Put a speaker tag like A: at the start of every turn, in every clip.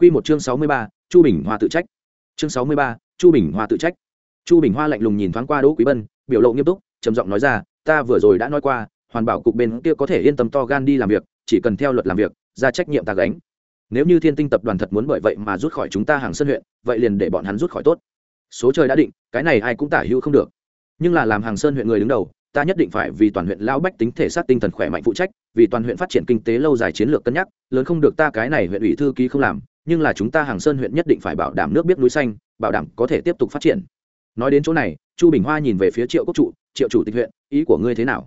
A: Quy một chương sáu mươi ba, Chu Bình Hoa tự trách. Chương sáu mươi ba, Chu Bình Hoa tự trách. Chu Bình Hoa lạnh lùng nhìn thoáng qua Đỗ Quý Bân, biểu lộ nghiêm túc, trầm giọng nói ra, ta vừa rồi đã nói qua, hoàn bảo cục bên kia có thể yên tâm to gan đi làm việc, chỉ cần theo luật làm việc, ra trách nhiệm ta gánh. Nếu như Thiên Tinh tập đoàn thật muốn bởi vậy mà rút khỏi chúng ta hàng sơn huyện, vậy liền để bọn hắn rút khỏi tốt. Số trời đã định, cái này ai cũng tả hữu không được. Nhưng là làm hàng sơn huyện người đứng đầu, ta nhất định phải vì toàn huyện lão bách tính thể xác tinh thần khỏe mạnh phụ trách, vì toàn huyện phát triển kinh tế lâu dài chiến lược cân nhắc, lớn không được ta cái này huyện ủy thư ký không làm, nhưng là chúng ta hàng sơn huyện nhất định phải bảo đảm nước biết núi xanh, bảo đảm có thể tiếp tục phát triển. Nói đến chỗ này, chu bình hoa nhìn về phía triệu quốc trụ, triệu chủ tịch huyện, ý của ngươi thế nào?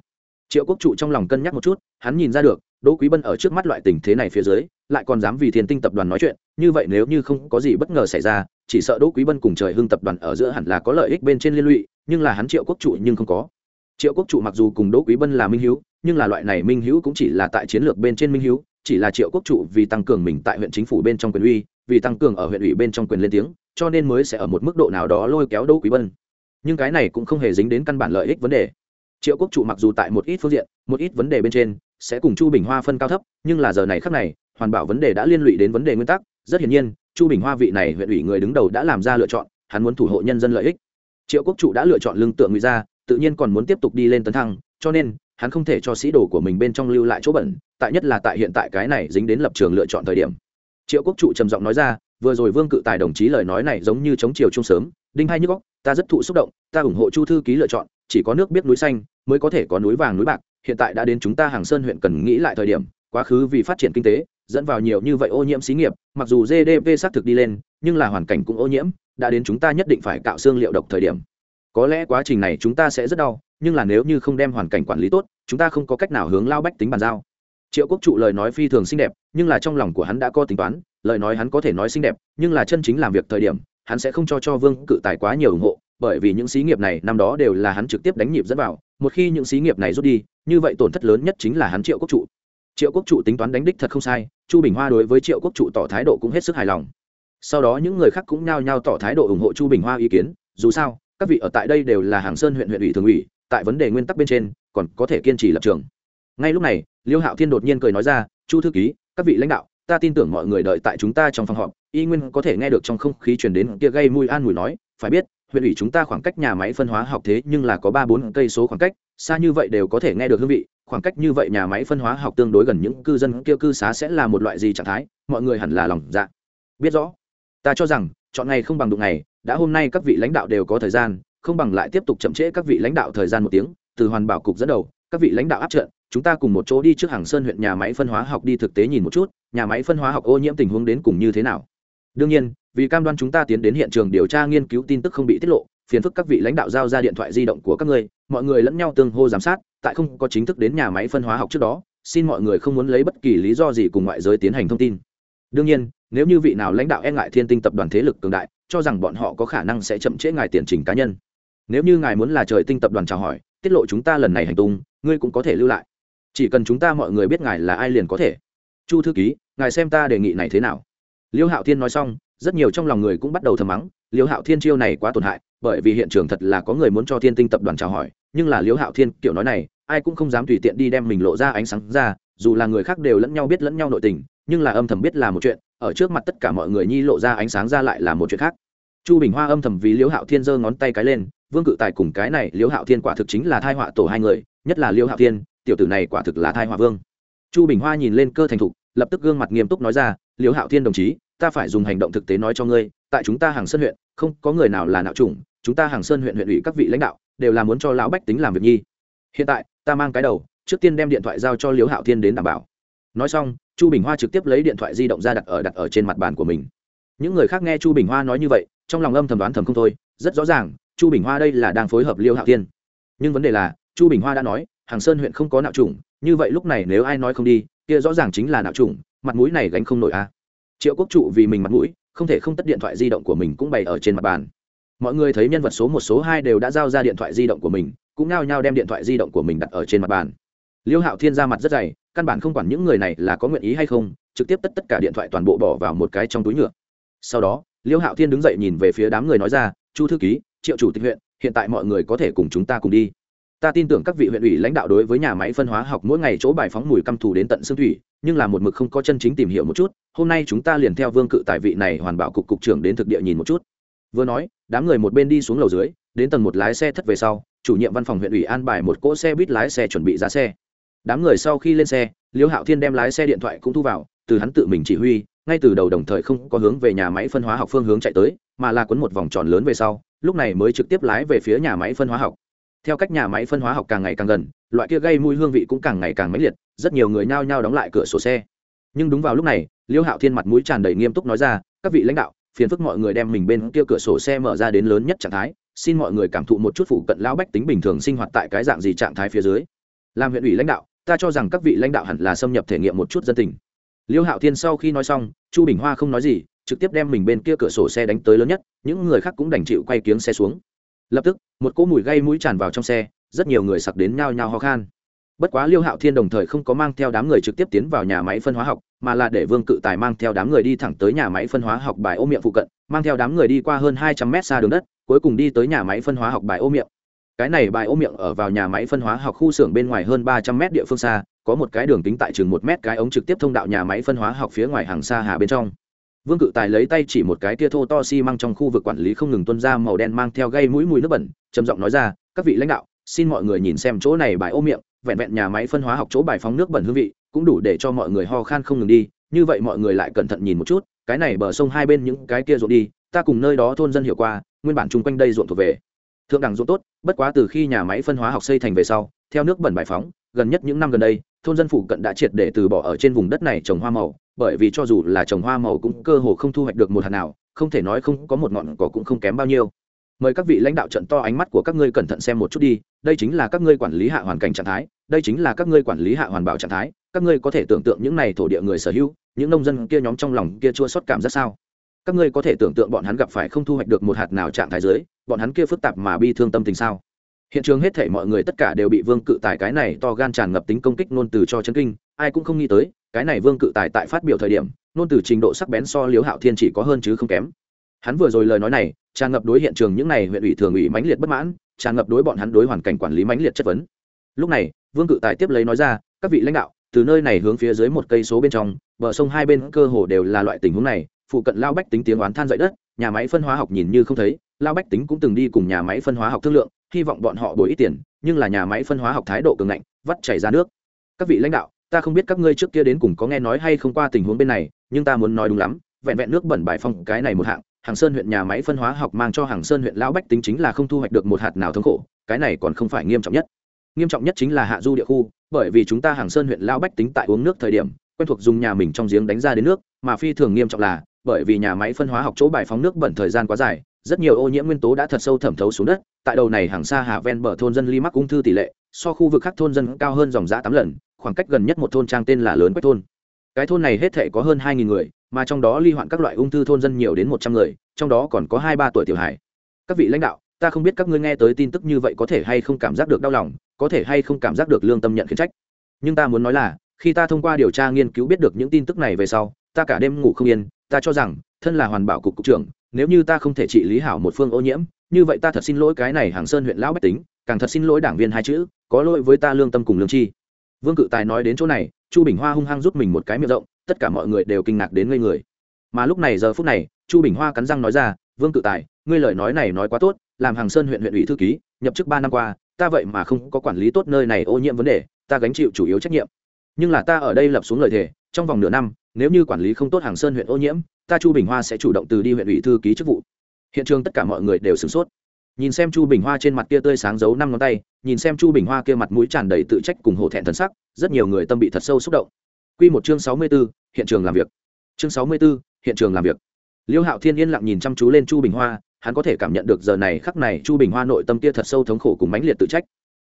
A: Triệu quốc trụ trong lòng cân nhắc một chút, hắn nhìn ra được, đỗ quý bân ở trước mắt loại tình thế này phía dưới, lại còn dám vì thiên tinh tập đoàn nói chuyện, như vậy nếu như không có gì bất ngờ xảy ra, chỉ sợ đỗ quý bân cùng trời hưng tập đoàn ở giữa hẳn là có lợi ích bên trên liên lụy, nhưng là hắn triệu quốc trụ nhưng không có. Triệu quốc trụ mặc dù cùng đỗ quý bân là minh hữu nhưng là loại này minh hữu cũng chỉ là tại chiến lược bên trên minh hữu chỉ là triệu quốc trụ vì tăng cường mình tại huyện chính phủ bên trong quyền uy, vì tăng cường ở huyện ủy bên trong quyền lên tiếng, cho nên mới sẽ ở một mức độ nào đó lôi kéo đỗ quý bân nhưng cái này cũng không hề dính đến căn bản lợi ích vấn đề. Triệu quốc trụ mặc dù tại một ít phương diện, một ít vấn đề bên trên, sẽ cùng chu bình hoa phân cao thấp, nhưng là giờ này khác này, hoàn bảo vấn đề đã liên lụy đến vấn đề nguyên tắc. Rất hiển nhiên, chu bình hoa vị này huyện ủy người đứng đầu đã làm ra lựa chọn, hắn muốn thủ hộ nhân dân lợi ích. Triệu quốc trụ đã lựa chọn lương tượng ngụy ra, tự nhiên còn muốn tiếp tục đi lên tấn thăng, cho nên, hắn không thể cho sĩ đồ của mình bên trong lưu lại chỗ bẩn tại nhất là tại hiện tại cái này dính đến lập trường lựa chọn thời điểm. Triệu quốc trụ trầm giọng nói ra, vừa rồi vương cự tài đồng chí lời nói này giống như chống chiều chung sớm, đinh hai nhức góc ta rất thụ xúc động, ta ủng hộ chu thư ký lựa chọn, chỉ có nước biết núi xanh, mới có thể có núi vàng núi bạc, hiện tại đã đến chúng ta hàng sơn huyện cần nghĩ lại thời điểm, quá khứ vì phát triển kinh tế, dẫn vào nhiều như vậy ô nhiễm xí nghiệp, mặc dù gdp xác thực đi lên, nhưng là hoàn cảnh cũng ô nhiễm, đã đến chúng ta nhất định phải cạo xương liệu độc thời điểm. Có lẽ quá trình này chúng ta sẽ rất đau, nhưng là nếu như không đem hoàn cảnh quản lý tốt, chúng ta không có cách nào hướng lao bách tính bàn giao triệu quốc trụ lời nói phi thường xinh đẹp, nhưng là trong lòng của hắn đã có tính toán, lời nói hắn có thể nói xinh đẹp, nhưng là chân chính làm việc thời điểm, hắn sẽ không cho cho vương cự tài quá nhiều ủng hộ, bởi vì những xí nghiệp này năm đó đều là hắn trực tiếp đánh nhịp dẫn vào, một khi những xí nghiệp này rút đi, như vậy tổn thất lớn nhất chính là hắn triệu quốc trụ. Triệu quốc trụ tính toán đánh đích thật không sai, chu bình hoa đối với triệu quốc trụ tỏ thái độ cũng hết sức hài lòng. Sau đó những người khác cũng nhao nhao tỏ thái độ ủng hộ chu bình hoa ý kiến, dù sao, các vị ở tại đây đều là hàng sơn huyện huyện ủy thường ủy, tại vấn đề nguyên tắc bên trên, còn có thể kiên trì lập trường ngay lúc này, liêu hạo thiên đột nhiên cười nói ra, chu thư ký, các vị lãnh đạo, ta tin tưởng mọi người đợi tại chúng ta trong phòng họp, y nguyên có thể nghe được trong không khí truyền đến kia gây mùi an mùi nói, phải biết, huyện ủy chúng ta khoảng cách nhà máy phân hóa học thế nhưng là có ba bốn cây số khoảng cách, xa như vậy đều có thể nghe được hương vị, khoảng cách như vậy nhà máy phân hóa học tương đối gần những cư dân kia cư xá sẽ là một loại gì trạng thái, mọi người hẳn là lòng dạ. Biết rõ, ta cho rằng, chọn ngày không bằng đụng ngày, đã hôm nay các vị lãnh đạo đều có thời gian, không bằng lại tiếp tục chậm trễ các vị lãnh đạo thời gian một tiếng, từ hoàn bảo cục dẫn đầu các vị lãnh đạo áp trận, chúng ta cùng một chỗ đi trước hàng sơn huyện nhà máy phân hóa học đi thực tế nhìn một chút, nhà máy phân hóa học ô nhiễm tình huống đến cùng như thế nào. Đương nhiên, vì cam đoan chúng ta tiến đến hiện trường điều tra nghiên cứu tin tức không bị tiết lộ, phiền phức các vị lãnh đạo giao ra điện thoại di động của các người, mọi người lẫn nhau tương hô giám sát, tại không có chính thức đến nhà máy phân hóa học trước đó, xin mọi người không muốn lấy bất kỳ lý do gì cùng ngoại giới tiến hành thông tin. Đương nhiên, nếu như vị nào lãnh đạo e ngại thiên tinh tập đoàn thế lực cường đại, cho rằng bọn họ có khả năng sẽ chậm trễ ngài tiền trình cá nhân. Nếu như ngài muốn là trời tinh tập đoàn chào hỏi, tiết lộ chúng ta lần này hành tung ngươi cũng có thể lưu lại. Chỉ cần chúng ta mọi người biết ngài là ai liền có thể. Chu thư ký, ngài xem ta đề nghị này thế nào. Liêu hạo thiên nói xong, rất nhiều trong lòng người cũng bắt đầu thầm mắng, liêu hạo thiên chiêu này quá tổn hại, bởi vì hiện trường thật là có người muốn cho thiên tinh tập đoàn chào hỏi, nhưng là liêu hạo thiên kiểu nói này, ai cũng không dám tùy tiện đi đem mình lộ ra ánh sáng ra, dù là người khác đều lẫn nhau biết lẫn nhau nội tình, nhưng là âm thầm biết là một chuyện, ở trước mặt tất cả mọi người nhi lộ ra ánh sáng ra lại là một chuyện khác. Chu bình hoa âm thầm vì liễu hạo thiên giơ ngón tay cái lên, vương cự tài cùng cái này liễu hạo thiên quả thực chính là thai họa tổ hai người nhất là Liêu hạo thiên, tiểu tử này quả thực là thai Hòa vương. Chu bình hoa nhìn lên cơ thành thục, lập tức gương mặt nghiêm túc nói ra, Liêu hạo thiên đồng chí, ta phải dùng hành động thực tế nói cho ngươi, tại chúng ta hàng sơn huyện, không có người nào là nạo chủng, chúng ta hàng sơn huyện huyện ủy các vị lãnh đạo đều là muốn cho lão bách tính làm việc nhi. Hiện tại, ta mang cái đầu, trước tiên đem điện thoại giao cho Liêu hạo thiên đến đảm bảo. Nói xong, chu bình hoa trực tiếp lấy điện thoại di động ra đặt ở đặt ở trên mặt bàn của mình. Những người khác nghe chu bình hoa nói như vậy, trong lòng âm thầm đoán thầm không thôi, rất rõ ràng, chu bình hoa đây là đang phối hợp liêu hạo thiên. Nhưng vấn đề là chu bình hoa đã nói, hàng sơn huyện không có nạo trùng như vậy lúc này nếu ai nói không đi, kia rõ ràng chính là nạo trùng mặt mũi này gánh không nổi a. À. triệu quốc trụ vì mình mặt mũi, không thể không tất điện thoại di động của mình cũng bày ở trên mặt bàn. Mọi người thấy nhân vật số một, số hai đều đã giao ra điện thoại di động của mình, cũng nao nhao đem điện thoại di động của mình đặt ở trên mặt bàn. Liêu hạo thiên ra mặt rất dày, căn bản không quản những người này là có nguyện ý hay không, trực tiếp tất tất cả điện thoại toàn bộ bỏ vào một cái trong túi nhựa. Sau đó, liêu hạo thiên đứng dậy nhìn về phía đám người nói ra, chu thư ký, triệu chủ tịch huyện, hiện tại mọi người có thể cùng chúng ta cùng đi ta tin tưởng các vị huyện ủy lãnh đạo đối với nhà máy phân hóa học mỗi ngày chỗ bài phóng mùi căm thù đến tận xương thủy, nhưng là một mực không có chân chính tìm hiểu một chút, hôm nay chúng ta liền theo vương cự tài vị này hoàn bảo cục cục trưởng đến thực địa nhìn một chút. Vừa nói, đám người một bên đi xuống lầu dưới, đến tầng một lái xe thất về sau, chủ nhiệm văn phòng huyện ủy an bài một cỗ xe buýt lái xe chuẩn bị ra xe. Đám người sau khi lên xe liễu hạo thiên đem lái xe điện thoại cũng thu vào, từ hắn tự mình chỉ huy, ngay từ đầu đồng thời không có hướng về nhà máy phân hóa học phương hướng chạy tới, mà là quấn một vòng tròn lớn về sau, lúc này mới trực tiếp lái về phía nhà máy phân hóa học theo cách nhà máy phân hóa học càng ngày càng gần, loại kia gây mùi hương vị cũng càng ngày càng mãnh liệt, rất nhiều người nhao nhao đóng lại cửa sổ xe. Nhưng đúng vào lúc này, liêu hạo thiên mặt mũi tràn đầy nghiêm túc nói ra, các vị lãnh đạo, phiền phức mọi người đem mình bên kia cửa sổ xe mở ra đến lớn nhất trạng thái, xin mọi người cảm thụ một chút phụ cận lão bách tính bình thường sinh hoạt tại cái dạng gì trạng thái phía dưới. Làm huyện ủy lãnh đạo, ta cho rằng các vị lãnh đạo hẳn là xâm nhập thể nghiệm một chút dân tình. Liêu hạo thiên sau khi nói xong, chu bình hoa không nói gì, trực tiếp đem mình bên kia cửa sổ xe đánh tới lớn nhất, những người khác cũng đành chịu quay kiếng xe xuống lập tức, một cỗ mùi gây mũi tràn vào trong xe, rất nhiều người sặc đến nhao nhao ho khan. Bất quá liêu hạo thiên đồng thời không có mang theo đám người trực tiếp tiến vào nhà máy phân hóa học, mà là để vương cự tài mang theo đám người đi thẳng tới nhà máy phân hóa học bài ô miệng phụ cận, mang theo đám người đi qua hơn hai trăm mét xa đường đất, cuối cùng đi tới nhà máy phân hóa học bài ô miệng. Cái này bài ô miệng ở vào nhà máy phân hóa học khu xưởng bên ngoài hơn ba trăm mét địa phương xa, có một cái đường kính tại chừng một mét cái ống trực tiếp thông đạo nhà máy phân hóa học phía ngoài hàng xa hà bên trong vương cự tài lấy tay chỉ một cái tia thô to xi trong khu vực quản lý không ngừng tuân ra màu đen mang theo gây mũi mùi nước bẩn, trầm giọng nói ra, các vị lãnh đạo, xin mọi người nhìn xem chỗ này bài ô miệng, vẹn vẹn nhà máy phân hóa học chỗ bài phóng nước bẩn hương vị, cũng đủ để cho mọi người ho khan không ngừng đi, như vậy mọi người lại cẩn thận nhìn một chút, cái này bờ sông hai bên những cái kia ruộng đi, ta cùng nơi đó thôn dân hiểu qua, nguyên bản chung quanh đây ruộng thuộc về. Thượng đẳng ruộng tốt, bất quá từ khi nhà máy phân hóa học xây thành về sau, theo nước bẩn bài phóng, gần nhất những năm gần đây, thôn dân phụ cận đã triệt để từ bỏ ở trên vùng đất này trồng hoa màu bởi vì cho dù là trồng hoa màu cũng cơ hồ không thu hoạch được một hạt nào, không thể nói không có một ngọn cỏ cũng không kém bao nhiêu. Mời các vị lãnh đạo trận to ánh mắt của các ngươi cẩn thận xem một chút đi, đây chính là các ngươi quản lý hạ hoàn cảnh trạng thái, đây chính là các ngươi quản lý hạ hoàn bảo trạng thái, các ngươi có thể tưởng tượng những này thổ địa người sở hữu, những nông dân kia nhóm trong lòng kia chua xót cảm giác sao? Các ngươi có thể tưởng tượng bọn hắn gặp phải không thu hoạch được một hạt nào trạng thái dưới, bọn hắn kia phức tạp mà bi thương tâm tình sao? Hiện trường hết thể mọi người tất cả đều bị vương cự tài cái này to gan tràn ngập tính công kích nôn từ cho chấn kinh, ai cũng không nghĩ tới cái này vương cự tài tại phát biểu thời điểm nôn từ trình độ sắc bén so liếu hạo thiên chỉ có hơn chứ không kém. Hắn vừa rồi lời nói này, tràn ngập đối hiện trường những này huyện ủy thường ủy mãnh liệt bất mãn, tràn ngập đối bọn hắn đối hoàn cảnh quản lý mãnh liệt chất vấn. Lúc này, vương cự tài tiếp lấy nói ra, các vị lãnh đạo, từ nơi này hướng phía dưới một cây số bên trong, bờ sông hai bên cơ hồ đều là loại tình huống này, phụ cận lao bách tính tiếng oán than dậy đất, nhà máy phân hóa học nhìn như không thấy, lao bách tính cũng từng đi cùng nhà máy phân hóa học thương lượng, hy vọng bọn họ bồi ít tiền, nhưng là nhà máy phân hóa học thái độ cường ngạnh, vắt chảy ra nước. Các vị lãnh đạo ta không biết các ngươi trước kia đến cùng có nghe nói hay không qua tình huống bên này, nhưng ta muốn nói đúng lắm, vẹn vẹn nước bẩn bài phong cái này một hạng, hàng sơn huyện nhà máy phân hóa học mang cho hàng sơn huyện lão bách tính chính là không thu hoạch được một hạt nào thống khổ, cái này còn không phải nghiêm trọng nhất. Nghiêm trọng nhất chính là hạ du địa khu, bởi vì chúng ta hàng sơn huyện lão bách tính tại uống nước thời điểm, quen thuộc dùng nhà mình trong giếng đánh ra đến nước, mà phi thường nghiêm trọng là, bởi vì nhà máy phân hóa học chỗ bài phóng nước bẩn thời gian quá dài, rất nhiều ô nhiễm nguyên tố đã thật sâu thẩm thấu xuống đất, tại đầu này hàng xa hà ven bờ thôn dân ly mắc ung thư tỷ lệ so khu vực khác thôn dân cao hơn dòng giã tám lần, khoảng cách gần nhất một thôn trang tên là lớn quách thôn. Cái thôn này hết thể có hơn hai người, mà trong đó ly hoạn các loại ung thư thôn dân nhiều đến một trăm người, trong đó còn có hai ba tuổi tiểu hải các vị lãnh đạo, ta không biết các ngươi nghe tới tin tức như vậy có thể hay không cảm giác được đau lòng, có thể hay không cảm giác được lương tâm nhận khiển trách. Nhưng ta muốn nói là, khi ta thông qua điều tra nghiên cứu biết được những tin tức này về sau, ta cả đêm ngủ không yên, ta cho rằng, thân là hoàn bảo cục cục trưởng, nếu như ta không thể trị lý hảo một phương ô nhiễm, như vậy ta thật xin lỗi cái này hàng sơn huyện lão bách tính, càng thật xin lỗi đảng viên hai chữ có lỗi với ta lương tâm cùng lương chi. Vương cự tài nói đến chỗ này, chu bình hoa hung hăng rút mình một cái miệng rộng, tất cả mọi người đều kinh ngạc đến ngây người. Mà lúc này giờ phút này, chu bình hoa cắn răng nói ra, vương cự tài, ngươi lời nói này nói quá tốt, làm hàng sơn huyện huyện ủy thư ký, nhập chức ba năm qua, ta vậy mà không có quản lý tốt nơi này ô nhiễm vấn đề, ta gánh chịu chủ yếu trách nhiệm. Nhưng là ta ở đây lập xuống lời thề, trong vòng nửa năm, nếu như quản lý không tốt hàng sơn huyện ô nhiễm, ta chu bình hoa sẽ chủ động từ đi huyện ủy thư ký chức vụ. Hiện trường tất cả mọi người đều sửng sốt nhìn xem chu bình hoa trên mặt kia tươi sáng giấu năm ngón tay, nhìn xem chu bình hoa kia mặt mũi tràn đầy tự trách cùng hổ thẹn thân sắc, rất nhiều người tâm bị thật sâu xúc động. Q một chương sáu mươi b ố hiện trường làm việc. Chương sáu mươi b ố hiện trường làm việc. Liêu hạo thiên yên lặng nhìn chăm chú lên chu bình hoa, hắn có thể cảm nhận được giờ này khắc này chu bình hoa nội tâm kia thật sâu thống khổ cùng mãnh liệt tự trách.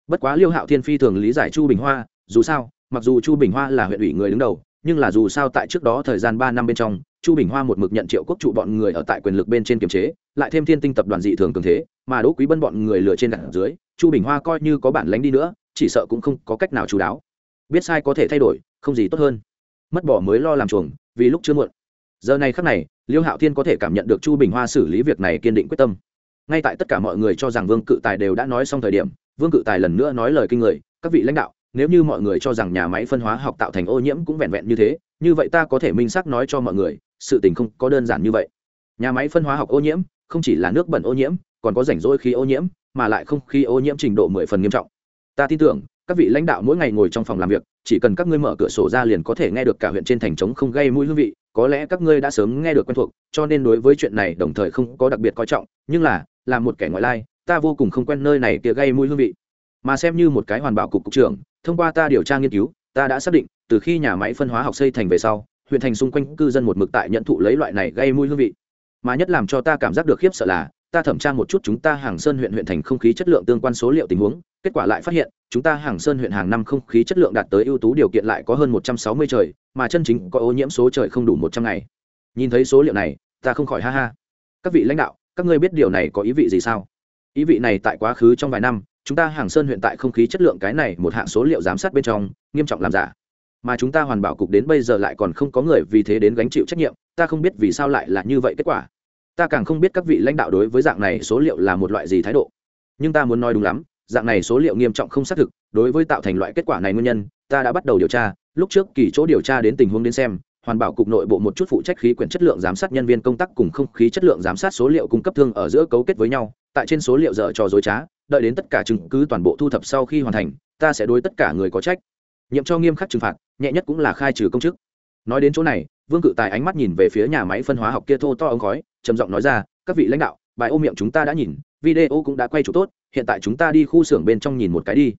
A: Bất quá liêu hạo thiên phi thường lý giải chu bình hoa, dù sao, mặc dù chu bình hoa là huyện ủy người đứng đầu nhưng là dù sao tại trước đó thời gian ba năm bên trong, chu bình hoa một mực nhận triệu quốc trụ bọn người ở tại quyền lực bên trên kiềm chế, lại thêm thiên tinh tập đoàn dị thường cường thế, mà đỗ quý bân bọn người lừa trên đặt dưới, chu bình hoa coi như có bản lánh đi nữa, chỉ sợ cũng không có cách nào chú đáo. Biết sai có thể thay đổi, không gì tốt hơn. Mất bỏ mới lo làm chuồng, vì lúc chưa muộn. Giờ này khắc này, liêu hạo thiên có thể cảm nhận được chu bình hoa xử lý việc này kiên định quyết tâm. Ngay tại tất cả mọi người cho rằng vương cự tài đều đã nói xong thời điểm, vương cự tài lần nữa nói lời kinh người, các vị lãnh đạo nếu như mọi người cho rằng nhà máy phân hóa học tạo thành ô nhiễm cũng vẹn vẹn như thế, như vậy ta có thể minh xác nói cho mọi người, sự tình không có đơn giản như vậy. Nhà máy phân hóa học ô nhiễm, không chỉ là nước bẩn ô nhiễm, còn có rảnh rỗi khí ô nhiễm, mà lại không khí ô nhiễm trình độ mười phần nghiêm trọng. Ta tin tưởng, các vị lãnh đạo mỗi ngày ngồi trong phòng làm việc, chỉ cần các ngươi mở cửa sổ ra liền có thể nghe được cả huyện trên thành trống không gây mũi hương vị, có lẽ các ngươi đã sớm nghe được quen thuộc, cho nên đối với chuyện này đồng thời không có đặc biệt coi trọng, nhưng là là một kẻ ngoại lai, ta vô cùng không quen nơi này kia gây mũi hương vị. Mà xem như một cái hoàn bảo cục cục trưởng thông qua ta điều tra nghiên cứu, ta đã xác định, từ khi nhà máy phân hóa học xây thành về sau, huyện thành xung quanh cư dân một mực tại nhận thụ lấy loại này gây mùi hương vị. Mà nhất làm cho ta cảm giác được khiếp sợ là, ta thẩm tra một chút chúng ta hàng sơn huyện huyện thành không khí chất lượng tương quan số liệu tình huống, kết quả lại phát hiện, chúng ta hàng sơn huyện hàng năm không khí chất lượng đạt tới ưu tú điều kiện lại có hơn một trăm sáu mươi trời, mà chân chính có ô nhiễm số trời không đủ một trăm ngày. Nhìn thấy số liệu này, ta không khỏi ha ha. Các vị lãnh đạo, các ngươi biết điều này có ý vị gì sao? Ý vị này tại quá khứ trong vài năm chúng ta hàng sơn huyện tại không khí chất lượng cái này một hạng số liệu giám sát bên trong, nghiêm trọng làm giả. Mà chúng ta hoàn bảo cục đến bây giờ lại còn không có người vì thế đến gánh chịu trách nhiệm, ta không biết vì sao lại là như vậy kết quả. Ta càng không biết các vị lãnh đạo đối với dạng này số liệu là một loại gì thái độ. Nhưng ta muốn nói đúng lắm, dạng này số liệu nghiêm trọng không xác thực, đối với tạo thành loại kết quả này nguyên nhân, ta đã bắt đầu điều tra, lúc trước kỳ chỗ điều tra đến tình huống đến xem, hoàn bảo cục nội bộ một chút phụ trách khí quyển chất lượng giám sát nhân viên công tác cùng không khí chất lượng giám sát số liệu cung cấp thương ở giữa cấu kết với nhau, tại trên số liệu dở trò dối trá đợi đến tất cả chứng cứ toàn bộ thu thập sau khi hoàn thành, ta sẽ đối tất cả người có trách. Nhiệm cho nghiêm khắc trừng phạt, nhẹ nhất cũng là khai trừ công chức. Nói đến chỗ này, vương cự tài ánh mắt nhìn về phía nhà máy phân hóa học kia thô to ống khói, trầm giọng nói ra, các vị lãnh đạo, bài ô miệng chúng ta đã nhìn, video cũng đã quay chụp tốt, hiện tại chúng ta đi khu xưởng bên trong nhìn một cái đi.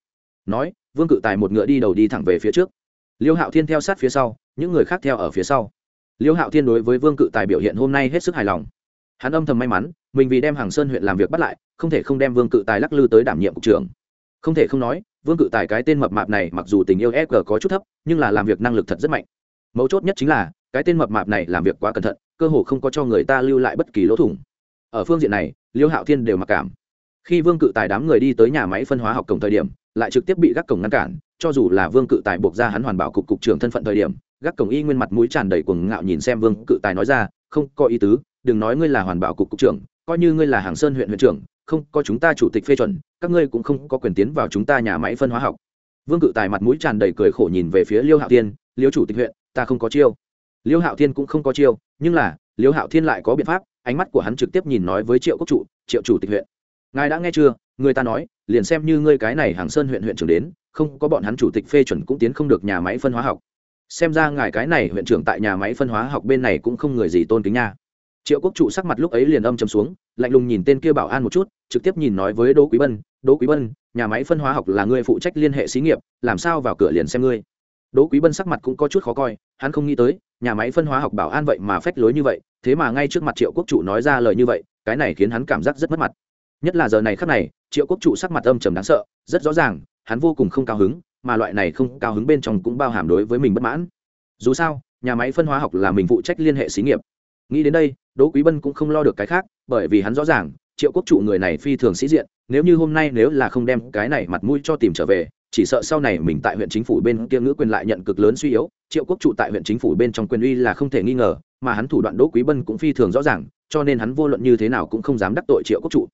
A: Nói, vương cự tài một ngựa đi đầu đi thẳng về phía trước. Liêu hạo thiên theo sát phía sau, những người khác theo ở phía sau. Liêu hạo thiên đối với vương cự tài biểu hiện hôm nay hết sức hài lòng hắn âm thầm may mắn, mình vì đem hàng sơn huyện làm việc bắt lại, không thể không đem vương cự tài lắc lư tới đảm nhiệm cục trưởng. Không thể không nói, vương cự tài cái tên mập mạp này mặc dù tình yêu fg có chút thấp, nhưng là làm việc năng lực thật rất mạnh. Mấu chốt nhất chính là, cái tên mập mạp này làm việc quá cẩn thận, cơ hồ không có cho người ta lưu lại bất kỳ lỗ thủng. Ở phương diện này, liêu hạo thiên đều mặc cảm. Khi vương cự tài đám người đi tới nhà máy phân hóa học cổng thời điểm, lại trực tiếp bị gác cổng ngăn cản, cho dù là vương cự tài buộc ra hắn hoàn bảo cục cục trưởng thân phận thời điểm, gác cổng y nguyên mặt mũi tràn đầy cuồng ngạo nhìn xem vương cự tài nói ra, không có ý tứ đừng nói ngươi là hoàn bảo cục cục trưởng, coi như ngươi là hàng sơn huyện huyện trưởng, không có chúng ta chủ tịch phê chuẩn, các ngươi cũng không có quyền tiến vào chúng ta nhà máy phân hóa học. Vương cự tài mặt mũi tràn đầy cười khổ nhìn về phía liêu hạo thiên, liêu chủ tịch huyện, ta không có chiêu. Liêu hạo thiên cũng không có chiêu, nhưng là, liêu hạo thiên lại có biện pháp, ánh mắt của hắn trực tiếp nhìn nói với triệu quốc trụ, triệu chủ tịch huyện, ngài đã nghe chưa? Người ta nói, liền xem như ngươi cái này hàng sơn huyện huyện trưởng đến, không có bọn hắn chủ tịch phê chuẩn cũng tiến không được nhà máy phân hóa học. Xem ra ngài cái này huyện trưởng tại nhà máy phân hóa học bên này cũng không người gì tôn kính nha triệu quốc trụ sắc mặt lúc ấy liền âm chầm xuống, lạnh lùng nhìn tên kia bảo an một chút, trực tiếp nhìn nói với đỗ quý bân, đỗ quý bân, nhà máy phân hóa học là người phụ trách liên hệ xí nghiệp, làm sao vào cửa liền xem ngươi? Đỗ quý bân sắc mặt cũng có chút khó coi, hắn không nghĩ tới, nhà máy phân hóa học bảo an vậy mà phách lối như vậy, thế mà ngay trước mặt triệu quốc trụ nói ra lời như vậy, cái này khiến hắn cảm giác rất mất mặt. Nhất là giờ này khắc này, triệu quốc trụ sắc mặt âm trầm đáng sợ, rất rõ ràng, hắn vô cùng không cao hứng, mà loại này không cao hứng bên trong cũng bao hàm đối với mình bất mãn. Dù sao, nhà máy phân hóa học là mình phụ trách liên hệ xí nghiệp. Nghĩ đến đây đỗ quý bân cũng không lo được cái khác, bởi vì hắn rõ ràng, triệu quốc trụ người này phi thường sĩ diện, nếu như hôm nay nếu là không đem cái này mặt mũi cho tìm trở về, chỉ sợ sau này mình tại huyện chính phủ bên kia ngữ quyền lại nhận cực lớn suy yếu, triệu quốc trụ tại huyện chính phủ bên trong quyền uy là không thể nghi ngờ, mà hắn thủ đoạn đỗ quý bân cũng phi thường rõ ràng, cho nên hắn vô luận như thế nào cũng không dám đắc tội triệu quốc trụ.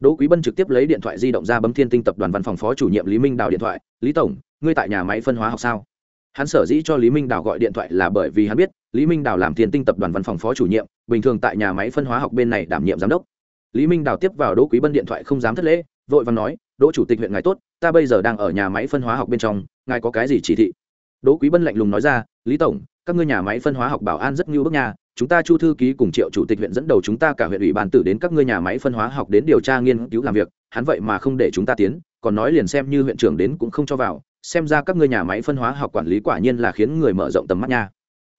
A: Đỗ quý bân trực tiếp lấy điện thoại di động ra bấm thiên tinh tập đoàn văn phòng phó chủ nhiệm lý minh đào điện thoại, lý tổng, ngươi tại nhà máy phân hóa học sao? Hắn sở dĩ cho lý minh đào gọi điện thoại là bởi vì hắn biết, lý minh đào làm thiên tinh tập đoàn văn phòng phó chủ nhiệm, bình thường tại nhà máy phân hóa học bên này đảm nhiệm giám đốc. Lý minh đào tiếp vào đỗ quý bân điện thoại không dám thất lễ, vội và nói, đỗ chủ tịch huyện ngài tốt, ta bây giờ đang ở nhà máy phân hóa học bên trong, ngài có cái gì chỉ thị? Đỗ quý bân lạnh lùng nói ra, lý tổng, các ngươi nhà máy phân hóa học bảo an rất như bước nhà chúng ta chu thư ký cùng triệu chủ tịch huyện dẫn đầu chúng ta cả huyện ủy ban tử đến các ngươi nhà máy phân hóa học đến điều tra nghiên cứu làm việc, hắn vậy mà không để chúng ta tiến còn nói liền xem như huyện trưởng đến cũng không cho vào, xem ra các ngươi nhà máy phân hóa học quản lý quả nhiên là khiến người mở rộng tầm mắt nha.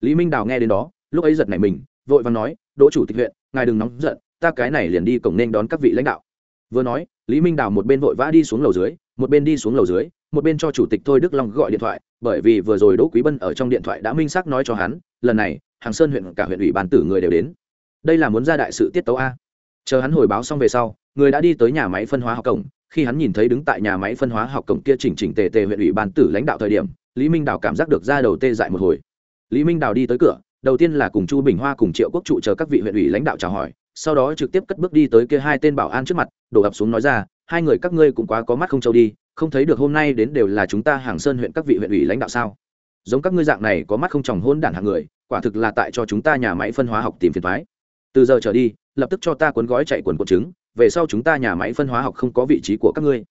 A: Lý minh đào nghe đến đó, lúc ấy giật nảy mình, vội vàng nói, đỗ chủ tịch huyện, ngài đừng nóng giận, ta cái này liền đi cổng nên đón các vị lãnh đạo. Vừa nói, lý minh đào một bên vội vã đi xuống lầu dưới, một bên đi xuống lầu dưới, một bên cho chủ tịch thôi đức long gọi điện thoại, bởi vì vừa rồi đỗ quý bân ở trong điện thoại đã minh xác nói cho hắn, lần này, hàng sơn huyện cả huyện ủy bàn tử người đều đến. Đây là muốn ra đại sự tiết tấu a. Chờ hắn hồi báo xong về sau, người đã đi tới nhà máy phân hóa học cổng khi hắn nhìn thấy đứng tại nhà máy phân hóa học cổng kia chỉnh chỉnh tề tề huyện ủy ban tử lãnh đạo thời điểm, lý minh đào cảm giác được ra đầu tê dại một hồi. Lý minh đào đi tới cửa, đầu tiên là cùng chu bình hoa cùng triệu quốc trụ chờ các vị huyện ủy lãnh đạo chào hỏi, sau đó trực tiếp cất bước đi tới kia hai tên bảo an trước mặt, đổ ập xuống nói ra, hai người các ngươi cũng quá có mắt không trâu đi, không thấy được hôm nay đến đều là chúng ta hàng sơn huyện các vị huyện ủy lãnh đạo sao? Giống các ngươi dạng này có mắt không tròng hôn đản hàng người, quả thực là tại cho chúng ta nhà máy phân hóa học tìm phiền thoái từ giờ trở đi, lập tức cho ta cuốn gói chạy quần quần trứng về sau chúng ta nhà máy phân hóa học không có vị trí của các ngươi.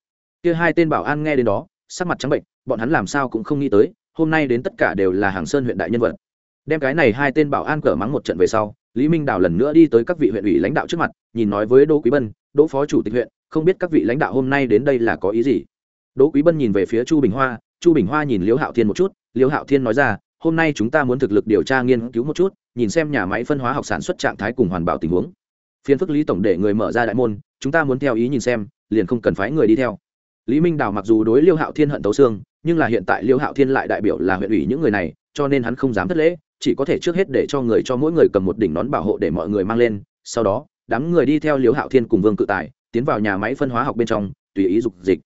A: Kia hai tên bảo an nghe đến đó, sắc mặt trắng bệnh bọn hắn làm sao cũng không nghĩ tới, hôm nay đến tất cả đều là hàng sơn huyện đại nhân vật. Đem cái này hai tên bảo an cờ mắng một trận về sau, lý minh đào lần nữa đi tới các vị huyện ủy lãnh đạo trước mặt, nhìn nói với đỗ quý bân, đỗ phó chủ tịch huyện, không biết các vị lãnh đạo hôm nay đến đây là có ý gì? Đỗ quý bân nhìn về phía chu bình hoa, chu bình hoa nhìn liễu hạo thiên một chút, liễu hạo thiên nói ra, hôm nay chúng ta muốn thực lực điều tra nghiên cứu một chút, nhìn xem nhà máy phân hóa học sản xuất trạng thái cùng hoàn bảo tình huống phiên phức lý tổng để người mở ra đại môn, chúng ta muốn theo ý nhìn xem, liền không cần phái người đi theo. Lý minh đào mặc dù đối liêu hạo thiên hận tấu xương, nhưng là hiện tại liêu hạo thiên lại đại biểu là huyện ủy những người này, cho nên hắn không dám thất lễ, chỉ có thể trước hết để cho người cho mỗi người cầm một đỉnh nón bảo hộ để mọi người mang lên, sau đó, đám người đi theo liêu hạo thiên cùng vương cự tài, tiến vào nhà máy phân hóa học bên trong, tùy ý dục dịch.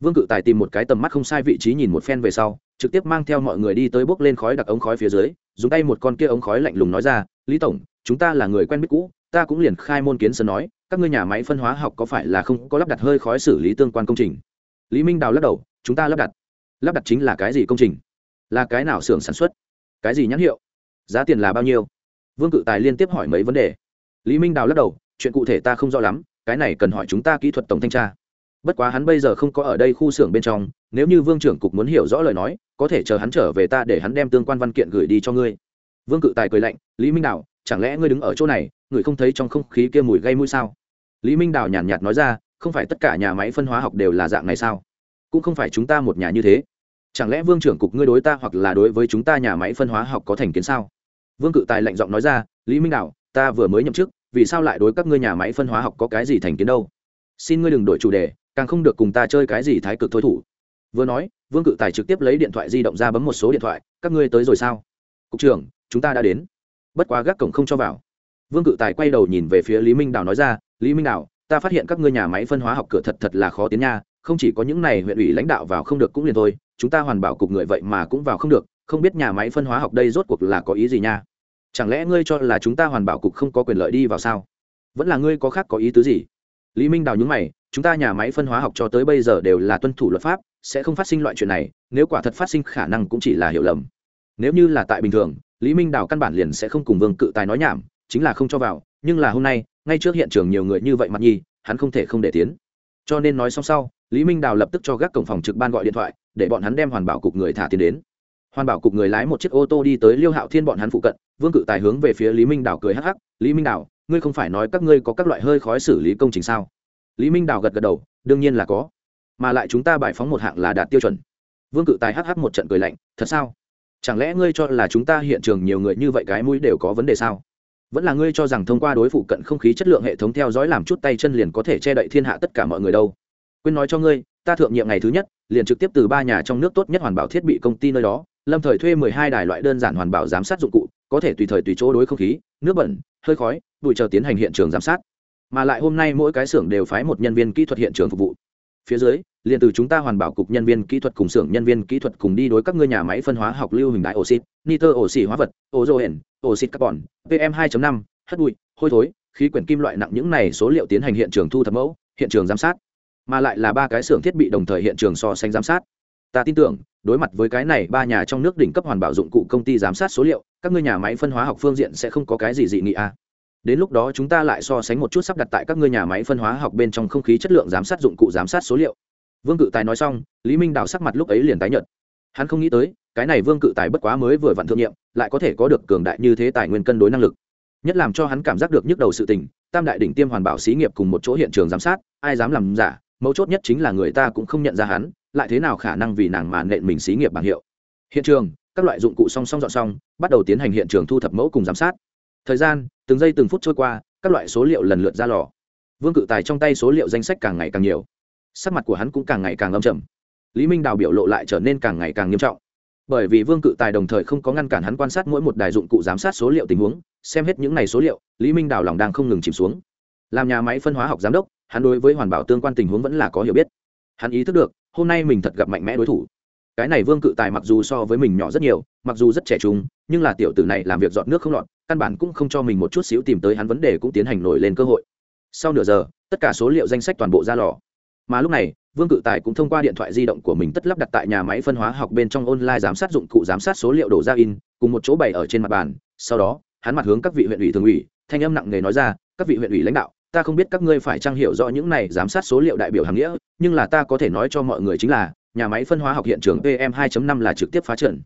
A: Vương cự tài tìm một cái tầm mắt không sai vị trí nhìn một phen về sau, trực tiếp mang theo mọi người đi tới bốc lên khói đặc ống khói phía dưới, dùng tay một con kia ống khói lạnh lùng nói ra, lý tổng, chúng ta là người quen biết cũ ta cũng liền khai môn kiến sơn nói, các ngươi nhà máy phân hóa học có phải là không có lắp đặt hơi khói xử lý tương quan công trình? Lý minh đào lắc đầu, chúng ta lắp đặt. Lắp đặt chính là cái gì công trình? Là cái nào xưởng sản xuất? Cái gì nhãn hiệu? Giá tiền là bao nhiêu? Vương cự tài liên tiếp hỏi mấy vấn đề. Lý minh đào lắc đầu, chuyện cụ thể ta không rõ lắm, cái này cần hỏi chúng ta kỹ thuật tổng thanh tra. Bất quá hắn bây giờ không có ở đây khu xưởng bên trong, nếu như vương trưởng cục muốn hiểu rõ lời nói, có thể chờ hắn trở về ta để hắn đem tương quan văn kiện gửi đi cho ngươi. Vương cự tài cười lạnh, lý minh đào chẳng lẽ ngươi đứng ở chỗ này, người không thấy trong không khí kia mùi gây mũi sao? Lý minh đào nhàn nhạt nói ra, không phải tất cả nhà máy phân hóa học đều là dạng này sao? Cũng không phải chúng ta một nhà như thế. Chẳng lẽ vương trưởng cục ngươi đối ta hoặc là đối với chúng ta nhà máy phân hóa học có thành kiến sao? Vương cự tài lạnh giọng nói ra, lý minh đào, ta vừa mới nhậm chức, vì sao lại đối các ngươi nhà máy phân hóa học có cái gì thành kiến đâu? Xin ngươi đừng đổi chủ đề, càng không được cùng ta chơi cái gì thái cực thôi thủ. Vừa nói, vương cự tài trực tiếp lấy điện thoại di động ra bấm một số điện thoại, các ngươi tới rồi sao? Cục trưởng, chúng ta đã đến bất quá gác cổng không cho vào. Vương cự tài quay đầu nhìn về phía lý minh đào nói ra, lý minh đào, ta phát hiện các ngươi nhà máy phân hóa học cửa thật thật là khó tiến nha, không chỉ có những này huyện ủy lãnh đạo vào không được cũng liền thôi, chúng ta hoàn bảo cục người vậy mà cũng vào không được, không biết nhà máy phân hóa học đây rốt cuộc là có ý gì nha? Chẳng lẽ ngươi cho là chúng ta hoàn bảo cục không có quyền lợi đi vào sao? Vẫn là ngươi có khác có ý tứ gì? Lý minh đào nhúng mày, chúng ta nhà máy phân hóa học cho tới bây giờ đều là tuân thủ luật pháp, sẽ không phát sinh loại chuyện này, nếu quả thật phát sinh khả năng cũng chỉ là hiểu lầm. Nếu như là tại bình thường lý minh đào căn bản liền sẽ không cùng vương cự tài nói nhảm, chính là không cho vào, nhưng là hôm nay, ngay trước hiện trường nhiều người như vậy mặt nhi hắn không thể không để tiến. Cho nên nói xong sau, lý minh đào lập tức cho gác cổng phòng trực ban gọi điện thoại, để bọn hắn đem hoàn bảo cục người thả tiền đến. Hoàn bảo cục người lái một chiếc ô tô đi tới liêu hạo thiên bọn hắn phụ cận, vương cự tài hướng về phía lý minh đào cười hắc hắc, lý minh đào, ngươi không phải nói các ngươi có các loại hơi khói xử lý công trình sao? Lý minh đào gật gật đầu, đương nhiên là có, mà lại chúng ta bài phóng một hạng là đạt tiêu chuẩn. Vương cự tài hắc một trận cười lạnh, thật sao? Chẳng lẽ ngươi cho là chúng ta hiện trường nhiều người như vậy cái mũi đều có vấn đề sao? Vẫn là ngươi cho rằng thông qua đối phụ cận không khí chất lượng hệ thống theo dõi làm chút tay chân liền có thể che đậy thiên hạ tất cả mọi người đâu? Quên nói cho ngươi, ta thượng nhiệm ngày thứ nhất, liền trực tiếp từ ba nhà trong nước tốt nhất hoàn bảo thiết bị công ty nơi đó, lâm thời thuê mười hai đài loại đơn giản hoàn bảo giám sát dụng cụ, có thể tùy thời tùy chỗ đối không khí, nước bẩn, hơi khói, bụi chờ tiến hành hiện trường giám sát. Mà lại hôm nay mỗi cái xưởng đều phái một nhân viên kỹ thuật hiện trường phục vụ. Phía dưới liền từ chúng ta hoàn bảo cục nhân viên kỹ thuật cùng xưởng nhân viên kỹ thuật cùng đi đối các ngươi nhà máy phân hóa học lưu hình đại oxit, nitơ oxy hóa vật, ozoen, oxit carbon, pm 2 5 hất bụi, hôi thối, khí quyển kim loại nặng những này số liệu tiến hành hiện trường thu thập mẫu, hiện trường giám sát. Mà lại là ba cái xưởng thiết bị đồng thời hiện trường so sánh giám sát. Ta tin tưởng, đối mặt với cái này ba nhà trong nước đỉnh cấp hoàn bảo dụng cụ công ty giám sát số liệu, các ngươi nhà máy phân hóa học phương diện sẽ không có cái gì dị nghị a à. đến lúc đó chúng ta lại so sánh một chút sắp đặt tại các ngươi nhà máy phân hóa học bên trong không khí chất lượng giám sát dụng cụ giám sát số liệu vương cự tài nói xong, lý minh đào sắc mặt lúc ấy liền tái nhợt. Hắn không nghĩ tới, cái này vương cự tài bất quá mới vừa vặn thương nhiệm, lại có thể có được cường đại như thế tài nguyên cân đối năng lực. Nhất làm cho hắn cảm giác được nhức đầu sự tình, tam đại đỉnh tiêm hoàn bảo xí nghiệp cùng một chỗ hiện trường giám sát, ai dám làm giả, mấu chốt nhất chính là người ta cũng không nhận ra hắn, lại thế nào khả năng vì nàng mà nện mình xí nghiệp bảng hiệu. Hiện trường, các loại dụng cụ song song dọn xong, bắt đầu tiến hành hiện trường thu thập mẫu cùng giám sát. Thời gian, từng giây từng phút trôi qua, các loại số liệu lần lượt ra lò. Vương cự tài trong tay số liệu danh sách càng ngày càng nhiều sắc mặt của hắn cũng càng ngày càng âm trầm. Lý minh đào biểu lộ lại trở nên càng ngày càng nghiêm trọng. Bởi vì vương cự tài đồng thời không có ngăn cản hắn quan sát mỗi một đài dụng cụ giám sát số liệu tình huống, xem hết những n à y số liệu, lý minh đào lòng đang không ngừng chìm xuống. Làm nhà máy phân hóa học giám đốc, hắn đối với hoàn bảo tương quan tình huống vẫn là có hiểu biết. Hắn ý thức được, hôm nay mình thật gặp mạnh mẽ đối thủ. Cái này vương cự tài mặc dù so với mình nhỏ rất nhiều, mặc dù rất trẻ trung, nhưng là tiểu tử này làm việc dọn nước không lọt, căn bản cũng không cho mình một chút xíu tìm tới hắn vấn đề cũng tiến hành nổi lên cơ hội. Sau nửa giờ, tất cả số liệu danh sách toàn bộ ra lò mà lúc này, vương cự tài cũng thông qua điện thoại di động của mình tất lắp đặt tại nhà máy phân hóa học bên trong online giám sát dụng cụ giám sát số liệu đổ ra in, cùng một chỗ bày ở trên mặt bàn. Sau đó, hắn mặt hướng các vị huyện ủy thường ủy, thanh âm nặng nề nói ra, các vị huyện ủy lãnh đạo, ta không biết các ngươi phải trang hiểu rõ những này giám sát số liệu đại biểu hàng nghĩa, nhưng là ta có thể nói cho mọi người chính là, nhà máy phân hóa học hiện trường pm 2.5 là trực tiếp phá trận.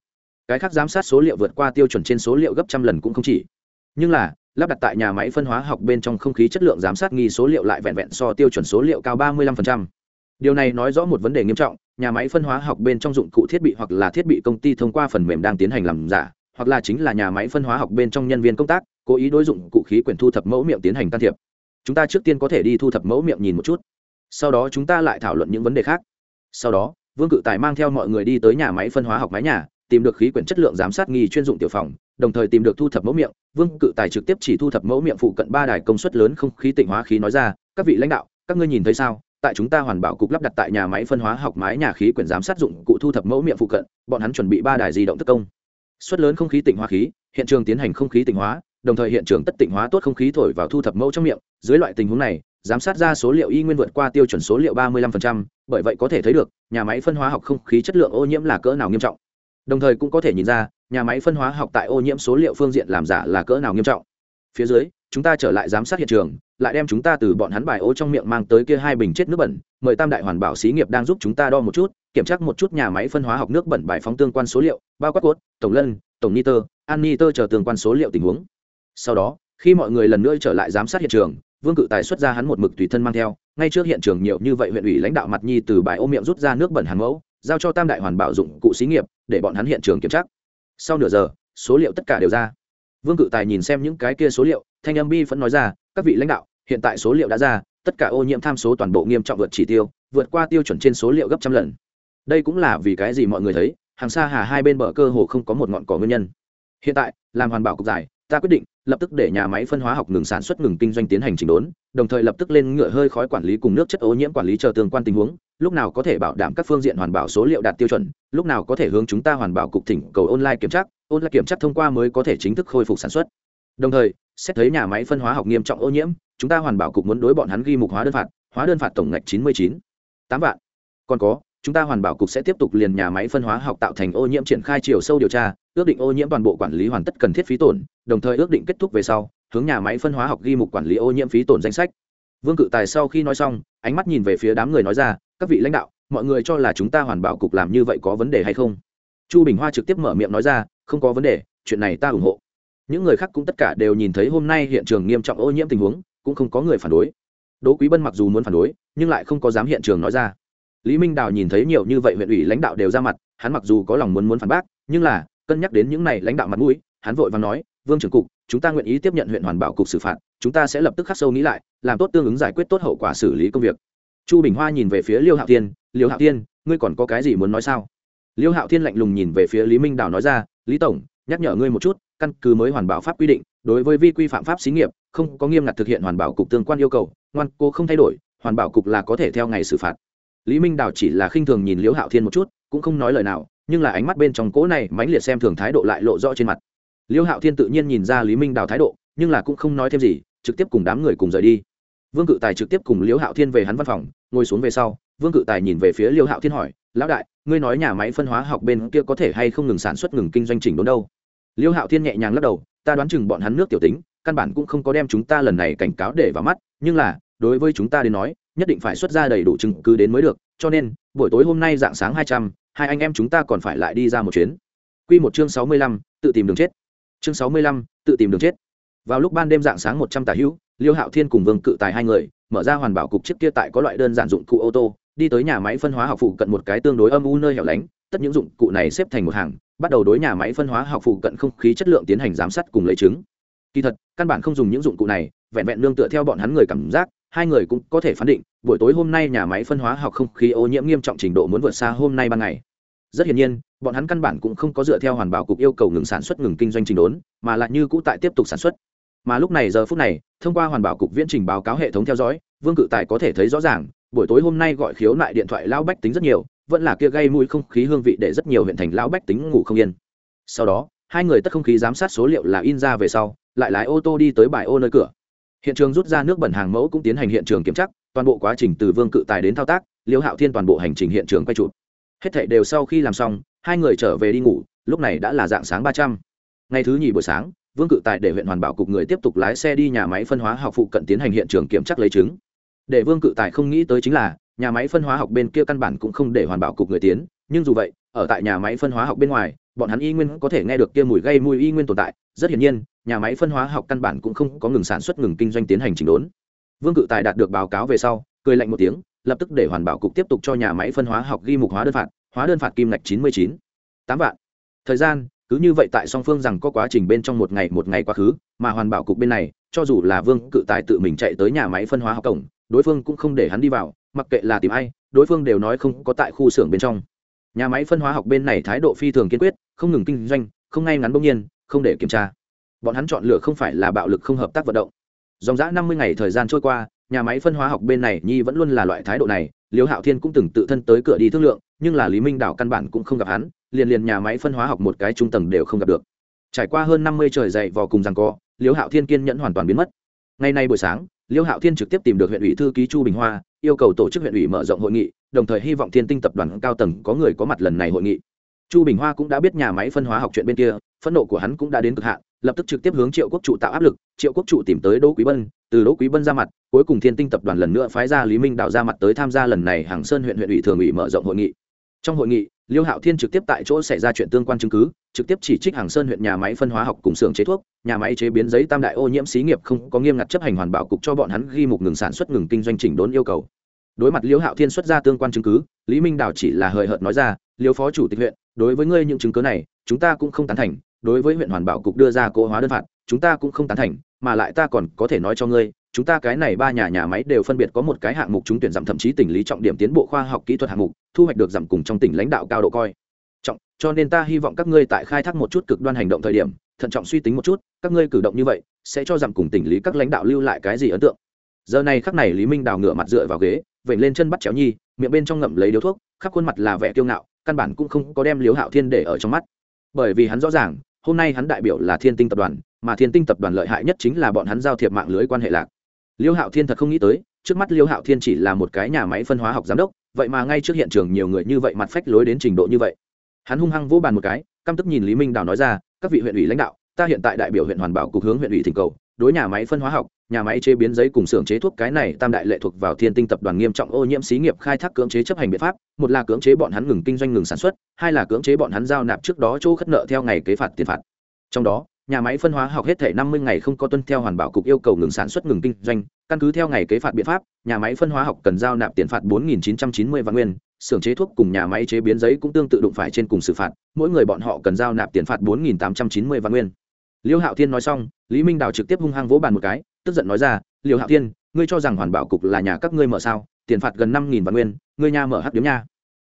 A: Cái khác giám sát số liệu vượt qua tiêu chuẩn trên số liệu gấp trăm lần cũng không chỉ. Nhưng là lắp đặt tại nhà máy phân hóa học bên trong không khí chất lượng giám sát nghi số liệu lại vẹn vẹn so tiêu chuẩn số liệu cao 35%. điều này nói rõ một vấn đề nghiêm trọng, nhà máy phân hóa học bên trong dụng cụ thiết bị hoặc là thiết bị công ty thông qua phần mềm đang tiến hành làm giả, hoặc là chính là nhà máy phân hóa học bên trong nhân viên công tác, cố ý đối dụng cụ khí quyển thu thập mẫu miệng tiến hành can thiệp. Chúng ta trước tiên có thể đi thu thập mẫu miệng nhìn một chút. Sau đó chúng ta lại thảo luận những vấn đề khác. Sau đó, vương cự tài mang theo mọi người đi tới nhà máy phân hóa học mái nhà, tìm được khí quyển chất lượng giám sát nghi chuyên dụng tiểu phòng đồng thời tìm được thu thập mẫu miệng vương cự tài trực tiếp chỉ thu thập mẫu miệng phụ cận ba đài công suất lớn không khí tịnh hóa khí nói ra các vị lãnh đạo các ngươi nhìn thấy sao? Tại chúng ta hoàn bảo cục lắp đặt tại nhà máy phân hóa học mái nhà khí quyển giám sát dụng cụ thu thập mẫu miệng phụ cận bọn hắn chuẩn bị ba đài di động tất công. Suất lớn không khí tịnh hóa khí hiện trường tiến hành không khí tịnh hóa đồng thời hiện trường tất tịnh hóa tốt không khí thổi vào thu thập mẫu trong miệng. Dưới loại tình huống này giám sát ra số liệu y nguyên vượt qua tiêu chuẩn số liệu ba mươi 35%, bởi vậy có thể thấy được nhà máy phân hóa học không khí chất lượng ô nhiễm là cỡ nào nghiêm trọng. Đồng thời cũng có thể nhìn ra nhà máy phân hóa học tại ô nhiễm số liệu phương diện làm giả là cỡ nào nghiêm trọng? Phía dưới, chúng ta trở lại giám sát hiện trường, lại đem chúng ta từ bọn hắn bài ô trong miệng mang tới kia hai bình chết nước bẩn, mời tam đại hoàn bảo xí nghiệp đang giúp chúng ta đo một chút, kiểm tra một chút nhà máy phân hóa học nước bẩn bài phóng tương quan số liệu, bao quát cốt, tổng lân, tổng nitơ an nitơ chờ tương quan số liệu tình huống. Sau đó, khi mọi người lần nữa trở lại giám sát hiện trường, vương cự tài xuất ra hắn một mực tùy thân mang theo, ngay trước hiện trường nhiều như vậy huyện ủy lãnh đạo mặt nhi từ bài ô miệng rút ra nước bẩn hàng mẫu, giao cho tam đại hoàn bảo dụng cụ xí nghiệp, để bọn hắn hiện trường kiểm tra sau nửa giờ, số liệu tất cả đều ra. Vương cự tài nhìn xem những cái kia số liệu, thanh âm bi vẫn nói ra, các vị lãnh đạo, hiện tại số liệu đã ra, tất cả ô nhiễm tham số toàn bộ nghiêm trọng vượt chỉ tiêu, vượt qua tiêu chuẩn trên số liệu gấp trăm lần. Đây cũng là vì cái gì mọi người thấy, hàng xa hà hai bên bờ cơ hồ không có một ngọn cỏ nguyên nhân. Hiện tại, làm hoàn bảo cục giải ta quyết định, lập tức để nhà máy phân hóa học ngừng sản xuất ngừng kinh doanh tiến hành chỉnh đốn, đồng thời lập tức lên ngựa hơi khói quản lý cùng nước chất ô nhiễm quản lý chờ tương quan tình huống, lúc nào có thể bảo đảm các phương diện hoàn bảo số liệu đạt tiêu chuẩn, lúc nào có thể hướng chúng ta hoàn bảo cục thỉnh cầu online kiểm tra, online kiểm tra thông qua mới có thể chính thức khôi phục sản xuất. Đồng thời, xét thấy nhà máy phân hóa học nghiêm trọng ô nhiễm, chúng ta hoàn bảo cục muốn đối bọn hắn ghi mục hóa đơn phạt, hóa đơn phạt tổng ngạch chín mươi chín, tám vạn. Còn có, chúng ta hoàn bảo cục sẽ tiếp tục liền nhà máy phân hóa học tạo thành ô nhiễm triển khai chiều sâu điều tra ước định ô nhiễm toàn bộ quản lý hoàn tất cần thiết phí tổn, đồng thời ước định kết thúc về sau, hướng nhà máy phân hóa học ghi mục quản lý ô nhiễm phí tổn danh sách. Vương cự tài sau khi nói xong, ánh mắt nhìn về phía đám người nói ra, các vị lãnh đạo, mọi người cho là chúng ta hoàn bảo cục làm như vậy có vấn đề hay không? Chu bình hoa trực tiếp mở miệng nói ra, không có vấn đề, chuyện này ta ủng hộ. Những người khác cũng tất cả đều nhìn thấy hôm nay hiện trường nghiêm trọng ô nhiễm tình huống, cũng không có người phản đối. Đỗ quý bân mặc dù muốn phản đối, nhưng lại không có dám hiện trường nói ra. Lý minh đào nhìn thấy nhiều như vậy huyện ủy lãnh đạo đều ra mặt, hắn mặc dù có lòng muốn muốn phản bác, nhưng là cân nhắc đến những này lãnh đạo mặt mũi, hắn vội và nói, vương trưởng cục, chúng ta nguyện ý tiếp nhận huyện hoàn bảo cục xử phạt, chúng ta sẽ lập tức khắc sâu nghĩ lại, làm tốt tương ứng giải quyết tốt hậu quả xử lý công việc. Chu bình hoa nhìn về phía liêu hạo thiên, liêu hạo thiên, ngươi còn có cái gì muốn nói sao? Liêu hạo thiên lạnh lùng nhìn về phía lý minh đào nói ra, lý tổng, nhắc nhở ngươi một chút, căn cứ mới hoàn bảo pháp quy định, đối với vi quy phạm pháp xí nghiệp, không có nghiêm ngặt thực hiện hoàn bảo cục tương quan yêu cầu, ngoan cô không thay đổi, hoàn bảo cục là có thể theo ngày xử phạt. Lý minh đào chỉ là khinh thường nhìn liễu hạo thiên một chút, cũng không nói lời nào nhưng là ánh mắt bên trong cỗ này mãnh liệt xem thường thái độ lại lộ rõ trên mặt. Liêu hạo thiên tự nhiên nhìn ra lý minh đào thái độ, nhưng là cũng không nói thêm gì, trực tiếp cùng đám người cùng rời đi. Vương cự tài trực tiếp cùng Liêu hạo thiên về hắn văn phòng, ngồi xuống về sau, vương cự tài nhìn về phía Liêu hạo thiên hỏi, lão đại, ngươi nói nhà máy phân hóa học bên kia có thể hay không ngừng sản xuất ngừng kinh doanh chỉnh đốn đâu? Liêu hạo thiên nhẹ nhàng lắc đầu, ta đoán chừng bọn hắn nước tiểu tính, căn bản cũng không có đem chúng ta lần này cảnh cáo để vào mắt, nhưng là, đối với chúng ta đến nói, nhất định phải xuất ra đầy đủ chứng cứ đến mới được, cho nên, buổi tối hôm nay dạng sáng hai trăm hai anh em chúng ta còn phải lại đi ra một chuyến. Q một chương sáu mươi lăm, tự tìm đường chết. Chương sáu mươi lăm, tự tìm đường chết. Vào lúc ban đêm dạng sáng một trăm tà hữu, liêu hạo thiên cùng vương cự tài hai người, mở ra hoàn bảo cục chiếc kia tại có loại đơn giản dụng cụ ô tô, đi tới nhà máy phân hóa học phụ cận một cái tương đối âm u nơi hẻo lánh. Tất những dụng cụ này xếp thành một hàng, bắt đầu đối nhà máy phân hóa học phụ cận không khí chất lượng tiến hành giám sát cùng lấy chứng. Kỳ thật, căn bản không dùng những dụng cụ này, vẹn vẹn nương tựa theo bọn hắn người cảm giác, hai người cũng có thể phán định, buổi tối hôm nay nhà máy phân hóa học không khí ô nhiễm nghiêm trọng trình độ muốn vượt xa hôm nay ban ngày rất hiển nhiên, bọn hắn căn bản cũng không có dựa theo hoàn bảo cục yêu cầu ngừng sản xuất, ngừng kinh doanh trình đốn, mà lại như cũ tại tiếp tục sản xuất. Mà lúc này giờ phút này, thông qua hoàn bảo cục viễn trình báo cáo hệ thống theo dõi, vương cự tài có thể thấy rõ ràng, buổi tối hôm nay gọi khiếu nại điện thoại lao bách tính rất nhiều, vẫn là kia gây mũi không khí hương vị để rất nhiều huyện thành lao bách tính ngủ không yên. Sau đó, hai người tất không khí giám sát số liệu là in ra về sau, lại lái ô tô đi tới bài ô nơi cửa. Hiện trường rút ra nước bẩn hàng mẫu cũng tiến hành hiện trường kiểm tra, toàn bộ quá trình từ vương cự tài đến thao tác, liêu hạo thiên toàn bộ hành trình hiện trường quay chụp hết thảy đều sau khi làm xong, hai người trở về đi ngủ, lúc này đã là dạng sáng ba trăm. Ngày thứ nhì buổi sáng, vương cự tài để huyện hoàn bảo cục người tiếp tục lái xe đi nhà máy phân hóa học phụ cận tiến hành hiện trường kiểm tra lấy chứng. Để vương cự tài không nghĩ tới chính là, nhà máy phân hóa học bên kia căn bản cũng không để hoàn bảo cục người tiến, nhưng dù vậy, ở tại nhà máy phân hóa học bên ngoài, bọn hắn y nguyên có thể nghe được kia mùi gây mùi y nguyên tồn tại. Rất hiển nhiên, nhà máy phân hóa học căn bản cũng không có ngừng sản xuất, ngừng kinh doanh tiến hành chỉnh đốn. Vương cự tài đạt được báo cáo về sau, cười lạnh một tiếng lập tức để hoàn bảo cục tiếp tục cho nhà máy phân hóa học ghi mục hóa đơn phạt, hóa đơn phạt kim ngạch chín mươi chín, tám vạn. Thời gian, cứ như vậy tại song phương rằng có quá trình bên trong một ngày một ngày quá khứ, mà hoàn bảo cục bên này, cho dù là vương cự tài tự mình chạy tới nhà máy phân hóa học cổng, đối phương cũng không để hắn đi vào, mặc kệ là tìm ai, đối phương đều nói không có tại khu xưởng bên trong. Nhà máy phân hóa học bên này thái độ phi thường kiên quyết, không ngừng kinh doanh, không ngay ngắn bỗng nhiên, không để kiểm tra. Bọn hắn chọn lựa không phải là bạo lực không hợp tác vận động. Dòng dã năm mươi ngày thời gian trôi qua nhà máy phân hóa học bên này nhi vẫn luôn là loại thái độ này, liêu hạo thiên cũng từng tự thân tới cửa đi thương lượng, nhưng là lý minh đảo căn bản cũng không gặp hắn, liền liền nhà máy phân hóa học một cái trung tầng đều không gặp được. Trải qua hơn năm mươi trời dậy vò cùng rằng co, liêu hạo thiên kiên nhẫn hoàn toàn biến mất. Ngày nay buổi sáng, liêu hạo thiên trực tiếp tìm được huyện ủy thư ký chu bình hoa, yêu cầu tổ chức huyện ủy mở rộng hội nghị, đồng thời hy vọng thiên tinh tập đoàn cao tầng có người có mặt lần này hội nghị chu bình hoa cũng đã biết nhà máy phân hóa học chuyện bên kia, phẫn nộ của hắn cũng đã đến cực hạn, lập tức trực tiếp hướng triệu quốc trụ tạo áp lực, triệu quốc trụ tìm tới đỗ quý bân, từ đỗ quý bân ra mặt, cuối cùng thiên tinh tập đoàn lần nữa phái ra lý minh đạo ra mặt tới tham gia lần này hàng sơn huyện huyện ủy thường ủy mở rộng hội nghị. Trong hội nghị, liêu hạo thiên trực tiếp tại chỗ xảy ra chuyện tương quan chứng cứ, trực tiếp chỉ trích hàng sơn huyện nhà máy phân hóa học cùng xưởng chế thuốc, nhà máy chế biến giấy tam đại ô nhiễm xí nghiệp không có nghiêm ngặt chấp hành hoàn bảo cục cho bọn hắn ghi mục ngừng sản xuất ngừng kinh doanh chỉnh đốn yêu cầu. Đối mặt liêu hạo thiên xuất ra tương quan chứng cứ, lý minh đào chỉ là hời hợt nói ra, liêu phó chủ tịch huyện đối với ngươi những chứng cứ này, chúng ta cũng không tán thành, đối với huyện hoàn bảo cục đưa ra cố hóa đơn phạt, chúng ta cũng không tán thành, mà lại ta còn có thể nói cho ngươi, chúng ta cái này ba nhà nhà máy đều phân biệt có một cái hạng mục trúng tuyển giảm thậm chí tỉnh lý trọng điểm tiến bộ khoa học kỹ thuật hạng mục, thu hoạch được giảm cùng trong tỉnh lãnh đạo cao độ coi. Trọng, cho nên ta hy vọng các ngươi tại khai thác một chút cực đoan hành động thời điểm, thận trọng suy tính một chút, các ngươi cử động như vậy, sẽ cho giảm cùng tỉnh lý các lãnh đạo lưu lại cái gì ấn tượng. Giờ này khắc này lý minh đào ngửa mặt dựa vào ghế, vểnh lên chân bắt chéo nhi, miệng bên trong ngậm lấy điếu thuốc, khắp khuôn mặt là vẻ kiêu ngạo căn bản cũng không có đem liếu hạo thiên để ở trong mắt. Bởi vì hắn rõ ràng, hôm nay hắn đại biểu là thiên tinh tập đoàn, mà thiên tinh tập đoàn lợi hại nhất chính là bọn hắn giao thiệp mạng lưới quan hệ lạc. Liêu hạo thiên thật không nghĩ tới, trước mắt liêu hạo thiên chỉ là một cái nhà máy phân hóa học giám đốc, vậy mà ngay trước hiện trường nhiều người như vậy mặt phách lối đến trình độ như vậy. Hắn hung hăng vỗ bàn một cái, căm tức nhìn lý minh đào nói ra, các vị huyện ủy lãnh đạo, ta hiện tại đại biểu huyện hoàn bảo cục hướng huyện ủy thỉnh cầu đối nhà máy phân hóa học, nhà máy chế biến giấy cùng xưởng chế thuốc cái này tam đại lệ thuộc vào thiên tinh tập đoàn nghiêm trọng ô nhiễm xí nghiệp khai thác cưỡng chế chấp hành biện pháp, một là cưỡng chế bọn hắn ngừng kinh doanh ngừng sản xuất, hai là cưỡng chế bọn hắn giao nạp trước đó chỗ khất nợ theo ngày kế phạt tiền phạt. Trong đó, nhà máy phân hóa học hết thể năm mươi ngày không có tuân theo hoàn bảo cục yêu cầu ngừng sản xuất ngừng kinh doanh, căn cứ theo ngày kế phạt biện pháp, nhà máy phân hóa học cần giao nạp tiền phạt bốn nghìn chín trăm chín mươi vạn nguyên, xưởng chế thuốc cùng nhà máy chế biến giấy cũng tương tự đụng phải trên cùng xử phạt, mỗi người bọn họ cần giao nạp tiền phạt bốn nghìn tám trăm chín mươi vạn nguyên liêu hạo thiên nói xong, lý minh đào trực tiếp hung hăng vỗ bàn một cái, tức giận nói ra, liêu hạo thiên, ngươi cho rằng hoàn bảo cục là nhà các ngươi mở sao? Tiền phạt gần năm nghìn vạn nguyên, ngươi nhà mở hắc điếm nha.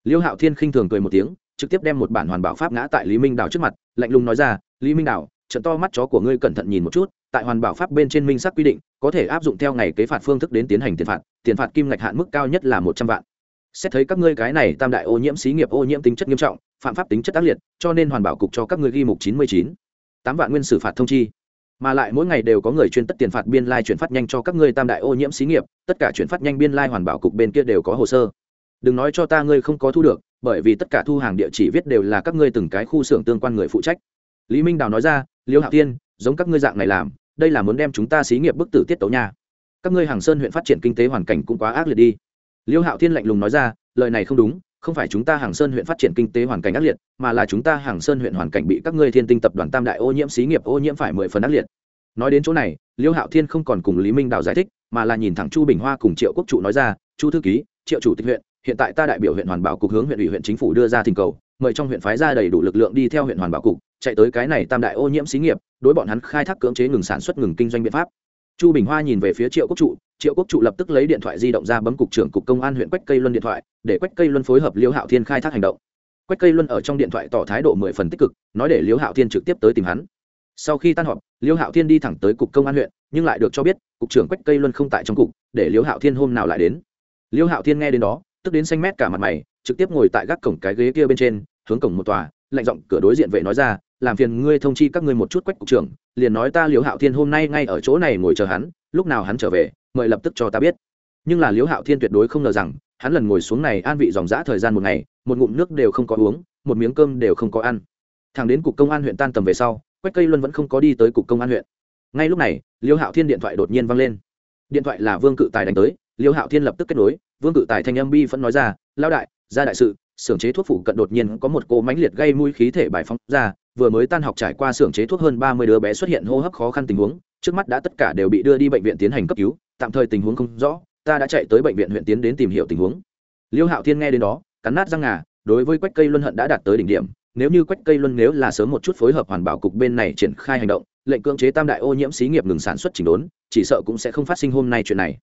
A: Liêu hạo thiên khinh thường cười một tiếng, trực tiếp đem một bản hoàn bảo pháp ngã tại lý minh đào trước mặt, lạnh lùng nói ra, lý minh đào, trận to mắt chó của ngươi cẩn thận nhìn một chút, tại hoàn bảo pháp bên trên minh sắc quy định, có thể áp dụng theo ngày kế phạt phương thức đến tiến hành tiền phạt tiền phạt kim ngạch hạn mức cao nhất là một trăm vạn. Xét thấy các ngươi cái này tam đại ô nhiễm xí nghiệp ô nhiễm tính chất nghiêm trọng, phạm pháp tính chất tác liệt, cho nên hoàn bảo cục cho các ngươi ghi mục chín mươi chín tám vạn nguyên xử phạt thông chi. Mà lại mỗi ngày đều có người chuyên tất tiền phạt biên lai chuyển phát nhanh cho các ngươi tam đại ô nhiễm xí nghiệp, tất cả chuyển phát nhanh biên lai hoàn bảo cục bên kia đều có hồ sơ. Đừng nói cho ta ngươi không có thu được, bởi vì tất cả thu hàng địa chỉ viết đều là các ngươi từng cái khu xưởng tương quan người phụ trách. Lý minh đào nói ra, liêu hạo tiên giống các ngươi dạng này làm, đây là muốn đem chúng ta xí nghiệp bức tử tiết tấu nha. Các ngươi hàng sơn huyện phát triển kinh tế hoàn cảnh cũng quá ác liệt đi. Liêu hạo thiên lạnh lùng nói ra, lời này không đúng không phải chúng ta hàng sơn huyện phát triển kinh tế hoàn cảnh ác liệt, mà là chúng ta hàng sơn huyện hoàn cảnh bị các ngươi thiên tinh tập đoàn tam đại ô nhiễm xí nghiệp ô nhiễm phải mười phần ác liệt. Nói đến chỗ này, liêu hạo thiên không còn cùng lý minh đào giải thích, mà là nhìn thẳng chu bình hoa cùng triệu quốc trụ nói ra, chu thư ký, triệu chủ tịch huyện, hiện tại ta đại biểu huyện hoàn bảo cục hướng huyện ủy huyện chính phủ đưa ra thỉnh cầu, mời trong huyện phái ra đầy đủ lực lượng đi theo huyện hoàn bảo cục, chạy tới cái này tam đại ô nhiễm xí nghiệp, đối bọn hắn khai thác cưỡng chế ngừng sản xuất ngừng kinh doanh biện pháp chu bình hoa nhìn về phía triệu quốc trụ, triệu quốc trụ lập tức lấy điện thoại di động ra bấm cục trưởng cục công an huyện quách cây luân điện thoại, để quách cây luân phối hợp liêu hạo thiên khai thác hành động. Quách cây luân ở trong điện thoại tỏ thái độ mười phần tích cực, nói để liêu hạo thiên trực tiếp tới tìm hắn. Sau khi tan họp, liêu hạo thiên đi thẳng tới cục công an huyện, nhưng lại được cho biết, cục trưởng quách cây luân không tại trong cục, để liêu hạo thiên hôm nào lại đến. Liêu hạo thiên nghe đến đó, tức đến xanh mét cả mặt mày, trực tiếp ngồi tại gác cổng cái ghế kia bên trên, hướng cổng một tòa, lạnh giọng cửa đối diện vệ nói ra, làm phiền ngươi thông chi các ngươi một chút quách cục trưởng liền nói ta liễu hạo thiên hôm nay ngay ở chỗ này ngồi chờ hắn, lúc nào hắn trở về, mời lập tức cho ta biết. Nhưng là liễu hạo thiên tuyệt đối không ngờ rằng, hắn lần ngồi xuống này an vị dòng dã thời gian một ngày, một ngụm nước đều không có uống, một miếng cơm đều không có ăn. Thằng đến cục công an huyện tan tầm về sau, quách cây luân vẫn không có đi tới cục công an huyện. Ngay lúc này, liễu hạo thiên điện thoại đột nhiên vang lên. Điện thoại là vương cự tài đánh tới, liễu hạo thiên lập tức kết nối, vương cự tài thanh âm bi vẫn nói ra lao đại, ra đại sự, xưởng chế thuốc phủ cận đột nhiên có một cô mãnh liệt gây mũi khí thể bài phóng ra vừa mới tan học trải qua xưởng chế thuốc hơn ba mươi đứa bé xuất hiện hô hấp khó khăn tình huống, trước mắt đã tất cả đều bị đưa đi bệnh viện tiến hành cấp cứu, tạm thời tình huống không rõ, ta đã chạy tới bệnh viện huyện tiến đến tìm hiểu tình huống. Liêu hạo thiên nghe đến đó, cắn nát răng ngà, đối với quách cây luân hận đã đạt tới đỉnh điểm, nếu như quách cây luân nếu là sớm một chút phối hợp hoàn bảo cục bên này triển khai hành động, lệnh cưỡng chế tam đại ô nhiễm xí nghiệp ngừng sản xuất chỉnh đốn, chỉ sợ cũng sẽ không phát sinh hôm nay chuyện này.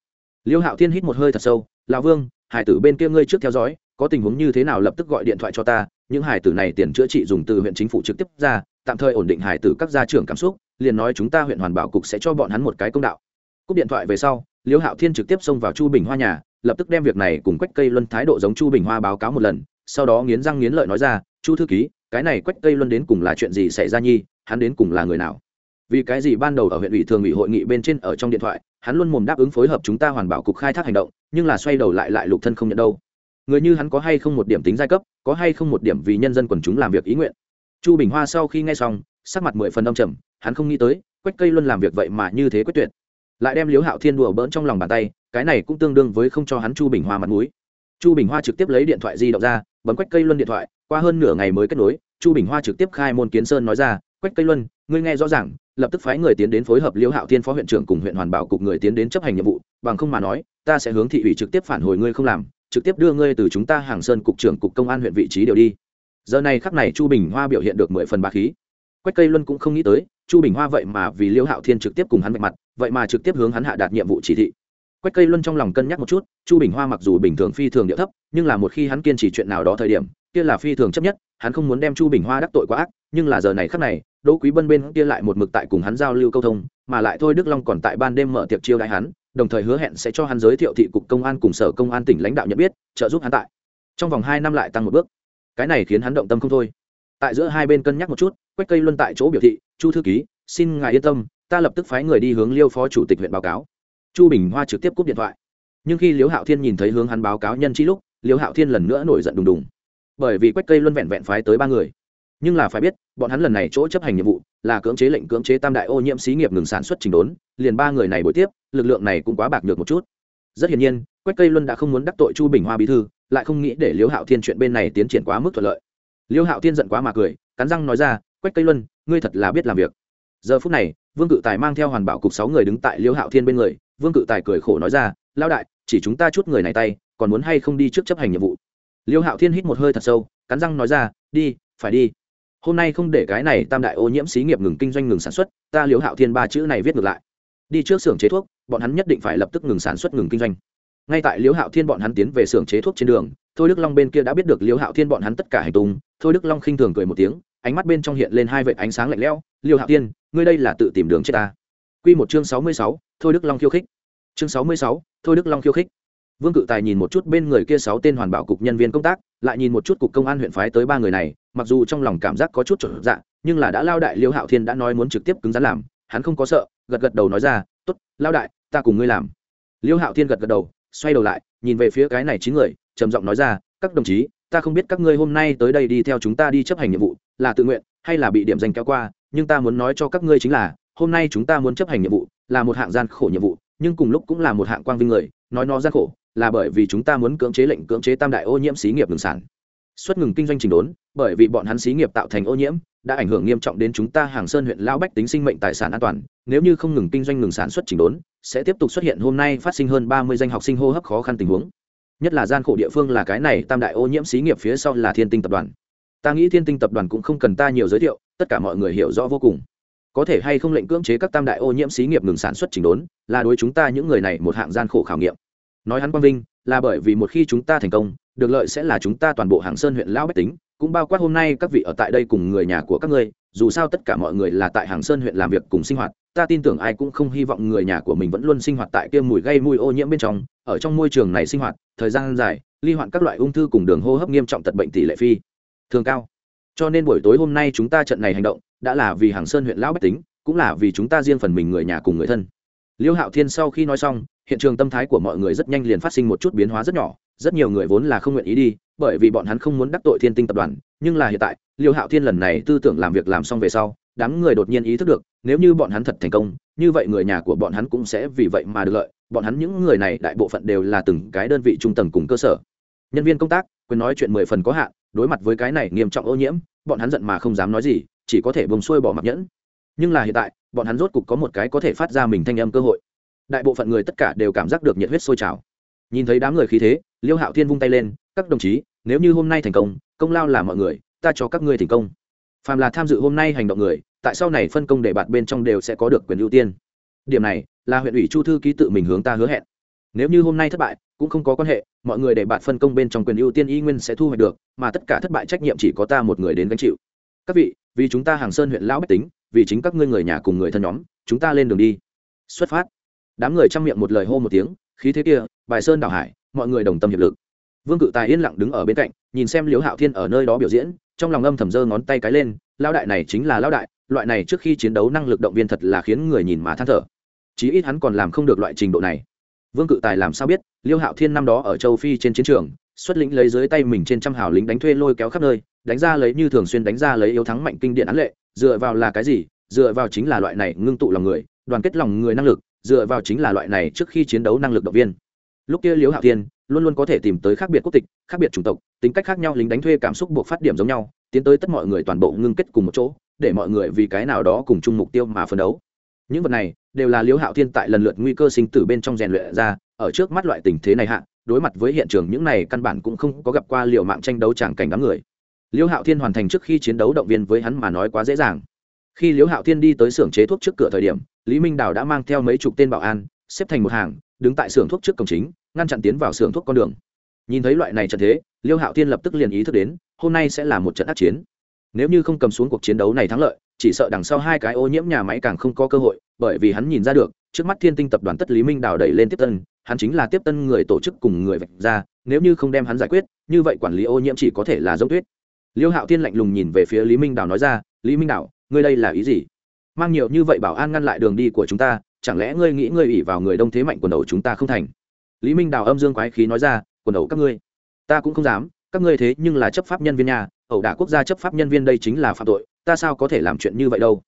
A: Liêu hạo thiên hít một hơi thật sâu, lão vương, hải tử bên kia ngươi trước theo dõi có tình huống như thế nào lập tức gọi điện thoại cho ta, những hải tử này tiền chữa trị dùng từ huyện chính phủ trực tiếp ra, tạm thời ổn định hải tử các gia trưởng cảm xúc, liền nói chúng ta huyện hoàn bảo cục sẽ cho bọn hắn một cái công đạo. Cúp điện thoại về sau liêu hạo thiên trực tiếp xông vào chu bình hoa nhà, lập tức đem việc này cùng quách cây luân thái độ giống chu bình hoa báo cáo một lần, sau đó nghiến răng nghiến lợi nói ra, chu thư ký, cái này quách cây luân đến cùng là chuyện gì xảy ra nhi, hắn đến cùng là người nào? Vì cái gì ban đầu ở huyện ủy thường ủy hội nghị bên trên ở trong điện thoại, hắn luôn mồm đáp ứng phối hợp chúng ta hoàn bảo cục khai thác hành động, nhưng là xoay đầu lại lại lục thân không nhận đâu người như hắn có hay không một điểm tính giai cấp, có hay không một điểm vì nhân dân quần chúng làm việc ý nguyện. Chu bình hoa sau khi nghe xong, sắc mặt mười phần đông trầm, hắn không nghĩ tới, quách cây luôn làm việc vậy mà như thế quyết tuyệt. Lại đem liếu hạo thiên đùa bỡn trong lòng bàn tay, cái này cũng tương đương với không cho hắn chu bình hoa mặt mũi. Chu bình hoa trực tiếp lấy điện thoại di động ra, bấm quách cây luân điện thoại, qua hơn nửa ngày mới kết nối, chu bình hoa trực tiếp khai môn kiến sơn nói ra, quách cây luân, ngươi nghe rõ ràng, lập tức phái người tiến đến phối hợp liễu hạo thiên phó huyện trưởng cùng huyện hoàn bảo cục người tiến đến chấp hành nhiệm vụ, bằng không mà nói, ta sẽ hướng thị ủy trực tiếp phản hồi ngươi không làm trực tiếp đưa ngươi từ chúng ta hàng sơn cục trưởng cục công an huyện vị trí đều đi. Giờ này khắc này chu bình hoa biểu hiện được mười phần ba khí. Quách cây luân cũng không nghĩ tới, chu bình hoa vậy mà vì liêu hạo thiên trực tiếp cùng hắn vạch mặt, vậy mà trực tiếp hướng hắn hạ đạt nhiệm vụ chỉ thị. Quách cây luân trong lòng cân nhắc một chút, chu bình hoa mặc dù bình thường phi thường địa thấp, nhưng là một khi hắn kiên trì chuyện nào đó thời điểm, kia là phi thường chấp nhất, hắn không muốn đem chu bình hoa đắc tội quá ác, nhưng là giờ này khắc này, đỗ quý bân bên kia lại một mực tại cùng hắn giao lưu câu thông, mà lại thôi đức long còn tại ban đêm mở tiệc chiêu đại hắn đồng thời hứa hẹn sẽ cho hắn giới thiệu thị cục công an cùng sở công an tỉnh lãnh đạo nhận biết, trợ giúp hắn tại. Trong vòng hai năm lại tăng một bước. Cái này khiến hắn động tâm không thôi. Tại giữa hai bên cân nhắc một chút, quách cây luân tại chỗ biểu thị, chu thư ký, xin ngài yên tâm, ta lập tức phái người đi hướng liêu phó chủ tịch huyện báo cáo. Chu bình hoa trực tiếp cúp điện thoại. Nhưng khi liễu hạo thiên nhìn thấy hướng hắn báo cáo nhân trí lúc liễu hạo thiên lần nữa nổi giận đùng đùng. Bởi vì quách cây luân vẹn vẹn phái tới ba người nhưng là phải biết, bọn hắn lần này chỗ chấp hành nhiệm vụ là cưỡng chế lệnh cưỡng chế tam đại ô nhiễm xí nghiệp ngừng sản xuất trình đốn, liền ba người này buổi tiếp, lực lượng này cũng quá bạc được một chút. Rất hiển nhiên, quách cây luân đã không muốn đắc tội chu bình hoa bí thư, lại không nghĩ để liễu hạo thiên chuyện bên này tiến triển quá mức thuận lợi. Liễu hạo thiên giận quá mà cười, cắn răng nói ra, quách cây luân, ngươi thật là biết làm việc. Giờ phút này, vương cự tài mang theo hoàn bảo cục sáu người đứng tại liễu hạo thiên bên người, vương cự tài cười khổ nói ra lao đại, chỉ chúng ta chút người này tay, còn muốn hay không đi trước chấp hành nhiệm vụ? Liễu hạo thiên hít một hơi thật sâu, cắn răng nói ra, đi, phải đi hôm nay không để cái này tam đại ô nhiễm xí nghiệp ngừng kinh doanh ngừng sản xuất ta liễu hạo thiên ba chữ này viết ngược lại. Đi trước xưởng chế thuốc bọn hắn nhất định phải lập tức ngừng sản xuất ngừng kinh doanh. Ngay tại liễu hạo thiên bọn hắn tiến về xưởng chế thuốc trên đường thôi đức long bên kia đã biết được liễu hạo thiên bọn hắn tất cả hành tung thôi đức long khinh thường cười một tiếng ánh mắt bên trong hiện lên hai vệt ánh sáng lạnh lẽo liễu hạo thiên ngươi đây là tự tìm đường chết ta. Quy một chương sáu mươi sáu, thôi đức long khiêu khích. Chương sáu mươi sáu, thôi đức long khiêu khích. Vương cự tài nhìn một chút bên người kia sáu tên hoàn bảo cục nhân viên công tác lại nhìn một chút cục công an huyện phái tới ba người này mặc dù trong lòng cảm giác có chút trở dạ nhưng là đã lao đại liêu hạo thiên đã nói muốn trực tiếp cứng rắn làm, hắn không có sợ, gật gật đầu nói ra t ố t lao đại, ta cùng ngươi làm. Liêu hạo thiên gật gật đầu, xoay đầu lại, nhìn về phía cái này chín người, trầm giọng nói ra, các đồng chí, ta không biết các ngươi hôm nay tới đây đi theo chúng ta đi chấp hành nhiệm vụ, là tự nguyện hay là bị điểm danh kéo qua, nhưng ta muốn nói cho các ngươi chính là, hôm nay chúng ta muốn chấp hành nhiệm vụ là một hạng gian khổ nhiệm vụ, nhưng cùng lúc cũng là một hạng quang vinh người, nói nó gian khổ là bởi vì chúng ta muốn cưỡng chế lệnh cưỡng chế tam đại ô nhiễm xí nghiệp đường sản xuất ngừng kinh doanh trình đốn, bởi vì bọn hắn xí nghiệp tạo thành ô nhiễm, đã ảnh hưởng nghiêm trọng đến chúng ta hàng sơn huyện lao bách tính sinh mệnh tài sản an toàn. Nếu như không ngừng kinh doanh ngừng sản xuất trình đốn, sẽ tiếp tục xuất hiện hôm nay phát sinh hơn ba mươi danh học sinh hô hấp khó khăn tình huống. Nhất là gian khổ địa phương là cái này, tam đại ô nhiễm xí nghiệp phía sau là thiên tinh tập đoàn. Ta nghĩ thiên tinh tập đoàn cũng không cần ta nhiều giới thiệu, tất cả mọi người hiểu rõ vô cùng. Có thể hay không lệnh cưỡng chế các tam đại ô nhiễm xí nghiệp ngừng sản xuất chỉnh đốn, là đối chúng ta những người này một hạng gian khổ khảo nghiệm. Nói hắn quang vinh, là bởi vì một khi chúng ta thành công được lợi sẽ là chúng ta toàn bộ hàng sơn huyện lão bách tính, cũng bao quát hôm nay các vị ở tại đây cùng người nhà của các ngươi, dù sao tất cả mọi người là tại hàng sơn huyện làm việc cùng sinh hoạt, ta tin tưởng ai cũng không hy vọng người nhà của mình vẫn luôn sinh hoạt tại kia mùi gây mùi ô nhiễm bên trong, ở trong môi trường này sinh hoạt, thời gian dài, ly hoạn các loại ung thư cùng đường hô hấp nghiêm trọng tật bệnh tỷ lệ phi thường cao. Cho nên buổi tối hôm nay chúng ta trận này hành động, đã là vì hàng sơn huyện lão bách tính, cũng là vì chúng ta riêng phần mình người nhà cùng người thân. Liêu hạo thiên sau khi nói xong, hiện trường tâm thái của mọi người rất nhanh liền phát sinh một chút biến hóa rất nhỏ rất nhiều người vốn là không nguyện ý đi, bởi vì bọn hắn không muốn đắc tội thiên tinh tập đoàn, nhưng là hiện tại, liêu hạo thiên lần này tư tưởng làm việc làm xong về sau, đám người đột nhiên ý thức được, nếu như bọn hắn thật thành công, như vậy người nhà của bọn hắn cũng sẽ vì vậy mà được lợi, bọn hắn những người này đại bộ phận đều là từng cái đơn vị trung tầng cùng cơ sở. Nhân viên công tác quyền nói chuyện mười phần có hạn, đối mặt với cái này nghiêm trọng ô nhiễm, bọn hắn giận mà không dám nói gì, chỉ có thể bông xuôi bỏ mặc nhẫn. Nhưng là hiện tại, bọn hắn rốt cục có một cái có thể phát ra mình thanh âm cơ hội. Đại bộ phận người tất cả đều cảm giác được nhiệt huyết sôi trào. Nhìn thấy đám người khí thế liêu hạo thiên vung tay lên, các đồng chí, nếu như hôm nay thành công công lao là mọi người, ta cho các ngươi thành công. Phàm là tham dự hôm nay hành động người, tại sau này phân công để bạt bên trong đều sẽ có được quyền ưu tiên. Điểm này là huyện ủy chu thư ký tự mình hướng ta hứa hẹn. Nếu như hôm nay thất bại, cũng không có quan hệ, mọi người để bạn phân công bên trong quyền ưu tiên y nguyên sẽ thu hoạch được, mà tất cả thất bại trách nhiệm chỉ có ta một người đến gánh chịu. Các vị, vì chúng ta hàng sơn huyện lão bách tính, vì chính các ngươi người nhà cùng người thân nhóm, chúng ta lên đường đi. Xuất phát. Đám người chăm miệng một lời hô một tiếng, khí thế kia, bài sơn đảo hải mọi người đồng tâm hiệp lực. Vương cự tài yên lặng đứng ở bên cạnh, nhìn xem liễu hạo thiên ở nơi đó biểu diễn, trong lòng âm thầm giơ ngón tay cái lên lao đại này chính là lao đại, loại này trước khi chiến đấu năng lực động viên thật là khiến người nhìn mà than thở. Chí ít hắn còn làm không được loại trình độ này. Vương cự tài làm sao biết liêu hạo thiên năm đó ở châu phi trên chiến trường, xuất lĩnh lấy dưới tay mình trên trăm hào lính đánh thuê lôi kéo khắp nơi, đánh ra lấy như thường xuyên đánh ra lấy yếu thắng mạnh kinh điện án lệ, dựa vào là cái gì? Dựa vào chính là loại này ngưng tụ lòng người, đoàn kết lòng người năng lực, dựa vào chính là loại này trước khi chiến đấu năng lực động viên lúc kia liễu hạo thiên luôn luôn có thể tìm tới khác biệt quốc tịch, khác biệt chủng tộc, tính cách khác nhau, lính đánh thuê cảm xúc buộc phát điểm giống nhau, tiến tới tất mọi người toàn bộ ngưng kết cùng một chỗ, để mọi người vì cái nào đó cùng chung mục tiêu mà phấn đấu. Những vật này đều là liễu hạo thiên tại lần lượt nguy cơ sinh tử bên trong rèn luyện ra, ở trước mắt loại tình thế này hạ, đối mặt với hiện trường những này căn bản cũng không có gặp qua liệu mạng tranh đấu tràng cảnh đám người. Liễu hạo thiên hoàn thành trước khi chiến đấu động viên với hắn mà nói quá dễ dàng. Khi liễu hạo thiên đi tới xưởng chế thuốc trước cửa thời điểm, lý minh đào đã mang theo mấy chục tên bảo an, xếp thành một hàng đứng tại xưởng thuốc trước cổng chính, ngăn chặn tiến vào xưởng thuốc con đường. Nhìn thấy loại này trận thế, liêu hạo thiên lập tức liền ý thức đến, hôm nay sẽ là một trận ác chiến. Nếu như không cầm xuống cuộc chiến đấu này thắng lợi, chỉ sợ đằng sau hai cái ô nhiễm nhà máy càng không có cơ hội, bởi vì hắn nhìn ra được, trước mắt thiên tinh tập đoàn tất lý minh đào đẩy lên tiếp tân, hắn chính là tiếp tân người tổ chức cùng người vạch ra, nếu như không đem hắn giải quyết, như vậy quản lý ô nhiễm chỉ có thể là giống tuyết. Liêu hạo thiên lạnh lùng nhìn về phía lý minh đào nói ra, lý minh đào, ngươi đây là ý gì? Mang nhiều như vậy bảo an ngăn lại đường đi của chúng ta chẳng lẽ ngươi nghĩ ngươi ủy vào người đông thế mạnh quần đầu chúng ta không thành? Lý minh đào âm dương quái khí nói ra, quần đầu các ngươi. Ta cũng không dám, các ngươi thế nhưng là chấp pháp nhân viên nhà, ẩu đả quốc gia chấp pháp nhân viên đây chính là phạm tội, ta sao có thể làm chuyện như vậy đâu?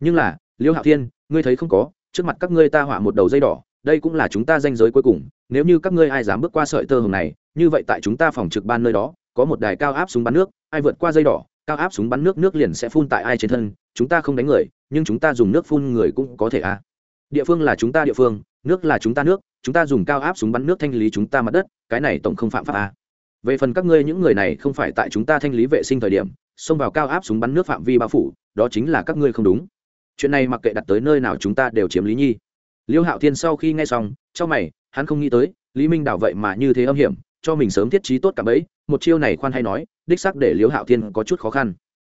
A: Nhưng là, liêu hạo thiên, ngươi thấy không có, trước mặt các ngươi ta họa một đầu dây đỏ, đây cũng là chúng ta danh giới cuối cùng, nếu như các ngươi ai dám bước qua sợi tơ hồng này, như vậy tại chúng ta phòng trực ban nơi đó, có một đài cao áp súng bắn nước, ai vượt qua dây đỏ, cao áp súng bắn nước nước liền sẽ phun tại ai trên thân, chúng ta không đánh người, nhưng chúng ta dùng nước phun người cũng có thể à? Địa phương là chúng ta địa phương, nước là chúng ta nước, chúng ta dùng cao áp súng bắn nước thanh lý chúng ta mặt đất, cái này tổng không phạm pháp à. về phần các ngươi những người này không phải tại chúng ta thanh lý vệ sinh thời điểm, xông vào cao áp súng bắn nước phạm vi bao phủ, đó chính là các ngươi không đúng. Chuyện này mặc kệ đặt tới nơi nào chúng ta đều chiếm lý nhi. Liêu hạo thiên sau khi nghe xong, trong mày, hắn không nghĩ tới, lý minh đảo vậy mà như thế âm hiểm, cho mình sớm thiết trí tốt cả bấy một chiêu này khoan hay nói, đích xác để liêu hạo thiên có chút khó khăn.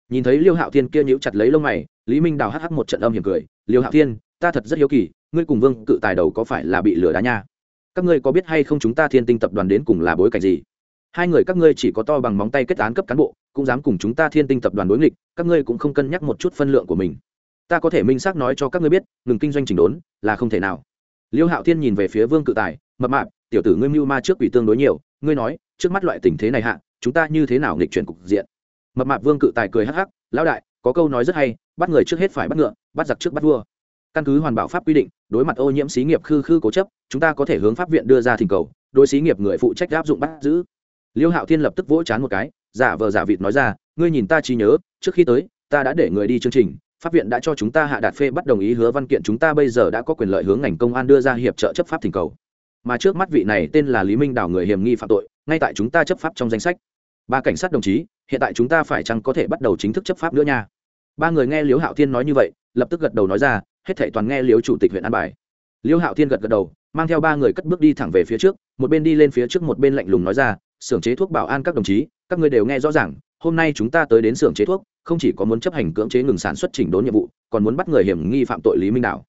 A: Nhìn thấy liêu hạo thiên kia nhíu chặt lấy lông mày, lý minh đào hắc hắc một trận âm hiểm cười, liêu hạo thiên ta thật rất hiếu kỳ, ngươi cùng vương cự tài đầu có phải là bị lừa đá nha? Các ngươi có biết hay không chúng ta thiên tinh tập đoàn đến cùng là bối cảnh gì? Hai người các ngươi chỉ có to bằng móng tay kết án cấp cán bộ, cũng dám cùng chúng ta thiên tinh tập đoàn đối nghịch, các ngươi cũng không cân nhắc một chút phân lượng của mình. Ta có thể minh xác nói cho các ngươi biết, ngừng kinh doanh chỉnh đốn là không thể nào. Liêu hạo thiên nhìn về phía vương cự tài, mập mạp, tiểu tử ngươi mưu ma trước quỷ tương đối nhiều, ngươi nói, trước mắt loại tình thế này hạ, chúng ta như thế nào nghịch chuyển cục diện? Mập mạp vương cự tài cười hắc hắc, lão đại, có câu nói rất hay, bắt người trước hết phải bắt ngựa, bắt giặc trước bắt vua căn cứ hoàn bảo pháp quy định, đối mặt ô nhiễm xí nghiệp khư khư cố chấp, chúng ta có thể hướng pháp viện đưa ra thỉnh cầu, đối xí nghiệp người phụ trách áp dụng bắt giữ. Liêu hạo thiên lập tức vỗ chán một cái, giả vờ giả vịt nói ra, ngươi nhìn ta trí nhớ, trước khi tới, ta đã để người đi chương trình, pháp viện đã cho chúng ta hạ đạt phê bắt đồng ý hứa văn kiện, chúng ta bây giờ đã có quyền lợi hướng ngành công an đưa ra hiệp trợ chấp pháp thỉnh cầu. Mà trước mắt vị này tên là lý minh đảo người hiểm nghi phạm tội, ngay tại chúng ta chấp pháp trong danh sách. Ba cảnh sát đồng chí, hiện tại chúng ta phải chăng có thể bắt đầu chính thức chấp pháp nữa nha? Ba người nghe liêu hạo thiên nói như vậy, lập tức gật đầu nói ra hết thảy toàn nghe liêu chủ tịch huyện an bài. Liêu hạo thiên gật gật đầu, mang theo ba người cất bước đi thẳng về phía trước, một bên đi lên phía trước một bên lạnh lùng nói ra, xưởng chế thuốc bảo an các đồng chí, các ngươi đều nghe rõ ràng, hôm nay chúng ta tới đến xưởng chế thuốc, không chỉ có muốn chấp hành cưỡng chế ngừng sản xuất chỉnh đốn nhiệm vụ, còn muốn bắt người hiểm nghi phạm tội lý minh đạo.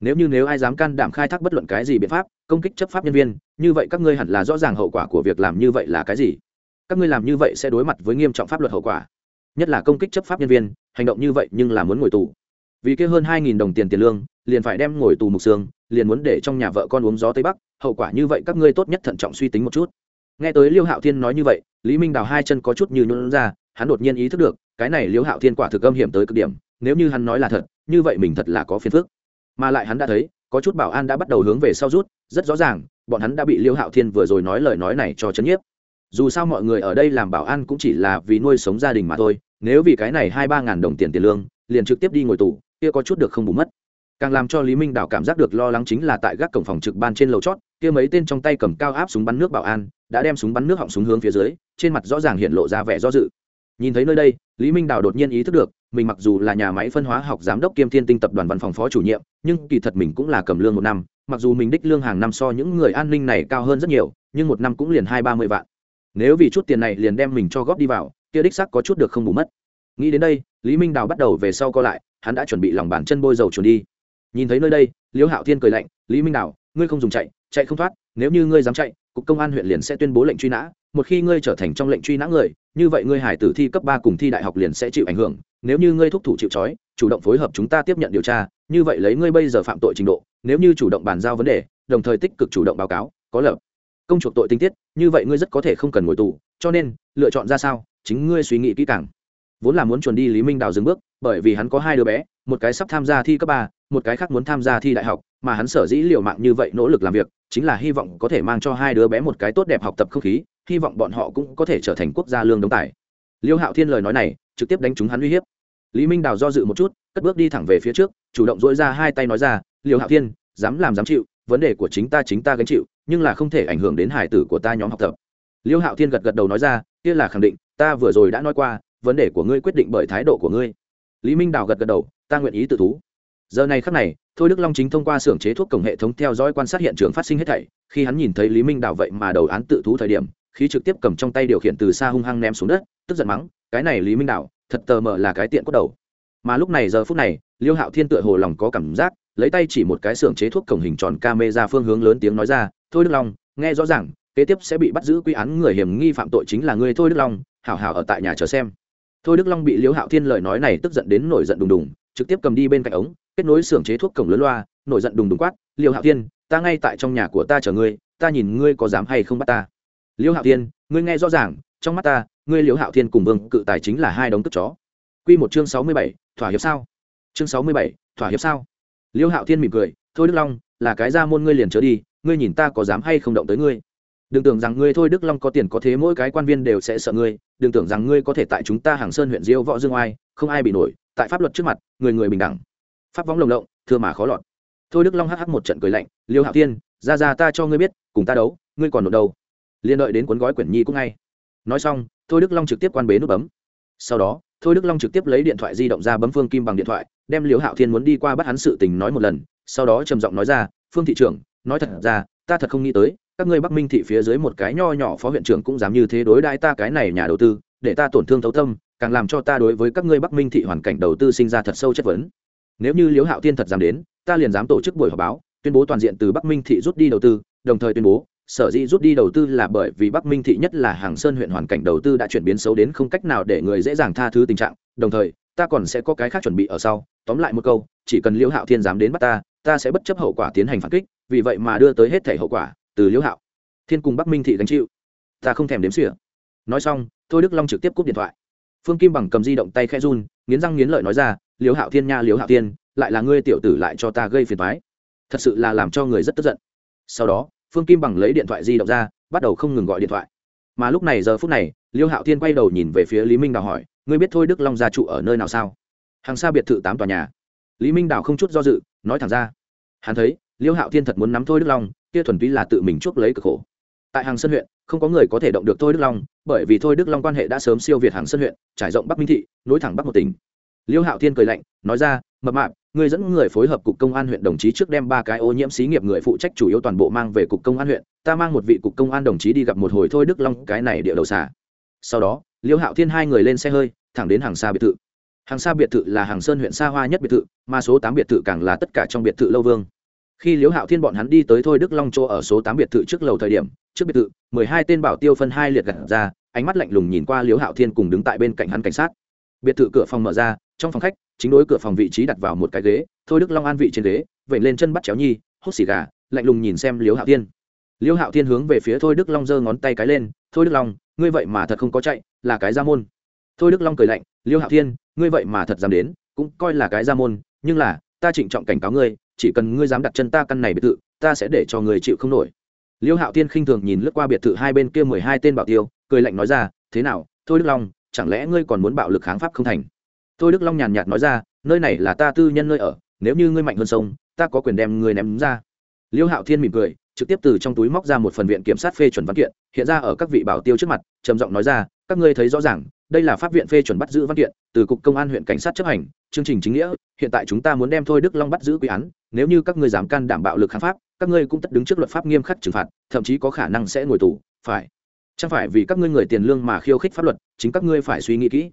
A: Nếu như nếu ai dám can đảm khai thác bất luận cái gì biện pháp, công kích chấp pháp nhân viên, như vậy các ngươi hẳn là rõ ràng hậu quả của việc làm như vậy là cái gì. Các ngươi làm như vậy sẽ đối mặt với nghiêm trọng pháp luật hậu quả. Nhất là công kích chấp pháp nhân viên, hành động như vậy nhưng là muốn ngồi tù vì kia hơn hai nghìn đồng tiền tiền lương, liền phải đem ngồi tù mục xương, liền muốn để trong nhà vợ con uống gió tây bắc, hậu quả như vậy các ngươi tốt nhất thận trọng suy tính một chút. Nghe tới liêu hạo thiên nói như vậy, lý minh đào hai chân có chút như nhuận ra, hắn đột nhiên ý thức được, cái này liêu hạo thiên quả thực âm hiểm tới cực điểm, nếu như hắn nói là thật, như vậy mình thật là có phiền phức. Mà lại hắn đã thấy, có chút bảo an đã bắt đầu hướng về sau rút, rất rõ ràng, bọn hắn đã bị liêu hạo thiên vừa rồi nói lời nói này cho chấn nhiếp. Dù sao mọi người ở đây làm bảo an cũng chỉ là vì nuôi sống gia đình mà thôi, nếu vì cái này hai ba ngàn đồng tiền tiền lương, liền trực tiếp đi ngồi tù kia có chút được không bù mất. Càng làm cho lý minh đảo cảm giác được lo lắng chính là tại gác cổng phòng trực ban trên lầu chót, kia mấy tên trong tay cầm cao áp súng bắn nước bảo an, đã đem súng bắn nước họng súng hướng phía dưới, trên mặt rõ ràng hiện lộ ra vẻ do dự. Nhìn thấy nơi đây, lý minh Đảo đột nhiên ý thức được, mình mặc dù là nhà máy phân hóa học giám đốc kiêm thiên tinh tập đoàn văn phòng phó chủ nhiệm, nhưng kỳ thật mình cũng là cầm lương một năm, mặc dù mình đích lương hàng năm so những người an ninh này cao hơn rất nhiều, nhưng một năm cũng liền hai ba mươi vạn. Nếu vì chút tiền này liền đem mình cho góp đi vào, kia đích sắc có chút được không bù mất nghĩ đến đây, lý minh đào bắt đầu về sau co lại, hắn đã chuẩn bị lòng bàn chân bôi dầu chuồn đi. Nhìn thấy nơi đây, liễu hạo thiên cười lạnh, lý minh đào, ngươi không dùng chạy chạy không thoát, nếu như ngươi dám chạy, cục công an huyện liền sẽ tuyên bố lệnh truy nã. Một khi ngươi trở thành trong lệnh truy nã người, như vậy ngươi hải tử thi cấp ba cùng thi đại học liền sẽ chịu ảnh hưởng. Nếu như ngươi thúc thủ chịu trói, chủ động phối hợp chúng ta tiếp nhận điều tra, như vậy lấy ngươi bây giờ phạm tội trình độ, nếu như chủ động bàn giao vấn đề, đồng thời tích cực chủ động báo cáo, có lập công chuộc tội tinh tiết, như vậy ngươi rất có thể không cần ngồi tù, cho nên, lựa chọn ra sao, chính ngươi suy nghĩ kỹ càng vốn là muốn chuẩn đi lý minh đào dừng bước, bởi vì hắn có hai đứa bé, một cái sắp tham gia thi cấp ba, một cái khác muốn tham gia thi đại học, mà hắn sở dĩ liều mạng như vậy nỗ lực làm việc, chính là hy vọng có thể mang cho hai đứa bé một cái tốt đẹp học tập không khí, hy vọng bọn họ cũng có thể trở thành quốc gia lương đống tài. Liêu hạo thiên lời nói này, trực tiếp đánh trúng hắn uy hiếp. Lý minh đào do dự một chút, cất bước đi thẳng về phía trước, chủ động dỗi ra hai tay nói ra, liêu hạo thiên, dám làm dám chịu, vấn đề của chính ta chính ta gánh chịu, nhưng là không thể ảnh hưởng đến hải tử của ta nhóm học tập. Liêu hạo thiên gật gật đầu nói ra, kia là khẳng định, ta vừa rồi đã nói qua vấn đề của ngươi quyết định bởi thái độ của ngươi. Lý minh đào gật gật đầu, ta nguyện ý tự thú. Giờ này khắc này, thôi đức long chính thông qua xưởng chế thuốc cổng hệ thống theo dõi quan sát hiện trường phát sinh hết thảy. Khi hắn nhìn thấy lý minh đào vậy mà đầu án tự thú thời điểm, khí trực tiếp cầm trong tay điều khiển từ xa hung hăng ném xuống đất, tức giận mắng, cái này lý minh đào, thật tờ mờ là cái tiện cốt đầu. Mà lúc này giờ phút này, liêu hạo thiên tựa hồ lòng có cảm giác, lấy tay chỉ một cái xưởng chế thuốc cổng hình tròn ca mê ra phương hướng lớn tiếng nói ra, thôi đức long, nghe rõ ràng, kế tiếp sẽ bị bắt giữ quy án người hiểm nghi phạm tội chính là người thôi đức long, hảo hảo ở tại nhà chờ xem thôi đức long bị liêu hạo thiên lời nói này tức giận đến nổi giận đùng đùng, trực tiếp cầm đi bên cạnh ống, kết nối xưởng chế thuốc cổng lớn loa, nổi giận đùng đùng quát liêu hạo thiên, ta ngay tại trong nhà của ta chờ ngươi, ta nhìn ngươi có dám hay không bắt ta. Liêu hạo thiên, ngươi nghe rõ ràng, trong mắt ta, ngươi liêu hạo thiên cùng vương cự tài chính là hai đống tức chó. Q một chương sáu mươi bảy, thỏa hiệp sao? Chương sáu mươi bảy, thỏa hiệp sao? Liêu hạo thiên mỉm cười, thôi đức long, là cái ra môn ngươi liền trở đi, ngươi nhìn ta có dám hay không động tới ngươi đừng tưởng rằng ngươi thôi đức long có tiền có thế mỗi cái quan viên đều sẽ sợ ngươi, đừng tưởng rằng ngươi có thể tại chúng ta hàng sơn huyện diêu võ dương oai, không ai bị nổi, tại pháp luật trước mặt, người người bình đẳng. Pháp võng lồng lộng, thưa mà khó lọt. Thôi đức long hh một trận cười lạnh, liêu hạo thiên, ra ra ta cho ngươi biết, cùng ta đấu, ngươi còn nộp đâu? Liên đợi đến cuốn gói quyển nhi cũng ngay. Nói xong, thôi đức long trực tiếp quan bế nút bấm. Sau đó, thôi đức long trực tiếp lấy điện thoại di động ra bấm phương kim bằng điện thoại, đem liêu hạo thiên muốn đi qua bắt hắn sự tình nói một lần, sau đó trầm giọng nói ra, phương thị trưởng, nói thật ra, ta thật không nghĩ tới các ngươi bắc minh thị phía dưới một cái nho nhỏ phó huyện trưởng cũng dám như thế đối đãi ta cái này nhà đầu tư, để ta tổn thương thấu tâm, càng làm cho ta đối với các ngươi bắc minh thị hoàn cảnh đầu tư sinh ra thật sâu chất vấn. Nếu như liễu hạo tiên thật dám đến, ta liền dám tổ chức buổi họp báo, tuyên bố toàn diện từ bắc minh thị rút đi đầu tư, đồng thời tuyên bố, sở dĩ rút đi đầu tư là bởi vì bắc minh thị nhất là hàng sơn huyện hoàn cảnh đầu tư đã chuyển biến xấu đến không cách nào để người dễ dàng tha thứ tình trạng, đồng thời, ta còn sẽ có cái khác chuẩn bị ở sau. Tóm lại một câu, chỉ cần liễu hạo thiên dám đến bắt ta ta sẽ bất chấp hậu quả tiến hành phản kích, vì vậy mà đưa tới hết thể hậu quả từ liễu hạo thiên cùng bắc minh thị gánh chịu ta không thèm đếm xỉa nói xong thôi đức long trực tiếp cúp điện thoại phương kim bằng cầm di động tay khẽ run nghiến răng nghiến lợi nói ra liễu hạo thiên nha liễu hạo thiên lại là ngươi tiểu tử lại cho ta gây phiền thoái thật sự là làm cho người rất tức giận sau đó phương kim bằng lấy điện thoại di động ra bắt đầu không ngừng gọi điện thoại mà lúc này giờ phút này liêu hạo thiên quay đầu nhìn về phía lý minh đào hỏi ngươi biết thôi đức long gia trụ ở nơi nào sao hàng xa biệt thự tám tòa nhà lý minh đào không chút do dự nói thẳng ra hắn thấy liêu hạo thiên thật muốn nắm thôi đức long kia thuần túy là tự mình chuốc lấy cực khổ. Tại hàng sơn huyện, không có người có thể động được thôi đức long, bởi vì thôi đức long quan hệ đã sớm siêu việt hàng sơn huyện, trải rộng bắc minh thị, nối thẳng bắc một tỉnh. Liêu hạo thiên cười lạnh, nói ra, mập mạp người dẫn người phối hợp cục công an huyện đồng chí trước đem ba cái ô nhiễm xí nghiệp người phụ trách chủ yếu toàn bộ mang về cục công an huyện, ta mang một vị cục công an đồng chí đi gặp một hồi thôi đức long, cái này địa đầu xả sau đó, liêu hạo thiên hai người lên xe hơi, thẳng đến hàng xa biệt thự. Hàng xa biệt thự là hàng sơn huyện xa hoa nhất biệt thự, mà số tám biệt thự càng là tất cả trong biệt thự lâu vương khi liễu hạo thiên bọn hắn đi tới thôi đức long chỗ ở số tám biệt thự trước lầu thời điểm, trước biệt thự, mười hai tên bảo tiêu phân hai liệt gặt ra, ánh mắt lạnh lùng nhìn qua liễu hạo thiên cùng đứng tại bên cạnh hắn cảnh sát. Biệt thự cửa phòng mở ra, trong phòng khách, chính đối cửa phòng vị trí đặt vào một cái ghế, thôi đức long an vị trên ghế vậy lên chân bắt chéo nhi, hút xì gà, lạnh lùng nhìn xem liễu hạo thiên. Liễu hạo thiên hướng về phía thôi đức long giơ ngón tay cái lên, thôi đức long, ngươi vậy mà thật không có chạy, là cái ra môn. Thôi đức long cười lạnh, Liễu hạo thiên, ngươi vậy mà thật dám đến, cũng coi là cái ra môn, nhưng là ta trịnh trọng cảnh cáo ngươi, chỉ cần ngươi dám đặt chân ta căn này biệt thự, ta sẽ để cho người chịu không nổi. Liêu hạo thiên khinh thường nhìn lướt qua biệt thự hai bên kia mười hai tên bảo tiêu, cười lạnh nói ra, thế nào, thôi đức long, chẳng lẽ ngươi còn muốn bạo lực kháng pháp không thành? Thôi đức long nhàn nhạt nói ra, nơi này là ta tư nhân nơi ở, nếu như ngươi mạnh hơn sông, ta có quyền đem ngươi ném ra. Liêu hạo thiên mỉm cười, trực tiếp từ trong túi móc ra một phần viện kiểm sát phê chuẩn văn kiện, hiện ra ở các vị bảo tiêu trước mặt, trầm giọng nói ra, các ngươi thấy rõ ràng đây là pháp viện phê chuẩn bắt giữ văn kiện, từ cục công an huyện cảnh sát chấp hành, chương trình chính nghĩa, hiện tại chúng ta muốn đem thôi đức long bắt giữ quy án, nếu như các ngươi dám can đảm bạo lực kháng pháp, các ngươi cũng tất đứng trước luật pháp nghiêm khắc trừng phạt, thậm chí có khả năng sẽ ngồi tù, phải. Chẳng phải vì các ngươi người tiền lương mà khiêu khích pháp luật, chính các ngươi phải suy nghĩ kỹ.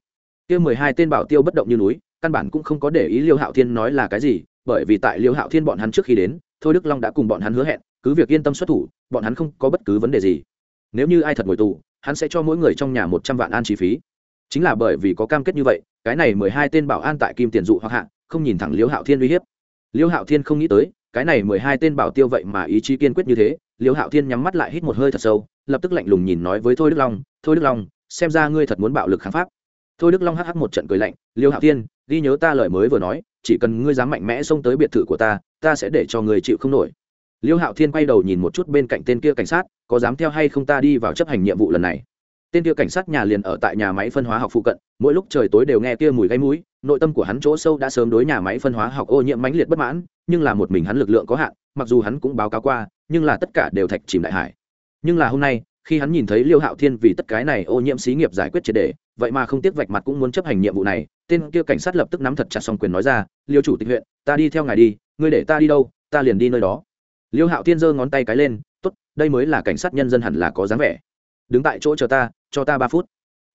A: Kia mười hai tên bảo tiêu bất động như núi, căn bản cũng không có để ý liêu hạo thiên nói là cái gì, bởi vì tại liêu hạo thiên bọn hắn trước khi đến, thôi đức long đã cùng bọn hắn hứa hẹn, cứ việc yên tâm xuất thủ, bọn hắn không có bất cứ vấn đề gì. Nếu như ai thật ngồi tù, hắn sẽ cho mỗi người trong nhà một trăm vạn an chi phí chính là bởi vì có cam kết như vậy, cái này mười hai tên bảo an tại kim tiền dụ hoặc hạ, không nhìn thẳng liêu hạo thiên uy hiếp. Liêu hạo thiên không nghĩ tới, cái này mười hai tên bảo tiêu vậy mà ý chí kiên quyết như thế, liêu hạo thiên nhắm mắt lại hít một hơi thật sâu, lập tức lạnh lùng nhìn nói với thôi đức long, thôi đức long, xem ra ngươi thật muốn bạo lực kháng pháp. Thôi đức long hh một trận cười lạnh, liêu hạo thiên, ghi nhớ ta lời mới vừa nói, chỉ cần ngươi dám mạnh mẽ xông tới biệt thự của ta ta sẽ để cho người chịu không nổi. Liêu hạo thiên quay đầu nhìn một chút bên cạnh tên kia cảnh sát, có dám theo hay không ta đi vào chấp hành nhiệm vụ lần này? Tên kia cảnh sát nhà liền ở tại nhà máy phân hóa học phụ cận, mỗi lúc trời tối đều nghe kia mùi gáy mũi, nội tâm của hắn chỗ sâu đã sớm đối nhà máy phân hóa học ô nhiễm mãnh liệt bất mãn, nhưng là một mình hắn lực lượng có hạn, mặc dù hắn cũng báo cáo qua, nhưng là tất cả đều thạch chìm đại hải. Nhưng là hôm nay, khi hắn nhìn thấy liêu hạo thiên vì tất cái này ô nhiễm xí nghiệp giải quyết triệt đề, vậy mà không tiếc vạch mặt cũng muốn chấp hành nhiệm vụ này, tên kia cảnh sát lập tức nắm thật chặt xong quyền nói ra, liêu chủ tịch huyện, ta đi theo ngài đi, ngươi để ta đi đâu, ta liền đi nơi đó. Liêu hạo thiên giơ ngón tay cái lên, tốt, đây mới là cảnh sát nhân dân hẳn là có dáng vẻ đứng tại chỗ chờ ta, cho ta ba phút.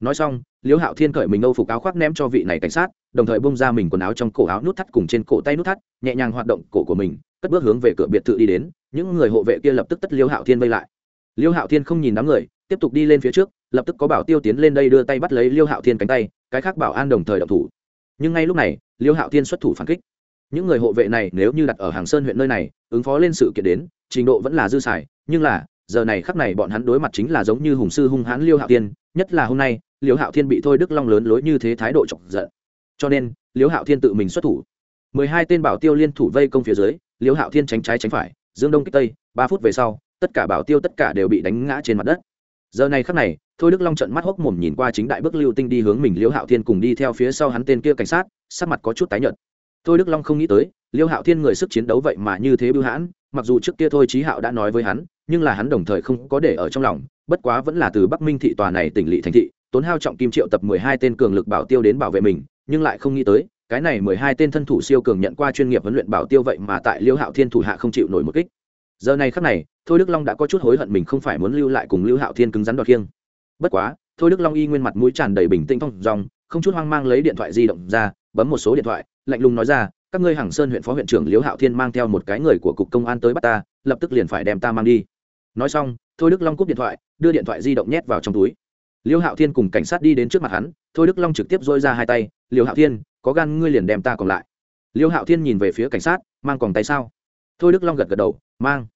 A: Nói xong liêu hạo thiên cởi mình âu phục áo khoác ném cho vị này cảnh sát, đồng thời bông ra mình quần áo trong cổ áo nút thắt cùng trên cổ tay nút thắt, nhẹ nhàng hoạt động cổ của mình, cất bước hướng về cửa biệt thự đi đến, những người hộ vệ kia lập tức tất liêu hạo thiên vây lại. Liêu hạo thiên không nhìn đám người, tiếp tục đi lên phía trước, lập tức có bảo tiêu tiến lên đây đưa tay bắt lấy liêu hạo thiên cánh tay, cái khác bảo an đồng thời động thủ. Nhưng ngay lúc này liêu hạo thiên xuất thủ phản kích. Những người hộ vệ này nếu như đặt ở hàng sơn huyện nơi này, ứng phó lên sự kiện đến, trình độ vẫn là dư xài, nhưng là giờ này khắc này bọn hắn đối mặt chính là giống như hùng sư hung hãn liêu hạo thiên, nhất là hôm nay, liêu hạo thiên bị thôi đức long lớn lối như thế thái độ chọc giận. Cho nên, liêu hạo thiên tự mình xuất thủ. Mười hai tên bảo tiêu liên thủ vây công phía dưới, liêu hạo thiên tránh trái tránh phải, dương đông kích tây, ba phút về sau, tất cả bảo tiêu tất cả đều bị đánh ngã trên mặt đất. Giờ này khắc này, thôi đức long trận mắt hốc mồm nhìn qua chính đại bước lưu tinh đi hướng mình, liêu hạo thiên cùng đi theo phía sau hắn tên kia cảnh sát, sắc mặt có chút tái nhợt. Thôi đức long không nghĩ tới, liêu hạo thiên người sức chiến đấu vậy mà như thế bưu hãn, mặc dù trước kia thôi trí hạo đã nói với hắn nhưng là hắn đồng thời không có để ở trong lòng, bất quá vẫn là từ bắc minh thị tòa này tỉnh lỵ thành thị, tốn hao trọng kim triệu tập mười hai tên cường lực bảo tiêu đến bảo vệ mình, nhưng lại không nghĩ tới, cái này mười hai tên thân thủ siêu cường nhận qua chuyên nghiệp huấn luyện bảo tiêu vậy mà tại liêu hạo thiên thủ hạ không chịu nổi một kích. Giờ này khắc này, thôi đức long đã có chút hối hận mình không phải muốn lưu lại cùng lưu hạo thiên cứng rắn đoạt kiêng bất quá, thôi đức long y nguyên mặt mũi tràn đầy bình tĩnh thong dong, không chút hoang mang lấy điện thoại di động ra, bấm một số điện thoại, lạnh lùng nói ra, các ngươi hàng sơn huyện phó huyện trưởng liễu hạo thiên mang theo một cái người của cục công an tới bắt ta, lập tức liền phải đem ta mang đi nói xong, thôi đức long cúp điện thoại, đưa điện thoại di động nhét vào trong túi. Liêu hạo thiên cùng cảnh sát đi đến trước mặt hắn, thôi đức long trực tiếp dôi ra hai tay, Liêu hạo thiên, có gan ngươi liền đem ta còn lại. Liêu hạo thiên nhìn về phía cảnh sát, mang còn tay sao? Thôi đức long gật gật đầu, mang.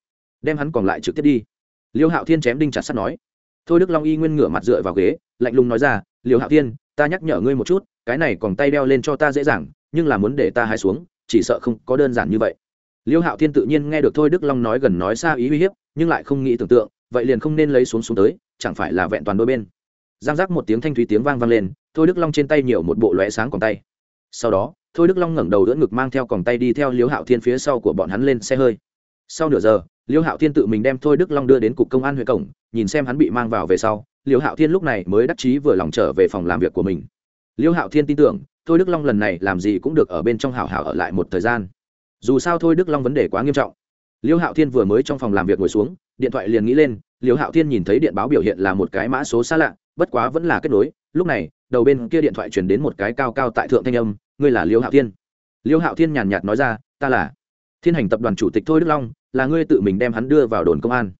A: Đem hắn còn lại trực tiếp đi. Liêu hạo thiên chém đinh chặt sắt nói. Thôi đức long y nguyên ngửa mặt dựa vào ghế, lạnh lùng nói ra, Liêu hạo thiên, ta nhắc nhở ngươi một chút, cái này còn tay đeo lên cho ta dễ dàng, nhưng là muốn để ta hái xuống, chỉ sợ không có đơn giản như vậy. Liêu hạo thiên tự nhiên nghe được thôi đức long nói gần nói xa ý uy hiếp nhưng lại không nghĩ tưởng tượng, vậy liền không nên lấy xuống xuống tới, chẳng phải là vẹn toàn đôi bên. Giang giác một tiếng thanh thúy tiếng vang vang lên, thôi đức long trên tay nhiều một bộ lóe sáng còn tay. Sau đó, thôi đức long ngẩng đầu đỡ ngực mang theo còng tay đi theo Liễu hạo thiên phía sau của bọn hắn lên xe hơi. Sau nửa giờ Liễu hạo thiên tự mình đem thôi đức long đưa đến cục công an huyện cổng, nhìn xem hắn bị mang vào về sau Liễu hạo thiên lúc này mới đắc chí vừa lòng trở về phòng làm việc của mình. Liễu hạo thiên tin tưởng, thôi đức long lần này làm gì cũng được ở bên trong hảo hảo ở lại một thời gian. Dù sao thôi đức long vấn đề quá nghiêm trọng liêu hạo thiên vừa mới trong phòng làm việc ngồi xuống, điện thoại liền nghĩ lên, liêu hạo thiên nhìn thấy điện báo biểu hiện là một cái mã số xa lạ, bất quá vẫn là kết nối. Lúc này, đầu bên kia điện thoại chuyển đến một cái cao cao tại thượng thanh âm, ngươi là liêu hạo thiên. Liêu hạo thiên nhàn nhạt nói ra, ta là. Thiên hành tập đoàn chủ tịch thôi đức long, là ngươi tự mình đem hắn đưa vào đồn công an.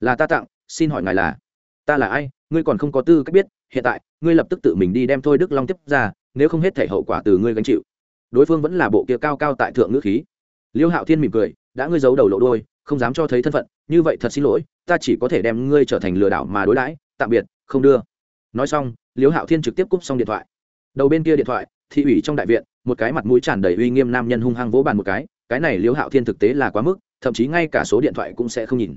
A: Là ta tặng, xin hỏi ngài là. Ta là ai? Ngươi còn không có tư cách biết. Hiện tại, ngươi lập tức tự mình đi đem thôi đức long tiếp ra, nếu không hết thể hậu quả từ ngươi gánh chịu. Đối phương vẫn là bộ kia cao cao tại thượng ngữ khí liêu hạo thiên mỉm cười, đã ngươi giấu đầu lộ đôi không dám cho thấy thân phận, như vậy thật xin lỗi, ta chỉ có thể đem ngươi trở thành lừa đảo mà đối đãi, tạm biệt, không đưa. Nói xong, Liêu hạo thiên trực tiếp cúp xong điện thoại. Đầu bên kia điện thoại, thị ủy trong đại viện, một cái mặt mũi tràn đầy uy nghiêm nam nhân hung hăng vỗ bàn một cái cái này Liêu hạo thiên thực tế là quá mức, thậm chí ngay cả số điện thoại cũng sẽ không nhìn.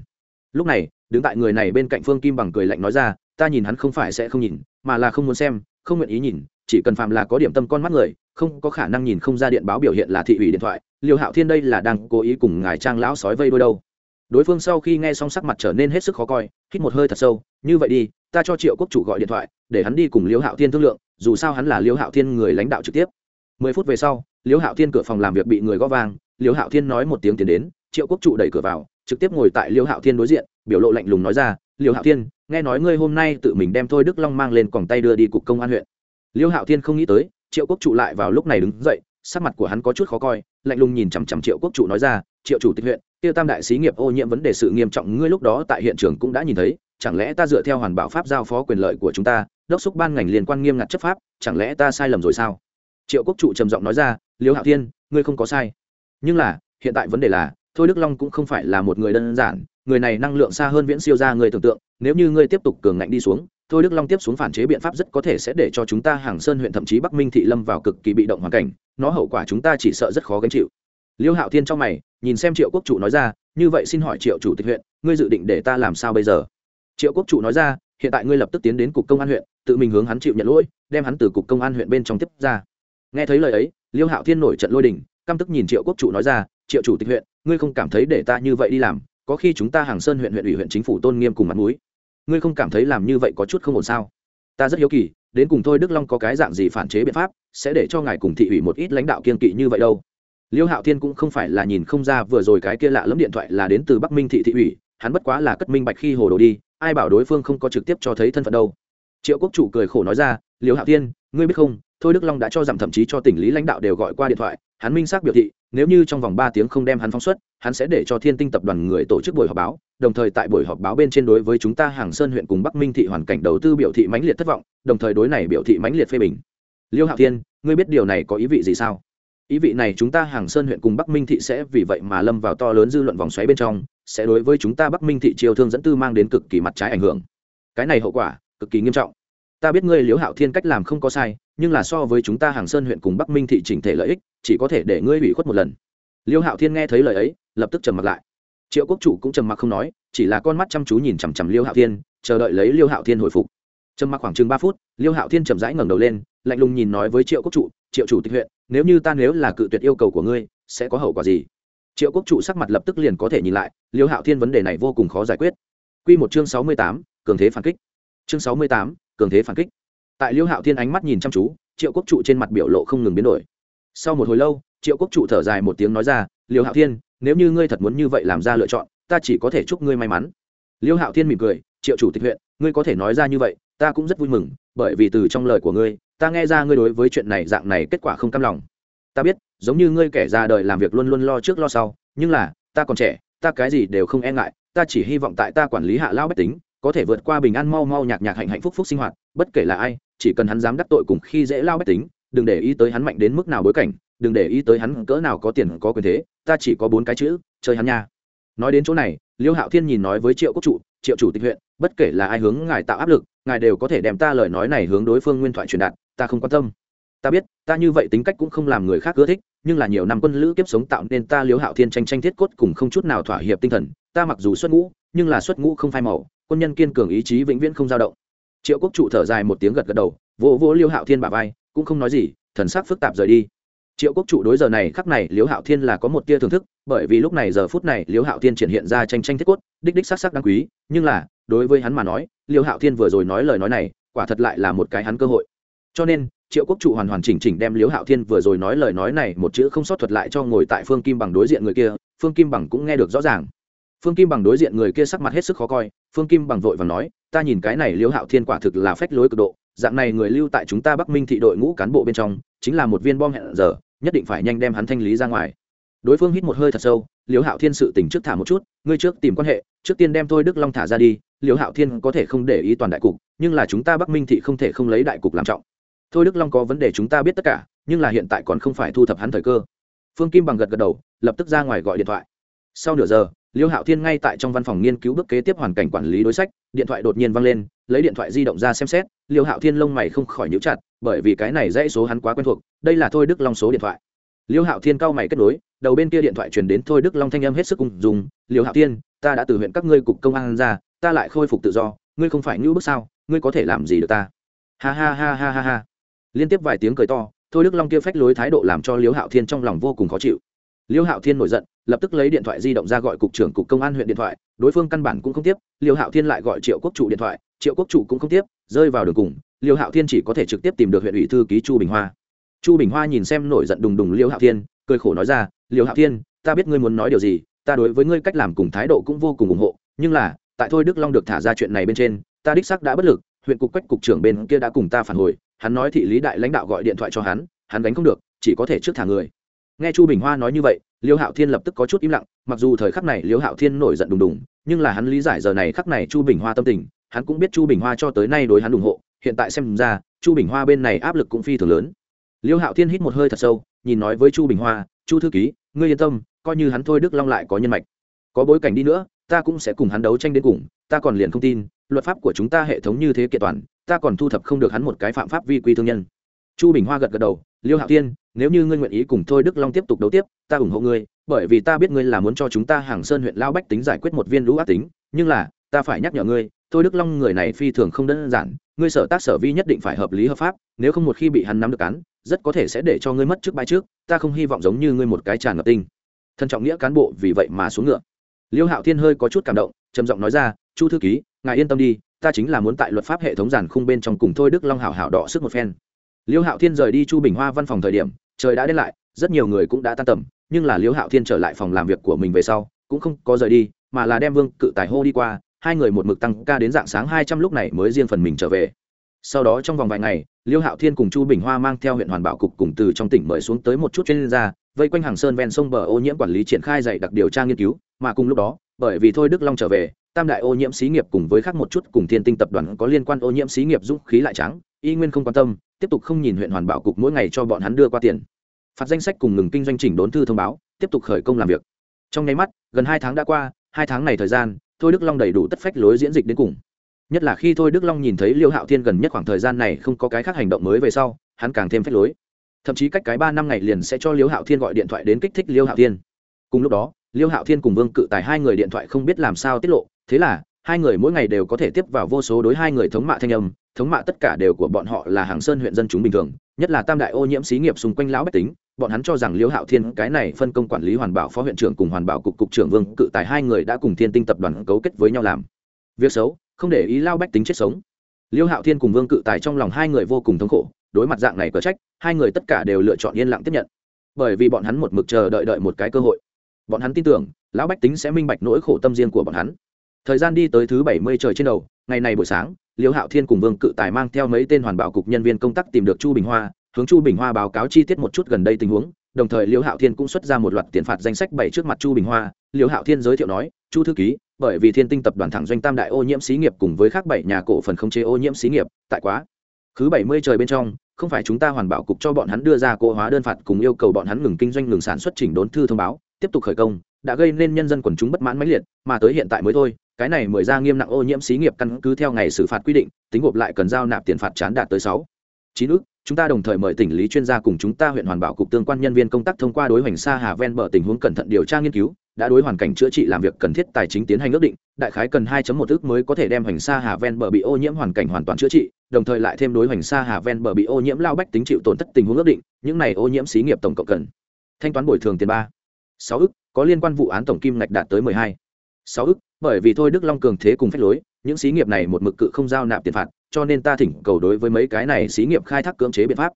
A: Lúc này, đứng tại người này bên cạnh phương kim bằng cười lạnh nói ra, ta nhìn hắn không phải sẽ không nhìn, mà là không muốn xem, không nguyện ý nhìn, chỉ cần phạm là có điểm tâm con mắt người không có khả năng nhìn không ra điện báo biểu hiện là thị ủy điện thoại liều hạo thiên đây là đang cố ý cùng ngài trang lão sói vây đôi đâu. Đối phương sau khi nghe xong sắc mặt trở nên hết sức khó coi, hít một hơi thật sâu, như vậy đi, ta cho triệu quốc chủ gọi điện thoại, để hắn đi cùng Liêu hạo thiên thương lượng, dù sao hắn là Liêu hạo thiên người lãnh đạo trực tiếp. Mười phút về sau, Liêu hạo thiên cửa phòng làm việc bị người gõ vang, Liêu hạo thiên nói một tiếng tiến đến, triệu quốc chủ đẩy cửa vào, trực tiếp ngồi tại Liêu hạo thiên đối diện, biểu lộ lạnh lùng nói ra, Liêu hạo thiên, nghe nói ngươi hôm nay tự mình đem thôi đức long mang lên còng tay đưa đi cục công an huyện. Liêu hạo thiên không nghĩ tới triệu quốc trụ lại vào lúc này đứng dậy, sắc mặt của hắn có chút khó coi, lạnh lùng nhìn chằm chằm triệu quốc trụ nói ra, triệu chủ tịch huyện, tiêu tam đại xí nghiệp ô nhiễm vấn đề sự nghiêm trọng ngươi lúc đó tại hiện trường cũng đã nhìn thấy, chẳng lẽ ta dựa theo hoàn bảo pháp giao phó quyền lợi của chúng ta, đốc xúc ban ngành liên quan nghiêm ngặt chấp pháp, chẳng lẽ ta sai lầm rồi sao? Triệu quốc trụ trầm giọng nói ra liễu hạo thiên, ngươi không có sai. Nhưng là, hiện tại vấn đề là, thôi đức long cũng không phải là một người đơn giản, người này năng lượng xa hơn viễn siêu ra người tưởng tượng, nếu như ngươi tiếp tục cường ngạnh đi xuống thôi đức long tiếp xuống phản chế biện pháp rất có thể sẽ để cho chúng ta hàng sơn huyện thậm chí bắc minh thị lâm vào cực kỳ bị động hoàn cảnh, nó hậu quả chúng ta chỉ sợ rất khó gánh chịu. Liêu hạo thiên trong mày, nhìn xem triệu quốc chủ nói ra, như vậy xin hỏi triệu chủ tịch huyện, ngươi dự định để ta làm sao bây giờ? Triệu quốc chủ nói ra, hiện tại ngươi lập tức tiến đến cục công an huyện, tự mình hướng hắn chịu nhận lỗi, đem hắn từ cục công an huyện bên trong tiếp ra. Nghe thấy lời ấy, liêu hạo thiên nổi trận lôi đình, căm tức nhìn triệu quốc chủ nói ra, triệu chủ tịch huyện, ngươi không cảm thấy để ta như vậy đi làm, có khi chúng ta hàng sơn huyện huyện ủy huyện chính phủ tôn nghiêm cùng mặt mũi ngươi không cảm thấy làm như vậy có chút không ổn sao? Ta rất hiếu kỳ, đến cùng thôi đức long có cái dạng gì phản chế biện pháp, sẽ để cho ngài cùng thị ủy một ít lãnh đạo kiên kỵ như vậy đâu? Liêu hạo thiên cũng không phải là nhìn không ra vừa rồi cái kia lạ lẫm điện thoại là đến từ bắc minh thị thị ủy, hắn bất quá là cất minh bạch khi hồ đồ đi, ai bảo đối phương không có trực tiếp cho thấy thân phận đâu. Triệu quốc chủ cười khổ nói ra, liêu hạo thiên, ngươi biết không, thôi đức long đã cho giảm thậm chí cho tỉnh lý lãnh đạo đều gọi qua điện thoại, hắn minh xác biểu thị, nếu như trong vòng ba tiếng không đem hắn phóng xuất hắn sẽ để cho thiên tinh tập đoàn người tổ chức buổi họp báo, đồng thời tại buổi họp báo bên trên đối với chúng ta hàng sơn huyện cùng bắc minh thị hoàn cảnh đầu tư biểu thị mãnh liệt thất vọng, đồng thời đối này biểu thị mãnh liệt phê bình. Liêu hạo thiên, ngươi biết điều này có ý vị gì sao? Ý vị này chúng ta hàng sơn huyện cùng bắc minh thị sẽ vì vậy mà lâm vào to lớn dư luận vòng xoáy bên trong, sẽ đối với chúng ta bắc minh thị chiêu thương dẫn tư mang đến cực kỳ mặt trái ảnh hưởng. Cái này hậu quả, cực kỳ nghiêm trọng. Ta biết ngươi liễu hạo thiên, cách làm không có sai, nhưng là so với chúng ta hàng sơn huyện cùng bắc minh thị chỉnh thể lợi ích, chỉ có thể để ngươi bị khuất một lần. Liêu hạo thiên nghe thấy lời ấy lập tức trầm mặt lại. Triệu quốc chủ cũng trầm mặc không nói, chỉ là con mắt chăm chú nhìn chằm chằm liêu hạo thiên, chờ đợi lấy liêu hạo thiên hồi phục. Trầm mặc khoảng chừng ba phút, liêu hạo thiên chậm rãi ngẩng đầu lên, lạnh lùng nhìn nói với triệu quốc chủ, triệu chủ tịch huyện, nếu như ta nếu là cự tuyệt yêu cầu của ngươi, sẽ có hậu quả gì? Triệu quốc chủ sắc mặt lập tức liền có thể nhìn lại, liêu hạo thiên vấn đề này vô cùng khó giải quyết. Q một chương sáu mươi tám, cường thế phản kích. Chương sáu mươi tám, cường thế phản kích. Tại liêu hạo thiên ánh mắt nhìn chăm chú, triệu quốc trụ trên mặt biểu lộ không ngừng biến đổi. Sau một hồi lâu, triệu quốc trụ thở dài một tiếng nói ra liêu hạo thiên, nếu như ngươi thật muốn như vậy làm ra lựa chọn, ta chỉ có thể chúc ngươi may mắn. Liêu hạo thiên mỉm cười, triệu chủ tịch huyện, ngươi có thể nói ra như vậy, ta cũng rất vui mừng, bởi vì từ trong lời của ngươi, ta nghe ra ngươi đối với chuyện này dạng này kết quả không cam lòng. Ta biết, giống như ngươi kẻ ra đời làm việc luôn luôn lo trước lo sau, nhưng là, ta còn trẻ, ta cái gì đều không e ngại, ta chỉ hy vọng tại ta quản lý hạ lao bách tính, có thể vượt qua bình an mau mau nhạc nhạc hạnh hạnh phúc phúc sinh hoạt, bất kể là ai, chỉ cần hắn dám đắc tội cùng khi dễ lao bách tính, đừng để ý tới hắn mạnh đến mức nào bối cảnh đừng để ý tới hắn cỡ nào có tiền có quyền thế, ta chỉ có bốn cái chữ, chơi hắn nha. Nói đến chỗ này, liêu hạo thiên nhìn nói với triệu quốc trụ, triệu chủ tịch huyện, bất kể là ai hướng ngài tạo áp lực, ngài đều có thể đem ta lời nói này hướng đối phương nguyên thoại truyền đạt, ta không quan tâm. Ta biết, ta như vậy tính cách cũng không làm người khác ưa thích, nhưng là nhiều năm quân lữ kiếp sống tạo nên ta liếu hạo thiên tranh tranh thiết cốt cùng không chút nào thỏa hiệp tinh thần, ta mặc dù xuất ngũ, nhưng là xuất ngũ không phai màu, quân nhân kiên cường ý chí vĩnh viễn không dao động. Triệu quốc trụ thở dài một tiếng gật gật đầu, vỗ vỗ liêu hạo thiên bà vai, cũng không nói gì, thần sắc phức tạp rời đi triệu quốc trụ đối giờ này khắc này, liễu hạo thiên là có một tia thưởng thức, bởi vì lúc này giờ phút này, liễu hạo thiên triển hiện ra tranh tranh thiết cốt, đích đích sắc sắc đáng quý. Nhưng là, đối với hắn mà nói, liễu hạo thiên vừa rồi nói lời nói này, quả thật lại là một cái hắn cơ hội. Cho nên, triệu quốc trụ hoàn hoàn chỉnh chỉnh đem liễu hạo thiên vừa rồi nói lời nói này một chữ không sót thuật lại cho ngồi tại phương kim bằng đối diện người kia, phương kim bằng cũng nghe được rõ ràng. Phương kim bằng đối diện người kia sắc mặt hết sức khó coi, phương kim bằng vội và nói, ta nhìn cái này liễu hạo thiên quả thực là phách lối cực độ, dạng này người lưu tại chúng ta bắc minh thị đội ngũ cán bộ bên trong, chính là một viên bom hẹn giờ nhất định phải nhanh đem hắn thanh lý ra ngoài. Đối phương hít một hơi thật sâu, liễu hạo thiên sự tình trước thả một chút, ngươi trước tìm quan hệ, trước tiên đem thôi đức long thả ra đi, liễu hạo thiên có thể không để ý toàn đại cục, nhưng là chúng ta bắc minh thị không thể không lấy đại cục làm trọng. Thôi đức long có vấn đề chúng ta biết tất cả, nhưng là hiện tại còn không phải thu thập hắn thời cơ. Phương kim bằng gật gật đầu, lập tức ra ngoài gọi điện thoại. Sau nửa giờ, Liễu hạo thiên ngay tại trong văn phòng nghiên cứu bước kế tiếp hoàn cảnh quản lý đối sách, điện thoại đột nhiên văng lên, lấy điện thoại di động ra xem xét, Liễu hạo thiên lông mày không khỏi nhíu chặt bởi vì cái này dãy số hắn quá quen thuộc, đây là thôi đức long số điện thoại. Liêu hạo thiên cao mày kết nối, đầu bên kia điện thoại truyền đến thôi đức long thanh âm hết sức cùng dùng liêu hạo thiên, ta đã từ huyện các ngươi cục công an ra, ta lại khôi phục tự do, ngươi không phải ngữ bức sao, ngươi có thể làm gì được ta? Ha ha ha ha ha ha. Liên tiếp vài tiếng cười to, thôi đức long kia phách lối thái độ làm cho liêu hạo thiên trong lòng vô cùng khó chịu. Liêu hạo thiên nổi giận, lập tức lấy điện thoại di động ra gọi cục trưởng cục công an huyện điện thoại, đối phương căn bản cũng không tiếp, liêu hạo thiên lại gọi triệu quốc trụ điện thoại, triệu quốc trụ cũng không tiếp, rơi vào đường cùng liêu hạo thiên chỉ có thể trực tiếp tìm được huyện ủy thư ký chu bình hoa. Chu bình hoa nhìn xem nổi giận đùng đùng liêu hạo thiên, cười khổ nói ra, liêu hạo thiên, ta biết ngươi muốn nói điều gì, ta đối với ngươi cách làm cùng thái độ cũng vô cùng ủng hộ, nhưng là, tại thôi đức long được thả ra chuyện này bên trên, ta đích xác đã bất lực, huyện cục quách cục trưởng bên kia đã cùng ta phản hồi, hắn nói thị lý đại lãnh đạo gọi điện thoại cho hắn hắn đánh không được, chỉ có thể trước thả người. Nghe chu bình hoa nói như vậy, liêu hạo thiên lập tức có chút im lặng, mặc dù thời khắc này liêu hạo thiên nổi giận đùng đùng, nhưng là hắn lý giải giờ này khắc này chu bình hoa tâm tình, hắn cũng biết chu bình hoa cho tới nay đối hắn ủng hộ hiện tại xem ra, chu bình hoa bên này áp lực cũng phi thường lớn. Liêu hạo thiên hít một hơi thật sâu, nhìn nói với chu bình hoa, chu thư ký, ngươi yên tâm, coi như hắn thôi đức long lại có nhân mạch. Có bối cảnh đi nữa, ta cũng sẽ cùng hắn đấu tranh đến cùng, ta còn liền không tin, luật pháp của chúng ta hệ thống như thế kiện toàn, ta còn thu thập không được hắn một cái phạm pháp vi quy thương nhân. Chu bình hoa gật gật đầu, liêu hạo thiên, nếu như ngươi nguyện ý cùng thôi đức long tiếp tục đấu tiếp, ta ủng hộ ngươi, bởi vì ta biết ngươi là muốn cho chúng ta hàng sơn huyện lao bách tính giải quyết một viên lũ ác tính, nhưng là, ta phải nhắc nhở ngươi thôi đức long người này phi thường không đơn giản, ngươi sở tác sở vi nhất định phải hợp lý hợp pháp, nếu không một khi bị hắn nắm được án, rất có thể sẽ để cho ngươi mất trước bãi trước, ta không hy vọng giống như ngươi một cái tràn ngập tinh. Thân trọng nghĩa cán bộ vì vậy mà xuống ngựa. Liêu hạo thiên hơi có chút cảm động, trầm giọng nói ra, chu thư ký, ngài yên tâm đi, ta chính là muốn tại luật pháp hệ thống giàn khung bên trong cùng thôi đức long hảo hảo đỏ sức một phen. Liêu hạo thiên rời đi chu bình hoa văn phòng thời điểm, trời đã đến lại, rất nhiều người cũng đã tan tầm, nhưng là liêu hạo thiên trở lại phòng làm việc của mình về sau, cũng không có rời đi, mà là đem vương cự tài hô đi qua hai người một mực tăng ca đến dạng sáng hai trăm lúc này mới riêng phần mình trở về. Sau đó trong vòng vài ngày, liêu hạo thiên cùng chu bình hoa mang theo huyện hoàn bảo cục cùng từ trong tỉnh mời xuống tới một chút chuyên gia, vây quanh hàng sơn ven sông bờ ô nhiễm quản lý triển khai dạy đặc điều tra nghiên cứu, mà cùng lúc đó, bởi vì thôi đức long trở về, tam đại ô nhiễm xí nghiệp cùng với khác một chút cùng thiên tinh tập đoàn có liên quan ô nhiễm xí nghiệp dũng khí lại trắng, y nguyên không quan tâm, tiếp tục không nhìn huyện hoàn bảo cục mỗi ngày cho bọn hắn đưa qua tiền. Phạt danh sách cùng ngừng kinh doanh chỉnh đốn thư thông báo, tiếp tục khởi công làm việc. Trong nháy mắt, gần hai tháng đã qua, hai tháng này thời gian thôi đức long đầy đủ tất phách lối diễn dịch đến cùng. Nhất là khi thôi đức long nhìn thấy liêu hạo thiên gần nhất khoảng thời gian này không có cái khác hành động mới về sau, hắn càng thêm phách lối. Thậm chí cách cái ba năm ngày liền sẽ cho liêu hạo thiên gọi điện thoại đến kích thích liêu hạo thiên. Cùng lúc đó, liêu hạo thiên cùng vương cự tài hai người điện thoại không biết làm sao tiết lộ, thế là, hai người mỗi ngày đều có thể tiếp vào vô số đối hai người thống mạ thanh âm, thống mạ tất cả đều của bọn họ là hàng sơn huyện dân chúng bình thường, nhất là tam đại ô nhiễm xí nghiệp xung quanh lão bách tính bọn hắn cho rằng liễu hạo thiên cái này phân công quản lý hoàn bảo phó huyện trưởng cùng hoàn bảo cục cục trưởng vương cự tài hai người đã cùng thiên tinh tập đoàn cấu kết với nhau làm. Việc xấu, không để ý lao bách tính chết sống. Liễu hạo thiên cùng vương cự tài trong lòng hai người vô cùng thống khổ, đối mặt dạng này có trách, hai người tất cả đều lựa chọn yên lặng tiếp nhận. Bởi vì bọn hắn một mực chờ đợi đợi một cái cơ hội. Bọn hắn tin tưởng, lão bách tính sẽ minh bạch nỗi khổ tâm riêng của bọn hắn. Thời gian đi tới thứ bảy mươi trời trên đầu, ngày này buổi sáng, liễu hạo thiên cùng vương cự tài mang theo mấy tên hoàn bảo cục nhân viên công tác tìm được chu bình hoa hướng chu bình hoa báo cáo chi tiết một chút gần đây tình huống, đồng thời liễu hạo thiên cũng xuất ra một loạt tiền phạt danh sách bảy trước mặt chu bình hoa. Liễu hạo thiên giới thiệu nói, chu thư ký, bởi vì thiên tinh tập đoàn thẳng doanh tam đại ô nhiễm xí nghiệp cùng với khác bảy nhà cổ phần không chế ô nhiễm xí nghiệp, tại quá khứ bảy mươi trời bên trong, không phải chúng ta hoàn bảo cục cho bọn hắn đưa ra cỗ hóa đơn phạt cùng yêu cầu bọn hắn ngừng kinh doanh, ngừng sản xuất chỉnh đốn thư thông báo, tiếp tục khởi công, đã gây nên nhân dân quần chúng bất mãn mãnh liệt, mà tới hiện tại mới thôi, cái này mười ra nghiêm nặng ô nhiễm xí nghiệp căn cứ theo ngày xử phạt quy định, tính gộp lại cần giao nạp tiền phạt chán đạt tới sáu chín ước chúng ta đồng thời mời tỉnh lý chuyên gia cùng chúng ta huyện hoàn bảo cục tương quan nhân viên công tác thông qua đối hoành sa hà ven bờ tình huống cẩn thận điều tra nghiên cứu, đã đối hoàn cảnh chữa trị làm việc cần thiết tài chính tiến hành ước định, đại khái cần 2.1 ước mới có thể đem hoành sa hà ven bờ bị ô nhiễm hoàn cảnh hoàn toàn chữa trị, đồng thời lại thêm đối hoành sa hà ven bờ bị ô nhiễm lao bách tính chịu tổn thất tình huống ước định, những này ô nhiễm xí nghiệp tổng cộng cần. Thanh toán bồi thường tiền ba, sáu ước, có liên quan vụ án tổng kim ngạch đạt tới 12 sáu ức bởi vì thôi đức long cường thế cùng phép lối, những xí nghiệp này một mực cự không giao nạp tiền phạt cho nên ta thỉnh cầu đối với mấy cái này xí nghiệp khai thác cưỡng chế biện pháp.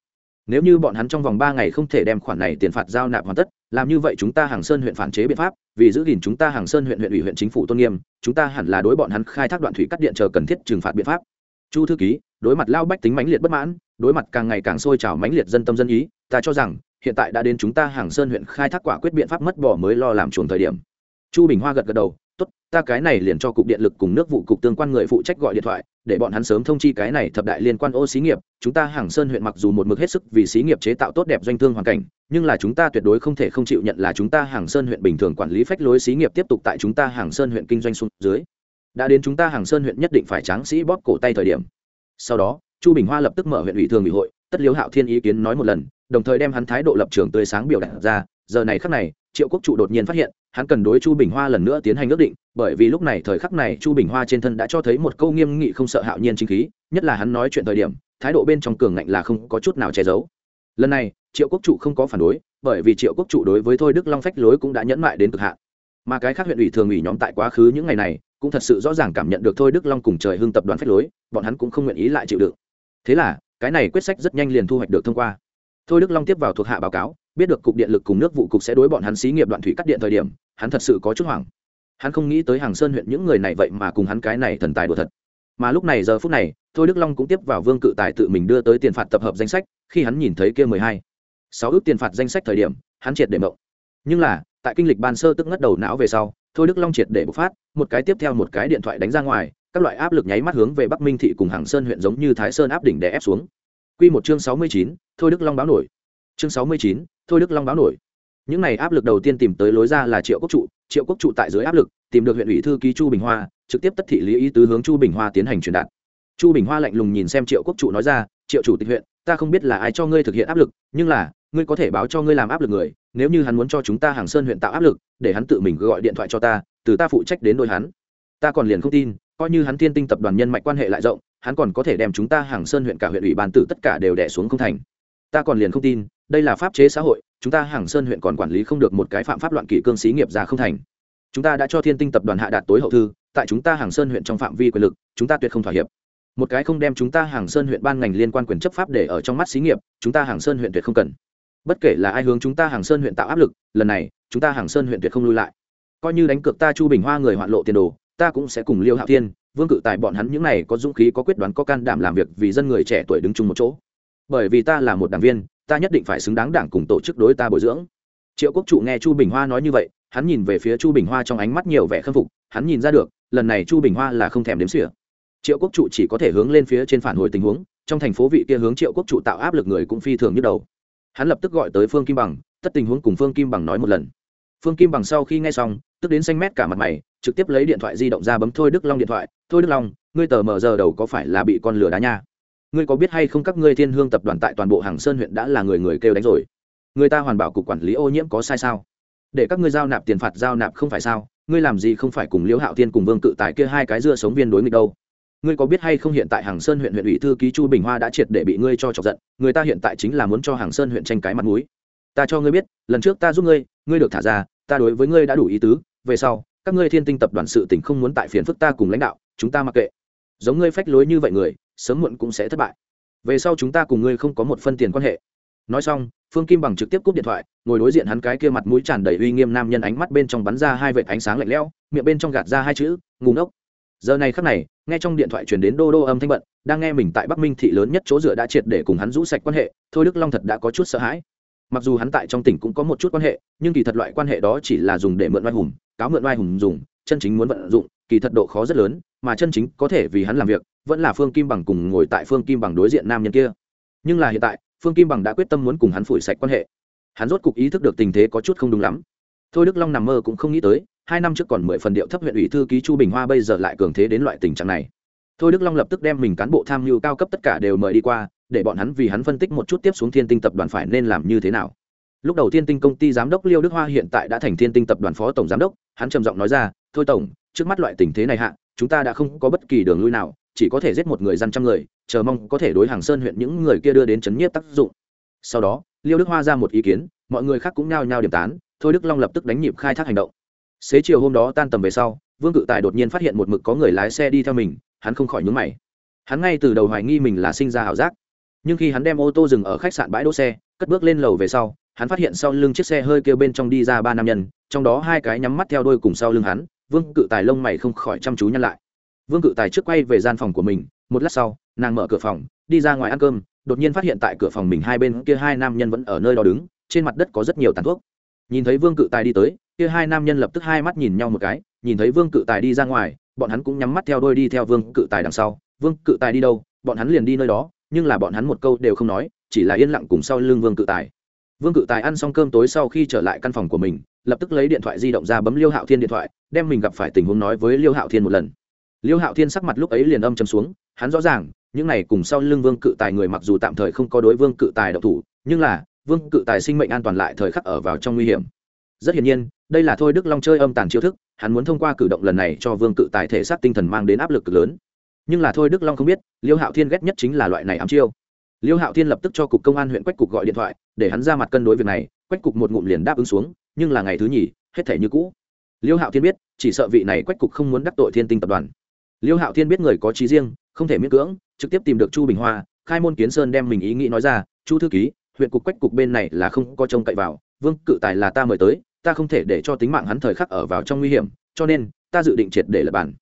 A: Nếu như bọn hắn trong vòng ba ngày không thể đem khoản này tiền phạt giao nạp hoàn tất, làm như vậy chúng ta hàng sơn huyện phản chế biện pháp, vì giữ gìn chúng ta hàng sơn huyện huyện ủy huyện chính phủ tôn nghiêm, chúng ta hẳn là đối bọn hắn khai thác đoạn thủy cắt điện chờ cần thiết trừng phạt biện pháp. Chu thư ký, đối mặt lao bách tính mãnh liệt bất mãn, đối mặt càng ngày càng sôi trào mãnh liệt dân tâm dân ý, ta cho rằng, hiện tại đã đến chúng ta hàng sơn huyện khai thác quả quyết biện pháp mất bỏ mới lo làm chuồng thời điểm. Chu bình hoa gật gật đầu tốt, ta cái này liền cho cục điện lực cùng nước vụ cục tương quan người phụ trách gọi điện thoại, để bọn hắn sớm thông chi cái này thập đại liên quan ô xí nghiệp. Chúng ta hàng sơn huyện mặc dù một mực hết sức vì xí nghiệp chế tạo tốt đẹp doanh thương hoàn cảnh, nhưng là chúng ta tuyệt đối không thể không chịu nhận là chúng ta hàng sơn huyện bình thường quản lý phách lối xí nghiệp tiếp tục tại chúng ta hàng sơn huyện kinh doanh xuống dưới. Đã đến chúng ta hàng sơn huyện nhất định phải tráng sĩ bóp cổ tay thời điểm. Sau đó, chu bình hoa lập tức mở huyện ủy thường ủy hội, tất liếu hạo thiên ý kiến nói một lần đồng thời đem hắn thái độ lập trường tươi sáng biểu đạt ra. Giờ này khắc này, triệu quốc trụ đột nhiên phát hiện, hắn cần đối chu bình hoa lần nữa tiến hành ước định, bởi vì lúc này thời khắc này chu bình hoa trên thân đã cho thấy một câu nghiêm nghị không sợ hạo nhiên chính khí, nhất là hắn nói chuyện thời điểm, thái độ bên trong cường ngạnh là không có chút nào che giấu. Lần này, triệu quốc trụ không có phản đối, bởi vì triệu quốc trụ đối với thôi đức long phách lối cũng đã nhẫn mại đến cực hạn. Mà cái khác huyện ủy thường ủy nhóm tại quá khứ những ngày này, cũng thật sự rõ ràng cảm nhận được thôi đức long cùng trời hưng tập đoàn phách lối, bọn hắn cũng không nguyện ý lại chịu đựng. Thế là, cái này quyết sách rất nhanh liền thu hoạch được thông qua thôi đức long tiếp vào thuộc hạ báo cáo, biết được cục điện lực cùng nước vụ cục sẽ đối bọn hắn xí nghiệp đoạn thủy cắt điện thời điểm, hắn thật sự có chút hoảng. Hắn không nghĩ tới hàng sơn huyện những người này vậy mà cùng hắn cái này thần tài đùa thật. Mà lúc này giờ phút này, thôi đức long cũng tiếp vào vương cự tài tự mình đưa tới tiền phạt tập hợp danh sách, khi hắn nhìn thấy kia mười hai, sáu ước tiền phạt danh sách thời điểm, hắn triệt để mộng. Nhưng là, tại kinh lịch ban sơ tức ngất đầu não về sau, thôi đức long triệt để bộc phát, một cái tiếp theo một cái điện thoại đánh ra ngoài, các loại áp lực nháy mắt hướng về bắc minh thị cùng hàng sơn huyện giống như thái sơn áp đỉnh để ép xuống. Quy một chương sáu mươi chín, thôi đức long báo nổi. Chương sáu mươi chín, thôi đức long báo nổi. Những này áp lực đầu tiên tìm tới lối ra là triệu quốc trụ. Triệu quốc trụ tại dưới áp lực, tìm được huyện ủy thư ký chu bình hoa, trực tiếp tất thị lý ý tứ hướng chu bình hoa tiến hành truyền đạt. Chu bình hoa lạnh lùng nhìn xem triệu quốc trụ nói ra, triệu chủ tịch huyện, ta không biết là ai cho ngươi thực hiện áp lực, nhưng là, ngươi có thể báo cho ngươi làm áp lực người, nếu như hắn muốn cho chúng ta hàng sơn huyện tạo áp lực, để hắn tự mình gọi điện thoại cho ta, từ ta phụ trách đến đôi hắn. Ta còn liền không tin, coi như hắn thiên tinh tập đoàn nhân mạch quan hệ lại rộng hắn còn có thể đem chúng ta hàng sơn huyện cả huyện ủy ban tử tất cả đều đẻ xuống không thành. Ta còn liền không tin, đây là pháp chế xã hội, chúng ta hàng sơn huyện còn quản lý không được một cái phạm pháp loạn kỷ cương xí nghiệp ra không thành. Chúng ta đã cho thiên tinh tập đoàn hạ đạt tối hậu thư, tại chúng ta hàng sơn huyện trong phạm vi quyền lực, chúng ta tuyệt không thỏa hiệp. Một cái không đem chúng ta hàng sơn huyện ban ngành liên quan quyền chấp pháp để ở trong mắt xí nghiệp, chúng ta hàng sơn huyện tuyệt không cần. Bất kể là ai hướng chúng ta hàng sơn huyện tạo áp lực, lần này, chúng ta hàng sơn huyện tuyệt không lui lại. Coi như đánh cược ta chu bình hoa người hoạn lộ tiền đồ, ta cũng sẽ cùng liêu hạo thiên vương cự tài bọn hắn những này có dũng khí có quyết đoán có can đảm làm việc vì dân người trẻ tuổi đứng chung một chỗ. Bởi vì ta là một đảng viên, ta nhất định phải xứng đáng đảng cùng tổ chức đối ta bồi dưỡng. Triệu quốc trụ nghe chu bình hoa nói như vậy, hắn nhìn về phía chu bình hoa trong ánh mắt nhiều vẻ khâm phục, hắn nhìn ra được, lần này chu bình hoa là không thèm đếm xỉa. Triệu quốc trụ chỉ có thể hướng lên phía trên phản hồi tình huống, trong thành phố vị kia hướng triệu quốc trụ tạo áp lực người cũng phi thường nhức đầu. Hắn lập tức gọi tới phương kim bằng, tất tình huống cùng phương kim bằng nói một lần. Phương kim bằng sau khi nghe xong, tức đến xanh mét cả mặt mày trực tiếp lấy điện thoại di động ra bấm thôi đức long điện thoại. Thôi đức long, ngươi tờ mờ giờ đầu có phải là bị con lửa đá nha? Ngươi có biết hay không các ngươi thiên hương tập đoàn tại toàn bộ hàng sơn huyện đã là người người kêu đánh rồi? Người ta hoàn bảo cục quản lý ô nhiễm có sai sao? Để các ngươi giao nạp tiền phạt giao nạp không phải sao? Ngươi làm gì không phải cùng liễu hạo thiên cùng vương cự tài kia hai cái dưa sống viên đối nghịch đâu? Ngươi có biết hay không hiện tại hàng sơn huyện huyện ủy thư ký chu bình hoa đã triệt để bị ngươi cho chọc giận, người ta hiện tại chính là muốn cho hàng sơn huyện tranh cái mặt mũi. Ta cho ngươi biết, lần trước ta giúp ngươi ngươi được thả ra, ta đối với ngươi đã đủ ý tứ, về sau các ngươi thiên tinh tập đoàn sự tình không muốn tại phiền phức ta cùng lãnh đạo, chúng ta mặc kệ. Giống ngươi phách lối như vậy người, sớm muộn cũng sẽ thất bại. Về sau chúng ta cùng ngươi không có một phân tiền quan hệ. Nói xong, phương kim bằng trực tiếp cúp điện thoại, ngồi đối diện hắn cái kia mặt mũi tràn đầy uy nghiêm nam nhân ánh mắt bên trong bắn ra hai vệt ánh sáng lạnh lẽo, miệng bên trong gạt ra hai chữ ngủ ngốc. Giờ này khắc này, nghe trong điện thoại chuyển đến đô đô âm thanh bận, đang nghe mình tại bắc minh thị lớn nhất chỗ dựa đã triệt để cùng hắn rũ sạch quan hệ, thôi đức long thật đã có chút sợ hãi mặc dù hắn tại trong tỉnh cũng có một chút quan hệ, nhưng kỳ thật loại quan hệ đó chỉ là dùng để mượn oai hùng, cáo mượn oai hùng dùng, chân chính muốn vận dụng, kỳ thật độ khó rất lớn, mà chân chính có thể vì hắn làm việc, vẫn là phương kim bằng cùng ngồi tại phương kim bằng đối diện nam nhân kia. Nhưng là hiện tại, phương kim bằng đã quyết tâm muốn cùng hắn phủi sạch quan hệ. Hắn rốt cục ý thức được tình thế có chút không đúng lắm. Thôi đức long nằm mơ cũng không nghĩ tới, hai năm trước còn mười phần điệu thấp huyện ủy thư ký chu bình hoa bây giờ lại cường thế đến loại tình trạng này. Thôi đức long lập tức đem mình cán bộ tham mưu cao cấp tất cả đều mời đi qua để bọn hắn vì hắn phân tích một chút tiếp xuống thiên tinh tập đoàn phải nên làm như thế nào. Lúc đầu thiên tinh công ty giám đốc liêu đức hoa hiện tại đã thành thiên tinh tập đoàn phó tổng giám đốc, hắn trầm giọng nói ra, thôi tổng, trước mắt loại tình thế này hạ, chúng ta đã không có bất kỳ đường lui nào, chỉ có thể giết một người dân trăm người, chờ mong có thể đối hàng sơn huyện những người kia đưa đến chấn nhiếp tác dụng. Sau đó, liêu đức hoa ra một ý kiến, mọi người khác cũng nhao nhao điểm tán, thôi đức long lập tức đánh nhịp khai thác hành động. Xế chiều hôm đó tan tầm về sau, vương cự tài đột nhiên phát hiện một mực có người lái xe đi theo mình, hắn không khỏi nhúng mày. Hắn ngay từ đầu hoài nghi mình là sinh ra ảo giác nhưng khi hắn đem ô tô dừng ở khách sạn bãi đỗ xe, cất bước lên lầu về sau, hắn phát hiện sau lưng chiếc xe hơi kêu bên trong đi ra ba nam nhân, trong đó hai cái nhắm mắt theo đôi cùng sau lưng hắn, vương cự tài lông mày không khỏi chăm chú nhăn lại. Vương cự tài trước quay về gian phòng của mình, một lát sau, nàng mở cửa phòng, đi ra ngoài ăn cơm, đột nhiên phát hiện tại cửa phòng mình hai bên kia hai nam nhân vẫn ở nơi đó đứng, trên mặt đất có rất nhiều tàn thuốc. Nhìn thấy vương cự tài đi tới, kia hai nam nhân lập tức hai mắt nhìn nhau một cái, nhìn thấy vương cự tài đi ra ngoài, bọn hắn cũng nhắm mắt theo đôi đi theo vương cự tài đằng sau. Vương cự tài đi đâu? Bọn hắn liền đi nơi đó nhưng là bọn hắn một câu đều không nói, chỉ là yên lặng cùng sau lưng vương cự tài. Vương cự tài ăn xong cơm tối sau khi trở lại căn phòng của mình, lập tức lấy điện thoại di động ra bấm liêu hạo thiên điện thoại, đem mình gặp phải tình huống nói với liêu hạo thiên một lần. Liêu hạo thiên sắc mặt lúc ấy liền âm chấm xuống, hắn rõ ràng, những này cùng sau lưng vương cự tài người mặc dù tạm thời không có đối vương cự tài độc thủ, nhưng là, vương cự tài sinh mệnh an toàn lại thời khắc ở vào trong nguy hiểm. Rất hiển nhiên, đây là thôi đức long chơi âm tàn chiêu thức, hắn muốn thông qua cử động lần này cho vương cự tài thể xác tinh thần mang đến áp lực cực lớn nhưng là thôi đức long không biết, liêu hạo thiên ghét nhất chính là loại này ám chiêu. Liêu hạo thiên lập tức cho cục công an huyện quách cục gọi điện thoại, để hắn ra mặt cân đối việc này, quách cục một ngụm liền đáp ứng xuống, nhưng là ngày thứ nhì, hết thể như cũ. Liêu hạo thiên biết, chỉ sợ vị này quách cục không muốn đắc tội thiên tinh tập đoàn. Liêu hạo thiên biết người có trí riêng, không thể miễn cưỡng, trực tiếp tìm được chu bình hoa, khai môn kiến sơn đem mình ý nghĩ nói ra, chu thư ký, huyện cục quách cục bên này là không có trông cậy vào, vương cự tài là ta mời tới, ta không thể để cho tính mạng hắn thời khắc ở vào trong nguy hiểm, cho nên, ta dự định triệt để lập bản.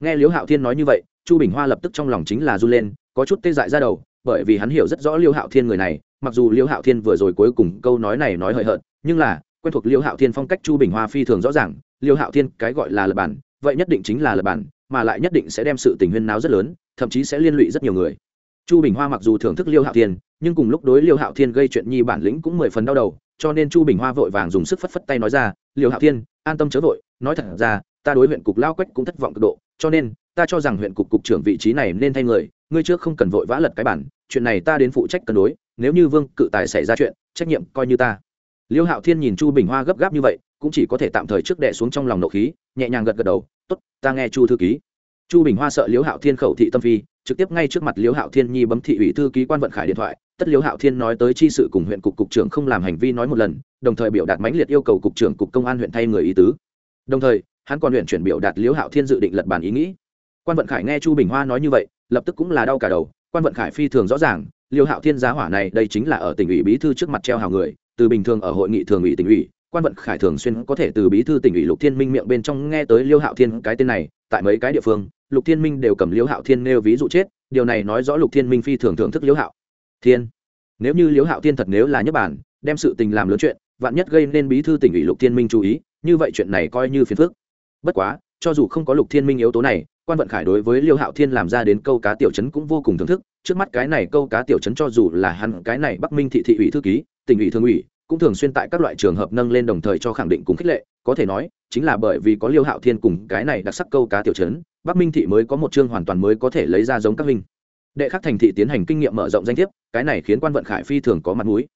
A: Nghe liêu hạo thiên nói như vậy chu bình hoa lập tức trong lòng chính là run lên, có chút tê dại ra đầu, bởi vì hắn hiểu rất rõ liêu hạo thiên người này, mặc dù liêu hạo thiên vừa rồi cuối cùng câu nói này nói hời hợt, nhưng là, quen thuộc liêu hạo thiên phong cách chu bình hoa phi thường rõ ràng, liêu hạo thiên cái gọi là lập bản, vậy nhất định chính là lập bản, mà lại nhất định sẽ đem sự tình huyên náo rất lớn, thậm chí sẽ liên lụy rất nhiều người. Chu bình hoa mặc dù thưởng thức liêu hạo thiên, nhưng cùng lúc đối liêu hạo thiên gây chuyện nhi bản lĩnh cũng mười phần đau đầu, cho nên chu bình hoa vội vàng dùng sức phất phất tay nói ra, liêu hạo thiên, an tâm chớ vội, nói thật ra, ta đối huyện cục lao quách cũng thất vọng cực độ, cho nên ta cho rằng huyện cục cục trưởng vị trí này nên thay người, ngươi trước không cần vội vã lật cái bản, chuyện này ta đến phụ trách cân đối, nếu như vương cự tài xảy ra chuyện, trách nhiệm coi như ta. Liêu hạo thiên nhìn chu bình hoa gấp gáp như vậy, cũng chỉ có thể tạm thời trước đẻ xuống trong lòng nộ khí, nhẹ nhàng gật gật đầu t ố t ta nghe chu thư ký. Chu bình hoa sợ liêu hạo thiên khẩu thị tâm phi, trực tiếp ngay trước mặt liêu hạo thiên nhi bấm thị ủy thư ký quan vận khải điện thoại, tất liêu hạo thiên nói tới chi sự cùng huyện cục cục trưởng không làm hành vi nói một lần, đồng thời biểu đạt mãnh liệt yêu cầu cục trưởng cục công an huyện thay người ý tứ. Đồng thời, hắn còn huyện chuyển biểu đạt liêu hạo thiên dự định lật bản ý nghĩ quan vận khải nghe chu bình hoa nói như vậy, lập tức cũng là đau cả đầu, quan vận khải phi thường rõ ràng, liêu hạo thiên giá hỏa này đây chính là ở tỉnh ủy bí thư trước mặt treo hào người, từ bình thường ở hội nghị thường ủy tỉnh ủy, quan vận khải thường xuyên có thể từ bí thư tỉnh ủy lục thiên minh miệng bên trong nghe tới liêu hạo thiên cái tên này, tại mấy cái địa phương, lục thiên minh đều cầm liêu hạo thiên nêu ví dụ chết, điều này nói rõ lục thiên minh phi thường thưởng thức liêu hạo thiên. Nếu như liêu hạo thiên thật nếu là nhất bản, đem sự tình làm lớn chuyện, vạn nhất gây nên bí thư tỉnh ủy lục thiên minh chú ý, như vậy chuyện này coi như phiền phức. Bất quá, cho dù không có lục thiên minh yếu tố này quan vận khải đối với liêu hạo thiên làm ra đến câu cá tiểu chấn cũng vô cùng thưởng thức. Trước mắt cái này câu cá tiểu chấn cho dù là hắn, cái này bắc minh thị thị ủy thư ký, tỉnh ủy thương ủy, cũng thường xuyên tại các loại trường hợp nâng lên đồng thời cho khẳng định cùng khích lệ. Có thể nói, chính là bởi vì có liêu hạo thiên cùng cái này đặc sắc câu cá tiểu chấn, bắc minh thị mới có một chương hoàn toàn mới có thể lấy ra giống các minh đệ khắc thành thị tiến hành kinh nghiệm mở rộng danh thiếp, cái này khiến quan vận khải phi thường có mặt mũi.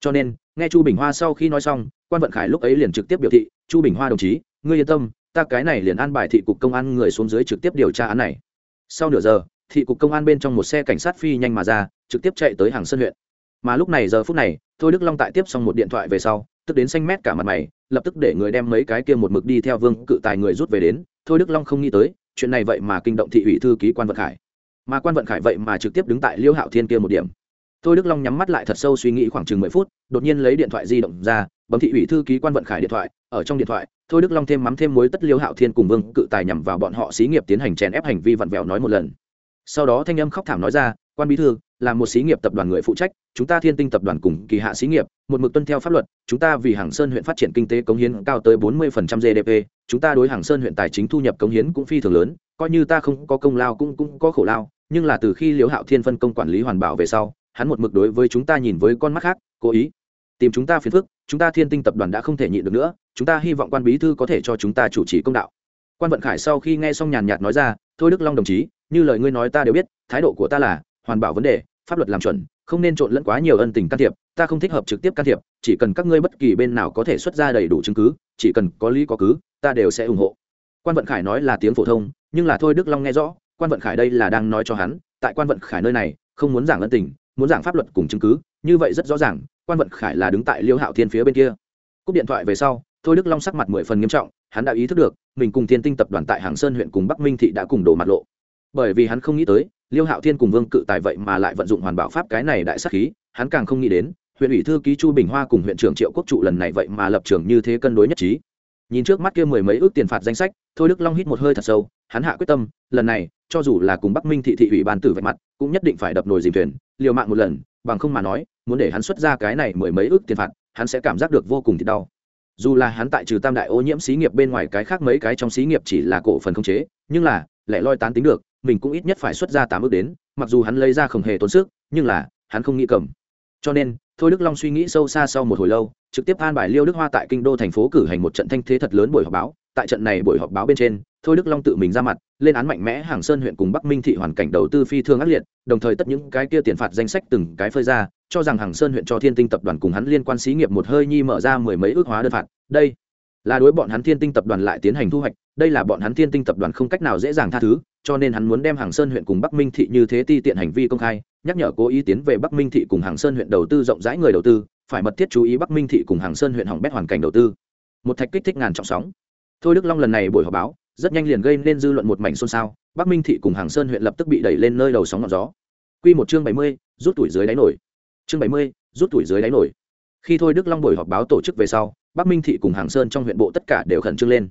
A: Cho nên, nghe chu bình hoa sau khi nói xong, quan vận khải lúc ấy liền trực tiếp biểu thị, chu bình hoa đồng chí, ngươi yên tâm ta cái này liền an bài thị cục công an người xuống dưới trực tiếp điều tra án này. Sau nửa giờ, thị cục công an bên trong một xe cảnh sát phi nhanh mà ra, trực tiếp chạy tới hàng sân huyện. Mà lúc này giờ phút này, thôi đức long tại tiếp xong một điện thoại về sau, tức đến xanh mét cả mặt mày, lập tức để người đem mấy cái kia một mực đi theo vương cự tài người rút về đến. Thôi đức long không nghĩ tới, chuyện này vậy mà kinh động thị ủy thư ký quan vận khải. Mà quan vận khải vậy mà trực tiếp đứng tại liêu hạo thiên kia một điểm. Thôi đức long nhắm mắt lại thật sâu suy nghĩ khoảng chừng mười phút, đột nhiên lấy điện thoại di động ra, bấm thị ủy thư ký quan vận khải điện thoại, ở trong điện thoại thôi đức long thêm mắm thêm muối tất liêu hạo thiên cùng vương cự tài nhằm vào bọn họ xí nghiệp tiến hành chèn ép hành vi vặn vẹo nói một lần. Sau đó thanh âm khóc thảm nói ra, quan bí thư, là một xí nghiệp tập đoàn người phụ trách, chúng ta thiên tinh tập đoàn cùng kỳ hạ xí nghiệp, một mực tuân theo pháp luật, chúng ta vì hàng sơn huyện phát triển kinh tế cống hiến cao tới bốn mươi gdp chúng ta đối hàng sơn huyện tài chính thu nhập cống hiến cũng phi thường lớn, coi như ta không có công lao cũng cũng có khổ lao, nhưng là từ khi liễu hạo thiên phân công quản lý hoàn bảo về sau, hắn một mực đối với chúng ta nhìn với con mắt khác, cố ý tìm chúng ta phiền phức, chúng ta thiên tinh tập đoàn đã không thể nhịn được nữa, chúng ta hy vọng quan bí thư có thể cho chúng ta chủ trì công đạo. Quan vận khải sau khi nghe xong nhàn nhạt nói ra, thôi đức long đồng chí, như lời ngươi nói ta đều biết, thái độ của ta là, hoàn bảo vấn đề, pháp luật làm chuẩn, không nên trộn lẫn quá nhiều ân tình can thiệp, ta không thích hợp trực tiếp can thiệp, chỉ cần các ngươi bất kỳ bên nào có thể xuất ra đầy đủ chứng cứ, chỉ cần có lý có cứ, ta đều sẽ ủng hộ. Quan vận khải nói là tiếng phổ thông, nhưng là thôi đức long nghe rõ, quan vận khải đây là đang nói cho hắn, tại quan vận khải nơi này, không muốn giảng ân tình, muốn giảng pháp luật cùng chứng cứ, như vậy rất rõ ràng quan vận khải là đứng tại liêu hạo thiên phía bên kia cúp điện thoại về sau thôi đức long sắc mặt mười phần nghiêm trọng hắn đã ý thức được mình cùng thiên tinh tập đoàn tại hàng sơn huyện cùng bắc minh thị đã cùng đổ mặt lộ bởi vì hắn không nghĩ tới liêu hạo thiên cùng vương cự tài vậy mà lại vận dụng hoàn bảo pháp cái này đại sắc khí hắn càng không nghĩ đến huyện ủy thư ký chu bình hoa cùng huyện trưởng triệu quốc trụ lần này vậy mà lập trường như thế cân đối nhất trí nhìn trước mắt kia mười mấy ước tiền phạt danh sách thôi đức long hít một hơi thật sâu hắn hạ quyết tâm lần này cho dù là cùng bắc minh thị thị ủy ban tử vạch mặt cũng nhất định phải đập nồi dìm thuyền liều mạng một lần bằng không mà nói muốn để hắn xuất ra cái này mười mấy ước tiền phạt, hắn sẽ cảm giác được vô cùng thì đau. Dù là hắn tại trừ tam đại ô nhiễm xí nghiệp bên ngoài cái khác mấy cái trong xí nghiệp chỉ là cổ phần không chế, nhưng là lẽ loi tán tính được, mình cũng ít nhất phải xuất ra tám ước đến, mặc dù hắn lấy ra không hề tốn sức, nhưng là, hắn không nghĩ cầm. Cho nên, thôi đức long suy nghĩ sâu xa sau một hồi lâu, trực tiếp an bài liêu đức hoa tại kinh đô thành phố cử hành một trận thanh thế thật lớn buổi họp báo. Tại trận này buổi họp báo bên trên, thôi đức long tự mình ra mặt, lên án mạnh mẽ hàng sơn huyện cùng bắc minh thị hoàn cảnh đầu tư phi thương ác liệt, đồng thời tất những cái kia tiền phạt danh sách từng cái phơi ra cho rằng hàng sơn huyện cho thiên tinh tập đoàn cùng hắn liên quan xí nghiệp một hơi nhi mở ra mười mấy ước hóa đơn phạt. Đây là đối bọn hắn thiên tinh tập đoàn lại tiến hành thu hoạch, đây là bọn hắn thiên tinh tập đoàn không cách nào dễ dàng tha thứ, cho nên hắn muốn đem hàng sơn huyện cùng bắc minh thị như thế ti tiện hành vi công khai, nhắc nhở cố ý tiến về bắc minh thị cùng hàng sơn huyện đầu tư rộng rãi người đầu tư, phải mật thiết chú ý bắc minh thị cùng hàng sơn huyện hỏng bét hoàn cảnh đầu tư. Một thạch kích thích ngàn trọng sóng. Thôi đức long lần này buổi họp báo, rất nhanh liền gây nên dư luận một mảnh xôn xao, bắc minh thị cùng hàng sơn huyện lập tức bị đẩy lên nơi đầu sóng ngọn gió. Q một chương bảy mươi, rút tuổi dưới đáy nổi chương bảy mươi, rút tuổi dưới đáy nổi. Khi thôi đức long buổi họp báo tổ chức về sau, bắc minh thị cùng hàng sơn trong huyện bộ tất cả đều khẩn trương lên.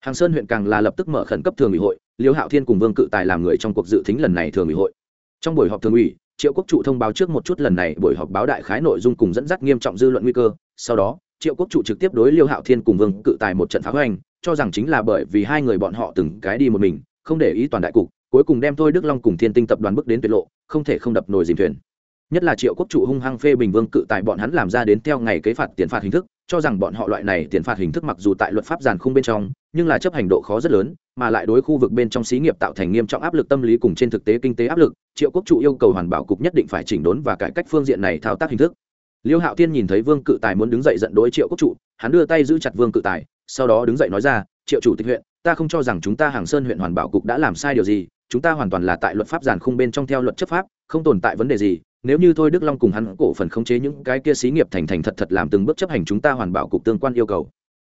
A: Hàng sơn huyện càng là lập tức mở khẩn cấp thường ủy hội, liêu hạo thiên cùng vương cự tài làm người trong cuộc dự tính lần này thường ủy hội. Trong buổi họp thường ủy, triệu quốc trụ thông báo trước một chút lần này buổi họp báo đại khái nội dung cùng dẫn dắt nghiêm trọng dư luận nguy cơ. Sau đó, triệu quốc trụ trực tiếp đối liêu hạo thiên cùng vương cự tài một trận phá hoành, cho rằng chính là bởi vì hai người bọn họ từng cái đi một mình, không để ý toàn đại cục, cuối cùng đem thôi đức long cùng thiên tinh tập đoàn bước đến tuyệt lộ, không thể không đập nồi dìm thuyền nhất là triệu quốc trụ hung hăng phê bình vương cự tại bọn hắn làm ra đến theo ngày kế phạt tiền phạt hình thức, cho rằng bọn họ loại này tiền phạt hình thức mặc dù tại luật pháp giàn khung bên trong, nhưng là chấp hành độ khó rất lớn, mà lại đối khu vực bên trong xí nghiệp tạo thành nghiêm trọng áp lực tâm lý cùng trên thực tế kinh tế áp lực, triệu quốc trụ yêu cầu hoàn bảo cục nhất định phải chỉnh đốn và cải cách phương diện này thao tác hình thức. Liêu hạo thiên nhìn thấy vương cự tài muốn đứng dậy giận đối triệu quốc trụ, hắn đưa tay giữ chặt vương cự tài, sau đó đứng dậy nói ra, triệu chủ tịch huyện, ta không cho rằng chúng ta hàng sơn huyện hoàn bảo cục đã làm sai điều gì, chúng ta hoàn toàn là tại luật pháp giàn khung bên trong theo luật chấp pháp, không tồn tại vấn đề gì nếu như thôi đức long cùng hắn cổ phần khống chế những cái kia xí nghiệp thành thành thật thật làm từng bước chấp hành chúng ta hoàn bảo cục tương quan yêu cầu.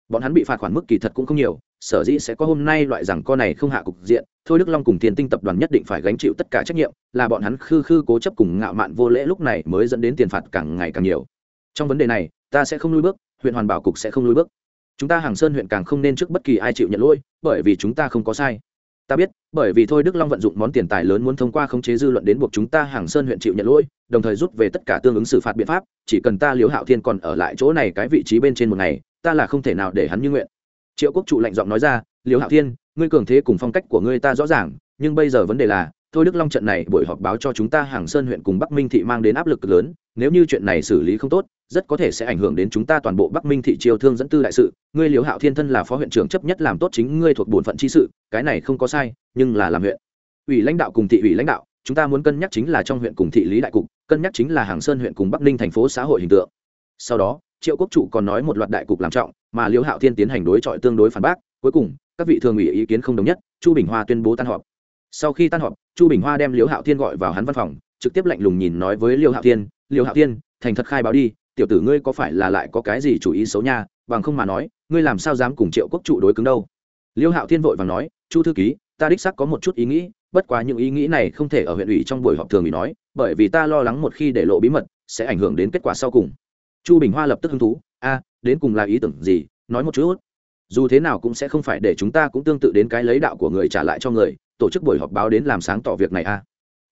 A: Bọn hắn bị phạt khoản mức kỳ thật cũng không nhiều, sở dĩ sẽ có hôm nay loại rằng con này không hạ cục diện, thôi đức long cùng tiền tinh tập đoàn nhất định phải gánh chịu tất cả trách nhiệm, là bọn hắn khư khư cố chấp cùng ngạo mạn vô lễ lúc này mới dẫn đến tiền phạt càng ngày càng nhiều. Trong vấn đề này, ta sẽ không lui bước, huyện hoàn bảo cục sẽ không lui bước. Chúng ta hàng sơn huyện càng không nên trước bất kỳ ai chịu nhận lỗi, bởi vì chúng ta không có sai ta biết, bởi vì thôi đức long vận dụng món tiền tài lớn muốn thông qua khống chế dư luận đến buộc chúng ta hàng sơn huyện chịu nhận lỗi, đồng thời rút về tất cả tương ứng xử phạt biện pháp, chỉ cần ta liễu hạo thiên còn ở lại chỗ này cái vị trí bên trên một ngày, ta là không thể nào để hắn như nguyện. Triệu quốc trụ lạnh giọng nói ra, liễu hạo thiên, ngươi cường thế cùng phong cách của ngươi ta rõ ràng, nhưng bây giờ vấn đề là, thôi đức long trận này buổi họp báo cho chúng ta hàng sơn huyện cùng bắc minh thị mang đến áp lực lớn, nếu như chuyện này xử lý không tốt rất có thể sẽ ảnh hưởng đến chúng ta toàn bộ bắc minh thị triều thương dẫn tư đại sự. Ngươi liễu hạo thiên thân là phó huyện trưởng chấp nhất làm tốt chính ngươi thuộc bổn phận chi sự, cái này không có sai, nhưng là làm huyện. Ủy lãnh đạo cùng thị ủy lãnh đạo, chúng ta muốn cân nhắc chính là trong huyện cùng thị lý đại cục, cân nhắc chính là hàng sơn huyện cùng bắc ninh thành phố xã hội hình tượng. Sau đó, triệu quốc trụ còn nói một loạt đại cục làm trọng, mà liễu hạo thiên tiến hành đối chọi tương đối phản bác, cuối cùng, các vị thường ủy ý kiến không đồng nhất, chu bình hoa tuyên bố tan họp. Sau khi tan họp, chu bình hoa đem liễu hạo thiên gọi vào hắn văn phòng, trực tiếp lạnh lùng nhìn nói với liễu hạo thiên, liễu hạo thiên, thành thật khai báo đi tiểu tử ngươi có phải là lại có cái gì chủ ý xấu nha, bằng không mà nói, ngươi làm sao dám cùng triệu quốc trụ đối cứng đâu? Liêu hạo thiên vội vàng nói, chu thư ký, ta đích xác có một chút ý nghĩ, bất quá những ý nghĩ này không thể ở huyện ủy trong buổi họp thường ủy nói, bởi vì ta lo lắng một khi để lộ bí mật, sẽ ảnh hưởng đến kết quả sau cùng. Chu bình hoa lập tức hứng thú, a, đến cùng là ý tưởng gì? Nói một chút. Dù thế nào cũng sẽ không phải để chúng ta cũng tương tự đến cái lấy đạo của người trả lại cho người, tổ chức buổi họp báo đến làm sáng tỏ việc này a.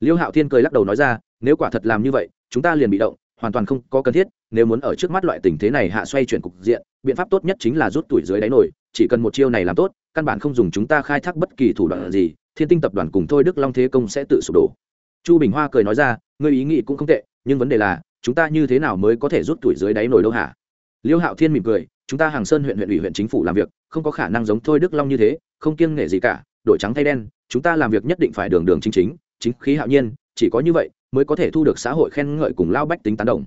A: Liêu hạo thiên cười lắc đầu nói ra, nếu quả thật làm như vậy, chúng ta liền bị động hoàn toàn không có cần thiết, nếu muốn ở trước mắt loại tình thế này hạ xoay chuyển cục diện, biện pháp tốt nhất chính là rút tuổi dưới đáy nổi chỉ cần một chiêu này làm tốt, căn bản không dùng chúng ta khai thác bất kỳ thủ đoạn gì, thiên tinh tập đoàn cùng thôi đức long thế công sẽ tự sụp đổ. Chu bình hoa cười nói ra, ngươi ý nghĩ cũng không tệ, nhưng vấn đề là, chúng ta như thế nào mới có thể rút tuổi dưới đáy nổi đâu hả? Liêu hạo thiên mỉm cười, chúng ta hàng sơn huyện huyện ủy huyện chính phủ làm việc, không có khả năng giống thôi đức long như thế, không kiêng nghệ gì cả, đổi trắng thay đen, chúng ta làm việc nhất định phải đường đường chính chính chính khí hạo nhiên, chỉ có như vậy mới có thể thu được xã hội khen ngợi cùng lao bách tính tán đồng.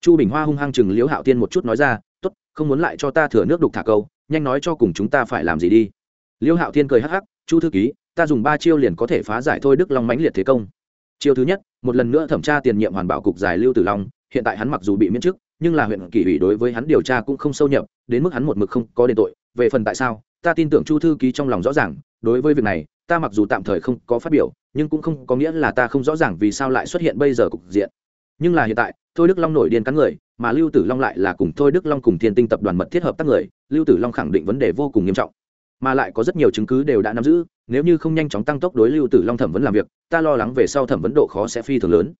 A: Chu bình hoa hung hăng chừng liễu hạo tiên một chút nói ra t ố t không muốn lại cho ta thừa nước đục thả câu, nhanh nói cho cùng chúng ta phải làm gì đi. Liễu hạo tiên cười hắc hắc, chu thư ký, ta dùng ba chiêu liền có thể phá giải thôi đức long mãnh liệt thế công. Chiêu thứ nhất, một lần nữa thẩm tra tiền nhiệm hoàn bảo cục giải lưu tử long, hiện tại hắn mặc dù bị miễn chức, nhưng là huyện kỷ ủy đối với hắn điều tra cũng không sâu nhập, đến mức hắn một mực không có đền tội. Về phần tại sao, ta tin tưởng chu thư ký trong lòng rõ ràng, đối với việc này, ta mặc dù tạm thời không có phát biểu nhưng cũng không có nghĩa là ta không rõ ràng vì sao lại xuất hiện bây giờ cục diện. Nhưng là hiện tại, thôi đức long nổi điên cắn người, mà lưu tử long lại là cùng thôi đức long cùng thiên tinh tập đoàn mật thiết hợp tác người, lưu tử long khẳng định vấn đề vô cùng nghiêm trọng. Mà lại có rất nhiều chứng cứ đều đã nắm giữ, nếu như không nhanh chóng tăng tốc đối lưu tử long thẩm vấn làm việc, ta lo lắng về sau thẩm vấn độ khó sẽ phi thường lớn.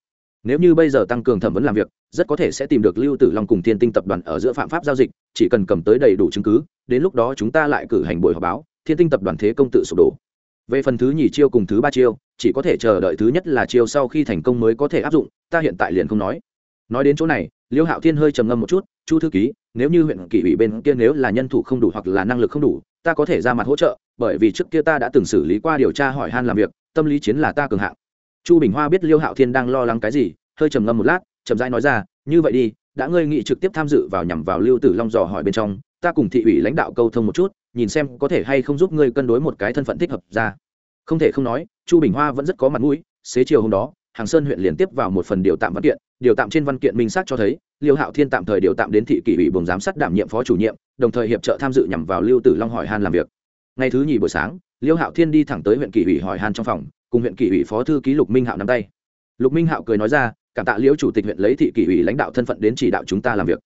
A: Nếu như bây giờ tăng cường thẩm vấn làm việc, rất có thể sẽ tìm được lưu tử long cùng thiên tinh tập đoàn ở giữa phạm pháp giao dịch, chỉ cần cầm tới đầy đủ chứng cứ, đến lúc đó chúng ta lại cử hành buổi họp báo, thiên tinh tập đoàn thế công tự sụp đổ về phần thứ nhì chiêu cùng thứ ba chiêu, chỉ có thể chờ đợi thứ nhất là chiêu sau khi thành công mới có thể áp dụng, ta hiện tại liền không nói. Nói đến chỗ này, liêu hạo thiên hơi trầm ngâm một chút, chu thư ký, nếu như huyện kỷ ủy bên kia nếu là nhân thủ không đủ hoặc là năng lực không đủ, ta có thể ra mặt hỗ trợ, bởi vì trước kia ta đã từng xử lý qua điều tra hỏi han làm việc, tâm lý chiến là ta cường hạng. Chu bình hoa biết liêu hạo thiên đang lo lắng cái gì, hơi trầm ngâm một lát, chậm rãi nói ra, như vậy đi, đã ngươi nghị trực tiếp tham dự vào nhằm vào lưu tử long dò hỏi bên trong, ta cùng thị ủy lãnh đạo câu thông một chút nhìn xem có thể hay không giúp ngươi cân đối một cái thân phận thích hợp ra. Không thể không nói, chu bình hoa vẫn rất có mặt mũi, xế chiều hôm đó, hàng sơn huyện liền tiếp vào một phần điều tạm văn kiện, điều tạm trên văn kiện minh xác cho thấy, liêu hạo thiên tạm thời điều tạm đến thị kỷ ủy buồng giám sát đảm nhiệm phó chủ nhiệm, đồng thời hiệp trợ tham dự nhằm vào lưu tử long hỏi han làm việc. Ngày thứ nhì buổi sáng, liêu hạo thiên đi thẳng tới huyện kỷ ủy hỏi han trong phòng, cùng huyện kỷ ủy phó thư ký lục minh hạo nắm tay. Lục minh hạo cười nói ra, cảm tạ liễu chủ tịch huyện lấy thị kỷ ủy lãnh đạo thân phận đến chỉ đạo chúng ta làm việc.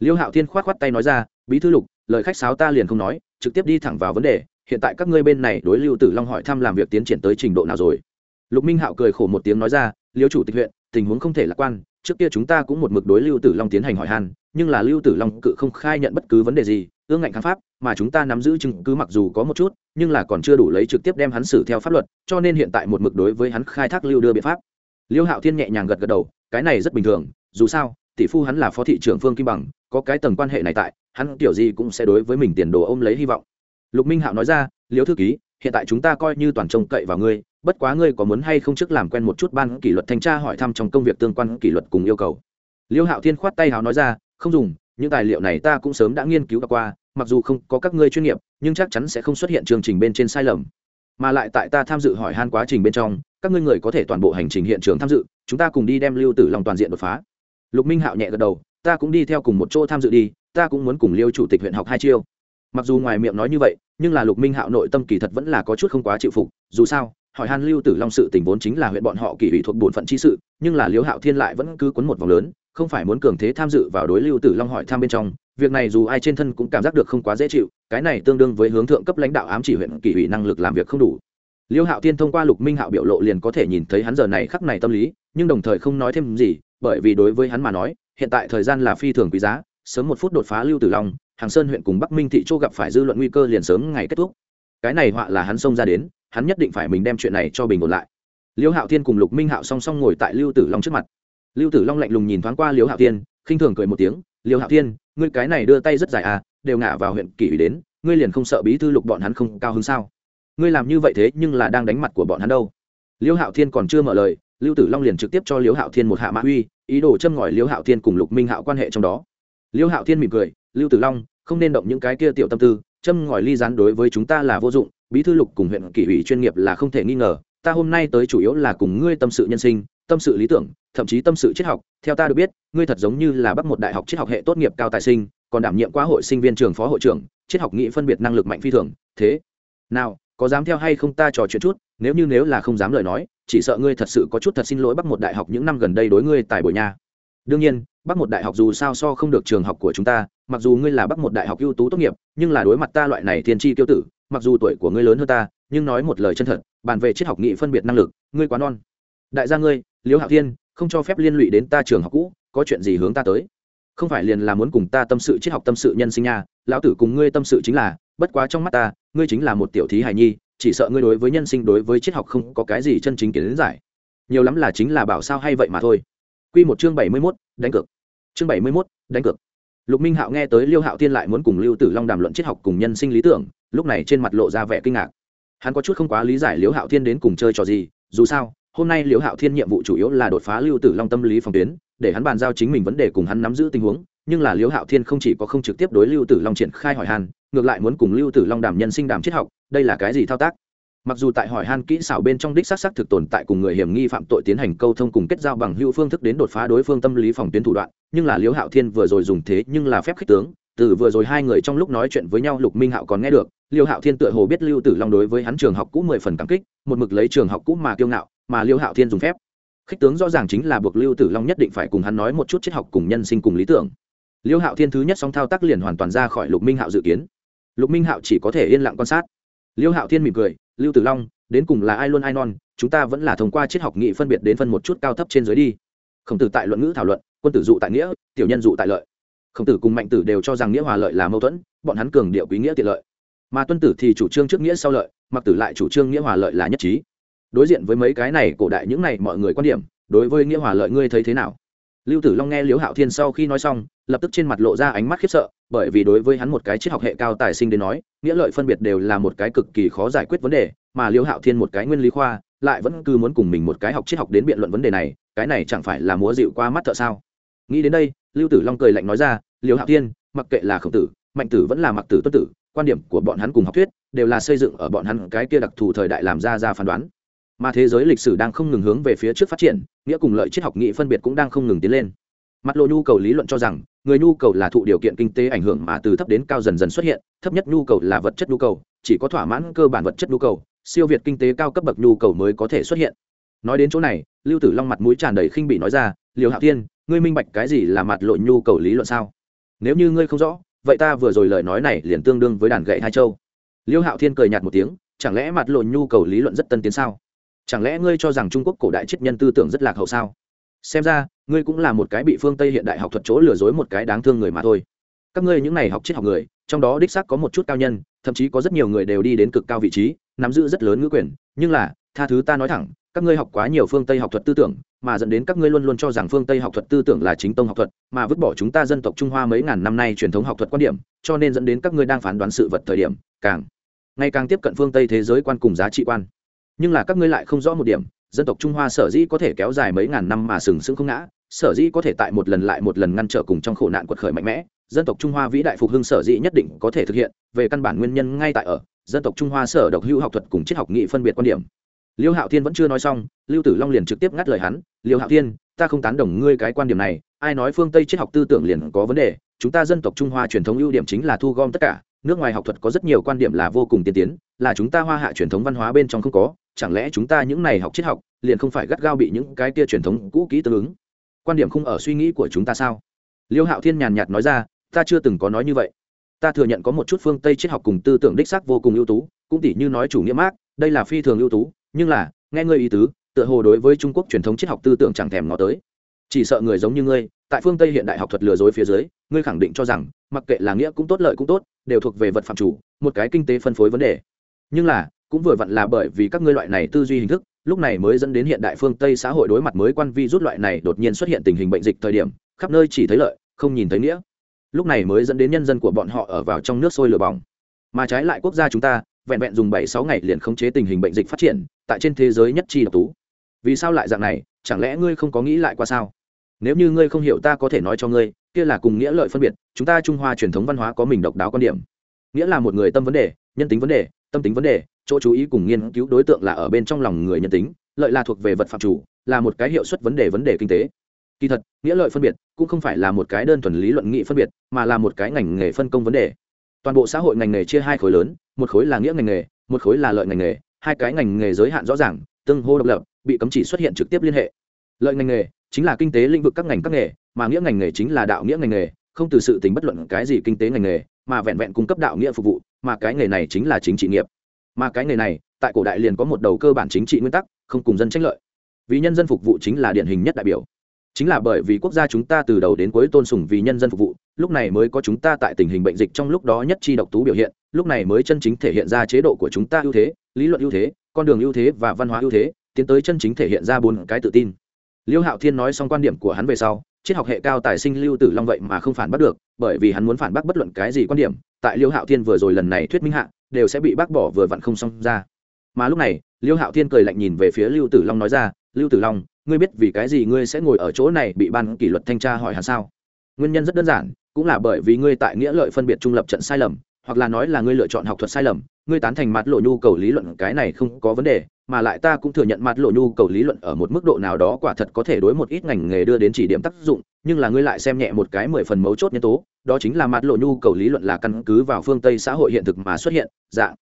A: Liêu hạo thiên k h o á t k h o á t tay nói ra, bí thư lục, lời khách sáo ta liền không nói trực tiếp đi thẳng vào vấn đề, hiện tại các ngươi bên này đối lưu tử long hỏi thăm làm việc tiến triển tới trình độ nào rồi? Lục minh hạo cười khổ một tiếng nói ra, liêu chủ tịch huyện, tình huống không thể lạc quan, trước kia chúng ta cũng một mực đối lưu tử long tiến hành hỏi han, nhưng là lưu tử long cự không khai nhận bất cứ vấn đề gì, ương ngạnh kháng pháp, mà chúng ta nắm giữ chứng cứ mặc dù có một chút, nhưng là còn chưa đủ lấy trực tiếp đem hắn xử theo pháp luật, cho nên hiện tại một mực đối với hắn khai thác lưu đưa biện pháp. Liêu hạo thiên nhẹ nhàng gật gật đầu, cái này rất bình thường, dù sao, tỷ phu hắn là phó thị trưởng phương kim bằng, có cái tầng quan hệ này tại hắn kiểu gì cũng sẽ đối với mình tiền đồ ôm lấy hy vọng. Lục minh hạo nói ra Liễu thư ký, hiện tại chúng ta coi như toàn trông cậy vào ngươi, bất quá ngươi có muốn hay không trước làm quen một chút ban kỷ luật thanh tra hỏi thăm trong công việc tương quan kỷ luật cùng yêu cầu. Liêu hạo thiên khoát tay hào nói ra, không dùng, những tài liệu này ta cũng sớm đã nghiên cứu qua, mặc dù không có các ngươi chuyên nghiệp, nhưng chắc chắn sẽ không xuất hiện chương trình bên trên sai lầm. Mà lại tại ta tham dự hỏi han quá trình bên trong, các ngươi người có thể toàn bộ hành trình hiện trường tham dự, chúng ta cùng đi đem lưu tử long toàn diện đột phá. Lục minh hạo nhẹ gật đầu ta cũng đi theo cùng một chỗ tham dự đi, ta cũng muốn cùng liêu chủ tịch huyện học hai chiêu. Mặc dù ngoài miệng nói như vậy, nhưng là lục minh hạo nội tâm kỳ thật vẫn là có chút không quá chịu phục. Dù sao, hỏi han lưu tử long sự tình vốn chính là huyện bọn họ kỳ ủy thuộc bổn phận chi sự, nhưng là liêu hạo thiên lại vẫn cứ quấn một vòng lớn, không phải muốn cường thế tham dự vào đối lưu tử long hỏi thăm bên trong, việc này dù ai trên thân cũng cảm giác được không quá dễ chịu, cái này tương đương với hướng thượng cấp lãnh đạo ám chỉ huyện kỳ ủy năng lực làm việc không đủ. Liêu hạo thiên thông qua lục minh hạo biểu lộ liền có thể nhìn thấy hắn giờ này khắc này tâm lý, nhưng đồng thời không nói thêm gì, bởi vì đối với hắn mà nói hiện tại thời gian là phi thường quý giá, sớm một phút đột phá lưu tử long, hàng sơn huyện cùng bắc minh thị châu gặp phải dư luận nguy cơ liền sớm ngày kết thúc. Cái này họa là hắn xông ra đến, hắn nhất định phải mình đem chuyện này cho bình ổn lại. Liêu hạo thiên cùng lục minh hạo song song ngồi tại lưu tử long trước mặt. Lưu tử long lạnh lùng nhìn thoáng qua liêu hạo thiên, khinh thường cười một tiếng, liêu hạo thiên, ngươi cái này đưa tay rất dài à đều ngả vào huyện kỷ ủy đến, ngươi liền không sợ bí thư lục bọn hắn không cao hơn sao? Ngươi làm như vậy thế nhưng là đang đánh mặt của bọn hắn đâu. Liêu hạo thiên còn chưa mở lời lưu tử long liền trực tiếp cho Liễu hạo thiên một hạ mã uy, ý đồ châm ngòi Liễu hạo thiên cùng lục minh hạo quan hệ trong đó. Liễu hạo thiên mỉm cười, lưu tử long, không nên động những cái kia tiểu tâm tư, châm ngòi ly rán đối với chúng ta là vô dụng, bí thư lục cùng huyện kỷ ủy chuyên nghiệp là không thể nghi ngờ, ta hôm nay tới chủ yếu là cùng ngươi tâm sự nhân sinh, tâm sự lý tưởng, thậm chí tâm sự triết học, theo ta được biết, ngươi thật giống như là bắt một đại học triết học hệ tốt nghiệp cao tài sinh, còn đảm nhiệm qua hội sinh viên trường phó hội trưởng, triết học nghị phân biệt năng lực mạnh phi thường, thế. Nào, có dám theo hay không ta trò chuyện chút, nếu như nếu là không dám lời nói chỉ sợ ngươi thật sự có chút thật xin lỗi bắc một đại học những năm gần đây đối ngươi tại bồi nha. Đương nhiên bắc một đại học dù sao so không được trường học của chúng ta, mặc dù ngươi là bắc một đại học ưu tú tốt nghiệp, nhưng là đối mặt ta loại này thiên tri tiêu tử, mặc dù tuổi của ngươi lớn hơn ta, nhưng nói một lời chân thật, bàn về triết học nghị phân biệt năng lực, ngươi quá non. Đại gia ngươi, liễu hạo thiên, không cho phép liên lụy đến ta trường học cũ, có chuyện gì hướng ta tới? Không phải liền là muốn cùng ta tâm sự triết học tâm sự nhân sinh nha, lão tử cùng ngươi tâm sự chính là, bất quá trong mắt ta, ngươi chính là một tiểu thí hài nhi chỉ sợ ngươi đối với nhân sinh đối với triết học không có cái gì chân chính kiến giải nhiều lắm là chính là bảo sao hay vậy mà thôi Quy một chương bảy mươi 71, đánh cược. Chương bảy mươi 71, đánh cược. Lục Minh Hạo nghe tới Liêu Hạo Thiên lại muốn cùng Lưu Tử Long đàm luận triết học cùng nhân sinh lý tưởng, lúc này trên mặt lộ ra vẻ kinh ngạc. Hắn có chút không quá lý giải Liêu Hạo Thiên đến cùng chơi trò gì, dù sao, hôm nay Liêu Hạo Thiên nhiệm vụ chủ yếu là đột phá Lưu Tử Long tâm lý phòng tuyến, để hắn bàn giao chính mình vấn đề cùng hắn nắm giữ tình huống, nhưng là liễu Hạo Thiên không chỉ có không trực tiếp đối Lưu Tử Long triển khai hỏi han, ngược lại muốn cùng lưu tử long đàm nhân sinh đàm triết học đây là cái gì thao tác? Mặc dù tại hỏi han kỹ xảo bên trong đích xác xác thực tồn tại cùng người hiểm nghi phạm tội tiến hành câu thông cùng kết giao bằng hữu phương thức đến đột phá đối phương tâm lý phòng tuyến thủ đoạn nhưng là liễu hạo thiên vừa rồi dùng thế nhưng là phép khích tướng từ vừa rồi hai người trong lúc nói chuyện với nhau lục minh hạo còn nghe được liễu hạo thiên tựa hồ biết lưu tử long đối với hắn trường học cũ mười phần cảm kích một mực lấy trường học cũ mà kiêu ngạo mà liễu hạo thiên dùng phép khích tướng rõ ràng chính là buộc lưu tử long nhất định phải cùng hắn nói một chút triết học cùng nhân sinh cùng lý tưởng. Liêu hạo thiên thứ nhất song thao tác liền hoàn toàn ra khỏi lục minh hạo dự kiến. Lục minh hạo chỉ có thể yên lặng quan sát. Liêu hạo thiên mỉm cười, lưu tử long, đến cùng là ai luôn ai non, chúng ta vẫn là thông qua triết học nghị phân biệt đến phân một chút cao thấp trên dưới đi. Khổng tử tại luận ngữ thảo luận, quân tử dụ tại nghĩa, tiểu nhân dụ tại lợi. Khổng tử cùng mạnh tử đều cho rằng nghĩa hòa lợi là mâu thuẫn, bọn hắn cường điệu quý nghĩa tiện lợi. Mà tuân tử thì chủ trương trước nghĩa sau lợi, mặc tử lại chủ trương nghĩa hòa lợi là nhất trí. Đối diện với mấy cái này cổ đại, những này mọi người quan điểm, đối với nghĩa hòa lợi ngươi thấy thế nào? Lưu tử long nghe liễu hạo thiên sau khi nói xong, lập tức trên mặt lộ ra ánh mắt khiếp sợ, bởi vì đối với hắn một cái triết học hệ cao tài sinh đến nói, nghĩa lợi phân biệt đều là một cái cực kỳ khó giải quyết vấn đề, mà liễu hạo thiên một cái nguyên lý khoa, lại vẫn cứ muốn cùng mình một cái học triết học đến biện luận vấn đề này, cái này chẳng phải là múa dịu qua mắt thợ sao? Nghĩ đến đây, lưu tử long cười lạnh nói ra, liễu hạo thiên, mặc kệ là khổng tử, mạnh tử vẫn là mặc tử tuất tử, quan điểm của bọn hắn cùng học thuyết đều là xây dựng ở bọn hắn cái kia đặc thù thời đại làm ra ra phán đoán mà thế giới lịch sử đang không ngừng hướng về phía trước phát triển, nghĩa cùng lợi triết học nghị phân biệt cũng đang không ngừng tiến lên. Mặt lộ nhu cầu lý luận cho rằng, người nhu cầu là thụ điều kiện kinh tế ảnh hưởng mà từ thấp đến cao dần dần xuất hiện, thấp nhất nhu cầu là vật chất nhu cầu, chỉ có thỏa mãn cơ bản vật chất nhu cầu, siêu việt kinh tế cao cấp bậc nhu cầu mới có thể xuất hiện. Nói đến chỗ này, lưu tử long mặt mũi tràn đầy khinh bị nói ra liều hạo tiên ngươi minh bạch cái gì là mặt lộ nhu cầu lý luận sao? Nếu như ngươi không rõ, vậy ta vừa rồi lời nói này liền tương đương với đàn gậy hai châu. Liêu hạo thiên cười nhạt một tiếng, chẳng lẽ mặt lộ nhu cầu lý luận rất tân tiến sao? Chẳng lẽ ngươi cho rằng trung quốc cổ đại triết nhân tư tưởng rất lạc hậu sao? Xem ra, ngươi cũng là một cái bị phương tây hiện đại học thuật chỗ lừa dối một cái đáng thương người mà thôi. Các ngươi những n à y học triết học người, trong đó đích xác có một chút cao nhân, thậm chí có rất nhiều người đều đi đến cực cao vị trí, nắm giữ rất lớn ngữ quyền. Nhưng là, tha thứ ta nói thẳng, các ngươi học quá nhiều phương tây học thuật tư tưởng, mà dẫn đến các ngươi luôn luôn cho rằng phương tây học thuật tư tưởng là chính tông học thuật, mà vứt bỏ chúng ta dân tộc trung hoa mấy ngàn năm nay truyền thống học thuật quan điểm, cho nên dẫn đến các ngươi đang phán đoán sự vật thời điểm, càng ngày càng tiếp cận phương tây thế giới quan cùng giá trị quan nhưng là các ngươi lại không rõ một điểm, dân tộc trung hoa sở dĩ có thể kéo dài mấy ngàn năm mà sừng sững không ngã, sở dĩ có thể tại một lần lại một lần ngăn trở cùng trong khổ nạn quật khởi mạnh mẽ, dân tộc trung hoa vĩ đại phục hưng sở dĩ nhất định có thể thực hiện, về căn bản nguyên nhân ngay tại ở, dân tộc trung hoa sở độc hữu học thuật cùng triết học nghị phân biệt quan điểm. Liêu hạo thiên vẫn chưa nói xong, lưu tử long liền trực tiếp ngắt lời hắn, liêu hạo thiên, ta không tán đồng ngươi cái quan điểm này, ai nói phương tây triết học tư tưởng liền có vấn đề, chúng ta dân tộc trung hoa truyền thống ưu điểm chính là thu gom tất cả, nước ngoài học thuật có rất nhiều quan điểm là vô cùng tiên tiến, là chúng ta hoa hạ truyền thống văn hóa bên trong không có chẳng lẽ chúng ta những này học triết học, liền không phải gắt gao bị những cái kia truyền thống cũ kỹ tương ứng? Quan điểm không ở suy nghĩ của chúng ta sao? Liêu hạo thiên nhàn nhạt nói ra, ta chưa từng có nói như vậy. Ta thừa nhận có một chút phương tây triết học cùng tư tưởng đích xác vô cùng ưu tú, cũng tỷ như nói chủ nghĩa mác đây là phi thường ưu tú, nhưng là, nghe ngươi ý tứ, tựa hồ đối với trung quốc truyền thống triết học tư tưởng chẳng thèm ngó tới. Chỉ sợ người giống như ngươi, tại phương tây hiện đại học thuật lừa dối phía dưới, ngươi khẳng định cho rằng, mặc kệ là nghĩa cũng tốt, lợi cũng tốt, đều thuộc về vật phạm chủ, một cái kinh tế phân phối vấn đề. Nhưng là cũng vừa vặn là bởi vì các ngươi loại này tư duy hình thức, lúc này mới dẫn đến hiện đại phương tây xã hội đối mặt mới quan vi rút loại này đột nhiên xuất hiện tình hình bệnh dịch thời điểm, khắp nơi chỉ thấy lợi, không nhìn thấy nghĩa. Lúc này mới dẫn đến nhân dân của bọn họ ở vào trong nước sôi lửa bỏng. Mà trái lại quốc gia chúng ta, vẹn vẹn dùng bảy sáu ngày liền khống chế tình hình bệnh dịch phát triển, tại trên thế giới nhất chi độc tú. Vì sao lại dạng này, chẳng lẽ ngươi không có nghĩ lại qua sao? Nếu như ngươi không hiểu ta có thể nói cho ngươi, kia là cùng nghĩa lợi phân biệt, chúng ta trung hoa truyền thống văn hóa có mình độc đáo quan điểm. Nghĩa là một người tâm vấn đề, nhân tính vấn đề, tâm tính vấn đề chỗ chú ý cùng nghiên cứu đối tượng là ở bên trong lòng người nhân tính, lợi là thuộc về vật phạm chủ, là một cái hiệu suất vấn đề vấn đề kinh tế. Kỳ thật, nghĩa lợi phân biệt cũng không phải là một cái đơn thuần lý luận nghị phân biệt, mà là một cái ngành nghề phân công vấn đề. Toàn bộ xã hội ngành nghề chia hai khối lớn, một khối là nghĩa ngành nghề, một khối là lợi ngành nghề, hai cái ngành nghề giới hạn rõ ràng, tương hô độc lập, bị cấm chỉ xuất hiện trực tiếp liên hệ. Lợi ngành nghề chính là kinh tế lĩnh vực các ngành các nghề, mà nghĩa ngành nghề chính là đạo nghĩa ngành nghề, không từ sự tính bất luận cái gì kinh tế ngành nghề, mà vẹn vẹn cung cấp đạo nghĩa phục vụ, mà cái nghề này chính là chính trị nghiệp mà cái nghề này, tại cổ đại liền có một đầu cơ bản chính trị nguyên tắc, không cùng dân tranh lợi. Vì nhân dân phục vụ chính là điển hình nhất đại biểu. Chính là bởi vì quốc gia chúng ta từ đầu đến cuối tôn sùng vì nhân dân phục vụ, lúc này mới có chúng ta tại tình hình bệnh dịch trong lúc đó nhất chi độc tú biểu hiện, lúc này mới chân chính thể hiện ra chế độ của chúng ta ưu thế, lý luận ưu thế, con đường ưu thế và văn hóa ưu thế, tiến tới chân chính thể hiện ra bốn cái tự tin. Liêu hạo thiên nói xong quan điểm của hắn về sau, triết học hệ cao tài sinh lưu tử long vậy mà không phản bác được, bởi vì hắn muốn phản bác bất luận cái gì quan điểm, tại liêu hạo thiên vừa rồi lần này thuyết minh hạ đều sẽ bị bác bỏ vừa vặn không xong ra. Mà lúc này, liêu hạo thiên cười lạnh nhìn về phía lưu tử long nói ra, lưu tử long, ngươi biết vì cái gì ngươi sẽ ngồi ở chỗ này bị ban kỷ luật thanh tra hỏi hắn sao? Nguyên nhân rất đơn giản, cũng là bởi vì ngươi tại nghĩa lợi phân biệt trung lập trận sai lầm, hoặc là nói là ngươi lựa chọn học thuật sai lầm, ngươi tán thành mặt lộ nhu cầu lý luận cái này không có vấn đề mà lại ta cũng thừa nhận mặt lộ nhu cầu lý luận ở một mức độ nào đó quả thật có thể đối một ít ngành nghề đưa đến chỉ điểm tác dụng, nhưng là ngươi lại xem nhẹ một cái mười phần mấu chốt nhân tố, đó chính là mặt lộ nhu cầu lý luận là căn cứ vào phương tây xã hội hiện thực mà xuất hiện dạng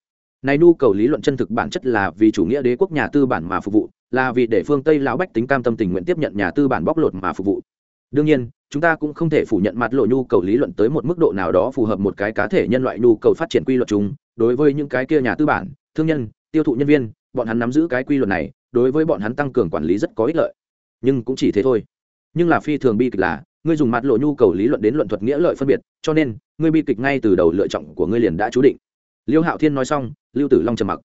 A: này nhu cầu lý luận chân thực bản chất là vì chủ nghĩa đế quốc nhà tư bản mà phục vụ, là vì để phương tây lão bách tính cam tâm tình nguyện tiếp nhận nhà tư bản bóc lột mà phục vụ. Đương nhiên, chúng ta cũng không thể phủ nhận mặt lộ nhu cầu lý luận tới một mức độ nào đó phù hợp một cái cá thể nhân loại nhu cầu phát triển quy luật chung. Đối với những cái kia nhà tư bản, thương nhân, tiêu thụ nhân viên bọn hắn nắm giữ cái quy luật này, đối với bọn hắn tăng cường quản lý rất có ích lợi. Nhưng cũng chỉ thế thôi. Nhưng là phi thường bi kịch là, ngươi dùng mặt lộ nhu cầu lý luận đến luận thuật nghĩa lợi phân biệt, cho nên, ngươi bi kịch ngay từ đầu lựa chọn của ngươi liền đã chú định. Liêu hạo thiên nói xong, lưu tử long trầm mặc.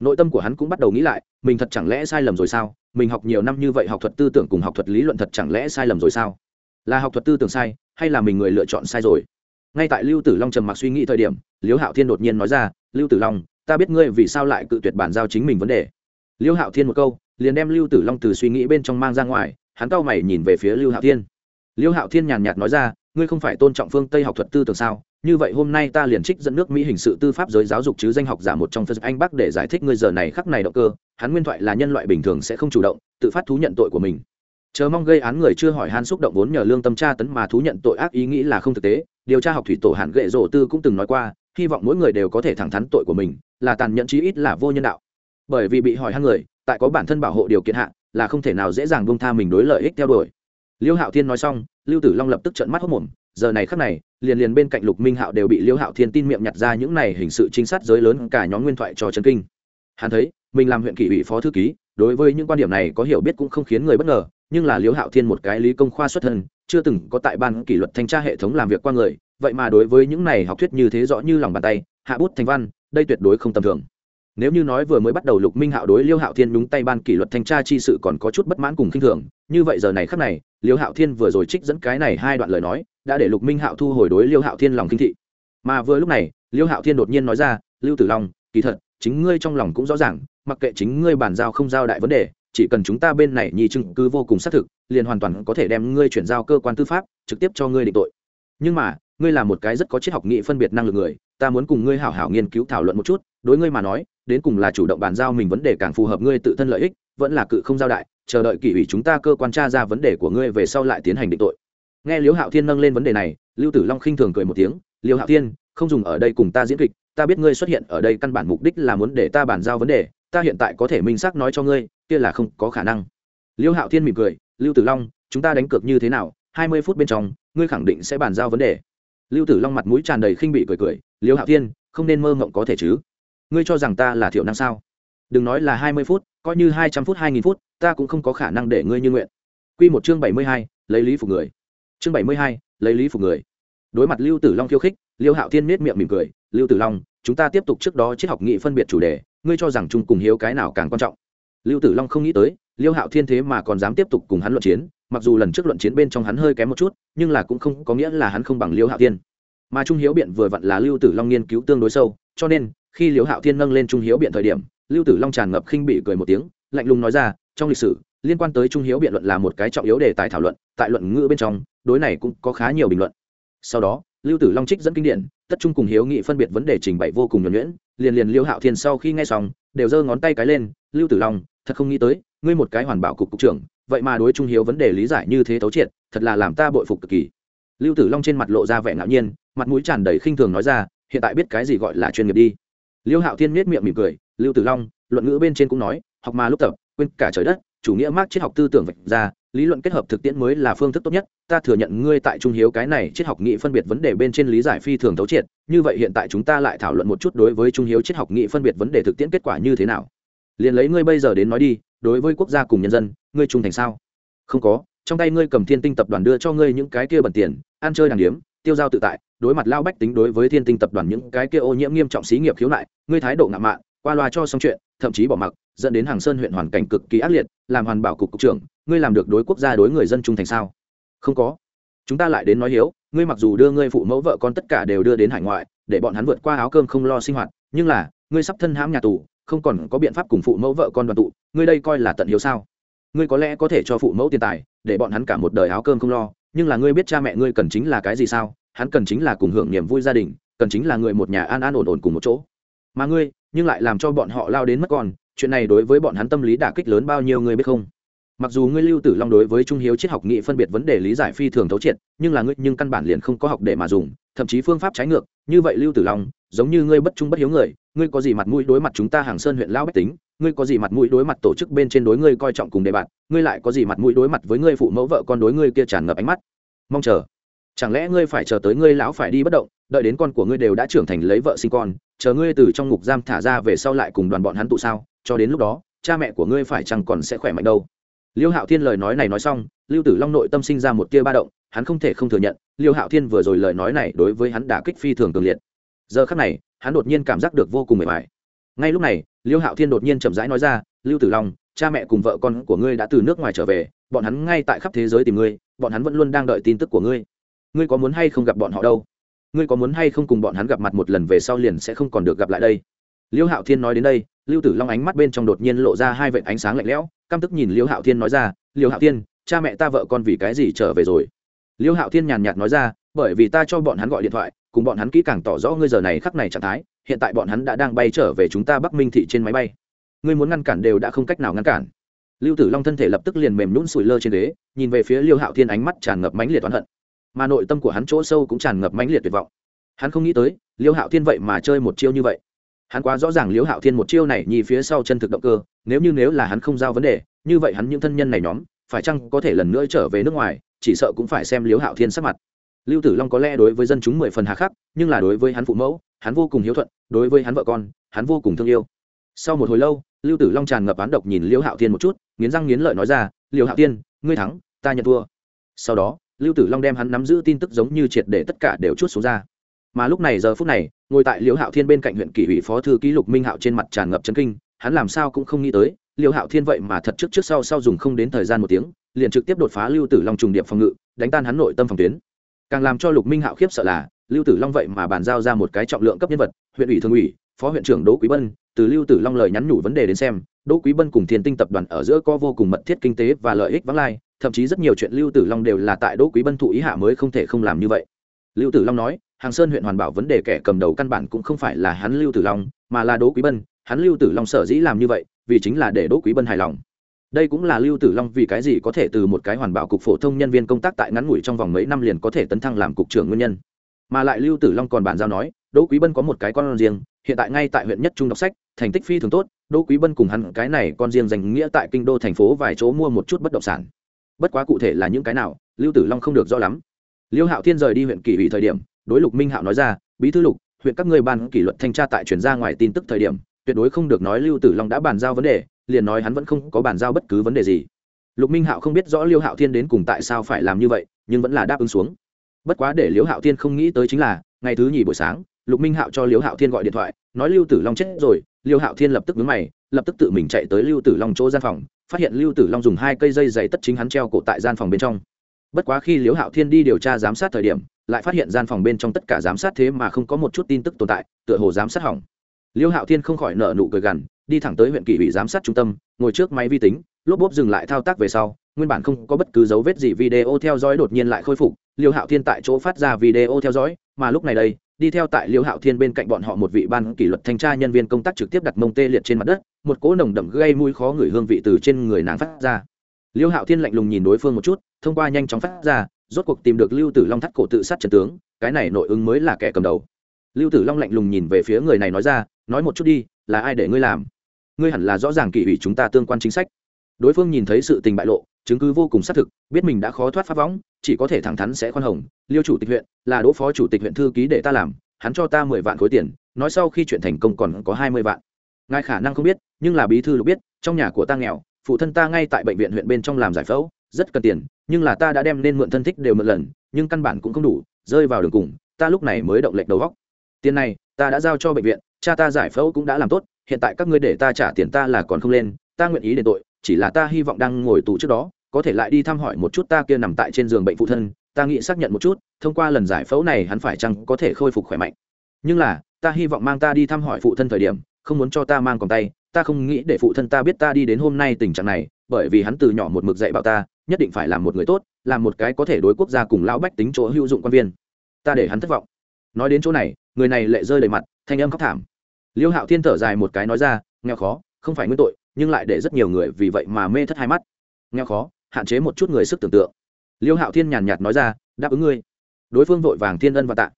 A: Nội tâm của hắn cũng bắt đầu nghĩ lại, mình thật chẳng lẽ sai lầm rồi sao? Mình học nhiều năm như vậy học thuật tư tưởng cùng học thuật lý luận thật chẳng lẽ sai lầm rồi sao? Là học thuật tư tưởng sai, hay là mình người lựa chọn sai rồi? Ngay tại lưu tử long trầm mặc suy nghĩ thời điểm, Liêu hạo thiên đột nhiên nói ra, lưu tử long ta biết ngươi vì sao lại cự tuyệt bản giao chính mình vấn đề. Liêu hạo thiên một câu, liền đem lưu tử long từ suy nghĩ bên trong mang ra ngoài, hắn cau mày nhìn về phía lưu hạo thiên. Liêu hạo thiên nhàn nhạt nói ra, ngươi không phải tôn trọng phương tây học thuật tư tưởng sao? Như vậy hôm nay ta liền trích dẫn nước mỹ hình sự tư pháp giới giáo dục chứ danh học giả một trong phân anh bắc để giải thích ngươi giờ này khắc này động cơ. Hắn nguyên thoại là nhân loại bình thường sẽ không chủ động, tự phát thú nhận tội của mình. Chờ mong gây án người chưa hỏi han xúc động vốn nhờ lương tâm tra tấn mà thú nhận tội ác ý nghĩ là không thực tế. Điều tra học thủy tổ hạn gệ rổ tư cũng từng nói qua hy vọng mỗi người đều có thể thẳng thắn tội của mình, là tàn nhẫn chí ít là vô nhân đạo. Bởi vì bị hỏi han người, tại có bản thân bảo hộ điều kiện hạn là không thể nào dễ dàng buông tha mình đối lợi ích theo đuổi. Liêu hạo thiên nói xong, lưu tử long lập tức trợn mắt hốc mồm, giờ này khắc này, liền liền bên cạnh lục minh hạo đều bị liêu hạo thiên tin miệng nhặt ra những này hình sự trinh sát giới lớn cả nhóm nguyên thoại cho trấn kinh. Hắn thấy, mình làm huyện kỷ ủy phó thư ký, đối với những quan điểm này có hiểu biết cũng không khiến người bất ngờ, nhưng là liêu hạo thiên một cái lý công khoa xuất thân, chưa từng có tại ban kỷ luật thanh tra hệ thống làm việc qua người vậy mà đối với những này học thuyết như thế rõ như lòng bàn tay, hạ bút thành văn, đây tuyệt đối không tầm thường. Nếu như nói vừa mới bắt đầu lục minh hạo đối liêu hạo thiên đúng tay ban kỷ luật thanh tra chi sự còn có chút bất mãn cùng khinh thường, như vậy giờ này khắc này, liêu hạo thiên vừa rồi trích dẫn cái này hai đoạn lời nói, đã để lục minh hạo thu hồi đối liêu hạo thiên lòng kinh thị. Mà vừa lúc này, liêu hạo thiên đột nhiên nói ra, lưu tử long, kỳ thật, chính ngươi trong lòng cũng rõ ràng, mặc kệ chính ngươi bàn giao không giao đại vấn đề, chỉ cần chúng ta bên này nhi chứng cứ vô cùng xác thực, liền hoàn toàn có thể đem ngươi chuyển giao cơ quan tư pháp, trực tiếp cho ngươi định tội. Nhưng mà ngươi là một cái rất có triết học nghị phân biệt năng lực người, ta muốn cùng ngươi hảo hảo nghiên cứu thảo luận một chút, đối ngươi mà nói, đến cùng là chủ động bàn giao mình vấn đề càng phù hợp ngươi tự thân lợi ích, vẫn là cự không giao đại, chờ đợi kỷ ủy chúng ta cơ quan tra ra vấn đề của ngươi về sau lại tiến hành định tội. Nghe liễu hạo thiên nâng lên vấn đề này, lưu tử long khinh thường cười một tiếng, liễu hạo thiên, không dùng ở đây cùng ta diễn kịch, ta biết ngươi xuất hiện ở đây căn bản mục đích là muốn để ta bàn giao vấn đề, ta hiện tại có thể minh xác nói cho ngươi, kia là không có khả năng. Liễu hạo thiên mỉm cười, lưu tử long, chúng ta đánh cược như thế nào? Hai mươi phút bên trong, ngươi khẳng định sẽ bàn giao vấn đề lưu tử long mặt mũi tràn đầy khinh bị cười cười, liêu hạo thiên, không nên mơ mộng có thể chứ? Ngươi cho rằng ta là thiểu năng sao? Đừng nói là hai mươi phút, coi như hai trăm phút, hai nghìn phút, ta cũng không có khả năng để ngươi như nguyện. Q một chương bảy mươi hai, lấy lý phục người. Chương bảy mươi hai, lấy lý phục người. Đối mặt lưu tử long khiêu khích, liêu hạo thiên nết miệng mỉm cười, lưu tử long, chúng ta tiếp tục trước đó triết học nghị phân biệt chủ đề, ngươi cho rằng chung cùng hiếu cái nào càng quan trọng? Lưu tử long không nghĩ tới, liêu hạo thiên thế mà còn dám tiếp tục cùng hắn luận chiến mặc dù lần trước luận chiến bên trong hắn hơi kém một chút, nhưng là cũng không có nghĩa là hắn không bằng liêu hạo thiên. Mà trung hiếu biện vừa vặn là lưu tử long nghiên cứu tương đối sâu, cho nên, khi liêu hạo thiên nâng lên trung hiếu biện thời điểm, lưu tử long tràn ngập khinh bị cười một tiếng, lạnh lùng nói ra, trong lịch sử, liên quan tới trung hiếu biện luận là một cái trọng yếu đề tài thảo luận, tại luận ngữ bên trong, đối này cũng có khá nhiều bình luận. Sau đó, lưu tử long trích dẫn kinh điển, tất trung cùng hiếu nghị phân biệt vấn đề trình bày vô cùng nhuẩn nhuyễn, liền liền liêu hạo thiên sau khi nghe xong, đều giơ ngón tay cái lên, lưu tử long, thật không nghĩ tới, ngươi một cái hoàn bảo cục cục trưởng vậy mà đối trung hiếu vấn đề lý giải như thế thấu triệt, thật là làm ta bội phục cực kỳ. Lưu tử long trên mặt lộ ra vẻ ngạo nhiên, mặt mũi tràn đầy khinh thường nói ra, hiện tại biết cái gì gọi là chuyên nghiệp đi. Liêu hạo thiên miết miệng mỉm cười, lưu tử long, luận ngữ bên trên cũng nói, học mà lúc tập, quên cả trời đất, chủ nghĩa mác triết học tư tưởng vạch ra, lý luận kết hợp thực tiễn mới là phương thức tốt nhất, ta thừa nhận ngươi tại trung hiếu cái này triết học nghị phân biệt vấn đề bên trên lý giải phi thường thấu triệt, như vậy hiện tại chúng ta lại thảo luận một chút đối với trung hiếu triết học nghị phân biệt vấn đề thực tiễn kết quả như thế nào liền lấy ngươi bây giờ đến nói đi, đối với quốc gia cùng nhân dân, ngươi trung thành sao? Không có, trong tay ngươi cầm thiên tinh tập đoàn đưa cho ngươi những cái kia bẩn tiền, ăn chơi đàng điếm, tiêu giao tự tại, đối mặt lao bách tính đối với thiên tinh tập đoàn những cái kia ô nhiễm nghiêm trọng xí nghiệp khiếu nại, ngươi thái độ ngạo mạn, qua loa cho xong chuyện, thậm chí bỏ mặc, dẫn đến hàng sơn huyện hoàn cảnh cực kỳ ác liệt, làm hoàn bảo cục cục trưởng, ngươi làm được đối quốc gia đối người dân trung thành sao? Không có. Chúng ta lại đến nói hiếu, ngươi mặc dù đưa ngươi phụ mẫu vợ con tất cả đều đưa đến hải ngoại, để bọn hắn vượt qua áo cơm không lo sinh hoạt, nhưng là, ngươi sắp thân hãm nhà tù không còn có biện pháp cùng phụ mẫu vợ con đoàn tụ, ngươi đây coi là tận hiếu sao? Ngươi có lẽ có thể cho phụ mẫu tiền tài, để bọn hắn cả một đời áo cơm không lo, nhưng là ngươi biết cha mẹ ngươi cần chính là cái gì sao? Hắn cần chính là cùng hưởng niềm vui gia đình, cần chính là người một nhà an an ổn ổn cùng một chỗ. Mà ngươi, nhưng lại làm cho bọn họ lao đến mất con, chuyện này đối với bọn hắn tâm lý đả kích lớn bao nhiêu người biết không? Mặc dù ngươi lưu tử long đối với trung hiếu triết học nghị phân biệt vấn đề lý giải phi thường thấu triệt, nhưng là ngươi nhưng căn bản liền không có học để mà dùng thậm chí phương pháp trái ngược, như vậy lưu tử long, giống như ngươi bất trung bất hiếu người, ngươi có gì mặt mũi đối mặt chúng ta hàng sơn huyện lão bách tính, ngươi có gì mặt mũi đối mặt tổ chức bên trên đối ngươi coi trọng cùng đề bạt, ngươi lại có gì mặt mũi đối mặt với ngươi phụ mẫu vợ con đối ngươi kia tràn ngập ánh mắt? Mong chờ. Chẳng lẽ ngươi phải chờ tới ngươi lão phải đi bất động, đợi đến con của ngươi đều đã trưởng thành lấy vợ sinh con, chờ ngươi từ trong ngục giam thả ra về sau lại cùng đoàn bọn hắn tụ sao? Cho đến lúc đó, cha mẹ của ngươi phải chẳng còn sẽ khỏe mạnh đâu? Liêu hạo thiên lời nói này nói xong, lưu tử long nội tâm sinh ra một tia ba động hắn không thể không thừa nhận, liêu hạo thiên vừa rồi lời nói này đối với hắn đã kích phi thường cường liệt. Giờ khắc này, hắn đột nhiên cảm giác được vô cùng mệt mỏi. Ngay lúc này, liêu hạo thiên đột nhiên chậm rãi nói ra, lưu tử long, cha mẹ cùng vợ con của ngươi đã từ nước ngoài trở về, bọn hắn ngay tại khắp thế giới tìm ngươi, bọn hắn vẫn luôn đang đợi tin tức của ngươi. Ngươi có muốn hay không gặp bọn họ đâu? Ngươi có muốn hay không cùng bọn hắn gặp mặt một lần về sau liền sẽ không còn được gặp lại đây? Liêu hạo thiên nói đến đây, lưu tử long ánh mắt bên trong đột nhiên lộ ra hai vệt ánh sáng lạnh lẽo, căm tức nhìn liêu hạo thiên nói ra, liêu hạo thiên, cha mẹ ta vợ con vì cái gì trở về rồi? Liêu hạo thiên nhàn nhạt nói ra, bởi vì ta cho bọn hắn gọi điện thoại, cùng bọn hắn kỹ càng tỏ rõ ngươi giờ này khắc này trạng thái, hiện tại bọn hắn đã đang bay trở về chúng ta bắc minh thị trên máy bay. Ngươi muốn ngăn cản đều đã không cách nào ngăn cản. Lưu tử long thân thể lập tức liền mềm nhún sủi lơ trên đế nhìn về phía liêu hạo thiên ánh mắt tràn ngập mãnh liệt oán hận. Mà nội tâm của hắn chỗ sâu cũng tràn ngập mãnh liệt tuyệt vọng. Hắn không nghĩ tới, liêu hạo thiên vậy mà chơi một chiêu như vậy. Hắn quá rõ ràng liêu hạo thiên một chiêu này nhì phía sau chân thực động cơ, nếu như nếu là hắn không giao vấn đề, như vậy hắn những thân nhân này nhóm, phải chăng có thể lần nữa trở về nước ngoài? Chỉ sợ cũng phải xem liếu hạo thiên sắc mặt. Lưu tử long có lẽ đối với dân chúng mười phần hà khắc, nhưng là đối với hắn phụ mẫu, hắn vô cùng hiếu thuận, đối với hắn vợ con, hắn vô cùng thương yêu. Sau một hồi lâu, lưu tử long tràn ngập án độc nhìn liêu hạo thiên một chút, nghiến răng nghiến lợi nói ra liêu hạo thiên, ngươi thắng, ta nhận thua. Sau đó, lưu tử long đem hắn nắm giữ tin tức giống như triệt để tất cả đều chút xuống ra. Mà lúc này giờ phút này, ngồi tại liễu hạo thiên bên cạnh huyện kỷ ủy phó thư ký lục minh hạo trên mặt tràn ngập chấn kinh, hắn làm sao cũng không nghĩ tới, liễu hạo thiên vậy mà thật trước trước sau sau dùng không đến thời gian một tiếng liền trực tiếp đột phá lưu tử long trùng điệp phòng ngự, đánh tan hắn nội tâm phòng tuyến. Càng làm cho lục minh hạo khiếp sợ là, lưu tử long vậy mà bàn giao ra một cái trọng lượng cấp nhân vật, huyện ủy thường ủy, phó huyện trưởng đỗ quý bân, từ lưu tử long lời nhắn nhủ vấn đề đến xem, đỗ quý bân cùng thiên tinh tập đoàn ở giữa có vô cùng mật thiết kinh tế và lợi ích vắng lai, thậm chí rất nhiều chuyện lưu tử long đều là tại đỗ quý bân thụ ý hạ mới không thể không làm như vậy. Lưu tử long nói, hàng sơn huyện hoàn bảo vấn đề kẻ cầm đầu căn bản cũng không phải là hắn lưu tử long, mà là đỗ quý bân, hắn lưu tử long sở dĩ làm như vậy, vì chính là để đỗ quý bân hài lòng đây cũng là lưu tử long vì cái gì có thể từ một cái hoàn bảo cục phổ thông nhân viên công tác tại ngắn ngủi trong vòng mấy năm liền có thể tấn thăng làm cục trưởng nguyên nhân. Mà lại lưu tử long còn bàn giao nói, đỗ quý bân có một cái con riêng, hiện tại ngay tại huyện nhất trung đọc sách, thành tích phi thường tốt, đỗ quý bân cùng hắn cái này con riêng dành nghĩa tại kinh đô thành phố vài chỗ mua một chút bất động sản. Bất quá cụ thể là những cái nào, lưu tử long không được rõ lắm. Liêu hạo thiên rời đi huyện kỷ ủy thời điểm, đối lục minh hạo nói ra, bí thư lục, huyện các ngươi ban kỷ luật thanh tra tại chuyển ra ngoài tin tức thời điểm, tuyệt đối không được nói lưu tử long đã bàn giao vấn đề liền nói hắn vẫn không có bàn giao bất cứ vấn đề gì. Lục minh hạo không biết rõ liêu hạo thiên đến cùng tại sao phải làm như vậy, nhưng vẫn là đáp ứng xuống. Bất quá để liêu hạo thiên không nghĩ tới chính là, ngày thứ nhì buổi sáng, lục minh hạo cho liêu hạo thiên gọi điện thoại, nói lưu tử long chết rồi, liêu hạo thiên lập tức vướng mày, lập tức tự mình chạy tới lưu tử long chỗ gian phòng, phát hiện lưu tử long dùng hai cây dây dày tất chính hắn treo cổ tại gian phòng bên trong. Bất quá khi liêu hạo thiên đi điều tra giám sát thời điểm, lại phát hiện gian phòng bên trong tất cả giám sát thế mà không có một chút tin tức tồn tại, tựa hồ giám sát hỏng. Liêu hạo thiên không khỏi nở nụ cười gằn đi thẳng tới huyện kỷ ủy giám sát trung tâm, ngồi trước máy vi tính, lốp bốp dừng lại thao tác về sau, nguyên bản không có bất cứ dấu vết gì video theo dõi đột nhiên lại khôi phục, liêu hạo thiên tại chỗ phát ra video theo dõi, mà lúc này đây, đi theo tại liêu hạo thiên bên cạnh bọn họ một vị ban kỷ luật thanh tra nhân viên công tác trực tiếp đặt mông tê liệt trên mặt đất, một cỗ nồng đậm gây mũi khó ngửi hương vị từ trên người nàng phát ra. Liêu hạo thiên lạnh lùng nhìn đối phương một chút, thông qua nhanh chóng phát ra, rốt cuộc tìm được lưu tử long thắt cổ tự sát trần tướng, cái này nội ứng mới là kẻ cầm đầu. Lưu tử long lạnh lùng nhìn về phía người này nói ra, nói một chút đi, là ai để ngươi làm? Ngươi hẳn là rõ ràng kỷ ủy chúng ta tương quan chính sách. Đối phương nhìn thấy sự tình bại lộ, chứng cứ vô cùng xác thực, biết mình đã khó thoát pháp võng, chỉ có thể thẳng thắn sẽ khoan hồng. Liêu chủ tịch huyện, là đỗ phó chủ tịch huyện thư ký để ta làm, hắn cho ta mười vạn khối tiền, nói sau khi chuyện thành công còn có hai mươi vạn. Ngài khả năng không biết, nhưng là bí thư lục biết, trong nhà của ta nghèo, phụ thân ta ngay tại bệnh viện huyện bên trong làm giải phẫu, rất cần tiền, nhưng là ta đã đem nên mượn thân thích đều một lần, nhưng căn bản cũng không đủ, rơi vào đường cùng, ta lúc này mới động lệch đầu góc. Tiền này, ta đã giao cho bệnh viện cha ta giải phẫu cũng đã làm tốt, hiện tại các ngươi để ta trả tiền ta là còn không lên, ta nguyện ý đền tội, chỉ là ta hy vọng đang ngồi tù trước đó, có thể lại đi thăm hỏi một chút ta kia nằm tại trên giường bệnh phụ thân, ta nghĩ xác nhận một chút, thông qua lần giải phẫu này hắn phải chăng có thể khôi phục khỏe mạnh. Nhưng là, ta hy vọng mang ta đi thăm hỏi phụ thân thời điểm, không muốn cho ta mang còn tay, ta không nghĩ để phụ thân ta biết ta đi đến hôm nay tình trạng này, bởi vì hắn từ nhỏ một mực dạy bảo ta, nhất định phải làm một người tốt, làm một cái có thể đối quốc gia cùng lão bách tính chỗ hữu dụng quan viên. Ta để hắn thất vọng. Nói đến chỗ này, người này lệ rơi đầy mặt, thanh âm khóc thảm liêu hạo thiên thở dài một cái nói ra, nghèo khó, không phải nguyên tội, nhưng lại để rất nhiều người vì vậy mà mê thất hai mắt. Nghèo khó, hạn chế một chút người sức tưởng tượng. Liêu hạo thiên nhàn nhạt nói ra, đáp ứng ngươi. Đối phương vội vàng thiên ân và tạ.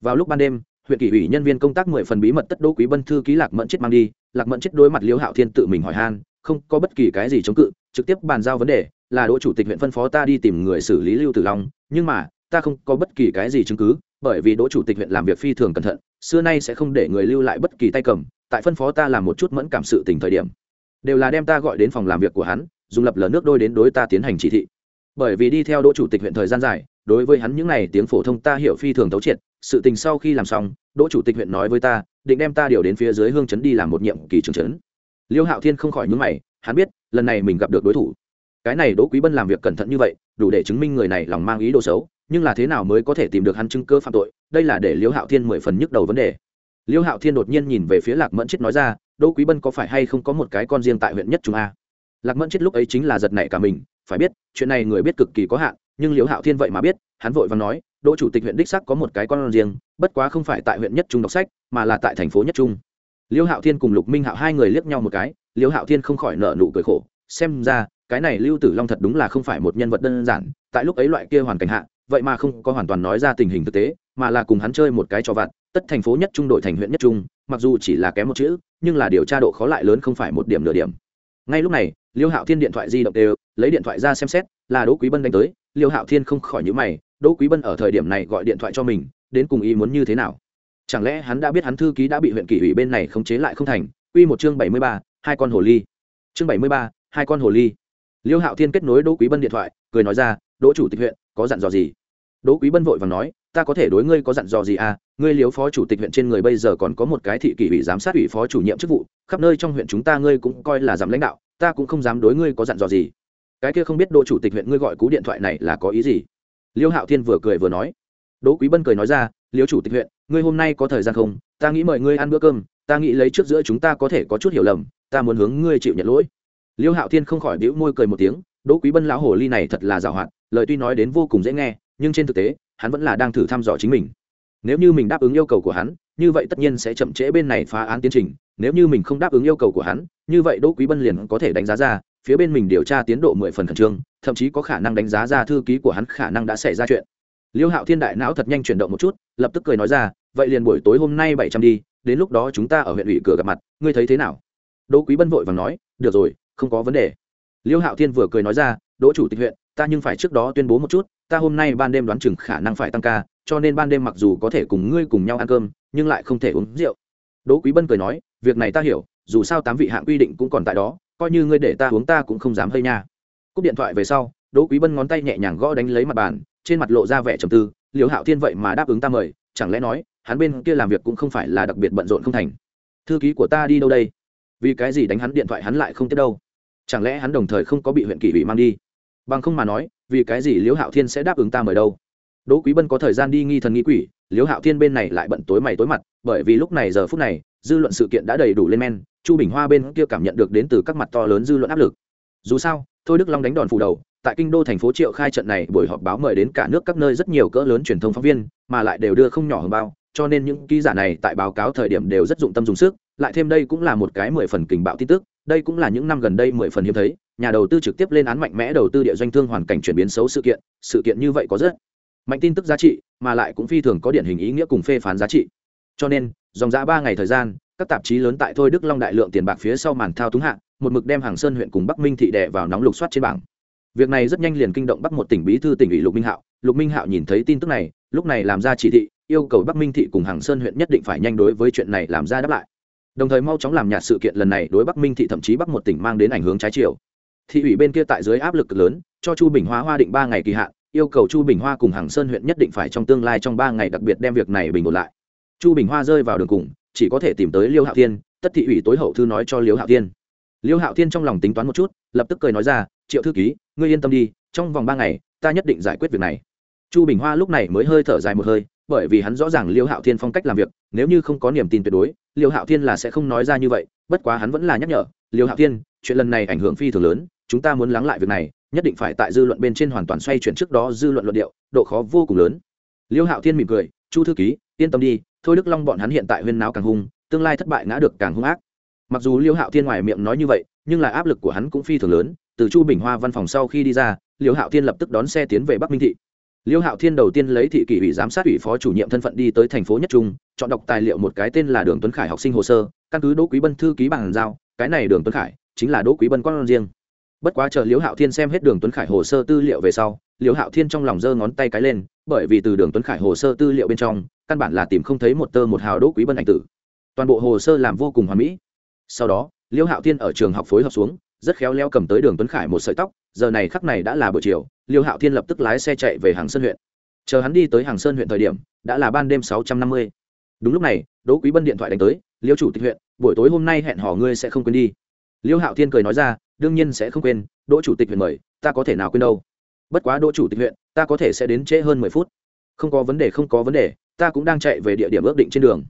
A: Vào lúc ban đêm, huyện kỷ ủy nhân viên công tác mười phần bí mật tất đỗ quý bân thư ký lạc mẫn chết mang đi, lạc mẫn chết đối mặt liêu hạo thiên tự mình hỏi han, không có bất kỳ cái gì chống cự, trực tiếp bàn giao vấn đề, là đỗ chủ tịch huyện phân phó ta đi tìm người xử lý lưu tử long, nhưng mà, ta không có bất kỳ cái gì chứng cứ, bởi vì đỗ chủ tịch huyện làm việc phi thường cẩn thận xưa nay sẽ không để người lưu lại bất kỳ tay cầm, tại phân phó ta làm một chút mẫn cảm sự tình thời điểm. Đều là đem ta gọi đến phòng làm việc của hắn, dùng lập lờ nước đôi đến đối ta tiến hành chỉ thị. Bởi vì đi theo đỗ chủ tịch huyện thời gian dài, đối với hắn những n à y tiếng phổ thông ta hiểu phi thường tấu triệt, sự tình sau khi làm xong, đỗ chủ tịch huyện nói với ta, định đem ta điều đến phía dưới hương chấn đi làm một nhiệm kỳ trường chấn. Liêu hạo thiên không khỏi nhúng mày, hắn biết, lần này mình gặp được đối thủ cái này đỗ quý bân làm việc cẩn thận như vậy, đủ để chứng minh người này lòng mang ý đồ xấu, nhưng là thế nào mới có thể tìm được hắn chứng cơ phạm tội, đây là để liễu hạo thiên mười phần nhức đầu vấn đề. Liễu hạo thiên đột nhiên nhìn về phía lạc mẫn chết nói ra, đỗ quý bân có phải hay không có một cái con riêng tại huyện nhất trung a? Lạc mẫn chết lúc ấy chính là giật nảy cả mình, phải biết, chuyện này người biết cực kỳ có hạn, nhưng liễu hạo thiên vậy mà biết, hắn vội và nói, đỗ chủ tịch huyện đích sắc có một cái con riêng, bất quá không phải tại huyện nhất trung đọc sách, mà là tại thành phố nhất trung. Liễu hạo thiên cùng lục minh hạo hai người liếc nhau một cái liễu hạo thiên không khỏi nợ nụ cười khổ, xem ra cái này lưu tử long thật đúng là không phải một nhân vật đơn giản, tại lúc ấy loại kia hoàn cảnh hạ, vậy mà không có hoàn toàn nói ra tình hình thực tế, mà là cùng hắn chơi một cái cho vặt, tất thành phố nhất trung đội thành huyện nhất trung, mặc dù chỉ là kém một chữ, nhưng là điều tra độ khó lại lớn không phải một điểm nửa điểm. Ngay lúc này, liêu hạo thiên điện thoại di động đều, lấy điện thoại ra xem xét, là đỗ quý bân đánh tới. Liêu hạo thiên không khỏi nhữ mày, đỗ quý bân ở thời điểm này gọi điện thoại cho mình, đến cùng ý muốn như thế nào? Chẳng lẽ hắn đã biết hắn thư ký đã bị huyện kỷ ủy bên này khống chế lại không thành? Quy một chương bảy mươi ba, hai con hồ ly. Chương bảy mươi ba, hai con hồ ly liêu hạo thiên kết nối đỗ quý bân điện thoại, cười nói ra, đỗ chủ tịch huyện, có dặn dò gì? Đỗ quý bân vội và nói, ta có thể đối ngươi có dặn dò gì à? Ngươi liếu phó chủ tịch huyện trên người bây giờ còn có một cái thị kỷ ủy giám sát ủy phó chủ nhiệm chức vụ, khắp nơi trong huyện chúng ta ngươi cũng coi là giảm lãnh đạo, ta cũng không dám đối ngươi có dặn dò gì. Cái kia không biết đỗ chủ tịch huyện ngươi gọi cú điện thoại này là có ý gì? Liêu hạo thiên vừa cười vừa nói. Đỗ quý bân cười nói ra, liêu chủ tịch huyện, ngươi hôm nay có thời gian không? Ta nghĩ mời ngươi ăn bữa cơm, ta nghĩ lấy trước giữa chúng ta có thể có chút hiểu lầm, ta muốn hướng ngươi chịu nhận lỗi liêu hạo thiên không khỏi bĩu môi cười một tiếng, đỗ quý bân lão hồ ly này thật là giàu hạn, lời tuy nói đến vô cùng dễ nghe, nhưng trên thực tế, hắn vẫn là đang thử thăm dò chính mình. Nếu như mình đáp ứng yêu cầu của hắn, như vậy tất nhiên sẽ chậm trễ bên này phá án tiến trình. Nếu như mình không đáp ứng yêu cầu của hắn, như vậy đỗ quý bân liền có thể đánh giá ra, phía bên mình điều tra tiến độ mười phần khẩn trương, thậm chí có khả năng đánh giá ra thư ký của hắn khả năng đã xảy ra chuyện. Liêu hạo thiên đại não thật nhanh chuyển động một chút, lập tức cười nói ra, vậy liền buổi tối hôm nay bảy trăm đi, đến lúc đó chúng ta ở huyện ủy cửa gặp mặt, ngươi thấy thế nào? Đỗ quý bân vội và nói, được rồi không có vấn đề. Liêu hạo thiên vừa cười nói ra, đỗ chủ tịch huyện, ta nhưng phải trước đó tuyên bố một chút, ta hôm nay ban đêm đoán chừng khả năng phải tăng ca, cho nên ban đêm mặc dù có thể cùng ngươi cùng nhau ăn cơm, nhưng lại không thể uống rượu. Đỗ quý bân cười nói, việc này ta hiểu, dù sao tám vị hạng quy định cũng còn tại đó, coi như ngươi để ta uống ta cũng không dám hơi nha. Cúp điện thoại về sau, đỗ quý bân ngón tay nhẹ nhàng gõ đánh lấy mặt bàn, trên mặt lộ ra vẻ trầm tư liều hạo thiên vậy mà đáp ứng ta mời, chẳng lẽ nói, hắn bên kia làm việc cũng không phải là đặc biệt bận rộn không thành? Thư ký của ta đi đâu đây? Vì cái gì đánh hắn điện thoại hắn lại không tiếp đâu? Chẳng lẽ hắn đồng thời không có bị huyện kỷ ủy mang đi? Bằng không mà nói, vì cái gì liễu hạo thiên sẽ đáp ứng ta mời đâu? Đỗ quý bân có thời gian đi nghi thần nghi quỷ, liễu hạo thiên bên này lại bận tối mày tối mặt, bởi vì lúc này giờ phút này, dư luận sự kiện đã đầy đủ lên men, chu bình hoa bên kia cảm nhận được đến từ các mặt to lớn dư luận áp lực. Dù sao, thôi đức long đánh đòn phủ đầu, tại kinh đô thành phố triệu khai trận này buổi họp báo mời đến cả nước các nơi rất nhiều cỡ lớn truyền thông phóng viên, mà lại đều đưa không nhỏ hơn bao, cho nên những ký giả này tại báo cáo thời điểm đều rất dụng tâm dùng sức lại thêm đây cũng là một cái mười phần kình bạo tin tức đây cũng là những năm gần đây mười phần hiếm thấy nhà đầu tư trực tiếp lên án mạnh mẽ đầu tư địa doanh thương hoàn cảnh chuyển biến xấu sự kiện sự kiện như vậy có rất mạnh tin tức giá trị mà lại cũng phi thường có điển hình ý nghĩa cùng phê phán giá trị. Cho nên dòng ra ba ngày thời gian các tạp chí lớn tại thôi đức long đại lượng tiền bạc phía sau màn thao túng hạng, một mực đem hàng sơn huyện cùng bắc minh thị đệ vào nóng lục soát trên bảng. Việc này rất nhanh liền kinh động bắc một tỉnh bí thư tỉnh ủy lục minh hạo. Lục minh hạo nhìn thấy tin tức này lúc này làm ra chỉ thị yêu cầu bắc minh thị cùng hàng sơn huyện nhất định phải nhanh đối với chuyện này làm ra đáp lại đồng thời mau chóng làm nhạt sự kiện lần này đối bắc minh thị thậm chí bắc một tỉnh mang đến ảnh hưởng trái chiều. Thị ủy bên kia tại dưới áp lực lớn, cho chu bình hoa hoa định ba ngày kỳ hạn, yêu cầu chu bình hoa cùng hàng sơn huyện nhất định phải trong tương lai trong ba ngày đặc biệt đem việc này bình ổn lại. Chu bình hoa rơi vào đường cùng, chỉ có thể tìm tới liêu hạo thiên, tất thị ủy tối hậu thư nói cho liêu hạo thiên. Liêu hạo thiên trong lòng tính toán một chút, lập tức cười nói ra, triệu thư ký, ngươi yên tâm đi, trong vòng ba ngày, ta nhất định giải quyết việc này. Chu bình hoa lúc này mới hơi thở dài một hơi, bởi vì hắn rõ ràng liêu hạo thiên phong cách làm việc, nếu như không có niềm tin tuyệt đối liêu hạo thiên là sẽ không nói ra như vậy, bất quá hắn vẫn là nhắc nhở, liêu hạo thiên, chuyện lần này ảnh hưởng phi thường lớn, chúng ta muốn lắng lại việc này, nhất định phải tại dư luận bên trên hoàn toàn xoay chuyển trước đó dư luận luận điệu, độ khó vô cùng lớn. Liêu hạo thiên mỉm cười, chu thư ký, yên tâm đi, thôi đức long bọn hắn hiện tại huyên náo càng hung, tương lai thất bại ngã được càng hung ác. Mặc dù liêu hạo thiên ngoài miệng nói như vậy, nhưng là áp lực của hắn cũng phi thường lớn, từ chu bình hoa văn phòng sau khi đi ra, liêu hạo thiên lập tức đón xe tiến về bắc minh thị liêu hạo thiên đầu tiên lấy thị kỷ ủy giám sát ủy phó chủ nhiệm thân phận đi tới thành phố nhất trung, chọn đọc tài liệu một cái tên là đường tuấn khải học sinh hồ sơ, căn cứ đỗ quý bân thư ký bàn giao, cái này đường tuấn khải chính là đỗ quý bân con riêng. Bất quá chờ Liêu hạo thiên xem hết đường tuấn khải hồ sơ tư liệu về sau, Liêu hạo thiên trong lòng giơ ngón tay cái lên, bởi vì từ đường tuấn khải hồ sơ tư liệu bên trong, căn bản là tìm không thấy một tơ một hào đỗ quý bân ảnh tử. Toàn bộ hồ sơ làm vô cùng hoàn mỹ. Sau đó, Liêu hạo thiên ở trường học phối hợp xuống rất khéo léo cầm tới đường tuấn khải một sợi tóc, giờ này khắc này đã là buổi chiều, Liêu hạo thiên lập tức lái xe chạy về hàng sơn huyện. Chờ hắn đi tới hàng sơn huyện thời điểm, đã là ban đêm sáu trăm năm mươi. Đúng lúc này, đỗ quý bân điện thoại đánh tới, Liêu chủ tịch huyện, buổi tối hôm nay hẹn hò ngươi sẽ không quên đi. Liêu hạo thiên cười nói ra, đương nhiên sẽ không quên, đỗ chủ tịch huyện mời, ta có thể nào quên đâu. Bất quá đỗ chủ tịch huyện, ta có thể sẽ đến trễ hơn mười phút. Không có vấn đề, không có vấn đề, ta cũng đang chạy về địa điểm ước định trên đường.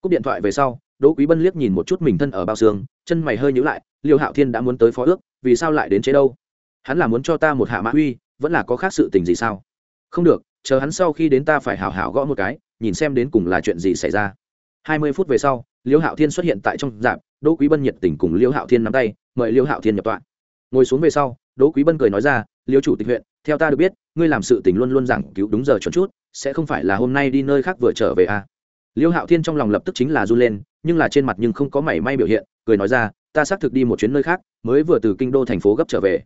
A: Cúp điện thoại về sau, đỗ quý bân liếc nhìn một chút mình thân ở bao xương, chân mày hơi nhữ lại liêu hạo thiên đã muốn tới phó ước, vì sao lại đến chế đâu? Hắn là muốn cho ta một hạ mã uy, vẫn là có khác sự tình gì sao? Không được, chờ hắn sau khi đến ta phải hảo hảo gõ một cái, nhìn xem đến cùng là chuyện gì xảy ra. Hai mươi phút về sau, liêu hạo thiên xuất hiện tại trong dạp, đỗ quý bân nhiệt tình cùng liêu hạo thiên nắm tay, mời liêu hạo thiên nhập tọa. Ngồi xuống về sau, đỗ quý bân cười nói ra, liêu chủ tịch huyện, theo ta được biết, ngươi làm sự tình luôn luôn giảng cứu đúng giờ chuẩn chút, sẽ không phải là hôm nay đi nơi khác vừa trở về à. liêu hạo thiên trong lòng lập tức chính là run lên, nhưng là trên mặt nhưng không có mảy may biểu hiện, cười nói ra ta xác thực đi một chuyến nơi khác, mới vừa từ kinh đô thành phố gấp trở về.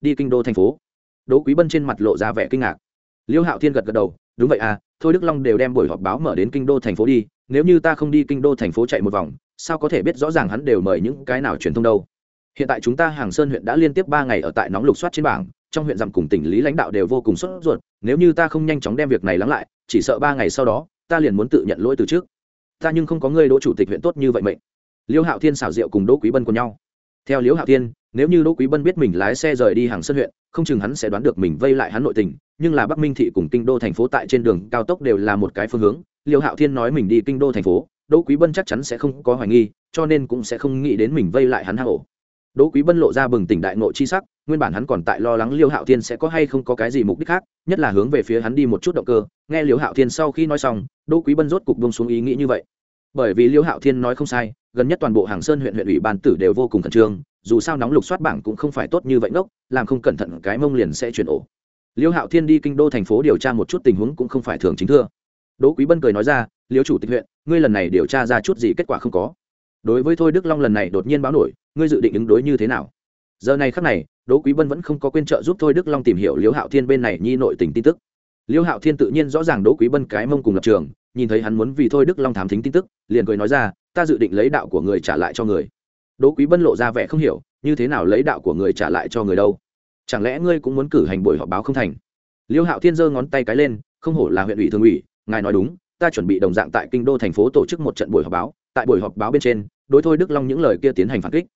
A: Đi kinh đô thành phố. Đỗ quý bân trên mặt lộ ra vẻ kinh ngạc. Liêu hạo thiên gật gật đầu, đúng vậy à thôi đức long đều đem buổi họp báo mở đến kinh đô thành phố đi, nếu như ta không đi kinh đô thành phố chạy một vòng, sao có thể biết rõ ràng hắn đều mời những cái nào truyền thông đâu? Hiện tại chúng ta hàng sơn huyện đã liên tiếp ba ngày ở tại nóng lục soát trên bảng, trong huyện dặm cùng tỉnh lý lãnh đạo đều vô cùng sốt ruột, nếu như ta không nhanh chóng đem việc này lắng lại, chỉ sợ ba ngày sau đó, ta liền muốn tự nhận lỗi từ trước. Ta nhưng không có người đỗ chủ tịch huyện tốt như vậy mệnh liêu hạo thiên xảo diệu cùng đỗ quý bân cùng nhau. Theo liêu hạo thiên, nếu như đỗ quý bân biết mình lái xe rời đi hàng sân huyện, không chừng hắn sẽ đoán được mình vây lại hắn nội tình, nhưng là bắc minh thị cùng kinh đô thành phố tại trên đường cao tốc đều là một cái phương hướng. Liêu hạo thiên nói mình đi kinh đô thành phố, đỗ quý bân chắc chắn sẽ không có hoài nghi, cho nên cũng sẽ không nghĩ đến mình vây lại hắn hạ ổ. Đỗ quý bân lộ ra bừng tỉnh đại ngộ chi sắc, nguyên bản hắn còn tại lo lắng liêu hạo thiên sẽ có hay không có cái gì mục đích khác, nhất là hướng về phía hắn đi một chút động cơ. Nghe liêu hạo thiên sau khi nói xong, đỗ quý bân rốt cục bông xuống ý nghĩ như vậy. Bởi vì liêu hạo thiên nói không sai gần nhất toàn bộ hàng sơn huyện huyện ủy ban tử đều vô cùng khẩn trương, dù sao nóng lục soát bảng cũng không phải tốt như vậy ngốc, làm không cẩn thận cái mông liền sẽ chuyển ổ. Liêu hạo thiên đi kinh đô thành phố điều tra một chút tình huống cũng không phải thường chính thưa. Đỗ quý bân cười nói ra, liêu chủ tịch huyện, ngươi lần này điều tra ra chút gì kết quả không có? Đối với thôi đức long lần này đột nhiên báo nổi, ngươi dự định ứng đối như thế nào? Giờ này khắc này, đỗ quý bân vẫn không có quên trợ giúp thôi đức long tìm hiểu liêu hạo thiên bên này nhi nội tình tin tức. Liêu hạo thiên tự nhiên rõ ràng đỗ quý bân cái mông cùng lập trường nhìn thấy hắn muốn vì thôi đức long thám thính tin tức, liền cười nói ra, ta dự định lấy đạo của người trả lại cho người. Đỗ quý bân lộ ra vẻ không hiểu, như thế nào lấy đạo của người trả lại cho người đâu? Chẳng lẽ ngươi cũng muốn cử hành buổi họp báo không thành? Liêu hạo thiên giơ ngón tay cái lên, không hổ là huyện ủy thường ủy, ngài nói đúng, ta chuẩn bị đồng dạng tại kinh đô thành phố tổ chức một trận buổi họp báo, tại buổi họp báo bên trên, đối thôi đức long những lời kia tiến hành phản kích.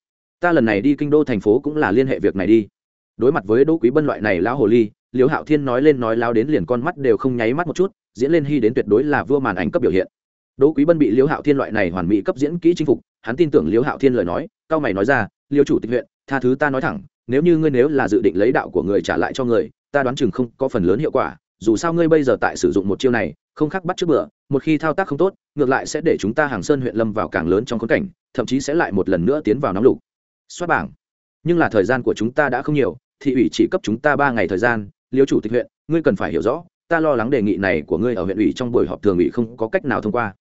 A: Ta lần này đi kinh đô thành phố cũng là liên hệ việc này đi. Đối mặt với đỗ quý bân loại này lão hồ ly, liêu hạo thiên nói lên nói lao đến liền con mắt đều không nháy mắt một chút diễn lên hy đến tuyệt đối là vua màn ảnh cấp biểu hiện. Đỗ quý bân bị liêu hạo thiên loại này hoàn mỹ cấp diễn kỹ chinh phục, hắn tin tưởng liêu hạo thiên lời nói, cao mày nói ra, liêu chủ tịch huyện, tha thứ ta nói thẳng, nếu như ngươi nếu là dự định lấy đạo của người trả lại cho người, ta đoán chừng không có phần lớn hiệu quả, dù sao ngươi bây giờ tại sử dụng một chiêu này, không khác bắt trước bữa, một khi thao tác không tốt, ngược lại sẽ để chúng ta hàng sơn huyện lâm vào càng lớn trong khốn cảnh, thậm chí sẽ lại một lần nữa tiến vào nóng lục. Xoát bảng. Nhưng là thời gian của chúng ta đã không nhiều, thị ủy chỉ cấp chúng ta ba ngày thời gian, liêu chủ tịch huyện, ngươi cần phải hiểu rõ ta lo lắng đề nghị này của ngươi ở huyện ủy trong buổi họp thường ủy không có cách nào thông qua.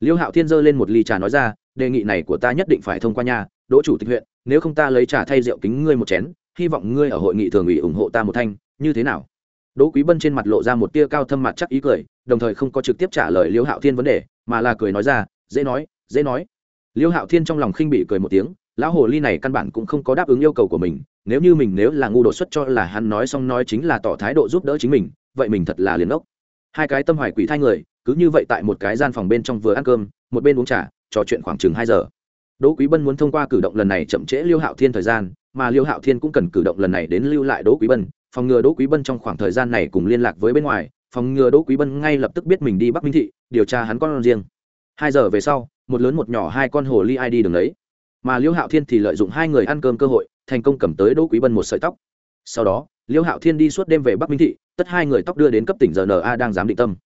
A: Liêu hạo thiên giơ lên một ly trà nói ra, đề nghị này của ta nhất định phải thông qua nhà đỗ chủ tịch huyện, nếu không ta lấy trà thay rượu kính ngươi một chén, hy vọng ngươi ở hội nghị thường ủy ủng hộ ta một thanh, như thế nào? Đỗ quý bân trên mặt lộ ra một tia cao thâm mặt chắc ý cười, đồng thời không có trực tiếp trả lời liêu hạo thiên vấn đề, mà là cười nói ra, dễ nói dễ nói. Liêu hạo thiên trong lòng khinh bị cười một tiếng, lão hồ ly này căn bản cũng không có đáp ứng yêu cầu của mình, nếu như mình nếu là ngu đột xuất cho là hắn nói xong nói chính là tỏ thái độ giúp đỡ chính mình vậy mình thật là liền ốc. Hai cái tâm hoài quỷ thai người, cứ như vậy tại một cái gian phòng bên trong vừa ăn cơm, một bên uống trà, trò chuyện khoảng chừng hai giờ. Đỗ quý bân muốn thông qua cử động lần này chậm trễ liêu hạo thiên thời gian, mà liêu hạo thiên cũng cần cử động lần này đến lưu lại đỗ quý bân, phòng ngừa đỗ quý bân trong khoảng thời gian này cùng liên lạc với bên ngoài, phòng ngừa đỗ quý bân ngay lập tức biết mình đi bắc minh thị, điều tra hắn con riêng. Hai giờ về sau, một lớn một nhỏ hai con hồ ly ai đi đường đấy mà liêu hạo thiên thì lợi dụng hai người ăn cơm cơ hội, thành công cầm tới đỗ quý bân một sợi tóc. Sau đó liêu hạo thiên đi suốt đêm về bắc minh thị, tất hai người tóc đưa đến cấp tỉnh rna đang giám định tâm.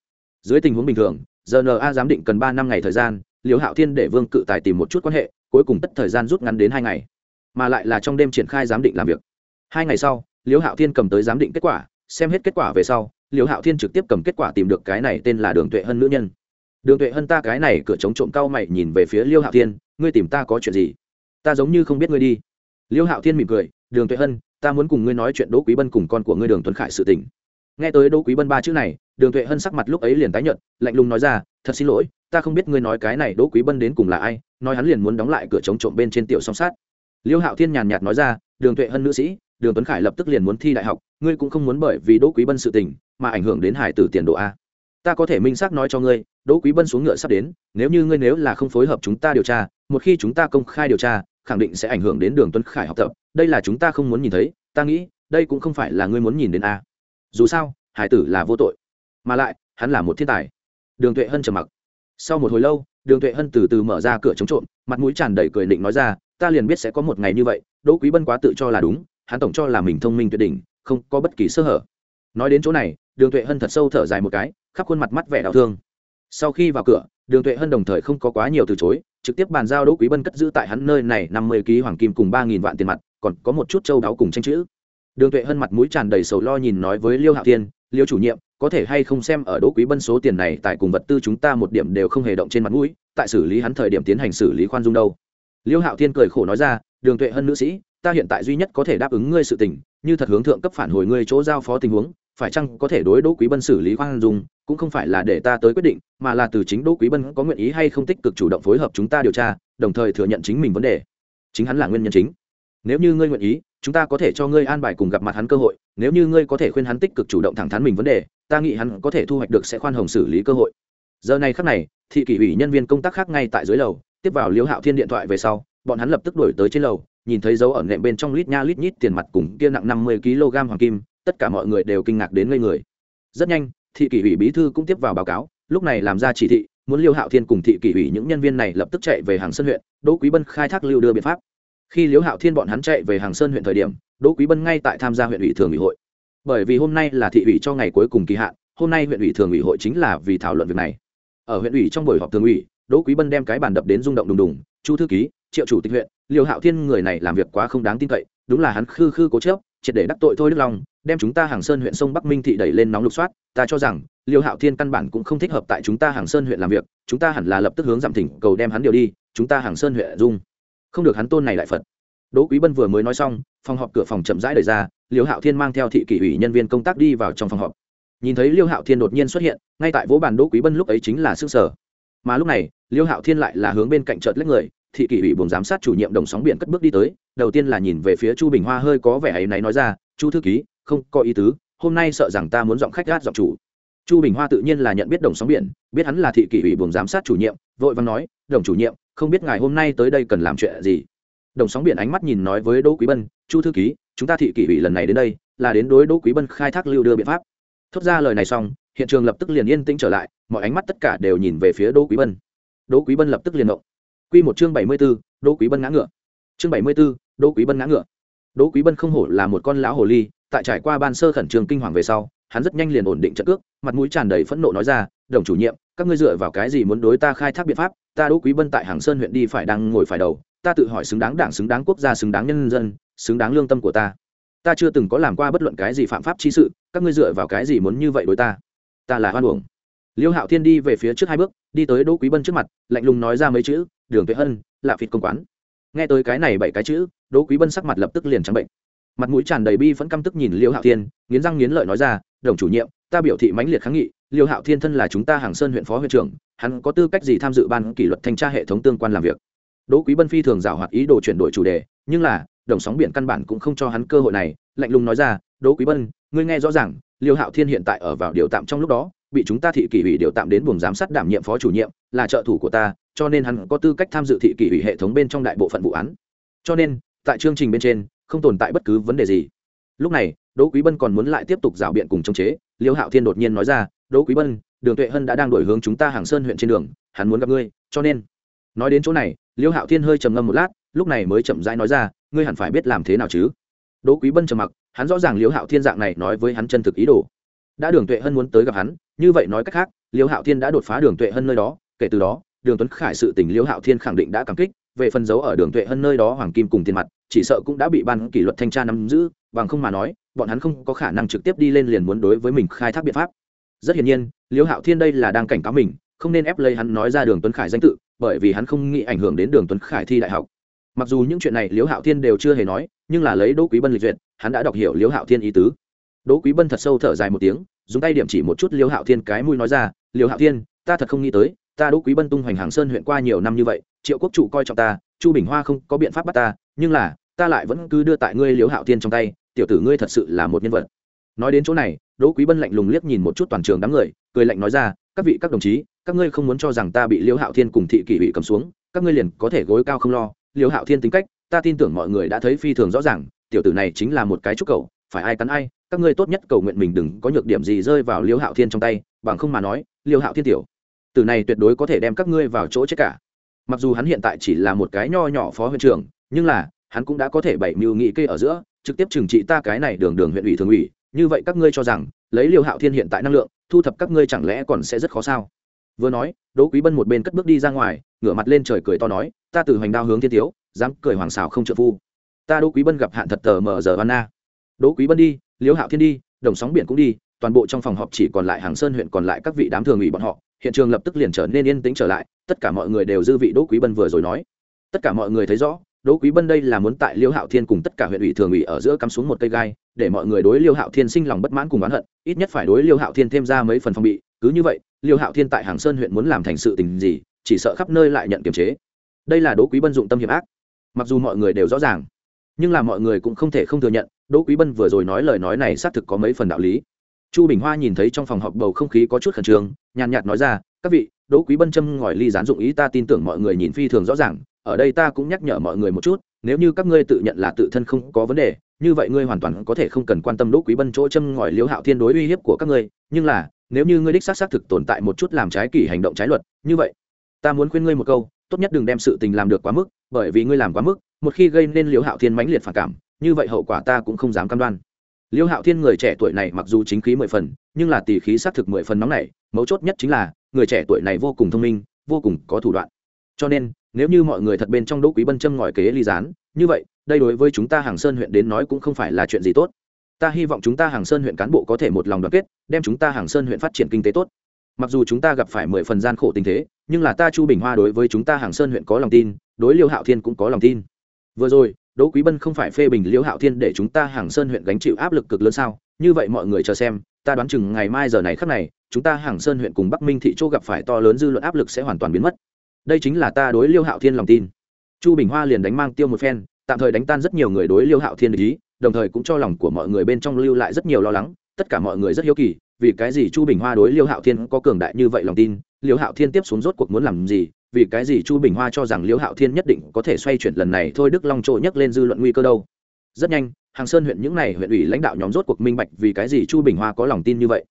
A: Dưới tình huống bình thường rna giám định cần ba năm ngày thời gian, liêu hạo thiên để vương cự tài tìm một chút quan hệ, cuối cùng tất thời gian rút ngắn đến hai ngày. Mà lại là trong đêm triển khai giám định làm việc. Hai ngày sau, liêu hạo thiên cầm tới giám định kết quả, xem hết kết quả về sau, liêu hạo thiên trực tiếp cầm kết quả tìm được cái này tên là đường tuệ hân nữ nhân. Đường tuệ hân ta cái này cửa chống trộm cao mày nhìn về phía liêu hạo thiên, ngươi tìm ta có chuyện gì? Ta giống như không biết ngươi đi. Liêu hạo thiên mỉm cười, đường tuệ hân ta muốn cùng ngươi nói chuyện đỗ quý bân cùng con của ngươi đường tuấn khải sự tình. Nghe tới đỗ quý bân ba chữ này, đường tuệ hân sắc mặt lúc ấy liền tái nhận lạnh lùng nói ra, thật xin lỗi, ta không biết ngươi nói cái này đỗ quý bân đến cùng là ai, nói hắn liền muốn đóng lại cửa chống trộm bên trên tiểu song sát. Liêu hạo thiên nhàn nhạt nói ra, đường tuệ hân nữ sĩ, đường tuấn khải lập tức liền muốn thi đại học, ngươi cũng không muốn bởi vì đỗ quý bân sự tình mà ảnh hưởng đến hải tử tiền độ a. Ta có thể minh xác nói cho ngươi, đỗ quý bân xuống ngựa sắp đến, nếu như ngươi nếu là không phối hợp chúng ta điều tra, một khi chúng ta công khai điều tra khẳng định sẽ ảnh hưởng đến đường tuấn khải học tập. Đây là chúng ta không muốn nhìn thấy, ta nghĩ, đây cũng không phải là ngươi muốn nhìn đến a. Dù sao, hải tử là vô tội. Mà lại, hắn là một thiên tài. Đường tuệ hân trầm mặc. Sau một hồi lâu, đường tuệ hân từ từ mở ra cửa chống trộm, mặt mũi tràn đầy cười định nói ra, ta liền biết sẽ có một ngày như vậy, đỗ quý bân quá tự cho là đúng, hắn tổng cho là mình thông minh tuyệt đỉnh, không có bất kỳ sơ hở. Nói đến chỗ này, đường tuệ hân thật sâu thở dài một cái, khắp khuôn mặt mắt vẻ đau thương. Sau khi vào cửa đường tuệ hân đồng thời không có quá nhiều từ chối, trực tiếp bàn giao đỗ quý bân cất giữ tại hắn nơi này năm mươi ký hoàng kim cùng ba nghìn vạn tiền mặt, còn có một chút châu đáo cùng tranh chữ. Đường tuệ hân mặt mũi tràn đầy sầu lo nhìn nói với liêu hạo thiên, liêu chủ nhiệm, có thể hay không xem ở đỗ quý bân số tiền này tại cùng vật tư chúng ta một điểm đều không hề động trên mặt mũi, tại xử lý hắn thời điểm tiến hành xử lý khoan dung đâu. Liêu hạo thiên cười khổ nói ra, đường tuệ hân nữ sĩ, ta hiện tại duy nhất có thể đáp ứng ngươi sự tình, như thật hướng thượng cấp phản hồi ngươi chỗ giao phó tình huống phải chăng có thể đối đỗ quý bân xử lý khoan dung, cũng không phải là để ta tới quyết định, mà là từ chính đỗ quý bân có nguyện ý hay không tích cực chủ động phối hợp chúng ta điều tra, đồng thời thừa nhận chính mình vấn đề. Chính hắn là nguyên nhân chính. Nếu như ngươi nguyện ý, chúng ta có thể cho ngươi an bài cùng gặp mặt hắn cơ hội, nếu như ngươi có thể khuyên hắn tích cực chủ động thẳng thắn mình vấn đề, ta nghĩ hắn có thể thu hoạch được sẽ khoan hồng xử lý cơ hội. Giờ này khắc này, thị kỷ ủy nhân viên công tác khác ngay tại dưới lầu, tiếp vào liễu hạo thiên điện thoại về sau, bọn hắn lập tức đuổi tới trên lầu, nhìn thấy dấu ở nệm bên trong lít nha lít nhít tiền mặt cùng kia nặng năm mươi kg hoàng kim tất cả mọi người đều kinh ngạc đến ngây người. Rất nhanh, thị kỷ ủy bí thư cũng tiếp vào báo cáo, lúc này làm ra chỉ thị, muốn liêu hạo thiên cùng thị kỷ ủy những nhân viên này lập tức chạy về hàng sơn huyện, đỗ quý bân khai thác lưu đưa biện pháp. Khi liêu hạo thiên bọn hắn chạy về hàng sơn huyện thời điểm, đỗ quý bân ngay tại tham gia huyện ủy thường ủy hội. Bởi vì hôm nay là thị ủy cho ngày cuối cùng kỳ hạn, hôm nay huyện ủy thường ủy hội chính là vì thảo luận việc này. Ở huyện ủy trong buổi họp thường ủy, đỗ quý bân đem cái bàn đập đến rung động đùng đùng, chu thư ký, triệu chủ tịch huyện, liêu hạo thiên người này làm việc quá không đáng tin cậy, đúng là hắn khư khư cố chớp triệt để đắc tội thôi đức long đem chúng ta hàng sơn huyện sông bắc minh thị đẩy lên nóng lục soát ta cho rằng liêu hạo thiên căn bản cũng không thích hợp tại chúng ta hàng sơn huyện làm việc chúng ta hẳn là lập tức hướng giảm thỉnh cầu đem hắn điều đi chúng ta hàng sơn huyện dung không được hắn tôn này lại phật đỗ quý bân vừa mới nói xong phòng họp cửa phòng chậm rãi đẩy ra liêu hạo thiên mang theo thị kỷ ủy nhân viên công tác đi vào trong phòng họp nhìn thấy liêu hạo thiên đột nhiên xuất hiện ngay tại vỗ bàn đỗ quý bân lúc ấy chính là s ư ơ n g sở mà lúc này liêu hạo thiên lại là hướng bên cạnh trợt lấy người thị kỷ ủy buồng giám sát chủ nhiệm đồng sóng biển cất bước đi tới đầu tiên là nhìn về phía chu bình hoa hơi có vẻ ấy náy nói ra chu thư ký không có ý tứ hôm nay sợ rằng ta muốn giọng khách gát giọng chủ. Chu bình hoa tự nhiên là nhận biết đồng sóng biển biết hắn là thị kỷ ủy buồng giám sát chủ nhiệm vội văn nói đồng chủ nhiệm không biết ngài hôm nay tới đây cần làm chuyện gì? Đồng sóng biển ánh mắt nhìn nói với đỗ quý bân chu thư ký chúng ta thị kỷ ủy lần này đến đây là đến đối đỗ quý bân khai thác lưu đưa biện pháp. Thốt ra lời này xong hiện trường lập tức liền yên tĩnh trở lại mọi ánh mắt tất cả đều nhìn về phía đỗ quý bân. Đỗ quý bân lập tức liền động. Quy một chương bảy mươi 74, đỗ quý bân ngã ngựa. Chương bảy mươi 74, đỗ quý bân ngã ngựa. Đỗ quý bân không hổ là một con lão hồ ly tại trải qua ban sơ khẩn trương kinh hoàng về sau, hắn rất nhanh liền ổn định trận cước, mặt mũi tràn đầy phẫn nộ nói ra, đồng chủ nhiệm, các ngươi dựa vào cái gì muốn đối ta khai thác biện pháp? Ta đỗ quý bân tại hàng sơn huyện đi phải đang ngồi phải đầu, ta tự hỏi xứng đáng đảng, xứng đáng quốc gia, xứng đáng nhân dân, xứng đáng lương tâm của ta. Ta chưa từng có làm qua bất luận cái gì phạm pháp chi sự, các ngươi dựa vào cái gì muốn như vậy đối ta? Ta là hoan uổng. Liêu hạo thiên đi về phía trước hai bước, đi tới đỗ quý bân trước mặt, lạnh lùng nói ra mấy chữ, đường tuệ hân lạ phịt công quán. Nghe tới cái này bảy cái chữ, đỗ quý bân sắc mặt lập tức liền trắng bệnh mặt mũi tràn đầy bi vẫn căm tức nhìn liêu hạo thiên, nghiến răng nghiến lợi nói ra, đồng chủ nhiệm, ta biểu thị mãnh liệt kháng nghị, liêu hạo thiên thân là chúng ta hàng sơn huyện phó huyện trưởng, hắn có tư cách gì tham dự ban kỷ luật thanh tra hệ thống tương quan làm việc? Đỗ quý bân phi thường giảo hoạt ý đồ chuyển đổi chủ đề, nhưng là, đồng sóng biển căn bản cũng không cho hắn cơ hội này, lạnh lùng nói ra, đỗ quý bân, ngươi nghe rõ ràng, liêu hạo thiên hiện tại ở vào điều tạm trong lúc đó, bị chúng ta thị kỷ ủy điều tạm đến buồng giám sát đảm nhiệm phó chủ nhiệm, là trợ thủ của ta, cho nên hắn có tư cách tham dự thị kỷ ủy hệ thống bên trong đại bộ phận vụ án. Cho nên, tại chương trình bên trên không tồn tại bất cứ vấn đề gì. Lúc này, đỗ quý bân còn muốn lại tiếp tục rào biện cùng chống chế, liêu hạo thiên đột nhiên nói ra, đỗ quý bân, đường tuệ hân đã đang đổi hướng chúng ta hàng sơn huyện trên đường, hắn muốn gặp ngươi, cho nên nói đến chỗ này, liêu hạo thiên hơi trầm ngâm một lát, lúc này mới chậm rãi nói ra, ngươi hẳn phải biết làm thế nào chứ? Đỗ quý bân trầm mặc, hắn rõ ràng liêu hạo thiên dạng này nói với hắn chân thực ý đồ. Đã đường tuệ hân muốn tới gặp hắn, như vậy nói cách khác, liêu hạo thiên đã đột phá đường tuệ hân nơi đó, kể từ đó, đường tuấn khải sự tình liêu hạo thiên khẳng định đã cảm kích về phần dấu ở đường tuệ hân nơi đó hoàng kim cùng tiền mặt, chỉ sợ cũng đã bị ban kỷ luật thanh tra nắm giữ, bằng không mà nói, bọn hắn không có khả năng trực tiếp đi lên liền muốn đối với mình khai thác biện pháp. Rất hiển nhiên liêu hạo thiên đây là đang cảnh cáo mình, không nên ép lấy hắn nói ra đường tuấn khải danh tự, bởi vì hắn không nghĩ ảnh hưởng đến đường tuấn khải thi đại học. Mặc dù những chuyện này liêu hạo thiên đều chưa hề nói, nhưng là lấy đỗ quý bân lịch duyệt, hắn đã đọc hiểu liêu hạo thiên ý tứ. Đỗ quý bân thật sâu thở dài một tiếng, dùng tay điểm chỉ một chút liêu hạo thiên cái mũi nói ra liêu hạo thiên, ta thật không nghĩ tới, ta đỗ quý bân tung hoành hàng sơn huyện qua nhiều năm như vậy triệu quốc Chủ coi trọng ta, chu bình hoa không có biện pháp bắt ta, nhưng là, ta lại vẫn cứ đưa tại ngươi liếu hạo thiên trong tay, tiểu tử ngươi thật sự là một nhân vật. Nói đến chỗ này, đỗ quý bân lạnh lùng liếc nhìn một chút toàn trường đám người, cười lạnh nói ra, các vị các đồng chí, các ngươi không muốn cho rằng ta bị Liễu hạo thiên cùng thị kỷ ủy cầm xuống, các ngươi liền có thể gối cao không lo, Liễu hạo thiên tính cách, ta tin tưởng mọi người đã thấy phi thường rõ ràng, tiểu tử này chính là một cái trúc cầu phải ai cắn ai, các ngươi tốt nhất cầu nguyện mình đừng có nhược điểm gì rơi vào Liễu hạo thiên trong tay, bằng không mà nói liêu hạo thiên tiểu, tử này tuyệt đối có thể đem các ngươi vào chỗ chết cả mặc dù hắn hiện tại chỉ là một cái nho nhỏ phó huyện trưởng, nhưng là, hắn cũng đã có thể bảy mưu nghị kê ở giữa, trực tiếp trừng trị ta cái này đường đường huyện ủy thường ủy. Như vậy các ngươi cho rằng, lấy liêu hạo thiên hiện tại năng lượng, thu thập các ngươi chẳng lẽ còn sẽ rất khó sao? Vừa nói, đỗ quý bân một bên cất bước đi ra ngoài, ngửa mặt lên trời cười to nói, ta từ hoành đao hướng thiên tiếu, dám cười hoàng xào không trợ phu. Ta đỗ quý bân gặp hạn thật tờ mờ giờ văn na. Đỗ quý bân đi, liêu hạo thiên đi, đồng sóng biển cũng đi, toàn bộ trong phòng họp chỉ còn lại hàng sơn huyện còn lại các vị đám thường ủy bọn họ hiện trường lập tức liền trở nên yên tĩnh trở lại, tất cả mọi người đều dư vị đỗ quý bân vừa rồi nói. Tất cả mọi người thấy rõ, đỗ quý bân đây là muốn tại liêu hạo thiên cùng tất cả huyện ủy thường ủy ở giữa cắm xuống một cây gai, để mọi người đối liêu hạo thiên sinh lòng bất mãn cùng oán hận, ít nhất phải đối liêu hạo thiên thêm ra mấy phần phong bị. Cứ như vậy, liêu hạo thiên tại hàng sơn huyện muốn làm thành sự tình gì, chỉ sợ khắp nơi lại nhận kiềm chế. Đây là đỗ quý bân dụng tâm hiểm ác. Mặc dù mọi người đều rõ ràng, nhưng là mọi người cũng không thể không thừa nhận, đỗ quý bân vừa rồi nói lời nói này xác thực có mấy phần đạo lý chu bình hoa nhìn thấy trong phòng họp bầu không khí có chút khẩn trương, nhàn nhạt nói ra, các vị, đỗ quý bân châm ngòi ly gián dụng ý ta tin tưởng mọi người nhìn phi thường rõ ràng, ở đây ta cũng nhắc nhở mọi người một chút, nếu như các ngươi tự nhận là tự thân không có vấn đề, như vậy ngươi hoàn toàn có thể không cần quan tâm đỗ quý bân chỗ châm ngòi liễu hạo thiên đối uy hiếp của các ngươi, nhưng là, nếu như ngươi đích xác xác thực tồn tại một chút làm trái kỷ hành động trái luật, như vậy, ta muốn khuyên ngươi một câu, tốt nhất đừng đem sự tình làm được quá mức, bởi vì ngươi làm quá mức, một khi gây nên liễu hạo thiên mãnh liệt phản cảm, như vậy hậu quả ta cũng không dám cam đoan. Liêu hạo thiên người trẻ tuổi này mặc dù chính khí mười phần, nhưng là tỷ khí sát thực mười phần nóng này mấu chốt nhất chính là, người trẻ tuổi này vô cùng thông minh, vô cùng có thủ đoạn. Cho nên, nếu như mọi người thật bên trong đỗ quý bân châm ngòi kế ly gián, như vậy, đây đối với chúng ta hàng sơn huyện đến nói cũng không phải là chuyện gì tốt. Ta hy vọng chúng ta hàng sơn huyện cán bộ có thể một lòng đoàn kết, đem chúng ta hàng sơn huyện phát triển kinh tế tốt. Mặc dù chúng ta gặp phải mười phần gian khổ tình thế, nhưng là ta chu bình hoa đối với chúng ta hàng sơn huyện có lòng tin, đối liêu hạo thiên cũng có lòng tin. Vừa rồi đỗ quý bân không phải phê bình liễu hạo thiên để chúng ta hàng sơn huyện gánh chịu áp lực cực lớn sao? Như vậy mọi người chờ xem, ta đoán chừng ngày mai giờ này khắc này, chúng ta hàng sơn huyện cùng bắc minh thị châu gặp phải to lớn dư luận áp lực sẽ hoàn toàn biến mất. Đây chính là ta đối liêu hạo thiên lòng tin. Chu bình hoa liền đánh mang tiêu một phen, tạm thời đánh tan rất nhiều người đối liêu hạo thiên ý, đồng thời cũng cho lòng của mọi người bên trong lưu lại rất nhiều lo lắng, tất cả mọi người rất hiếu kỳ, vì cái gì chu bình hoa đối liêu hạo thiên có cường đại như vậy lòng tin? Liêu hạo thiên tiếp xuống rốt cuộc muốn làm gì? Vì cái gì chu bình hoa cho rằng liêu hạo thiên nhất định có thể xoay chuyển lần này thôi đức long trội nhắc lên dư luận nguy cơ đâu? Rất nhanh, hàng sơn huyện những n à y huyện ủy lãnh đạo nhóm rốt cuộc minh bạch vì cái gì chu bình hoa có lòng tin như vậy.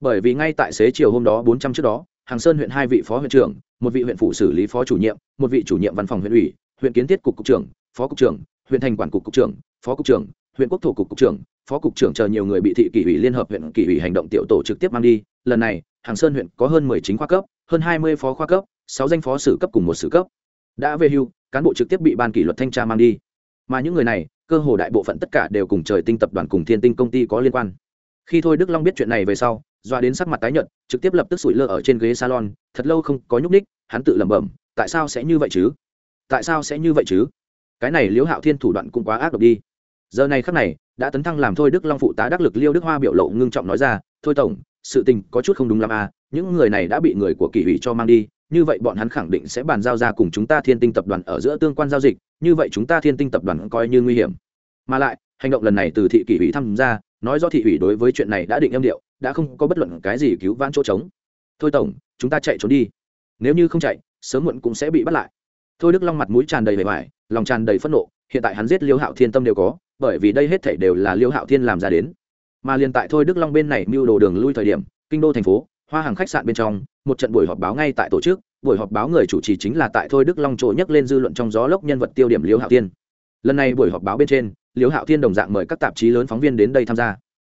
A: Bởi vì ngay tại xế chiều hôm đó bốn trăm trước đó, hàng sơn huyện hai vị phó huyện trưởng, một vị huyện phụ xử lý phó chủ nhiệm, một vị chủ nhiệm văn phòng huyện ủy, huyện kiến thiết cục cục trưởng, phó cục trưởng, huyện thành quản cục cục trưởng, phó cục trưởng, huyện quốc thổ cục cục trưởng, phó cục trưởng chờ nhiều người bị thị kỷ ủy liên hợp huyện kỷ ủy hành động tiểu tổ trực tiếp mang đi. Lần này, hàng sơn huyện có hơn mười chính khoa cấp, hơn hai mươi phó khoa cấp sáu danh phó sử cấp cùng một sử cấp. Đã về hưu, cán bộ trực tiếp bị ban kỷ luật thanh tra mang đi. Mà những người này, cơ hồ đại bộ phận tất cả đều cùng trời tinh tập đoàn cùng thiên tinh công ty có liên quan. Khi thôi đức long biết chuyện này về sau, doa đến sắc mặt tái nhợt, trực tiếp lập tức sủi lơ ở trên ghế salon, thật lâu không có nhúc ních hắn tự lẩm bẩm, tại sao sẽ như vậy chứ? Tại sao sẽ như vậy chứ? Cái này liễu hạo thiên thủ đoạn cũng quá ác độc đi. Giờ này khắc này, đã tấn thăng làm thôi đức long phụ tá đắc lực liêu đức hoa biểu lộ ngưng trọng nói ra, thôi tổng, sự tình có chút không đúng lắm à những người này đã bị người của kỷ ủy cho mang đi như vậy bọn hắn khẳng định sẽ bàn giao ra cùng chúng ta thiên tinh tập đoàn ở giữa tương quan giao dịch, như vậy chúng ta thiên tinh tập đoàn coi như nguy hiểm. Mà lại, hành động lần này từ thị kỷ ủy tham gia nói do thị ủy đối với chuyện này đã định âm điệu, đã không có bất luận cái gì cứu vãn chỗ trống. Thôi tổng, chúng ta chạy trốn đi. Nếu như không chạy, sớm muộn cũng sẽ bị bắt lại. Thôi đức long mặt mũi tràn đầy vẻ vải, lòng tràn đầy phẫn nộ, hiện tại hắn giết liêu hạo thiên tâm đều có, bởi vì đây hết thảy đều là liêu hạo thiên làm ra đến. Mà liền tại thôi đức long bên này mưu đồ đường lui thời điểm, kinh đô thành phố, hoa hàng khách sạn bên trong một trận buổi họp báo ngay tại tổ chức, buổi họp báo người chủ trì chính là tại thôi đức long chỗ nhắc lên dư luận trong gió lốc nhân vật tiêu điểm liêu hạo thiên. Lần này buổi họp báo bên trên liêu hạo thiên đồng dạng mời các tạp chí lớn phóng viên đến đây tham gia.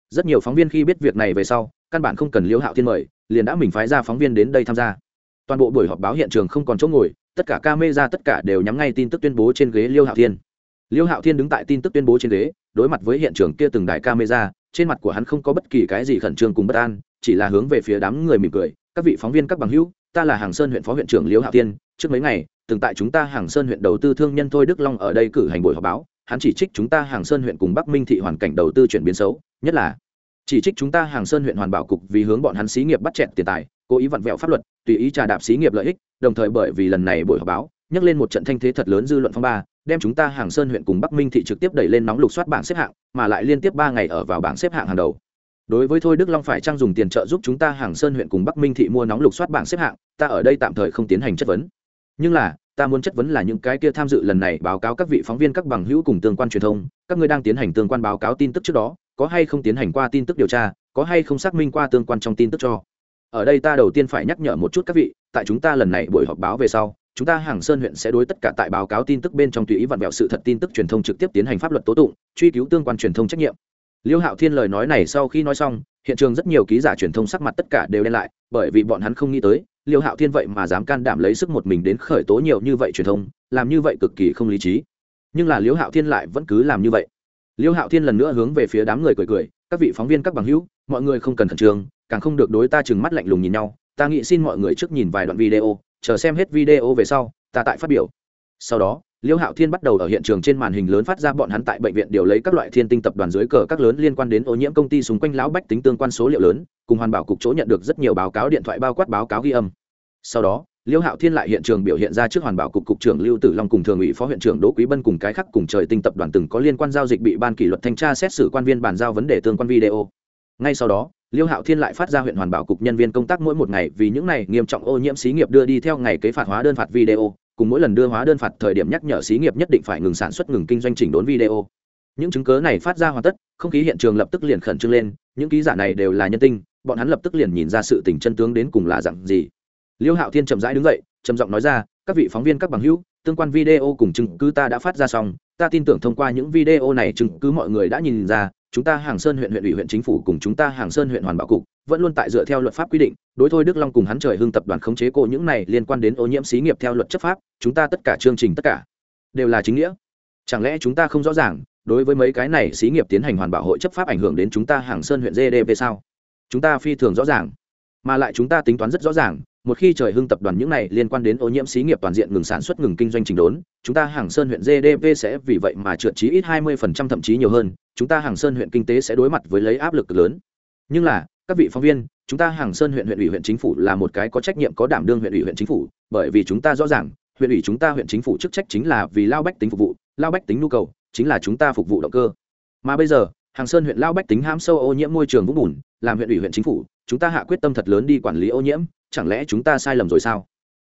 A: Rất nhiều phóng viên khi biết việc này về sau, căn bản không cần liêu hạo thiên mời, liền đã mình phái ra phóng viên đến đây tham gia. Toàn bộ buổi họp báo hiện trường không còn chỗ ngồi, tất cả ca mê ra tất cả đều nhắm ngay tin tức tuyên bố trên ghế liêu hạo thiên. Liêu hạo thiên đứng tại tin tức tuyên bố trên ghế, đối mặt với hiện trường kia từng đài camera, trên mặt của hắn không có bất kỳ cái gì khẩn trương cùng bất an, chỉ là hướng về phía đám người mỉm cười các vị phóng viên các bằng hữu, ta là hàng sơn huyện phó huyện trưởng Liễu Hạ thiên, trước mấy ngày, từng tại chúng ta hàng sơn huyện đầu tư thương nhân thôi đức long ở đây cử hành buổi họp báo, hắn chỉ trích chúng ta hàng sơn huyện cùng bắc minh thị hoàn cảnh đầu tư chuyển biến xấu, nhất là chỉ trích chúng ta hàng sơn huyện hoàn bảo cục vì hướng bọn hắn xí nghiệp bắt chẹt tiền tài, cố ý vặn vẹo pháp luật, tùy ý trà đạp xí nghiệp lợi ích, đồng thời bởi vì lần này buổi họp báo, nhắc lên một trận thanh thế thật lớn dư luận phong ba, đem chúng ta hàng sơn huyện cùng bắc minh thị trực tiếp đẩy lên nóng lục soát bảng xếp hạng, mà lại liên tiếp ba ngày ở vào bảng xếp hạng hàng đầu đối với thôi đức long phải trang dùng tiền trợ giúp chúng ta hàng sơn huyện cùng bắc minh thị mua nóng lục soát bảng xếp hạng, ta ở đây tạm thời không tiến hành chất vấn. Nhưng là, ta muốn chất vấn là những cái kia tham dự lần này báo cáo các vị phóng viên các bằng hữu cùng tương quan truyền thông, các ngươi đang tiến hành tương quan báo cáo tin tức trước đó, có hay không tiến hành qua tin tức điều tra, có hay không xác minh qua tương quan trong tin tức cho. Ở đây ta đầu tiên phải nhắc nhở một chút các vị, tại chúng ta lần này buổi họp báo về sau, chúng ta hàng sơn huyện sẽ đối tất cả tại báo cáo tin tức bên trong tùy ý vặn vẹo sự thật tin tức truyền thông trực tiếp tiến hành pháp luật tố tụng, truy cứu tương quan truyền thông trách nhiệm liêu hạo thiên lời nói này sau khi nói xong, hiện trường rất nhiều ký giả truyền thông sắc mặt tất cả đều đen lại, bởi vì bọn hắn không nghĩ tới, liêu hạo thiên vậy mà dám can đảm lấy sức một mình đến khởi tố nhiều như vậy truyền thông, làm như vậy cực kỳ không lý trí. Nhưng là liêu hạo thiên lại vẫn cứ làm như vậy. Liêu hạo thiên lần nữa hướng về phía đám người cười cười, các vị phóng viên, các bằng hữu, mọi người không cần khẩn trương, càng không được đối ta chừng mắt lạnh lùng nhìn nhau. Ta nghĩ xin mọi người trước nhìn vài đoạn video, chờ xem hết video về sau, ta tại phát biểu. Sau đó liêu hạo thiên bắt đầu ở hiện trường trên màn hình lớn phát ra bọn hắn tại bệnh viện điều lấy các loại thiên tinh tập đoàn dưới cờ các lớn liên quan đến ô nhiễm công ty xung quanh lão bách tính tương quan số liệu lớn, cùng hoàn bảo cục chỗ nhận được rất nhiều báo cáo điện thoại bao quát báo cáo ghi âm. Sau đó, liêu hạo thiên lại hiện trường biểu hiện ra trước hoàn bảo cục cục trưởng lưu tử long cùng thường ủy phó huyện trưởng đỗ quý bân cùng cái khác cùng trời tinh tập đoàn từng có liên quan giao dịch bị ban kỷ luật thanh tra xét xử quan viên bàn giao vấn đề tương quan video. Ngay sau đó, liêu hạo thiên lại phát ra huyện hoàn bảo cục nhân viên công tác mỗi một ngày vì những này nghiêm trọng ô nhiễm xí nghiệp đưa đi theo ngày kế phạt hóa đơn phạt video cùng mỗi lần đưa hóa đơn phạt thời điểm nhắc nhở xí nghiệp nhất định phải ngừng sản xuất, ngừng kinh doanh chỉnh đốn video. Những chứng cớ này phát ra hoàn tất, không khí hiện trường lập tức liền khẩn trương lên, những ký giả này đều là nhân tinh, bọn hắn lập tức liền nhìn ra sự tình chân tướng đến cùng là dặn gì. Liêu hạo thiên chậm rãi đứng dậy, trầm giọng nói ra, các vị phóng viên, các bằng hữu, tương quan video cùng chứng cứ ta đã phát ra xong, ta tin tưởng thông qua những video này chứng cứ mọi người đã nhìn ra, chúng ta hàng sơn huyện huyện ủy huyện chính phủ cùng chúng ta hàng sơn huyện hoàn bảo cục vẫn luôn tại dựa theo luật pháp quy định, đối thôi đức long cùng hắn trời hưng tập đoàn khống chế cô những này liên quan đến ô nhiễm xí nghiệp theo luật chấp pháp, chúng ta tất cả chương trình tất cả đều là chính nghĩa. Chẳng lẽ chúng ta không rõ ràng, đối với mấy cái này xí nghiệp tiến hành hoàn bảo hội chấp pháp ảnh hưởng đến chúng ta hàng sơn huyện gdp sao? Chúng ta phi thường rõ ràng, mà lại chúng ta tính toán rất rõ ràng, một khi trời hưng tập đoàn những này liên quan đến ô nhiễm xí nghiệp toàn diện ngừng sản xuất, ngừng kinh doanh trình đốn, chúng ta hàng sơn huyện gdp sẽ vì vậy mà trượt chí ít 20% thậm chí nhiều hơn, chúng ta hàng sơn huyện kinh tế sẽ đối mặt với lấy áp lực lớn. Nhưng là các vị phóng viên, chúng ta hàng sơn huyện huyện ủy, huyện chính phủ là một cái có trách nhiệm, có đảm đương huyện ủy, huyện chính phủ. Bởi vì chúng ta rõ ràng, huyện ủy chúng ta, huyện chính phủ chức trách chính là vì lao bách tính phục vụ, lao bách tính nhu cầu, chính là chúng ta phục vụ động cơ. Mà bây giờ, hàng sơn huyện, lao bách tính hãm sâu ô nhiễm môi trường vũng bùn, làm huyện ủy, huyện chính phủ, chúng ta hạ quyết tâm thật lớn đi quản lý ô nhiễm, chẳng lẽ chúng ta sai lầm rồi sao?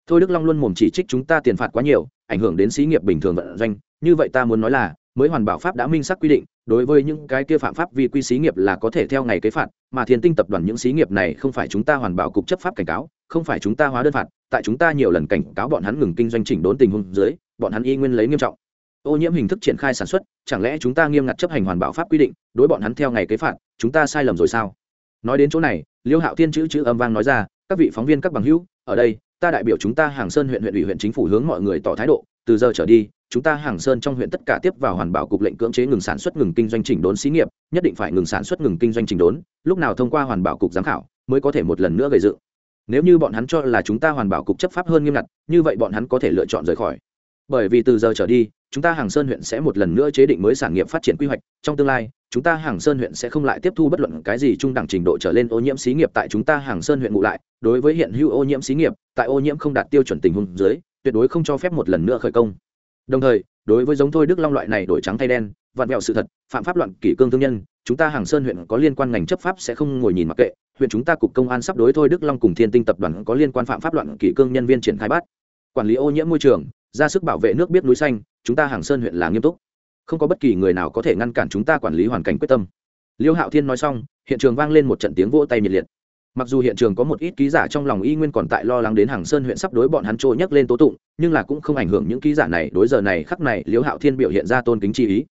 A: Thôi đức long luôn mồm chỉ trích chúng ta tiền phạt quá nhiều, ảnh hưởng đến xí nghiệp bình thường vận doanh, như vậy ta muốn nói là, mới hoàn bảo pháp đã minh xác quy định đối với những cái kia phạm pháp vì quy xí nghiệp là có thể theo ngày kế phạt, mà thiên tinh tập đoàn những xí nghiệp này không phải chúng ta hoàn bảo cục chấp pháp cảnh cáo, không phải chúng ta hóa đơn phạt, tại chúng ta nhiều lần cảnh cáo bọn hắn ngừng kinh doanh chỉnh đốn tình huống dưới, bọn hắn y nguyên lấy nghiêm trọng. Ô nhiễm hình thức triển khai sản xuất, chẳng lẽ chúng ta nghiêm ngặt chấp hành hoàn bảo pháp quy định, đối bọn hắn theo ngày kế phạt, chúng ta sai lầm rồi sao? Nói đến chỗ này, liêu hạo thiên chữ chữ âm vang nói ra, các vị phóng viên các bằng hữu, ở đây, ta đại biểu chúng ta hàng sơn huyện huyện ủy huyện chính phủ hướng mọi người tỏ thái độ, từ giờ trở đi chúng ta hàng sơn trong huyện tất cả tiếp vào hoàn bảo cục lệnh cưỡng chế ngừng sản xuất ngừng kinh doanh chỉnh đốn xí nghiệp, nhất định phải ngừng sản xuất ngừng kinh doanh chỉnh đốn, lúc nào thông qua hoàn bảo cục giám khảo mới có thể một lần nữa gây dựng. Nếu như bọn hắn cho là chúng ta hoàn bảo cục chấp pháp hơn nghiêm ngặt, như vậy bọn hắn có thể lựa chọn rời khỏi. Bởi vì từ giờ trở đi, chúng ta hàng sơn huyện sẽ một lần nữa chế định mới sản nghiệp phát triển quy hoạch, trong tương lai, chúng ta hàng sơn huyện sẽ không lại tiếp thu bất luận cái gì trung đẳng trình độ trở lên ô nhiễm xí nghiệp tại chúng ta hàng sơn huyện ngụ lại. Đối với hiện hữu ô nhiễm xí nghiệp, tại ô nhiễm không đạt tiêu chuẩn tình huống dưới, tuyệt đối không cho phép một lần nữa khởi công đồng thời, đối với giống thôi đức long loại này đổi trắng thay đen, vặn vẹo sự thật, phạm pháp loạn kỷ cương thương nhân, chúng ta hàng sơn huyện có liên quan ngành chấp pháp sẽ không ngồi nhìn mặc kệ, huyện chúng ta cục công an sắp đối thôi đức long cùng thiên tinh tập đoàn có liên quan phạm pháp loạn kỷ cương nhân viên triển khai bắt. Quản lý ô nhiễm môi trường, ra sức bảo vệ nước biết núi xanh, chúng ta hàng sơn huyện là nghiêm túc. Không có bất kỳ người nào có thể ngăn cản chúng ta quản lý hoàn cảnh quyết tâm. Liêu hạo thiên nói xong, hiện trường vang lên một trận tiếng vỗ tay nhiệt liệt mặc dù hiện trường có một ít ký giả trong lòng y nguyên còn tại lo lắng đến hàng sơn huyện sắp đối bọn hắn trôi nhắc lên tố tụng, nhưng là cũng không ảnh hưởng những ký giả này, đối giờ này khắc này, Liễu hạo thiên biểu hiện ra tôn kính chi ý.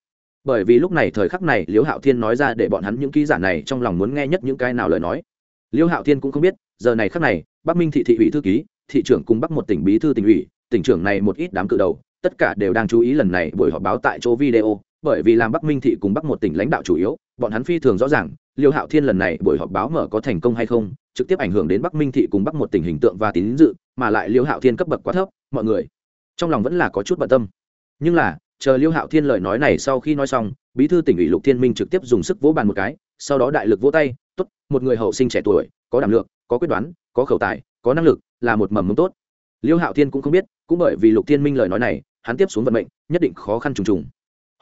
A: Bởi vì lúc này thời khắc này, Liễu hạo thiên nói ra để bọn hắn những ký giả này trong lòng muốn nghe nhất những cái nào lời nói. Liễu hạo thiên cũng không biết, giờ này khắc này, bắc minh thị thị ủy thư ký, thị trưởng cùng bắc một tỉnh bí thư tỉnh ủy, tỉnh trưởng này một ít đám cự đầu, tất cả đều đang chú ý lần này buổi họp báo tại chỗ video, bởi vì làm bắc minh thị cùng bắc một tỉnh lãnh đạo chủ yếu, bọn hắn phi thường rõ ràng liêu hạo thiên lần này buổi họp báo mở có thành công hay không, trực tiếp ảnh hưởng đến bắc minh thị cùng bắc một tình hình tượng và tín dự, mà lại liêu hạo thiên cấp bậc quá thấp, mọi người trong lòng vẫn là có chút bận tâm. Nhưng là, chờ liêu hạo thiên lời nói này sau khi nói xong, bí thư tỉnh ủy lục thiên minh trực tiếp dùng sức vỗ bàn một cái, sau đó đại lực vỗ tay, tốt, một người hậu sinh trẻ tuổi, có đảm lượng, có quyết đoán, có khẩu tài, có năng lực, là một mầm mống tốt. Liêu hạo thiên cũng không biết, cũng bởi vì lục thiên minh lời nói này, hắn tiếp xuống vận mệnh, nhất định khó khăn trùng trùng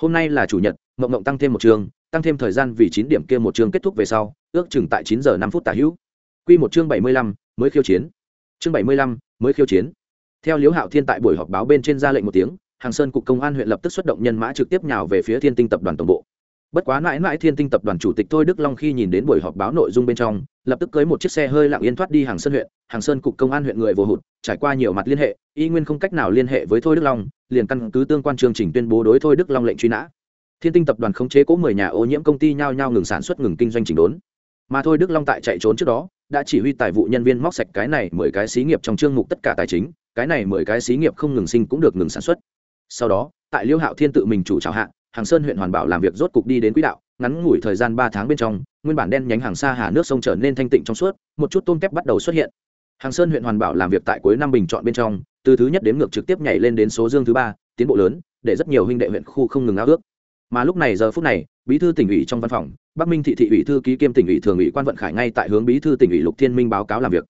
A: hôm nay là chủ nhật, mộng mộng tăng thêm một chương, tăng thêm thời gian vì chín điểm kia một chương kết thúc về sau, ước chừng tại chín giờ năm phút tả hữu. Q một chương bảy mươi lăm, mới khiêu chiến. Chương bảy mươi lăm, mới khiêu chiến. Theo liễu hạo thiên tại buổi họp báo bên trên ra lệnh một tiếng, hàng sơn cục công an huyện lập tức xuất động nhân mã trực tiếp nhào về phía thiên tinh tập đoàn tổng bộ bất quá mãi mãi thiên tinh tập đoàn chủ tịch thôi đức long khi nhìn đến buổi họp báo nội dung bên trong, lập tức cưới một chiếc xe hơi lặng yên thoát đi hàng sơn huyện. Hàng sơn cục công an huyện người vô hụt, trải qua nhiều mặt liên hệ, y nguyên không cách nào liên hệ với thôi đức long, liền căn cứ tương quan chương trình tuyên bố đối thôi đức long lệnh truy nã. Thiên tinh tập đoàn khống chế cố mười nhà ô nhiễm công ty nhao nhao ngừng sản xuất ngừng kinh doanh chỉnh đốn. Mà thôi đức long tại chạy trốn trước đó, đã chỉ huy tài vụ nhân viên móc sạch cái này mười cái xí nghiệp trong chương mục tất cả tài chính, cái này mười cái xí nghiệp không ngừng sinh cũng được ngừng sản xuất. Sau đó, tại liêu hạo thiên tự mình chủ trào hạn hàng sơn huyện hoàn bảo làm việc rốt cục đi đến quỹ đạo, ngắn ngủi thời gian ba tháng bên trong, nguyên bản đen nhánh hàng xa hà nước sông trở nên thanh tịnh trong suốt, một chút tôm kép bắt đầu xuất hiện. Hàng sơn huyện hoàn bảo làm việc tại cuối năm bình chọn bên trong, từ thứ nhất đến ngược trực tiếp nhảy lên đến số dương thứ ba, tiến bộ lớn, để rất nhiều huynh đệ huyện khu không ngừng ao ước. Mà lúc này giờ phút này, bí thư tỉnh ủy trong văn phòng, bắc minh thị thị ủy thư ký kiêm tỉnh ủy thường ủy quan vận khải ngay tại hướng bí thư tỉnh ủy lục thiên minh báo cáo làm việc.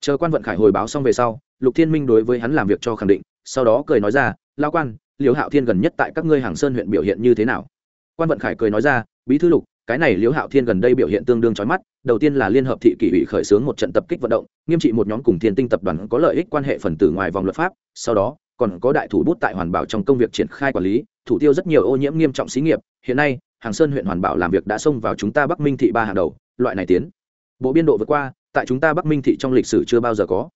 A: Chờ quan vận khải hồi báo xong về sau, lục thiên minh đối với hắn làm việc cho khẳng định, sau đó cười nói ra lao quan liễu hạo thiên gần nhất tại các ngươi hàng sơn huyện biểu hiện như thế nào? Quan vận khải cười nói ra, bí thư lục, cái này liễu hạo thiên gần đây biểu hiện tương đương trói mắt, đầu tiên là liên hợp thị kỷ ủy khởi xướng một trận tập kích vận động, nghiêm trị một nhóm cùng thiên tinh tập đoàn có lợi ích quan hệ phần tử ngoài vòng luật pháp, sau đó, còn có đại thủ bút tại hoàn bảo trong công việc triển khai quản lý, thủ tiêu rất nhiều ô nhiễm nghiêm trọng xí nghiệp. Hiện nay, hàng sơn huyện hoàn bảo làm việc đã xông vào chúng ta bắc minh thị ba hàng đầu, loại này tiến bộ biên độ vượt qua, tại chúng ta bắc minh thị trong lịch sử chưa bao giờ có.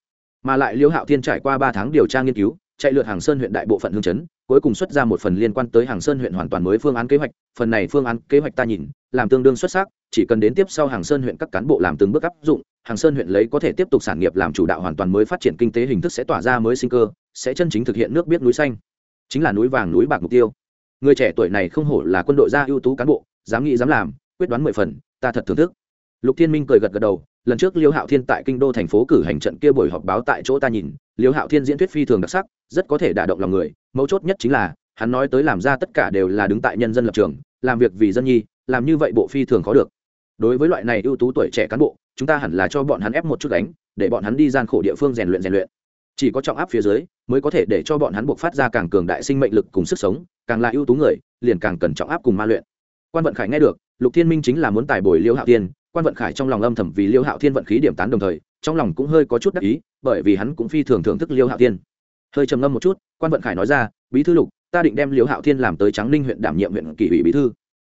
A: Mà lại liễu hạo thiên trải qua ba tháng điều tra nghiên cứu chạy lượt hàng sơn huyện đại bộ phận hương chấn, cuối cùng xuất ra một phần liên quan tới hàng sơn huyện hoàn toàn mới phương án kế hoạch. Phần này phương án kế hoạch ta nhìn, làm tương đương xuất sắc, chỉ cần đến tiếp sau hàng sơn huyện các cán bộ làm từng bước áp dụng, hàng sơn huyện lấy có thể tiếp tục sản nghiệp làm chủ đạo hoàn toàn mới phát triển kinh tế hình thức sẽ tỏa ra mới sinh cơ, sẽ chân chính thực hiện nước biết núi xanh. Chính là núi vàng núi bạc mục tiêu. Người trẻ tuổi này không hổ là quân đội gia ưu tú cán bộ, dám nghĩ dám làm, quyết đoán mười phần, ta thật thưởng thức. Lục thiên minh cười gật gật đầu, lần trước liêu hạo thiên tại kinh đô thành phố cử hành trận kia buổi họp báo tại chỗ ta nhìn, liêu hạo thiên diễn thuyết phi thường đặc sắc rất có thể đả động lòng người, mấu chốt nhất chính là, hắn nói tới làm ra tất cả đều là đứng tại nhân dân lập trường, làm việc vì dân nhi, làm như vậy bộ phi thường khó được. Đối với loại này ưu tú tuổi trẻ cán bộ, chúng ta hẳn là cho bọn hắn ép một chút đánh để bọn hắn đi gian khổ địa phương rèn luyện rèn luyện. Chỉ có trọng áp phía dưới, mới có thể để cho bọn hắn buộc phát ra càng cường đại sinh mệnh lực cùng sức sống, càng là ưu tú người, liền càng cần trọng áp cùng ma luyện. Quan vận khải nghe được, lục thiên minh chính là muốn tài bồi liêu hạo thiên, quan vận khải trong lòng âm thầm vì liêu hạo thiên vận khí điểm tán đồng thời, trong lòng cũng hơi có chút đắc ý, bởi vì hắn cũng phi thường thưởng thức liêu hạo thiên hơi trầm ngâm một chút, quan vận khải nói ra, bí thư lục, ta định đem liễu hạo thiên làm tới trắng ninh huyện đảm nhiệm huyện kỷ ủy bí thư.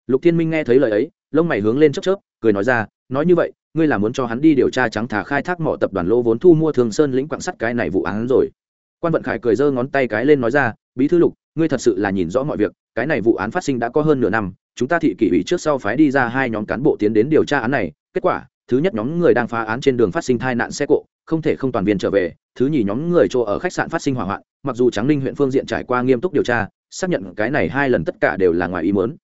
A: Lục thiên minh nghe thấy lời ấy, lông mày hướng lên chớp chớp, cười nói ra, nói như vậy, ngươi là muốn cho hắn đi điều tra trắng thả khai thác mỏ tập đoàn lô vốn thu mua thường sơn lĩnh quạng sắt cái này vụ án rồi. Quan vận khải cười giơ ngón tay cái lên nói ra, bí thư lục, ngươi thật sự là nhìn rõ mọi việc, cái này vụ án phát sinh đã có hơn nửa năm, chúng ta thị kỷ ủy trước sau phái đi ra hai nhóm cán bộ tiến đến điều tra án này, kết quả, thứ nhất nhóm người đang phá án trên đường phát sinh tai nạn xe cộ, không thể không toàn viên trở về thứ nhì nhóm người chỗ ở khách sạn phát sinh hỏa hoạn, mặc dù tráng ninh huyện phương diện trải qua nghiêm túc điều tra, xác nhận cái này hai lần tất cả đều là ngoài ý muốn.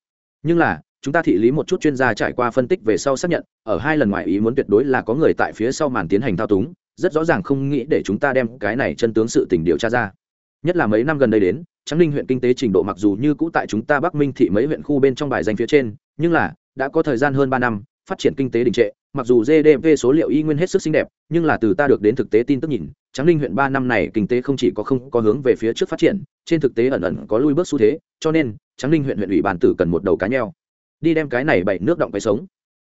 A: Nhưng là, chúng ta thị lý một chút chuyên gia trải qua phân tích về sau xác nhận, ở hai lần ngoài ý muốn tuyệt đối là có người tại phía sau màn tiến hành thao túng, rất rõ ràng không nghĩ để chúng ta đem cái này chân tướng sự tình điều tra ra. Nhất là mấy năm gần đây đến, tráng ninh huyện kinh tế trình độ mặc dù như cũ tại chúng ta bắc minh thị mấy huyện khu bên trong bài danh phía trên, nhưng là, đã có thời gian hơn ba năm, phát triển kinh tế đình trệ, mặc dù gdp số liệu y nguyên hết sức xinh đẹp, nhưng là từ ta được đến thực tế tin tức nhìn tráng Linh huyện ba năm này kinh tế không chỉ có không có hướng về phía trước phát triển, trên thực tế ẩn ẩn có lui bước xu thế, cho nên tráng Linh huyện huyện ủy bàn tử cần một đầu cá nheo. Đi đem cái này bảy nước động cái sống.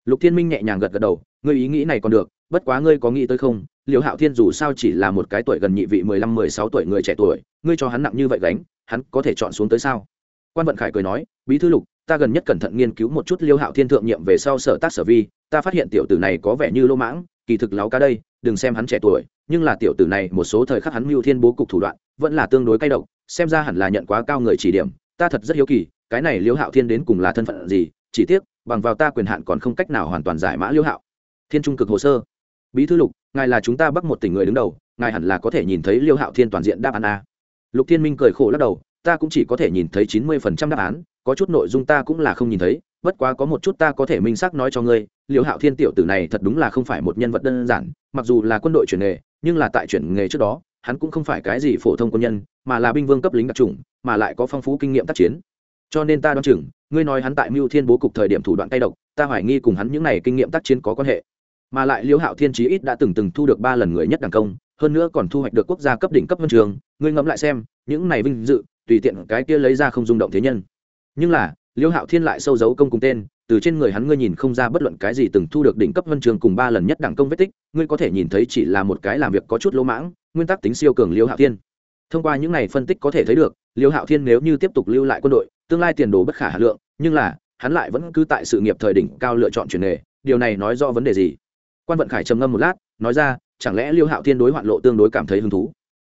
A: Lục thiên minh nhẹ nhàng gật gật đầu, ngươi ý nghĩ này còn được, bất quá ngươi có nghĩ tới không? Liễu hạo thiên dù sao chỉ là một cái tuổi gần nhị vị mười lăm, mười sáu tuổi người trẻ tuổi, ngươi cho hắn nặng như vậy gánh, hắn có thể chọn xuống tới sao? Quan vận khải cười nói, bí thư lục, ta gần nhất cẩn thận nghiên cứu một chút liêu hạo thiên thượng nhiệm về sau sở tác sở vi, ta phát hiện tiểu tử này có vẻ như lô mãng, kỳ thực láo cá đây đừng xem hắn trẻ tuổi, nhưng là tiểu tử này, một số thời khắc hắn mưu thiên bố cục thủ đoạn, vẫn là tương đối cay độc, xem ra hẳn là nhận quá cao người chỉ điểm, ta thật rất hiếu kỳ, cái này liêu hạo thiên đến cùng là thân phận gì, chỉ tiếc, bằng vào ta quyền hạn còn không cách nào hoàn toàn giải mã liêu hạo. Thiên trung cực hồ sơ. Bí thư lục, ngài là chúng ta bắt một tỉnh người đứng đầu, ngài hẳn là có thể nhìn thấy liêu hạo thiên toàn diện đáp án a. Lục thiên minh cười khổ lắc đầu, ta cũng chỉ có thể nhìn thấy chín mươi phần trăm đáp án có chút nội dung ta cũng là không nhìn thấy, bất quá có một chút ta có thể minh xác nói cho ngươi liệu hạo thiên tiểu tử này thật đúng là không phải một nhân vật đơn giản, mặc dù là quân đội chuyển nghề, nhưng là tại chuyển nghề trước đó, hắn cũng không phải cái gì phổ thông quân nhân, mà là binh vương cấp lính đặc trùng mà lại có phong phú kinh nghiệm tác chiến. Cho nên ta đoán chừng, ngươi nói hắn tại mưu thiên bố cục thời điểm thủ đoạn tay độc, ta hoài nghi cùng hắn những này kinh nghiệm tác chiến có quan hệ. Mà lại liễu hạo thiên chí ít đã từng từng thu được ba lần người nhất đảng công, hơn nữa còn thu hoạch được quốc gia cấp đỉnh cấp huân trường. Ngươi ngẫm lại xem, những này vinh dự, tùy tiện cái kia lấy ra không rung động thế nhân nhưng là, liêu hạo thiên lại sâu giấu công cùng tên, từ trên người hắn ngươi nhìn không ra bất luận cái gì từng thu được đỉnh cấp huân trường cùng ba lần nhất đẳng công vết tích, ngươi có thể nhìn thấy chỉ là một cái làm việc có chút lỗ mãng, nguyên tắc tính siêu cường liêu hạo thiên. Thông qua những này phân tích có thể thấy được, liêu hạo thiên nếu như tiếp tục lưu lại quân đội, tương lai tiền đồ bất khả hà lượng, nhưng là, hắn lại vẫn cứ tại sự nghiệp thời đỉnh cao lựa chọn chuyển nghề, điều này nói do vấn đề gì? Quan vận khải trầm ngâm một lát, nói ra, chẳng lẽ liêu hạo thiên đối hoạn lộ tương đối cảm thấy hứng thú?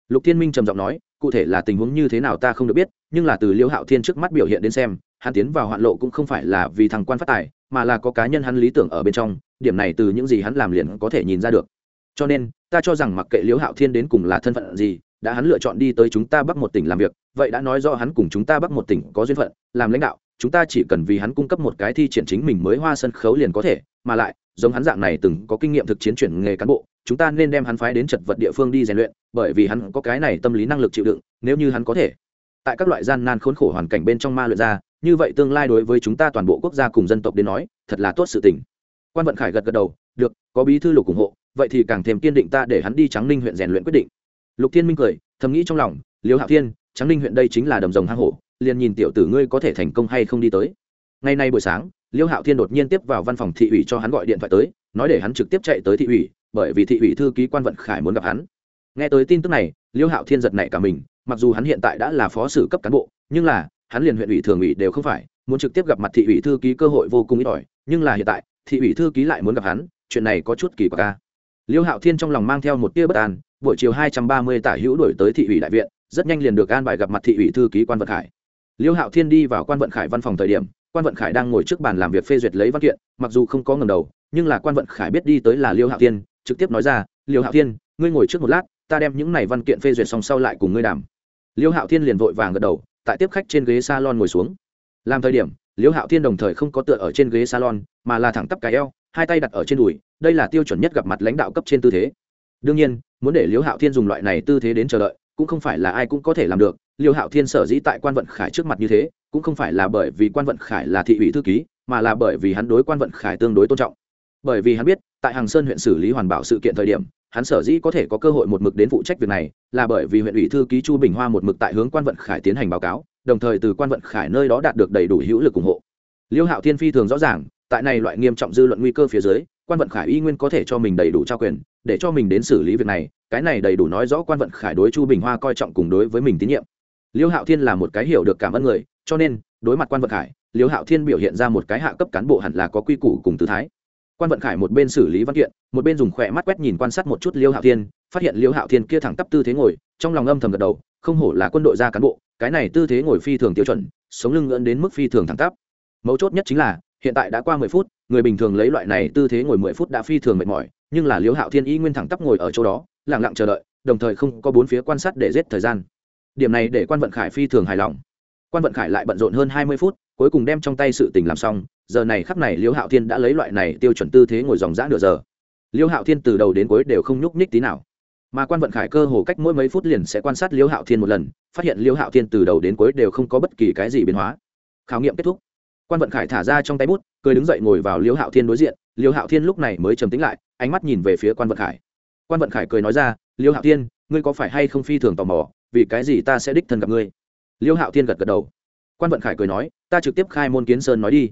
A: Lục thiên minh trầm giọng nói cụ thể là tình huống như thế nào ta không được biết, nhưng là từ liêu hạo thiên trước mắt biểu hiện đến xem, hắn tiến vào hoạn lộ cũng không phải là vì thằng quan phát tài, mà là có cá nhân hắn lý tưởng ở bên trong, điểm này từ những gì hắn làm liền có thể nhìn ra được. Cho nên, ta cho rằng mặc kệ liêu hạo thiên đến cùng là thân phận gì, đã hắn lựa chọn đi tới chúng ta bắc một tỉnh làm việc, vậy đã nói do hắn cùng chúng ta bắc một tỉnh có duyên phận, làm lãnh đạo, chúng ta chỉ cần vì hắn cung cấp một cái thi triển chính mình mới hoa sân khấu liền có thể, mà lại giống hắn dạng này từng có kinh nghiệm thực chiến chuyển nghề cán bộ, chúng ta nên đem hắn phái đến chật vật địa phương đi rèn luyện, bởi vì hắn có cái này tâm lý năng lực chịu đựng, nếu như hắn có thể. Tại các loại gian nan khốn khổ hoàn cảnh bên trong ma luyện ra, như vậy tương lai đối với chúng ta toàn bộ quốc gia cùng dân tộc đến nói, thật là tốt sự tình. Quan vận khải gật gật đầu, được, có bí thư lục ủng hộ, vậy thì càng thêm kiên định ta để hắn đi trắng ninh huyện rèn luyện quyết định. Lục thiên minh cười, thầm nghĩ trong lòng, liêu hạo thiên trắng ninh huyện đây chính là đầm rồng hang hổ, liền nhìn tiểu tử ngươi có thể thành công hay không đi tới. Ngày nay buổi sáng liêu hạo thiên đột nhiên tiếp vào văn phòng thị ủy cho hắn gọi điện thoại tới, nói để hắn trực tiếp chạy tới thị ủy, bởi vì thị ủy thư ký quan vận khải muốn gặp hắn. Nghe tới tin tức này, liêu hạo thiên giật nảy cả mình, mặc dù hắn hiện tại đã là phó sử cấp cán bộ, nhưng là, hắn liền huyện ủy thường ủy đều không phải, muốn trực tiếp gặp mặt thị ủy thư ký cơ hội vô cùng ít ỏi, nhưng là hiện tại, thị ủy thư ký lại muốn gặp hắn, chuyện này có chút kỳ quặc ca liêu hạo thiên trong lòng mang theo một tia bất an, buổi chiều hai trăm ba mươi tả hữu đổi tới thị ủy đại viện, rất nhanh liền được an bài gặp mặt thị ủy thư ký quan vận khải. Liêu hạo thiên đi vào quan vận khải văn phòng thời điểm quan vận khải đang ngồi trước bàn làm việc phê duyệt lấy văn kiện, mặc dù không có ngầm đầu, nhưng là quan vận khải biết đi tới là liêu hạo thiên, trực tiếp nói ra, liêu hạo thiên, ngươi ngồi trước một lát, ta đem những này văn kiện phê duyệt xong sau lại cùng ngươi đàm. Liêu hạo thiên liền vội vàng gật đầu, tại tiếp khách trên ghế salon ngồi xuống. Làm thời điểm, liêu hạo thiên đồng thời không có tựa ở trên ghế salon, mà là thẳng tắp cái eo, hai tay đặt ở trên đùi, đây là tiêu chuẩn nhất gặp mặt lãnh đạo cấp trên tư thế. Đương nhiên, muốn để liêu hạo thiên dùng loại này tư thế đến chờ đợi cũng không phải là ai cũng có thể làm được, liêu hạo thiên sở dĩ tại quan vận khải trước mặt như thế, cũng không phải là bởi vì quan vận khải là thị ủy thư ký, mà là bởi vì hắn đối quan vận khải tương đối tôn trọng. Bởi vì hắn biết, tại hàng sơn huyện xử lý hoàn bảo sự kiện thời điểm, hắn sở dĩ có thể có cơ hội một mực đến phụ trách việc này, là bởi vì huyện ủy thư ký chu bình hoa một mực tại hướng quan vận khải tiến hành báo cáo, đồng thời từ quan vận khải nơi đó đạt được đầy đủ hữu lực ủng hộ. Liêu hạo thiên phi thường rõ ràng, tại này loại nghiêm trọng dư luận nguy cơ phía dưới, quan vận khải y nguyên có thể cho mình đầy đủ trao quyền, để cho mình đến xử lý việc này cái này đầy đủ nói rõ quan vận khải đối chu bình hoa coi trọng cùng đối với mình tín nhiệm. Liêu hạo thiên là một cái hiểu được cảm ơn người, cho nên, đối mặt quan vận khải, liêu hạo thiên biểu hiện ra một cái hạ cấp cán bộ hẳn là có quy củ cùng tư thái. Quan vận khải một bên xử lý văn kiện, một bên dùng khỏe mắt quét nhìn quan sát một chút liêu hạo thiên, phát hiện liêu hạo thiên kia thẳng tắp tư thế ngồi, trong lòng âm thầm gật đầu, không hổ là quân đội gia cán bộ, cái này tư thế ngồi phi thường tiêu chuẩn, sống lưng ngưỡng đến mức phi thường thẳng tắp. Mấu chốt nhất chính là, hiện tại đã qua mười phút, người bình thường lấy loại này tư thế ngồi mười phút đã phi thường mệt mỏi, nhưng là liêu hạo thiên y nguyên thẳng tắp ngồi ở chỗ đó lẳng lặng chờ đợi, đồng thời không có bốn phía quan sát để giết thời gian. Điểm này để quan vận khải phi thường hài lòng. Quan vận khải lại bận rộn hơn hai mươi phút, cuối cùng đem trong tay sự tình làm xong, giờ này khắp này liêu hạo thiên đã lấy loại này tiêu chuẩn tư thế ngồi dòng dã nửa giờ. Liêu hạo thiên từ đầu đến cuối đều không nhúc nhích tí nào. Mà quan vận khải cơ hồ cách mỗi mấy phút liền sẽ quan sát liêu hạo thiên một lần, phát hiện liêu hạo thiên từ đầu đến cuối đều không có bất kỳ cái gì biến hóa. Khảo nghiệm kết thúc. Quan vận khải thả ra trong tay bút, cười đứng dậy ngồi vào liêu hạo thiên đối diện. Liêu hạo thiên lúc này mới trầm tính lại, ánh mắt nhìn về phía quan vận khải quan vận khải cười nói ra, liêu hạo thiên, ngươi có phải hay không phi thường tò mò, vì cái gì ta sẽ đích thân gặp ngươi? Liêu hạo thiên gật gật đầu. Quan vận khải cười nói, ta trực tiếp khai môn kiến sơn nói đi.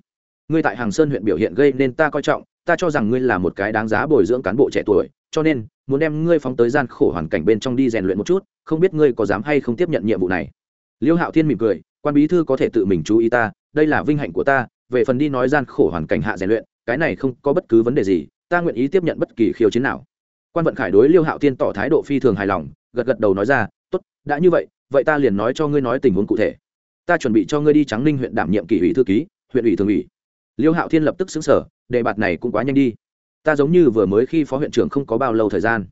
A: Ngươi tại hàng sơn huyện biểu hiện gây nên ta coi trọng, ta cho rằng ngươi là một cái đáng giá bồi dưỡng cán bộ trẻ tuổi, cho nên, muốn đem ngươi phóng tới gian khổ hoàn cảnh bên trong đi rèn luyện một chút, không biết ngươi có dám hay không tiếp nhận nhiệm vụ này. Liêu hạo thiên mỉm cười, quan bí thư có thể tự mình chú ý ta, đây là vinh hạnh của ta, về phần đi nói gian khổ hoàn cảnh hạ rèn luyện, cái này không có bất cứ vấn đề gì, ta nguyện ý tiếp nhận bất kỳ khiêu chiến nào quan vận khải đối liêu hạo thiên tỏ thái độ phi thường hài lòng gật gật đầu nói ra tốt, đã như vậy vậy ta liền nói cho ngươi nói tình huống cụ thể. ta chuẩn bị cho ngươi đi trắng ninh huyện đảm nhiệm kỷ ủy thư ký, huyện ủy thường ủy. liêu hạo thiên lập tức xứng sở, đề bạt này cũng quá nhanh đi. ta giống như vừa mới khi phó huyện trưởng không có bao lâu thời gian.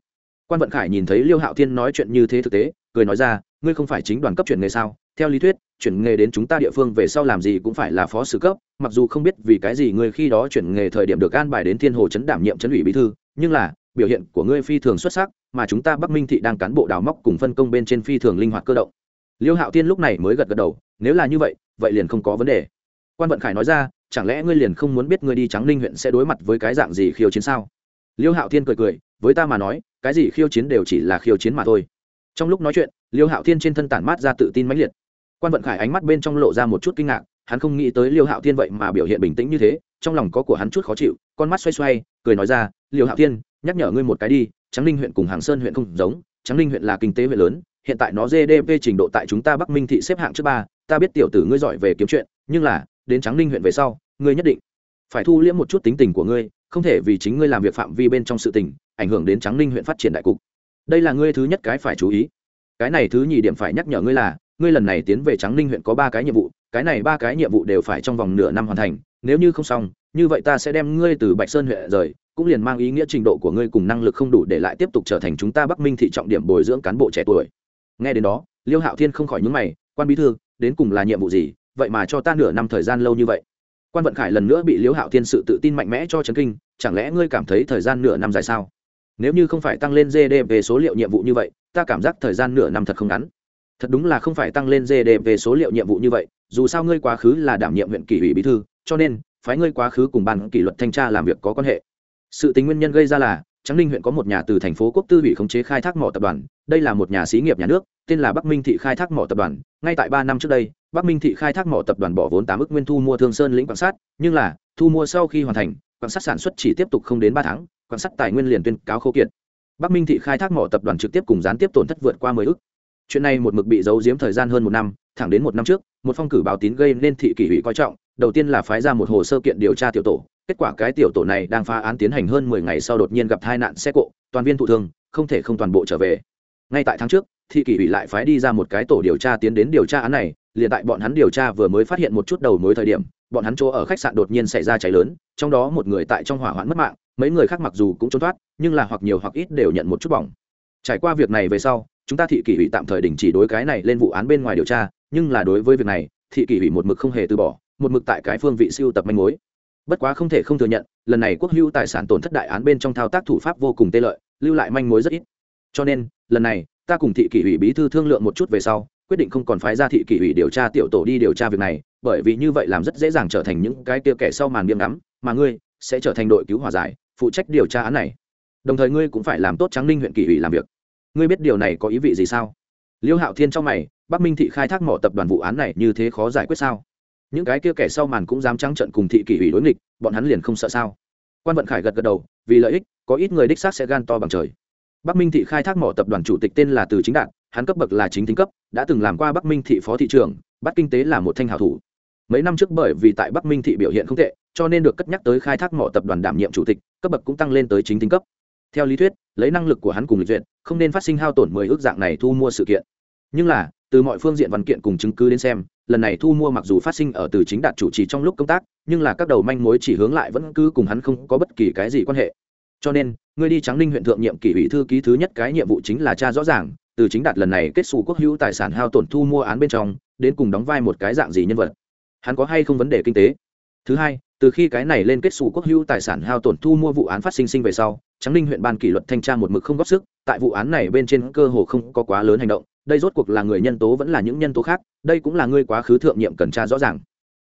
A: quan vận khải nhìn thấy liêu hạo thiên nói chuyện như thế thực tế, cười nói ra, ngươi không phải chính đoàn cấp chuyển nghề sao? theo lý thuyết, chuyển nghề đến chúng ta địa phương về sau làm gì cũng phải là phó sử cấp, mặc dù không biết vì cái gì ngươi khi đó chuyển nghề thời điểm được an bài đến thiên hồ chấn đảm nhiệm chấn ủy bí thư, nhưng là biểu hiện của ngươi phi thường xuất sắc, mà chúng ta bắc minh thị đang cán bộ đào móc cùng phân công bên trên phi thường linh hoạt cơ động. Liêu hạo thiên lúc này mới gật gật đầu, nếu là như vậy vậy liền không có vấn đề. Quan vận khải nói ra, chẳng lẽ ngươi liền không muốn biết ngươi đi trắng ninh huyện sẽ đối mặt với cái dạng gì khiêu chiến sao? Liêu hạo thiên cười cười, với ta mà nói, cái gì khiêu chiến đều chỉ là khiêu chiến mà thôi. Trong lúc nói chuyện, liêu hạo thiên trên thân tản mát ra tự tin mãnh liệt. Quan vận khải ánh mắt bên trong lộ ra một chút kinh ngạc, hắn không nghĩ tới liêu hạo thiên vậy mà biểu hiện bình tĩnh như thế, trong lòng có của hắn chút khó chịu, con mắt xoay xoay, cười nói ra, liêu hạo thiên nhắc nhở ngươi một cái đi, Tráng ninh huyện cùng hàng sơn huyện không giống, Tráng ninh huyện là kinh tế huyện lớn, hiện tại nó gdp trình độ tại chúng ta bắc minh thị xếp hạng trước ba, ta biết tiểu tử ngươi giỏi về kiếm chuyện, nhưng là, đến Tráng ninh huyện về sau, ngươi nhất định phải thu liễm một chút tính tình của ngươi, không thể vì chính ngươi làm việc phạm vi bên trong sự tình, ảnh hưởng đến Tráng ninh huyện phát triển đại cục. Đây là ngươi thứ nhất cái phải chú ý. Cái này thứ nhì điểm phải nhắc nhở ngươi là, ngươi lần này tiến về Tráng ninh huyện có ba cái nhiệm vụ, cái này ba cái nhiệm vụ đều phải trong vòng nửa năm hoàn thành, nếu như không xong, như vậy ta sẽ đem ngươi từ bạch sơn huyện rời cũng liền mang ý nghĩa trình độ của ngươi cùng năng lực không đủ để lại tiếp tục trở thành chúng ta bắc minh thị trọng điểm bồi dưỡng cán bộ trẻ tuổi. Nghe đến đó, liêu hạo thiên không khỏi nhúng mày, quan bí thư, đến cùng là nhiệm vụ gì? Vậy mà cho ta nửa năm thời gian lâu như vậy. Quan vận khải lần nữa bị liêu hạo thiên sự tự tin mạnh mẽ cho chấn kinh, chẳng lẽ ngươi cảm thấy thời gian nửa năm dài sao? Nếu như không phải tăng lên gdp về số liệu nhiệm vụ như vậy, ta cảm giác thời gian nửa năm thật không ngắn. Thật đúng là không phải tăng lên gdp về số liệu nhiệm vụ như vậy, dù sao ngươi quá khứ là đảm nhiệm huyện kỷ ủy bí thư, cho nên phái ngươi quá khứ cùng ban kỷ luật thanh tra làm việc có quan hệ sự tính nguyên nhân gây ra là, tráng ninh huyện có một nhà từ thành phố quốc tư bị khống chế khai thác mỏ tập đoàn, đây là một nhà xí nghiệp nhà nước, tên là bắc minh thị khai thác mỏ tập đoàn ngay tại ba năm trước đây, bắc minh thị khai thác mỏ tập đoàn bỏ vốn tám ước nguyên thu mua thương sơn lĩnh quan sát nhưng là, thu mua sau khi hoàn thành quan sát sản xuất chỉ tiếp tục không đến ba tháng quan sát tài nguyên liền tuyên cáo khâu kiện. bắc minh thị khai thác mỏ tập đoàn trực tiếp cùng gián tiếp tổn thất vượt qua mười ước chuyện này một mực bị giấu giếm thời gian hơn một năm, thẳng đến một năm trước, một phong cử báo tín gây nên thị kỷ ủy coi trọng, đầu tiên là phái ra một hồ sơ kiện điều tra tiểu tổ kết quả cái tiểu tổ này đang phá án tiến hành hơn mười ngày sau đột nhiên gặp tai nạn xe cộ, toàn viên thụ thương, không thể không toàn bộ trở về. Ngay tại tháng trước thị kỷ ủy lại phái đi ra một cái tổ điều tra tiến đến điều tra án này, liền tại bọn hắn điều tra vừa mới phát hiện một chút đầu mối thời điểm, bọn hắn chỗ ở khách sạn đột nhiên xảy ra cháy lớn, trong đó một người tại trong hỏa hoạn mất mạng, mấy người khác mặc dù cũng trốn thoát, nhưng là hoặc nhiều hoặc ít đều nhận một chút bỏng. Trải qua việc này về sau, chúng ta thị kỷ ủy tạm thời đình chỉ đối cái này lên vụ án bên ngoài điều tra, nhưng là đối với việc này thị kỷ ủy một mực không hề từ bỏ, một mực tại cái phương vị siêu tập manh mối bất quá không thể không thừa nhận, lần này quốc hữu tài sản tổn thất đại án bên trong thao tác thủ pháp vô cùng tê lợi, lưu lại manh mối rất ít. Cho nên, lần này, ta cùng thị kỷ ủy bí thư thương lượng một chút về sau, quyết định không còn phái ra thị kỷ ủy điều tra tiểu tổ đi điều tra việc này, bởi vì như vậy làm rất dễ dàng trở thành những cái kia kẻ sau màn biếm ngắm, mà ngươi sẽ trở thành đội cứu hỏa giải, phụ trách điều tra án này. Đồng thời ngươi cũng phải làm tốt tráng ninh huyện kỷ ủy làm việc. Ngươi biết điều này có ý vị gì sao? Liêu hạo thiên trong mày, bắc minh thị khai thác mỏ tập đoàn vụ án này như thế khó giải quyết sao? Những cái kia kẻ sau màn cũng dám trắng trận cùng thị kỷ ủy đối nghịch, bọn hắn liền không sợ sao? Quan vận khải gật gật đầu, vì lợi ích, có ít người đích xác sẽ gan to bằng trời. Bắc minh thị khai thác mỏ tập đoàn chủ tịch tên là từ chính đạt, hắn cấp bậc là chính tính cấp, đã từng làm qua bắc minh thị phó thị trưởng, bắt kinh tế là một thanh hảo thủ. Mấy năm trước bởi vì tại bắc minh thị biểu hiện không tệ, cho nên được cất nhắc tới khai thác mỏ tập đoàn đảm nhiệm chủ tịch, cấp bậc cũng tăng lên tới chính tính cấp. Theo lý thuyết, lấy năng lực của hắn cùng lịch duyệt, không nên phát sinh hao tổn mười ước dạng này thu mua sự kiện. Nhưng là từ mọi phương diện văn kiện cùng chứng cứ đến xem, lần này thu mua mặc dù phát sinh ở từ chính đạt chủ trì trong lúc công tác, nhưng là các đầu manh mối chỉ hướng lại vẫn cứ cùng hắn không có bất kỳ cái gì quan hệ. Cho nên người đi trắng ninh huyện thượng nhiệm kỷ ủy thư ký thứ nhất cái nhiệm vụ chính là cha rõ ràng, từ chính đạt lần này kết xù quốc hữu tài sản hao tổn thu mua án bên trong, đến cùng đóng vai một cái dạng gì nhân vật. Hắn có hay không vấn đề kinh tế? Thứ hai, từ khi cái này lên kết xù quốc hữu tài sản hao tổn thu mua vụ án phát sinh sinh về sau trắng ninh huyện ban kỷ luật thanh tra một mực không góp sức, tại vụ án này bên trên cơ hồ không có quá lớn hành động đây rốt cuộc là người nhân tố vẫn là những nhân tố khác, đây cũng là ngươi quá khứ thượng nhiệm cần tra rõ ràng.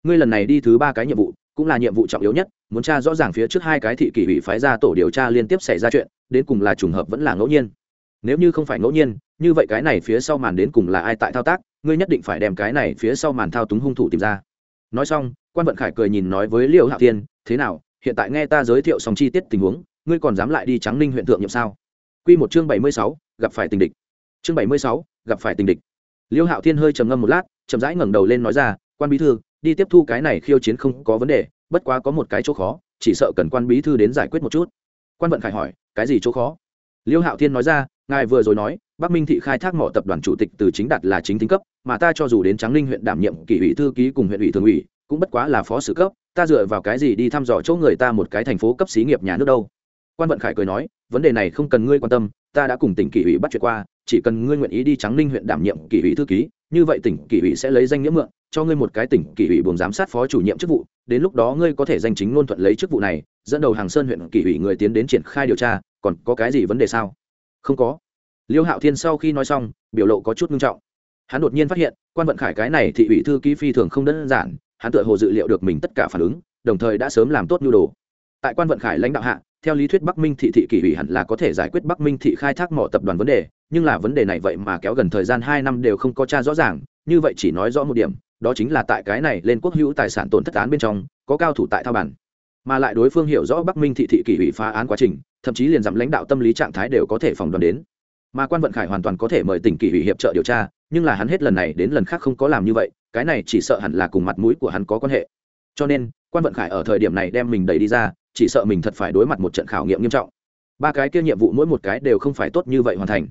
A: Ngươi lần này đi thứ ba cái nhiệm vụ, cũng là nhiệm vụ trọng yếu nhất, muốn tra rõ ràng phía trước hai cái thị kỷ ủy phái ra tổ điều tra liên tiếp xảy ra chuyện, đến cùng là trùng hợp vẫn là ngẫu nhiên. Nếu như không phải ngẫu nhiên, như vậy cái này phía sau màn đến cùng là ai tại thao tác, ngươi nhất định phải đem cái này phía sau màn thao túng hung thủ tìm ra. Nói xong, quan vận khải cười nhìn nói với liêu hạo thiên, thế nào, hiện tại nghe ta giới thiệu xong chi tiết tình huống, ngươi còn dám lại đi trắng ninh huyện thượng nhiệm sao? Q một chương bảy mươi sáu, gặp phải tình địch. Chương bảy mươi sáu gặp phải tình địch. Liêu hạo thiên hơi trầm ngâm một lát, chậm rãi ngẩng đầu lên nói ra, quan bí thư, đi tiếp thu cái này khiêu chiến không có vấn đề, bất quá có một cái chỗ khó, chỉ sợ cần quan bí thư đến giải quyết một chút. Quan vận khải hỏi, cái gì chỗ khó? Liêu hạo thiên nói ra, ngài vừa rồi nói, bắc minh thị khai thác mỏ tập đoàn chủ tịch từ chính đạt là chính tính cấp, mà ta cho dù đến tráng ninh huyện đảm nhiệm kỷ ủy thư ký cùng huyện ủy thường ủy, cũng bất quá là phó sự cấp, ta dựa vào cái gì đi thăm dò chỗ người ta một cái thành phố cấp xí nghiệp nhà nước đâu? Quan vận khải cười nói, vấn đề này không cần ngươi quan tâm, ta đã cùng tỉnh kỷ ủy bắt chuyện qua chỉ cần ngươi nguyện ý đi trắng ninh huyện đảm nhiệm kỷ ủy thư ký, như vậy tỉnh kỷ ủy sẽ lấy danh nghĩa mượn, cho ngươi một cái tỉnh kỷ ủy buồng giám sát phó chủ nhiệm chức vụ, đến lúc đó ngươi có thể danh chính ngôn thuận lấy chức vụ này, dẫn đầu hàng sơn huyện kỷ ủy người tiến đến triển khai điều tra, còn có cái gì vấn đề sao? Không có. Liêu hạo thiên sau khi nói xong, biểu lộ có chút nghiêm trọng. Hắn đột nhiên phát hiện, quan vận khải cái này thị ủy thư ký phi thường không đơn giản, hắn tự hồ dự liệu được mình tất cả phản ứng, đồng thời đã sớm làm tốt nhu đồ. Tại quan vận khải lãnh đạo hạ, theo lý thuyết bắc minh thị thị kỷ ủy hẳn là có thể giải quyết bắc minh thị khai thác mỏ tập đoàn vấn đề nhưng là vấn đề này vậy mà kéo gần thời gian hai năm đều không có tra rõ ràng, như vậy chỉ nói rõ một điểm, đó chính là tại cái này lên quốc hữu tài sản tổn thất án bên trong, có cao thủ tại thao bản mà lại đối phương hiểu rõ bắc minh thị thị kỷ ủy phá án quá trình, thậm chí liền dặm lãnh đạo tâm lý trạng thái đều có thể phòng đoán đến. Mà quan vận khải hoàn toàn có thể mời tỉnh kỷ ủy hiệp trợ điều tra, nhưng là hắn hết lần này đến lần khác không có làm như vậy, cái này chỉ sợ hẳn là cùng mặt mũi của hắn có quan hệ. Cho nên, quan vận khải ở thời điểm này đem mình đẩy đi ra, chỉ sợ mình thật phải đối mặt một trận khảo nghiệm nghiêm trọng. Ba cái kia nhiệm vụ mỗi một cái đều không phải tốt như vậy hoàn thành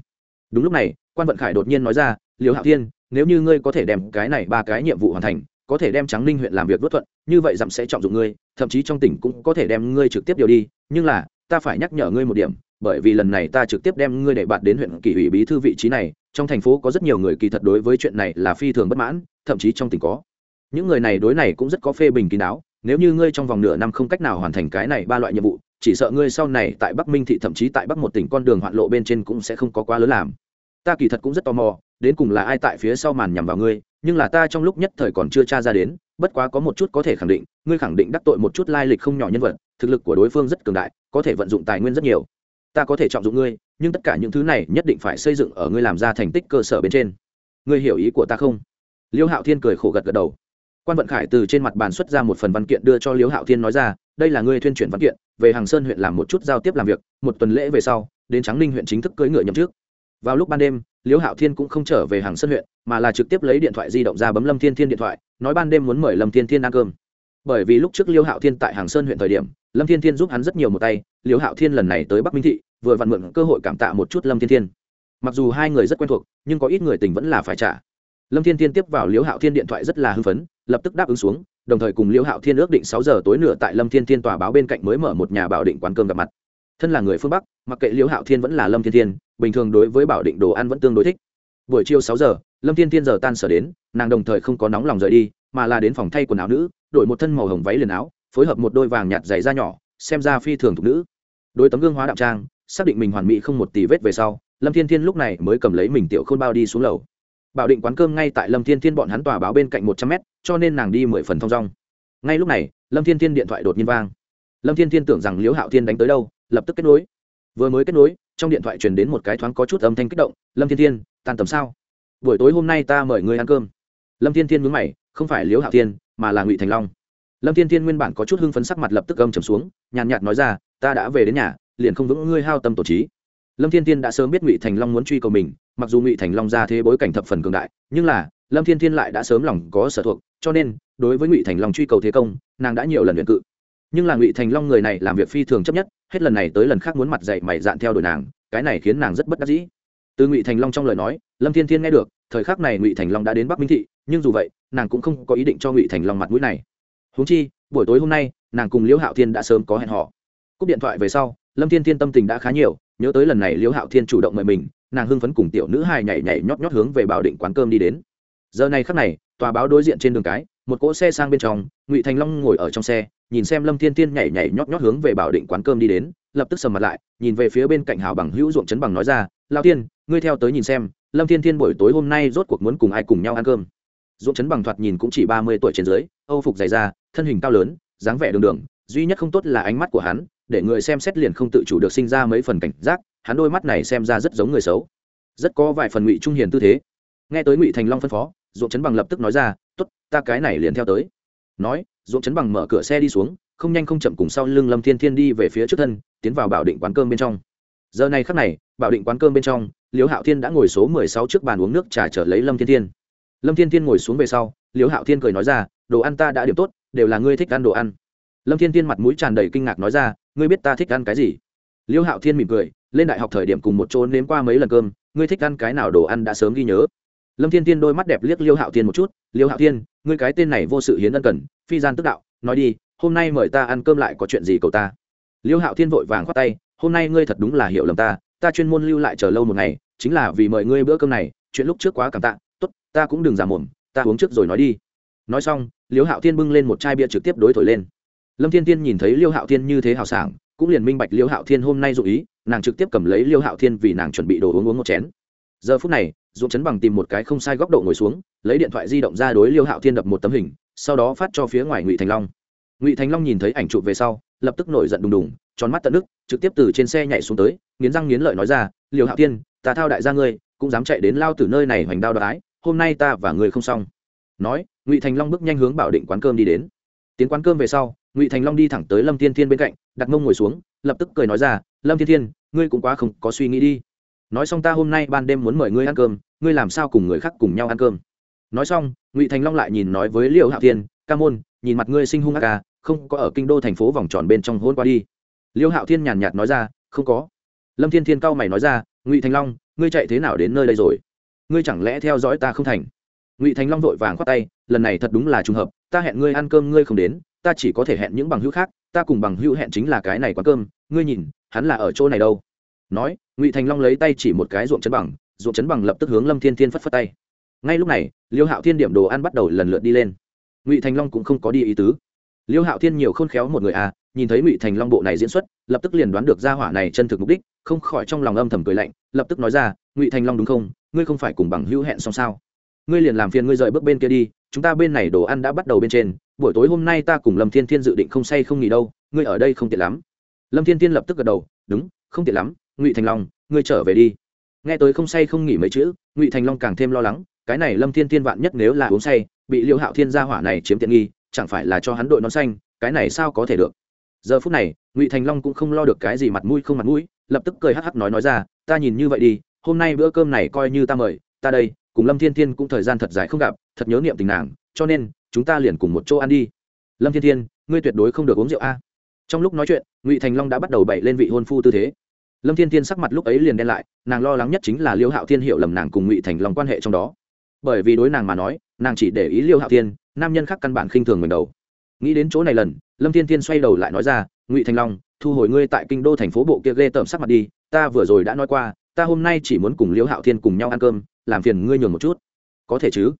A: đúng lúc này, quan vận khải đột nhiên nói ra liều hạo thiên, nếu như ngươi có thể đem cái này ba cái nhiệm vụ hoàn thành, có thể đem trắng ninh huyện làm việc vất thuận, như vậy dặm sẽ trọng dụng ngươi, thậm chí trong tỉnh cũng có thể đem ngươi trực tiếp điều đi, nhưng là, ta phải nhắc nhở ngươi một điểm, bởi vì lần này ta trực tiếp đem ngươi để bạn đến huyện kỷ ủy bí thư vị trí này, trong thành phố có rất nhiều người kỳ thật đối với chuyện này là phi thường bất mãn, thậm chí trong tỉnh có. Những người này đối này cũng rất có phê bình kín đáo, nếu như ngươi trong vòng nửa năm không cách nào hoàn thành cái này ba loại nhiệm vụ, chỉ sợ ngươi sau này tại bắc minh thị thậm chí tại bắc một tỉnh con đường hoạn lộ bên trên cũng sẽ không có quá lớn làm ta kỳ thật cũng rất tò mò, đến cùng là ai tại phía sau màn nhằm vào ngươi, nhưng là ta trong lúc nhất thời còn chưa tra ra đến, bất quá có một chút có thể khẳng định, ngươi khẳng định đắc tội một chút lai lịch không nhỏ nhân vật, thực lực của đối phương rất cường đại, có thể vận dụng tài nguyên rất nhiều. Ta có thể trọng dụng ngươi, nhưng tất cả những thứ này nhất định phải xây dựng ở ngươi làm ra thành tích cơ sở bên trên. Ngươi hiểu ý của ta không? Liêu hạo thiên cười khổ gật gật đầu. Quan vận khải từ trên mặt bàn xuất ra một phần văn kiện đưa cho liêu hạo thiên nói ra, đây là ngươi tuyên truyền văn kiện, về hàng sơn huyện làm một chút giao tiếp làm việc, một tuần lễ về sau, đến tráng ninh huyện chính thức cưỡi ngựa nhậm trước vào lúc ban đêm, liễu hạo thiên cũng không trở về hàng sân huyện, mà là trực tiếp lấy điện thoại di động ra bấm lâm thiên thiên điện thoại, nói ban đêm muốn mời lâm thiên thiên ăn cơm. Bởi vì lúc trước liễu hạo thiên tại hàng sơn huyện thời điểm, lâm thiên thiên giúp hắn rất nhiều một tay, liễu hạo thiên lần này tới bắc minh thị, vừa vặn mượn cơ hội cảm tạ một chút lâm thiên thiên. Mặc dù hai người rất quen thuộc, nhưng có ít người tình vẫn là phải trả. Lâm thiên thiên tiếp vào liễu hạo thiên điện thoại rất là hưng phấn, lập tức đáp ứng xuống, đồng thời cùng liễu hạo thiên ước định sáu giờ tối nửa tại lâm thiên thiên tòa báo bên cạnh mới mở một nhà bảo định quán cơm gặp mặt. Thân là người phương bắc, mặc kệ liễu hạo thiên vẫn là lâm thiên thiên bình thường đối với bảo định đồ ăn vẫn tương đối thích. Buổi chiều sáu giờ, lâm thiên thiên giờ tan sở đến, nàng đồng thời không có nóng lòng rời đi, mà là đến phòng thay quần áo nữ, đổi một thân màu hồng váy liền áo, phối hợp một đôi vàng nhạt dày da nhỏ, xem ra phi thường thục nữ. Đôi tấm gương hóa đạm trang, xác định mình hoàn mỹ không một tì vết về sau, lâm thiên thiên lúc này mới cầm lấy mình tiểu khôn bao đi xuống lầu. Bảo định quán cơm ngay tại lâm thiên thiên bọn hắn tòa báo bên cạnh một trăm mét, cho nên nàng đi mười phần thong dong. Ngay lúc này, lâm thiên thiên điện thoại đột nhiên vang. Lâm thiên thiên tưởng rằng liễu hạo thiên đánh tới đâu, lập tức kết nối. Vừa mới kết nối trong điện thoại truyền đến một cái thoáng có chút âm thanh kích động, lâm thiên thiên, tan tầm sao? Buổi tối hôm nay ta mời người ăn cơm. Lâm thiên thiên mướn mày, không phải liễu hạo thiên, mà là ngụy thành long. Lâm thiên thiên nguyên bản có chút hưng phấn sắc mặt lập tức âm trầm xuống, nhàn nhạt nói ra, ta đã về đến nhà, liền không vững ngươi hao tâm tổ trí. Lâm thiên thiên đã sớm biết ngụy thành long muốn truy cầu mình, mặc dù ngụy thành long ra thế bối cảnh thập phần cường đại, nhưng là, lâm thiên thiên lại đã sớm lòng có sở thuộc, cho nên, đối với ngụy thành long truy cầu thế công, nàng đã nhiều lần luyện cự nhưng là ngụy thành long người này làm việc phi thường chấp nhất, hết lần này tới lần khác muốn mặt dạy mày dạn theo đuổi nàng, cái này khiến nàng rất bất đắc dĩ. Từ ngụy thành long trong lời nói, lâm thiên thiên nghe được, thời khắc này ngụy thành long đã đến bắc minh thị, nhưng dù vậy, nàng cũng không có ý định cho ngụy thành long mặt mũi này. Húng chi, buổi tối hôm nay, nàng cùng liễu hạo thiên đã sớm có hẹn họ cúp điện thoại về sau, lâm thiên thiên tâm tình đã khá nhiều, nhớ tới lần này liễu hạo thiên chủ động mời mình, nàng hưng phấn cùng tiểu nữ hài nhảy nhảy nhót nhót hướng về bảo định quán cơm đi đến. Giờ này khắc này, tòa báo đối diện trên đường cái, một cỗ xe sang bên trong, ngụy thành long ngồi ở trong xe nhìn xem lâm thiên tiên nhảy nhảy nhót nhót hướng về bảo định quán cơm đi đến, lập tức sầm mặt lại, nhìn về phía bên cạnh hào bằng hữu ruộng chấn bằng nói ra lao tiên ngươi theo tới nhìn xem, lâm thiên thiên buổi tối hôm nay rốt cuộc muốn cùng ai cùng nhau ăn cơm? Ruộng chấn bằng thoạt nhìn cũng chỉ ba mươi tuổi trên dưới, âu phục dày da, thân hình cao lớn, dáng vẻ đường đường, duy nhất không tốt là ánh mắt của hắn, để người xem xét liền không tự chủ được sinh ra mấy phần cảnh giác, hắn đôi mắt này xem ra rất giống người xấu. Rất có vài phần ngụy trung hiền tư thế. Nghe tới ngụy thành long phân phó, ruộng chấn bằng lập tức nói ra t ố t ta cái này liền theo tới. Nói Dũng chấn bằng mở cửa xe đi xuống, không nhanh không chậm cùng sau lưng lâm thiên thiên đi về phía trước thân, tiến vào bảo định quán cơm bên trong. Giờ này khắc này, bảo định quán cơm bên trong, liễu hạo thiên đã ngồi số mười sáu trước bàn uống nước trà trở lấy lâm thiên thiên. Lâm thiên thiên ngồi xuống về sau, liễu hạo thiên cười nói ra, đồ ăn ta đã điểm tốt, đều là ngươi thích ăn đồ ăn. Lâm thiên thiên mặt mũi tràn đầy kinh ngạc nói ra, ngươi biết ta thích ăn cái gì? Liễu hạo thiên mỉm cười, lên đại học thời điểm cùng một chỗ nếm qua mấy lần cơm, ngươi thích ăn cái nào đồ ăn đã sớm ghi nhớ lâm thiên thiên đôi mắt đẹp liếc liêu hạo thiên một chút, liêu hạo thiên, ngươi cái tên này vô sự hiến ân cần, phi gian tức đạo, nói đi, hôm nay mời ta ăn cơm lại có chuyện gì cầu ta? Liêu hạo thiên vội vàng khoát tay, hôm nay ngươi thật đúng là hiểu lầm ta ta chuyên môn lưu lại chờ lâu một ngày, chính là vì mời ngươi bữa cơm này, chuyện lúc trước quá cảm tạ, tốt, ta cũng đừng giả mồm, ta uống trước rồi nói đi. Nói xong, liêu hạo thiên bưng lên một chai bia trực tiếp đối thổi lên. Lâm thiên thiên nhìn thấy liêu hạo thiên như thế hào sảng, cũng liền minh bạch liêu hạo thiên hôm nay dụ ý, nàng trực tiếp cầm lấy liêu hạo thiên vì nàng chuẩn bị đồ uống uống một chén giờ phút này dũng chấn bằng tìm một cái không sai góc độ ngồi xuống lấy điện thoại di động ra đối liêu hạo thiên đập một tấm hình sau đó phát cho phía ngoài ngụy thành long. Ngụy thành long nhìn thấy ảnh chụp về sau lập tức nổi giận đùng đùng tròn mắt tận nước trực tiếp từ trên xe nhảy xuống tới nghiến răng nghiến lợi nói ra liều hạo thiên ta thao đại gia ngươi cũng dám chạy đến lao từ nơi này hoành đao đoái, hôm nay ta và ngươi không xong. Nói ngụy thành long bước nhanh hướng bảo định quán cơm đi đến. Tiến quán cơm về sau ngụy thành long đi thẳng tới lâm thiên thiên bên cạnh đặt mông ngồi xuống lập tức cười nói ra lâm thiên thiên ngươi cũng quá không có suy nghĩ đi nói xong ta hôm nay ban đêm muốn mời ngươi ăn cơm, ngươi làm sao cùng người khác cùng nhau ăn cơm? Nói xong, ngụy thành long lại nhìn nói với Liễu hạo thiên, ca môn, nhìn mặt ngươi sinh hung ác ca không có ở kinh đô thành phố vòng tròn bên trong hôn qua đi. Liêu hạo thiên nhàn nhạt nói ra, không có. Lâm thiên thiên cao mày nói ra, ngụy thành long, ngươi chạy thế nào đến nơi đây rồi? Ngươi chẳng lẽ theo dõi ta không thành? Ngụy thành long vội vàng khoát tay, lần này thật đúng là trùng hợp, ta hẹn ngươi ăn cơm ngươi không đến, ta chỉ có thể hẹn những bằng hữu khác, ta cùng bằng hữu hẹn chính là cái này quán cơm, ngươi nhìn, hắn là ở chỗ này đâu? Nói, ngụy thành long lấy tay chỉ một cái ruộng chấn bằng, ruộng chấn bằng lập tức hướng lâm thiên thiên phất phất tay. Ngay lúc này, liêu hạo thiên điểm đồ ăn bắt đầu lần lượt đi lên. Ngụy thành long cũng không có đi ý tứ. Liêu hạo thiên nhiều khôn khéo một người à nhìn thấy ngụy thành long bộ này diễn xuất, lập tức liền đoán được ra hỏa này chân thực mục đích, không khỏi trong lòng âm thầm cười lạnh, lập tức nói ra, ngụy thành long đúng không? Ngươi không phải cùng bằng hữu hẹn xong sao? Ngươi liền làm phiền ngươi rời bước bên kia đi, chúng ta bên này đồ ăn đã bắt đầu bên trên, buổi tối hôm nay ta cùng lâm thiên thiên dự định không say không nghỉ đâu, ngươi ở đây không tiện lắm. Lâm thiên thiên lập tức gật đầu, đúng, không tiện lắm ngụy thành long, ngươi trở về đi. Nghe tới không say không nghỉ mấy chữ, ngụy thành long càng thêm lo lắng, cái này lâm thiên thiên vạn nhất nếu là uống say, bị liêu hạo thiên gia hỏa này chiếm tiện nghi, chẳng phải là cho hắn đội nón xanh, cái này sao có thể được? Giờ phút này, ngụy thành long cũng không lo được cái gì mặt mũi không mặt mũi, lập tức cười hắc hắc nói nói ra, ta nhìn như vậy đi, hôm nay bữa cơm này coi như ta mời, ta đây, cùng lâm thiên thiên cũng thời gian thật dài không gặp, thật nhớ niệm tình nàng, cho nên, chúng ta liền cùng một chỗ ăn đi. Lâm thiên thiên, ngươi tuyệt đối không được uống rượu a. Trong lúc nói chuyện, ngụy thành long đã bắt đầu bậy lên vị hôn phu tư thế lâm thiên thiên sắc mặt lúc ấy liền đen lại, nàng lo lắng nhất chính là liêu hạo thiên hiểu lầm nàng cùng ngụy thành long quan hệ trong đó. Bởi vì đối nàng mà nói, nàng chỉ để ý liêu hạo thiên, nam nhân khác căn bản khinh thường mình đầu nghĩ đến chỗ này lần, lâm thiên thiên xoay đầu lại nói ra, ngụy thành long, thu hồi ngươi tại kinh đô thành phố bộ kia ghê tởm sắc mặt đi, ta vừa rồi đã nói qua, ta hôm nay chỉ muốn cùng liêu hạo thiên cùng nhau ăn cơm, làm phiền ngươi nhường một chút. Có thể chứ.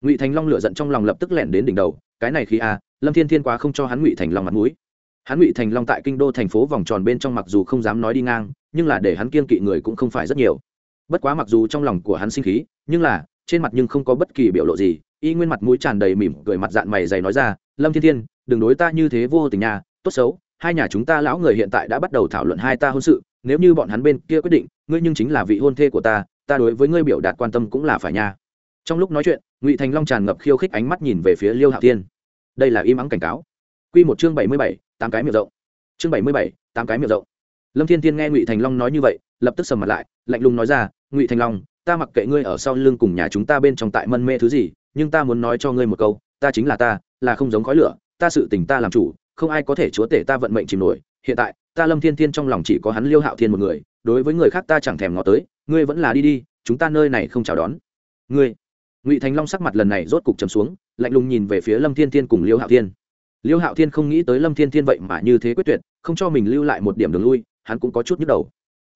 A: Ngụy thành long lựa giận trong lòng lập tức lẻn đến đỉnh đầu, cái này khi a, lâm thiên thiên quá không cho hắn ngụy thành long mặt mũi hắn ngụy thành long tại kinh đô thành phố vòng tròn bên trong mặc dù không dám nói đi ngang, nhưng là để hắn kiên kỵ người cũng không phải rất nhiều. Bất quá mặc dù trong lòng của hắn sinh khí, nhưng là, trên mặt nhưng không có bất kỳ biểu lộ gì, y nguyên mặt mũi tràn đầy mỉm cười mặt dạng mày dày nói ra, lâm thiên thiên, đừng đối ta như thế vô tình nhà tốt xấu, hai nhà chúng ta lão người hiện tại đã bắt đầu thảo luận hai ta hôn sự, nếu như bọn hắn bên kia quyết định, ngươi nhưng chính là vị hôn thê của ta ta đối với ngươi biểu đạt quan tâm cũng là phải nha. Trong lúc nói chuyện, ngụy thành long tràn ngập khiêu khích ánh mắt nhìn về phía liêu hạo thiên. Đây là im ắng cảnh cáo. Q một chương bảy mươi bảy tám cái miệng rộng. Chương bảy mươi bảy, tám cái miệng rộng. Lâm thiên thiên nghe ngụy thành long nói như vậy, lập tức sầm mặt lại, lạnh lùng nói ra, ngụy thành long, ta mặc kệ ngươi ở sau lưng cùng nhà chúng ta bên trong tại mân mê thứ gì, nhưng ta muốn nói cho ngươi một câu, ta chính là ta, là không giống khói lửa, ta sự tình ta làm chủ, không ai có thể chúa tể ta vận mệnh chìm nổi. Hiện tại, ta lâm thiên thiên trong lòng chỉ có hắn liêu hạo thiên một người, đối với người khác ta chẳng thèm ngó tới, ngươi vẫn là đi đi, chúng ta nơi này không chào đón. Ngươi? Ngụy thành long sắc mặt lần này rốt cục chấm xuống, lạnh lùng nhìn về phía lâm thiên thiên cùng liêu hạo thiên liêu hạo thiên không nghĩ tới lâm thiên thiên vậy mà như thế quyết tuyệt, không cho mình lưu lại một điểm đường lui, hắn cũng có chút nhức đầu.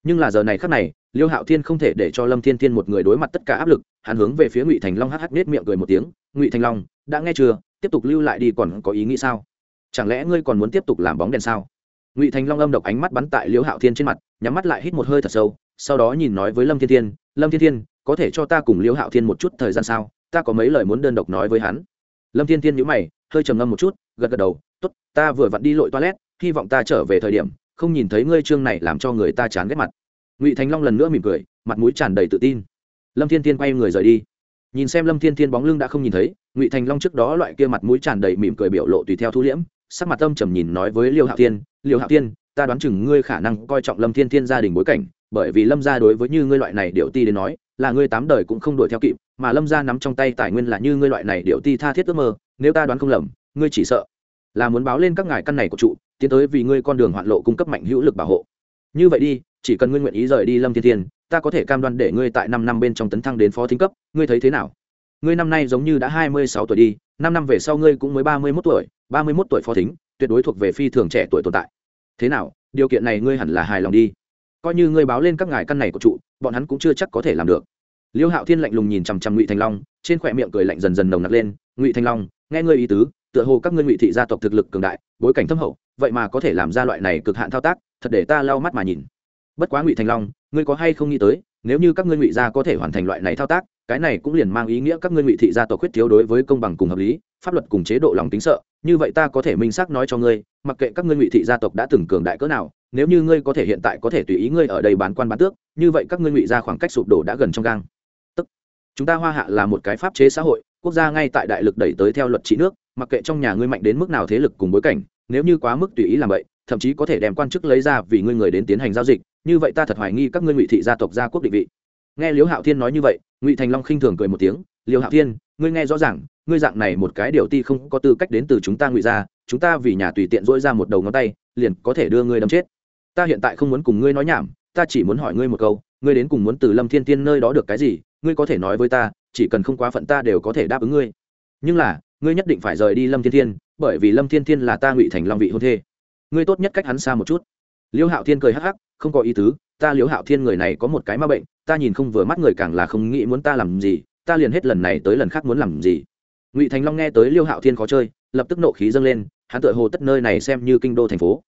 A: Nhưng là giờ này khác này, liêu hạo thiên không thể để cho lâm thiên thiên một người đối mặt tất cả áp lực, hắn hướng về phía ngụy thành long hh nết miệng cười một tiếng, ngụy thành long, đã nghe chưa? Tiếp tục lưu lại đi còn có ý nghĩ sao? Chẳng lẽ ngươi còn muốn tiếp tục làm bóng đèn sao? Ngụy thành long âm độc ánh mắt bắn tại liêu hạo thiên trên mặt, nhắm mắt lại hít một hơi thật sâu, sau đó nhìn nói với lâm thiên thiên, lâm thiên thiên, có thể cho ta cùng liêu hạo thiên một chút thời gian sao? Ta có mấy lời muốn đơn độc nói với hắn lâm thiên thiên nhữ mày, hơi trầm ngâm một chút, gật gật đầu t ố t ta vừa vặn đi lội toilet, hy vọng ta trở về thời điểm, không nhìn thấy ngươi chương này làm cho người ta chán ghét mặt. Ngụy thành long lần nữa mỉm cười, mặt mũi tràn đầy tự tin. Lâm thiên thiên quay người rời đi. Nhìn xem lâm thiên thiên bóng lưng đã không nhìn thấy, ngụy thành long trước đó loại kia mặt mũi tràn đầy mỉm cười biểu lộ tùy theo thu liễm, sắc mặt tâm trầm nhìn nói với liêu hạo thiên, liêu hạo thiên, ta đoán chừng ngươi khả năng coi trọng lâm thiên thiên gia đình bối cảnh, bởi vì lâm gia đối với như ngươi loại này điệu ti đến nói là ngươi tám đời cũng không đuổi theo kịp, mà lâm gia nắm trong tay tài nguyên là như ngươi loại này điệu ti tha thiết ước mơ, nếu ta đoán không lầm, ngươi chỉ sợ là muốn báo lên các ngài căn này của trụ, tiến tới vì ngươi con đường hoạn lộ cung cấp mạnh hữu lực bảo hộ. Như vậy đi, chỉ cần ngươi nguyện ý rời đi lâm thiên thiên, ta có thể cam đoan để ngươi tại năm năm bên trong tấn thăng đến phó thính cấp, ngươi thấy thế nào? Ngươi năm nay giống như đã hai mươi sáu tuổi đi, năm năm về sau ngươi cũng mới ba mươi mốt tuổi, ba mươi mốt tuổi phó thính, tuyệt đối thuộc về phi thường trẻ tuổi tồn tại. Thế nào, điều kiện này ngươi hẳn là hài lòng đi. Coi như ngươi báo lên các ngài căn này của trụ bọn hắn cũng chưa chắc có thể làm được. Liêu hạo thiên lạnh lùng nhìn chằm chằm ngụy Thanh long, trên khỏe miệng cười lạnh dần dần nồng nặc lên, ngụy Thanh long, nghe ngươi ý tứ, tựa hồ các ngươi ngụy thị gia tộc thực lực cường đại, bối cảnh thâm hậu, vậy mà có thể làm ra loại này cực hạn thao tác, thật để ta lau mắt mà nhìn. Bất quá ngụy Thanh long, ngươi có hay không nghĩ tới, nếu như các ngươi ngụy gia có thể hoàn thành loại này thao tác cái này cũng liền mang ý nghĩa các ngươi ngụy thị gia tộc khuyết thiếu đối với công bằng cùng hợp lý, pháp luật cùng chế độ lòng tính sợ, như vậy ta có thể minh xác nói cho ngươi, mặc kệ các ngươi ngụy thị gia tộc đã từng cường đại cỡ nào, nếu như ngươi có thể hiện tại có thể tùy ý ngươi ở đây bán quan bán tước, như vậy các ngươi ngụy gia khoảng cách sụp đổ đã gần trong gang. Tức, chúng ta hoa hạ là một cái pháp chế xã hội, quốc gia ngay tại đại lực đẩy tới theo luật trị nước, mặc kệ trong nhà ngươi mạnh đến mức nào thế lực cùng bối cảnh, nếu như quá mức tùy ý làm vậy, thậm chí có thể đem quan chức lấy ra vì ngươi người đến tiến hành giao dịch, như vậy ta thật hoài nghi các ngươi ngụy thị gia tộc gia quốc định vị. Nghe liễu hạo thiên nói như vậy ngụy thành long khinh thường cười một tiếng Liêu hạo thiên ngươi nghe rõ ràng ngươi dạng này một cái điều ti không có tư cách đến từ chúng ta ngụy ra chúng ta vì nhà tùy tiện dỗi ra một đầu ngón tay liền có thể đưa ngươi đâm chết ta hiện tại không muốn cùng ngươi nói nhảm ta chỉ muốn hỏi ngươi một câu ngươi đến cùng muốn từ lâm thiên tiên nơi đó được cái gì ngươi có thể nói với ta chỉ cần không quá phận ta đều có thể đáp ứng ngươi nhưng là ngươi nhất định phải rời đi lâm thiên thiên bởi vì lâm thiên thiên là ta ngụy thành long vị hôn thê ngươi tốt nhất cách hắn xa một chút liêu hạo thiên cười hắc hắc, không có ý tứ, ta liêu hạo thiên người này có một cái ma bệnh ta nhìn không vừa mắt người càng là không nghĩ muốn ta làm gì, ta liền hết lần này tới lần khác muốn làm gì. Ngụy thành long nghe tới liêu hạo thiên khó chơi, lập tức nộ khí dâng lên, hắn tự hồ tất nơi này xem như kinh đô thành phố.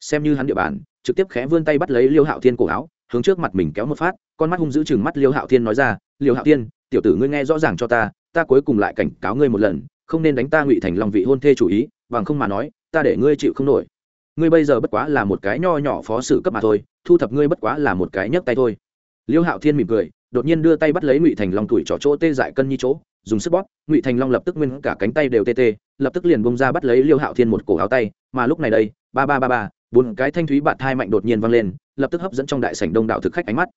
A: Xem như hắn địa bàn, trực tiếp khẽ vươn tay bắt lấy liêu hạo thiên cổ áo, hướng trước mặt mình kéo một phát, con mắt hung giữ chừng mắt liêu hạo thiên nói ra, liêu hạo thiên, tiểu tử ngươi nghe rõ ràng cho ta ta cuối cùng lại cảnh cáo ngươi một lần, không nên đánh ta ngụy thành long vị hôn thê chủ ý, bằng không mà nói, ta để ngươi chịu không nổi. Ngươi bây giờ bất quá là một cái nho nhỏ phó sử cấp mà thôi, thu thập ngươi bất quá là một cái nhấc tay thôi liêu hạo thiên mỉm cười, đột nhiên đưa tay bắt lấy ngụy thành long tuổi trỏ chỗ tê dại cân như chỗ, dùng sức bóp, ngụy thành long lập tức nguyên cả cánh tay đều tê tê, lập tức liền bông ra bắt lấy liêu hạo thiên một cổ áo tay, mà lúc này đây, ba ba ba ba, bốn cái thanh thúy bạn thai mạnh đột nhiên vang lên, lập tức hấp dẫn trong đại sảnh đông đạo thực khách ánh mắt.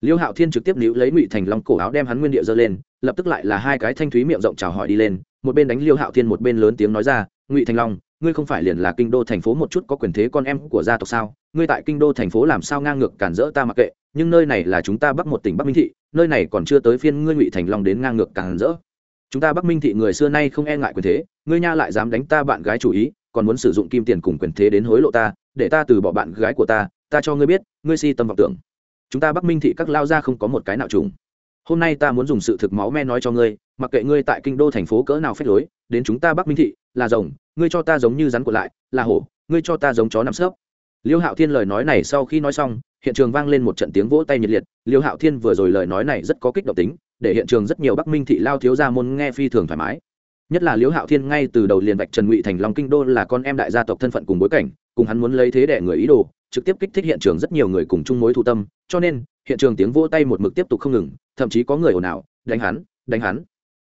A: Liêu hạo thiên trực tiếp níu lấy ngụy thành long cổ áo đem hắn nguyên địa giơ lên, lập tức lại là hai cái thanh thúy miệng rộng chào hỏi đi lên, một bên đánh liêu hạo thiên một bên lớn tiếng nói ra, ngụy thành long, ngươi không phải liền là kinh đô thành phố một chút có quyền thế con em của gia tộc sao? Ngươi tại kinh đô thành phố làm sao ngang ngược cản rỡ ta mặc kệ nhưng nơi này là chúng ta bắc một tỉnh bắc minh thị nơi này còn chưa tới phiên ngươi ngụy thành long đến ngang ngược càng rỡ chúng ta bắc minh thị người xưa nay không e ngại quyền thế ngươi nha lại dám đánh ta bạn gái chủ ý còn muốn sử dụng kim tiền cùng quyền thế đến hối lộ ta để ta từ bỏ bạn gái của ta ta cho ngươi biết ngươi si tâm vọng tưởng chúng ta bắc minh thị các lao ra không có một cái nào trùng hôm nay ta muốn dùng sự thực máu me nói cho ngươi mặc kệ ngươi tại kinh đô thành phố cỡ nào phép lối đến chúng ta bắc minh thị là rồng ngươi cho ta giống như rắn của lại là hổ ngươi cho ta giống chó nằm sấp liêu hạo thiên lời nói này sau khi nói xong, hiện trường vang lên một trận tiếng vỗ tay nhiệt liệt. Liêu hạo thiên vừa rồi lời nói này rất có kích động tính, để hiện trường rất nhiều bắc minh thị lao thiếu gia môn nghe phi thường thoải mái. Nhất là liêu hạo thiên ngay từ đầu liền vạch trần ngụy thành long kinh đô là con em đại gia tộc thân phận cùng bối cảnh, cùng hắn muốn lấy thế để người ý đồ, trực tiếp kích thích hiện trường rất nhiều người cùng chung mối thu tâm, cho nên, hiện trường tiếng vỗ tay một mực tiếp tục không ngừng, thậm chí có người ồn ào, đánh hắn đánh hắn.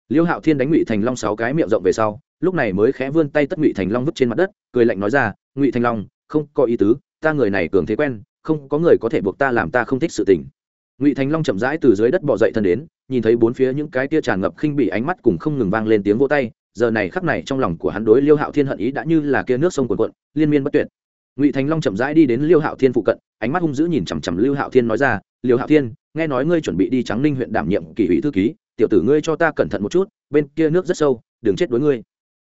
A: Liêu hạo thiên đánh ngụy thành long sáu cái miệng rộng về sau, lúc này mới khẽ vươn tay tất ngụy thành long vứt trên mặt đất, cười lạnh nói ra, ngụy thành long, không có ý tứ ta người này cường thế quen, không có người có thể buộc ta làm ta không thích sự tình. Ngụy thành long chậm rãi từ dưới đất bỏ dậy thân đến, nhìn thấy bốn phía những cái tia tràn ngập khinh bị ánh mắt cùng không ngừng vang lên tiếng vỗ tay, giờ này khắc này trong lòng của hắn đối liêu hạo thiên hận ý đã như là kia nước sông cuồn cuộn, liên miên bất tuyệt. Ngụy thành long chậm rãi đi đến liêu hạo thiên phụ cận, ánh mắt hung dữ nhìn chằm chằm liêu hạo thiên nói ra, liêu hạo thiên, nghe nói ngươi chuẩn bị đi trắng ninh huyện đảm nhiệm kỷ ủy thư ký, tiểu tử ngươi cho ta cẩn thận một chút, bên kia nước rất sâu, đừng chết đối ngươi.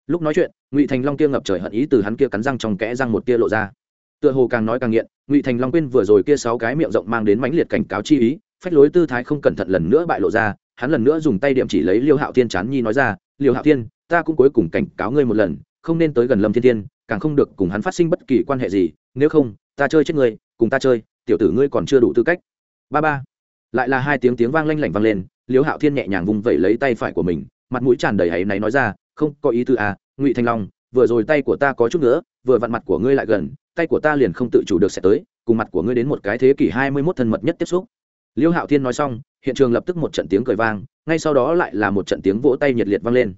A: Lúc nói chuyện, ngụy thành long kia ngập trời hận ý từ hắn kia cắn răng trong kẽ răng một kia lộ ra tựa hồ càng nói càng nghiện, ngụy thành long quên vừa rồi kia sáu cái miệng rộng mang đến mãnh liệt cảnh cáo chi ý, phách lối tư thái không cẩn thận lần nữa bại lộ ra, hắn lần nữa dùng tay điểm chỉ lấy liêu hạo thiên chán nhi nói ra, liêu hạo thiên, ta cũng cuối cùng cảnh cáo ngươi một lần, không nên tới gần lâm thiên thiên, càng không được cùng hắn phát sinh bất kỳ quan hệ gì, nếu không, ta chơi chết ngươi, cùng ta chơi, tiểu tử ngươi còn chưa đủ tư cách. Ba ba. Lại là hai tiếng tiếng vang lanh lảnh vang lên, liêu hạo thiên nhẹ nhàng vung vẩy lấy tay phải của mình, mặt mũi tràn đầy áy này nói ra, không, có ý tư à ngụy thanh long, vừa rồi tay của ta có chút nữa, vừa vặn mặt của ngươi lại gần tay của ta liền không tự chủ được sẽ tới, cùng mặt của ngươi đến một cái thế kỷ hai mươi mốt thân mật nhất tiếp xúc. Liêu hạo thiên nói xong, hiện trường lập tức một trận tiếng cười vang, ngay sau đó lại là một trận tiếng vỗ tay nhiệt liệt vang lên.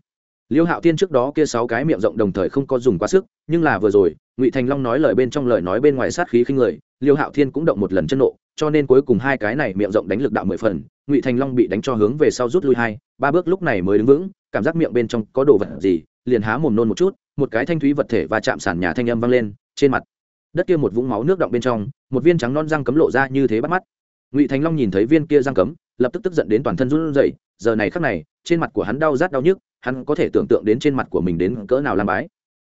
A: Liêu hạo thiên trước đó kia sáu cái miệng rộng đồng thời không có dùng quá sức, nhưng là vừa rồi, ngụy thành long nói lời bên trong lời nói bên ngoài sát khí khinh người, liêu hạo thiên cũng động một lần chân nộ, cho nên cuối cùng hai cái này miệng rộng đánh lực đạo mười phần, ngụy thành long bị đánh cho hướng về sau rút lui hai, ba bước lúc này mới đứng vững, cảm giác miệng bên trong có đồ vật gì, liền há mồm nôn một chút, một cái thanh thúy vật thể và chạm sàn nhà thanh âm vang lên, trên mặt đất kia một vũng máu nước động bên trong, một viên trắng non răng cấm lộ ra như thế bắt mắt. Ngụy thành long nhìn thấy viên kia răng cấm, lập tức tức giận đến toàn thân run rẩy, giờ này khắc này, trên mặt của hắn đau rát đau nhức, hắn có thể tưởng tượng đến trên mặt của mình đến cỡ nào làm bái.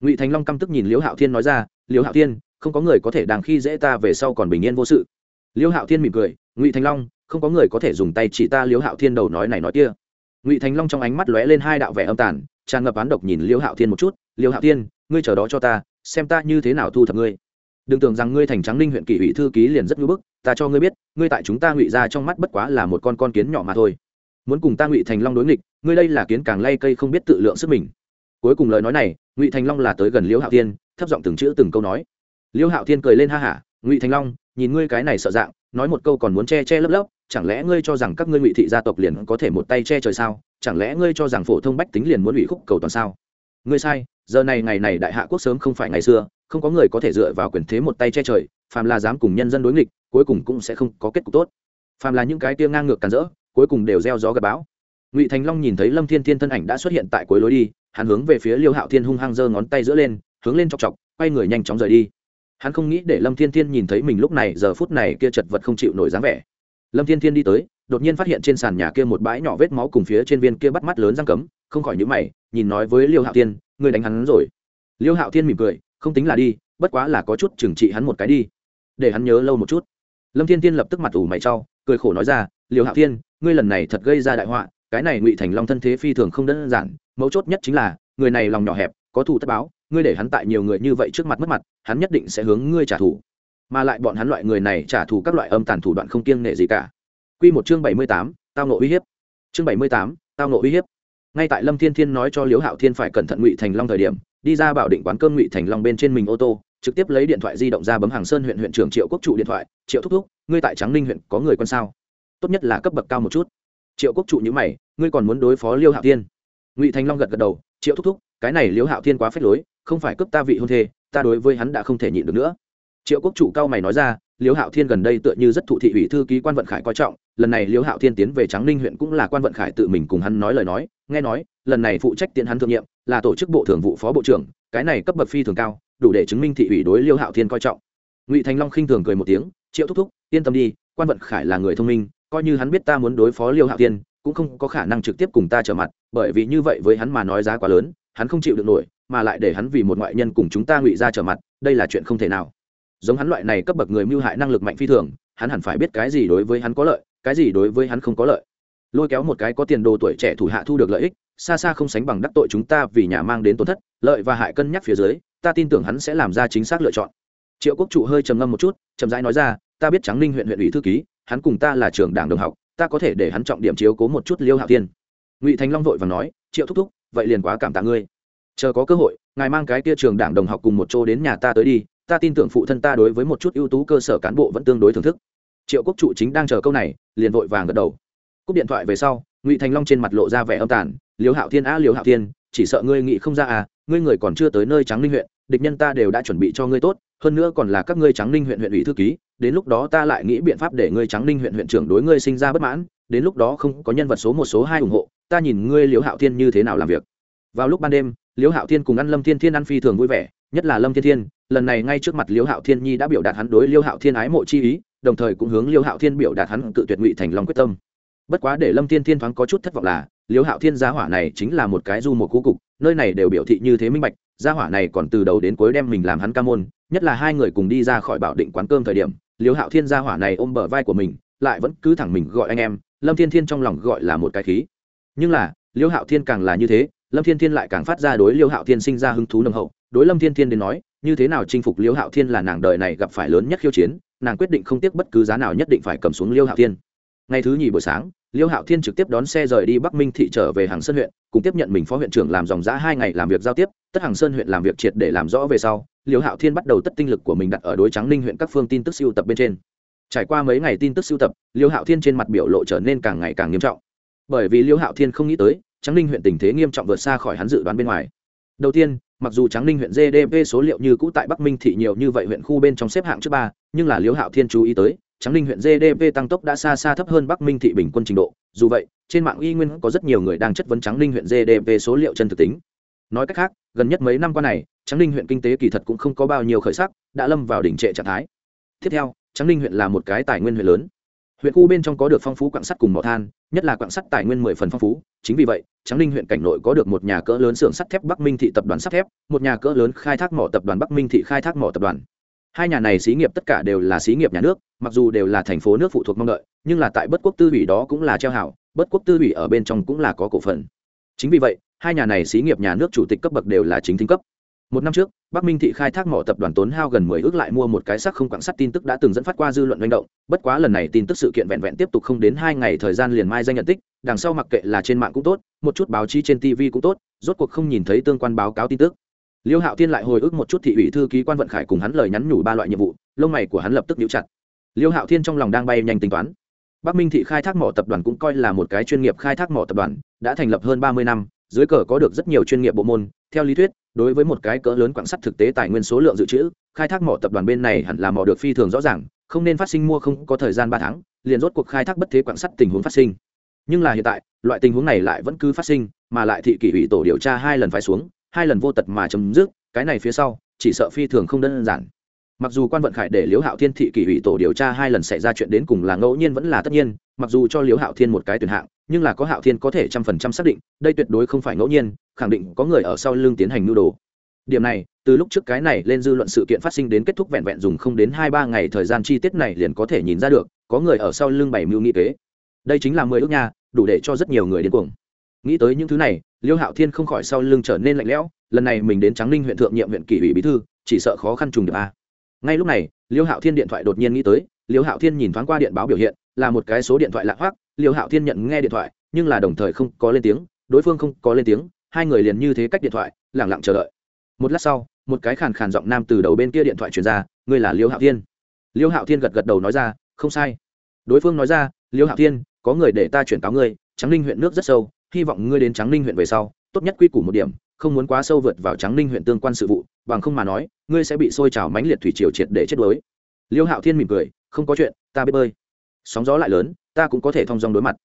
A: Ngụy thành long căm tức nhìn liễu hạo thiên nói ra, liễu hạo thiên, không có người có thể đàng khi dễ ta về sau còn bình yên vô sự. Liễu hạo thiên mỉm cười, ngụy thành long, không có người có thể dùng tay chỉ ta liễu hạo thiên đầu nói này nói kia. Ngụy thành long trong ánh mắt lóe lên hai đạo vẻ âm tàn, tràn ngập án độc nhìn liễu hạo thiên một chút, liễu hạo thiên, ngươi chờ đó cho ta, xem ta như thế nào thu thập ngươi đừng tưởng rằng ngươi thành trắng ninh huyện kỷ ủy thư ký liền rất ngưỡng bức, ta cho ngươi biết, ngươi tại chúng ta ngụy ra trong mắt bất quá là một con con kiến nhỏ mà thôi. Muốn cùng ta ngụy thành long đối nghịch, ngươi đây là kiến càng lay cây không biết tự lượng sức mình. Cuối cùng lời nói này, ngụy thành long là tới gần liễu hạo thiên, thấp giọng từng chữ từng câu nói. Liễu hạo thiên cười lên ha hả, ngụy thành long, nhìn ngươi cái này sợ dạng, nói một câu còn muốn che che lấp lấp, chẳng lẽ ngươi cho rằng các ngươi ngụy thị gia tộc liền có thể một tay che trời sao? Chẳng lẽ ngươi cho rằng phổ thông bách tính liền muốn ủy khúc cầu toàn sao? Ngươi sai, giờ này ngày này đại hạ quốc sớm không phải ngày xưa không có người có thể dựa vào quyền thế một tay che trời, phàm là dám cùng nhân dân đối nghịch, cuối cùng cũng sẽ không có kết cục tốt. Phàm là những cái tia ngang ngược càn rỡ, cuối cùng đều gieo gió gặp bão. Ngụy thành long nhìn thấy lâm thiên thiên thân ảnh đã xuất hiện tại cuối lối đi, hắn hướng về phía liêu hạo thiên hung hăng giơ ngón tay giữa lên, hướng lên chọc chọc, quay người nhanh chóng rời đi. Hắn không nghĩ để lâm thiên thiên nhìn thấy mình lúc này, giờ phút này kia chật vật không chịu nổi dáng vẻ. Lâm thiên thiên đi tới, đột nhiên phát hiện trên sàn nhà kia một bãi nhỏ vết máu cùng phía trên viên kia bắt mắt lớn răng cấm, không khỏi nhữ mày, nhìn nói với liêu hạo thiên, ngươi đánh hắn rồi. Liêu hạo thiên mỉm cười không tính là đi bất quá là có chút trừng trị hắn một cái đi để hắn nhớ lâu một chút lâm thiên thiên lập tức mặt ủ mày trau cười khổ nói ra liều hạo thiên ngươi lần này thật gây ra đại họa cái này ngụy thành long thân thế phi thường không đơn giản mấu chốt nhất chính là người này lòng nhỏ hẹp có thù tất báo ngươi để hắn tại nhiều người như vậy trước mặt mất mặt hắn nhất định sẽ hướng ngươi trả thù mà lại bọn hắn loại người này trả thù các loại âm tàn thủ đoạn không kiêng nệ gì cả Quy một chương bảy mươi tám, tao nộ uy hiếp. Chương bảy mươi tám, tao nộ uy hiếp. Ngay tại Lâm Thiên Thiên nói cho Liễu Hạo Thiên phải cẩn thận Ngụy Thành Long thời điểm, đi ra bảo định quán cơm Ngụy Thành Long bên trên mình ô tô, trực tiếp lấy điện thoại di động ra bấm hàng Sơn huyện huyện trưởng Triệu Quốc trụ điện thoại, "Triệu thúc thúc, ngươi tại Tráng Ninh huyện có người quan sao? Tốt nhất là cấp bậc cao một chút." Triệu Quốc trụ nhíu mày, "Ngươi còn muốn đối phó Liễu Hạo Thiên?" Ngụy Thành Long gật gật đầu, "Triệu thúc thúc, cái này Liễu Hạo Thiên quá phép lối, không phải cấp ta vị hôn thê, ta đối với hắn đã không thể nhịn được nữa." Triệu Quốc trụ cao mày nói ra, liễu hạo thiên gần đây tựa như rất thụ thị ủy thư ký quan vận khải coi trọng, lần này liễu hạo thiên tiến về tráng ninh huyện cũng là quan vận khải tự mình cùng hắn nói lời nói, nghe nói, lần này phụ trách tiện hắn thương nhiệm, là tổ chức bộ thường vụ phó bộ trưởng, cái này cấp bậc phi thường cao, đủ để chứng minh thị ủy đối liễu hạo thiên coi trọng. Ngụy thành long khinh thường cười một tiếng, triệu thúc thúc, yên tâm đi, quan vận khải là người thông minh, coi như hắn biết ta muốn đối phó liễu hạo thiên, cũng không có khả năng trực tiếp cùng ta trở mặt, bởi vì như vậy với hắn mà nói giá quá lớn, hắn không chịu được nổi, mà lại để hắn vì một ngoại nhân cùng chúng ta ngụy ra trở mặt, đây là chuyện không thể nào giống hắn loại này cấp bậc người mưu hại năng lực mạnh phi thường, hắn hẳn phải biết cái gì đối với hắn có lợi, cái gì đối với hắn không có lợi. Lôi kéo một cái có tiền đồ tuổi trẻ thủ hạ thu được lợi ích, xa xa không sánh bằng đắc tội chúng ta vì nhà mang đến tổn thất, lợi và hại cân nhắc phía dưới, ta tin tưởng hắn sẽ làm ra chính xác lựa chọn. Triệu quốc trụ hơi trầm ngâm một chút, chậm rãi nói ra, ta biết trắng ninh huyện huyện ủy thư ký, hắn cùng ta là trưởng đảng đồng học, ta có thể để hắn trọng điểm chiếu cố một chút liêu hạo tiên ngụy thành long vội và nói, triệu thúc thúc, vậy liền quá cảm tạ ngươi. Chờ có cơ hội, ngài mang cái kia trường đảng đồng học cùng một chỗ đến nhà ta tới đi ta tin tưởng phụ thân ta đối với một chút ưu tú cơ sở cán bộ vẫn tương đối thưởng thức. Triệu quốc trụ chính đang chờ câu này, liền vội vàng gật đầu. Cúp điện thoại về sau, ngụy thành long trên mặt lộ ra vẻ âm tàn liều hạo thiên a liều hạo thiên, chỉ sợ ngươi nghĩ không ra à ngươi người còn chưa tới nơi trắng Linh huyện, địch nhân ta đều đã chuẩn bị cho ngươi tốt, hơn nữa còn là các ngươi trắng Linh huyện huyện ủy thư ký, đến lúc đó ta lại nghĩ biện pháp để ngươi trắng Linh huyện huyện trưởng đối ngươi sinh ra bất mãn, đến lúc đó không có nhân vật số một, số hai ủng hộ, ta nhìn ngươi liễu hạo thiên như thế nào làm việc. Vào lúc ban đêm liễu hạo thiên cùng ăn lâm thiên thiên ăn phi thường vui vẻ, nhất là lâm thiên thiên, lần này ngay trước mặt liêu hạo thiên nhi đã biểu đạt hắn đối liêu hạo thiên ái mộ chi ý, đồng thời cũng hướng liêu hạo thiên biểu đạt hắn cự tuyệt ngụy thành lòng quyết tâm. Bất quá để lâm thiên thiên thoáng có chút thất vọng là liêu hạo thiên gia hỏa này chính là một cái du một cú cục, nơi này đều biểu thị như thế minh bạch, gia hỏa này còn từ đầu đến cuối đem mình làm hắn ca môn, nhất là hai người cùng đi ra khỏi bảo định quán cơm thời điểm liêu hạo thiên gia hỏa này ôm bờ vai của mình, lại vẫn cứ thẳng mình gọi anh em, lâm thiên thiên trong lòng gọi là một cái khí. Nhưng là liêu hạo thiên càng là như thế lâm thiên thiên lại càng phát ra đối liêu hạo thiên sinh ra hứng thú nồng hậu. Đối lâm thiên thiên đến nói, như thế nào chinh phục liêu hạo thiên là nàng đời này gặp phải lớn nhất khiêu chiến, nàng quyết định không tiếc bất cứ giá nào nhất định phải cầm xuống liêu hạo thiên. Ngày thứ nhì buổi sáng, liêu hạo thiên trực tiếp đón xe rời đi bắc minh thị trở về hàng sơn huyện, cùng tiếp nhận mình phó huyện trưởng làm dòng giã hai ngày làm việc giao tiếp, tất hàng sơn huyện làm việc triệt để làm rõ về sau, liêu hạo thiên bắt đầu tất tinh lực của mình đặt ở đối trắng ninh huyện các phương tin tức siêu tập bên trên. Trải qua mấy ngày tin tức siêu tập, liêu hạo thiên trên mặt biểu lộ trở nên càng ngày càng nghiêm trọng. Bởi vì liêu hạo thiên không nghĩ tới Tráng ninh huyện tình thế nghiêm trọng vượt xa khỏi hắn dự đoán bên ngoài. Đầu tiên, mặc dù tráng ninh huyện gdp số liệu như cũ tại bắc minh thị nhiều như vậy huyện khu bên trong xếp hạng trước ba, nhưng là liễu hạo thiên chú ý tới, tráng ninh huyện gdp tăng tốc đã xa xa thấp hơn bắc minh thị bình quân trình độ. Dù vậy, trên mạng y nguyên có rất nhiều người đang chất vấn tráng ninh huyện gdp số liệu chân thực tính. Nói cách khác, gần nhất mấy năm qua này, tráng ninh huyện kinh tế kỳ thật cũng không có bao nhiêu khởi sắc, đã lâm vào đỉnh trệ trạng thái. Tiếp theo, tráng ninh huyện là một cái tài nguyên huyện lớn huyện khu bên trong có được phong phú quạng sắt cùng mỏ than, nhất là quạng sắt tài nguyên mười phần phong phú. Chính vì vậy, tráng ninh huyện cảnh nội có được một nhà cỡ lớn xưởng sắt thép bắc minh thị tập đoàn sắt thép, một nhà cỡ lớn khai thác mỏ tập đoàn bắc minh thị khai thác mỏ tập đoàn. Hai nhà này xí nghiệp tất cả đều là xí nghiệp nhà nước, mặc dù đều là thành phố nước phụ thuộc mong đợi, nhưng là tại bất quốc tư ủy đó cũng là treo hảo, bất quốc tư ủy ở bên trong cũng là có cổ phần. Chính vì vậy, hai nhà này xí nghiệp nhà nước chủ tịch cấp bậc đều là chính thính cấp một năm trước, bắc minh thị khai thác mỏ tập đoàn tốn hao gần mười ước lại mua một cái sắc không quảng sắt tin tức đã từng dẫn phát qua dư luận manh động. Bất quá lần này tin tức sự kiện vẹn vẹn tiếp tục không đến hai ngày thời gian liền mai danh nhận tích, đằng sau mặc kệ là trên mạng cũng tốt, một chút báo chí trên tv cũng tốt, rốt cuộc không nhìn thấy tương quan báo cáo tin tức. Liêu hạo thiên lại hồi ức một chút thị ủy thư ký quan vận khải cùng hắn lời nhắn nhủ ba loại nhiệm vụ, lông mày của hắn lập tức nhíu chặt. Liêu hạo thiên trong lòng đang bay nhanh tính toán. Bắc minh thị khai thác mỏ tập đoàn cũng coi là một cái chuyên nghiệp khai thác mỏ tập đoàn, đã thành lập hơn ba mươi năm dưới cờ có được rất nhiều chuyên nghiệp bộ môn, theo lý thuyết, đối với một cái cỡ lớn quảng sắt thực tế tài nguyên số lượng dự trữ, khai thác mỏ tập đoàn bên này hẳn là mỏ được phi thường rõ ràng, không nên phát sinh mua không có thời gian ba tháng, liền rốt cuộc khai thác bất thế quảng sắt tình huống phát sinh. Nhưng là hiện tại, loại tình huống này lại vẫn cứ phát sinh, mà lại thị kỷ ủy tổ điều tra hai lần phải xuống, hai lần vô tật mà chấm dứt, cái này phía sau, chỉ sợ phi thường không đơn giản mặc dù quan vận khải để liễu hạo thiên thị kỷ ủy tổ điều tra hai lần xảy ra chuyện đến cùng là ngẫu nhiên vẫn là tất nhiên, mặc dù cho liễu hạo thiên một cái tuyển hạng, nhưng là có hạo thiên có thể trăm phần trăm xác định, đây tuyệt đối không phải ngẫu nhiên, khẳng định có người ở sau lưng tiến hành nhu đồ. Điểm này, từ lúc trước cái này lên dư luận sự kiện phát sinh đến kết thúc vẹn vẹn dùng không đến hai ba ngày thời gian chi tiết này liền có thể nhìn ra được, có người ở sau lưng bảy mưu nghị kế. Đây chính là mười ước nha, đủ để cho rất nhiều người đến cuồng. Nghĩ tới những thứ này liêu hạo thiên không khỏi sau lưng trở nên lạnh lẽo, lần này mình đến tráng ninh huyện thượng nhiệm huyện kỷ ủy bí thư, chỉ sợ khó khăn trùng được a à ngay lúc này, liêu hạo thiên điện thoại đột nhiên nghĩ tới, liêu hạo thiên nhìn thoáng qua điện báo biểu hiện, là một cái số điện thoại lạ hoác liêu hạo thiên nhận nghe điện thoại, nhưng là đồng thời không có lên tiếng, đối phương không có lên tiếng, hai người liền như thế cách điện thoại lẳng lặng chờ đợi. Một lát sau, một cái khàn khàn giọng nam từ đầu bên kia điện thoại truyền ra, ngươi là liêu hạo thiên. Liêu hạo thiên gật gật đầu nói ra, không sai. Đối phương nói ra, liêu hạo thiên, có người để ta chuyển cáo ngươi, tráng ninh huyện nước rất sâu, hy vọng ngươi đến tráng ninh huyện về sau, tốt nhất quy củ một điểm không muốn quá sâu vượt vào tráng ninh huyện tương quan sự vụ, bằng không mà nói, ngươi sẽ bị sôi trào mãnh liệt thủy triều triệt để chết đuối. Liêu hạo thiên mỉm cười, không có chuyện, ta biết bơi. Sóng gió lại lớn, ta cũng có thể thong dong đối mặt.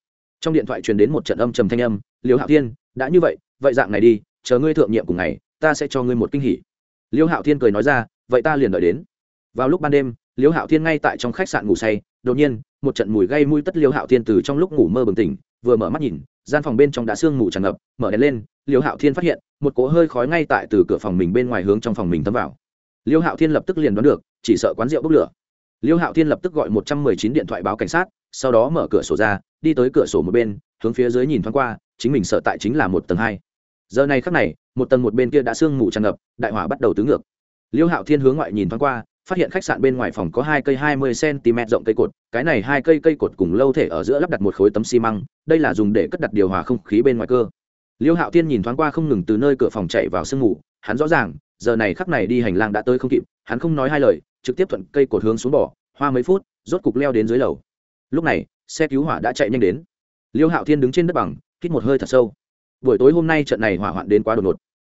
A: Trong điện thoại truyền đến một trận âm trầm thanh âm, liêu hạo thiên, đã như vậy vậy dạng này đi, chờ ngươi thượng nhiệm cùng ngày, ta sẽ cho ngươi một kinh hỉ. Liêu hạo thiên cười nói ra, vậy ta liền đợi đến. Vào lúc ban đêm, liêu hạo thiên ngay tại trong khách sạn ngủ say, đột nhiên, một trận mùi gây mùi tất liêu hạo thiên từ trong lúc ngủ mơ bừng tỉnh, vừa mở mắt nhìn, gian phòng bên trong đã sương mù tràn ngập, mở đèn lên liêu hạo thiên phát hiện, một cỗ hơi khói ngay tại từ cửa phòng mình bên ngoài hướng trong phòng mình tấm vào. Liêu hạo thiên lập tức liền đoán được, chỉ sợ quán rượu bốc lửa. Liêu hạo thiên lập tức gọi một trăm mười chín điện thoại báo cảnh sát, sau đó mở cửa sổ ra, đi tới cửa sổ một bên, hướng phía dưới nhìn thoáng qua, chính mình sợ tại chính là một tầng hai. Giờ này khắc này, một tầng một bên kia đã sương mù tràn ngập, đại hỏa bắt đầu tứ ngược. Liêu hạo thiên hướng ngoại nhìn thoáng qua, phát hiện khách sạn bên ngoài phòng có hai cây hai mươi cm rộng cây cột, cái này hai cây cây cột cùng lâu thể ở giữa lắp đặt một khối tấm xi măng, đây là dùng để cất đặt điều hòa không khí bên ngoài cơ liêu hạo thiên nhìn thoáng qua không ngừng từ nơi cửa phòng chạy vào sương mù, hắn rõ ràng, giờ này khắc này đi hành lang đã tới không kịp, hắn không nói hai lời, trực tiếp thuận cây cột hướng xuống bỏ, hoa mấy phút, rốt cục leo đến dưới lầu. Lúc này, xe cứu hỏa đã chạy nhanh đến. Liêu hạo thiên đứng trên đất bằng, hít một hơi thật sâu. Buổi tối hôm nay trận này hỏa hoạn đến quá đột ngột.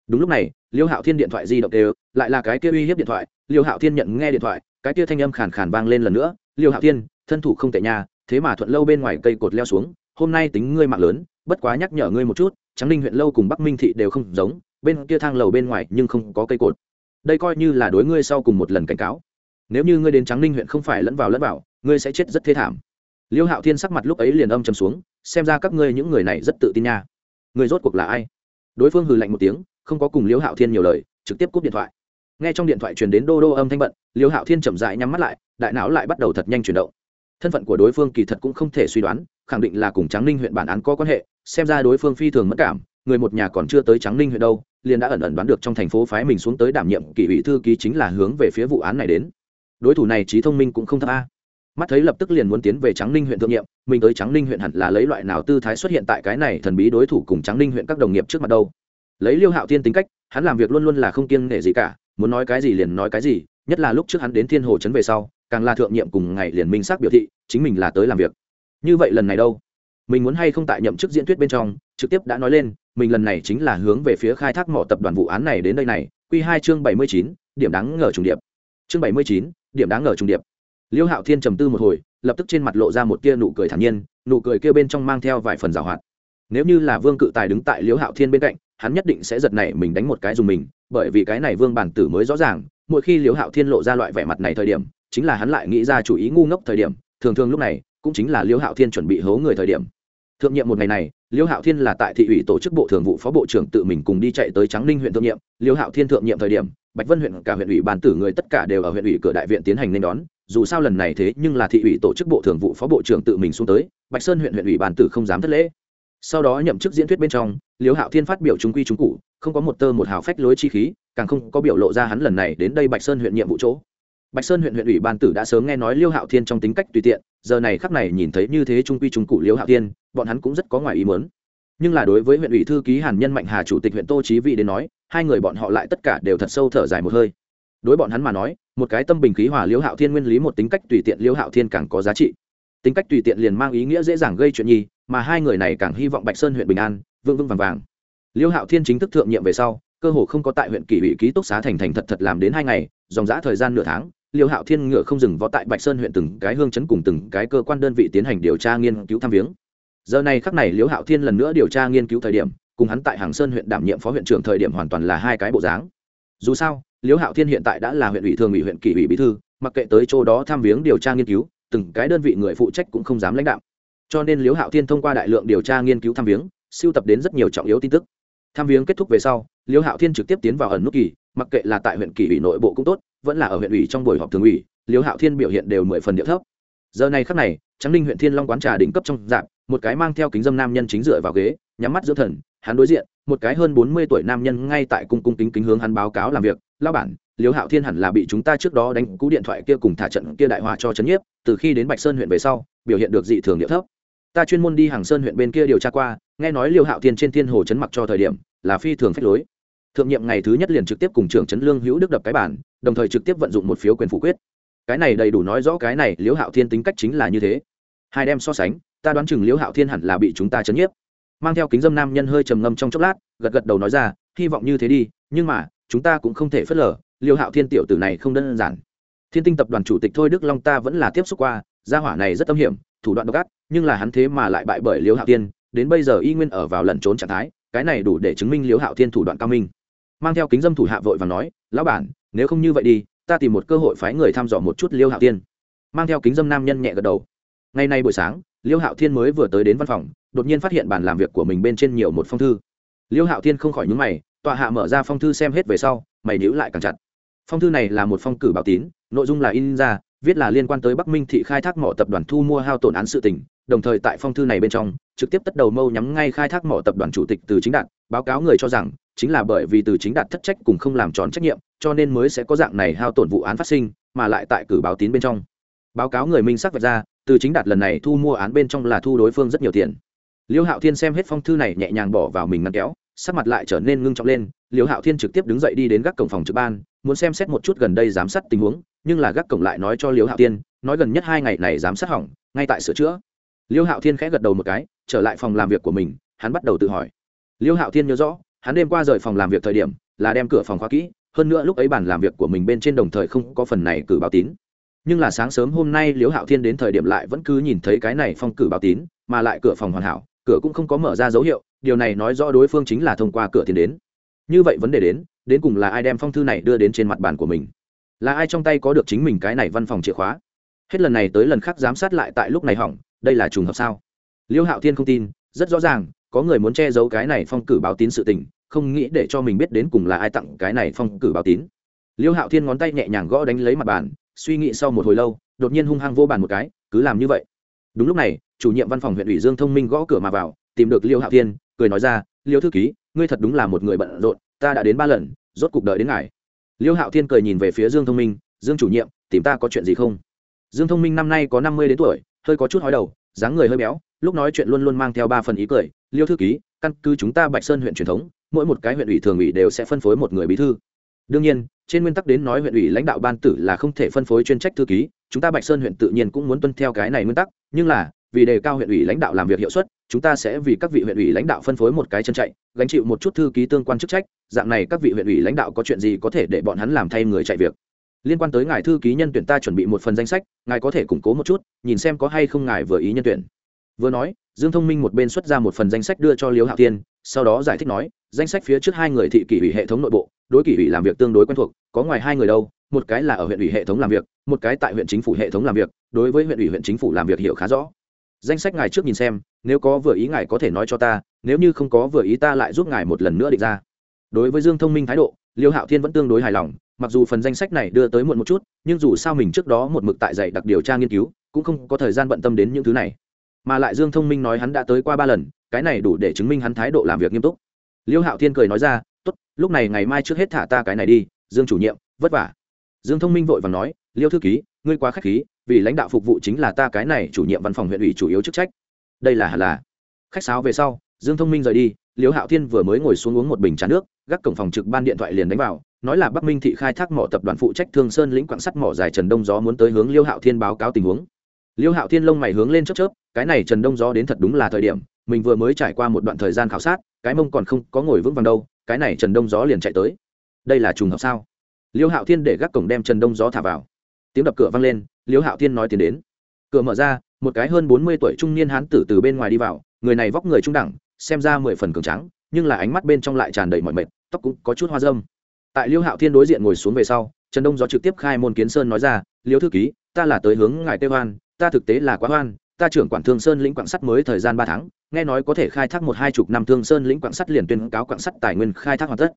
A: Đúng lúc này, liêu hạo thiên điện thoại di động đều, lại là cái kia uy hiếp điện thoại, liêu hạo thiên nhận nghe điện thoại, cái kia thanh âm khàn khàn vang lên lần nữa, liêu hạo thiên, thân thủ không tệ nhà thế mà thuận lâu bên ngoài cây cột leo xuống, hôm nay tính ngươi mạng lớn bất quá nhắc nhở ngươi một chút, tráng ninh huyện lâu cùng bắc minh thị đều không giống, bên kia thang lầu bên ngoài nhưng không có cây cột. Đây coi như là đối ngươi sau cùng một lần cảnh cáo. Nếu như ngươi đến tráng ninh huyện không phải lẫn vào lẫn vào, ngươi sẽ chết rất thế thảm. Liêu hạo thiên sắc mặt lúc ấy liền âm chầm xuống, xem ra các ngươi những người này rất tự tin nha. Người rốt cuộc là ai? Đối phương hừ lạnh một tiếng, không có cùng liêu hạo thiên nhiều lời, trực tiếp cúp điện thoại. Nghe trong điện thoại truyền đến đô đô âm thanh bận, liêu hạo thiên chậm dại nhắm mắt lại, đại não lại bắt đầu thật nhanh chuyển động. Thân phận của đối phương kỳ thật cũng không thể suy đoán, khẳng định là cùng tráng ninh huyện bản án có quan hệ xem ra đối phương phi thường mất cảm, người một nhà còn chưa tới tráng ninh huyện đâu, liền đã ẩn ẩn đoán được trong thành phố phái mình xuống tới đảm nhiệm kỷ ủy thư ký chính là hướng về phía vụ án này đến. Đối thủ này trí thông minh cũng không thấp a. Mắt thấy lập tức liền muốn tiến về tráng ninh huyện thượng nhiệm, mình tới tráng ninh huyện hẳn là lấy loại nào tư thái xuất hiện tại cái này thần bí đối thủ cùng tráng ninh huyện các đồng nghiệp trước mặt đâu. Lấy liêu hạo thiên tính cách, hắn làm việc luôn luôn là không kiêng nể gì cả, muốn nói cái gì liền nói cái gì, nhất là lúc trước hắn đến thiên hồ trấn về sau, càng là thượng nhiệm cùng ngày liền minh xác biểu thị, chính mình là tới làm việc. Như vậy lần này đâu? Mình muốn hay không tại nhậm chức diễn thuyết bên trong, trực tiếp đã nói lên, mình lần này chính là hướng về phía khai thác mỏ tập đoàn vụ án này đến đây này q hai chương bảy mươi chín, điểm đáng ngờ trùng điệp. Chương bảy mươi chín, điểm đáng ngờ trùng điệp. Liêu hạo thiên trầm tư một hồi, lập tức trên mặt lộ ra một tia nụ cười thản nhiên, nụ cười kia bên trong mang theo vài phần g hoạt. Nếu như là vương cự tài đứng tại liêu hạo thiên bên cạnh, hắn nhất định sẽ giật này mình đánh một cái dùng mình, bởi vì cái này vương bản tử mới rõ ràng, mỗi khi liêu hạo thiên lộ ra loại vẻ mặt này thời điểm, chính là hắn lại nghĩ ra chủ ý ngu ngốc thời điểm, thường thường lúc này, cũng chính là liêu hạo thiên chuẩn bị hố người thời điểm thượng nhiệm một ngày này, liêu hạo thiên là tại thị ủy tổ chức bộ thường vụ phó bộ trưởng tự mình cùng đi chạy tới trắng ninh huyện thượng nhiệm. Liêu hạo thiên thượng nhiệm thời điểm, bạch vân huyện, cả huyện ủy bàn tử người tất cả đều ở huyện ủy cửa đại viện tiến hành nên đón. Dù sao lần này thế nhưng là thị ủy tổ chức bộ thường vụ phó bộ trưởng tự mình xuống tới, bạch sơn huyện huyện ủy bàn tử không dám thất lễ. Sau đó nhậm chức diễn thuyết bên trong, liêu hạo thiên phát biểu trung quy trung cụ, không có một tơ một hào phách lối chi khí, càng không có biểu lộ ra hắn lần này đến đây bạch sơn huyện nhiệm vụ chỗ. Bạch sơn huyện huyện ủy ban tử đã sớm nghe nói liêu hạo thiên trong tính cách tùy tiện giờ này khắc này nhìn thấy như thế trung quy trung cụ liêu hạo thiên, bọn hắn cũng rất có ngoài ý mớn nhưng là đối với huyện ủy thư ký hàn nhân mạnh hà chủ tịch huyện tô trí vị đến nói, hai người bọn họ lại tất cả đều thật sâu thở dài một hơi. Đối bọn hắn mà nói, một cái tâm bình khí hòa liêu hạo thiên nguyên lý một tính cách tùy tiện liêu hạo thiên càng có giá trị. Tính cách tùy tiện liền mang ý nghĩa dễ dàng gây chuyện nhi, mà hai người này càng hy vọng bạch sơn huyện bình an, vững vững vàng vàng. Liêu hạo thiên chính thức thượng nhiệm về sau, cơ hồ không có tại huyện kỷ ủy ký túc xá thành thành thật thật làm đến hai ngày, dòng giã thời gian nửa tháng liêu hạo thiên ngựa không dừng võ tại bạch sơn huyện từng cái hương chấn cùng từng cái cơ quan đơn vị tiến hành điều tra nghiên cứu tham viếng. Giờ này khắc này Liêu hạo thiên lần nữa điều tra nghiên cứu thời điểm, cùng hắn tại hàng sơn huyện đảm nhiệm phó huyện trưởng thời điểm hoàn toàn là hai cái bộ dáng. Dù sao, Liêu hạo thiên hiện tại đã là huyện ủy thường ủy huyện kỷ ủy bí thư, mặc kệ tới chỗ đó tham viếng điều tra nghiên cứu, từng cái đơn vị người phụ trách cũng không dám lãnh đạo. Cho nên Liêu hạo thiên thông qua đại lượng điều tra nghiên cứu tham viếng siêu tập đến rất nhiều trọng yếu tin tức. Tham viếng kết thúc về sau, Liêu hạo thiên trực tiếp tiến vào ẩn nút kỳ, mặc kệ là tại huyện kỷ ủy nội bộ cũng tốt vẫn là ở huyện ủy trong buổi họp thường ủy, liêu hạo thiên biểu hiện đều mười phần điệu thấp. Giờ này khắc này trắng ninh huyện thiên long quán trà đỉnh cấp trong dạp, một cái mang theo kính dâm nam nhân chính dựa vào ghế, nhắm mắt giữa thần, hắn đối diện, một cái hơn bốn mươi tuổi nam nhân ngay tại cung cung kính kính hướng hắn báo cáo làm việc lao bản, liêu hạo thiên hẳn là bị chúng ta trước đó đánh cú điện thoại kia cùng thả trận kia đại hòa cho trấn nhiếp, từ khi đến bạch sơn huyện về sau, biểu hiện được dị thường địa thấp. Ta chuyên môn đi hàng sơn huyện bên kia điều tra qua, nghe nói liêu hạo thiên trên thiên hồ chấn mặc cho thời điểm là phi thường phách lối thượng nhiệm ngày thứ nhất liền trực tiếp cùng trưởng trấn lương hữu đức đập cái bản đồng thời trực tiếp vận dụng một phiếu quyền phủ quyết. Cái này đầy đủ nói rõ cái này liễu hạo thiên tính cách chính là như thế. Hai đem so sánh, ta đoán chừng liễu hạo thiên hẳn là bị chúng ta chấn nhiếp. Mang theo kính dâm nam nhân hơi trầm ngâm trong chốc lát, gật gật đầu nói ra, hy vọng như thế đi, nhưng mà, chúng ta cũng không thể phớt lờ, liễu hạo thiên tiểu tử này không đơn giản. Thiên tinh tập đoàn chủ tịch thôi đức long ta vẫn là tiếp xúc qua, gia hỏa này rất âm hiểm, thủ đoạn độc ác, nhưng là hắn thế mà lại bại bởi liễu hạo thiên, đến bây giờ y nguyên ở vào lẩn trốn trạng thái, cái này đủ để chứng minh liễu hạo thiên thủ đoạn cao minh mang theo kính dâm thủ hạ vội và nói, lão bản, nếu không như vậy đi, ta tìm một cơ hội phái người thăm dò một chút liêu hạo thiên. Mang theo kính dâm nam nhân nhẹ gật đầu. Ngày nay buổi sáng, liêu hạo thiên mới vừa tới đến văn phòng, đột nhiên phát hiện bàn làm việc của mình bên trên nhiều một phong thư. Liêu hạo thiên không khỏi nhúng mày, tọa hạ mở ra phong thư xem hết về sau, mày nhữ lại càng chặt. Phong thư này là một phong cử báo tín, nội dung là in ra, viết là liên quan tới bắc minh thị khai thác mỏ tập đoàn thu mua hao tổn án sự tình, đồng thời tại phong thư này bên trong, trực tiếp tất đầu mâu nhắm ngay khai thác mỏ tập đoàn chủ tịch từ chính đạt báo cáo người cho rằng chính là bởi vì từ chính đạt thất trách cùng không làm tròn trách nhiệm, cho nên mới sẽ có dạng này hao tổn vụ án phát sinh, mà lại tại cử báo tín bên trong. Báo cáo người minh sắc vạch ra, từ chính đạt lần này thu mua án bên trong là thu đối phương rất nhiều tiền. Liêu hạo thiên xem hết phong thư này nhẹ nhàng bỏ vào mình ngăn kéo, sắc mặt lại trở nên ngưng trọng lên, liêu hạo thiên trực tiếp đứng dậy đi đến gác cổng phòng trực ban, muốn xem xét một chút gần đây giám sát tình huống, nhưng là gác cổng lại nói cho liêu hạo thiên, nói gần nhất hai ngày này giám sát hỏng, ngay tại sửa chữa. Liêu hạo thiên khẽ gật đầu một cái, trở lại phòng làm việc của mình, hắn bắt đầu tự hỏi. Liêu hạo thiên nhớ rõ hắn đêm qua rời phòng làm việc thời điểm là đem cửa phòng khóa kỹ, hơn nữa lúc ấy bàn làm việc của mình bên trên đồng thời không có phần này cử báo tín. Nhưng là sáng sớm hôm nay liễu hạo thiên đến thời điểm lại vẫn cứ nhìn thấy cái này phong cử báo tín, mà lại cửa phòng hoàn hảo, cửa cũng không có mở ra dấu hiệu, điều này nói rõ đối phương chính là thông qua cửa tiến đến. Như vậy vấn đề đến đến cùng là ai đem phong thư này đưa đến trên mặt bàn của mình? Là ai trong tay có được chính mình cái này văn phòng chìa khóa? Hết lần này tới lần khác giám sát lại tại lúc này hỏng, đây là trùng hợp sao? Liễu hạo thiên không tin, rất rõ ràng, có người muốn che giấu cái này phong cử báo tín sự tình không nghĩ để cho mình biết đến cùng là ai tặng cái này phong cử báo tín. Liêu hạo thiên ngón tay nhẹ nhàng gõ đánh lấy mặt bàn, suy nghĩ sau một hồi lâu, đột nhiên hung hăng vô bàn một cái, cứ làm như vậy. Đúng lúc này, chủ nhiệm văn phòng huyện ủy dương thông minh gõ cửa mà vào, tìm được liêu hạo thiên, cười nói ra, liêu thư ký, ngươi thật đúng là một người bận rộn, ta đã đến ba lần, rốt cuộc đợi đến ngài. Liêu hạo thiên cười nhìn về phía dương thông minh, dương chủ nhiệm, tìm ta có chuyện gì không? Dương thông minh năm nay có năm mươi đến tuổi, hơi có chút hói đầu, dáng người hơi béo, lúc nói chuyện luôn luôn mang theo ba phần ý cười, liêu thư ký, căn cứ chúng ta bạch sơn huyện truyền thống mỗi một cái huyện ủy thường ủy đều sẽ phân phối một người bí thư. Đương nhiên, trên nguyên tắc đến nói huyện ủy lãnh đạo ban tử là không thể phân phối chuyên trách thư ký, chúng ta bạch sơn huyện tự nhiên cũng muốn tuân theo cái này nguyên tắc, nhưng là, vì đề cao huyện ủy lãnh đạo làm việc hiệu suất, chúng ta sẽ vì các vị huyện ủy lãnh đạo phân phối một cái chân chạy, gánh chịu một chút thư ký tương quan chức trách, dạng này các vị huyện ủy lãnh đạo có chuyện gì có thể để bọn hắn làm thay người chạy việc. Liên quan tới ngài thư ký nhân tuyển ta chuẩn bị một phần danh sách, ngài có thể củng cố một chút, nhìn xem có hay không ngài vừa ý nhân tuyển vừa nói, dương thông minh một bên xuất ra một phần danh sách đưa cho liêu hạo tiên sau đó giải thích nói, danh sách phía trước hai người thị kỷ ủy hệ thống nội bộ, đối kỷ ủy làm việc tương đối quen thuộc, có ngoài hai người đâu, một cái là ở huyện ủy hệ thống làm việc, một cái tại huyện chính phủ hệ thống làm việc, đối với huyện ủy huyện chính phủ làm việc hiểu khá rõ. Danh sách ngài trước nhìn xem, nếu có vừa ý ngài có thể nói cho ta, nếu như không có vừa ý ta lại giúp ngài một lần nữa định ra. Đối với dương thông minh thái độ, liêu hạo thiên vẫn tương đối hài lòng, mặc dù phần danh sách này đưa tới muộn một chút, nhưng dù sao mình trước đó một mực tại dạy đặc điều tra nghiên cứu, cũng không có thời gian bận tâm đến những thứ này mà lại dương thông minh nói hắn đã tới qua ba lần, cái này đủ để chứng minh hắn thái độ làm việc nghiêm túc. Liêu hạo thiên cười nói ra, tốt, lúc này ngày mai trước hết thả ta cái này đi, dương chủ nhiệm, vất vả. Dương thông minh vội và nói, liêu thư ký, ngươi quá k h á c h khí, vì lãnh đạo phục vụ chính là ta cái này chủ nhiệm văn phòng huyện ủy chủ yếu chức trách. Đây là hẳn là. Khách sáo về sau, dương thông minh rời đi, liêu hạo thiên vừa mới ngồi xuống uống một bình trà nước, gác cổng phòng trực ban điện thoại liền đánh vào, nói là bắc minh thị khai thác mỏ tập đoàn phụ trách thương sơn lĩnh quạng sắt mỏ dài trần đông gió muốn tới hướng liêu hạo thiên báo cáo tình huống liêu hạo thiên lông mày hướng lên chớp chớp, cái này trần đông gió đến thật đúng là thời điểm, mình vừa mới trải qua một đoạn thời gian khảo sát, cái mông còn không có ngồi vững vàng đâu, cái này trần đông gió liền chạy tới. Đây là trùng hợp sao? Liêu hạo thiên để gác cổng đem trần đông gió thả vào. Tiếng đập cửa vang lên, liêu hạo thiên nói tiến đến. Cửa mở ra, một cái hơn bốn mươi tuổi trung niên hán tử từ bên ngoài đi vào, người này vóc người trung đẳng, xem ra mười phần cường trắng nhưng là ánh mắt bên trong lại tràn đầy mọi mệt, tóc cũng có chút hoa dâm. Tại liêu hạo thiên đối diện ngồi xuống về sau, trần đông gió trực tiếp khai môn kiến sơn nói ra, liêu thư ký, ta là tới hướng ngài Tê hoan ta thực tế là quá hoan, ta trưởng quản thương sơn lĩnh quảng sắt mới thời gian ba tháng, nghe nói có thể khai thác một hai chục năm thương sơn lĩnh quảng sắt liền tuyên cáo quảng sắt tài nguyên khai thác hoàn tất.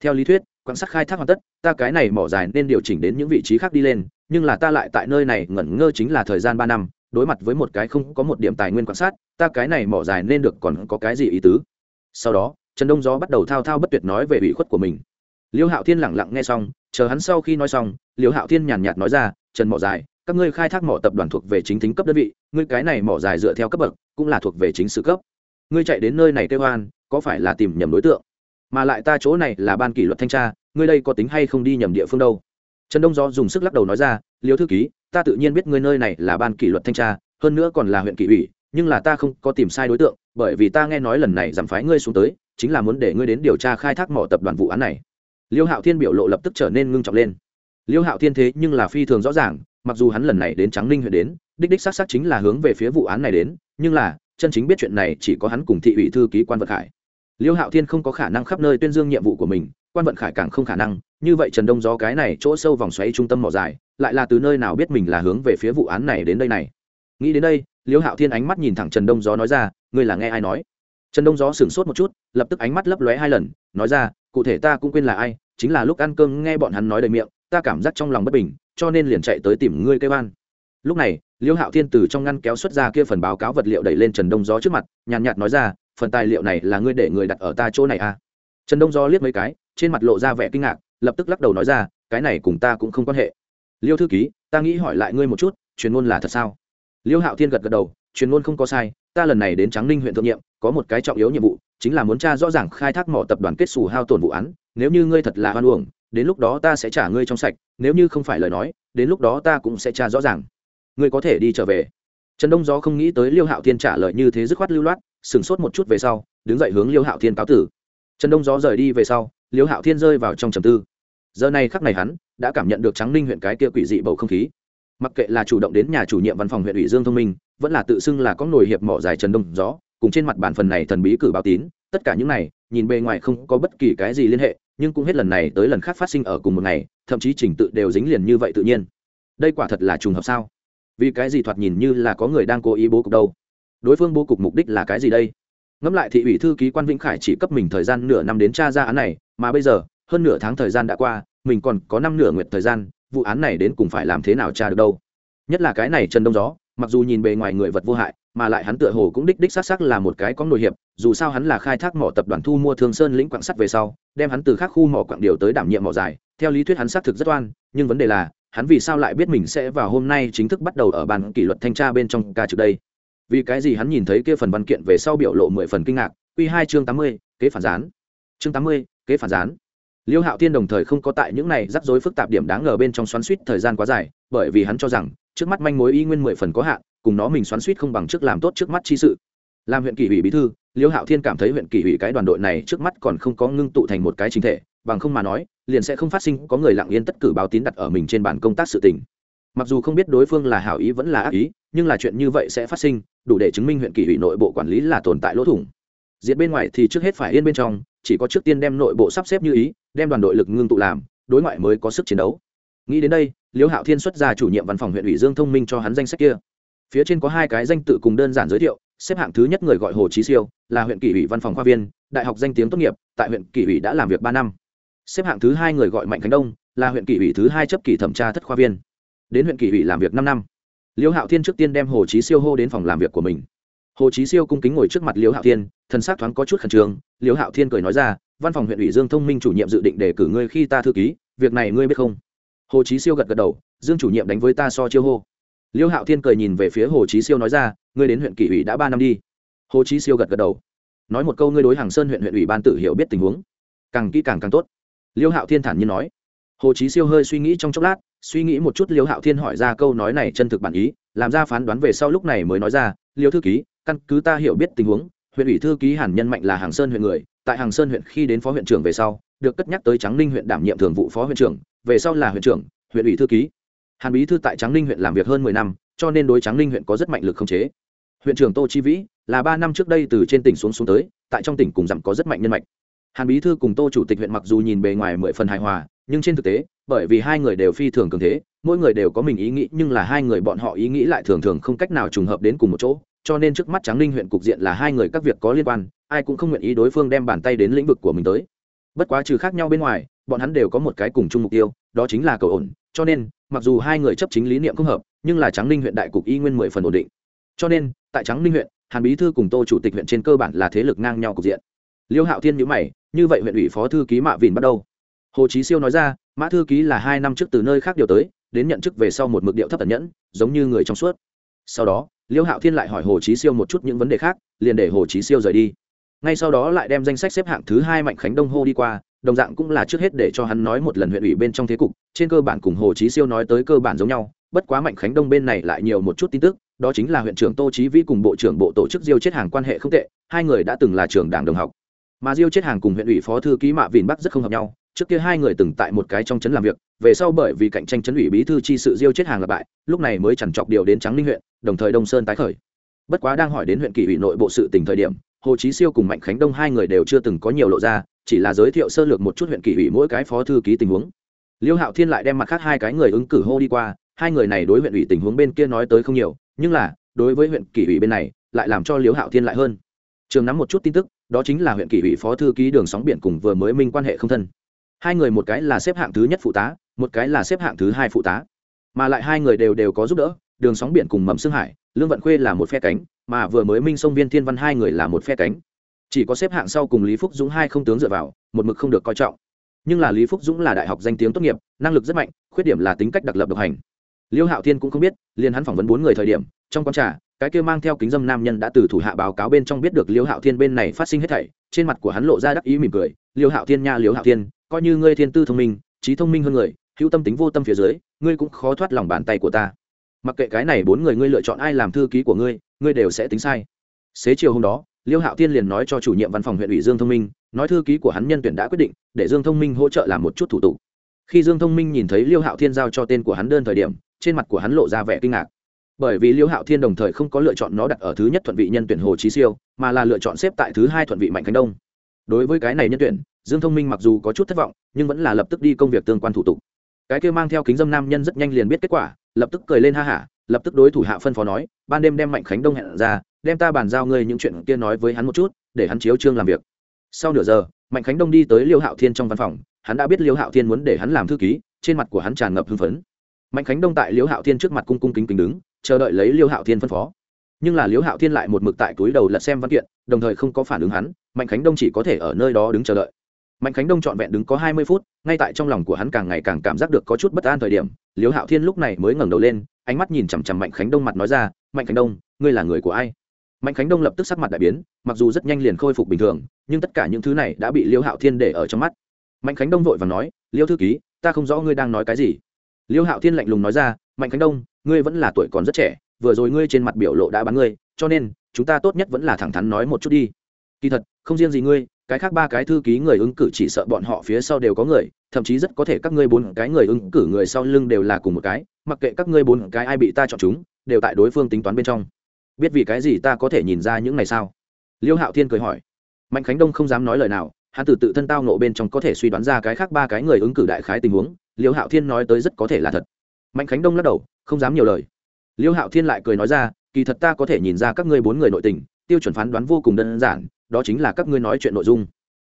A: Theo lý thuyết, quảng sắt khai thác hoàn tất, ta cái này mỏ dài nên điều chỉnh đến những vị trí khác đi lên, nhưng là ta lại tại nơi này ngẩn ngơ chính là thời gian ba năm, đối mặt với một cái không có một điểm tài nguyên quan sát ta cái này mỏ dài nên được còn có cái gì ý tứ? Sau đó, trần đông gió bắt đầu thao thao bất tuyệt nói về ủy khuất của mình. Liêu hạo thiên lẳng lặng nghe xong, chờ hắn sau khi nói xong, liêu hạo thiên nhàn nhạt nói ra, trần mỏ dài các ngươi khai thác mỏ tập đoàn thuộc về chính tính cấp đơn vị, ngươi cái này mỏ dài dựa theo cấp bậc, cũng là thuộc về chính sự cấp. Ngươi chạy đến nơi này kêu hoan có phải là tìm nhầm đối tượng? Mà lại ta chỗ này là ban kỷ luật thanh tra, ngươi đây có tính hay không đi nhầm địa phương đâu? Trần đông gió dùng sức lắc đầu nói ra, liêu thư ký, ta tự nhiên biết ngươi nơi này là ban kỷ luật thanh tra, hơn nữa còn là huyện kỷ ủy, nhưng là ta không có tìm sai đối tượng, bởi vì ta nghe nói lần này giảm phái ngươi xuống tới, chính là muốn để ngươi đến điều tra khai thác mỏ tập đoàn vụ án này. Liêu hạo thiên biểu lộ lập tức trở nên ngưng trọng lên. Liêu hạo thiên thế nhưng là phi thường rõ ràng mặc dù hắn lần này đến trắng ninh huyện đến, đích đích xác xác chính là hướng về phía vụ án này đến, nhưng là, chân chính biết chuyện này chỉ có hắn cùng thị ủy thư ký quan vận khải. Liêu hạo thiên không có khả năng khắp nơi tuyên dương nhiệm vụ của mình, quan vận khải càng không khả năng, như vậy trần đông gió cái này chỗ sâu vòng xoáy trung tâm mỏ dài, lại là từ nơi nào biết mình là hướng về phía vụ án này đến đây này. Nghĩ đến đây, liêu hạo thiên ánh mắt nhìn thẳng trần đông gió nói ra, ngươi là nghe ai nói? Trần đông gió sửng sốt một chút, lập tức ánh mắt lấp lóe hai lần, nói ra, cụ thể ta cũng quên là ai, chính là lúc ăn cơm nghe bọn hắn nói đầy miệng, ta cảm giác trong lòng bất bình cho nên liền chạy tới tìm ngươi kêu an. Lúc này, liêu hạo thiên từ trong ngăn kéo xuất ra kia phần báo cáo vật liệu đẩy lên trần đông gió trước mặt, nhàn nhạt nói ra, phần tài liệu này là ngươi để người đặt ở ta chỗ này à? Trần đông gió liếc mấy cái, trên mặt lộ ra vẻ kinh ngạc, lập tức lắc đầu nói ra, cái này cùng ta cũng không quan hệ. Liêu thư ký, ta nghĩ hỏi lại ngươi một chút truyền ngôn là thật sao? Liêu hạo thiên gật gật đầu truyền ngôn không có sai, ta lần này đến tráng ninh huyện thượng nhiệm, có một cái trọng yếu nhiệm vụ, chính là muốn tra rõ ràng khai thác mỏ tập đoàn kết xù hao tổn vụ án, nếu như ngươi thật là hoan uổng đến lúc đó ta sẽ trả ngươi trong sạch, nếu như không phải lời nói, đến lúc đó ta cũng sẽ trả rõ ràng. Ngươi có thể đi trở về. Trần đông gió không nghĩ tới liêu hạo thiên trả lời như thế dứt khoát lưu loát, sửng sốt một chút về sau, đứng dậy hướng liêu hạo thiên cáo tử. Trần đông gió rời đi về sau, liêu hạo thiên rơi vào trong trầm tư. Giờ này khắc này hắn đã cảm nhận được trắng ninh huyện cái kia quỷ dị bầu không khí. Mặc kệ là chủ động đến nhà chủ nhiệm văn phòng huyện ủy dương thông minh, vẫn là tự xưng là có nổi hiệp mỏ dài trần đông gió, cùng trên mặt bản phần này thần bí cử báo tín, tất cả những này, nhìn bề ngoài không có bất kỳ cái gì liên hệ nhưng cũng hết lần này tới lần khác phát sinh ở cùng một ngày, thậm chí trình tự đều dính liền như vậy tự nhiên. Đây quả thật là trùng hợp sao? Vì cái gì thoạt nhìn như là có người đang cố ý bố cục đâu? Đối phương bố cục mục đích là cái gì đây? Ngẫm lại thị ủy thư ký quan vĩnh khải chỉ cấp mình thời gian nửa năm đến tra ra án này, mà bây giờ, hơn nửa tháng thời gian đã qua, mình còn có năm nửa nguyệt thời gian, vụ án này đến cùng phải làm thế nào tra được đâu? Nhất là cái này trần đông gió, mặc dù nhìn bề ngoài người vật vô hại mà lại hắn tựa hồ cũng đích đích xác xác là một cái có nội hiệp, dù sao hắn là khai thác mỏ tập đoàn thu mua thương sơn lĩnh quạng sắt về sau, đem hắn từ các khu mỏ quặng điều tới đảm nhiệm mỏ dài. Theo lý thuyết hắn xác thực rất oan, nhưng vấn đề là, hắn vì sao lại biết mình sẽ vào hôm nay chính thức bắt đầu ở bàn kỷ luật thanh tra bên trong ca trước đây? Vì cái gì hắn nhìn thấy kia phần văn kiện về sau biểu lộ mười phần kinh ngạc. Q hai chương tám mươi, kế phản gián. Chương tám mươi, kế phản gián. Liêu hạo thiên đồng thời không có tại những này rắc rối phức tạp điểm đáng ngờ bên trong xoắn suýt thời gian quá dài, bởi vì hắn cho rằng, trước mắt manh mối y nguyên mười phần có hạn cùng nó mình xoắn suýt không bằng trước làm tốt trước mắt chi sự. Làm huyện kỷ ủy bí thư, liêu hạo thiên cảm thấy huyện kỷ ủy cái đoàn đội này trước mắt còn không có ngưng tụ thành một cái chính thể, bằng không mà nói, liền sẽ không phát sinh có người lặng yên tất cử báo tín đặt ở mình trên bản công tác sự tình. Mặc dù không biết đối phương là hảo ý vẫn là ác ý, nhưng là chuyện như vậy sẽ phát sinh, đủ để chứng minh huyện kỷ ủy nội bộ quản lý là tồn tại lỗ thủng. Diệt bên ngoài thì trước hết phải yên bên trong, chỉ có trước tiên đem nội bộ sắp xếp như ý, đem đoàn đội lực ngưng tụ làm, đối ngoại mới có sức chiến đấu. Nghĩ đến đây liễu hạo thiên xuất ra chủ nhiệm văn phòng huyện ủy dương thông minh cho hắn danh sách kia phía trên có hai cái danh tự cùng đơn giản giới thiệu, xếp hạng thứ nhất người gọi hồ chí siêu, là huyện kỷ ủy văn phòng khoa viên, đại học danh tiếng tốt nghiệp, tại huyện kỷ ủy đã làm việc ba năm. Xếp hạng thứ hai người gọi mạnh khánh đông, là huyện kỷ ủy thứ hai chấp kỷ thẩm tra thất khoa viên. Đến huyện kỷ ủy làm việc năm năm. Liễu hạo thiên trước tiên đem hồ chí siêu hô đến phòng làm việc của mình. Hồ chí siêu cung kính ngồi trước mặt liễu hạo thiên, thần s c thoáng có chút khẩn trương. Liễu hạo thiên cười nói ra, văn phòng huyện ủy dương thông minh chủ nhiệm dự định đề cử ngươi khi ta thư ký, việc này ngươi biết không? Hồ chí siêu gật gật đầu, dương chủ nhiệm đánh với ta so chiêu hô liêu hạo thiên cười nhìn về phía hồ chí siêu nói ra, ngươi đến huyện kỷ ủy đã ba năm đi. Hồ chí siêu gật gật đầu. Nói một câu, ngươi đối hàng sơn huyện huyện ủy ban tự hiểu biết tình huống, càng kỹ càng càng tốt. Liêu hạo thiên thản nhiên nói. Hồ chí siêu hơi suy nghĩ trong chốc lát, suy nghĩ một chút, liêu hạo thiên hỏi ra câu nói này chân thực bản ý, làm ra phán đoán về sau lúc này mới nói ra, liêu thư ký, căn cứ ta hiểu biết tình huống, huyện ủy thư ký hàn nhân mạnh là hàng sơn huyện người, tại hàng sơn huyện khi đến phó huyện trưởng về sau, được cất nhắc tới trắng ninh huyện đảm nhiệm thường vụ phó huyện trưởng, về sau là huyện trưởng, huyện ủy thư ký hàn bí thư tại tráng ninh huyện làm việc hơn mười năm, cho nên đối tráng ninh huyện có rất mạnh lực không chế. Huyện trưởng tô chi vĩ là ba năm trước đây từ trên tỉnh xuống xuống tới, tại trong tỉnh cùng dặm có rất mạnh nhân mạch. Hàn bí thư cùng tô chủ tịch huyện mặc dù nhìn bề ngoài mười phần hài hòa, nhưng trên thực tế, bởi vì hai người đều phi thường cường thế, mỗi người đều có mình ý nghĩ, nhưng là hai người bọn họ ý nghĩ lại thường thường không cách nào trùng hợp đến cùng một chỗ, cho nên trước mắt tráng ninh huyện cục diện là hai người các việc có liên quan, ai cũng không nguyện ý đối phương đem bàn tay đến lĩnh vực của mình tới. Bất quá trừ khác nhau bên ngoài, bọn hắn đều có một cái cùng chung mục tiêu, đó chính là cầu ổn cho nên, mặc dù hai người chấp chính lý niệm không hợp, nhưng là tráng ninh huyện đại cục y nguyên mười phần ổn định. Cho nên, tại tráng ninh huyện, hàn bí thư cùng tô chủ tịch huyện trên cơ bản là thế lực ngang nhau cục diện. Liêu hạo thiên nhữ mày, như vậy huyện ủy phó thư ký mạ vìn bắt đầu. Hồ chí siêu nói ra, mã thư ký là hai năm trước từ nơi khác điều tới, đến nhận chức về sau một mực điệu thấp tẩn nhẫn, giống như người trong suốt. Sau đó, liêu hạo thiên lại hỏi hồ chí siêu một chút những vấn đề khác, liền để hồ chí siêu rời đi. Ngay sau đó lại đem danh sách xếp hạng thứ hai mạnh khánh đông hô đi qua đồng dạng cũng là trước hết để cho hắn nói một lần huyện ủy bên trong thế cục, trên cơ bản cùng hồ chí siêu nói tới cơ bản giống nhau, bất quá mạnh khánh đông bên này lại nhiều một chút tin tức, đó chính là huyện trưởng tô trí vĩ cùng bộ trưởng bộ tổ chức diêu chết hàng quan hệ không tệ, hai người đã từng là trường đảng đồng học. Mà diêu chết hàng cùng huyện ủy phó thư ký mạ vìn bắc rất không hợp nhau, trước kia hai người từng tại một cái trong trấn làm việc, về sau bởi vì cạnh tranh trấn ủy bí thư chi sự diêu chết hàng là bại, lúc này mới chẳng chọc điều đến trắng ninh huyện, đồng thời đông sơn tái khởi. Bất quá đang hỏi đến huyện kỷ ủy nội bộ sự tỉnh thời điểm, hồ chí siêu cùng mạnh khánh đông hai người đều chưa từng có nhiều lộ ra chỉ là giới thiệu sơ lược một chút huyện kỷ ủy mỗi cái phó thư ký tình huống. Liêu hạo thiên lại đem mặt khác hai cái người ứng cử hô đi qua, hai người này đối huyện ủy tình huống bên kia nói tới không nhiều, nhưng là, đối với huyện kỷ ủy bên này, lại làm cho liêu hạo thiên lại hơn. Trường nắm một chút tin tức, đó chính là huyện kỷ ủy phó thư ký đường sóng biển cùng vừa mới minh quan hệ không thân. Hai người một cái là xếp hạng thứ nhất phụ tá, một cái là xếp hạng thứ hai phụ tá. Mà lại hai người đều đều có giúp đỡ, đường sóng biển cùng mầm xương hải, lương vận khuê là một phe cánh, mà vừa mới minh sông viên thiên văn hai người là một phe cánh chỉ có xếp hạng sau cùng lý phúc dũng hai không tướng dựa vào, một mực không được coi trọng. Nhưng là lý phúc dũng là đại học danh tiếng tốt nghiệp, năng lực rất mạnh, khuyết điểm là tính cách đặc lập độc hành. Liêu hạo thiên cũng không biết, liền hắn phỏng vấn bốn người thời điểm, trong quán trà, cái kia mang theo kính dâm nam nhân đã từ thủ hạ báo cáo bên trong biết được liêu hạo thiên bên này phát sinh hết thảy, trên mặt của hắn lộ ra đắc ý mỉm cười, liêu hạo thiên nha, liêu hạo thiên, coi như ngươi thiên tư thông minh, trí thông minh hơn người, hữu tâm tính vô tâm phía dưới, ngươi cũng khó thoát lòng bàn tay của ta. Mặc kệ cái này bốn người ngươi lựa chọn ai làm thư ký của ngươi ngươi đều sẽ tính sai. Xế chiều hôm đó liêu hạo tiên liền nói cho chủ nhiệm văn phòng huyện ủy dương thông minh, nói thư ký của hắn nhân tuyển đã quyết định, để dương thông minh hỗ trợ làm một chút thủ tục. Khi dương thông minh nhìn thấy liêu hạo thiên giao cho tên của hắn đơn thời điểm, trên mặt của hắn lộ ra vẻ kinh ngạc. Bởi vì liêu hạo thiên đồng thời không có lựa chọn nó đặt ở thứ nhất thuận vị nhân tuyển hồ trí siêu, mà là lựa chọn xếp tại thứ hai thuận vị mạnh khánh đông. Đối với cái này nhân tuyển, dương thông minh mặc dù có chút thất vọng, nhưng vẫn là lập tức đi công việc tương quan thủ tục. Cái kia mang theo kính dâm nam nhân rất nhanh liền biết kết quả, lập tức cười lên ha hả lập tức đối thủ hạ phân phó nói, ban đêm đem mạnh khánh đông hẹn ra, đem ta bàn giao ngươi những chuyện kia nói với hắn một chút, để hắn chiếu trương làm việc. Sau nửa giờ, mạnh khánh đông đi tới liêu hạo thiên trong văn phòng, hắn đã biết liêu hạo thiên muốn để hắn làm thư ký, trên mặt của hắn tràn ngập hưng phấn. Mạnh khánh đông tại liêu hạo thiên trước mặt cung cung kính kính đứng, chờ đợi lấy liêu hạo thiên phân phó. Nhưng là liêu hạo thiên lại một mực tại túi đầu lật xem văn kiện, đồng thời không có phản ứng hắn, mạnh khánh đông chỉ có thể ở nơi đó đứng chờ đợi mạnh khánh đông trọn vẹn đứng có hai mươi phút, ngay tại trong lòng của hắn càng ngày càng cảm giác được có chút bất an thời điểm, liêu hạo thiên lúc này mới ngẩng đầu lên, ánh mắt nhìn chằm chằm mạnh khánh đông mặt nói ra, mạnh khánh đông, ngươi là người của ai? Mạnh khánh đông lập tức sắc mặt đại biến, mặc dù rất nhanh liền khôi phục bình thường, nhưng tất cả những thứ này đã bị liêu hạo thiên để ở trong mắt. Mạnh khánh đông vội và nói, liêu thư ký, ta không rõ ngươi đang nói cái gì. Liêu hạo thiên lạnh lùng nói ra, mạnh khánh đông, ngươi vẫn là tuổi còn rất trẻ, vừa rồi ngươi trên mặt biểu lộ đã bắn ngươi, cho nên chúng ta tốt nhất vẫn là thẳng thắn nói một chút đi. Kỳ thật, không riêng gì ngươi cái khác ba cái thư ký người ứng cử chỉ sợ bọn họ phía sau đều có người, thậm chí rất có thể các ngươi bốn cái người ứng cử người sau lưng đều là cùng một cái, mặc kệ các ngươi bốn cái ai bị ta chọn chúng, đều tại đối phương tính toán bên trong. Biết vì cái gì ta có thể nhìn ra những này sao? Liêu hạo thiên cười hỏi. Mạnh khánh đông không dám nói lời nào, hắn từ tự thân tao nộ bên trong có thể suy đoán ra cái khác ba cái người ứng cử đại khái tình huống, liêu hạo thiên nói tới rất có thể là thật. Mạnh khánh đông lắc đầu, không dám nhiều lời. Liêu hạo thiên lại cười nói ra, kỳ thật ta có thể nhìn ra các ngươi bốn người nội tình, tiêu chuẩn phán đoán vô cùng đơn giản đó chính là các ngươi nói chuyện nội dung.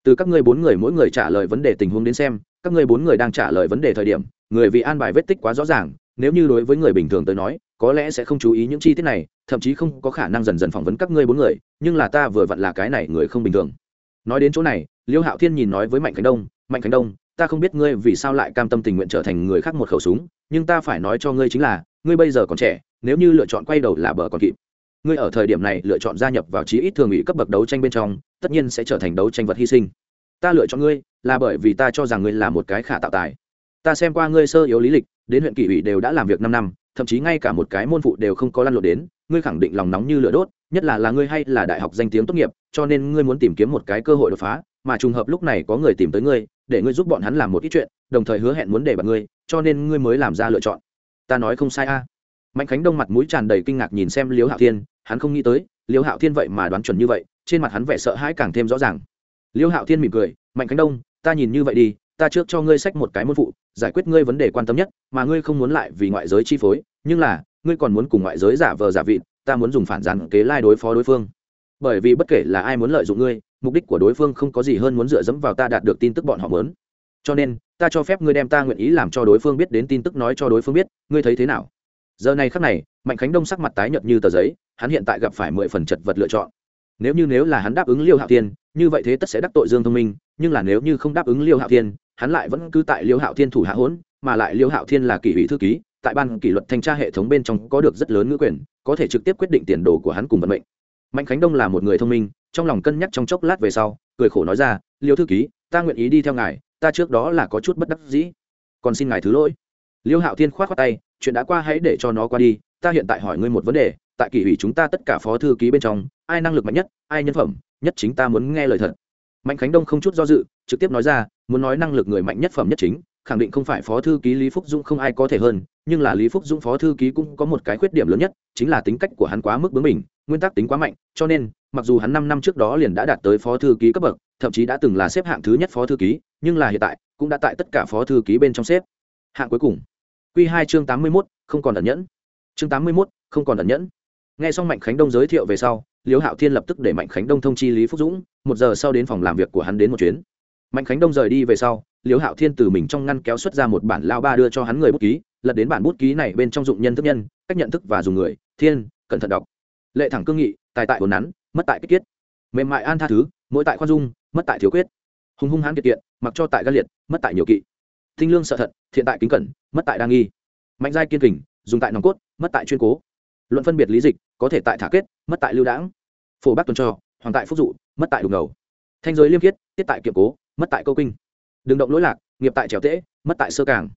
A: Từ các ngươi bốn người mỗi người trả lời vấn đề tình huống đến xem, các ngươi bốn người đang trả lời vấn đề thời điểm, người vì an bài vết tích quá rõ ràng, nếu như đối với người bình thường tới nói, có lẽ sẽ không chú ý những chi tiết này, thậm chí không có khả năng dần dần phỏng vấn các ngươi bốn người, nhưng là ta vừa vặn là cái này người không bình thường. Nói đến chỗ này, liêu hạo thiên nhìn nói với mạnh khánh đông, mạnh khánh đông, ta không biết ngươi vì sao lại cam tâm tình nguyện trở thành người khác một khẩu súng, nhưng ta phải nói cho ngươi chính là, ngươi bây giờ còn trẻ, nếu như lựa chọn quay đầu là bờ còn kịp ngươi ở thời điểm này lựa chọn gia nhập vào chí ít thường ủy cấp bậc đấu tranh bên trong, tất nhiên sẽ trở thành đấu tranh vật hy sinh. Ta lựa chọn ngươi là bởi vì ta cho rằng ngươi là một cái khả tạo tài. Ta xem qua ngươi sơ yếu lý lịch, đến huyện kỷ ủy đều đã làm việc năm năm, thậm chí ngay cả một cái môn phụ đều không có lăn lộn đến, ngươi khẳng định lòng nóng như lửa đốt, nhất là là ngươi hay là đại học danh tiếng tốt nghiệp, cho nên ngươi muốn tìm kiếm một cái cơ hội đột phá, mà trùng hợp lúc này có người tìm tới ngươi, để ngươi giúp bọn hắn làm một ít chuyện, đồng thời hứa hẹn muốn để bạn ngươi, cho nên ngươi mới làm ra lựa chọn. Ta nói không sai a mạnh khánh đông mặt mũi tràn đầy kinh ngạc nhìn xem liêu hạo thiên, hắn không nghĩ tới liêu hạo thiên vậy mà đoán chuẩn như vậy, trên mặt hắn vẻ sợ hãi càng thêm rõ ràng. Liêu hạo thiên mỉm cười, mạnh khánh đông, ta nhìn như vậy đi, ta trước cho ngươi sách một cái môn phụ, giải quyết ngươi vấn đề quan tâm nhất, mà ngươi không muốn lại vì ngoại giới chi phối, nhưng là, ngươi còn muốn cùng ngoại giới giả vờ giả vịt, ta muốn dùng phản gián kế lai đối phó đối phương. Bởi vì bất kể là ai muốn lợi dụng ngươi, mục đích của đối phương không có gì hơn muốn dựa dẫm vào ta đạt được tin tức bọn họ muốn. Cho nên, ta cho phép ngươi đem ta nguyện ý làm cho đối phương biết đến tin tức nói cho đối phương biết, ngươi thấy thế nào? Giờ này khắc này, mạnh khánh đông sắc mặt tái nhợt như tờ giấy, hắn hiện tại gặp phải mười phần chật vật lựa chọn. Nếu như nếu là hắn đáp ứng liêu hạo thiên, như vậy thế tất sẽ đắc tội dương thông minh, nhưng là nếu như không đáp ứng liêu hạo thiên, hắn lại vẫn cứ tại liêu hạo thiên thủ hạ hỗn, mà lại liêu hạo thiên là kỷ ủy thư ký, tại ban kỷ luật thanh tra hệ thống bên trong có được rất lớn ngữ quyền, có thể trực tiếp quyết định tiền đồ của hắn cùng vận mệnh. Mạnh khánh đông là một người thông minh, trong lòng cân nhắc trong chốc lát về sau, cười khổ nói ra, liêu thư ký, ta nguyện ý đi theo ngài, ta trước đó là có chút bất đắc dĩ. Còn xin ngài thứ lỗi. Liêu hạo thiên k h o á t khoác tay chuyện đã qua hãy để cho nó qua đi, ta hiện tại hỏi ngươi một vấn đề, tại kỷ ủy chúng ta tất cả phó thư ký bên trong, ai năng lực mạnh nhất, ai nhân phẩm, nhất chính ta muốn nghe lời thật. Mạnh khánh đông không chút do dự, trực tiếp nói ra, muốn nói năng lực người mạnh nhất phẩm nhất chính, khẳng định không phải phó thư ký lý phúc dũng không ai có thể hơn, nhưng là lý phúc dũng phó thư ký cũng có một cái khuyết điểm lớn nhất, chính là tính cách của hắn quá mức bướng mình nguyên tắc tính quá mạnh, cho nên, mặc dù hắn năm năm trước đó liền đã đạt tới phó thư ký cấp bậc, thậm chí đã từng là xếp hạng thứ nhất phó thư ký, nhưng là hiện tại, cũng đã tại tất cả phó thư ký bên trong xếp. Hạng cuối cùng. Quy hai chương tám mươi mốt, không còn ẩn nhẫn. Chương tám mươi mốt, không còn ẩn nhẫn. Nghe xong mạnh khánh đông giới thiệu về sau, liễu hạo thiên lập tức để mạnh khánh đông thông chi lý phúc dũng, một giờ sau đến phòng làm việc của hắn đến một chuyến. Mạnh khánh đông rời đi về sau, liễu hạo thiên từ mình trong ngăn kéo xuất ra một bản lao ba đưa cho hắn người bút ký, lật đến bản bút ký này bên trong dụng nhân thức nhân, cách nhận thức và dùng người, thiên, cẩn thận đọc. Lệ thẳng cương nghị, tài tại hồn nắn, mất tại kích kiết mềm mại an tha thứ, mỗi tại khoan dung, mất tại thiếu quyết hùng hung hãn kiệt kiện mặc cho tại gan liệt, mất tại nhiều kỵ tinh lương sợ thật, thiện tại kính cẩn mất tại đa nghi. Mạnh giai kiên kình dùng tại nòng cốt mất tại chuyên cố. Luận phân biệt lý dịch có thể tại thả kết mất tại lưu đãng. Phổ bác tuần cho hoàng tại phúc dụ mất tại đục ngầu. Thanh giới liêm khiết tiết tại kiệm cố mất tại câu kinh. Đường động lỗi lạc nghiệp tại trèo tễ mất tại sơ càng.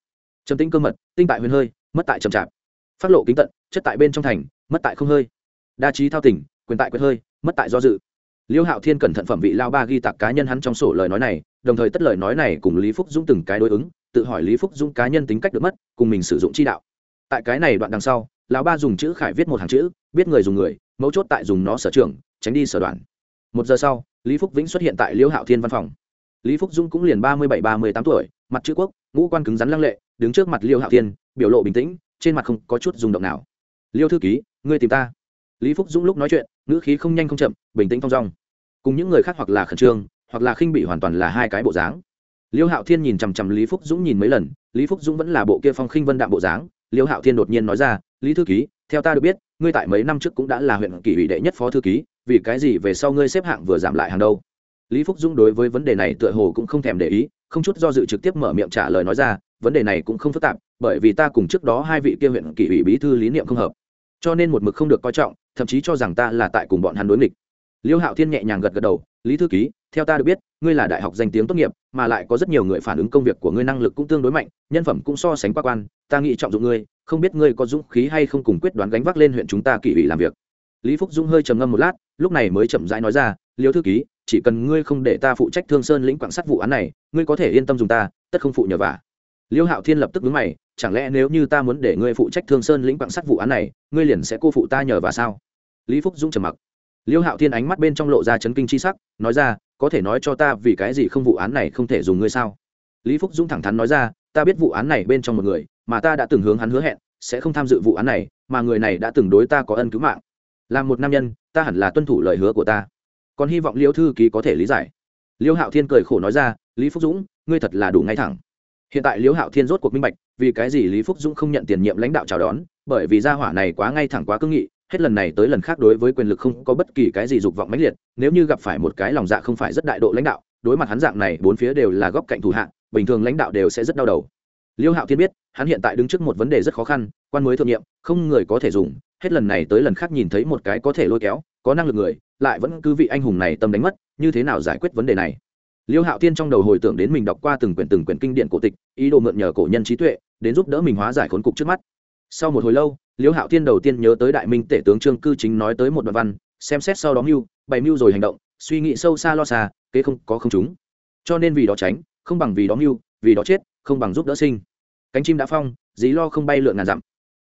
A: Trầm tinh cơ mật tinh tại huyền hơi mất tại trầm chạp phát lộ kính tận chất tại bên trong thành mất tại không hơi. Đa trí thao tỉnh quyền tại quyền hơi mất tại do dự. Liêu hạo thiên cẩn thận phẩm vị lao ba ghi tạc cá nhân hắn trong sổ lời nói này đồng thời tất lời nói này cùng lý phúc dũng từng cái đối ứng tự hỏi lý phúc dũng cá nhân tính cách được mất, cùng mình sử dụng chi đạo. Tại cái này đoạn đằng sau, lão ba dùng chữ khải viết một hàng chữ, biết người dùng người, mấu chốt tại dùng nó sở trường, tránh đi sở đoạn. Một giờ sau, lý phúc vĩnh xuất hiện tại liêu hạo thiên văn phòng. Lý phúc dung cũng liền ba mươi bảy, ba mươi tám tuổi, mặt chữ quốc, ngũ quan cứng rắn lăng lệ, đứng trước mặt liêu hạo thiên, biểu lộ bình tĩnh, trên mặt không có chút rung động nào. Liêu thư ký, ngươi tìm ta. Lý phúc dũng lúc nói chuyện, ngữ khí không nhanh không chậm, bình tĩnh thong dong. Cùng những người khác hoặc là khẩn trương, hoặc là khinh bị hoàn toàn là hai cái bộ dáng liêu hạo thiên nhìn chằm chằm lý phúc dũng nhìn mấy lần, lý phúc dũng vẫn là bộ kia phong khinh vân đạm bộ dáng. Liêu hạo thiên đột nhiên nói ra, lý thư ký, theo ta được biết, ngươi tại mấy năm trước cũng đã là huyện kỷ ủy đệ nhất phó thư ký, vì cái gì về sau ngươi xếp hạng vừa giảm lại hàng đâu? Lý phúc dũng đối với vấn đề này tựa hồ cũng không thèm để ý, không chút do dự trực tiếp mở miệng trả lời nói ra, vấn đề này cũng không phức tạp, bởi vì ta cùng trước đó hai vị kia huyện kỷ ủy bí thư lý niệm không hợp, cho nên một mực không được coi trọng, thậm chí cho rằng ta là tại cùng bọn hắn đối nghịch. Liêu hạo thiên nhẹ nhàng gật gật đầu, lý thư ký theo ta được biết, ngươi là đại học danh tiếng tốt nghiệp, mà lại có rất nhiều người phản ứng công việc của ngươi năng lực cũng tương đối mạnh, nhân phẩm cũng so sánh qua quan, ta nghĩ trọng dụng ngươi, không biết ngươi có dũng khí hay không cùng quyết đoán gánh vác lên huyện chúng ta kỷ ủy làm việc. Lý phúc dung hơi trầm ngâm một lát, lúc này mới chậm rãi nói ra, liêu thư ký, chỉ cần ngươi không để ta phụ trách thương sơn lĩnh quảng sắt vụ án này, ngươi có thể yên tâm dùng ta, tất không phụ nhờ vả. Liêu hạo thiên lập tức vướng mày, chẳng lẽ nếu như ta muốn để ngươi phụ trách thương sơn lĩnh quảng sắt vụ án này, ngươi liền sẽ cô phụ ta nhờ vả sao? Lý phúc dũng trầm mặc. Liêu hạo thiên ánh mắt bên trong lộ ra chấn kinh c h i sắc, nói ra có thể nói cho ta vì cái gì không vụ án này không thể dùng ngươi sao? Lý phúc dũng thẳng thắn nói ra, ta biết vụ án này bên trong một người, mà ta đã từng hướng hắn hứa hẹn, sẽ không tham dự vụ án này, mà người này đã từng đối ta có ân cứu mạng. Là một nam nhân, ta hẳn là tuân thủ lời hứa của ta. Còn hy vọng liêu thư ký có thể lý giải. Liêu hạo thiên cười khổ nói ra, lý phúc dũng, ngươi thật là đủ ngay thẳng. Hiện tại liêu hạo thiên rốt cuộc minh bạch, vì cái gì lý phúc dũng không nhận tiền nhiệm lãnh đạo chào đón, bởi vì gia hỏa này quá ngay thẳng quá cương nghị hết lần này tới lần khác đối với quyền lực không có bất kỳ cái gì dục vọng mãnh liệt, nếu như gặp phải một cái lòng dạ không phải rất đại độ lãnh đạo, đối mặt hắn dạng này, bốn phía đều là góc cạnh thủ hạng bình thường lãnh đạo đều sẽ rất đau đầu. Liêu hạo thiên biết, hắn hiện tại đứng trước một vấn đề rất khó khăn, quan mới thượng nhiệm, không người có thể dùng, hết lần này tới lần khác nhìn thấy một cái có thể lôi kéo, có năng lực người, lại vẫn cứ vị anh hùng này tâm đánh mất, như thế nào giải quyết vấn đề này? Liêu hạo tiên trong đầu hồi tưởng đến mình đọc qua từng quyển từng quyển kinh điển cổ tịch, ý đồ mượn nhờ cổ nhân trí tuệ, đến giúp đỡ mình hóa giải khốn cục trước mắt. Sau một hồi lâu Liễu hạo Thiên đầu tiên nhớ tới đại minh tể tướng trương cư chính nói tới một đoạn văn, xem xét sau đó mưu, bày mưu rồi hành động, suy nghĩ sâu xa lo xa, kế không có không chúng. Cho nên vì đó tránh, không bằng vì đó mưu, vì đó chết, không bằng giúp đỡ sinh. Cánh chim đã phong, dí lo không bay lượn ngàn dặm.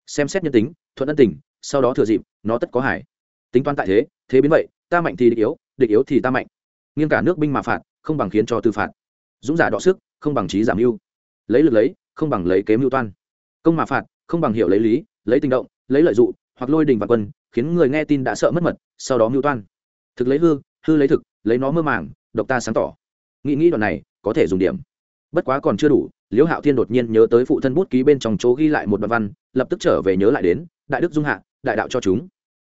A: Xem xét nhân tính, thuận ân tình, sau đó thừa dịp, nó tất có hải tính toán tại thế thế biến vậy, ta mạnh thì địch yếu địch yếu thì ta mạnh. Nghiêng cả nước binh mà phạt, không bằng khiến cho tư phạt. Dũng giả đọ sức, không bằng trí giảm mưu. Lấy lực lấy, không bằng lấy kế mưu toan. Công mà phạt, không bằng hiểu lấy lý lấy tình động, lấy lợi dụng, hoặc lôi đình và quân, khiến người nghe tin đã sợ mất mật, sau đó mưu toan. Thực lấy hư hư lấy thực, lấy nó mơ màng, độc ta sáng tỏ. Nghĩ nghĩ đoạn này, có thể dùng điểm. Bất quá còn chưa đủ, liễu hạo thiên đột nhiên nhớ tới phụ thân bút ký bên trong chỗ ghi lại một đoạn văn, lập tức trở về nhớ lại đến, đại đức dung hạ, đại đạo cho chúng.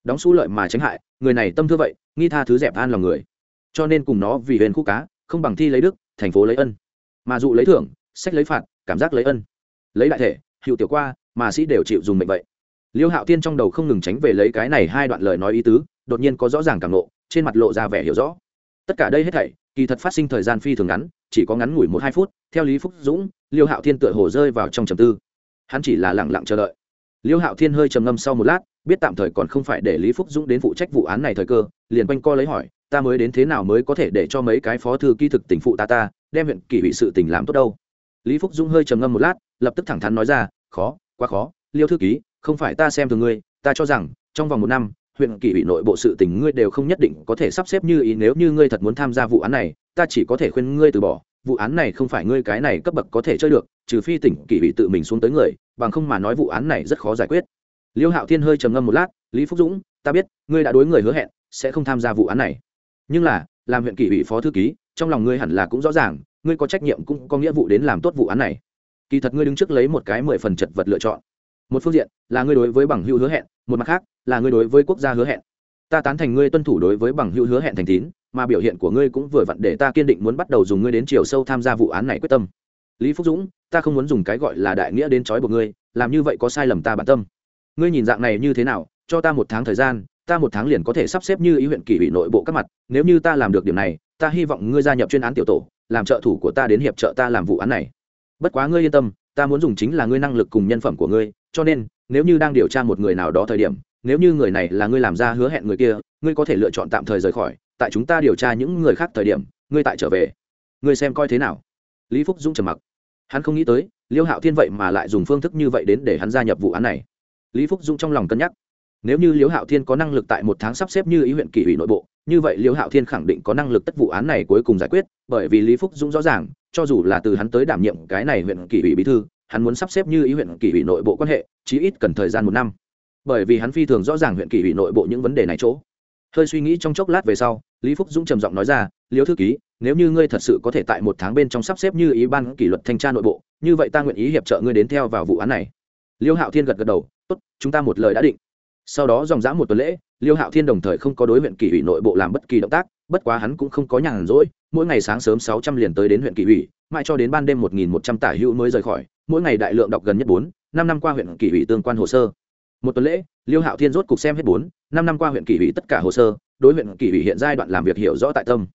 A: Đóng xu lợi mà tránh hại, người này tâm thư vậy, nghi tha thứ dẹp an lòng người. Cho nên cùng nó vì huyền khúc cá, không bằng thi lấy đức, thành phố lấy ân. Mà dụ lấy thưởng, sách lấy phạt, cảm giác lấy ân. Lấy đại thể hiệu tiểu qua mà sĩ đều chịu dùng mệnh vậy. Liêu hạo tiên trong đầu không ngừng tránh về lấy cái này hai đoạn lời nói ý tứ, đột nhiên có rõ ràng cảm nộ, trên mặt lộ ra vẻ hiểu rõ. Tất cả đây hết thảy, kỳ thật phát sinh thời gian phi thường ngắn, chỉ có ngắn ngủi một hai phút, theo lý phúc dũng, liêu hạo thiên tựa hồ rơi vào trong trầm tư. Hắn chỉ là lẳng lặng chờ đợi. Liêu hạo thiên hơi trầm ngâm sau một lát, biết tạm thời còn không phải để lý phúc dũng đến phụ trách vụ án này thời cơ, liền quanh co lấy hỏi, ta mới đến thế nào mới có thể để cho mấy cái phó thư ký thực tỉnh phụ ta ta, đem huyện kỷ bị sự tỉnh làm tốt đâu? Lý phúc dũng hơi trầm ngâm một lát, lập tức thẳng thắn nói ra, khó quá khó, liêu thư ký, không phải ta xem thường ngươi, ta cho rằng, trong vòng một năm, huyện kỷ ủy nội bộ sự tình ngươi đều không nhất định có thể sắp xếp như ý, nếu như ngươi thật muốn tham gia vụ án này, ta chỉ có thể khuyên ngươi từ bỏ. Vụ án này không phải ngươi cái này cấp bậc có thể chơi được, trừ phi tỉnh kỷ ủy tự mình xuống tới người, bằng không mà nói vụ án này rất khó giải quyết. Liêu hạo thiên hơi trầm ngâm một lát, lý phúc dũng, ta biết, ngươi đã đối người hứa hẹn, sẽ không tham gia vụ án này. Nhưng là, làm huyện kỷ ủy phó thư ký, trong lòng ngươi hẳn là cũng rõ ràng, ngươi có trách nhiệm cũng có nghĩa vụ đến làm tốt vụ án này kỳ thật ngươi đứng trước lấy một cái mười phần chật vật lựa chọn. Một phương diện, là ngươi đối với bằng hữu hứa hẹn, một mặt khác, là ngươi đối với quốc gia hứa hẹn. Ta tán thành ngươi tuân thủ đối với bằng hữu hứa hẹn thành tín, mà biểu hiện của ngươi cũng vừa vặn để ta kiên định muốn bắt đầu dùng ngươi đến chiều sâu tham gia vụ án này quyết tâm. Lý phúc dũng, ta không muốn dùng cái gọi là đại nghĩa đến trói buộc ngươi, làm như vậy có sai lầm ta bản tâm. Ngươi nhìn dạng này như thế nào, cho ta một tháng thời gian, ta một tháng liền có thể sắp xếp như ý huyện kỷ ủy nội bộ các mặt, nếu như ta làm được điểm này, ta hy vọng ngươi gia nhập chuyên án tiểu tổ, làm trợ thủ của ta đến hiệp trợ ta làm vụ án này bất quá ngươi yên tâm, ta muốn dùng chính là ngươi năng lực cùng nhân phẩm của ngươi, cho nên, nếu như đang điều tra một người nào đó thời điểm, nếu như người này là ngươi làm ra hứa hẹn người kia, ngươi có thể lựa chọn tạm thời rời khỏi, tại chúng ta điều tra những người khác thời điểm, ngươi tại trở về. Ngươi xem coi thế nào. Lý phúc dũng trầm mặc. Hắn không nghĩ tới, liêu hạo thiên vậy mà lại dùng phương thức như vậy đến để hắn gia nhập vụ án này. Lý phúc dũng trong lòng cân nhắc. Nếu như liêu hạo thiên có năng lực tại một tháng sắp xếp như ý huyện kỷ ủy nội bộ như vậy liêu hạo thiên khẳng định có năng lực tất vụ án này cuối cùng giải quyết, bởi vì lý phúc dũng rõ ràng, cho dù là từ hắn tới đảm nhiệm cái này huyện kỷ ủy bí thư, hắn muốn sắp xếp như ý huyện kỷ ủy nội bộ quan hệ, chí ít cần thời gian một năm. Bởi vì hắn phi thường rõ ràng huyện kỷ ủy nội bộ những vấn đề này chỗ. Hơi suy nghĩ trong chốc lát về sau, lý phúc dũng trầm giọng nói ra liêu thư ký, nếu như ngươi thật sự có thể tại một tháng bên trong sắp xếp như ý ban kỷ luật thanh tra nội bộ, như vậy ta nguyện ý hiệp trợ ngươi đến theo vào vụ án này. Liêu hạo thiên gật gật đầu, tốt, chúng ta một lời đã định sau đó dòng dã một tuần lễ, liêu hạo thiên đồng thời không có đối huyện kỷ ủy nội bộ làm bất kỳ động tác, bất quá hắn cũng không có nhàn rỗi, mỗi ngày sáng sớm sáu trăm liền tới đến huyện kỷ ủy, mãi cho đến ban đêm một nghìn một trăm tả hữu mới rời khỏi, mỗi ngày đại lượng đọc gần nhất bốn, năm năm qua huyện kỷ ủy tương quan hồ sơ. Một tuần lễ, liêu hạo thiên rốt cục xem hết bốn, năm năm qua huyện kỷ ủy tất cả hồ sơ, đối huyện kỷ ủy hiện giai đoạn làm việc hiểu rõ tại tâm.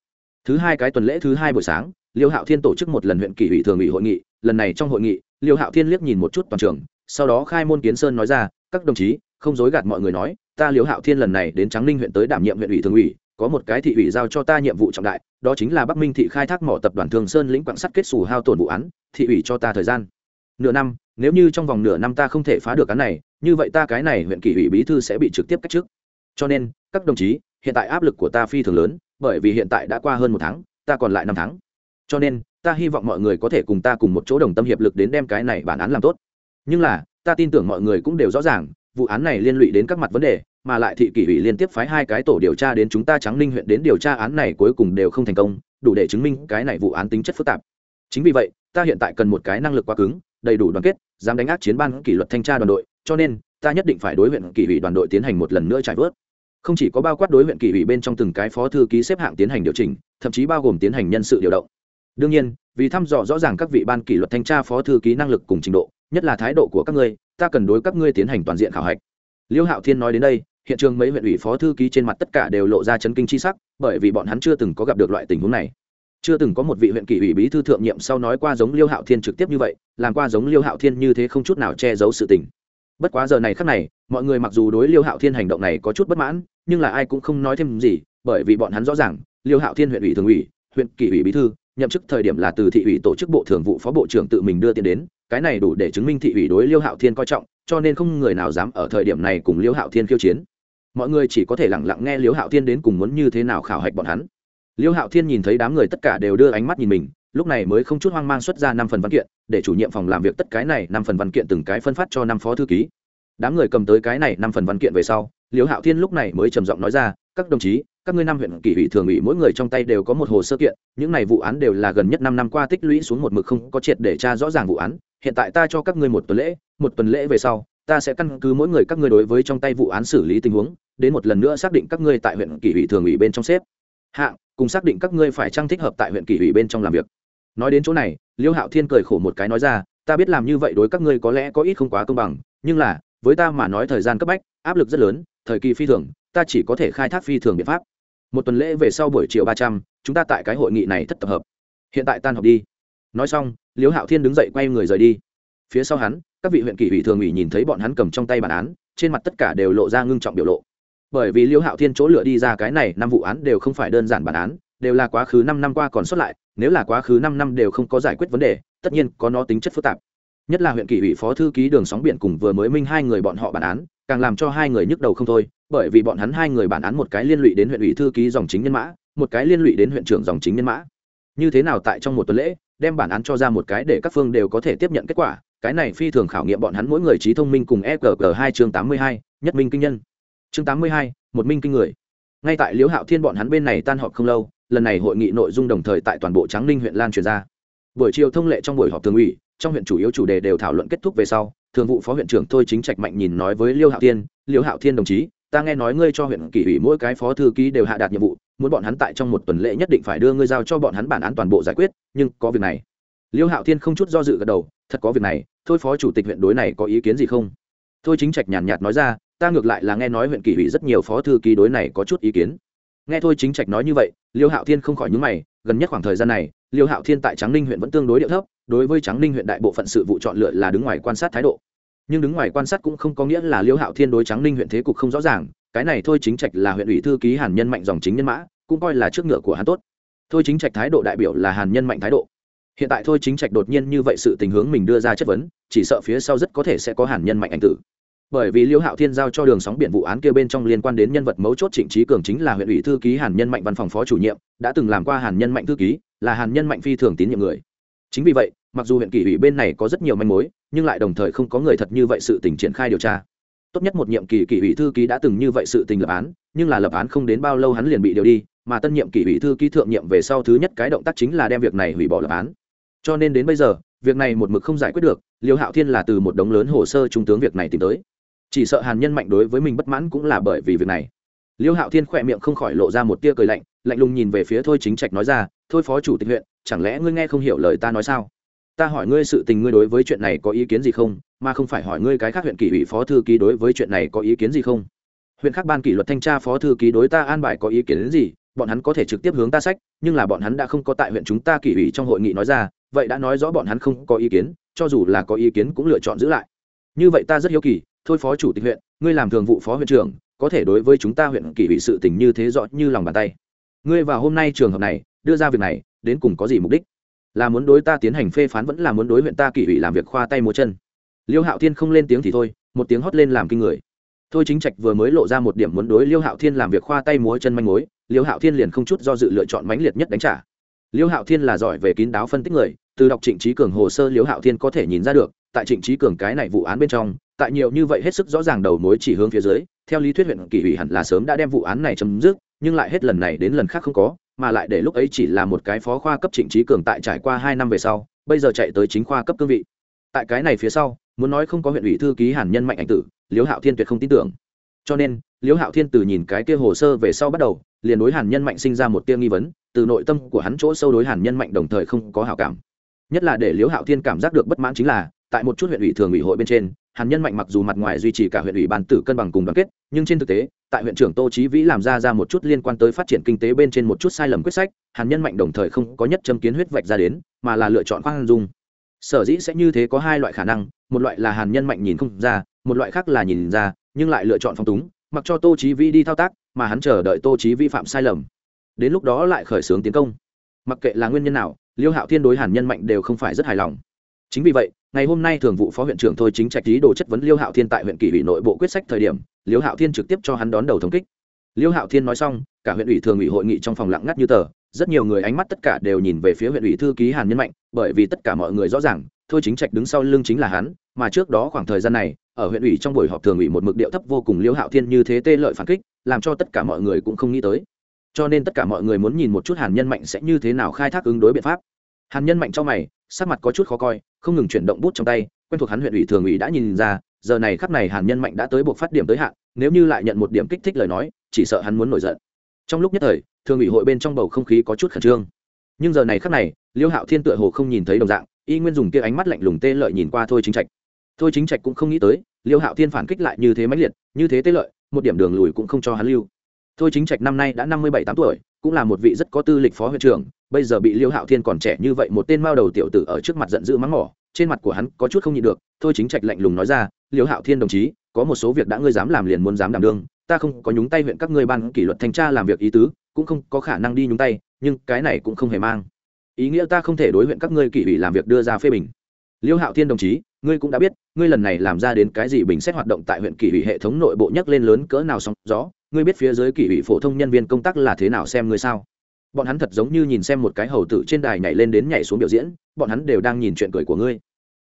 A: Thứ hai cái tuần lễ thứ hai buổi sáng, liêu hạo thiên tổ chức một lần huyện kỷ ủy thường ủy hội nghị, lần này trong hội nghị, liêu hạo thiên liếc nhìn một chút toàn trường, sau đó khai môn kiến sơn nói ra, các đồng chí không dối gạt mọi người nói, ta liêu hạo thiên lần này đến tráng ninh huyện tới đảm nhiệm huyện ủy thường ủy, có một cái thị ủy giao cho ta nhiệm vụ trọng đại, đó chính là bắc minh thị khai thác mỏ tập đoàn thường sơn lĩnh quảng sắt kết xù hao tổn vụ án, thị ủy cho ta thời gian. Nửa năm, nếu như trong vòng nửa năm ta không thể phá được án này, như vậy ta cái này huyện kỷ ủy bí thư sẽ bị trực tiếp cách chức. Cho nên, các đồng chí, hiện tại áp lực của ta phi thường lớn, bởi vì hiện tại đã qua hơn một tháng, ta còn lại năm tháng. Cho nên, ta hy vọng mọi người có thể cùng ta cùng một chỗ đồng tâm hiệp lực đến đem cái này bản án làm tốt. Nhưng là, ta tin tưởng mọi người cũng đều rõ ràng vụ án này liên lụy đến các mặt vấn đề, mà lại thị kỷ ủy liên tiếp phái hai cái tổ điều tra đến chúng ta trắng ninh huyện đến điều tra án này cuối cùng đều không thành công, đủ để chứng minh cái này vụ án tính chất phức tạp. Chính vì vậy, ta hiện tại cần một cái năng lực quá cứng, đầy đủ đoàn kết, dám đánh ác chiến ban kỷ luật thanh tra đoàn đội, cho nên, ta nhất định phải đối huyện kỷ ủy đoàn đội tiến hành một lần nữa trải vớt. Không chỉ có bao quát đối huyện kỷ ủy bên trong từng cái phó thư ký xếp hạng tiến hành điều chỉnh, thậm chí bao gồm tiến hành nhân sự điều động. Đương nhiên, vì thăm dò rõ ràng các vị ban kỷ luật thanh tra phó thư ký năng lực cùng trình độ nhất là thái độ của các ngươi, ta cần đối các ngươi tiến hành toàn diện khảo hạch. Liêu hạo thiên nói đến đây, hiện trường mấy huyện ủy phó thư ký trên mặt tất cả đều lộ ra chấn kinh chi sắc, bởi vì bọn hắn chưa từng có gặp được loại tình huống này. Chưa từng có một vị huyện kỷ ủy bí thư thượng nhiệm sau nói qua giống liêu hạo thiên trực tiếp như vậy, làm qua giống liêu hạo thiên như thế không chút nào che giấu sự tình. Bất quá giờ này khác này, mọi người mặc dù đối liêu hạo thiên hành động này có chút bất mãn, nhưng là ai cũng không nói thêm gì, bởi vì bọn hắn rõ ràng, liêu hạo thiên huyện ủy thường ủy, huyện kỷ ủy bí thư, nhậm chức thời điểm là từ thị ủy tổ chức bộ thường vụ phó bộ trưởng tự mình đưa tiền đến cái này đủ để chứng minh thị ủy đối liêu hạo thiên coi trọng, cho nên không người nào dám ở thời điểm này cùng liêu hạo thiên khiêu chiến. Mọi người chỉ có thể lẳng lặng nghe liêu hạo thiên đến cùng muốn như thế nào khảo hạch bọn hắn. Liêu hạo thiên nhìn thấy đám người tất cả đều đưa ánh mắt nhìn mình, lúc này mới không chút hoang mang xuất ra năm phần văn kiện, để chủ nhiệm phòng làm việc tất cái này năm phần văn kiện từng cái phân phát cho năm phó thư ký. Đám người cầm tới cái này năm phần văn kiện về sau, liêu hạo thiên lúc này mới trầm giọng nói ra, các đồng chí, các ngươi năm huyện kỷ ủy thường ủy mỗi người trong tay đều có một hồ sơ kiện, những này vụ án đều là gần nhất năm năm qua tích lũy xuống một mực không có triệt để tra rõ ràng vụ án hiện tại ta cho các ngươi một tuần lễ, một tuần lễ về sau, ta sẽ căn cứ mỗi người các ngươi đối với trong tay vụ án xử lý tình huống, đến một lần nữa xác định các ngươi tại huyện kỷ ủy thường ủy bên trong xếp. Hạng, cùng xác định các ngươi phải trang thích hợp tại huyện kỷ ủy bên trong làm việc. Nói đến chỗ này, liêu hạo thiên cười khổ một cái nói ra, ta biết làm như vậy đối các ngươi có lẽ có ít không quá công bằng, nhưng là, với ta mà nói thời gian cấp bách, áp lực rất lớn, thời kỳ phi thường, ta chỉ có thể khai thác phi thường biện pháp. Một tuần lễ về sau buổi chiều ba trăm, chúng ta tại cái hội nghị này thất tập hợp. Hiện tại tan họp đi. Nói xong liêu hạo thiên đứng dậy quay người rời đi. Phía sau hắn, các vị huyện kỷ ủy thường ủy nhìn thấy bọn hắn cầm trong tay bản án, trên mặt tất cả đều lộ ra ngưng trọng biểu lộ. Bởi vì liêu hạo thiên chỗ lựa đi ra cái này năm vụ án đều không phải đơn giản bản án, đều là quá khứ năm năm qua còn xuất lại, nếu là quá khứ năm năm đều không có giải quyết vấn đề, tất nhiên có nó tính chất phức tạp. Nhất là huyện kỷ ủy phó thư ký đường sóng biển cùng vừa mới minh hai người bọn họ bản án, càng làm cho hai người nhức đầu không thôi, bởi vì bọn hắn hai người bản án một cái liên lụy đến huyện ủy thư ký dòng chính nhân mã, một cái liên lụy đến huyện trưởng dòng chính nhân mã. Như thế nào tại trong một tuần lễ đem bản án cho ra một cái để các phương đều có thể tiếp nhận kết quả. Cái này phi thường khảo nghiệm bọn hắn mỗi người trí thông minh cùng egg hai chương tám mươi hai, nhất minh kinh nhân. Chương tám mươi hai, một minh kinh người. Ngay tại liễu hạo thiên bọn hắn bên này tan họp không lâu, lần này hội nghị nội dung đồng thời tại toàn bộ tráng ninh huyện lan truyền ra. Buổi chiều thông lệ trong buổi họp thường ủy, trong huyện chủ yếu chủ đề đều thảo luận kết thúc về sau, thường vụ phó huyện trưởng thôi chính trạch mạnh nhìn nói với liêu hạo thiên liêu hạo thiên đồng chí, ta nghe nói ngươi cho huyện kỷ ủy mỗi cái phó thư ký đều hạ đạt nhiệm vụ muốn bọn hắn tại trong một tuần lễ nhất định phải đưa ngươi giao cho bọn hắn bản án toàn bộ giải quyết, nhưng có việc này. Liêu hạo thiên không chút do dự gật đầu, thật có việc này, thôi phó chủ tịch huyện đối này có ý kiến gì không? Thôi chính trạch nhàn nhạt nói ra, ta ngược lại là nghe nói huyện kỷ ủy rất nhiều phó thư ký đối này có chút ý kiến. Nghe thôi chính trạch nói như vậy, liêu hạo thiên không khỏi nhúng mày, gần nhất khoảng thời gian này, liêu hạo thiên tại tráng ninh huyện vẫn tương đối điệu thấp, đối với tráng ninh huyện đại bộ phận sự vụ chọn lựa là đứng ngoài quan sát thái độ. Nhưng đứng ngoài quan sát cũng không có nghĩa là liêu hạo thiên đối tráng ninh huyện thế cục không rõ ràng cái này thôi chính trạch là huyện ủy thư ký hàn nhân mạnh dòng chính nhân mã, cũng coi là trước ngựa của hắn tốt. Thôi chính trạch thái độ đại biểu là hàn nhân mạnh thái độ. Hiện tại thôi chính trạch đột nhiên như vậy sự tình hướng mình đưa ra chất vấn, chỉ sợ phía sau rất có thể sẽ có hàn nhân mạnh ảnh tử. Bởi vì liêu hạo thiên giao cho đường sóng biển vụ án kia bên trong liên quan đến nhân vật mấu chốt trịnh trí cường chính là huyện ủy thư ký hàn nhân mạnh văn phòng phó chủ nhiệm, đã từng làm qua hàn nhân mạnh thư ký, là hàn nhân mạnh phi thường tín nhiệm người. Chính vì vậy, mặc dù huyện kỷ ủy bên này có rất nhiều manh mối, nhưng lại đồng thời không có người thật như vậy sự tình triển khai điều tra tốt nhất một nhiệm kỳ kỷ ủy thư ký đã từng như vậy sự tình lập án, nhưng là lập án không đến bao lâu hắn liền bị điều đi, mà tân nhiệm kỷ ủy thư ký thượng nhiệm về sau thứ nhất cái động tác chính là đem việc này hủy bỏ lập án. Cho nên đến bây giờ, việc này một mực không giải quyết được, liêu hạo thiên là từ một đống lớn hồ sơ trung tướng việc này tìm tới. Chỉ sợ hàn nhân mạnh đối với mình bất mãn cũng là bởi vì việc này. Liêu hạo thiên khỏe miệng không khỏi lộ ra một tia cười lạnh lạnh lùng nhìn về phía thôi chính trạch nói ra, thôi phó chủ tịch huyện, chẳng lẽ ngươi nghe không hiểu lời ta nói sao? Ta hỏi ngươi sự tình ngươi đối với chuyện này có ý kiến gì không, mà không phải hỏi ngươi cái khác huyện kỷ ủy phó thư ký đối với chuyện này có ý kiến gì không? Huyện khác ban kỷ luật thanh tra phó thư ký đối ta an bài có ý kiến gì, bọn hắn có thể trực tiếp hướng ta sách, nhưng là bọn hắn đã không có tại huyện chúng ta kỷ ủy trong hội nghị nói ra, vậy đã nói rõ bọn hắn không có ý kiến, cho dù là có ý kiến cũng lựa chọn giữ lại. Như vậy ta rất hiếu kỳ, thôi phó chủ tịch huyện, ngươi làm thường vụ phó huyện trưởng, có thể đối với chúng ta huyện kỷ ủy sự tình như thế rõ như lòng bàn tay. Ngươi vào hôm nay trường hợp này, đưa ra việc này, đến cùng có gì mục đích? Là muốn đối ta tiến hành phê phán vẫn là muốn đối huyện ta kỷ ủy làm việc khoa tay múa chân. Liêu hạo thiên không lên tiếng thì thôi, một tiếng hót lên làm kinh người. Thôi chính trạch vừa mới lộ ra một điểm muốn đối liêu hạo thiên làm việc khoa tay múa chân manh mối, liêu hạo thiên liền không chút do dự lựa chọn mãnh liệt nhất đánh trả. Liêu hạo thiên là giỏi về kín đáo phân tích người, từ đọc trịnh trí cường hồ sơ liêu hạo thiên có thể nhìn ra được, tại trịnh trí cường cái này vụ án bên trong, tại nhiều như vậy hết sức rõ ràng đầu mối chỉ hướng phía dưới, theo lý thuyết huyện kỷ ủy hẳn là sớm đã đem vụ án này chấm dứt, nhưng lại hết lần này đến lần khác không có mà lại để lúc ấy chỉ là một cái phó khoa cấp trịnh trí cường tại trải qua hai năm về sau, bây giờ chạy tới chính khoa cấp cương vị. Tại cái này phía sau, muốn nói không có huyện ủy thư ký hàn nhân mạnh ảnh tử, liễu hạo thiên tuyệt không tin tưởng. Cho nên, liễu hạo thiên từ nhìn cái kia hồ sơ về sau bắt đầu, liền đối hàn nhân mạnh sinh ra một tia nghi vấn, từ nội tâm của hắn chỗ sâu đối hàn nhân mạnh đồng thời không có hảo cảm. Nhất là để liễu hạo thiên cảm giác được bất mãn chính là tại một chút huyện ủy thường ủy hội bên trên, hàn nhân mạnh mặc dù mặt ngoài duy trì cả huyện ủy ban tử cân bằng cùng đoàn kết, nhưng trên thực tế, tại huyện trưởng tô trí vĩ làm ra ra một chút liên quan tới phát triển kinh tế bên trên một chút sai lầm quyết sách, hàn nhân mạnh đồng thời không có nhất châm kiến huyết vạch ra đến, mà là lựa chọn khoan dung. Sở dĩ sẽ như thế có hai loại khả năng, một loại là hàn nhân mạnh nhìn không ra, một loại khác là nhìn ra, nhưng lại lựa chọn phong túng, mặc cho tô trí vĩ đi thao tác, mà hắn chờ đợi tô trí vi phạm sai lầm. Đến lúc đó lại khởi xướng tiến công. Mặc kệ là nguyên nhân nào, liêu hạo thiên đối hàn nhân mạnh đều không phải rất hài lòng chính vì vậy, ngày hôm nay thường vụ phó huyện trưởng thôi chính trạch lý đồ chất vấn liêu hạo thiên tại huyện kỷ ủy nội bộ quyết sách thời điểm, liêu hạo thiên trực tiếp cho hắn đón đầu thống kích. Liêu hạo thiên nói xong, cả huyện ủy thường ủy hội nghị trong phòng lặng ngắt như tờ, rất nhiều người ánh mắt tất cả đều nhìn về phía huyện ủy thư ký hàn nhân mạnh, bởi vì tất cả mọi người rõ ràng, thôi chính trạch đứng sau lưng chính là hắn, mà trước đó khoảng thời gian này, ở huyện ủy trong buổi họp thường ủy một mực điệu thấp vô cùng liêu hạo thiên như thế tê lợi phản kích, làm cho tất cả mọi người cũng không nghĩ tới. Cho nên tất cả mọi người muốn nhìn một chút hàn nhân mạnh sẽ như thế nào khai thác ứng đối biện pháp. Hàn nhân mạnh cho mày sắc mặt có chút khó coi, không ngừng chuyển động bút trong tay, quen thuộc hắn huyện ủy thường ủy đã nhìn ra, giờ này khắp này hàn nhân mạnh đã tới buộc phát điểm tới hạn, nếu như lại nhận một điểm kích thích lời nói, chỉ sợ hắn muốn nổi giận. Trong lúc nhất thời, thường ủy hội bên trong bầu không khí có chút khẩn trương. Nhưng giờ này khắc này, liêu hạo thiên tựa hồ không nhìn thấy đồng dạng, y nguyên dùng kia ánh mắt lạnh lùng tê lợi nhìn qua thôi chính trạch. Thôi chính trạch cũng không nghĩ tới, liêu hạo thiên phản kích lại như thế mãnh liệt, như thế tê lợi, một điểm đường lùi cũng không cho hắn lưu. Thôi chính trạch năm nay đã năm mươi bảy tám tuổi cũng là một vị rất có tư lịch phó huyện trưởng, bây giờ bị liêu hạo thiên còn trẻ như vậy một tên mao đầu tiểu tử ở trước mặt giận dữ mắng mỏ, trên mặt của hắn có chút không nhịn được, thôi chính trạch lạnh lùng nói ra, liêu hạo thiên đồng chí, có một số việc đã ngươi dám làm liền muốn dám đảm đương, ta không có nhúng tay huyện các ngươi ban kỷ luật thanh tra làm việc ý tứ, cũng không có khả năng đi nhúng tay, nhưng cái này cũng không hề mang. Ý nghĩa ta không thể đối huyện các ngươi kỷ ủy làm việc đưa ra phê bình. Liêu hạo thiên đồng chí ngươi cũng đã biết, ngươi lần này làm ra đến cái gì bình xét hoạt động tại huyện kỷ ủy hệ thống nội bộ nhấc lên lớn cỡ nào sóng gió, ngươi biết phía dưới kỷ ủy phổ thông nhân viên công tác là thế nào xem ngươi sao? Bọn hắn thật giống như nhìn xem một cái hầu tử trên đài nhảy lên đến nhảy xuống biểu diễn, bọn hắn đều đang nhìn chuyện cười của ngươi.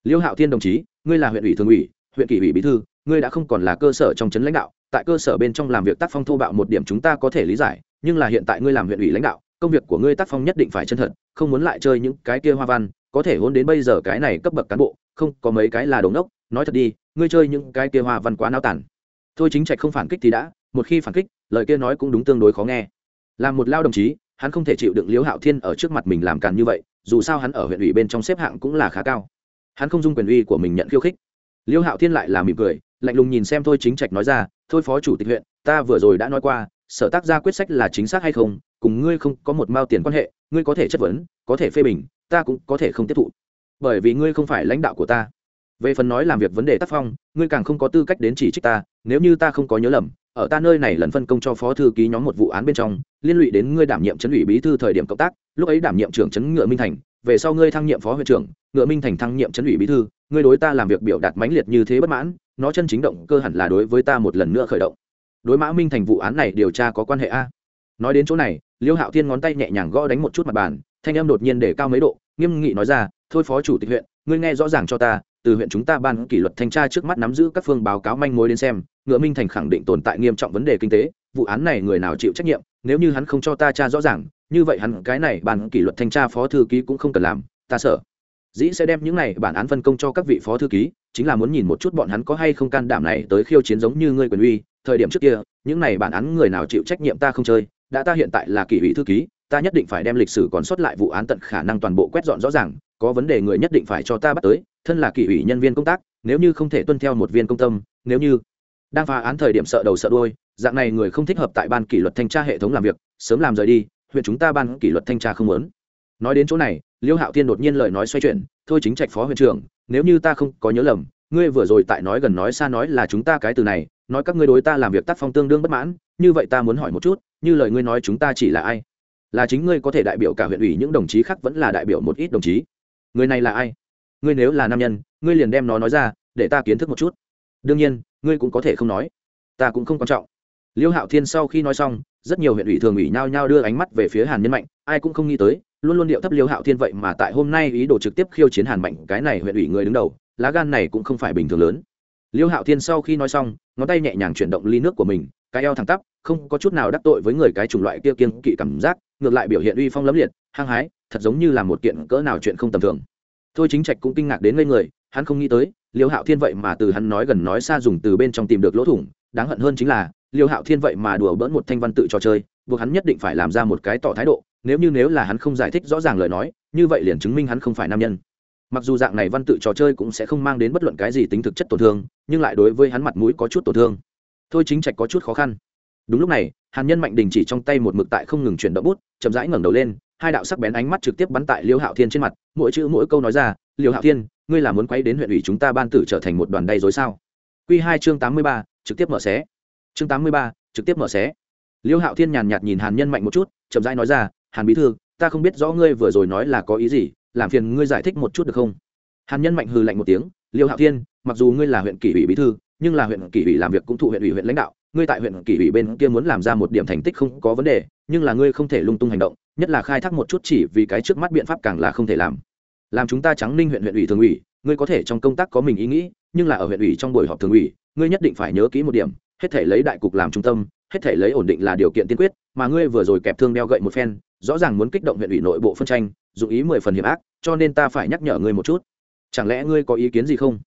A: Liêu hạo thiên đồng chí, ngươi là huyện ủy thường ủy, huyện kỷ ủy bí thư, ngươi đã không còn là cơ sở trong trấn lãnh đạo, tại cơ sở bên trong làm việc tác phong thô bạo một điểm chúng ta có thể lý giải, nhưng là hiện tại ngươi làm huyện ủy lãnh đạo, công việc của ngươi tác phong nhất định phải chân thật, không muốn lại chơi những cái kia hoa văn có thể hôn đến bây giờ cái này cấp bậc cán bộ, không có mấy cái là đống ốc nói thật đi, ngươi chơi những cái kia hoa văn quá nao tản thôi chính trạch không phản kích thì đã, một khi phản kích, lời kia nói cũng đúng tương đối khó nghe. Làm một lao đồng chí, hắn không thể chịu đựng liễu hạo thiên ở trước mặt mình làm càn như vậy, dù sao hắn ở huyện ủy bên trong xếp hạng cũng là khá cao. Hắn không dung quyền uy của mình nhận khiêu khích. Liêu hạo thiên lại là mỉm cười, lạnh lùng nhìn xem thôi chính trạch nói ra, thôi phó chủ tịch huyện, ta vừa rồi đã nói qua, sở tác ra quyết sách là chính xác hay không, cùng ngươi không có một mao tiền quan hệ, ngươi có thể chất vấn, có thể phê bình ta cũng có thể không tiếp thụ. Bởi vì ngươi không phải lãnh đạo của ta. Về phần nói làm việc vấn đề tác phong, ngươi càng không có tư cách đến chỉ trích ta, nếu như ta không có nhớ lầm, ở ta nơi này lần phân công cho phó thư ký nhóm một vụ án bên trong, liên lụy đến ngươi đảm nhiệm chấn ủy bí thư thời điểm cộng tác, lúc ấy đảm nhiệm trưởng chấn ngựa minh thành, về sau ngươi thăng nhiệm phó huyện trưởng, ngựa minh thành thăng nhiệm chấn ủy bí thư, ngươi đối ta làm việc biểu đạt mãnh liệt như thế bất mãn, nó chân chính động cơ hẳn là đối với ta một lần nữa khởi động. Đối mã minh thành vụ án này điều tra có quan hệ a? Nói đến chỗ này, liêu hạo thiên ngón tay nhẹ nhàng gõ đánh một chút mặt bàn thanh em đột nhiên để cao mấy độ, nghiêm nghị nói ra, thôi phó chủ tịch huyện, ngươi nghe rõ ràng cho ta, từ huyện chúng ta ban kỷ luật thanh tra trước mắt nắm giữ các phương báo cáo manh mối đến xem, ngựa minh thành khẳng định tồn tại nghiêm trọng vấn đề kinh tế, vụ án này người nào chịu trách nhiệm, nếu như hắn không cho ta tra rõ ràng, như vậy hắn cái này ban kỷ luật thanh tra phó thư ký cũng không cần làm, ta sợ. Dĩ sẽ đem những này bản án phân công cho các vị phó thư ký, chính là muốn nhìn một chút bọn hắn có hay không can đảm này tới khiêu chiến giống như ngươi quyền uy, thời điểm trước kia, những này bản án người nào chịu trách nhiệm ta không chơi, đã ta hiện tại là kỷ ủy thư ký ta nhất định phải đem lịch sử còn sót lại vụ án tận khả năng toàn bộ quét dọn rõ ràng có vấn đề người nhất định phải cho ta bắt tới thân là kỷ ủy nhân viên công tác nếu như không thể tuân theo một viên công tâm nếu như đang phá án thời điểm sợ đầu sợ đuôi, dạng này người không thích hợp tại ban kỷ luật thanh tra hệ thống làm việc sớm làm rời đi huyện chúng ta ban kỷ luật thanh tra không muốn. Nói đến chỗ này liêu hạo thiên đột nhiên lời nói xoay chuyển thôi chính trạch phó huyện trưởng nếu như ta không có nhớ lầm ngươi vừa rồi tại nói gần nói xa nói là chúng ta cái từ này nói các ngươi đối ta làm việc tác phong tương đương bất mãn như vậy ta muốn hỏi một chút như lời ngươi nói chúng ta chỉ là ai? Là chính ngươi có thể đại biểu cả huyện ủy, những đồng chí khác vẫn là đại biểu một ít đồng chí. Người này là ai? Ngươi nếu là nam nhân, ngươi liền đem nó nói ra, để ta kiến thức một chút. Đương nhiên, ngươi cũng có thể không nói. Ta cũng không quan trọng. Liêu hạo thiên sau khi nói xong, rất nhiều huyện ủy thường ủy nhao nhao đưa ánh mắt về phía hàn nhân mạnh, ai cũng không nghĩ tới, luôn luôn điệu thấp liêu hạo thiên vậy mà tại hôm nay ý đồ trực tiếp khiêu chiến hàn mạnh, cái này huyện ủy người đứng đầu, lá gan này cũng không phải bình thường lớn liêu hạo thiên sau khi nói xong, ngón tay nhẹ nhàng chuyển động ly nước của mình, cái eo thẳng tắp, không có chút nào đắc tội với người cái chủng loại kia kiên kỵ cảm giác, ngược lại biểu hiện uy phong lấm liệt, hăng hái, thật giống như là một kiện cỡ nào chuyện không tầm thường. Thôi chính trạch cũng kinh ngạc đến ngây người, hắn không nghĩ tới, liêu hạo thiên vậy mà từ hắn nói gần nói xa dùng từ bên trong tìm được lỗ thủng, đáng hận hơn chính là, liêu hạo thiên vậy mà đùa bỡn một thanh văn tự trò chơi, buộc hắn nhất định phải làm ra một cái tỏ thái độ, nếu như nếu là hắn không giải thích rõ ràng lời nói, như vậy liền chứng minh hắn không phải nam nhân mặc dù dạng này văn tự trò chơi cũng sẽ không mang đến bất luận cái gì tính thực chất tổn thương, nhưng lại đối với hắn mặt mũi có chút tổn thương. Thôi chính trạch có chút khó khăn. Đúng lúc này, hàn nhân mạnh đình chỉ trong tay một mực tại không ngừng chuyển động bút, chậm rãi ngẩng đầu lên, hai đạo sắc bén ánh mắt trực tiếp bắn tại liêu hạo thiên trên mặt, mỗi chữ mỗi câu nói ra, liêu hạo thiên, ngươi là muốn quay đến huyện ủy chúng ta ban tử trở thành một đoàn đầy dối sao? Q hai chương tám mươi ba, trực tiếp mở xé. Chương tám mươi ba, trực tiếp mở xé. Liêu hạo thiên nhàn nhạt nhìn hàn nhân mạnh một chút, chậm rãi nói ra, hàn bí thư, ta không biết rõ ngươi vừa rồi nói là có ý gì làm phiền ngươi giải thích một chút được không? Hàn nhân mạnh hừ lạnh một tiếng, liêu hạo thiên, mặc dù ngươi là huyện kỷ ủy bí thư, nhưng là huyện kỷ ủy làm việc cũng thụ huyện ủy huyện lãnh đạo, ngươi tại huyện kỷ ủy bên kia muốn làm ra một điểm thành tích không có vấn đề, nhưng là ngươi không thể lung tung hành động, nhất là khai thác một chút chỉ vì cái trước mắt biện pháp càng là không thể làm. Làm chúng ta trắng ninh huyện huyện ủy thường ủy, ngươi có thể trong công tác có mình ý nghĩ, nhưng là ở huyện ủy trong buổi họp thường ủy, ngươi nhất định phải nhớ kỹ một điểm, hết thể lấy đại cục làm trung tâm, hết thể lấy ổn định là điều kiện tiên quyết, mà ngươi vừa rồi kẹp thương đeo gậy một phen rõ ràng muốn kích động huyện ủy nội bộ phân tranh, dụng ý mười phần hiểm ác, cho nên ta phải nhắc nhở ngươi một chút. Chẳng lẽ ngươi có ý kiến gì không?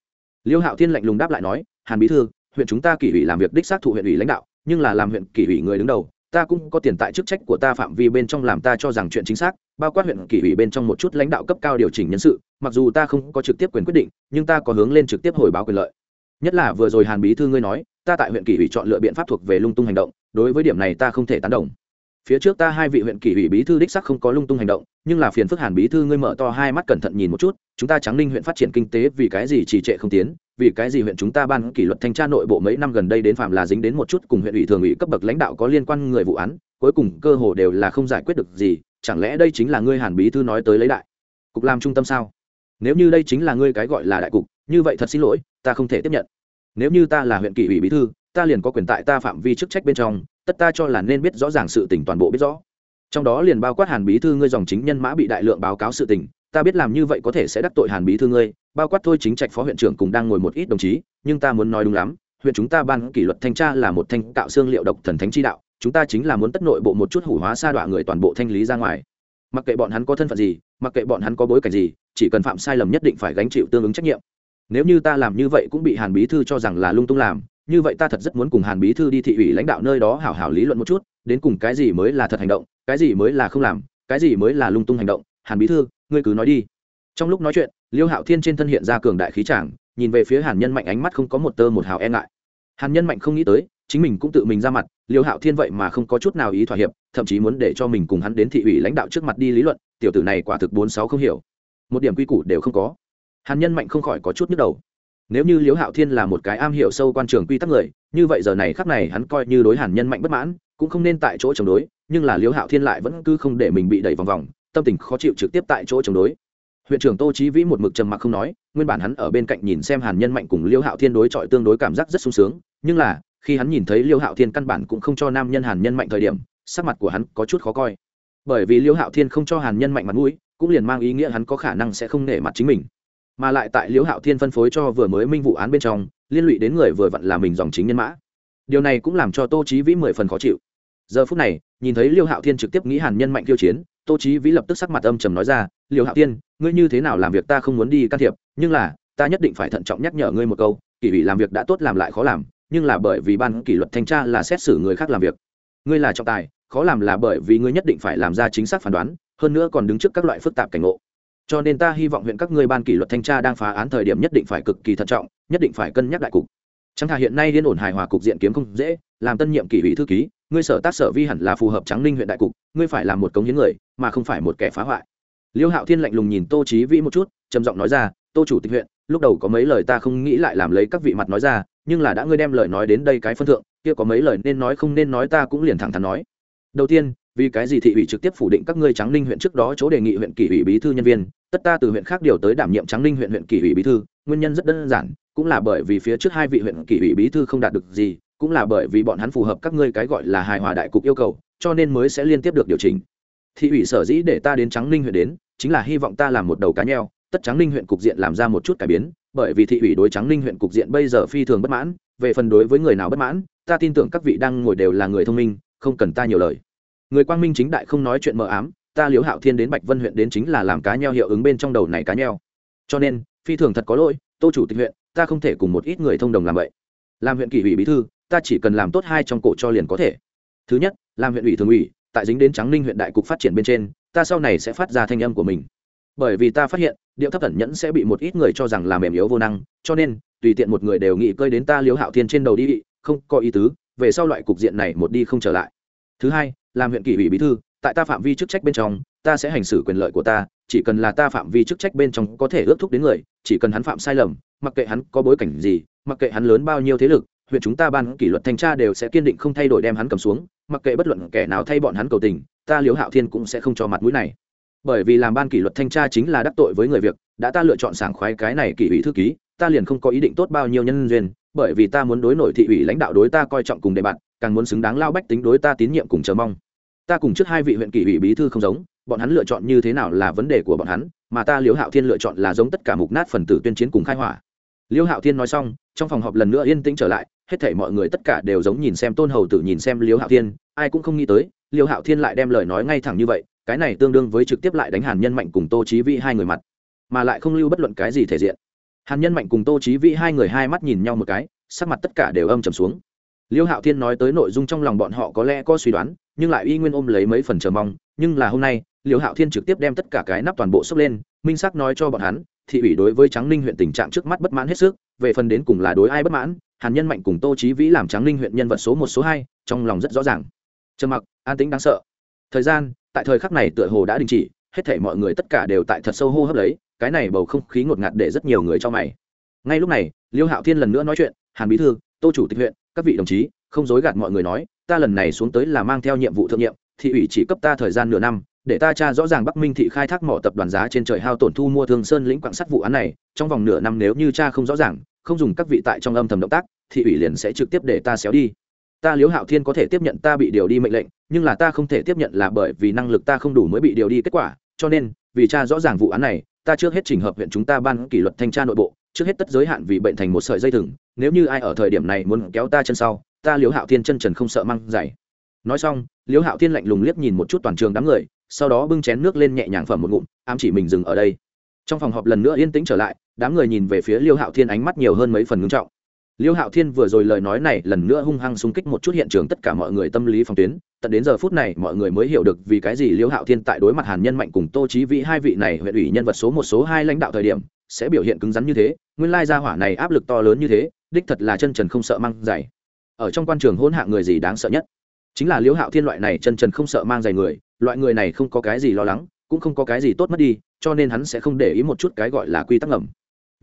A: Liêu hạo thiên lạnh lùng đáp lại nói, hàn bí thư, huyện chúng ta kỷ ủy làm việc đích xác thụ huyện ủy lãnh đạo, nhưng là làm huyện kỷ ủy người đứng đầu, ta cũng có tiền tại chức trách của ta phạm vi bên trong làm ta cho rằng chuyện chính xác, bao quát huyện kỷ ủy bên trong một chút lãnh đạo cấp cao điều chỉnh nhân sự, mặc dù ta không có trực tiếp quyền quyết định, nhưng ta có hướng lên trực tiếp hồi báo quyền lợi. Nhất là vừa rồi hàn bí thư ngươi nói, ta tại huyện kỷ ủy chọn lựa biện pháp thuộc về lung tung hành động, đối với điểm này ta không thể tán đồng phía trước ta hai vị huyện kỷ ủy bí thư đích sắc không có lung tung hành động, nhưng là phiền phức hàn bí thư ngươi mở to hai mắt cẩn thận nhìn một chút, chúng ta trắng ninh huyện phát triển kinh tế vì cái gì trì trệ không tiến, vì cái gì huyện chúng ta ban kỷ luật thanh tra nội bộ mấy năm gần đây đến phạm là dính đến một chút cùng huyện ủy thường ủy cấp bậc lãnh đạo có liên quan người vụ án, cuối cùng cơ hồ đều là không giải quyết được gì, chẳng lẽ đây chính là ngươi hàn bí thư nói tới lấy đại cục làm trung tâm sao? Nếu như đây chính là ngươi cái gọi là đại cục, như vậy thật xin lỗi, ta không thể tiếp nhận. Nếu như ta là huyện kỷ ủy bí thư, ta liền có quyền tại ta phạm vi chức trách bên trong tất ta cho là nên biết rõ ràng sự tình toàn bộ biết rõ. Trong đó liền bao quát hàn bí thư ngươi dòng chính nhân mã bị đại lượng báo cáo sự tình, ta biết làm như vậy có thể sẽ đắc tội hàn bí thư ngươi, bao quát thôi chính trạch phó huyện trưởng cùng đang ngồi một ít đồng chí, nhưng ta muốn nói đúng lắm, huyện chúng ta ban kỷ luật thanh tra là một thanh cạo xương liệu độc thần thánh chi đạo, chúng ta chính là muốn tất nội bộ một chút hủ hóa sa đọa người toàn bộ thanh lý ra ngoài. Mặc kệ bọn hắn có thân phận gì, mặc kệ bọn hắn có bối cảnh gì, chỉ cần phạm sai lầm nhất định phải gánh chịu tương ứng trách nhiệm. Nếu như ta làm như vậy cũng bị hàn bí thư cho rằng là lung tung làm như vậy ta thật rất muốn cùng hàn bí thư đi thị ủy lãnh đạo nơi đó hảo hảo lý luận một chút, đến cùng cái gì mới là thật hành động, cái gì mới là không làm, cái gì mới là lung tung hành động. Hàn bí thư, ngươi cứ nói đi. Trong lúc nói chuyện, liêu hạo thiên trên thân hiện ra cường đại khí tràng nhìn về phía hàn nhân mạnh ánh mắt không có một tơ một hào e ngại. Hàn nhân mạnh không nghĩ tới, chính mình cũng tự mình ra mặt, liêu hạo thiên vậy mà không có chút nào ý thỏa hiệp, thậm chí muốn để cho mình cùng hắn đến thị ủy lãnh đạo trước mặt đi lý luận, tiểu tử này quả thực bốn sáu không hiểu. Một điểm quy củ đều không có. Hàn nhân mạnh không khỏi có chút nhức đầu nếu như liễu hạo thiên là một cái am hiểu sâu quan trường quy tắc người, như vậy giờ này khắc này hắn coi như đối hàn nhân mạnh bất mãn, cũng không nên tại chỗ chống đối, nhưng là liễu hạo thiên lại vẫn cứ không để mình bị đẩy vòng vòng, tâm tình khó chịu trực tiếp tại chỗ chống đối. Huyện trưởng tô trí vĩ một mực trầm mặc không nói, nguyên bản hắn ở bên cạnh nhìn xem hàn nhân mạnh cùng liễu hạo thiên đối chọi tương đối cảm giác rất sung sướng, nhưng là, khi hắn nhìn thấy liễu hạo thiên căn bản cũng không cho nam nhân hàn nhân mạnh thời điểm, sắc mặt của hắn có chút khó coi. Bởi vì liễu hạo thiên không cho hàn nhân mạnh mặt mũi, cũng liền mang ý nghĩa hắn có khả năng sẽ không nể mặt chính mình mà lại tại liễu hạo thiên phân phối cho vừa mới minh vụ án bên trong, liên lụy đến người vừa vặn là mình dòng chính nhân mã. Điều này cũng làm cho tô trí vĩ mười phần khó chịu. Giờ phút này, nhìn thấy liêu hạo thiên trực tiếp nghĩ hàn nhân mạnh tiêu chiến, tô trí vĩ lập tức sắc mặt âm trầm nói ra liêu hạo thiên, ngươi như thế nào làm việc ta không muốn đi can thiệp, nhưng là, ta nhất định phải thận trọng nhắc nhở ngươi một câu, kỷ ủy làm việc đã tốt làm lại khó làm, nhưng là bởi vì ban kỷ luật thanh tra là xét xử người khác làm việc. Ngươi là trọng tài, khó làm là bởi vì ngươi nhất định phải làm ra chính xác phán đoán, hơn nữa còn đứng trước các loại phức tạp cảnh ngộ cho nên ta hy vọng huyện các ngươi ban kỷ luật thanh tra đang phá án thời điểm nhất định phải cực kỳ thận trọng, nhất định phải cân nhắc đại cục. Chẳng thà hiện nay liên ổn hài hòa cục diện kiếm không dễ, làm tân nhiệm kỷ ủy thư ký, ngươi sở tác sở vi hẳn là phù hợp trắng ninh huyện đại cục, ngươi phải làm một cống hiến người, mà không phải một kẻ phá hoại. Liêu hạo thiên lạnh lùng nhìn tô trí vĩ một chút, trầm giọng nói ra, tô chủ tịch huyện, lúc đầu có mấy lời ta không nghĩ lại làm lấy các vị mặt nói ra, nhưng là đã ngươi đem lời nói đến đây cái phân thượng, kia có mấy lời nên nói không nên nói ta cũng liền thẳng thắn nói. Đầu tiên vì cái gì thị ủy trực tiếp phủ định các ngươi trắng ninh huyện trước đó chỗ đề nghị huyện kỷ ủy bí thư nhân viên, tất ta từ huyện khác điều tới đảm nhiệm trắng ninh huyện huyện kỷ ủy bí thư, nguyên nhân rất đơn giản, cũng là bởi vì phía trước hai vị huyện kỷ ủy bí thư không đạt được gì, cũng là bởi vì bọn hắn phù hợp các ngươi cái gọi là hài hòa đại cục yêu cầu, cho nên mới sẽ liên tiếp được điều chỉnh. Thị ủy sở dĩ để ta đến trắng ninh huyện đến, chính là hy vọng ta làm một đầu cá nheo, tất trắng ninh huyện cục diện làm ra một chút cải biến, bởi vì thị ủy đối trắng ninh huyện cục diện bây giờ phi thường bất mãn, về phần đối với người nào bất mãn, ta tin tưởng các vị đang ngồi đều là người thông minh, không cần ta nhiều lời người quang minh chính đại không nói chuyện mờ ám, ta liễu hạo thiên đến bạch vân huyện đến chính là làm cá nheo hiệu ứng bên trong đầu này cá nheo. Cho nên, phi thường thật có lỗi, tô chủ tịch huyện, ta không thể cùng một ít người thông đồng làm vậy. Làm huyện kỷ ủy bí thư, ta chỉ cần làm tốt hai trong cổ cho liền có thể. Thứ nhất, làm huyện ủy thường ủy, tại dính đến trắng ninh huyện đại cục phát triển bên trên, ta sau này sẽ phát ra thanh âm của mình. Bởi vì ta phát hiện, điệu thấp thẩn nhẫn sẽ bị một ít người cho rằng là mềm yếu vô năng, cho nên, tùy tiện một người đều nghĩ cơi đến ta liễu hạo thiên trên đầu đi, không có ý tứ, về sau loại cục diện này một đi không trở lại. Thứ hai làm huyện kỷ ủy bí thư, tại ta phạm vi chức trách bên trong, ta sẽ hành xử quyền lợi của ta, chỉ cần là ta phạm vi chức trách bên trong có thể ước thúc đến người, chỉ cần hắn phạm sai lầm, mặc kệ hắn có bối cảnh gì, mặc kệ hắn lớn bao nhiêu thế lực, huyện chúng ta ban kỷ luật thanh tra đều sẽ kiên định không thay đổi đem hắn cầm xuống, mặc kệ bất luận kẻ nào thay bọn hắn cầu tình, ta liếu hạo thiên cũng sẽ không cho mặt mũi này. Bởi vì làm ban kỷ luật thanh tra chính là đắc tội với người việc, đã ta lựa chọn sảng khoái cái này kỷ ủy thư ký, ta liền không có ý định tốt bao nhiêu nhân duyên, bởi vì ta muốn đối nội thị ủy lãnh đạo đối ta coi trọng cùng đề bạn càng muốn xứng đáng lao bách tính đối ta tín nhiệm cùng chờ mong ta cùng trước hai vị huyện kỷ ủy bí thư không giống, bọn hắn lựa chọn như thế nào là vấn đề của bọn hắn, mà ta liễu hạo thiên lựa chọn là giống tất cả mục nát phần tử tuyên chiến cùng khai hỏa. Liễu hạo thiên nói xong, trong phòng họp lần nữa yên tĩnh trở lại, hết thảy mọi người tất cả đều giống nhìn xem tôn hầu tử nhìn xem liễu hạo thiên, ai cũng không nghĩ tới liễu hạo thiên lại đem lời nói ngay thẳng như vậy, cái này tương đương với trực tiếp lại đánh hàn nhân mạnh cùng tô trí vĩ hai người mặt, mà lại không lưu bất luận cái gì thể diện. Hàn nhân mạnh cùng tô trí vĩ hai người hai mắt nhìn nhau một cái, sắc mặt tất cả đều âm trầm xuống liêu hạo thiên nói tới nội dung trong lòng bọn họ có lẽ có suy đoán, nhưng lại y nguyên ôm lấy mấy phần chờ mong, nhưng là hôm nay, liêu hạo thiên trực tiếp đem tất cả cái nắp toàn bộ sốc lên, minh sắc nói cho bọn hắn, thị ủy đối với Tráng ninh huyện tình trạng trước mắt bất mãn hết sức, về phần đến cùng là đối ai bất mãn, hàn nhân mạnh cùng tô trí vĩ làm Tráng ninh huyện nhân vật số một, số hai, trong lòng rất rõ ràng. Trầm mặc, an tĩnh đáng sợ. Thời gian, tại thời khắc này tựa hồ đã đình chỉ, hết thể mọi người tất cả đều tại thật sâu hô hấp lấy, cái này bầu không khí ngột ngạt để rất nhiều người cho mày. Ngay lúc này, liêu hạo thiên lần nữa nói chuyện, hàn bí thư, tô chủ tịch huyện các vị đồng chí, không dối gạt mọi người nói, ta lần này xuống tới là mang theo nhiệm vụ thượng nhiệm, thị ủy chỉ cấp ta thời gian nửa năm, để ta tra rõ ràng bắc minh thị khai thác mỏ tập đoàn giá trên trời hao tổn thu mua thương sơn lĩnh quạng sắt vụ án này, trong vòng nửa năm nếu như cha không rõ ràng, không dùng các vị tại trong âm thầm động tác, thị ủy liền sẽ trực tiếp để ta xéo đi. Ta liếu hạo thiên có thể tiếp nhận ta bị điều đi mệnh lệnh, nhưng là ta không thể tiếp nhận là bởi vì năng lực ta không đủ mới bị điều đi kết quả, cho nên, vì cha rõ ràng vụ án này ta trước hết trình hợp huyện chúng ta ban kỷ luật thanh tra nội bộ, trước hết tất giới hạn vì bệnh thành một sợi dây thừng, nếu như ai ở thời điểm này muốn kéo ta chân sau, ta liếu hạo thiên chân trần không sợ măng dày. Nói xong liếu hạo thiên lạnh lùng liếc nhìn một chút toàn trường đám người, sau đó bưng chén nước lên nhẹ nhàng phẩm một ngụm, ám chỉ mình dừng ở đây. Trong phòng họp lần nữa yên tĩnh trở lại, đám người nhìn về phía liêu hạo thiên ánh mắt nhiều hơn mấy phần ngưng trọng liêu hạo thiên vừa rồi lời nói này lần nữa hung hăng xung kích một chút hiện trường tất cả mọi người tâm lý phòng tuyến. Tận đến giờ phút này, mọi người mới hiểu được vì cái gì liêu hạo thiên tại đối mặt hàn nhân mạnh cùng tô trí vĩ hai vị này huyện ủy nhân vật số một, số hai lãnh đạo thời điểm, sẽ biểu hiện cứng rắn như thế. Nguyên lai gia hỏa này áp lực to lớn như thế, đích thật là chân trần không sợ mang giày. Ở trong quan trường hôn hạ người gì đáng sợ nhất? Chính là Liêu hạo thiên loại này chân trần không sợ mang giày người, loại người này không có cái gì lo lắng, cũng không có cái gì tốt mất đi, cho nên hắn sẽ không để ý một chút cái gọi là quy tắc ngầm.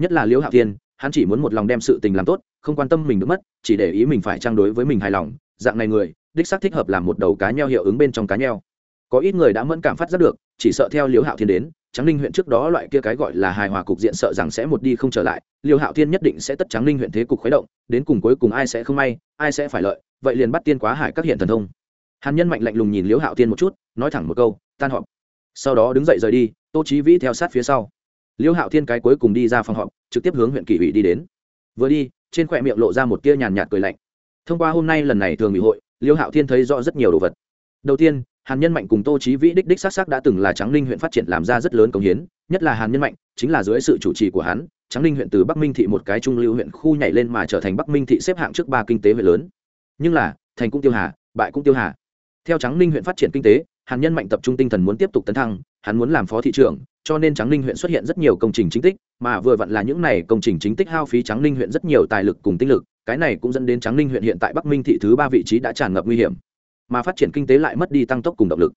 A: Nhất là Liêu hạo thiên hắn chỉ muốn một lòng đem sự tình làm tốt, không quan tâm mình được mất, chỉ để ý mình phải trang đối với mình hài lòng, dạng này người, đích xác thích hợp làm một đầu cá nheo hiệu ứng bên trong cá nheo. Có ít người đã mẫn cảm phát giác được, chỉ sợ theo liễu hạo thiên đến, tráng ninh huyện trước đó loại kia cái gọi là hài hòa cục diện sợ rằng sẽ một đi không trở lại liêu hạo thiên nhất định sẽ tất tráng ninh huyện thế cục khuấy động, đến cùng cuối cùng ai sẽ không may, ai sẽ phải lợi, vậy liền bắt tiên quá hải các hiện thần thông. Hàn nhân mạnh lạnh lùng nhìn liễu hạo thiên một chút, nói thẳng một câu, tan họp. Sau đó đứng dậy rời đi, tô trí vĩ theo sát phía sau. Liêu hạo thiên cái cuối cùng đi ra phòng họp, trực tiếp hướng huyện kỷ ủy đi đến. Vừa đi, trên khỏe miệng lộ ra một tia nhàn nhạt cười lạnh. Thông qua hôm nay lần này thường ủy hội, Liêu hạo thiên thấy rõ rất nhiều đồ vật. Đầu tiên, hàn nhân mạnh cùng tô trí vĩ đích đích s á c s á c đã từng là tráng ninh huyện phát triển làm ra rất lớn công hiến, nhất là hàn nhân mạnh, chính là dưới sự chủ trì của hắn, tráng ninh huyện từ bắc minh thị một cái trung lưu huyện khu nhảy lên mà trở thành bắc minh thị xếp hạng trước ba kinh tế huyện lớn. Nhưng là, thành cũng tiêu hà, bại cũng tiêu hà. Theo tráng ninh huyện phát triển kinh tế, hàn nhân mạnh tập trung tinh thần muốn tiếp tục tấn thăng, hắn muốn làm phó thị trưởng cho nên tráng ninh huyện xuất hiện rất nhiều công trình chính tích, mà vừa vặn là những này công trình chính tích hao phí tráng ninh huyện rất nhiều tài lực cùng tinh lực, cái này cũng dẫn đến tráng ninh huyện hiện tại bắc minh thị thứ ba vị trí đã tràn ngập nguy hiểm, mà phát triển kinh tế lại mất đi tăng tốc cùng động lực.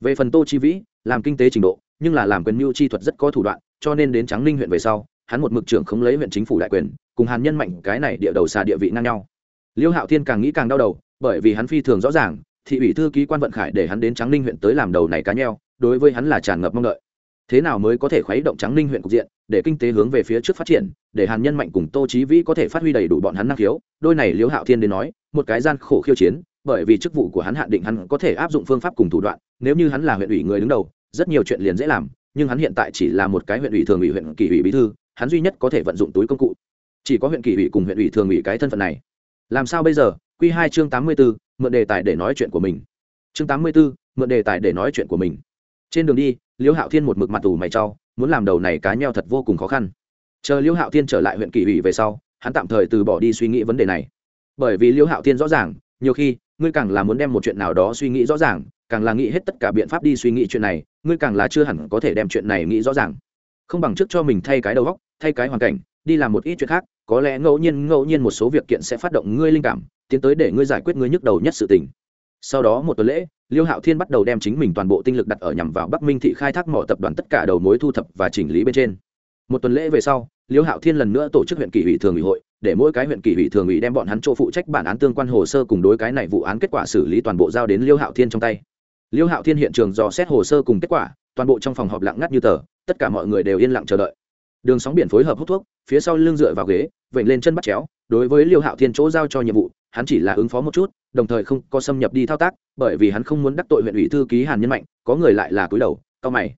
A: Về phần tô chi vĩ, làm kinh tế trình độ, nhưng là làm quyền mưu chi thuật rất có thủ đoạn, cho nên đến tráng ninh huyện về sau, hắn một mực trưởng không lấy huyện chính phủ đại quyền, cùng hàn nhân mạnh cái này địa đầu xà địa vị ngang nhau. Liêu hạo thiên càng nghĩ càng đau đầu, bởi vì hắn phi thường rõ ràng, thị ủy thư ký quan vận khải để hắn đến tráng ninh huyện tới làm đầu này cá nheo, đối với hắn là tràn ngập mong đợi thế nào mới có thể khuấy động trắng ninh huyện cục diện, để kinh tế hướng về phía trước phát triển, để hàn nhân mạnh cùng tô trí vĩ có thể phát huy đầy đủ bọn hắn năng khiếu? Đôi này liễu hạo thiên đến nói, một cái gian khổ khiêu chiến, bởi vì chức vụ của hắn hạn định hắn có thể áp dụng phương pháp cùng thủ đoạn, nếu như hắn là huyện ủy người đứng đầu, rất nhiều chuyện liền dễ làm, nhưng hắn hiện tại chỉ là một cái huyện ủy thường ủy huyện kỷ ủy bí thư, hắn duy nhất có thể vận dụng túi công cụ. Chỉ có huyện kỷ ủy cùng huyện ủy thường ủy cái thân phận này. Làm sao bây giờ? Q hai chương tám mươi b ố mượn đề tài để nói chuyện của mình. Chương tám mươi b ố mượn đề tài để nói chuyện của mình trên đường đi, liễu hạo thiên một mực mặt tù mày trau muốn làm đầu này cá nheo thật vô cùng khó khăn. Chờ liễu hạo thiên trở lại huyện kỷ ủy về sau, hắn tạm thời từ bỏ đi suy nghĩ vấn đề này. Bởi vì liễu hạo thiên rõ ràng, nhiều khi, ngươi càng là muốn đem một chuyện nào đó suy nghĩ rõ ràng, càng là nghĩ hết tất cả biện pháp đi suy nghĩ chuyện này, ngươi càng là chưa hẳn có thể đem chuyện này nghĩ rõ ràng. Không bằng trước cho mình thay cái đầu góc thay cái hoàn cảnh, đi làm một ít chuyện khác, có lẽ ngẫu nhiên ngẫu nhiên một số việc kiện sẽ phát động ngươi linh cảm, tiến tới để ngươi giải quyết ngươi nhức đầu nhất sự tình sau đó một tuần lễ, liêu hạo thiên bắt đầu đem chính mình toàn bộ tinh lực đặt ở nhằm vào bắc minh thị khai thác mỏ tập đoàn tất cả đầu mối thu thập và chỉnh lý bên trên. Một tuần lễ về sau, liêu hạo thiên lần nữa tổ chức huyện kỷ ủy thường ủy hội, để mỗi cái huyện kỷ ủy thường ủy đem bọn hắn chỗ phụ trách bản án tương quan hồ sơ cùng đối cái này vụ án kết quả xử lý toàn bộ giao đến liêu hạo thiên trong tay. Liêu hạo thiên hiện trường dò xét hồ sơ cùng kết quả, toàn bộ trong phòng họp lặng ngắt như tờ, tất cả mọi người đều yên lặng chờ đợi. Đường sóng biển phối hợp hút thuốc, phía sau lưng dựa vào ghế, vểnh lên chân bắt chéo đối với liêu hạo thiên chỗ giao cho nhiệm vụ hắn chỉ là ứng phó một chút đồng thời không có xâm nhập đi thao tác bởi vì hắn không muốn đắc tội huyện ủy thư ký hàn nhân mạnh có người lại là cúi đầu cao mày.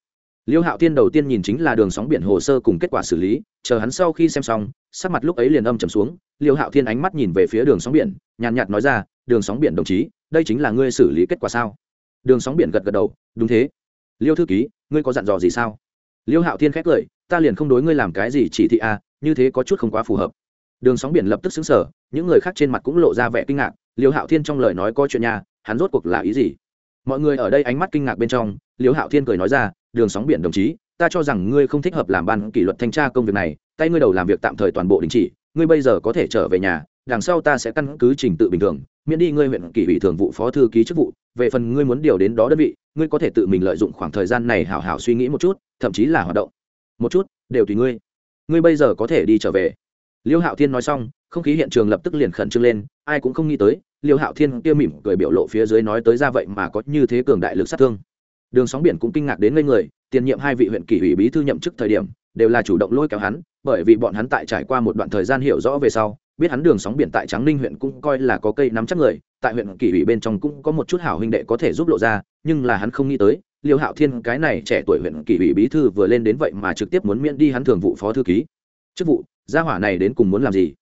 A: Liêu hạo thiên đầu tiên nhìn chính là đường sóng biển hồ sơ cùng kết quả xử lý chờ hắn sau khi xem xong sắc mặt lúc ấy liền âm trầm xuống liêu hạo thiên ánh mắt nhìn về phía đường sóng biển nhàn nhạt nói ra đường sóng biển đồng chí đây chính là ngươi xử lý kết quả sao? Đường sóng biển gật gật đầu đúng thế. Liêu thư ký ngươi có dặn dò gì sao? Liêu hạo thiên khét lời ta liền không đối ngươi làm cái gì chỉ thị a à, như thế có chút không quá phù hợp đường sóng biển lập tức xứng sở những người khác trên mặt cũng lộ ra vẻ kinh ngạc, liêu hạo thiên trong lời nói có chuyện nhà hắn rốt cuộc là ý gì? Mọi người ở đây ánh mắt kinh ngạc bên trong, liêu hạo thiên cười nói ra, đường sóng biển đồng chí, ta cho rằng ngươi không thích hợp làm ban kỷ luật thanh tra công việc này, tay ngươi đầu làm việc tạm thời toàn bộ đình chỉ, ngươi bây giờ có thể trở về nhà, đằng sau ta sẽ căn cứ trình tự bình thường, miễn đi ngươi huyện kỷ ủy thường vụ phó thư ký chức vụ, về phần ngươi muốn điều đến đó đơn vị, ngươi có thể tự mình lợi dụng khoảng thời gian này hảo hảo suy nghĩ một chút, thậm chí là hoạt động. Một chút, đều tùy ngươi. Ngươi bây giờ có thể đi trở về liêu hạo thiên nói xong, không khí hiện trường lập tức liền khẩn trương lên, ai cũng không nghĩ tới, liêu hạo thiên kia mỉm cười biểu lộ phía dưới nói tới ra vậy mà có như thế cường đại lực sát thương. Đường sóng biển cũng kinh ngạc đến ngây người, tiền nhiệm hai vị huyện kỷ ủy bí thư nhậm chức thời điểm, đều là chủ động lôi kéo hắn, bởi vì bọn hắn tại trải qua một đoạn thời gian hiểu rõ về sau, biết hắn đường sóng biển tại Tráng ninh huyện cũng coi là có cây nắm chắc người, tại huyện kỷ ủy bên trong cũng có một chút hảo huynh đệ có thể giúp lộ ra, nhưng là hắn không nghĩ tới, liêu hạo thiên cái này trẻ tuổi huyện kỷ ủy bí thư vừa lên đến vậy mà trực tiếp muốn miễn đi hắn thường vụ phó thư ký. Chức vụ gia hỏa này đến cùng muốn làm gì?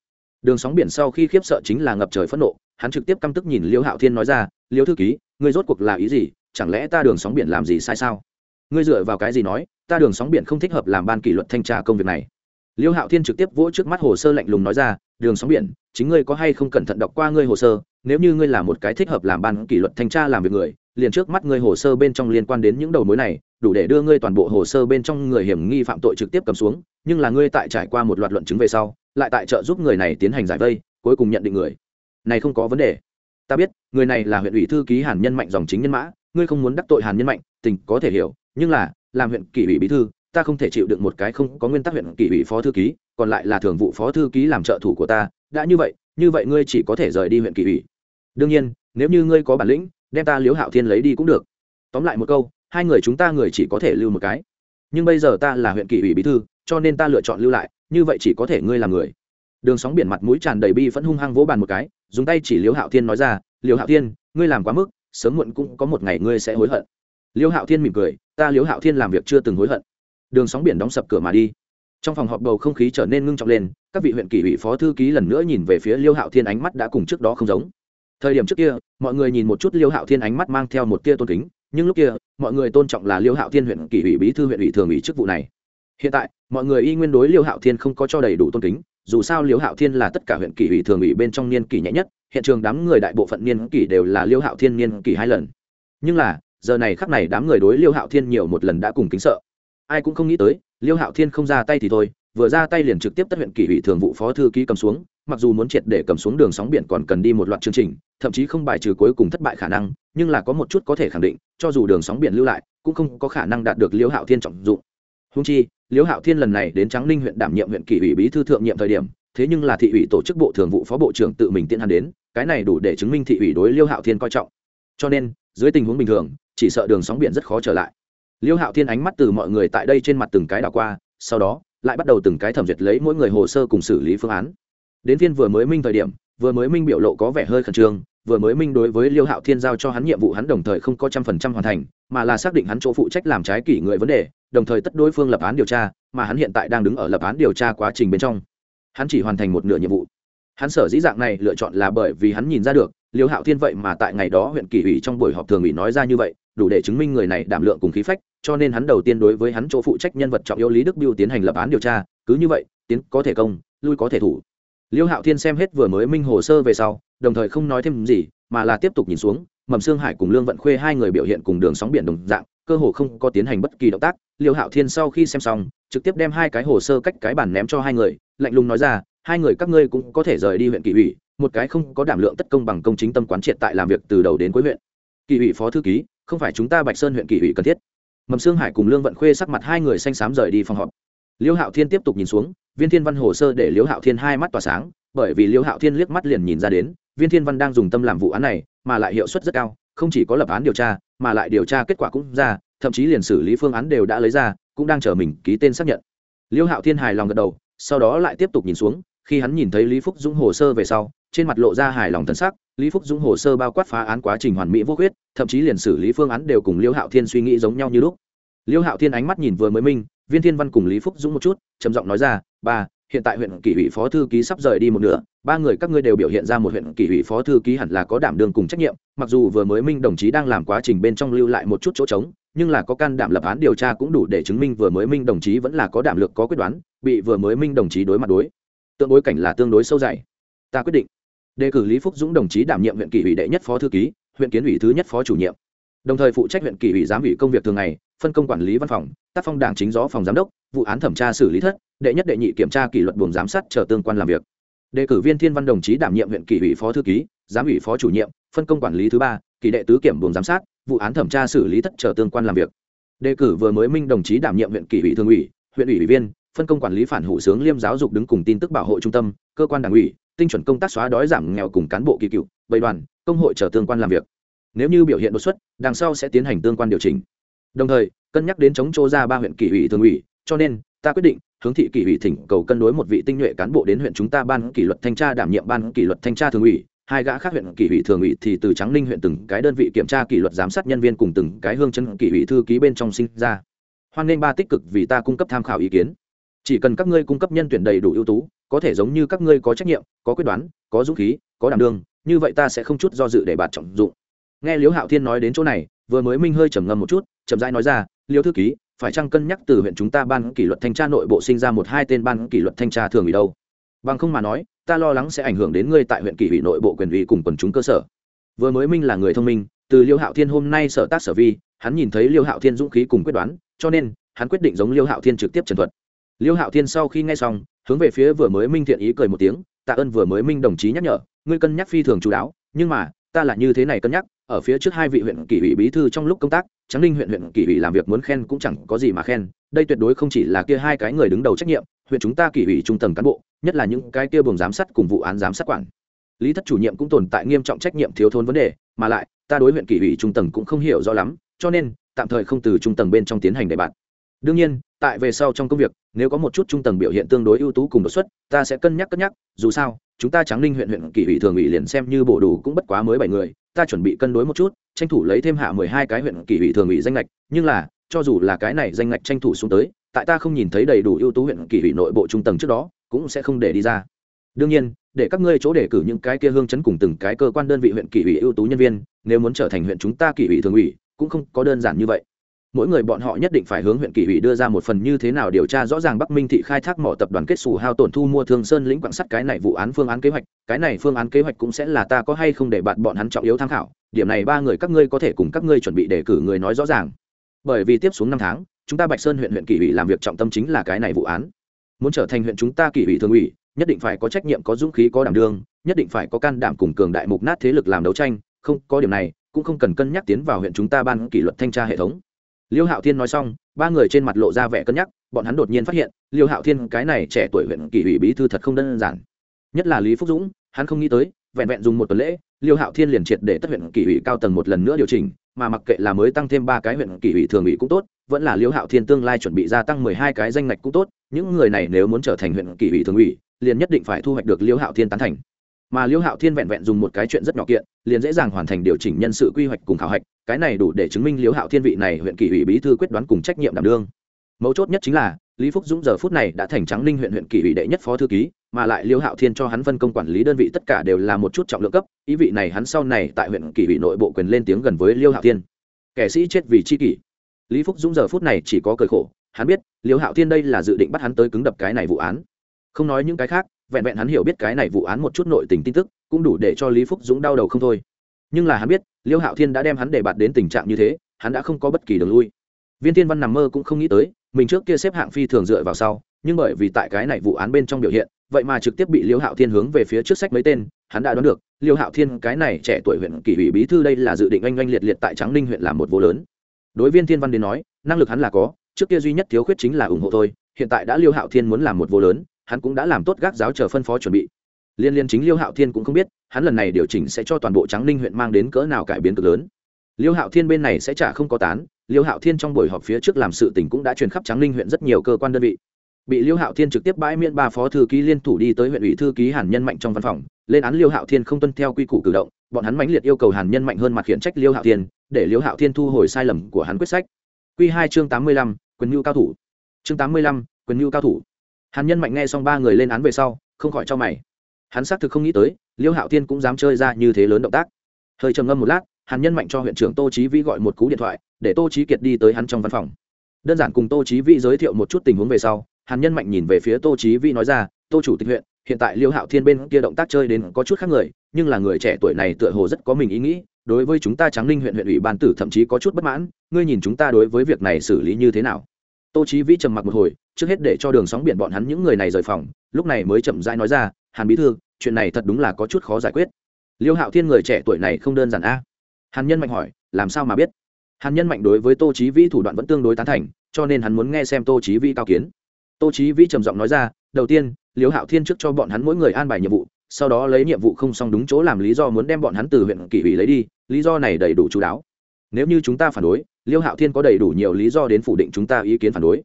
A: Đường sóng biển sau khi khiếp sợ chính là ngập trời phẫn nộ, hắn trực tiếp căm tức nhìn liêu hạo thiên nói ra, liêu thư ký, ngươi rốt cuộc là ý gì? Chẳng lẽ ta đường sóng biển làm gì sai sao? Ngươi dựa vào cái gì nói, ta đường sóng biển không thích hợp làm ban kỷ luật thanh tra công việc này. Liêu hạo thiên trực tiếp vỗ trước mắt hồ sơ lạnh lùng nói ra, đường sóng biển, chính ngươi có hay không cẩn thận đọc qua ngươi hồ sơ? Nếu như ngươi là một cái thích hợp làm ban kỷ luật thanh tra làm việc người, liền trước mắt ngươi hồ sơ bên trong liên quan đến những đầu mối này đủ để đưa ngươi toàn bộ hồ sơ bên trong người hiểm nghi phạm tội trực tiếp cầm xuống, nhưng là ngươi tại trải qua một loạt luận chứng về sau, lại tại trợ giúp người này tiến hành giải vây, cuối cùng nhận định người này không có vấn đề. Ta biết, người này là huyện ủy thư ký hàn nhân mạnh dòng chính nhân mã, ngươi không muốn đắc tội hàn nhân mạnh, tình có thể hiểu, nhưng là, làm huyện kỷ ủy bí thư, ta không thể chịu đựng một cái không có nguyên tắc huyện kỷ ủy phó thư ký, còn lại là thường vụ phó thư ký làm trợ thủ của ta, đã như vậy như vậy ngươi chỉ có thể rời đi huyện kỷ ủy. Đương nhiên, nếu như ngươi có bản lĩnh, đem ta liếu hạo thiên lấy đi cũng được. Tóm lại một câu hai người chúng ta người chỉ có thể lưu một cái. Nhưng bây giờ ta là huyện kỷ ủy bí thư, cho nên ta lựa chọn lưu lại, như vậy chỉ có thể ngươi làm người. Đường sóng biển mặt mũi tràn đầy bi vẫn hung hăng vỗ bàn một cái, dùng tay chỉ liêu hạo thiên nói ra, liêu hạo thiên, ngươi làm quá mức, sớm muộn cũng có một ngày ngươi sẽ hối hận. Liêu hạo thiên mỉm cười, ta liêu hạo thiên làm việc chưa từng hối hận. Đường sóng biển đóng sập cửa mà đi. Trong phòng họp bầu không khí trở nên ngưng trọng lên, các vị huyện kỷ ủy phó thư ký lần nữa nhìn về phía liêu hạo thiên ánh mắt đã cùng trước đó không giống. Thời điểm trước kia, mọi người nhìn một chút liêu hạo thiên ánh mắt mang theo một tia tôn kính nhưng lúc kia, mọi người tôn trọng là liêu hạo thiên huyện kỷ ủy bí thư huyện ủy thường ủy chức vụ này. Hiện tại, mọi người y nguyên đối liêu hạo thiên không có cho đầy đủ tôn kính, dù sao liêu hạo thiên là tất cả huyện kỷ ủy thường ủy bên trong niên kỷ nhẹ nhất, hiện trường đám người đại bộ phận niên kỷ đều là liêu hạo thiên niên kỷ hai lần. Nhưng là, giờ này khắc này đám người đối liêu hạo thiên nhiều một lần đã cùng kính sợ. Ai cũng không nghĩ tới, liêu hạo thiên không ra tay thì thôi, vừa ra tay liền trực tiếp tất huyện kỷ ủy thường vụ phó thư ký cầm xuống mặc dù muốn triệt để cầm xuống đường sóng biển còn cần đi một loạt chương trình, thậm chí không bài trừ cuối cùng thất bại khả năng, nhưng là có một chút có thể khẳng định, cho dù đường sóng biển lưu lại, cũng không có khả năng đạt được liêu hạo thiên trọng dụng. Húng chi, liêu hạo thiên lần này đến trắng ninh huyện đảm nhiệm huyện kỷ ủy bí thư thượng nhiệm thời điểm, thế nhưng là thị ủy tổ chức bộ thường vụ phó bộ trưởng tự mình tiện hắn đến, cái này đủ để chứng minh thị ủy đối liêu hạo thiên coi trọng. Cho nên, dưới tình huống bình thường, chỉ sợ đường sóng biển rất khó trở lại. Liêu hạo thiên ánh mắt từ mọi người tại đây trên mặt từng cái đảo qua, sau đó, lại bắt đầu từng cái thẩm duyệt lấy mỗi người hồ sơ cùng xử lý phương án đến phiên vừa mới minh thời điểm, vừa mới minh biểu lộ có vẻ hơi khẩn trương, vừa mới minh đối với liêu hạo thiên giao cho hắn nhiệm vụ hắn đồng thời không có trăm phần trăm hoàn thành, mà là xác định hắn chỗ phụ trách làm trái kỷ người vấn đề, đồng thời tất đối phương lập án điều tra, mà hắn hiện tại đang đứng ở lập án điều tra quá trình bên trong. Hắn chỉ hoàn thành một nửa nhiệm vụ. Hắn sở dĩ dạng này lựa chọn là bởi vì hắn nhìn ra được, liêu hạo thiên vậy mà tại ngày đó huyện kỷ ủy trong buổi họp thường ủy nói ra như vậy, đủ để chứng minh người này đảm lượng cùng khí phách, cho nên hắn đầu tiên đối với hắn chỗ phụ trách nhân vật trọng yếu lý đức biêu tiến hành lập án điều tra, cứ như vậy, tiến có thể công, lui có thể thủ liêu hạo thiên xem hết vừa mới minh hồ sơ về sau, đồng thời không nói thêm gì, mà là tiếp tục nhìn xuống, mầm xương hải cùng lương vận khuê hai người biểu hiện cùng đường sóng biển đồng dạng, cơ hồ không có tiến hành bất kỳ động tác. Liêu hạo thiên sau khi xem xong, trực tiếp đem hai cái hồ sơ cách cái bản ném cho hai người, lạnh lùng nói ra, hai người các ngươi cũng có thể rời đi huyện kỳ ủy, một cái không có đảm lượng tất công bằng công chính tâm quán triệt tại làm việc từ đầu đến cuối huyện. Kỳ ủy phó thư ký, không phải chúng ta bạch sơn huyện kỳ ủy cần thiết. Mầm sương hải cùng lương vận khuê sắc mặt hai người xanh xám rời đi phòng họp. Liêu hạo thiên tiếp tục nhìn xuống viên thiên văn hồ sơ để liêu hạo thiên hai mắt tỏa sáng, bởi vì liêu hạo thiên liếc mắt liền nhìn ra đến, viên thiên văn đang dùng tâm làm vụ án này, mà lại hiệu suất rất cao, không chỉ có lập án điều tra, mà lại điều tra kết quả cũng ra, thậm chí liền xử lý phương án đều đã lấy ra, cũng đang chờ mình ký tên xác nhận liêu hạo thiên hài lòng gật đầu, sau đó lại tiếp tục nhìn xuống, khi hắn nhìn thấy lý phúc dũng hồ sơ về sau, trên mặt lộ ra hài lòng thân sắc. lý phúc dũng hồ sơ bao quát phá án quá trình hoàn mỹ vô khuyết, thậm chí liền xử lý phương án đều cùng liêu hạo thiên suy nghĩ giống nhau như lúc liêu hạo thiên ánh mắt nhìn vừa mới minh viên thiên văn cùng lý phúc dũng một chút, trầm giọng nói ra ba, hiện tại huyện kỷ ủy phó thư ký sắp rời đi một nửa, ba người các ngươi đều biểu hiện ra một huyện kỷ ủy phó thư ký hẳn là có đảm đương cùng trách nhiệm, mặc dù vừa mới minh đồng chí đang làm quá trình bên trong lưu lại một chút chỗ trống, nhưng là có can đảm lập án điều tra cũng đủ để chứng minh vừa mới minh đồng chí vẫn là có đảm lực, có quyết đoán, bị vừa mới minh đồng chí đối mặt đối. Tượng bối cảnh là tương đối sâu dày. Ta quyết định. Đề cử lý phúc dũng đồng chí đảm nhiệm huyện kỷ ủy đệ nhất phó thư ký, huyện kiến ủy thứ nhất phó chủ nhiệm. Đồng thời phụ trách huyện kỷ ủy giám ủy công việc thường ngày, phân công quản lý văn phòng, tác phong đảng chính gió phòng giám đốc, vụ án thẩm tra xử lý thất đệ nhất đệ nhị kiểm tra kỷ luật buồng giám sát chờ tương quan làm việc. Đề cử viên thiên văn đồng chí đảm nhiệm huyện kỷ ủy phó thư ký, giám ủy phó chủ nhiệm, phân công quản lý thứ ba kỳ đệ tứ kiểm buồng giám sát, vụ án thẩm tra xử lý thất chờ tương quan làm việc. Đề cử vừa mới minh đồng chí đảm nhiệm huyện kỷ ủy thường ủy, huyện ủy ủy viên, phân công quản lý phản hủ sướng liêm giáo dục đứng cùng tin tức bảo hộ trung tâm, cơ quan đảng ủy, tinh chuẩn công tác xóa đói giảm nghèo cùng cán bộ kỳ cựu bầy đoàn, công hội chờ tương quan làm việc. Nếu như biểu hiện đột xuất, đằng sau sẽ tiến hành tương quan điều chỉnh. Đồng thời, cân nhắc đến chống chỗ ra ba huyện kỷ ủy thường ủy, cho nên ta quyết định hướng thị kỷ ủy thỉnh cầu cân đối một vị tinh nhuệ cán bộ đến huyện chúng ta ban kỷ luật thanh tra đảm nhiệm ban kỷ luật thanh tra thường ủy. Hai gã khác huyện kỷ ủy thường ủy thì từ trắng ninh huyện từng cái đơn vị kiểm tra kỷ luật giám sát nhân viên cùng từng cái hương chân kỷ ủy thư ký bên trong sinh ra. Hoan nghênh ba tích cực vì ta cung cấp tham khảo ý kiến. Chỉ cần các ngươi cung cấp nhân tuyển đầy đủ ưu tú, có thể giống như các ngươi có trách nhiệm, có quyết đoán, có dũng khí, có đảm đương, như vậy ta sẽ không chút do dự để bạt trọng dụng. Nghe liễu hạo thiên nói đến chỗ này, vừa mới minh hơi trầm ngâm một chút, chậm rãi nói ra liễu thư ký phải chăng cân nhắc từ huyện chúng ta ban kỷ luật thanh tra nội bộ sinh ra một hai tên ban kỷ luật thanh tra thường ủy đâu? Bằng không mà nói, ta lo lắng sẽ ảnh hưởng đến ngươi tại huyện kỷ ủy nội bộ quyền ủy cùng quần chúng cơ sở. Vừa mới minh là người thông minh, từ liêu hạo thiên hôm nay sở tác sở vi, hắn nhìn thấy liêu hạo thiên dũng khí cùng quyết đoán, cho nên, hắn quyết định giống liêu hạo thiên trực tiếp trần thuật. Liêu hạo thiên sau khi nghe xong, hướng về phía vừa mới minh thiện ý cười một tiếng, tạ ơn vừa mới minh đồng chí nhắc nhở, ngươi cân nhắc phi thường chú đáo, nhưng mà, ta là như thế này cân nhắc ở phía trước hai vị huyện kỷ ủy bí thư trong lúc công tác, tráng ninh huyện huyện kỷ ủy làm việc muốn khen cũng chẳng có gì mà khen, đây tuyệt đối không chỉ là kia hai cái người đứng đầu trách nhiệm, huyện chúng ta kỷ ủy trung tầng cán bộ, nhất là những cái kia buồng giám sát cùng vụ án giám sát quản. Lý thất chủ nhiệm cũng tồn tại nghiêm trọng trách nhiệm thiếu thốn vấn đề, mà lại, ta đối huyện kỷ ủy trung tầng cũng không hiểu rõ lắm, cho nên, tạm thời không từ trung tầng bên trong tiến hành đề bạt. Đương nhiên, tại về sau trong công việc, nếu có một chút trung tầng biểu hiện tương đối ưu tú cùng đột xuất, ta sẽ cân nhắc cân nhắc, dù sao, chúng ta tráng ninh huyện huyện kỷ ủy thường ủy liền xem như bổ đủ cũng bất quá mới bảy người ta chuẩn bị cân đối một chút, tranh thủ lấy thêm hạ mười hai cái huyện kỳ ủy thường ủy danh lệch nhưng là, cho dù là cái này danh lệch tranh thủ xuống tới, tại ta không nhìn thấy đầy đủ ưu tú huyện kỳ ủy nội bộ trung tầng trước đó, cũng sẽ không để đi ra. Đương nhiên, để các ngươi chỗ đề cử những cái kia hương chấn cùng từng cái cơ quan đơn vị huyện kỳ ủy ưu tú nhân viên, nếu muốn trở thành huyện chúng ta kỳ ủy thường ủy, cũng không có đơn giản như vậy mỗi người bọn họ nhất định phải hướng huyện kỷ ủy đưa ra một phần như thế nào điều tra rõ ràng bắc minh thị khai thác mỏ tập đoàn kết xù hao tổn thu mua thương sơn lĩnh quảng sắt cái này vụ án phương án kế hoạch. Cái này phương án kế hoạch cũng sẽ là ta có hay không để bạn bọn hắn trọng yếu tham khảo. Điểm này ba người các ngươi có thể cùng các ngươi chuẩn bị đề cử người nói rõ ràng. Bởi vì tiếp xuống năm tháng, chúng ta bạch sơn huyện huyện kỷ ủy làm việc trọng tâm chính là cái này vụ án. Muốn trở thành huyện chúng ta kỷ ủy thường ủy, nhất định phải có trách nhiệm, có dũng khí, có đảm đương, nhất định phải có can đảm cùng cường đại mục nát thế lực làm đấu tranh. Không, có điểm này, cũng không cần cân nhắc tiến vào huyện chúng ta ban kỷ luật thanh tra hệ thống liêu hạo thiên nói xong, ba người trên mặt lộ ra vẻ cân nhắc, bọn hắn đột nhiên phát hiện, liêu hạo thiên cái này trẻ tuổi huyện kỷ ủy bí thư thật không đơn giản. Nhất là lý phúc dũng, hắn không nghĩ tới, vẹn vẹn dùng một tuần lễ, liêu hạo thiên liền triệt để tất huyện kỷ ủy cao tầng một lần nữa điều chỉnh, mà mặc kệ là mới tăng thêm ba cái huyện kỷ ủy thường ủy cũng tốt, vẫn là liêu hạo thiên tương lai chuẩn bị gia tăng mười hai cái danh ngạch cũng tốt, những người này nếu muốn trở thành huyện kỷ ủy thường ủy, liền nhất định phải thu hoạch được liêu hạo thiên tán thành. Mà liêu hạo thiên vẹn vẹn dùng một cái chuyện rất nhỏ kiện, liền dễ dàng hoàn thành điều chỉnh nhân sự quy hoạch cùng khảo hạch cái này đủ để chứng minh liêu hạo thiên vị này huyện kỷ ủy bí thư quyết đoán cùng trách nhiệm đảm đương. Mấu chốt nhất chính là, lý phúc dũng giờ phút này đã thành trắng ninh huyện huyện kỷ ủy đệ nhất phó thư ký, mà lại liêu hạo thiên cho hắn phân công quản lý đơn vị tất cả đều là một chút trọng lượng cấp, ý vị này hắn sau này tại huyện kỷ ủy nội bộ quyền lên tiếng gần với liêu hạo thiên. Kẻ sĩ chết vì chi kỷ. Lý phúc dũng giờ phút này chỉ có cười khổ, hắn biết liêu hạo thiên đây là dự định bắt hắn tới cứng đập cái này vụ án. Không nói những cái khác, vẹn vẹn hắn hiểu biết cái này vụ án một chút nội tình tin tức, cũng đủ để cho lý phúc dũng đau đầu không thôi nhưng là hắn biết, liêu hạo thiên đã đem hắn để bạt đến tình trạng như thế, hắn đã không có bất kỳ đường lui. Viên thiên văn nằm mơ cũng không nghĩ tới, mình trước kia xếp hạng phi thường dựa vào sau, nhưng bởi vì tại cái này vụ án bên trong biểu hiện, vậy mà trực tiếp bị liêu hạo thiên hướng về phía trước sách mấy tên, hắn đã đoán được, liêu hạo thiên, cái này trẻ tuổi huyện kỷ ủy bí thư đây là dự định oanh oanh liệt liệt tại tráng ninh huyện làm một vô lớn. Đối viên thiên văn đến nói, năng lực hắn là có, trước kia duy nhất thiếu khuyết chính là ủng hộ thôi, hiện tại đã liêu hạo thiên muốn làm một vô lớn, hắn cũng đã làm tốt gác giáo chờ phân phó chuẩn bị liên liên chính liêu hạo thiên cũng không biết, hắn lần này điều chỉnh sẽ cho toàn bộ tráng ninh huyện mang đến cỡ nào cải biến cực lớn. Liêu hạo thiên bên này sẽ trả không có tán, liêu hạo thiên trong buổi họp phía trước làm sự tình cũng đã truyền khắp tráng ninh huyện rất nhiều cơ quan đơn vị. Bị liêu hạo thiên trực tiếp bãi miễn ba phó thư ký liên thủ đi tới huyện ủy thư ký hàn nhân mạnh trong văn phòng, lên án liêu hạo thiên không tuân theo quy củ cử động, bọn hắn mãnh liệt yêu cầu hàn nhân mạnh hơn mặt khiển trách liêu hạo thiên, để liêu hạo thiên thu hồi sai lầm của hắn quyết sách. Q hai chương tám mươi lăm, quyền mưu cao thủ. Chương tám mươi lăm, quyền mưu cao thủ. Hàn nhân mạnh nghe xong ba người lên án về sau, không khỏi cho mày hắn xác thực không nghĩ tới, liêu hạo thiên cũng dám chơi ra như thế lớn động tác. Hơi trầm ngâm một lát, hàn nhân mạnh cho huyện trưởng tô trí vĩ gọi một cú điện thoại, để tô trí kiệt đi tới hắn trong văn phòng. Đơn giản cùng tô trí vĩ giới thiệu một chút tình huống về sau, hàn nhân mạnh nhìn về phía tô trí vĩ nói ra, tô chủ tịch huyện, hiện tại liêu hạo thiên bên kia động tác chơi đến có chút khác người, nhưng là người trẻ tuổi này tựa hồ rất có mình ý nghĩ, đối với chúng ta tráng ninh huyện huyện ủy ban tử thậm chí có chút bất mãn, ngươi nhìn chúng ta đối với việc này xử lý như thế nào? Tô trí vĩ trầm mặc một hồi trước hết để cho đường sóng biển bọn hắn những người này rời phòng, lúc này mới chậm rãi nói ra, hàn bí thư, chuyện này thật đúng là có chút khó giải quyết. Liêu hạo thiên người trẻ tuổi này không đơn giản a. Hàn nhân mạnh hỏi, làm sao mà biết? Hàn nhân mạnh đối với tô trí vĩ thủ đoạn vẫn tương đối tán thành, cho nên hắn muốn nghe xem tô trí vĩ cao kiến. Tô trí vĩ trầm giọng nói ra, đầu tiên, liêu hạo thiên trước cho bọn hắn mỗi người an bài nhiệm vụ, sau đó lấy nhiệm vụ không xong đúng chỗ làm lý do muốn đem bọn hắn từ huyện kỷ ủy lấy đi, lý do này đầy đủ chú đáo. Nếu như chúng ta phản đối, liêu hạo thiên có đầy đủ nhiều lý do đến phủ định chúng ta ý kiến phản đối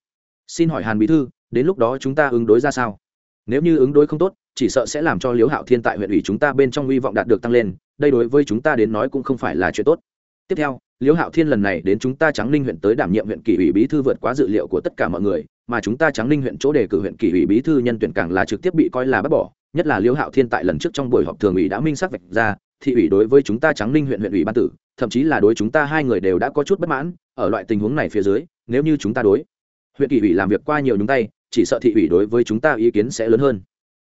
A: xin hỏi hàn bí thư đến lúc đó chúng ta ứng đối ra sao nếu như ứng đối không tốt chỉ sợ sẽ làm cho liếu hạo thiên tại huyện ủy chúng ta bên trong hy vọng đạt được tăng lên đây đối với chúng ta đến nói cũng không phải là chuyện tốt tiếp theo liếu hạo thiên lần này đến chúng ta trắng ninh huyện tới đảm nhiệm huyện kỷ ủy bí thư vượt quá dự liệu của tất cả mọi người mà chúng ta trắng ninh huyện chỗ đề cử huyện kỷ ủy bí thư nhân tuyển càng là trực tiếp bị coi là bắt bỏ nhất là liêu hạo thiên tại lần trước trong buổi họp thường ủy đã minh xác vạch ra thị ủy đối với chúng ta trắng ninh huyện huyện ủy ban tử thậm chí là đối chúng ta hai người đều đã có chút bất mãn ở loại tình huống này phía dưới nếu như chúng ta đối huyện kỳ ủy làm việc qua nhiều nhúng tay, chỉ sợ thị ủy đối với chúng ta ý kiến sẽ lớn hơn.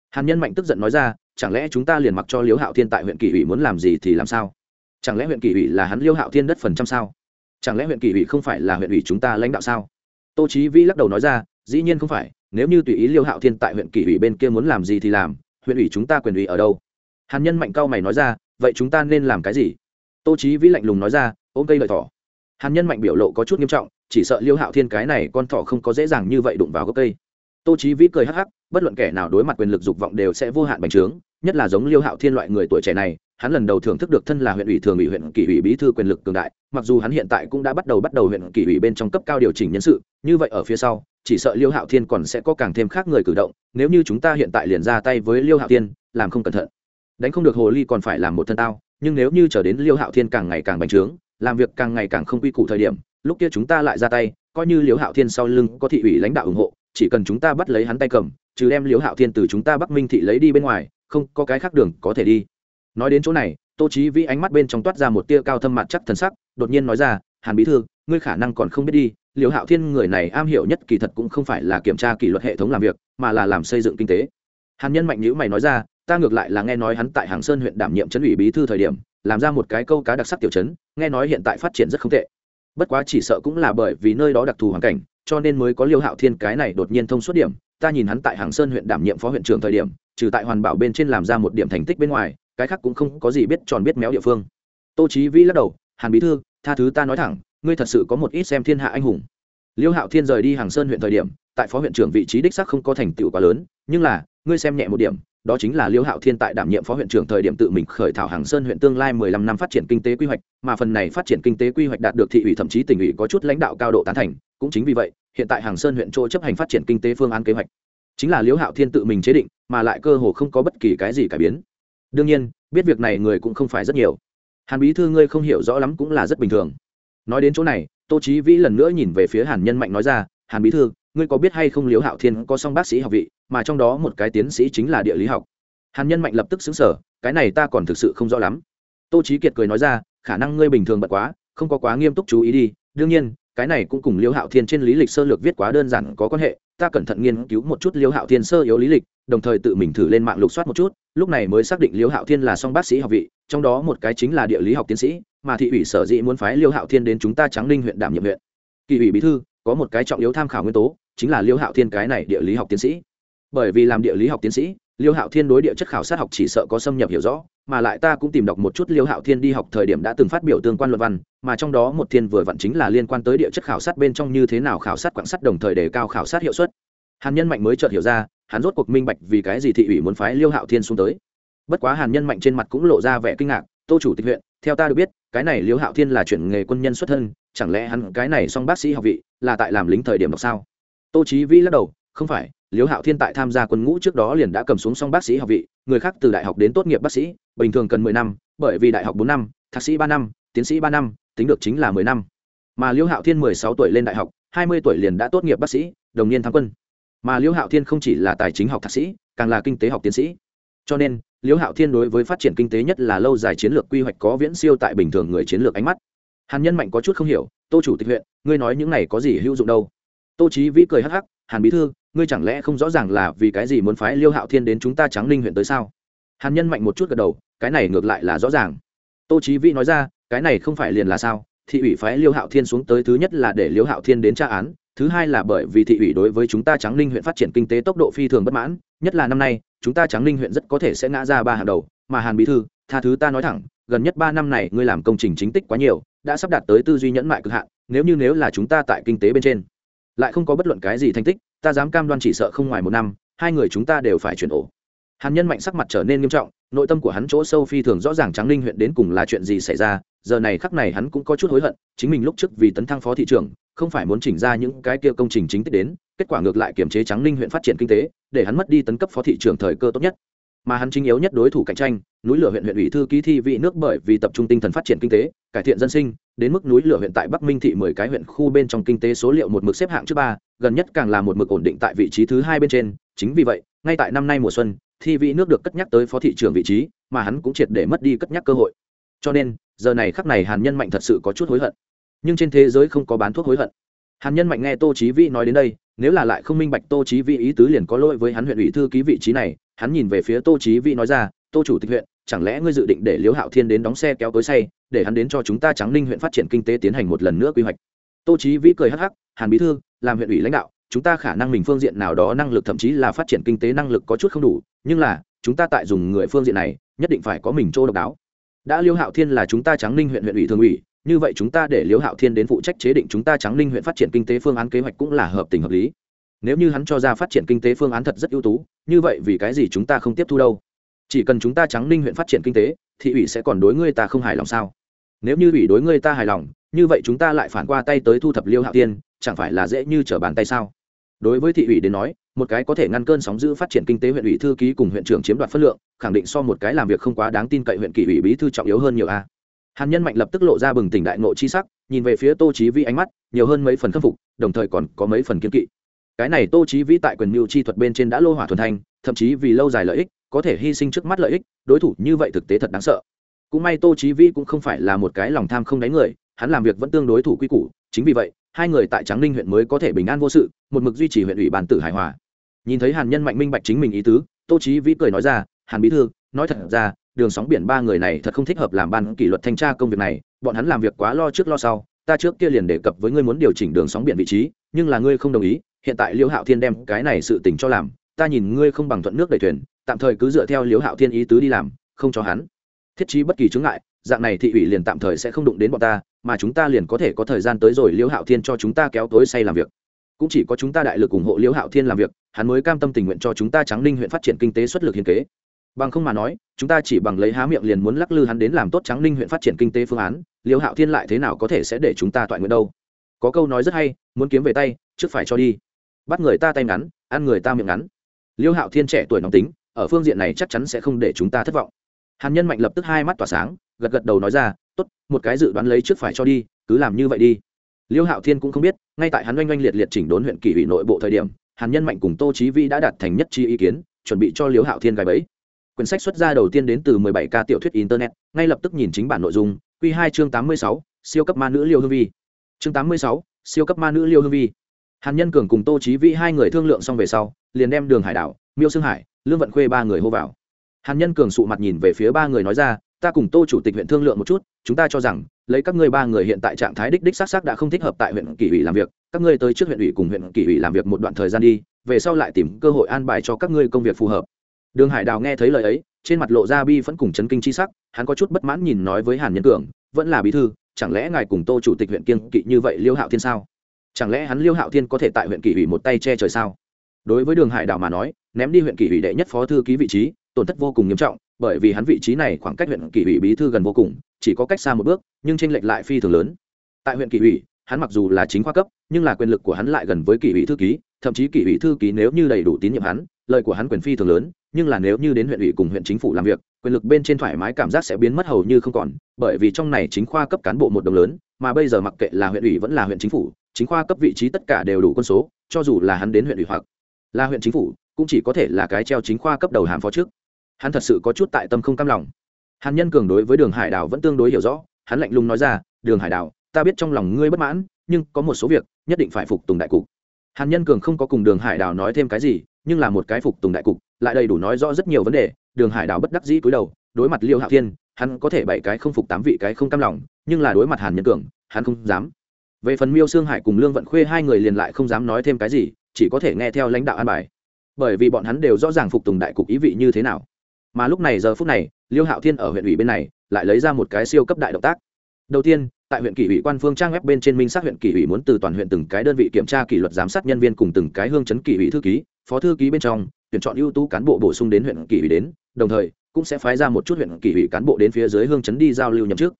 A: Hàn nhân mạnh tức giận nói ra, chẳng lẽ chúng ta liền mặc cho liêu hạo thiên tại huyện kỳ ủy muốn làm gì thì làm sao? Chẳng lẽ huyện kỳ ủy là hắn liêu hạo thiên đất phần trăm sao? Chẳng lẽ huyện kỳ ủy không phải là huyện ủy chúng ta lãnh đạo sao? Tô chí vĩ lắc đầu nói ra, dĩ nhiên không phải, nếu như tùy ý liêu hạo thiên tại huyện kỳ ủy bên kia muốn làm gì thì làm, huyện ủy chúng ta quyền ủy ở đâu? Hàn nhân mạnh cao mày nói ra, vậy chúng ta nên làm cái gì? Tô chí vĩ lạnh lùng nói ra, ôm cây lợi thỏ. Hàn nhân mạnh biểu lộ có chút nghiêm trọng chỉ sợ liêu hạo thiên cái này con thỏ không có dễ dàng như vậy đụng vào gốc cây. Tô chí vĩ cười hắc hắc, bất luận kẻ nào đối mặt quyền lực dục vọng đều sẽ vô hạn bành trướng, nhất là giống liêu hạo thiên loại người tuổi trẻ này, hắn lần đầu thưởng thức được thân là huyện ủy thường ủy huyện kỷ ủy bí thư quyền lực cường đại, mặc dù hắn hiện tại cũng đã bắt đầu bắt đầu huyện kỷ ủy bên trong cấp cao điều chỉnh nhân sự, như vậy ở phía sau, chỉ sợ liêu hạo thiên còn sẽ có càng thêm khác người cử động, nếu như chúng ta hiện tại liền ra tay với liêu hạo thiên, làm không cẩn thận. Đánh không được hồ ly còn phải làm một thân tao, nhưng nếu như chờ đến liêu hạo thiên càng ngày càng bành trướng làm việc càng ngày càng không quy củ thời điểm, lúc kia chúng ta lại ra tay, coi như Liễu hạo thiên sau lưng có thị ủy lãnh đạo ủng hộ, chỉ cần chúng ta bắt lấy hắn tay cầm, trừ đem Liễu hạo thiên từ chúng ta bắc minh thị lấy đi bên ngoài, không có cái khác đường có thể đi. Nói đến chỗ này, tô chí vĩ ánh mắt bên trong toát ra một tia cao thâm mặt chắc thần sắc, đột nhiên nói ra, hàn bí thư, ngươi khả năng còn không biết đi, Liễu hạo thiên người này am hiểu nhất kỳ thật cũng không phải là kiểm tra kỷ luật hệ thống làm việc, mà là làm xây dựng kinh tế. Hàn nhân mạnh nhữ mày nói ra, ta ngược lại là nghe nói hắn tại hàng sơn huyện đảm nhiệm chấn ủy bí thư thời điểm làm ra một cái câu cá đặc sắc tiểu chấn, nghe nói hiện tại phát triển rất không tệ. Bất quá chỉ sợ cũng là bởi vì nơi đó đặc thù hoàn cảnh, cho nên mới có liêu hạo thiên cái này đột nhiên thông suốt điểm. Ta nhìn hắn tại hàng sơn huyện đảm nhiệm phó huyện trưởng thời điểm, trừ tại hoàn bảo bên trên làm ra một điểm thành tích bên ngoài, cái khác cũng không có gì biết tròn biết méo địa phương. Tô chí vĩ lắc đầu, hàn bí thư, tha thứ ta nói thẳng, ngươi thật sự có một ít xem thiên hạ anh hùng. Liêu hạo thiên rời đi hàng sơn huyện thời điểm, tại phó huyện trưởng vị trí đích xác không có thành tựu quá lớn, nhưng là, ngươi xem nhẹ một điểm đó chính là liêu hạo thiên tại đảm nhiệm phó huyện trưởng thời điểm tự mình khởi thảo hàng sơn huyện tương lai 15 năm phát triển kinh tế quy hoạch, mà phần này phát triển kinh tế quy hoạch đạt được thị ủy thậm chí tỉnh ủy có chút lãnh đạo cao độ tán thành, cũng chính vì vậy, hiện tại hàng sơn huyện chỗ chấp hành phát triển kinh tế phương án kế hoạch. Chính là liêu hạo thiên tự mình chế định, mà lại cơ hồ không có bất kỳ cái gì cải biến. Đương nhiên, biết việc này người cũng không phải rất nhiều. Hàn bí thư ngươi không hiểu rõ lắm cũng là rất bình thường. Nói đến chỗ này, tô chí vĩ lần nữa nhìn về phía hàn nhân mạnh nói ra, hàn bí thư ngươi có biết hay không liễu hạo thiên có song bác sĩ học vị, mà trong đó một cái tiến sĩ chính là địa lý học. Hàn nhân mạnh lập tức xứng sở cái này ta còn thực sự không rõ lắm. Tô chí kiệt cười nói ra, khả năng ngươi bình thường bật quá, không có quá nghiêm túc chú ý đi. Đương nhiên, cái này cũng cùng liễu hạo thiên trên lý lịch sơ lược viết quá đơn giản có quan hệ, ta cẩn thận nghiên cứu một chút liễu hạo thiên sơ yếu lý lịch, đồng thời tự mình thử lên mạng lục soát một chút. Lúc này mới xác định liễu hạo thiên là song bác sĩ học vị, trong đó một cái chính là địa lý học tiến sĩ, mà thị ủy sở dĩ muốn phái liễu hạo thiên đến chúng ta trắng ninh huyện đảm nhiệm huyện. Kỳ ủy bí thư có một cái trọng yếu tham khảo nguyên tố, chính là liêu hạo thiên cái này địa lý học tiến sĩ. Bởi vì làm địa lý học tiến sĩ, liêu hạo thiên đối địa chất khảo sát học chỉ sợ có xâm nhập hiểu rõ, mà lại ta cũng tìm đọc một chút liêu hạo thiên đi học thời điểm đã từng phát biểu tương quan luận văn, mà trong đó một thiên vừa vặn chính là liên quan tới địa chất khảo sát bên trong như thế nào khảo sát quảng sắt đồng thời đề cao khảo sát hiệu suất. Hàn nhân mạnh mới chợt hiểu ra, hắn rốt cuộc minh bạch vì cái gì thị ủy muốn phái liêu hạo thiên xuống tới. Bất quá hàn nhân mạnh trên mặt cũng lộ ra vẻ kinh ngạc, tô chủ tịch huyện, theo ta được biết, cái này liêu hạo thiên là chuyển nghề quân nhân xuất thân chẳng lẽ hắn cái này xong bác sĩ học vị là tại làm lính thời điểm đọc sao? Tô chí vĩ lắc đầu, không phải, liễu hạo thiên tại tham gia quân ngũ trước đó liền đã cầm xuống xong bác sĩ học vị, người khác từ đại học đến tốt nghiệp bác sĩ, bình thường cần mười năm, bởi vì đại học bốn năm, thạc sĩ ba năm, tiến sĩ ba năm, tính được chính là mười năm. Mà liễu hạo thiên mười sáu tuổi lên đại học, hai mươi tuổi liền đã tốt nghiệp bác sĩ, đồng niên thắng quân. Mà liễu hạo thiên không chỉ là tài chính học thạc sĩ, càng là kinh tế học tiến sĩ. Cho nên, liễu hạo thiên đối với phát triển kinh tế nhất là lâu dài chiến lược quy hoạch có viễn siêu tại bình thường người chiến lược ánh mắt hàn nhân mạnh có chút không hiểu, tô chủ tịch huyện, ngươi nói những này có gì hữu dụng đâu? Tô trí vĩ cười hắc hắc, hàn bí thư, ngươi chẳng lẽ không rõ ràng là vì cái gì muốn phái liêu hạo thiên đến chúng ta trắng ninh huyện tới sao? Hàn nhân mạnh một chút gật đầu, cái này ngược lại là rõ ràng. Tô trí vĩ nói ra, cái này không phải liền là sao, thị ủy phái liêu hạo thiên xuống tới thứ nhất là để liêu hạo thiên đến tra án, thứ hai là bởi vì thị ủy đối với chúng ta trắng ninh huyện phát triển kinh tế tốc độ phi thường bất mãn, nhất là năm nay, chúng ta trắng ninh huyện rất có thể sẽ ngã ra ba hàng đầu, mà hàn bí thư, tha thứ ta nói thẳng, gần nhất ba năm này ngươi làm công trình chính tích quá nhiều đã sắp đạt tới tư duy nhẫn mại cực hạn, nếu như nếu là chúng ta tại kinh tế bên trên, lại không có bất luận cái gì thành tích, ta dám cam đoan chỉ sợ không ngoài một năm, hai người chúng ta đều phải chuyển ổ. Hàn nhân mạnh sắc mặt trở nên nghiêm trọng, nội tâm của hắn chỗ sâu phi thường rõ ràng trắng ninh huyện đến cùng là chuyện gì xảy ra, giờ này khắc này hắn cũng có chút hối hận, chính mình lúc trước vì tấn thăng phó thị trưởng, không phải muốn chỉnh ra những cái kia công trình chính tích đến, kết quả ngược lại kiềm chế trắng ninh huyện phát triển kinh tế, để hắn mất đi tấn cấp phó thị trưởng thời cơ tốt nhất mà hắn chính yếu nhất đối thủ cạnh tranh, núi lửa huyện huyện ủy thư ký thi vị nước bởi vì tập trung tinh thần phát triển kinh tế, cải thiện dân sinh, đến mức núi lửa huyện tại bắc minh thị mười cái huyện khu bên trong kinh tế số liệu một mực xếp hạng trước ba, gần nhất càng là một mực ổn định tại vị trí thứ hai bên trên. Chính vì vậy, ngay tại năm nay mùa xuân, thi vị nước được cất nhắc tới phó thị trưởng vị trí, mà hắn cũng triệt để mất đi cất nhắc cơ hội. Cho nên, giờ này khắc này hàn nhân mạnh thật sự có chút hối hận. Nhưng trên thế giới không có bán thuốc hối hận. Hàn nhân mạnh nghe tô trí vĩ nói đến đây, nếu là lại không minh bạch tô trí vĩ ý tứ liền có lỗi với hắn huyện ủy thư ký vị trí này hắn nhìn về phía tô trí vĩ nói ra, tô chủ tịch huyện, chẳng lẽ ngươi dự định để liễu hạo thiên đến đóng xe kéo tới say, để hắn đến cho chúng ta trắng ninh huyện phát triển kinh tế tiến hành một lần nữa quy hoạch? Tô trí vĩ cười hắc hắc, hàn bí thư, làm huyện ủy lãnh đạo, chúng ta khả năng mình phương diện nào đó năng lực thậm chí là phát triển kinh tế năng lực có chút không đủ, nhưng là, chúng ta tại dùng người phương diện này, nhất định phải có mình chỗ độc đáo. Đã liễu hạo thiên là chúng ta trắng ninh huyện huyện ủy thường ủy, như vậy chúng ta để liễu hạo thiên đến phụ trách chế định chúng ta trắng ninh huyện phát triển kinh tế phương án kế hoạch cũng là hợp tình hợp lý nếu như hắn cho ra phát triển kinh tế phương án thật rất ưu tú, như vậy vì cái gì chúng ta không tiếp thu đâu? Chỉ cần chúng ta trắng ninh huyện phát triển kinh tế, thì ủy sẽ còn đối ngươi ta không hài lòng sao? Nếu như ủy đối ngươi ta hài lòng, như vậy chúng ta lại phản qua tay tới thu thập liêu hạo tiên, chẳng phải là dễ như trở bàn tay sao? Đối với thị ủy đến nói, một cái có thể ngăn cơn sóng giữ phát triển kinh tế huyện ủy thư ký cùng huyện trưởng chiếm đoạt phất lượng, khẳng định so một cái làm việc không quá đáng tin cậy huyện kỷ ủy bí thư trọng yếu hơn nhiều a. Hàn nhân mạnh lập tức lộ ra bừng tỉnh đại ngộ chi sắc, nhìn về phía tô trí vi ánh mắt, nhiều hơn mấy phần khâm phục, đồng thời còn có mấy phần kiên kỵ cái này tô trí vĩ tại quyền mưu chi thuật bên trên đã lô hỏa thuần thanh, thậm chí vì lâu dài lợi ích, có thể hy sinh trước mắt lợi ích, đối thủ như vậy thực tế thật đáng sợ. Cũng may tô trí vĩ cũng không phải là một cái lòng tham không đánh người, hắn làm việc vẫn tương đối thủ quy củ, chính vì vậy, hai người tại tráng ninh huyện mới có thể bình an vô sự, một mực duy trì huyện ủy bàn tử hài hòa. Nhìn thấy hàn nhân mạnh minh bạch chính mình ý tứ, tô trí vĩ cười nói ra, hàn bí thư, nói thật ra, đường sóng biển ba người này thật không thích hợp làm ban kỷ luật thanh tra công việc này, bọn hắn làm việc quá lo trước lo sau, ta trước kia liền đề cập với ngươi muốn điều chỉnh đường sóng biển vị trí, nhưng là ngươi không đồng ý hiện tại liễu hạo thiên đem cái này sự tình cho làm, ta nhìn ngươi không bằng thuận nước đẩy thuyền, tạm thời cứ dựa theo liễu hạo thiên ý tứ đi làm, không cho hắn. Thiết trí bất kỳ chứng ngại, dạng này thị ủy liền tạm thời sẽ không đụng đến bọn ta, mà chúng ta liền có thể có thời gian tới rồi liễu hạo thiên cho chúng ta kéo tối say làm việc. Cũng chỉ có chúng ta đại lực ủng hộ liễu hạo thiên làm việc, hắn mới cam tâm tình nguyện cho chúng ta trắng ninh huyện phát triển kinh tế xuất lực hiến kế. Bằng không mà nói, chúng ta chỉ bằng lấy há miệng liền muốn lắc lư hắn đến làm tốt trắng ninh huyện phát triển kinh tế phương án, liễu hạo thiên lại thế nào có thể sẽ để chúng ta toại nguyện đâu? Có câu nói rất hay, muốn kiếm về tay, trước phải cho đi bắt người ta tay ngắn ăn người ta miệng ngắn. Liêu hạo thiên trẻ tuổi nóng tính ở phương diện này chắc chắn sẽ không để chúng ta thất vọng. Hàn nhân mạnh lập tức hai mắt tỏa sáng gật gật đầu nói ra t ố t một cái dự đoán lấy trước phải cho đi cứ làm như vậy đi. Liêu hạo thiên cũng không biết ngay tại hắn oanh oanh liệt liệt chỉnh đốn huyện kỷ ủy nội bộ thời điểm hàn nhân mạnh cùng tô trí vi đã đạt thành nhất chi ý kiến chuẩn bị cho liêu hạo thiên gài bẫy. Quyển sách xuất ra đầu tiên đến từ 17 ca tiểu thuyết internet ngay lập tức nhìn chính bản nội dung q hai chương 86, siêu cấp ma nữ liêu hương vi. Chương 86, siêu cấp ma nữ liêu hương vi hàn nhân cường cùng tô trí vĩ hai người thương lượng xong về sau, liền đem đường hải đảo, miêu Sương hải, lương vận khuê ba người hô vào. Hàn nhân cường sụ mặt nhìn về phía ba người nói ra, ta cùng tô chủ tịch huyện thương lượng một chút, chúng ta cho rằng, lấy các ngươi ba người hiện tại trạng thái đích đích xác xác đã không thích hợp tại huyện kỷ ủy làm việc, các ngươi tới trước huyện ủy cùng huyện kỷ ủy làm việc một đoạn thời gian đi, về sau lại tìm cơ hội an bài cho các ngươi công việc phù hợp. Đường hải đào nghe thấy lời ấy, trên mặt lộ ra bi vẫn cùng chấn kinh chi sắc, hắn có chút bất mãn nhìn nói với hàn nhân cường, vẫn là bí thư, chẳng lẽ ngài cùng tô chủ tịch huyện kiên kỵ như vậy liêu hạo thiên sao? Chẳng lẽ hắn liêu hạo thiên có thể tại huyện kỷ ủy một tay che trời sao? Đối với đường hải đảo mà nói, ném đi huyện kỷ ủy đệ nhất phó thư ký vị trí, tổn thất vô cùng nghiêm trọng, bởi vì hắn vị trí này khoảng cách huyện kỷ ủy bí thư gần vô cùng, chỉ có cách xa một bước, nhưng tranh lệch lại phi thường lớn. Tại huyện kỷ ủy, hắn mặc dù là chính khoa cấp, nhưng là quyền lực của hắn lại gần với kỷ ủy thư ký, thậm chí kỷ ủy thư ký nếu như đầy đủ tín nhiệm hắn lợi của hắn quyền phi thường lớn, nhưng là nếu như đến huyện ủy cùng huyện chính phủ làm việc, quyền lực bên trên thoải mái cảm giác sẽ biến mất hầu như không còn, bởi vì trong này chính khoa cấp cán bộ một đồng lớn, mà bây giờ mặc kệ là huyện ủy vẫn là huyện chính phủ chính khoa cấp vị trí tất cả đều đủ quân số, cho dù là hắn đến huyện ủy hoặc là huyện chính phủ, cũng chỉ có thể là cái treo chính khoa cấp đầu hàm phó trước. Hắn thật sự có chút tại tâm không cam lòng. Hàn nhân cường đối với đường hải đảo vẫn tương đối hiểu rõ, hắn lạnh lùng nói ra, đường hải đảo, ta biết trong lòng ngươi bất mãn, nhưng có một số việc, nhất định phải phục tùng đại cục. Hàn nhân cường không có cùng đường hải đảo nói thêm cái gì, nhưng là một cái phục tùng đại cục, lại đầy đủ nói rõ rất nhiều vấn đề, đường hải đảo bất đắc dĩ cúi đầu, đối mặt liêu hạo thiên, hắn có thể bảy cái không phục tám vị cái không cam lòng, nhưng là đối mặt hàn nhân cường, hắn không dám về phần miêu sương hải cùng lương vận khuê hai người liền lại không dám nói thêm cái gì, chỉ có thể nghe theo lãnh đạo an bài. Bởi vì bọn hắn đều rõ ràng phục tùng đại cục ý vị như thế nào. Mà lúc này giờ phút này, liêu hạo thiên ở huyện ủy bên này, lại lấy ra một cái siêu cấp đại động tác. Đầu tiên, tại huyện kỷ ủy quan phương trang web bên trên minh xác huyện kỷ ủy muốn từ toàn huyện từng cái đơn vị kiểm tra kỷ luật giám sát nhân viên cùng từng cái hương chấn kỷ ủy thư ký, phó thư ký bên trong, tuyển chọn ưu tú cán bộ bổ sung đến huyện kỷ ủy đến, đồng thời, cũng sẽ phái ra một chút huyện kỷ ủy cán bộ đến phía dưới hương chấn đi giao lưu nhậm chức.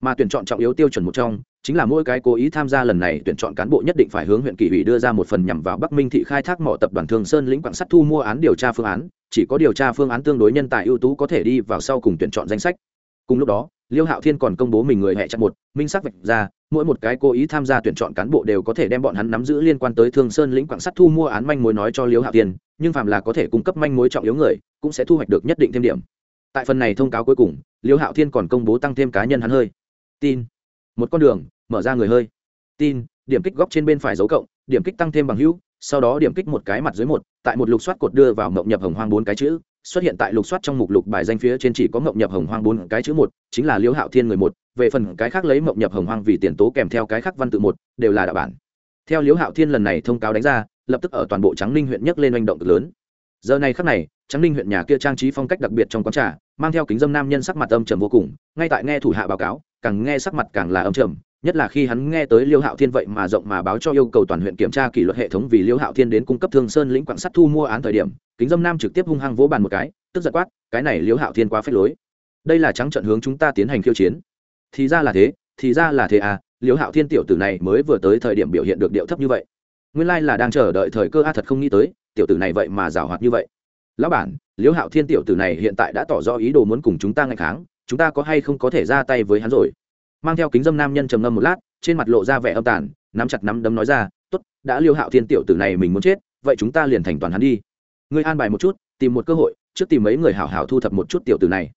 A: Mà tuyển chọn trọng yếu tiêu chuẩn một trong chính là mỗi cái cố ý tham gia lần này tuyển chọn cán bộ nhất định phải hướng huyện kỳ ủy đưa ra một phần nhằm vào bắc minh thị khai thác mỏ tập đoàn thương sơn lĩnh quảng sắt thu mua án điều tra phương án, chỉ có điều tra phương án tương đối nhân tài ưu tú có thể đi vào sau cùng tuyển chọn danh sách. Cùng lúc đó, liêu hạo thiên còn công bố mình người hẹ chặt một, minh sắc vạch ra, mỗi một cái cố ý tham gia tuyển chọn cán bộ đều có thể đem bọn hắn nắm giữ liên quan tới thương sơn lĩnh quảng sắt thu mua án manh mối nói cho liêu hạo thiên, nhưng phạm là có thể cung cấp manh mối trọng yếu người, cũng sẽ thu hoạch được nhất định thêm điểm. Tại phần này thông cáo cuối cùng, liêu hạo thiên còn công bố tăng thêm cá nhân hắn hơi. Tin một con đường, mở ra người hơi. Tin, điểm kích góc trên bên phải dấu cộng, điểm kích tăng thêm bằng hữu, sau đó điểm kích một cái mặt dưới một, tại một lục soát cột đưa vào mộng nhập hồng hoang bốn cái chữ, xuất hiện tại lục soát trong mục lục bài danh phía trên chỉ có mộng nhập hồng hoang bốn cái chữ một, chính là liễu hạo thiên người một, về phần cái khác lấy mộng nhập hồng hoang vì tiền tố kèm theo cái khác văn tự một, đều là đạo bản. Theo liễu hạo thiên lần này thông cáo đánh ra, lập tức ở toàn bộ trắng ninh huyện nhấc lên manh động cực lớn. Giờ này khắc này trắng ninh huyện nhà kia trang trí phong cách đặc biệt trong quán trà, mang theo kính dâm nam nhân sắc mặt âm trầm vô cùng, ngay tại nghe thủ hạ báo cáo càng nghe sắc mặt càng là âm trầm, nhất là khi hắn nghe tới liêu hạo thiên vậy mà rộng mà báo cho yêu cầu toàn huyện kiểm tra kỷ luật hệ thống vì liêu hạo thiên đến cung cấp thương sơn lĩnh quảng sắt thu mua án thời điểm, kính dâm nam trực tiếp hung hăng vỗ bàn một cái, tức giật quát, cái này liêu hạo thiên quá phép lối. Đây là trắng trận hướng chúng ta tiến hành khiêu chiến. Thì ra là thế, thì ra là thế à liêu hạo thiên tiểu tử này mới vừa tới thời điểm biểu hiện được điệu thấp như vậy. Nguyên lai là đang chờ đợi thời cơ a thật không nghĩ tới, tiểu tử này vậy mà giảo hoạt như vậy. Lão bản, liêu hạo thiên tiểu tử này hiện tại đã tỏ rõ ý đồ muốn cùng chúng ta ngày kháng chúng ta có hay không có thể ra tay với hắn rồi? Mang theo kính dâm nam nhân trầm ngâm một lát, trên mặt lộ ra vẻ âm tàn, nắm chặt nắm đấm nói ra t ố t đã liêu hạo thiên tiểu tử này mình muốn chết, vậy chúng ta liền thành toàn hắn đi. Ngươi an bài một chút, tìm một cơ hội, trước tìm mấy người hảo hảo thu thập một chút tiểu tử này.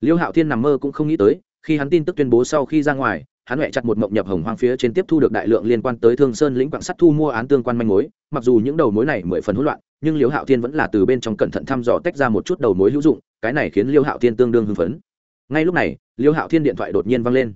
A: Liêu hạo thiên nằm mơ cũng không nghĩ tới, khi hắn tin tức tuyên bố sau khi ra ngoài, hắn huệ chặt một mộng nhập hồng hoang phía trên tiếp thu được đại lượng liên quan tới thương sơn lĩnh quạng sắt thu mua án tương quan manh mối, mặc dù những đầu mối này mười phần hỗn loạn, nhưng liêu hạo thiên vẫn là từ bên trong cẩn thận thăm dò tách ra một chút đầu mối hữu dụng, cái này khiến liêu hạo thiên tương đương hưng phấn ngay lúc này, liêu hạo thiên điện thoại đột nhiên văng lên.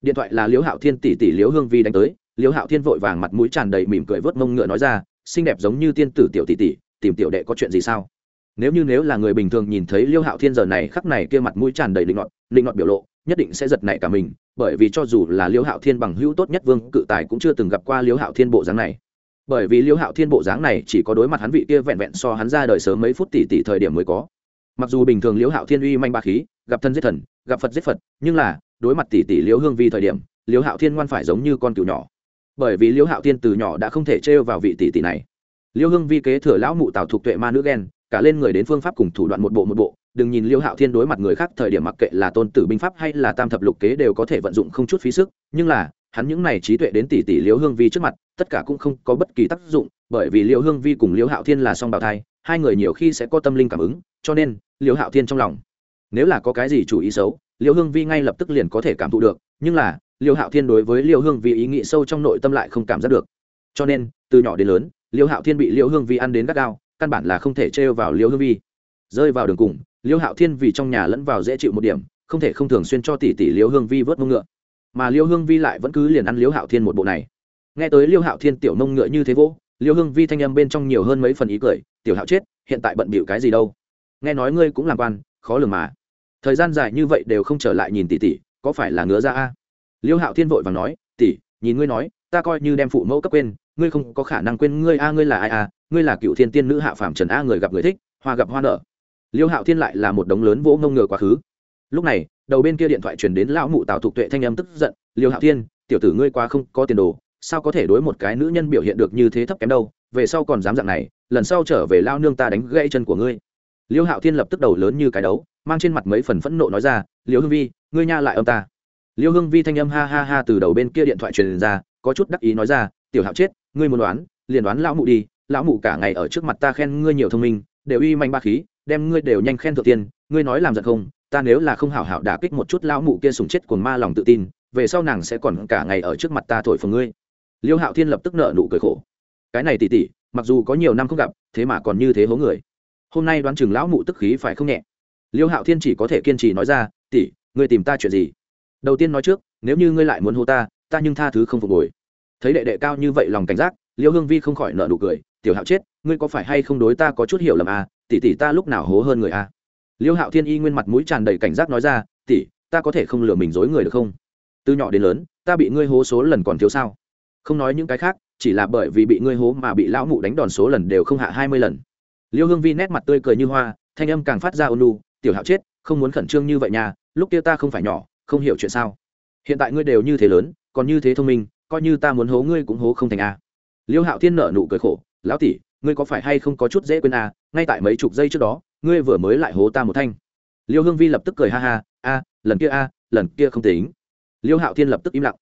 A: Điện thoại là liêu hạo thiên tỷ tỷ liêu hương vi đánh tới. Liêu hạo thiên vội vàng mặt mũi tràn đầy mỉm cười vớt mông ngựa nói ra, xinh đẹp giống như tiên tử tiểu tỷ tỷ, tìm tiểu đệ có chuyện gì sao? Nếu như nếu là người bình thường nhìn thấy liêu hạo thiên giờ này khắc này kia mặt mũi tràn đầy định ngọt định ngọt biểu lộ, nhất định sẽ giật nảy cả mình, bởi vì cho dù là liêu hạo thiên bằng hữu tốt nhất vương cự tài cũng chưa từng gặp qua liêu hạo thiên bộ dáng này. Bởi vì liêu hạo thiên bộ dáng này chỉ có đối mặt hắn vị kia vẹn vẹn so hắn ra đời sớm mấy phút tỷ tỷ thời điểm mới có. Mặc dù bình thường liêu hạo thiên uy manh ba khí gặp thân giết thần, gặp phật giết phật, nhưng là, đối mặt tỷ tỷ liêu hương vi thời điểm liêu hạo thiên ngoan phải giống như con cừu nhỏ. Bởi vì liêu hạo thiên từ nhỏ đã không thể trêu vào vị tỷ tỷ này. Liêu hương vi kế thừa lão mụ tào thuộc tuệ ma nữ ghen cả lên người đến phương pháp cùng thủ đoạn một bộ một bộ, đừng nhìn liêu hạo thiên đối mặt người khác thời điểm mặc kệ là tôn tử binh pháp hay là tam thập lục kế đều có thể vận dụng không chút phí sức, nhưng là, hắn những này trí tuệ đến tỷ tỷ liêu hương vi trước mặt, tất cả cũng không có bất kỳ tác dụng, bởi vì liêu hương vi cùng liêu hạo thiên là song bào thai, hai người nhiều khi sẽ có tâm linh cảm ứng, cho nên liêu hạo thiên trong lòng nếu là có cái gì chủ ý xấu, liêu hương vi ngay lập tức liền có thể cảm thụ được, nhưng là, liêu hạo thiên đối với liêu hương vi ý nghĩ sâu trong nội tâm lại không cảm giác được. Cho nên, từ nhỏ đến lớn, liêu hạo thiên bị liêu hương vi ăn đến gắt gao, căn bản là không thể trêu vào liêu hương vi. Rơi vào đường cùng, liêu hạo thiên vì trong nhà lẫn vào dễ chịu một điểm, không thể không thường xuyên cho tỷ tỷ liêu hương vi vớt mông ngựa. Mà liêu hương vi lại vẫn cứ liền ăn liêu hạo thiên một bộ này. Nghe tới liêu hạo thiên tiểu mông ngựa như thế vỗ, liêu hương vi thanh âm bên trong nhiều hơn mấy phần ý cười, tiểu hạo chết, hiện tại bận bịu cái gì đâu? Nghe nói ngươi cũng làm quan, khó lường mà thời gian dài như vậy đều không trở lại nhìn tỷ tỷ, có phải là ngứa ra a? Liêu hạo thiên vội và nói, tỷ, nhìn ngươi nói, ta coi như đem phụ mẫu cấp quên, ngươi không có khả năng quên ngươi a, ngươi là ai a? Ngươi là cựu thiên tiên nữ hạ phàm trần a, người gặp người thích, hoa gặp hoa nở. Liêu hạo thiên lại là một đống lớn vỗ ngông ngừa quá khứ. Lúc này, đầu bên kia điện thoại truyền đến lão mụ tào thục tuệ thanh âm tức giận, liêu hạo thiên, tiểu tử ngươi quá không có tiền đồ, sao có thể đối một cái nữ nhân biểu hiện được như thế thấp kém đâu? Về sau còn dám dạng này, lần sau trở về lao nương ta đánh gãy chân của ngươi liêu hạo thiên lập tức đầu lớn như cái đấu, mang trên mặt mấy phần phẫn nộ nói ra, liêu hương vi, ngươi nha lại âm ta. Liêu hương vi thanh âm ha ha ha từ đầu bên kia điện thoại truyền ra, có chút đắc ý nói ra, tiểu hạo chết, ngươi muốn đoán, liền đoán lão mụ đi, lão mụ cả ngày ở trước mặt ta khen ngươi nhiều thông minh, đều uy manh ba khí, đem ngươi đều nhanh khen thượng tiên, ngươi nói làm giận không, ta nếu là không hảo hảo đả kích một chút lão mụ kia sùng chết cuồng ma lòng tự tin, về sau nàng sẽ còn cả ngày ở trước mặt ta thổi phồng ngươi. Liêu hạo thiên lập tức nợ nụ cười khổ. Cái này tỉ tỉ, mặc dù có nhiều năm không gặp, thế mà còn như thế hố người hôm nay đoán chừng lão mụ tức khí phải không nhẹ. Liêu hạo thiên chỉ có thể kiên trì nói ra tỉ ngươi tìm ta chuyện gì? Đầu tiên nói trước, nếu như ngươi lại muốn hô ta ta nhưng tha thứ không phục hồi. Thấy đệ đệ cao như vậy lòng cảnh giác, liêu hương vi không khỏi nợ nụ cười, tiểu hạo chết, ngươi có phải hay không đối ta có chút hiểu lầm à? Tỷ tỷ ta lúc nào hố hơn người à? Liêu hạo thiên y nguyên mặt mũi tràn đầy cảnh giác nói ra, tỷ, ta có thể không lừa mình dối người được không? Từ nhỏ đến lớn, ta bị ngươi hố số lần còn thiếu sao? Không nói những cái khác, chỉ là bởi vì bị ngươi hố mà bị lão mụ đánh đòn số lần đều không hạ hai mươi lần liêu hương vi nét mặt tươi cười như hoa, thanh âm càng phát ra ôn lu tiểu hạo chết, không muốn khẩn trương như vậy nhà lúc kia ta không phải nhỏ, không hiểu chuyện sao. Hiện tại ngươi đều như thế lớn, còn như thế thông minh, coi như ta muốn hố ngươi cũng hố không thành a. Liêu hạo thiên nợ nụ cười khổ, lão tỷ, ngươi có phải hay không có chút dễ quên a, ngay tại mấy chục giây trước đó, ngươi vừa mới lại hố ta một thanh. Liêu hương vi lập tức cười ha ha, a, lần kia a, lần kia không tính. Liêu hạo thiên lập tức im lặng.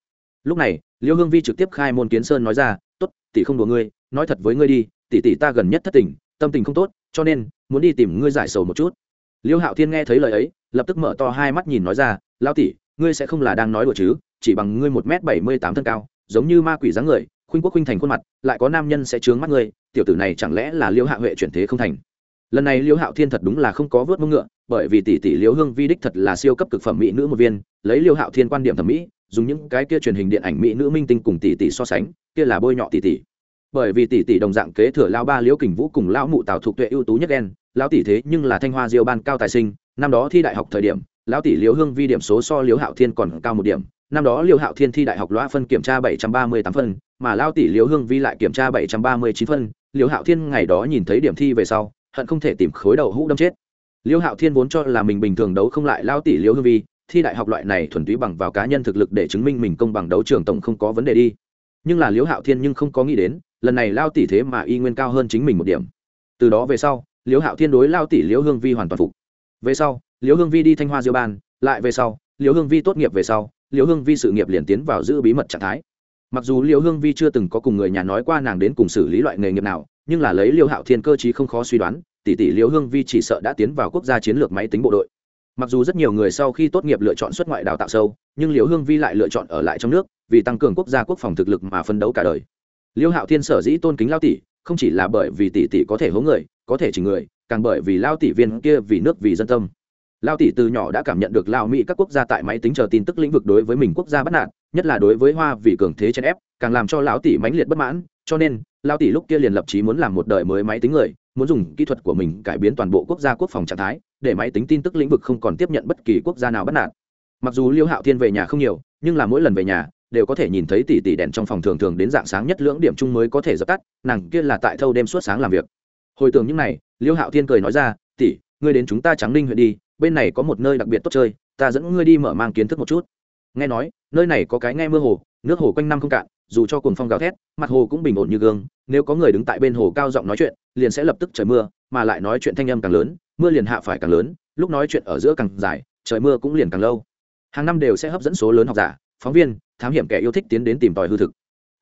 A: Lúc này, liêu hương vi trực tiếp khai môn kiến sơn nói ra t ố t tỷ không đùa ngươi, nói thật với ngươi đi, tỷ tỷ ta gần nhất thất tình tâm tình không tốt, cho nên muốn đi tìm ngươi giải sầu một chút. Liêu hạo thiên nghe thấy lời ấy, lập tức mở to hai mắt nhìn nói ra lao tỷ, ngươi sẽ không là đang nói đùa chứ? Chỉ bằng ngươi một m bảy mươi tám thân cao, giống như ma quỷ dáng người, khuynh quốc khuynh thành khuôn mặt, lại có nam nhân sẽ trướng mắt ngươi, tiểu tử này chẳng lẽ là liêu hạ huệ chuyển thế không thành? Lần này liêu hạo thiên thật đúng là không có vớt mông ngựa, bởi vì tỷ tỷ liêu hương vi đích thật là siêu cấp cực phẩm mỹ nữ một viên, lấy liêu hạo thiên quan điểm thẩm mỹ, dùng những cái kia truyền hình điện ảnh mỹ nữ minh tinh cùng tỷ tỷ so sánh, kia là bôi nhọ tỷ tỷ bởi vì tỷ tỷ đồng dạng kế thừa lao ba liễu kình vũ cùng lão mụ tào thục tuệ ưu tú nhất đen lão tỷ thế nhưng là thanh hoa diêu ban cao tài sinh, năm đó thi đại học thời điểm, lão tỷ liễu hương vi điểm số so liễu hạo thiên còn cao một điểm, năm đó liễu hạo thiên thi đại học loa phân kiểm tra bảy trăm ba mươi tám phân, mà lao tỷ liễu hương vi lại kiểm tra bảy trăm ba mươi chín phân, liễu hạo thiên ngày đó nhìn thấy điểm thi về sau, hận không thể tìm khối đầu hũ đâm chết. Liễu hạo thiên vốn cho là mình bình thường đấu không lại lao tỷ liễu hương vi, thi đại học loại này thuần túy bằng vào cá nhân thực lực để chứng minh mình công bằng đấu trường tổng không có vấn đề đi. Nhưng là liễu hạo thiên nhưng không có nghĩ đến lần này lao tỷ thế mà y nguyên cao hơn chính mình một điểm. Từ đó về sau, liễu hạo thiên đối lao tỷ liễu hương vi hoàn toàn phục. Về sau, liễu hương vi đi thanh hoa diêu ban, lại về sau, liễu hương vi tốt nghiệp về sau, liễu hương vi sự nghiệp liền tiến vào giữ bí mật trạng thái. Mặc dù liễu hương vi chưa từng có cùng người nhà nói qua nàng đến cùng xử lý loại nghề nghiệp nào, nhưng là lấy liễu hạo thiên cơ chí không khó suy đoán, tỷ tỷ liễu hương vi chỉ sợ đã tiến vào quốc gia chiến lược máy tính bộ đội. Mặc dù rất nhiều người sau khi tốt nghiệp lựa chọn xuất ngoại đào tạo sâu, nhưng liễu hương vi lại lựa chọn ở lại trong nước, vì tăng cường quốc gia quốc phòng thực lực mà phân đấu cả đời. Liêu hạo thiên sở dĩ tôn kính lao tỷ, không chỉ là bởi vì tỷ tỷ có thể hố người, có thể chỉ người, càng bởi vì lao tỷ viên kia vì nước vì dân tâm. Lao tỷ từ nhỏ đã cảm nhận được lao mỹ các quốc gia tại máy tính chờ tin tức lĩnh vực đối với mình quốc gia bất nạn nhất là đối với hoa vì cường thế chèn ép, càng làm cho lão tỷ mãnh liệt bất mãn, cho nên, lao tỷ lúc kia liền lập chí muốn làm một đời mới máy tính người, muốn dùng kỹ thuật của mình cải biến toàn bộ quốc gia quốc phòng trạng thái, để máy tính tin tức lĩnh vực không còn tiếp nhận bất kỳ quốc gia nào bất nạn mặc dù liêu hạo thiên về nhà không nhiều, nhưng là mỗi lần về nhà đều có thể nhìn thấy tỷ tỷ đèn trong phòng thường thường đến dạng sáng nhất lưỡng điểm chung mới có thể dập tắt, nàng kia là tại thâu đêm suốt sáng làm việc. Hồi tưởng những này, liêu hạo thiên cười nói ra tỷ ngươi đến chúng ta trắng ninh huyện đi, bên này có một nơi đặc biệt tốt chơi, ta dẫn ngươi đi mở mang kiến thức một chút. Nghe nói, nơi này có cái nghe mưa hồ, nước hồ quanh năm không cạn, dù cho cồn phong gào thét, mặt hồ cũng bình ổn như gương, nếu có người đứng tại bên hồ cao giọng nói chuyện, liền sẽ lập tức trời mưa, mà lại nói chuyện thanh âm càng lớn, mưa liền hạ phải càng lớn, lúc nói chuyện ở giữa càng dài, trời mưa cũng liền càng lâu. Hàng năm đều sẽ hấp dẫn số lớn học giả, phóng viên thám hiểm kẻ yêu thích tiến đến tìm tòi hư thực.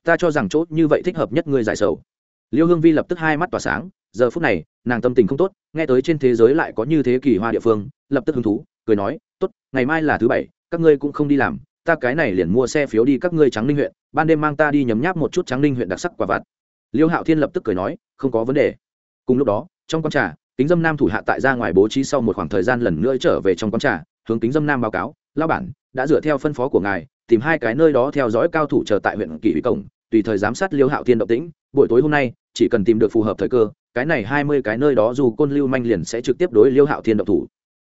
A: Ta cho rằng chỗ như vậy thích hợp nhất ngươi giải sầu. Liêu hương vi lập tức hai mắt tỏa sáng, giờ phút này, nàng tâm tình không tốt, nghe tới trên thế giới lại có như thế kỳ hoa địa phương, lập tức hứng thú, cười nói, tốt, ngày mai là thứ bảy, các ngươi cũng không đi làm, ta cái này liền mua xe phiếu đi các ngươi trắng ninh huyện, ban đêm mang ta đi nhấm nháp một chút trắng ninh huyện đặc sắc quả vặt. Liêu hạo thiên lập tức cười nói, không có vấn đề. Cùng lúc đó, trong con trà, kính dâm nam thủ hạ tại ra ngoài bố trí sau một khoảng thời gian lần nữa trở về trong con trà, hướng kính dâm nam báo cáo lao bản, đã dựa theo phân phó của ngài tìm hai cái nơi đó theo dõi cao thủ chờ tại huyện kỷ ủy cổng, tùy thời giám sát liêu hạo thiên động tĩnh, buổi tối hôm nay, chỉ cần tìm được phù hợp thời cơ, cái này hai mươi cái nơi đó dù côn lưu manh liền sẽ trực tiếp đối liêu hạo thiên động thủ.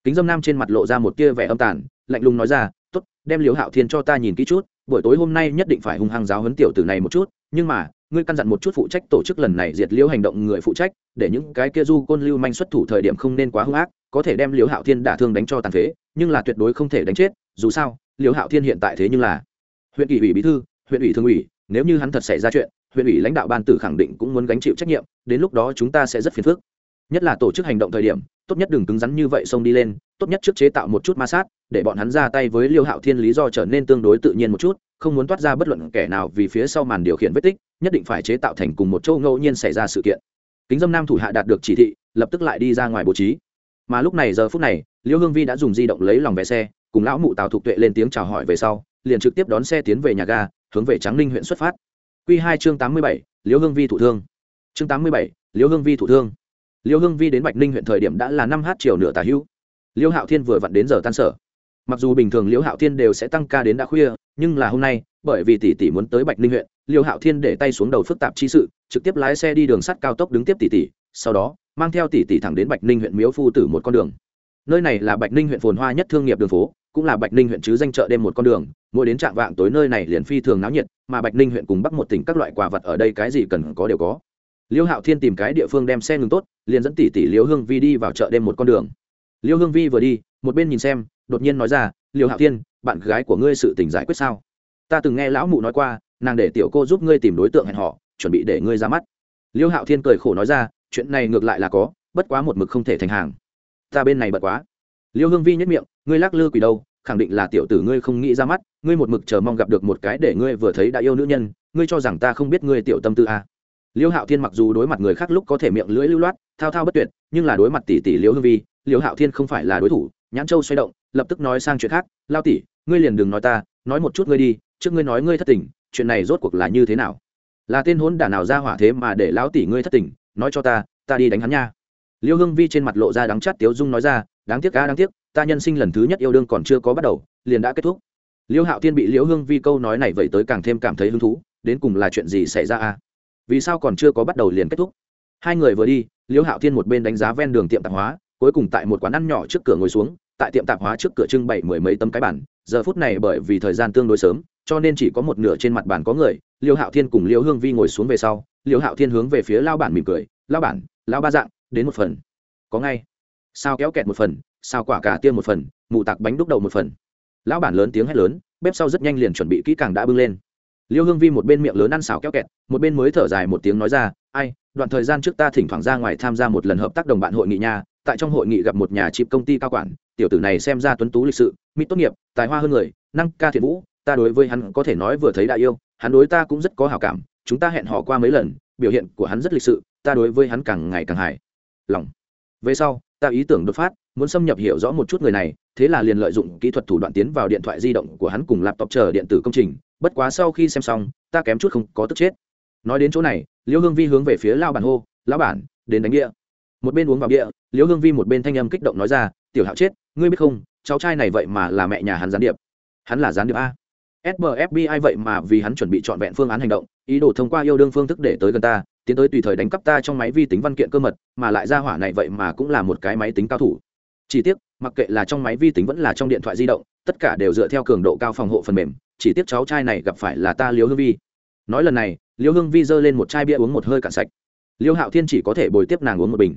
A: Kính dâm nam trên mặt lộ ra một tia vẻ âm tàn, lạnh lùng nói ra t ố t đem liêu hạo thiên cho ta nhìn kỹ chút, buổi tối hôm nay nhất định phải hung hăng giáo huấn tiểu tử này một chút, nhưng mà, ngươi căn dặn một chút phụ trách tổ chức lần này diệt liêu hành động người phụ trách, để những cái kia du côn lưu manh xuất thủ thời điểm không nên quá hung ác, có thể đem liêu hạo thiên đả thương đánh cho tàn phế, nhưng là tuyệt đối không thể đánh chết, dù sao liêu hạo thiên hiện tại thế nhưng là huyện ủy ủy bí thư, huyện ủy thường ủy, nếu như hắn thật xảy ra chuyện, huyện ủy lãnh đạo ban tử khẳng định cũng muốn gánh chịu trách nhiệm, đến lúc đó chúng ta sẽ rất phiền phức. Nhất là tổ chức hành động thời điểm, tốt nhất đừng cứng rắn như vậy xông đi lên, tốt nhất trước chế tạo một chút ma sát, để bọn hắn ra tay với liêu hạo thiên lý do trở nên tương đối tự nhiên một chút, không muốn toát ra bất luận kẻ nào vì phía sau màn điều khiển vết tích, nhất định phải chế tạo thành cùng một châu ngẫu nhiên xảy ra sự kiện. Kính dâm nam thủ hạ đạt được chỉ thị, lập tức lại đi ra ngoài bố trí. Mà lúc này giờ phút này, liêu hương vi đã dùng di động lấy lòng vé xe cùng lão mụ tào thục tuệ lên tiếng chào hỏi về sau, liền trực tiếp đón xe tiến về nhà ga, hướng về tráng ninh huyện xuất phát. Q hai chương tám mươi bảy liễu hương vi thủ thương. Chương tám mươi bảy liễu hương vi thủ thương. Liễu hương vi đến bạch ninh huyện thời điểm đã là năm h chiều nửa tà hữu. Liễu hạo thiên vừa vặn đến giờ tan sở. Mặc dù bình thường Liễu hạo thiên đều sẽ tăng ca đến đã khuya, nhưng là hôm nay, bởi vì tỷ tỷ muốn tới bạch ninh huyện Liễu hạo thiên để tay xuống đầu phức tạp chi sự, trực tiếp lái xe đi đường sắt cao tốc đứng tiếp tỷ tỷ, sau đó, mang theo tỷ tỷ thẳng đến bạch ninh huyện miếu phu tử một con đường. Nơi này là bạch ninh huyện phồn hoa nhất thương nghiệp đường phố cũng là bạch ninh huyện chứ danh chợ đêm một con đường, mỗi đến trạm vạng tối nơi này liền phi thường náo nhiệt, mà bạch ninh huyện cùng bắc một tỉnh các loại quả vật ở đây cái gì cần có đều có. Liêu hạo thiên tìm cái địa phương đem xe ngừng tốt, liền dẫn tỷ tỷ liêu hương vi đi vào chợ đêm một con đường. Liêu hương vi vừa đi, một bên nhìn xem, đột nhiên nói ra, liêu hạo thiên, bạn gái của ngươi sự tình giải quyết sao? Ta từng nghe lão mụ nói qua, nàng để tiểu cô giúp ngươi tìm đối tượng hẹn họ, chuẩn bị để ngươi ra mắt. Liêu hạo thiên cười khổ nói ra, chuyện này ngược lại là có, bất quá một mực không thể thành hàng. Ta bên này bật quá liêu hương vi nhất miệng, ngươi lắc lư quỷ đâu, khẳng định là tiểu tử ngươi không nghĩ ra mắt, ngươi một mực chờ mong gặp được một cái để ngươi vừa thấy đã yêu nữ nhân, ngươi cho rằng ta không biết ngươi tiểu tâm tư à. liêu hạo thiên mặc dù đối mặt người khác lúc có thể miệng lưỡi lưu loát, thao thao bất tuyệt, nhưng là đối mặt tỷ tỷ liêu hương vi, liêu hạo thiên không phải là đối thủ, nhãn châu xoay động, lập tức nói sang chuyện khác, lao tỷ, ngươi liền đừng nói ta, nói một chút ngươi đi, trước ngươi nói ngươi thất tình, chuyện này rốt cuộc là như thế nào là tên hốn đả nào ra hỏa thế mà để lão tỷ ngươi thất tình, nói cho ta ta đi đánh hắn nha liêu hương vi trên mặt lộ ra đắng chát tiếu dung nói ra đáng tiếc cá đáng tiếc, ta nhân sinh lần thứ nhất yêu đương còn chưa có bắt đầu, liền đã kết thúc. Liêu hạo thiên bị liễu hương vi câu nói này vậy tới càng thêm cảm thấy hứng thú, đến cùng là chuyện gì xảy ra à vì sao còn chưa có bắt đầu liền kết thúc? Hai người vừa đi, liễu hạo thiên một bên đánh giá ven đường tiệm tạp hóa, cuối cùng tại một quán ăn nhỏ trước cửa ngồi xuống, tại tiệm tạp hóa trước cửa trưng bày mười mấy tấm cái bản giờ phút này bởi vì thời gian tương đối sớm, cho nên chỉ có một nửa trên mặt bàn có người, liêu hạo thiên cùng liêu hương vi ngồi xuống về sau liêu hạo thiên hướng về phía lao bản mỉm cười, lao bản, lao ba dạng, đến một phần. Có ngay sao kéo kẹt một phần, sao quả cả tiêm một phần, mụ tạc bánh đúc đầu một phần. Lão bản lớn tiếng hét lớn, bếp sau rất nhanh liền chuẩn bị kỹ càng đã bưng lên. Liêu hương vi một bên miệng lớn ăn xào kéo kẹt, một bên mới thở dài một tiếng nói ra, ai, đoạn thời gian trước ta thỉnh thoảng ra ngoài tham gia một lần hợp tác đồng bạn hội nghị nha, tại trong hội nghị gặp một nhà chịp công ty cao quản, tiểu tử này xem ra tuấn tú lịch sự, mỹ tốt nghiệp, tài hoa hơn người, năng ca thiện vũ, ta đối với hắn có thể nói vừa thấy đại yêu, hắn đối ta cũng rất có hảo cảm, chúng ta hẹn họ qua mấy lần, biểu hiện của hắn rất lịch sự, ta đối với hắn càng ngày càng hài lòng. Về sau ta ý tưởng đột phát, muốn xâm nhập hiểu rõ một chút người này, thế là liền lợi dụng kỹ thuật thủ đoạn tiến vào điện thoại di động của hắn cùng laptop chờ điện tử công trình, bất quá sau khi xem xong, ta kém chút không có tức chết. Nói đến chỗ này liễu hương vi hướng về phía lao bản hô, lão bản, đến đánh địa. Một bên uống vào địa liễu hương vi một bên thanh âm kích động nói ra, tiểu hạo chết, ngươi biết không, cháu trai này vậy mà là mẹ nhà hắn gián điệp. Hắn là gián điệp a. Sbfbi vậy mà vì hắn chuẩn bị trọn vẹn phương án hành động, ý đồ thông qua yêu đương phương thức để tới gần ta tiến tới tùy thời đánh cắp ta trong máy vi tính văn kiện cơ mật, mà lại ra hỏa này vậy mà cũng là một cái máy tính cao thủ. Chỉ tiếc, mặc kệ là trong máy vi tính vẫn là trong điện thoại di động, tất cả đều dựa theo cường độ cao phòng hộ phần mềm, chỉ tiếc cháu trai này gặp phải là ta liêu hương vi. Nói lần này, liêu hương vi giơ lên một chai bia uống một hơi cạn sạch. Liêu hạo thiên chỉ có thể bồi tiếp nàng uống một bình.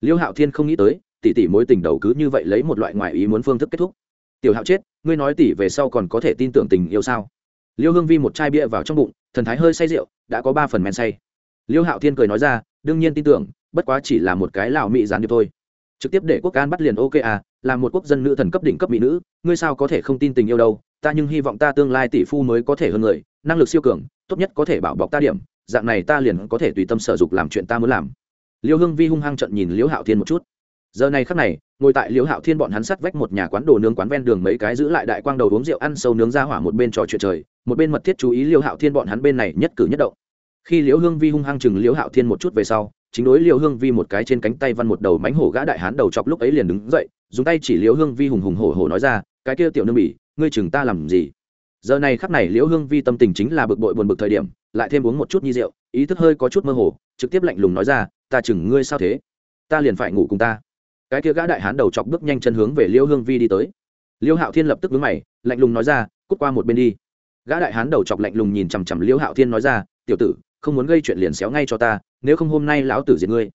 A: Liêu hạo thiên không nghĩ tới, tỷ tỷ mối tình đầu cứ như vậy lấy một loại ngoại ý muốn phương thức kết thúc. Tiểu hạo chết, ngươi nói tỷ về sau còn có thể tin tưởng tình yêu sao? Liêu hương vi một chai bia vào trong bụng, thần thái hơi say rượu, đã có ba phần men say liêu hạo thiên cười nói ra, đương nhiên tin tưởng, bất quá chỉ là một cái lào mỹ gián điệp thôi. Trực tiếp để quốc can bắt liền ok à là một quốc dân nữ thần cấp đỉnh cấp mỹ nữ, ngươi sao có thể không tin tình yêu đâu? Ta nhưng hy vọng ta tương lai tỷ phu mới có thể hơn người, năng lực siêu cường, tốt nhất có thể bảo bọc ta điểm, dạng này ta liền có thể tùy tâm sở dục làm chuyện ta muốn làm. Liêu hương vi hung hăng trận nhìn liễu hạo thiên một chút. Giờ này khắc này, ngồi tại liễu hạo thiên bọn hắn sắt vách một nhà quán đồ nướng quán ven đường mấy cái giữ lại đại quang đầu uống rượu ăn sâu nướng ra hỏa một bên trò chuyện trời, một bên mật thiết chú ý liễu hạo thiên bọn hắn bên này nhất cử nhất động khi liễu hương vi hung hăng chừng liễu hạo thiên một chút về sau, chính đối liễu hương vi một cái trên cánh tay văn một đầu mánh hổ gã đại hán đầu chọc lúc ấy liền đứng dậy, dùng tay chỉ liễu hương vi hùng hùng hổ hổ nói ra, cái kia tiểu nương bỉ, ngươi chừng ta làm gì? Giờ này khắc này liễu hương vi tâm tình chính là bực bội buồn bực thời điểm, lại thêm uống một chút nhi rượu, ý thức hơi có chút mơ hồ, trực tiếp lạnh lùng nói ra, ta chừng ngươi sao thế? Ta liền phải ngủ cùng ta. Cái kia gã đại hán đầu chọc bước nhanh chân hướng về liễu hương vi đi tới. Liễu hạo thiên lập tức vướng mày, lạnh lùng nói ra, cút qua một bên đi. Gã đại hán đầu chọc lạnh lùng nhìn chằm chằm liễu hạo thiên nói ra, tiểu tử không muốn gây chuyện liền xéo ngay cho ta, nếu không hôm nay lão tử diệt ngươi.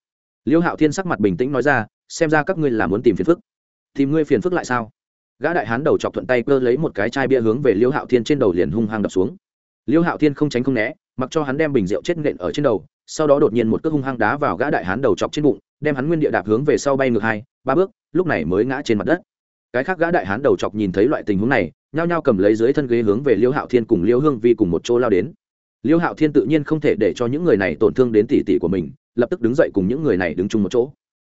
A: Liêu hạo thiên sắc mặt bình tĩnh nói ra, xem ra các ngươi là muốn tìm phiền phức. Tìm ngươi phiền phức lại sao? Gã đại hán đầu chọc thuận tay cơ lấy một cái chai bia hướng về liêu hạo thiên trên đầu liền hung hăng đập xuống. Liêu hạo thiên không tránh không né, mặc cho hắn đem bình rượu chết nện ở trên đầu, sau đó đột nhiên một cước hung hăng đá vào gã đại hán đầu chọc trên bụng, đem hắn nguyên địa đạp hướng về sau bay ngược hai, ba bước, lúc này mới ngã trên mặt đất. Cái khác gã đại hán đầu chọc nhìn thấy loại tình huống này, nhao nhao cầm lấy dưới thân ghế hướng về liêu hạo thiên cùng liêu hương vi cùng một chỗ lao đến liêu hạo thiên tự nhiên không thể để cho những người này tổn thương đến tỷ tỷ của mình, lập tức đứng dậy cùng những người này đứng chung một chỗ.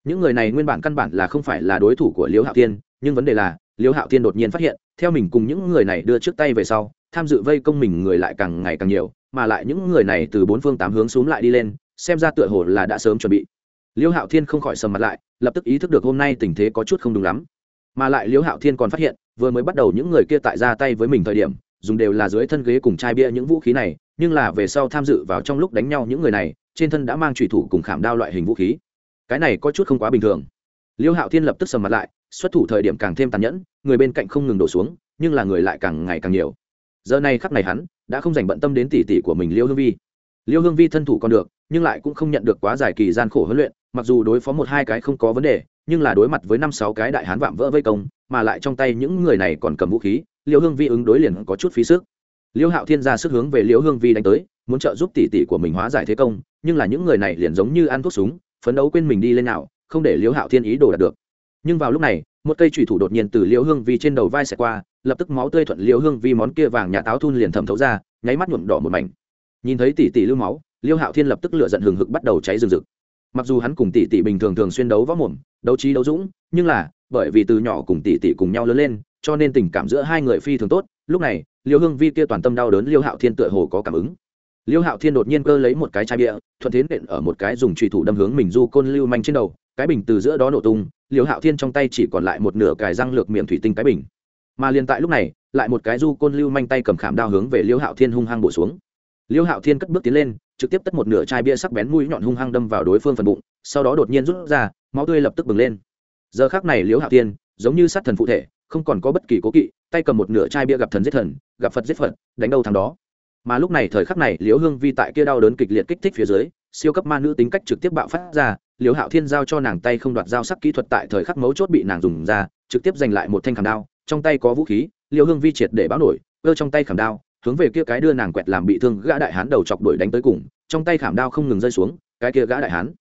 A: Những người này nguyên bản căn bản là không phải là đối thủ của liêu hạo thiên, nhưng vấn đề là, liêu hạo thiên đột nhiên phát hiện, theo mình cùng những người này đưa trước tay về sau, tham dự vây công mình người lại càng ngày càng nhiều, mà lại những người này từ bốn phương tám hướng xuống lại đi lên, xem ra tựa hồ là đã sớm chuẩn bị. Liêu hạo thiên không khỏi sầm mặt lại, lập tức ý thức được hôm nay tình thế có chút không đúng lắm. Mà lại liêu hạo thiên còn phát hiện, vừa mới bắt đầu những người kia tại ra tay với mình thời điểm, dùng đều là dưới thân ghế cùng chai bia những vũ khí này nhưng là về sau tham dự vào trong lúc đánh nhau những người này, trên thân đã mang trùy thủ cùng khảm đao loại hình vũ khí. Cái này có chút không quá bình thường. Liêu hạo thiên lập tức sầm mặt lại, xuất thủ thời điểm càng thêm tàn nhẫn, người bên cạnh không ngừng đổ xuống, nhưng là người lại càng ngày càng nhiều. Giờ này khắp này hắn đã không dành bận tâm đến tỷ tỷ của mình liêu hương vi. Liêu hương vi thân thủ còn được, nhưng lại cũng không nhận được quá dài kỳ gian khổ huấn luyện, mặc dù đối phó một hai cái không có vấn đề, nhưng là đối mặt với năm sáu cái đại hán vạm vỡ vây công, mà lại trong tay những người này còn cầm vũ khí, liêu hương vi ứng đối liền có chút phí sức liêu hạo thiên ra sức hướng về liêu hương vi đánh tới, muốn trợ giúp tỷ tỷ của mình hóa giải thế công, nhưng là những người này liền giống như ăn thuốc súng, phấn đấu quên mình đi lên nào, không để liêu hạo thiên ý đồ đạt được. Nhưng vào lúc này, một cây trùy thủ đột nhiên từ liêu hương vi trên đầu vai xẹt qua, lập tức máu tươi thuận liêu hương vi món kia vàng nhà táo thun liền thẩm thấu ra, nháy mắt nhuộm đỏ một mảnh. Nhìn thấy tỷ tỷ lưu máu liêu hạo thiên lập tức lửa giận hừng hực bắt đầu cháy rừng rực. Mặc dù hắn cùng tỷ tỷ bình thường thường xuyên đấu võ mồm, đấu trí đấu dũng, nhưng là, bởi vì từ nhỏ cùng tỷ tỷ cùng nhau lớn lên, cho nên tình cảm giữa hai người phi thường tốt, lúc này liêu hương vi kia toàn tâm đau đớn, liêu hạo thiên tựa hồ có cảm ứng. Liêu hạo thiên đột nhiên cơ lấy một cái chai bia, thuận thế nện ở một cái dùng trùy thủ đâm hướng mình du côn lưu manh trên đầu, cái bình từ giữa đó nổ tung, liêu hạo thiên trong tay chỉ còn lại một nửa cài răng lược miệng thủy tinh cái bình. Mà liền tại lúc này, lại một cái du côn lưu manh tay cầm khảm đao hướng về liêu hạo thiên hung hăng bổ xuống. Liêu hạo thiên cất bước tiến lên, trực tiếp tất một nửa chai bia sắc bén mũi nhọn hung hăng đâm vào đối phương phần bụng, sau đó đột nhiên rút ra, máu tươi lập tức bừng lên. Giờ khác này liêu hạo thiên giống như sát thần phụ thể, không còn có bất kỳ cố kỵ tay cầm một nửa chai bia gặp thần giết thần, gặp phật giết phật, đánh đâu thằng đó. Mà lúc này thời khắc này, liễu hương vi tại kia đau đớn kịch liệt kích thích phía dưới, siêu cấp ma nữ tính cách trực tiếp bạo phát ra, liễu hạo thiên giao cho nàng tay không đoạt giao sắc kỹ thuật tại thời khắc mấu chốt bị nàng dùng ra, trực tiếp giành lại một thanh khảm đao, trong tay có vũ khí, liễu hương vi triệt để báo nổi, ơ trong tay khảm đao, hướng về kia cái đưa nàng quẹt làm bị thương gã đại hán đầu chọc đuổi đánh tới cùng, trong tay khảm đao không ngừng rơi xuống, cái kia gã đại hán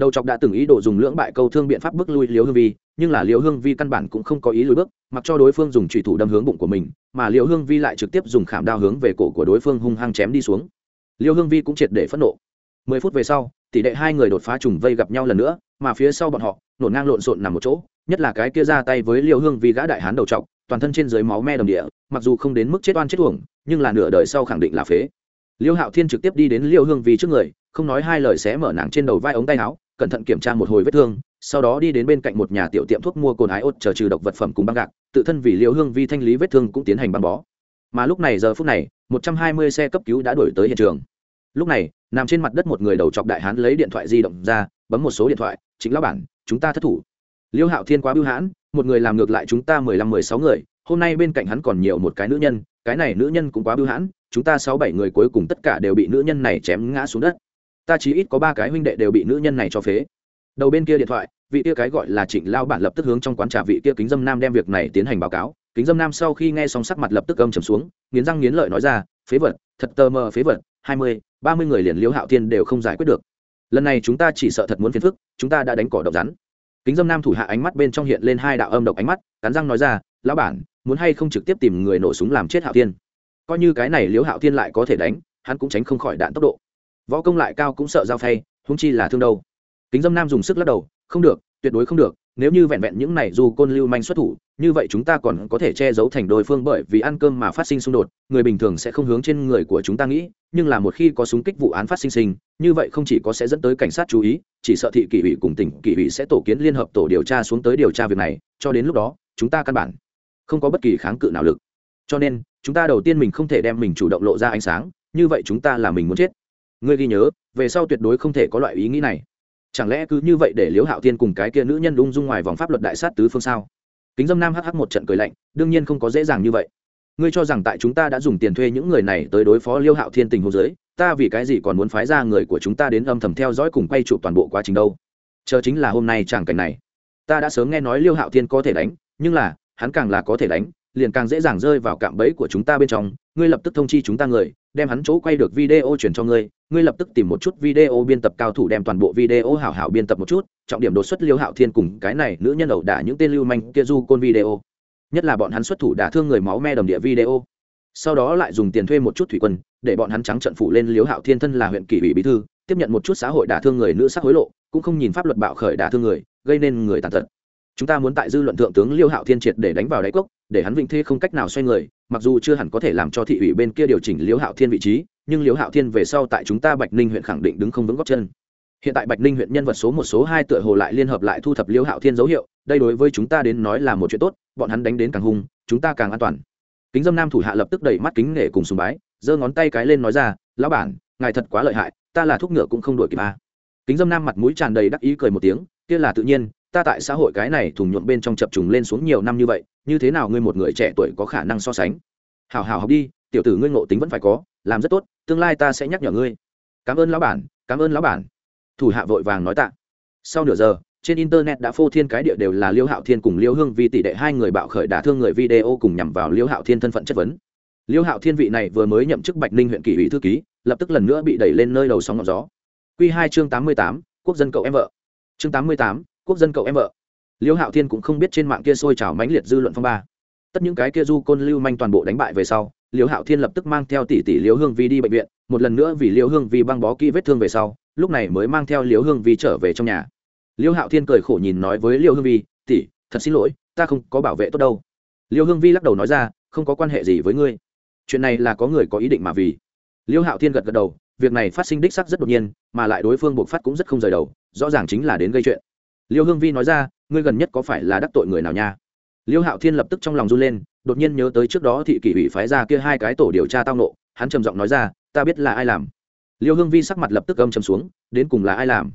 A: đầu chọc đã từng ý đồ dùng lưỡng bại câu thương biện pháp bước lui liễu hương vi, nhưng là liễu hương vi căn bản cũng không có ý lùi bước, mặc cho đối phương dùng trùy thủ đâm hướng bụng của mình, mà liễu hương vi lại trực tiếp dùng khảm đao hướng về cổ của đối phương hung hăng chém đi xuống. Liễu hương vi cũng triệt để phẫn nộ. Mười phút về sau, tỷ đệ hai người đột phá trùng vây gặp nhau lần nữa, mà phía sau bọn họ, nổn ngang lộn xộn nằm một chỗ, nhất là cái kia ra tay với liễu hương vi gã đại hán đầu trọc toàn thân trên dưới máu me đồng địa, mặc dù không đến mức chết oan chết uổng, nhưng là nửa đời sau khẳng định là phế. Liễu hạo thiên trực tiếp đi đến liễu hương vi trước người, không nói hai lời xé mở nàng trên đầu vai ống tay áo cẩn thận kiểm tra một hồi vết thương, sau đó đi đến bên cạnh một nhà tiểu tiệm thuốc mua cồn ái ốt chờ trừ độc vật phẩm cùng băng gạc, tự thân vì Liễu hương vi thanh lý vết thương cũng tiến hành băng bó. Mà lúc này giờ phút này, một trăm hai mươi xe cấp cứu đã đổi tới hiện trường. Lúc này, nằm trên mặt đất một người đầu chọc đại hán lấy điện thoại di động ra, bấm một số điện thoại chính lão bản, chúng ta thất thủ. Liêu hạo thiên quá bưu hãn, một người làm ngược lại chúng ta mười lăm, mười sáu người, hôm nay bên cạnh hắn còn nhiều một cái nữ nhân, cái này nữ nhân cũng quá bưu hãn, chúng ta sáu, bảy người cuối cùng tất cả đều bị nữ nhân này chém ngã xuống đất ta chỉ ít có ba cái huynh đệ đều bị nữ nhân này cho phế. Đầu bên kia điện thoại, vị kia cái gọi là trịnh lao bản lập tức hướng trong quán trà vị kia kính dâm nam đem việc này tiến hành báo cáo. Kính dâm nam sau khi nghe xong sắc mặt lập tức âm trầm xuống, nghiến răng nghiến lợi nói ra, phế vật, thật tờ mờ phế vật, hai mươi, ba mươi người liền liễu hạo thiên đều không giải quyết được. Lần này chúng ta chỉ sợ thật muốn phiền phức, chúng ta đã đánh cỏ độc rắn. Kính dâm nam thủ hạ ánh mắt bên trong hiện lên hai đạo âm độc ánh mắt, cắn răng nói ra, lão bản, muốn hay không trực tiếp tìm người nổ súng làm chết hạo thiên? Coi như cái này liễu hạo thiên lại có thể đánh, hắn cũng tránh không khỏi đạn tốc độ võ công lại cao cũng sợ giao phay húng chi là thương đâu. Kính dâm nam dùng sức lắc đầu, không được, tuyệt đối không được, nếu như vẹn vẹn những này dù côn lưu manh xuất thủ, như vậy chúng ta còn có thể che giấu thành đôi phương bởi vì ăn cơm mà phát sinh xung đột, người bình thường sẽ không hướng trên người của chúng ta nghĩ, nhưng là một khi có súng kích vụ án phát sinh sinh, như vậy không chỉ có sẽ dẫn tới cảnh sát chú ý, chỉ sợ thị kỷ ủy cùng tỉnh kỷ ủy sẽ tổ kiến liên hợp tổ điều tra xuống tới điều tra việc này, cho đến lúc đó, chúng ta căn bản không có bất kỳ kháng cự nào lực. Cho nên, chúng ta đầu tiên mình không thể đem mình chủ động lộ ra ánh sáng, như vậy chúng ta là mình muốn chết ngươi ghi nhớ, về sau tuyệt đối không thể có loại ý nghĩ này. Chẳng lẽ cứ như vậy để liễu hạo thiên cùng cái kia nữ nhân ung dung ngoài vòng pháp luật đại sát tứ phương sao? Kính dâm nam hh một trận cười lạnh, đương nhiên không có dễ dàng như vậy. Ngươi cho rằng tại chúng ta đã dùng tiền thuê những người này tới đối phó liêu hạo thiên tình hồ dưới ta vì cái gì còn muốn phái ra người của chúng ta đến âm thầm theo dõi cùng quay chụp toàn bộ quá trình đâu? Chờ chính là hôm nay chẳng cảnh này. Ta đã sớm nghe nói liêu hạo thiên có thể đánh, nhưng là, hắn càng là có thể đánh, liền càng dễ dàng rơi vào cạm bẫy của chúng ta bên trong. Ngươi lập tức thông chi chúng ta người đem hắn chỗ quay được video chuyển cho ngươi ngươi lập tức tìm một chút video biên tập cao thủ đem toàn bộ video hảo hảo biên tập một chút, trọng điểm đột xuất liêu hạo thiên cùng cái này nữ nhân ẩu đả những tên lưu manh kia du côn video. Nhất là bọn hắn xuất thủ đả thương người máu me đầm địa video. Sau đó lại dùng tiền thuê một chút thủy quân, để bọn hắn trắng trận phủ lên liếu hạo thiên thân là huyện kỷ ủy bí thư, tiếp nhận một chút xã hội đả thương người nữ sắc hối lộ, cũng không nhìn pháp luật bạo khởi đả thương người, gây nên người tàn tật chúng ta muốn tại dư luận thượng tướng liêu hạo thiên triệt để đánh vào đáy cốc, để hắn vĩnh thế không cách nào xoay người, mặc dù chưa hẳn có thể làm cho thị ủy bên kia điều chỉnh liêu hạo thiên vị trí, nhưng liêu hạo thiên về sau tại chúng ta bạch ninh huyện khẳng định đứng không vững góc chân. Hiện tại bạch ninh huyện nhân vật số một, số hai tựa hồ lại liên hợp lại thu thập liêu hạo thiên dấu hiệu, đây đối với chúng ta đến nói là một chuyện tốt, bọn hắn đánh đến càng hung, chúng ta càng an toàn. Kính dâm nam thủ hạ lập tức đẩy mắt kính nể cùng sùng bái, giơ ngón tay cái lên nói ra, lão bản, ngài thật quá lợi hại, ta là thuốc ngựa cũng không đổi kịp a. Kính dâm nam mặt mũi tràn đầy đắc ý cười một tiếng, kia là tự nhiên ta tại xã hội cái này thùng nhuộm bên trong chập trùng lên xuống nhiều năm như vậy, như thế nào ngươi một người trẻ tuổi có khả năng so sánh? Hảo hảo học đi, tiểu tử ngươi ngộ tính vẫn phải có, làm rất tốt, tương lai ta sẽ nhắc nhở ngươi. Cảm ơn lão bản, cảm ơn lão bản. Thủ hạ vội vàng nói tạ. Sau nửa giờ, trên internet đã phô thiên cái địa đều là liêu hạo thiên cùng liêu hương vi tỷ đệ hai người bạo khởi đả thương người video cùng nhằm vào liêu hạo thiên thân phận chất vấn. Liêu hạo thiên vị này vừa mới nhậm chức bạch ninh huyện kỷ ủy thư ký, lập tức lần nữa bị đẩy lên nơi đầu sóng ngọn gió. Q hai chương tám mươi tám, quốc dân cậu em vợ. Chương tám mươi tám quốc dân cậu em vợ. Liêu hạo thiên cũng không biết trên mạng kia sôi trào mãnh liệt dư luận phong ba. Tất những cái kia du côn lưu manh toàn bộ đánh bại về sau, liêu hạo thiên lập tức mang theo tỷ tỷ liêu hương vi đi bệnh viện, một lần nữa vì liêu hương vi băng bó kỹ vết thương về sau, lúc này mới mang theo liêu hương vi trở về trong nhà. Liêu hạo thiên cười khổ nhìn nói với liêu hương vi, tỷ, thật xin lỗi, ta không có bảo vệ tốt đâu. Liêu hương vi lắc đầu nói ra, không có quan hệ gì với ngươi. Chuyện này là có người có ý định mà vì. Liêu hạo thiên gật gật đầu, việc này phát sinh đích sắc rất đột nhiên, mà lại đối phương buộc phát cũng rất không rời đầu, rõ ràng chính là đến gây chuyện liêu hương vi nói ra, ngươi gần nhất có phải là đắc tội người nào nha? Liêu hạo thiên lập tức trong lòng run lên, đột nhiên nhớ tới trước đó thị kỷ ủy phái ra kia hai cái tổ điều tra tao nộ, hắn trầm giọng nói ra, ta biết là ai làm. Liêu hương vi sắc mặt lập tức âm trầm xuống, đến cùng là ai làm?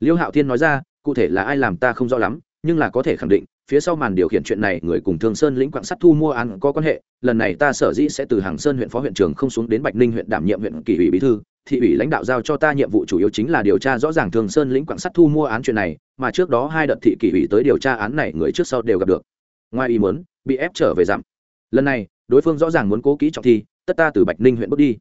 A: Liêu hạo thiên nói ra, cụ thể là ai làm ta không rõ lắm, nhưng là có thể khẳng định, phía sau màn điều khiển chuyện này, người cùng thương sơn lĩnh quạng sắt thu mua án có quan hệ, lần này ta sở dĩ sẽ từ hàng sơn huyện phó huyện trưởng không xuống đến bạch ninh huyện đảm nhiệm huyện kỷ ủy bí thư thị ủy lãnh đạo giao cho ta nhiệm vụ chủ yếu chính là điều tra rõ ràng thường sơn lĩnh quảng sắt thu mua án chuyện này, mà trước đó hai đợt thị kỷ ủy tới điều tra án này người trước sau đều gặp được. Ngoài ý muốn, bị ép trở về giảm. Lần này, đối phương rõ ràng muốn cố kỹ trọng thi, tất ta từ bạch ninh huyện bước đi.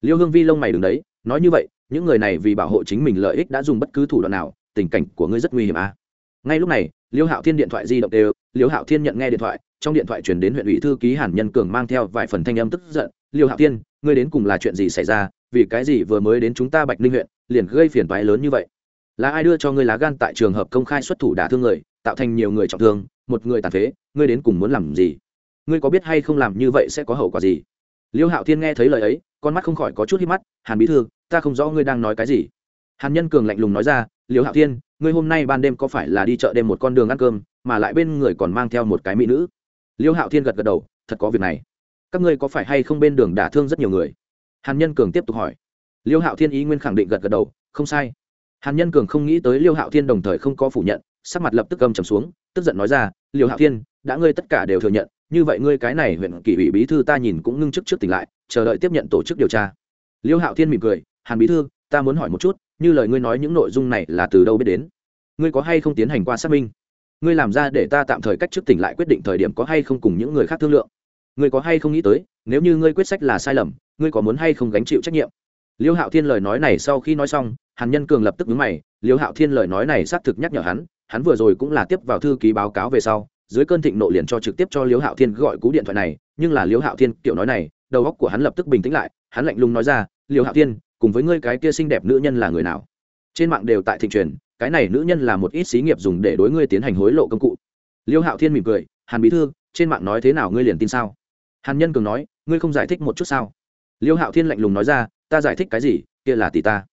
A: Liêu hương vi lông mày đứng đấy, nói như vậy, những người này vì bảo hộ chính mình lợi ích đã dùng bất cứ thủ đoạn nào, tình cảnh của ngươi rất nguy hiểm à. ngay lúc này, liêu hạo thiên điện thoại di động đều, liêu hạo thiên nhận nghe điện thoại, trong điện thoại chuyển đến huyện ủy thư ký hàn nhân cường mang theo vài phần thanh âm tức giận. Liêu hạo thiên, ngươi đến cùng là chuyện gì xảy ra? Vì cái gì vừa mới đến chúng ta bạch ninh huyện, liền gây phiền toái lớn như vậy? Là ai đưa cho ngươi lá gan tại trường hợp công khai xuất thủ đả thương người, tạo thành nhiều người trọng thương, một người tàn phế, ngươi đến cùng muốn làm gì? Ngươi có biết hay không làm như vậy sẽ có hậu quả gì? Liêu hạo thiên nghe thấy lời ấy, con mắt không khỏi có chút hít mắt, hàn bí thư, ta không rõ ngươi đang nói cái gì. Hàn nhân cường lạnh lùng nói ra, liêu hạo thiên, ngươi hôm nay ban đêm có phải là đi chợ đêm một con đường ăn cơm, mà lại bên người còn mang theo một cái mỹ nữ? Liêu hạo thiên gật gật đầu, thật có việc này. Các ngươi có phải hay không bên đường đả thương rất nhiều người? Hàn nhân cường tiếp tục hỏi. Liêu hạo thiên ý nguyên khẳng định gật gật đầu, không sai. Hàn nhân cường không nghĩ tới liêu hạo thiên đồng thời không có phủ nhận, sắc mặt lập tức gầm trầm xuống, tức giận nói ra, liêu hạo thiên, đã ngươi tất cả đều thừa nhận, như vậy ngươi cái này huyện kỷ ủy bí thư ta nhìn cũng ngưng chức trước tỉnh lại, chờ đợi tiếp nhận tổ chức điều tra. Liêu hạo thiên mỉm cười, hàn bí thư, ta muốn hỏi một chút, như lời ngươi nói những nội dung này là từ đâu biết đến? Ngươi có hay không tiến hành qua xác minh? Ngươi làm ra để ta tạm thời cách chức tỉnh lại quyết định thời điểm có hay không cùng những người khác thương lượng? Ngươi có hay không nghĩ tới, nếu như ngươi quyết sách là sai lầm ngươi có muốn hay không gánh chịu trách nhiệm? Liêu hạo thiên lời nói này sau khi nói xong, hàn nhân cường lập tức vướng mày, liêu hạo thiên lời nói này xác thực nhắc nhở hắn hắn vừa rồi cũng là tiếp vào thư ký báo cáo về sau, dưới cơn thịnh nộ liền cho trực tiếp cho liêu hạo thiên gọi cú điện thoại này, nhưng là liêu hạo thiên kiểu nói này, đầu óc của hắn lập tức bình tĩnh lại, hắn lạnh lùng nói ra, liêu hạo thiên, cùng với ngươi cái kia xinh đẹp nữ nhân là người nào? Trên mạng đều tại thịnh truyền, cái này nữ nhân là một ít xí nghiệp dùng để đối ngươi tiến hành hối lộ công cụ. Liêu hạo thiên mỉm cười, hàn bí thư, trên mạng nói thế nào ngươi liền tin sao? Hàn nhân cường nói, ngươi không giải thích một chút sao? Liêu hạo thiên lạnh lùng nói ra, ta giải thích cái gì? Kia là tỷ ta.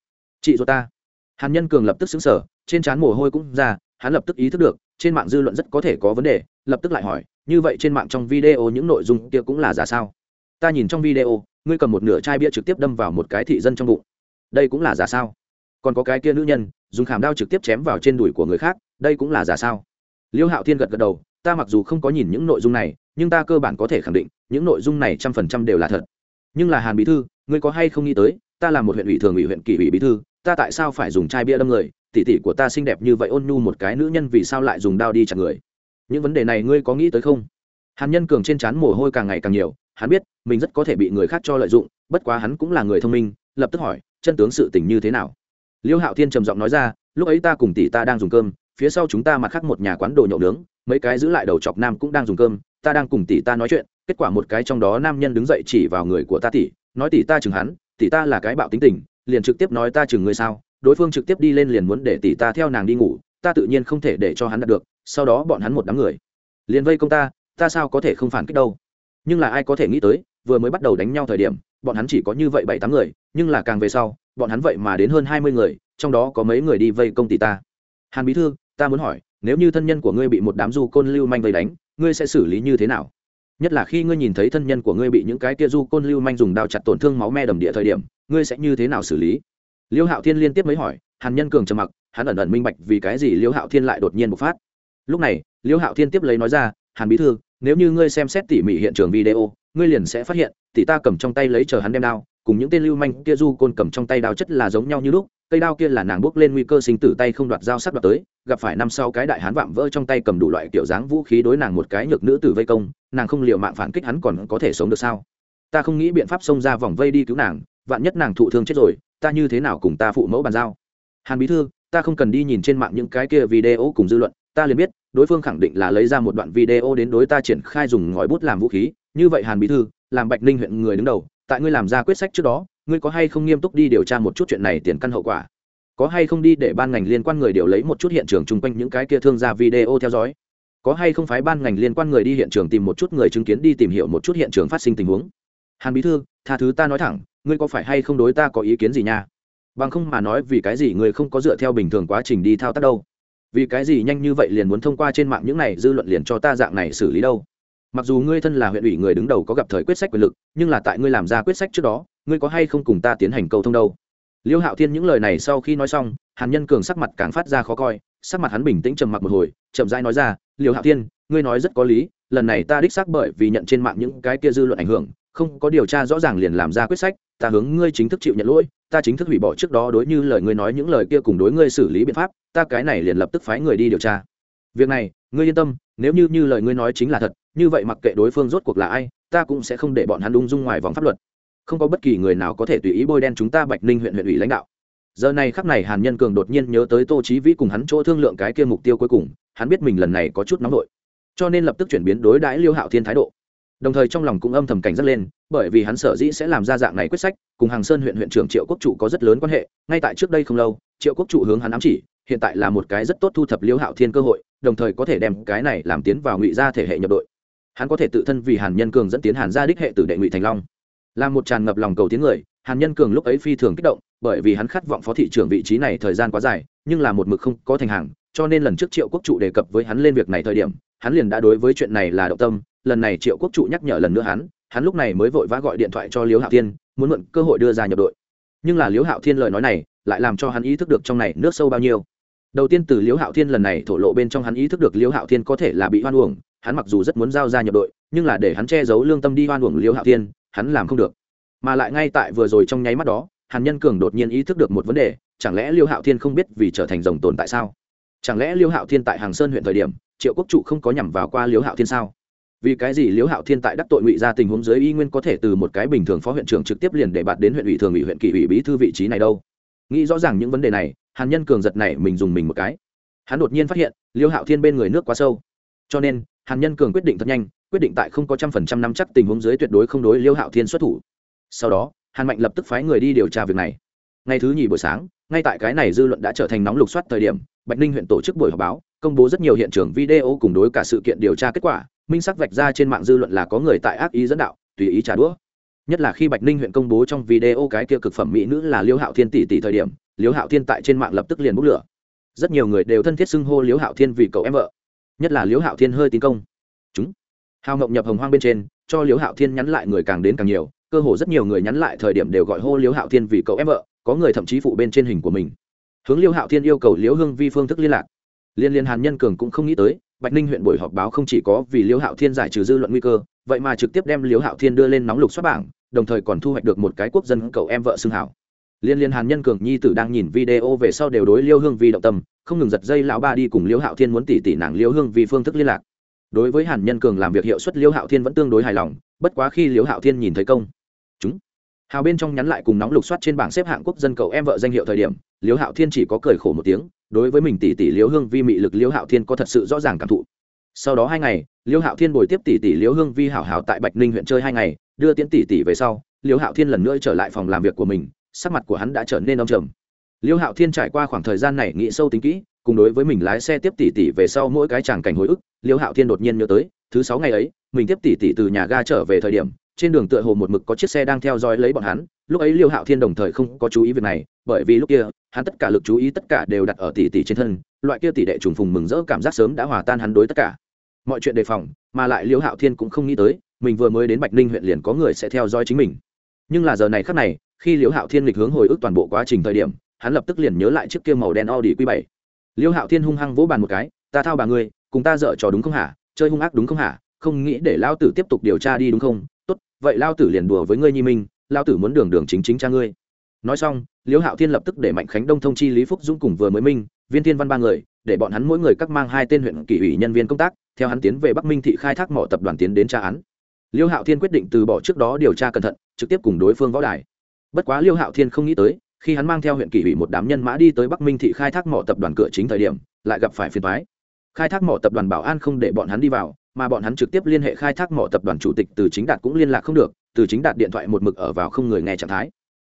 A: Chị ruột ta. Hàn nhân cường lập tức xứng sở trên trán mồ hôi cũng ra, hắn lập tức ý thức được, trên mạng dư luận rất có thể có vấn đề, lập tức lại hỏi, như vậy trên mạng trong video những nội dung kia cũng là giả sao? Ta nhìn trong video, ngươi cầm một nửa chai bia trực tiếp đâm vào một cái thị dân trong bụng. Đây cũng là giả sao? Còn có cái kia nữ nhân, dùng khảm đao trực tiếp chém vào trên đùi của người khác, đây cũng là giả sao? Liêu hạo thiên gật gật đầu, ta mặc dù không có nhìn những nội dung này, nhưng ta cơ bản có thể khẳng định, những nội dung này trăm phần trăm đều là thật nhưng là hàn bí thư, ngươi có hay không nghĩ tới, ta là một huyện ủy thường ủy huyện kỷ ủy bí thư, ta tại sao phải dùng chai bia đâm người? Tỷ tỷ của ta xinh đẹp như vậy ôn nhu một cái nữ nhân vì sao lại dùng đao đi chặt người? Những vấn đề này ngươi có nghĩ tới không? Hàn nhân cường trên trán mồ hôi càng ngày càng nhiều, hắn biết, mình rất có thể bị người khác cho lợi dụng, bất quá hắn cũng là người thông minh, lập tức hỏi, chân tướng sự tình như thế nào? Liêu hạo thiên trầm giọng nói ra, lúc ấy ta cùng tỷ ta đang dùng cơm, phía sau chúng ta mặt khác một nhà quán đồ nhậu nướng mấy cái giữ lại đầu chọc nam cũng đang dùng cơm, ta đang cùng tỷ ta nói chuyện, kết quả một cái trong đó nam nhân đứng dậy chỉ vào người của ta tỷ, nói tỷ ta chừng hắn, tỷ ta là cái bạo tính tình, liền trực tiếp nói ta chừng người sao, đối phương trực tiếp đi lên liền muốn để tỷ ta theo nàng đi ngủ, ta tự nhiên không thể để cho hắn đạt được, sau đó bọn hắn một đám người, liền vây công ta ta sao có thể không phản kích đâu. Nhưng là ai có thể nghĩ tới, vừa mới bắt đầu đánh nhau thời điểm, bọn hắn chỉ có như vậy bảy tám người, nhưng là càng về sau, bọn hắn vậy mà đến hơn hai mươi người, trong đó có mấy người đi vây công tỷ ta. Hàn bí thư, ta muốn hỏi nếu như thân nhân của ngươi bị một đám du côn lưu manh vây đánh, ngươi sẽ xử lý như thế nào? Nhất là khi ngươi nhìn thấy thân nhân của ngươi bị những cái kia du côn lưu manh dùng đao chặt tổn thương máu me đầm địa thời điểm, ngươi sẽ như thế nào xử lý? Liêu hạo thiên liên tiếp mới hỏi, hàn nhân cường trầm mặc, hắn ẩn ẩn minh bạch vì cái gì liêu hạo thiên lại đột nhiên bộc phát. Lúc này, liêu hạo thiên tiếp lấy nói ra, hàn bí thư, nếu như ngươi xem xét tỉ mỉ hiện trường video, ngươi liền sẽ phát hiện tỷ ta cầm trong tay lấy chờ hắn đem đao, cùng những tên lưu manh kia du côn cầm trong tay đao chất là giống nhau như lúc cây đao kia là nàng bước lên nguy cơ sinh tử tay không đoạt dao sắc đoạt tới, gặp phải năm sau cái đại hán vạm vỡ trong tay cầm đủ loại kiểu dáng vũ khí đối nàng một cái nhược nữ tử vây công, nàng không liệu mạng phản kích hắn còn có thể sống được sao? Ta không nghĩ biện pháp xông ra vòng vây đi cứu nàng, vạn nhất nàng thụ thương chết rồi, ta như thế nào cùng ta phụ mẫu bàn giao? Hàn bí thư, ta không cần đi nhìn trên mạng những cái kia video cùng dư luận, ta liền biết, đối phương khẳng định là lấy ra một đoạn video đến đối ta triển khai dùng ngòi bút làm vũ khí, như vậy hàn bí thư, làm bạch ninh huyện người đứng đầu, tại ngươi làm ra quyết sách trước đó ngươi có hay không nghiêm túc đi điều tra một chút chuyện này tiền căn hậu quả? Có hay không đi để ban ngành liên quan người điều lấy một chút hiện trường chung quanh những cái kia thương gia video theo dõi? Có hay không phái ban ngành liên quan người đi hiện trường tìm một chút người chứng kiến đi tìm hiểu một chút hiện trường phát sinh tình huống? Hàn bí thư, tha thứ ta nói thẳng, ngươi có phải hay không đối ta có ý kiến gì nha? Bằng không mà nói vì cái gì ngươi không có dựa theo bình thường quá trình đi thao tác đâu? Vì cái gì nhanh như vậy liền muốn thông qua trên mạng những này dư luận liền cho ta dạng này xử lý đâu? Mặc dù ngươi thân là huyện ủy người đứng đầu có gặp thời quyết sách quyền lực, nhưng là tại ngươi làm ra quyết sách trước đó, ngươi có hay không cùng ta tiến hành cầu thông đâu? Liêu hạo thiên những lời này sau khi nói xong, hàn nhân cường sắc mặt càng phát ra khó coi, sắc mặt hắn bình tĩnh trầm mặc một hồi, chậm rãi nói ra, liêu hạo thiên, ngươi nói rất có lý, lần này ta đích xác bởi vì nhận trên mạng những cái kia dư luận ảnh hưởng, không có điều tra rõ ràng liền làm ra quyết sách, ta hướng ngươi chính thức chịu nhận lỗi, ta chính thức hủy bỏ trước đó đối như lời ngươi nói những lời kia cùng đối ngươi xử lý biện pháp, ta cái này liền lập tức phái người đi điều tra. Việc này, ngươi yên tâm, nếu như như lời ngươi nói chính là thật như vậy mặc kệ đối phương rốt cuộc là ai, ta cũng sẽ không để bọn hắn ung dung ngoài vòng pháp luật. Không có bất kỳ người nào có thể tùy ý bôi đen chúng ta bạch ninh huyện huyện ủy lãnh đạo. Giờ này khắc này hàn nhân cường đột nhiên nhớ tới tô trí vĩ cùng hắn chỗ thương lượng cái kia mục tiêu cuối cùng, hắn biết mình lần này có chút nóng nổi cho nên lập tức chuyển biến đối đãi liêu hạo thiên thái độ. Đồng thời trong lòng cũng âm thầm cảnh giác lên, bởi vì hắn sở dĩ sẽ làm ra dạng này quyết sách, cùng hàng sơn huyện huyện trưởng triệu quốc trụ có rất lớn quan hệ, ngay tại trước đây không lâu, triệu quốc trụ hướng hắn ám chỉ, hiện tại là một cái rất tốt thu thập liêu hạo thiên cơ hội, đồng thời có thể đem cái này làm tiến vào ngụy gia thể hệ nhập đội hắn có thể tự thân vì hàn nhân cường dẫn tiến hàn gia đích hệ tử đệ ngụy thành long là một tràn ngập lòng cầu tiến người hàn nhân cường lúc ấy phi thường kích động bởi vì hắn khát vọng phó thị trưởng vị trí này thời gian quá dài nhưng là một mực không có thành hàng cho nên lần trước triệu quốc trụ đề cập với hắn lên việc này thời điểm hắn liền đã đối với chuyện này là động tâm lần này triệu quốc trụ nhắc nhở lần nữa hắn hắn lúc này mới vội vã gọi điện thoại cho liễu hạo thiên muốn mượn cơ hội đưa ra nhập đội nhưng là liễu hạo thiên lời nói này lại làm cho hắn ý thức được trong này nước sâu bao nhiêu đầu tiên từ liễu hạo thiên lần này thổ lộ bên trong hắn ý thức được liễu hạo thiên có thể là bị hoan uổng hắn mặc dù rất muốn giao ra nhập đội, nhưng là để hắn che giấu lương tâm đi hoan uổng liêu hạo thiên, hắn làm không được. Mà lại ngay tại vừa rồi trong nháy mắt đó, hàn nhân cường đột nhiên ý thức được một vấn đề, chẳng lẽ liêu hạo thiên không biết vì trở thành rồng tồn tại sao? Chẳng lẽ liêu hạo thiên tại hàng sơn huyện thời điểm, triệu quốc trụ không có nhằm vào qua liêu hạo thiên sao? Vì cái gì liêu hạo thiên tại đắc tội ngụy ra tình huống dưới y nguyên có thể từ một cái bình thường phó huyện trưởng trực tiếp liền để bạt đến huyện ủy thường ủy huyện kỷ ủy bí thư vị trí này đâu? Nghĩ rõ ràng những vấn đề này, hàn nhân cường giật này mình dùng mình một cái. Hắn đột nhiên phát hiện liêu hạo thiên bên người nước quá sâu. Cho nên hàn nhân cường quyết định thật nhanh, quyết định tại không có trăm phần trăm năm chắc tình huống dưới tuyệt đối không đối liêu hạo thiên xuất thủ. Sau đó, hàn mạnh lập tức phái người đi điều tra việc này. Ngày thứ nhì buổi sáng, ngay tại cái này dư luận đã trở thành nóng lục soát thời điểm, bạch ninh huyện tổ chức buổi họp báo, công bố rất nhiều hiện trường video cùng đối cả sự kiện điều tra kết quả, minh sắc vạch ra trên mạng dư luận là có người tại ác ý dẫn đạo, tùy ý trả đũa. Nhất là khi bạch ninh huyện công bố trong video cái kia cực phẩm mỹ nữ là liêu hạo thiên tỷ tỷ thời điểm, liêu hạo thiên tại trên mạng lập tức liền bốc lửa. Rất nhiều người đều thân thiết xưng hô liêu hạo thiên vì cậu em vợ nhất là Liễu hạo thiên hơi tín công. Chúng. Hào ngộng nhập hồng hoang bên trên, cho Liễu hạo thiên nhắn lại người càng đến càng nhiều, cơ hồ rất nhiều người nhắn lại thời điểm đều gọi hô liễu hạo thiên vì cậu em vợ, có người thậm chí phụ bên trên hình của mình. Hướng liễu hạo thiên yêu cầu liễu hương vi phương thức liên lạc. Liên liên hàn nhân cường cũng không nghĩ tới, bạch ninh huyện buổi họp báo không chỉ có vì liễu hạo thiên giải trừ dư luận nguy cơ, vậy mà trực tiếp đem liễu hạo thiên đưa lên nóng lục xuất bảng, đồng thời còn thu hoạch được một cái quốc dân cậu em vợ xưng hảo liên liên hàn nhân cường nhi tử đang nhìn video về sau đều đối liêu hương vi động tâm, không ngừng giật dây lão ba đi cùng liêu hạo thiên muốn tỉ tỉ nàng liêu hương vi phương thức liên lạc. Đối với hàn nhân cường làm việc hiệu suất, liêu hạo thiên vẫn tương đối hài lòng, bất quá khi liêu hạo thiên nhìn thấy công, chúng, hào bên trong nhắn lại cùng nóng lục soát trên bảng xếp hạng quốc dân cậu em vợ danh hiệu thời điểm, liêu hạo thiên chỉ có cười khổ một tiếng, đối với mình tỷ tỷ liêu hương vi mị lực liêu hạo thiên có thật sự rõ ràng cảm thụ. Sau đó hai ngày, liêu hạo thiên bồi tiếp tỷ tỷ liêu hương vi hảo hảo tại bạch ninh huyện chơi hai ngày, đưa tiễn tỷ tỷ về sau, liêu hạo thiên lần nữa trở lại phòng làm việc của mình sắc mặt của hắn đã trở nên đông trầm. Liêu hạo thiên trải qua khoảng thời gian này nghĩ sâu tính kỹ, cùng đối với mình lái xe tiếp tỷ tỷ về sau mỗi cái tràng cảnh hồi ức, Liêu hạo thiên đột nhiên nhớ tới, thứ sáu ngày ấy, mình tiếp tỷ tỷ từ nhà ga trở về thời điểm, trên đường tựa hồ một mực có chiếc xe đang theo dõi lấy bọn hắn, lúc ấy liêu hạo thiên đồng thời không có chú ý việc này, bởi vì lúc kia, hắn tất cả lực chú ý tất cả đều đặt ở tỷ tỷ trên thân, loại kia tỷ đệ trùng phùng mừng rỡ cảm giác sớm đã hòa tan hắn đối tất cả. Mọi chuyện đề phòng, mà lại liêu hạo thiên cũng không nghĩ tới, mình vừa mới đến bạch ninh huyện liền có người sẽ theo dõi chính mình. Nhưng là giờ này khắc này khi Liễu hạo thiên lịch hướng hồi ức toàn bộ quá trình thời điểm, hắn lập tức liền nhớ lại chiếc kia màu đen audi q 7 Liễu hạo thiên hung hăng vỗ bàn một cái, ta thao bà ngươi, cùng ta dở trò đúng không hả? Chơi hung ác đúng không hả? Không nghĩ để lao tử tiếp tục điều tra đi đúng không? Tốt, vậy lao tử liền đùa với ngươi nhi minh, lao tử muốn đường đường chính chính cha ngươi. Nói xong, liễu hạo thiên lập tức để mạnh khánh đông thông chi lý phúc dũng cùng vừa mới minh, viên thiên văn ba người, để bọn hắn mỗi người cắt mang hai tên huyện kỷ ủy nhân viên công tác, theo hắn tiến về bắc minh thị khai thác mỏ tập đoàn tiến đến tra án. Liêu hạo thiên quyết định từ bỏ trước đó điều tra cẩn thận, trực tiếp cùng đối phương võ đài bất quá liêu hạo thiên không nghĩ tới, khi hắn mang theo huyện kỷ ủy một đám nhân mã đi tới bắc minh thị khai thác mỏ tập đoàn cửa chính thời điểm, lại gặp phải phiền thoái khai thác mỏ tập đoàn bảo an không để bọn hắn đi vào, mà bọn hắn trực tiếp liên hệ khai thác mỏ tập đoàn chủ tịch từ chính đạt cũng liên lạc không được, từ chính đạt điện thoại một mực ở vào không người nghe trạng thái.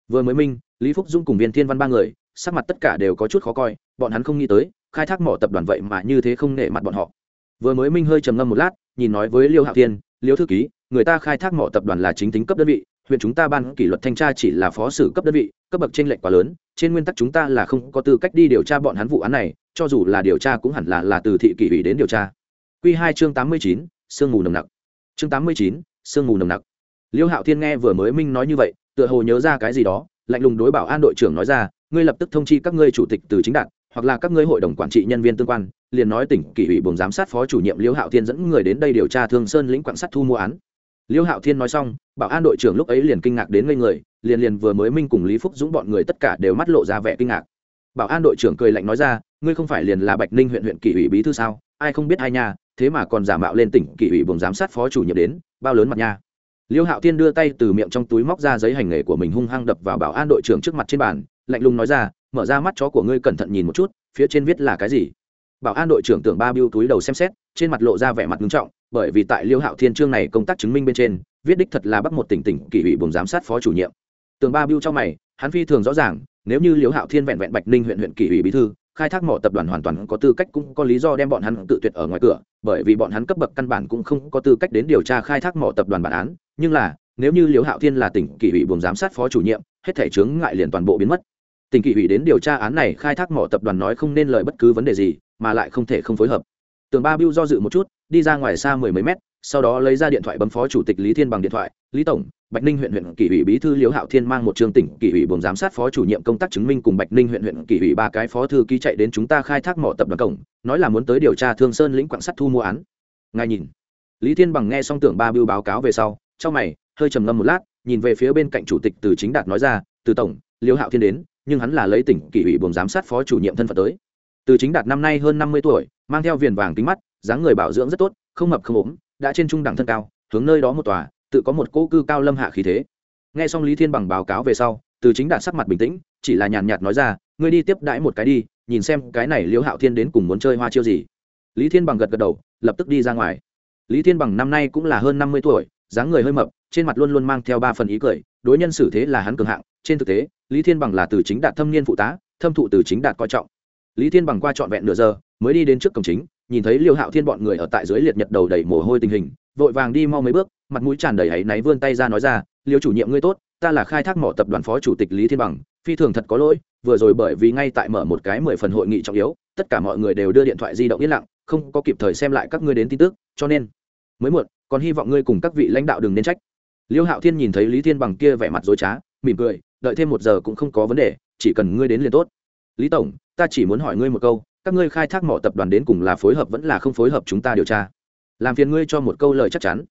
A: Vừa mới minh, lý phúc dung cùng viên thiên văn ba người, sắc mặt tất cả đều có chút khó coi, bọn hắn không nghĩ tới, khai thác mỏ tập đoàn vậy mà như thế không nể mặt bọn họ. Vừa mới minh hơi trầm ngâm một lát, nhìn nói với liêu hạo thiên, liêu thư ký, người ta khai thác mỏ tập đoàn là chính tính cấp đơn vị huyện chúng ta ban kỷ luật thanh tra chỉ là phó sử cấp đơn vị, cấp bậc trên lệnh quá lớn, trên nguyên tắc chúng ta là không có tư cách đi điều tra bọn hắn vụ án này, cho dù là điều tra cũng hẳn là là từ thị kỷ ủy đến điều tra. Q hai chương tám mươi chín, sương mù nồng nặc. Chương tám mươi chín, sương mù nồng nặc. Liêu hạo thiên nghe vừa mới minh nói như vậy, tựa hồ nhớ ra cái gì đó, lạnh lùng đối bảo an đội trưởng nói ra, ngươi lập tức thông chi các ngươi chủ tịch từ chính đạt hoặc là các ngươi hội đồng quản trị nhân viên tương quan, liền nói tỉnh kỷ ủy buồng giám sát phó chủ nhiệm liêu hạo thiên dẫn người đến đây điều tra thương sơn lĩnh quảng sắt thu mua án liêu hạo thiên nói xong, bảo an đội trưởng lúc ấy liền kinh ngạc đến ngây người, liền liền vừa mới minh cùng lý phúc dũng bọn người tất cả đều mắt lộ ra vẻ kinh ngạc. Bảo an đội trưởng cười lạnh nói ra, ngươi không phải liền là bạch ninh huyện huyện kỷ ủy bí thư sao? Ai không biết ai nha, thế mà còn giả mạo lên tỉnh kỷ ủy buồng giám sát phó chủ nhiệm đến, bao lớn mặt nha. Liêu hạo thiên đưa tay từ miệng trong túi móc ra giấy hành nghề của mình hung hăng đập vào bảo an đội trưởng trước mặt trên bàn, lạnh lùng nói ra, mở ra mắt chó của ngươi cẩn thận nhìn một chút, phía trên viết là cái gì? Bảo an đội trưởng tưởng ba biêu túi đầu xem xét, trên mặt lộ ra vẻ mặt nghiêm trọng bởi vì tại liêu hạo thiên trương này công tác chứng minh bên trên, viết đích thật là bắc một tỉnh tỉnh kỷ ủy buồng giám sát phó chủ nhiệm. Tường ba biêu trong mày, hắn phi thường rõ ràng, nếu như liêu hạo thiên vẹn vẹn bạch ninh huyện huyện kỷ ủy bí thư, khai thác mỏ tập đoàn hoàn toàn có tư cách cũng có lý do đem bọn hắn tự tuyệt ở ngoài cửa, bởi vì bọn hắn cấp bậc căn bản cũng không có tư cách đến điều tra khai thác mỏ tập đoàn bản án. Nhưng là, nếu như liễu hạo thiên là tỉnh kỷ ủy buồng giám sát phó chủ nhiệm, hết thể chướng ngại liền toàn bộ biến mất. Tỉnh kỷ ủy đến điều tra án này khai thác mỏ tập đoàn nói không nên lời bất cứ vấn đề gì, mà lại không thể không phối hợp. Tường ba biêu do dự một chút đi ra ngoài xa mười mấy mét, sau đó lấy ra điện thoại bấm phó chủ tịch lý thiên bằng điện thoại. Lý tổng, bạch ninh huyện huyện kỷ ủy bí thư liễu hạo thiên mang một trường tỉnh kỷ ủy buồng giám sát phó chủ nhiệm công tác chứng minh cùng bạch ninh huyện huyện kỷ ủy ba cái phó thư ký chạy đến chúng ta khai thác mỏ tập đoàn cổng, nói là muốn tới điều tra thương sơn lĩnh quảng sắt thu mua án. Ngài nhìn. Lý thiên bằng nghe xong tưởng ba biêu báo cáo về sau trong mày, hơi trầm ngâm một lát, nhìn về phía bên cạnh chủ tịch từ chính đạt nói ra, từ tổng, liễu hạo thiên đến, nhưng hắn là lấy tỉnh kỷ ủy buồng giám sát phó chủ nhiệm thân phận tới. Từ chính đạt năm nay hơn năm mươi tuổi, mang theo viền vàng kính mắt dáng người bảo dưỡng rất tốt, không mập không ốm, đã trên trung đẳng thân cao, hướng nơi đó một tòa, tự có một cỗ cư cao lâm hạ khí thế. Nghe xong lý thiên bằng báo cáo về sau, từ chính đạt sắc mặt bình tĩnh, chỉ là nhàn nhạt nói ra, ngươi đi tiếp đãi một cái đi, nhìn xem cái này liễu hạo thiên đến cùng muốn chơi hoa chiêu gì. Lý thiên bằng gật gật đầu, lập tức đi ra ngoài. Lý thiên bằng năm nay cũng là hơn năm mươi tuổi, dáng người hơi mập, trên mặt luôn luôn mang theo ba phần ý cười, đối nhân xử thế là hắn cường hạng. Trên thực tế, lý thiên bằng là từ chính đạt thâm niên phụ tá, thâm thụ từ chính đạt coi trọng. Lý thiên bằng qua trọn vẹn nửa giờ, mới đi đến trước cổng chính nhìn thấy liêu hạo thiên bọn người ở tại dưới liệt nhật đầu đầy mồ hôi tình hình, vội vàng đi mau mấy bước, mặt mũi tràn đầy áy náy vươn tay ra nói ra, liêu chủ nhiệm ngươi tốt, ta là khai thác mỏ tập đoàn phó chủ tịch lý thiên bằng, phi thường thật có lỗi, vừa rồi bởi vì ngay tại mở một cái mười phần hội nghị trọng yếu, tất cả mọi người đều đưa điện thoại di động yên lặng, không có kịp thời xem lại các ngươi đến tin tức, cho nên mới muộn, còn hy vọng ngươi cùng các vị lãnh đạo đừng nên trách. Liêu hạo thiên nhìn thấy lý thiên bằng kia vẻ mặt dối trá, mỉm cười, đợi thêm một giờ cũng không có vấn đề, chỉ cần ngươi đến liền tốt. Lý tổng, ta chỉ muốn hỏi ngươi một câu các ngươi khai thác mỏ tập đoàn đến cùng là phối hợp vẫn là không phối hợp chúng ta điều tra. Làm phiền ngươi cho một câu lời chắc chắn.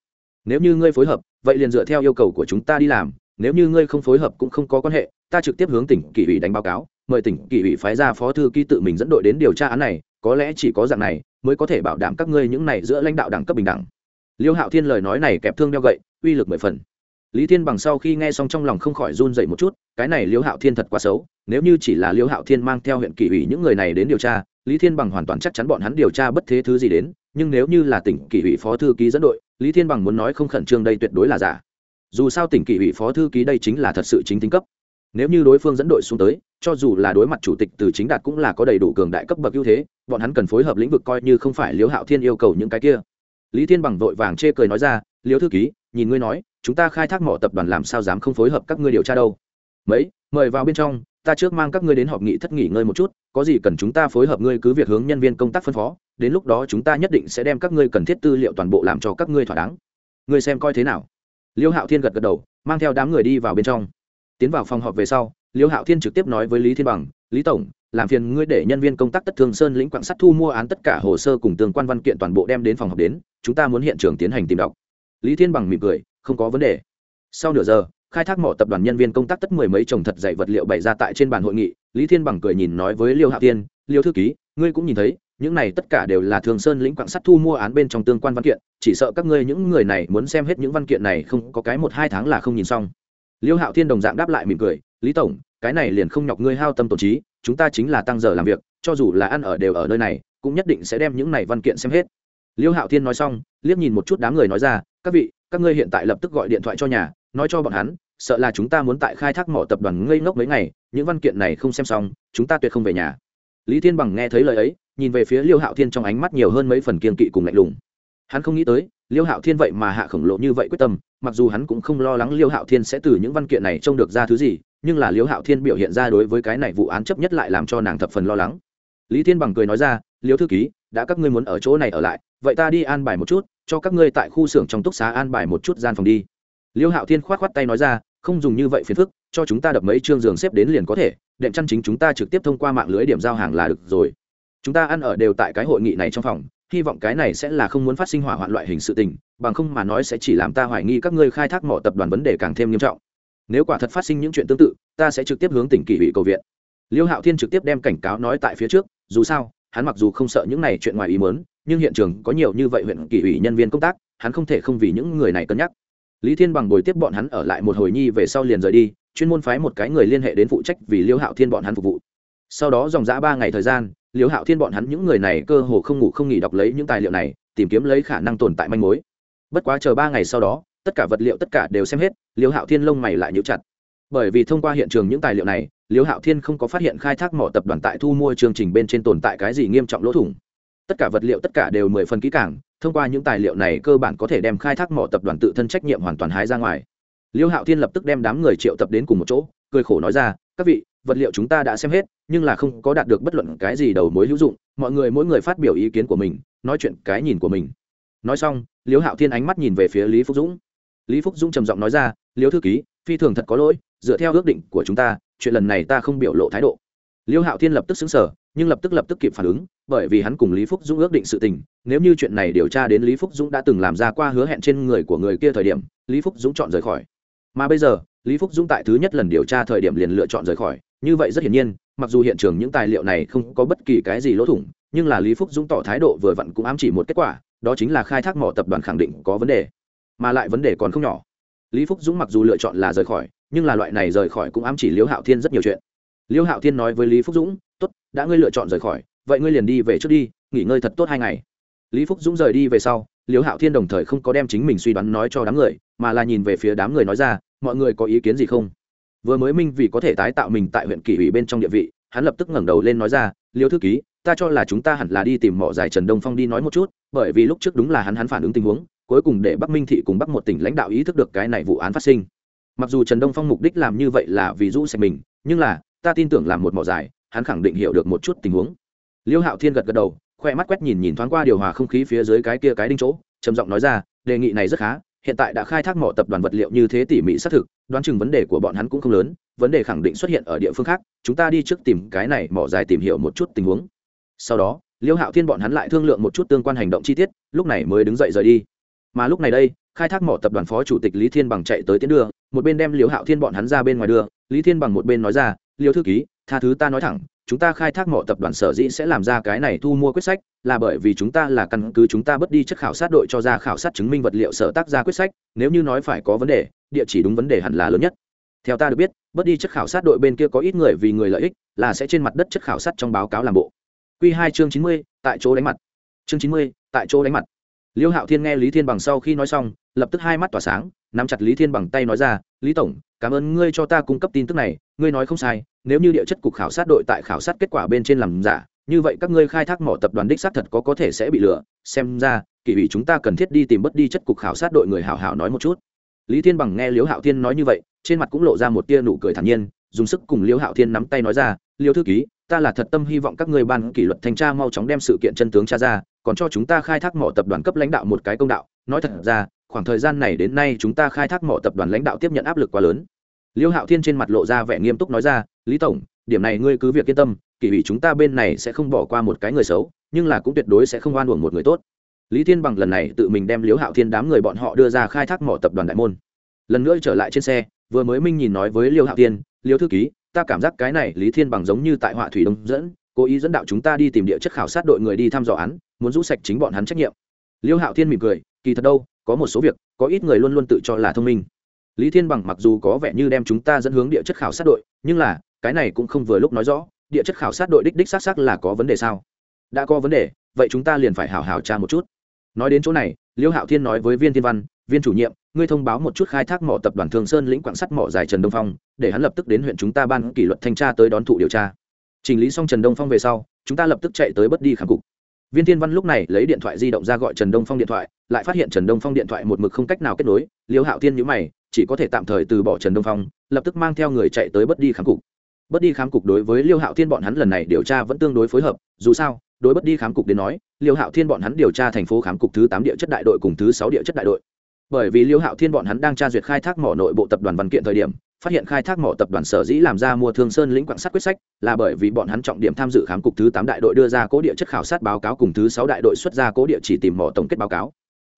A: Nếu như ngươi phối hợp, vậy liền dựa theo yêu cầu của chúng ta đi làm. Nếu như ngươi không phối hợp cũng không có quan hệ, ta trực tiếp hướng tỉnh kỷ ủy đánh báo cáo, mời tỉnh kỷ ủy phái ra phó thư ký tự mình dẫn đội đến điều tra án này, có lẽ chỉ có dạng này mới có thể bảo đảm các ngươi những này giữa lãnh đạo đẳng cấp bình đẳng. Liêu hạo thiên lời nói này kẹp thương đeo gậy, uy lực mười phần lý thiên bằng sau khi nghe xong trong lòng không khỏi run dậy một chút, cái này liễu hạo thiên thật quá xấu, nếu như chỉ là liễu hạo thiên mang theo huyện kỷ ủy những người này đến điều tra, lý thiên bằng hoàn toàn chắc chắn bọn hắn điều tra bất thế thứ gì đến, nhưng nếu như là tỉnh kỷ ủy phó thư ký dẫn đội, lý thiên bằng muốn nói không khẩn trương đây tuyệt đối là giả. Dù sao tỉnh kỷ ủy phó thư ký đây chính là thật sự chính tính cấp. Nếu như đối phương dẫn đội xuống tới, cho dù là đối mặt chủ tịch từ chính đạt cũng là có đầy đủ cường đại cấp bậc ưu thế, bọn hắn cần phối hợp lĩnh vực coi như không phải liễu hạo thiên yêu cầu những cái kia. Lý thiên bằng vội vàng chê cười nói ra, liễu thư ký, nhìn ngươi nói chúng ta khai thác mỏ tập đoàn làm sao dám không phối hợp các ngươi điều tra đâu. Mấy, mời vào bên trong, ta trước mang các ngươi đến họp nghị thất nghỉ ngơi một chút, có gì cần chúng ta phối hợp ngươi cứ việc hướng nhân viên công tác phân phó, đến lúc đó chúng ta nhất định sẽ đem các ngươi cần thiết tư liệu toàn bộ làm cho các ngươi thỏa đáng. Ngươi xem coi thế nào. Liêu hạo thiên gật gật đầu, mang theo đám người đi vào bên trong. Tiến vào phòng họp về sau, liêu hạo thiên trực tiếp nói với lý thiên bằng, lý tổng, làm phiền ngươi để nhân viên công tác tất thương sơn lĩnh quạng sắt thu mua án tất cả hồ sơ cùng tương quan văn kiện toàn bộ đem đến phòng họp đến, chúng ta muốn hiện trường tiến hành tìm đọc. Lý thiên bằng mỉm cười không có vấn đề. Sau nửa giờ, khai thác mỏ tập đoàn nhân viên công tác tất mười mấy chồng thật dạy vật liệu bày ra tại trên bàn hội nghị, lý thiên bằng cười nhìn nói với liêu hạo thiên liêu thư ký, ngươi cũng nhìn thấy, những này tất cả đều là thường sơn lĩnh quạng sắt thu mua án bên trong tương quan văn kiện, chỉ sợ các ngươi những người này muốn xem hết những văn kiện này không có cái một hai tháng là không nhìn xong. Liêu hạo thiên đồng dạng đáp lại mỉm cười, lý tổng, cái này liền không nhọc ngươi hao tâm tổn trí, chúng ta chính là tăng giờ làm việc, cho dù là ăn ở đều ở nơi này, cũng nhất định sẽ đem những này văn kiện xem hết. Liêu hạo thiên nói xong, liếc nhìn một chút đám người nói ra, các vị các ngươi hiện tại lập tức gọi điện thoại cho nhà, nói cho bọn hắn, sợ là chúng ta muốn tại khai thác mỏ tập đoàn ngây ngốc mấy ngày, những văn kiện này không xem xong, chúng ta tuyệt không về nhà. Lý thiên bằng nghe thấy lời ấy, nhìn về phía liêu hạo thiên trong ánh mắt nhiều hơn mấy phần kiên kỵ cùng lạnh lùng. Hắn không nghĩ tới, liêu hạo thiên vậy mà hạ khổng lồ như vậy quyết tâm, mặc dù hắn cũng không lo lắng liêu hạo thiên sẽ từ những văn kiện này trông được ra thứ gì, nhưng là liêu hạo thiên biểu hiện ra đối với cái này vụ án chấp nhất lại làm cho nàng thập phần lo lắng. Lý thiên bằng cười nói ra, liêu thư ký, đã các ngươi muốn ở chỗ này ở lại vậy ta đi an bài một chút, cho các ngươi tại khu xưởng trong túc xá an bài một chút gian phòng đi. Liêu hạo thiên k h o á t k h o á t tay nói ra, không dùng như vậy phiền phức, cho chúng ta đập mấy chương giường xếp đến liền có thể, đệm chăn chính chúng ta trực tiếp thông qua mạng lưới điểm giao hàng là được rồi. Chúng ta ăn ở đều tại cái hội nghị này trong phòng, hy vọng cái này sẽ là không muốn phát sinh hỏa hoạn loại hình sự tình, bằng không mà nói sẽ chỉ làm ta hoài nghi các ngươi khai thác mỏ tập đoàn vấn đề càng thêm nghiêm trọng. Nếu quả thật phát sinh những chuyện tương tự, ta sẽ trực tiếp hướng tỉnh kỷ ủy cầu viện. Liêu hạo thiên trực tiếp đem cảnh cáo nói tại phía trước, dù sao, hắn mặc dù không sợ những này chuyện ngoài ý mớn nhưng hiện trường có nhiều như vậy huyện kỷ ủy nhân viên công tác, hắn không thể không vì những người này cân nhắc. Lý thiên bằng bồi tiếp bọn hắn ở lại một hồi nhi về sau liền rời đi, chuyên môn phái một cái người liên hệ đến phụ trách vì liêu hạo thiên bọn hắn phục vụ. Sau đó dòng dã ba ngày thời gian, liêu hạo thiên bọn hắn những người này cơ hồ không ngủ không nghỉ đọc lấy những tài liệu này, tìm kiếm lấy khả năng tồn tại manh mối. Bất quá chờ ba ngày sau đó, tất cả vật liệu tất cả đều xem hết, liêu hạo thiên lông mày lại nhíu chặt. Bởi vì thông qua hiện trường những tài liệu này, liêu hạo thiên không có phát hiện khai thác mỏ tập đoàn tại thu mua chương trình bên trên tồn tại cái gì nghiêm trọng lỗ thủng tất cả vật liệu tất cả đều mười phần kỹ càng, thông qua những tài liệu này cơ bản có thể đem khai thác mỏ tập đoàn tự thân trách nhiệm hoàn toàn hái ra ngoài. Liêu hạo thiên lập tức đem đám người triệu tập đến cùng một chỗ, cười khổ nói ra, các vị, vật liệu chúng ta đã xem hết, nhưng là không có đạt được bất luận cái gì đầu mối hữu dụng, mọi người mỗi người phát biểu ý kiến của mình, nói chuyện cái nhìn của mình. Nói xong, liêu hạo thiên ánh mắt nhìn về phía lý phúc dũng. Lý phúc dũng trầm giọng nói ra, liêu thư ký, phi thường thật có lỗi, dựa theo ước định của chúng ta, chuyện lần này ta không biểu lộ thái độ liêu hạo thiên lập tức xứng sở, nhưng lập tức lập tức kịp phản ứng, bởi vì hắn cùng lý phúc dũng ước định sự tình, nếu như chuyện này điều tra đến lý phúc dũng đã từng làm ra qua hứa hẹn trên người của người kia thời điểm, lý phúc dũng chọn rời khỏi. Mà bây giờ, lý phúc dũng tại thứ nhất lần điều tra thời điểm liền lựa chọn rời khỏi, như vậy rất hiển nhiên, mặc dù hiện trường những tài liệu này không có bất kỳ cái gì lỗ thủng, nhưng là lý phúc dũng tỏ thái độ vừa vặn cũng ám chỉ một kết quả, đó chính là khai thác mỏ tập đoàn khẳng định có vấn đề. Mà lại vấn đề còn không nhỏ. Lý phúc dũng mặc dù lựa chọn là rời khỏi, nhưng là loại này rời khỏi cũng ám chỉ liễu hạo thiên rất nhiều chuyện. Liêu hạo thiên nói với lý phúc dũng, tốt, đã ngươi lựa chọn rời khỏi, vậy ngươi liền đi về trước đi, nghỉ ngơi thật tốt hai ngày. Lý phúc dũng rời đi về sau, Liêu hạo thiên đồng thời không có đem chính mình suy đoán nói cho đám người, mà là nhìn về phía đám người nói ra, mọi người có ý kiến gì không? Vừa mới minh vì có thể tái tạo mình tại huyện kỷ ủy bên trong địa vị, hắn lập tức ngẩng đầu lên nói ra, Liêu thư ký, ta cho là chúng ta hẳn là đi tìm mỏ giải trần đông phong đi nói một chút, bởi vì lúc trước đúng là hắn hắn phản ứng tình huống, cuối cùng để bắc minh thị cùng bắc một tỉnh lãnh đạo ý thức được cái này vụ án phát sinh. Mặc dù trần đông phong mục đích làm như vậy là vì rũ sạch mình, nhưng là ta tin tưởng làm một mỏ dài, hắn khẳng định hiểu được một chút tình huống. Liêu hạo thiên gật gật đầu khoe mắt quét nhìn nhìn thoáng qua điều hòa không khí phía dưới cái kia cái đinh chỗ trầm giọng nói ra đề nghị này rất khá hiện tại đã khai thác mỏ tập đoàn vật liệu như thế tỉ mỉ xác thực đoán chừng vấn đề của bọn hắn cũng không lớn vấn đề khẳng định xuất hiện ở địa phương khác chúng ta đi trước tìm cái này mỏ dài tìm hiểu một chút tình huống. Sau đó liêu hạo thiên bọn hắn lại thương lượng một chút tương quan hành động chi tiết lúc này mới đứng dậy rời đi. Mà lúc này đây khai thác mỏ tập đoàn phó chủ tịch lý thiên bằng chạy tới tiến đưa một bên đem liêu hạo thiên bọn hắn ra bên ngoài đưa, lý thiên bằng một bên nói ra liêu thư ký, tha thứ ta nói thẳng, chúng ta khai thác mỏ tập đoàn sở dĩ sẽ làm ra cái này thu mua quyết sách, là bởi vì chúng ta là căn cứ chúng ta bất đi chất khảo sát đội cho ra khảo sát chứng minh vật liệu sở tác ra quyết sách, nếu như nói phải có vấn đề, địa chỉ đúng vấn đề hẳn là lớn nhất. Theo ta được biết bất đi chất khảo sát đội bên kia có ít người vì người lợi ích, là sẽ trên mặt đất chất khảo sát trong báo cáo làm bộ. Q hai chương chín mươi, tại chỗ đánh mặt. Chương chín mươi, tại chỗ đánh mặt. Liêu hạo thiên nghe lý thiên bằng sau khi nói xong lập tức hai mắt tỏa sáng, nắm chặt lý thiên bằng tay nói ra, lý tổng, cảm ơn ngươi cho ta cung cấp tin tức này, ngươi nói không sai, nếu như địa chất cục khảo sát đội tại khảo sát kết quả bên trên làm giả, như vậy các ngươi khai thác mỏ tập đoàn đích xác thật có có thể sẽ bị lừa. Xem ra, kỳ ủy chúng ta cần thiết đi tìm bất đi chất cục khảo sát đội người hảo hảo nói một chút. Lý thiên bằng nghe liễu hạo thiên nói như vậy, trên mặt cũng lộ ra một tia nụ cười thản nhiên, dùng sức cùng liễu hạo thiên nắm tay nói ra liễu thư ký, ta là thật tâm hy vọng các ngươi ban kỷ luật thanh tra mau chóng đem sự kiện chân tướng tra ra, còn cho chúng ta khai thác mỏ tập đoàn cấp lãnh đạo một cái công đạo. Nói thật ra khoảng thời gian này đến nay chúng ta khai thác mỏ tập đoàn lãnh đạo tiếp nhận áp lực quá lớn. Liêu hạo thiên trên mặt lộ ra vẻ nghiêm túc nói ra, lý tổng, điểm này ngươi cứ việc yên tâm, kỳ ủy chúng ta bên này sẽ không bỏ qua một cái người xấu, nhưng là cũng tuyệt đối sẽ không oan uổng một người tốt. Lý thiên bằng lần này tự mình đem liêu hạo thiên đám người bọn họ đưa ra khai thác mỏ tập đoàn đại môn. Lần nữa trở lại trên xe, vừa mới minh nhìn nói với liêu hạo thiên, liêu thư ký, ta cảm giác cái này lý thiên bằng giống như tại họa thủy đông dẫn, cố ý dẫn đạo chúng ta đi tìm địa chất khảo sát đội người đi thăm dò án, muốn rũ sạch chính bọn hắn trách nhiệm. Liêu hạo thiên mỉm cười, kỳ thật đâu có một số việc, có ít người luôn luôn tự cho là thông minh. Lý thiên bằng mặc dù có vẻ như đem chúng ta dẫn hướng địa chất khảo sát đội, nhưng là, cái này cũng không vừa lúc nói rõ, địa chất khảo sát đội đích đích xác xác là có vấn đề sao? Đã có vấn đề, vậy chúng ta liền phải hảo hảo tra một chút. Nói đến chỗ này, liêu hạo thiên nói với viên thiên văn, viên chủ nhiệm, ngươi thông báo một chút khai thác mỏ tập đoàn thường sơn lĩnh quảng sắt mỏ dài trần đông phong, để hắn lập tức đến huyện chúng ta ban kỷ luật thanh tra tới đón thụ điều tra. Chỉnh lý xong trần đông phong về sau, chúng ta lập tức chạy tới bất đi khám cục viên thiên văn lúc này lấy điện thoại di động ra gọi trần đông phong điện thoại, lại phát hiện trần đông phong điện thoại một mực không cách nào kết nối, liêu hạo thiên nhữ mày, chỉ có thể tạm thời từ bỏ trần đông phong, lập tức mang theo người chạy tới bất đi khám cục. Bất đi khám cục đối với liêu hạo thiên bọn hắn lần này điều tra vẫn tương đối phối hợp, dù sao, đối bất đi khám cục đến nói, liêu hạo thiên bọn hắn điều tra thành phố khám cục thứ tám địa chất đại đội cùng thứ sáu địa chất đại đội. Bởi vì liêu hạo thiên bọn hắn đang tra duyệt khai thác mỏ nội bộ tập đoàn văn kiện thời điểm phát hiện khai thác mỏ tập đoàn sở dĩ làm ra mua thương sơn lĩnh quảng sắt quyết sách là bởi vì bọn hắn trọng điểm tham dự khám cục thứ tám đại đội đưa ra cố địa chất khảo sát báo cáo cùng thứ sáu đại đội xuất ra cố địa chỉ tìm mỏ tổng kết báo cáo.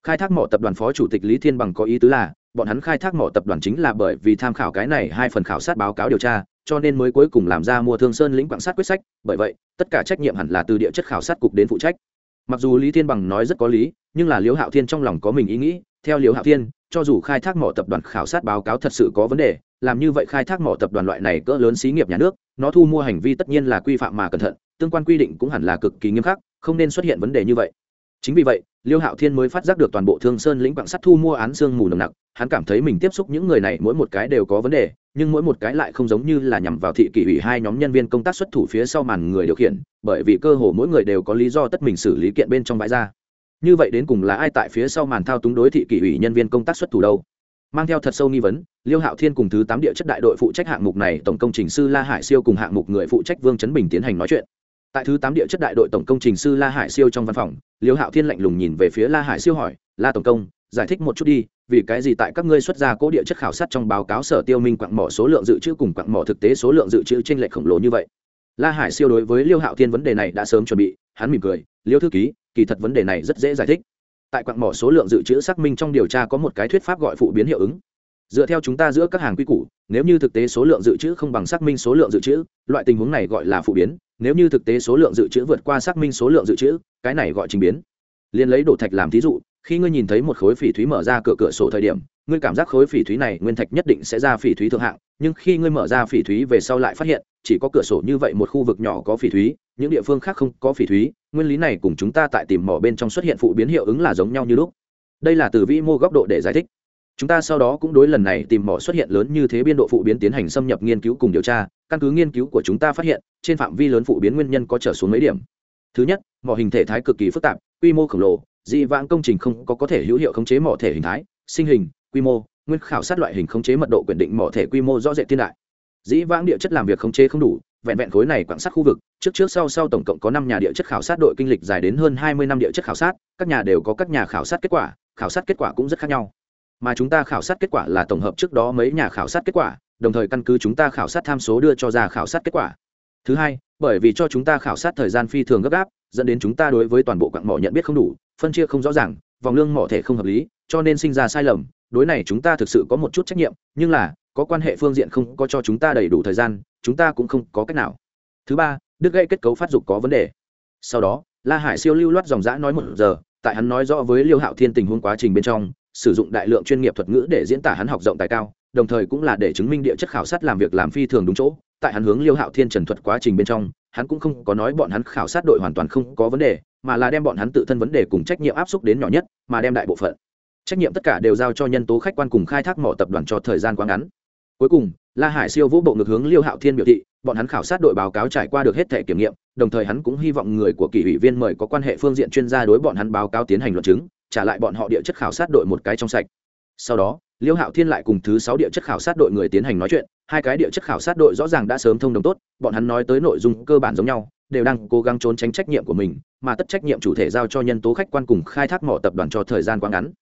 A: Khai thác mỏ tập đoàn phó chủ tịch lý thiên bằng có ý tứ là, bọn hắn khai thác mỏ tập đoàn chính là bởi vì tham khảo cái này hai phần khảo sát báo cáo điều tra, cho nên mới cuối cùng làm ra mua thương sơn lĩnh quảng sát quyết sách, bởi vậy, tất cả trách nhiệm hẳn là từ địa chất khảo sát cục đến phụ trách. Mặc dù lý thiên bằng nói rất có lý, nhưng là liễu hạo thiên trong lòng có mình ý nghĩ, theo liễu hạo thiên, cho dù khai thác mỏ tập đoàn khảo sát báo cáo thật sự có vấn đề làm như vậy khai thác mỏ tập đoàn loại này cỡ lớn xí nghiệp nhà nước, nó thu mua hành vi tất nhiên là quy phạm mà cẩn thận, tương quan quy định cũng hẳn là cực kỳ nghiêm khắc, không nên xuất hiện vấn đề như vậy. Chính vì vậy, liêu hạo thiên mới phát giác được toàn bộ thương sơn lĩnh quạng sắt thu mua án sương mù nồng nặc, hắn cảm thấy mình tiếp xúc những người này mỗi một cái đều có vấn đề, nhưng mỗi một cái lại không giống như là nhằm vào thị kỷ ủy hai nhóm nhân viên công tác xuất thủ phía sau màn người điều khiển, bởi vì cơ hồ mỗi người đều có lý do tất mình xử lý kiện bên trong bãi ra. Như vậy đến cùng là ai tại phía sau màn thao túng đối thị kỷ ủy nhân viên công tác xuất thủ đâu? Mang theo thật sâu nghi vấn, liêu hạo thiên cùng thứ tám địa chất đại đội phụ trách hạng mục này, tổng công trình sư la hải siêu cùng hạng mục người phụ trách vương chấn bình tiến hành nói chuyện. Tại thứ tám địa chất đại đội tổng công trình sư la hải siêu trong văn phòng, liêu hạo thiên lạnh lùng nhìn về phía la hải siêu hỏi, la tổng công, giải thích một chút đi, vì cái gì tại các ngươi xuất ra cố địa chất khảo sát trong báo cáo sở tiêu minh quặng mỏ số lượng dự trữ cùng quặng mỏ thực tế số lượng dự trữ trên lệch khổng lồ như vậy? La hải siêu đối với liêu hạo thiên vấn đề này đã sớm chuẩn bị, hắn mỉm cười, liêu thư ký, kỳ thật vấn đề này rất dễ giải thích tại quặng mỏ số lượng dự trữ xác minh trong điều tra có một cái thuyết pháp gọi phụ biến hiệu ứng. Dựa theo chúng ta giữa các hàng quy củ, nếu như thực tế số lượng dự trữ không bằng xác minh số lượng dự trữ, loại tình huống này gọi là phụ biến. Nếu như thực tế số lượng dự trữ vượt qua xác minh số lượng dự trữ, cái này gọi trình biến. Liên lấy đổ thạch làm thí dụ, khi ngươi nhìn thấy một khối phỉ thúy mở ra cửa cửa sổ thời điểm ngươi cảm giác khối phỉ thúy này nguyên thạch nhất định sẽ ra phỉ thúy thượng hạng, nhưng khi ngươi mở ra phỉ thúy về sau lại phát hiện, chỉ có cửa sổ như vậy một khu vực nhỏ có phỉ thúy, những địa phương khác không có phỉ thúy, nguyên lý này cùng chúng ta tại tìm mỏ bên trong xuất hiện phụ biến hiệu ứng là giống nhau như lúc. Đây là từ vĩ mô góc độ để giải thích. Chúng ta sau đó cũng đối lần này tìm mỏ xuất hiện lớn như thế biên độ phụ biến tiến hành xâm nhập nghiên cứu cùng điều tra, căn cứ nghiên cứu của chúng ta phát hiện, trên phạm vi lớn phụ biến nguyên nhân có trở xuống mấy điểm. Thứ nhất, mỏ hình thể thái cực kỳ phức tạp, quy mô khổng lồ, dị vãng công trình không có có thể hữu hiệu khống chế mỏ thể hình thái, sinh hình quy mô, nguyên khảo sát loại hình khống chế mật độ quyền định mỏ thể quy mô rõ rệt thiên đại. Dĩ vãng địa chất làm việc khống chế không đủ, vẹn vẹn khối này quảng sát khu vực, trước trước sau sau tổng cộng có năm nhà địa chất khảo sát đội kinh lịch dài đến hơn hai mươi năm địa chất khảo sát, các nhà đều có các nhà khảo sát kết quả, khảo sát kết quả cũng rất khác nhau. Mà chúng ta khảo sát kết quả là tổng hợp trước đó mấy nhà khảo sát kết quả, đồng thời căn cứ chúng ta khảo sát tham số đưa cho ra khảo sát kết quả. Thứ hai, bởi vì cho chúng ta khảo sát thời gian phi thường gấp gáp, dẫn đến chúng ta đối với toàn bộ quặng mỏ nhận biết không đủ, phân chia không rõ ràng, vòng lương mỏ thể không hợp lý, cho nên sinh ra sai lầm đối này chúng ta thực sự có một chút trách nhiệm, nhưng là, có quan hệ phương diện không có cho chúng ta đầy đủ thời gian, chúng ta cũng không có cách nào. Thứ ba đứt gây kết cấu phát dục có vấn đề. Sau đó, la hải siêu lưu loát dòng dã nói một giờ, tại hắn nói rõ với liêu hạo thiên tình huống quá trình bên trong, sử dụng đại lượng chuyên nghiệp thuật ngữ để diễn tả hắn học rộng tài cao, đồng thời cũng là để chứng minh địa chất khảo sát làm việc làm phi thường đúng chỗ. Tại hắn hướng liêu hạo thiên trần thuật quá trình bên trong, hắn cũng không có nói bọn hắn khảo sát đội hoàn toàn không có vấn đề, mà là đem bọn hắn tự thân vấn đề cùng trách nhiệm áp xúc đến nhỏ nhất, mà đem đại bộ phận trách nhiệm tất cả đều giao cho nhân tố khách quan cùng khai thác mỏ tập đoàn cho thời gian quá ngắn. Cuối cùng, la hải siêu vũ bộ ngược hướng liêu hạo thiên biểu thị, bọn hắn khảo sát đội báo cáo trải qua được hết thể kiểm nghiệm, đồng thời hắn cũng hy vọng người của kỷ ủy viên mời có quan hệ phương diện chuyên gia đối bọn hắn báo cáo tiến hành luận chứng, trả lại bọn họ địa chất khảo sát đội một cái trong sạch. Sau đó, liêu hạo thiên lại cùng thứ sáu địa chất khảo sát đội người tiến hành nói chuyện, hai cái địa chất khảo sát đội rõ ràng đã sớm thông đồng tốt, bọn hắn nói tới nội dung cơ bản giống nhau, đều đang cố gắng trốn tránh trách nhiệm của mình, mà tất trách nhiệm chủ thể giao cho nhân tố khách quan cùng khai thác mỏ tập đoàn cho thời gian quá ngắn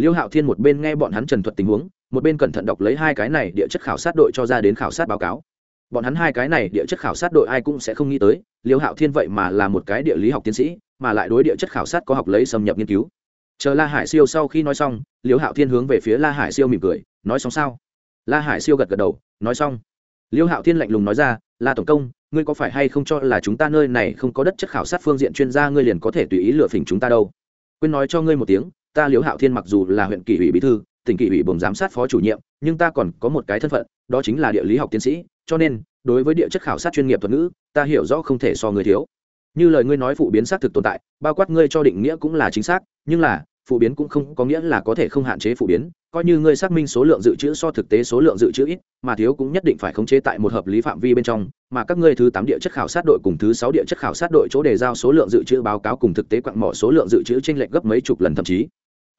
A: liêu hạo thiên một bên nghe bọn hắn trần thuật tình huống, một bên cẩn thận đọc lấy hai cái này địa chất khảo sát đội cho ra đến khảo sát báo cáo. Bọn hắn hai cái này địa chất khảo sát đội ai cũng sẽ không nghĩ tới, liêu hạo thiên vậy mà là một cái địa lý học tiến sĩ, mà lại đối địa chất khảo sát có học lấy xâm nhập nghiên cứu. Chờ la hải siêu sau khi nói xong, liêu hạo thiên hướng về phía la hải siêu mỉm cười, nói xong sao? La hải siêu gật gật đầu, nói xong. Liêu hạo thiên lạnh lùng nói ra, la tổng công, ngươi có phải hay không cho là chúng ta nơi này không có đất chất khảo sát phương diện chuyên gia ngươi liền có thể tùy ý lựa phỉnh chúng ta đâu? Quên nói cho ngươi một tiếng ta liễu hạo thiên mặc dù là huyện kỷ ủy bí thư, tỉnh kỷ ủy bồng giám sát phó chủ nhiệm, nhưng ta còn có một cái thân phận, đó chính là địa lý học tiến sĩ, cho nên, đối với địa chất khảo sát chuyên nghiệp thuật ngữ, ta hiểu rõ không thể so người thiếu. Như lời ngươi nói phụ biến xác thực tồn tại, bao quát ngươi cho định nghĩa cũng là chính xác, nhưng là phổ biến cũng không có nghĩa là có thể không hạn chế phổ biến, coi như ngươi xác minh số lượng dự trữ so thực tế số lượng dự trữ ít, mà thiếu cũng nhất định phải khống chế tại một hợp lý phạm vi bên trong, mà các ngươi thứ tám địa chất khảo sát đội cùng thứ sáu địa chất khảo sát đội chỗ đề giao số lượng dự trữ báo cáo cùng thực tế quặng mỏ số lượng dự trữ chênh lệch gấp mấy chục lần thậm chí.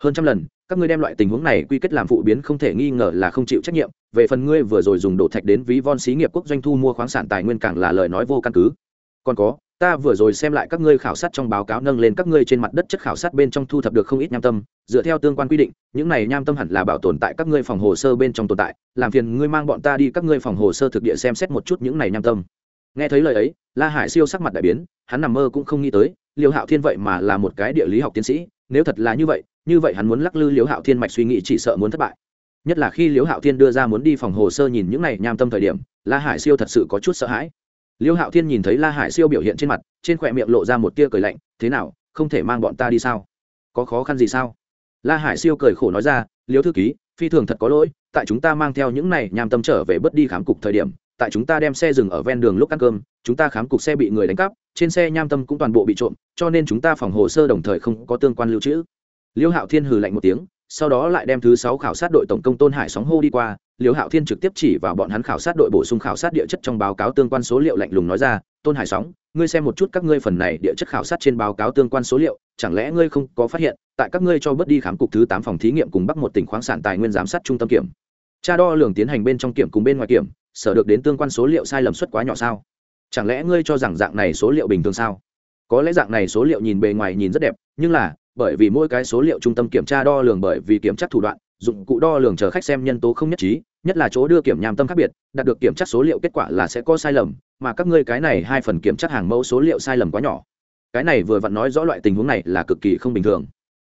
A: Hơn trăm lần, các ngươi đem loại tình huống này quy kết làm phụ biến không thể nghi ngờ là không chịu trách nhiệm, về phần ngươi vừa rồi dùng đổ thạch đến ví von xí nghiệp quốc doanh thu mua khoáng sản tài nguyên càng là lời nói vô căn cứ. Còn có ta vừa rồi xem lại các ngươi khảo sát trong báo cáo nâng lên các ngươi trên mặt đất chất khảo sát bên trong thu thập được không ít nham tâm, dựa theo tương quan quy định, những này nham tâm hẳn là bảo tồn tại các ngươi phòng hồ sơ bên trong tồn tại, làm phiền ngươi mang bọn ta đi các ngươi phòng hồ sơ thực địa xem xét một chút những này nham tâm. Nghe thấy lời ấy, la hải siêu sắc mặt đại biến, hắn nằm mơ cũng không nghĩ tới, liêu hạo thiên vậy mà là một cái địa lý học tiến sĩ, nếu thật là như vậy như vậy hắn muốn lắc lư Liêu hạo thiên mạch suy nghĩ chỉ sợ muốn thất bại. Nhất là khi Liêu hạo thiên đưa ra muốn đi phòng hồ sơ nhìn những này nham tâm thời điểm, la hải siêu thật sự có chút sợ hãi. Liêu hạo thiên nhìn thấy la hải siêu biểu hiện trên mặt, trên khỏe miệng lộ ra một tia cười lạnh, thế nào, không thể mang bọn ta đi sao? Có khó khăn gì sao? La hải siêu cười khổ nói ra, Liêu thư ký, phi thường thật có lỗi, tại chúng ta mang theo những này nham tâm trở về bất đi khám cục thời điểm, tại chúng ta đem xe dừng ở ven đường lúc ăn cơm, chúng ta khám cục xe bị người đánh cắp, trên xe nham tâm cũng toàn bộ bị trộm, cho nên chúng ta phòng hồ sơ đồng thời không có tương quan lưu trữ. Liêu hạo thiên hừ lạnh một tiếng, sau đó lại đem thứ sáu khảo sát đội tổng công tôn hải sóng hô đi qua Liễu hạo thiên trực tiếp chỉ vào bọn hắn khảo sát đội bổ sung khảo sát địa chất trong báo cáo tương quan số liệu lạnh lùng nói ra, tôn hải sóng, ngươi xem một chút các ngươi phần này địa chất khảo sát trên báo cáo tương quan số liệu, chẳng lẽ ngươi không có phát hiện, tại các ngươi cho bớt đi khám cục thứ tám phòng thí nghiệm cùng bắc một tỉnh khoáng sản tài nguyên giám sát trung tâm kiểm. Tra đo lường tiến hành bên trong kiểm cùng bên ngoài kiểm, sở được đến tương quan số liệu sai lầm suất quá nhỏ sao? Chẳng lẽ ngươi cho rằng dạng này số liệu bình thường sao? Có lẽ dạng này số liệu nhìn bề ngoài nhìn rất đẹp, nhưng là, bởi vì mỗi cái số liệu trung tâm kiểm tra đo lường bởi vì kiểm tra thủ đoạn, dụng cụ đo lường chờ khách xem nhân tố không nhất trí nhất là chỗ đưa kiểm nham tâm khác biệt, đạt được kiểm tra số liệu kết quả là sẽ có sai lầm, mà các ngươi cái này hai phần kiểm tra hàng mẫu số liệu sai lầm quá nhỏ. Cái này vừa vặn nói rõ loại tình huống này là cực kỳ không bình thường.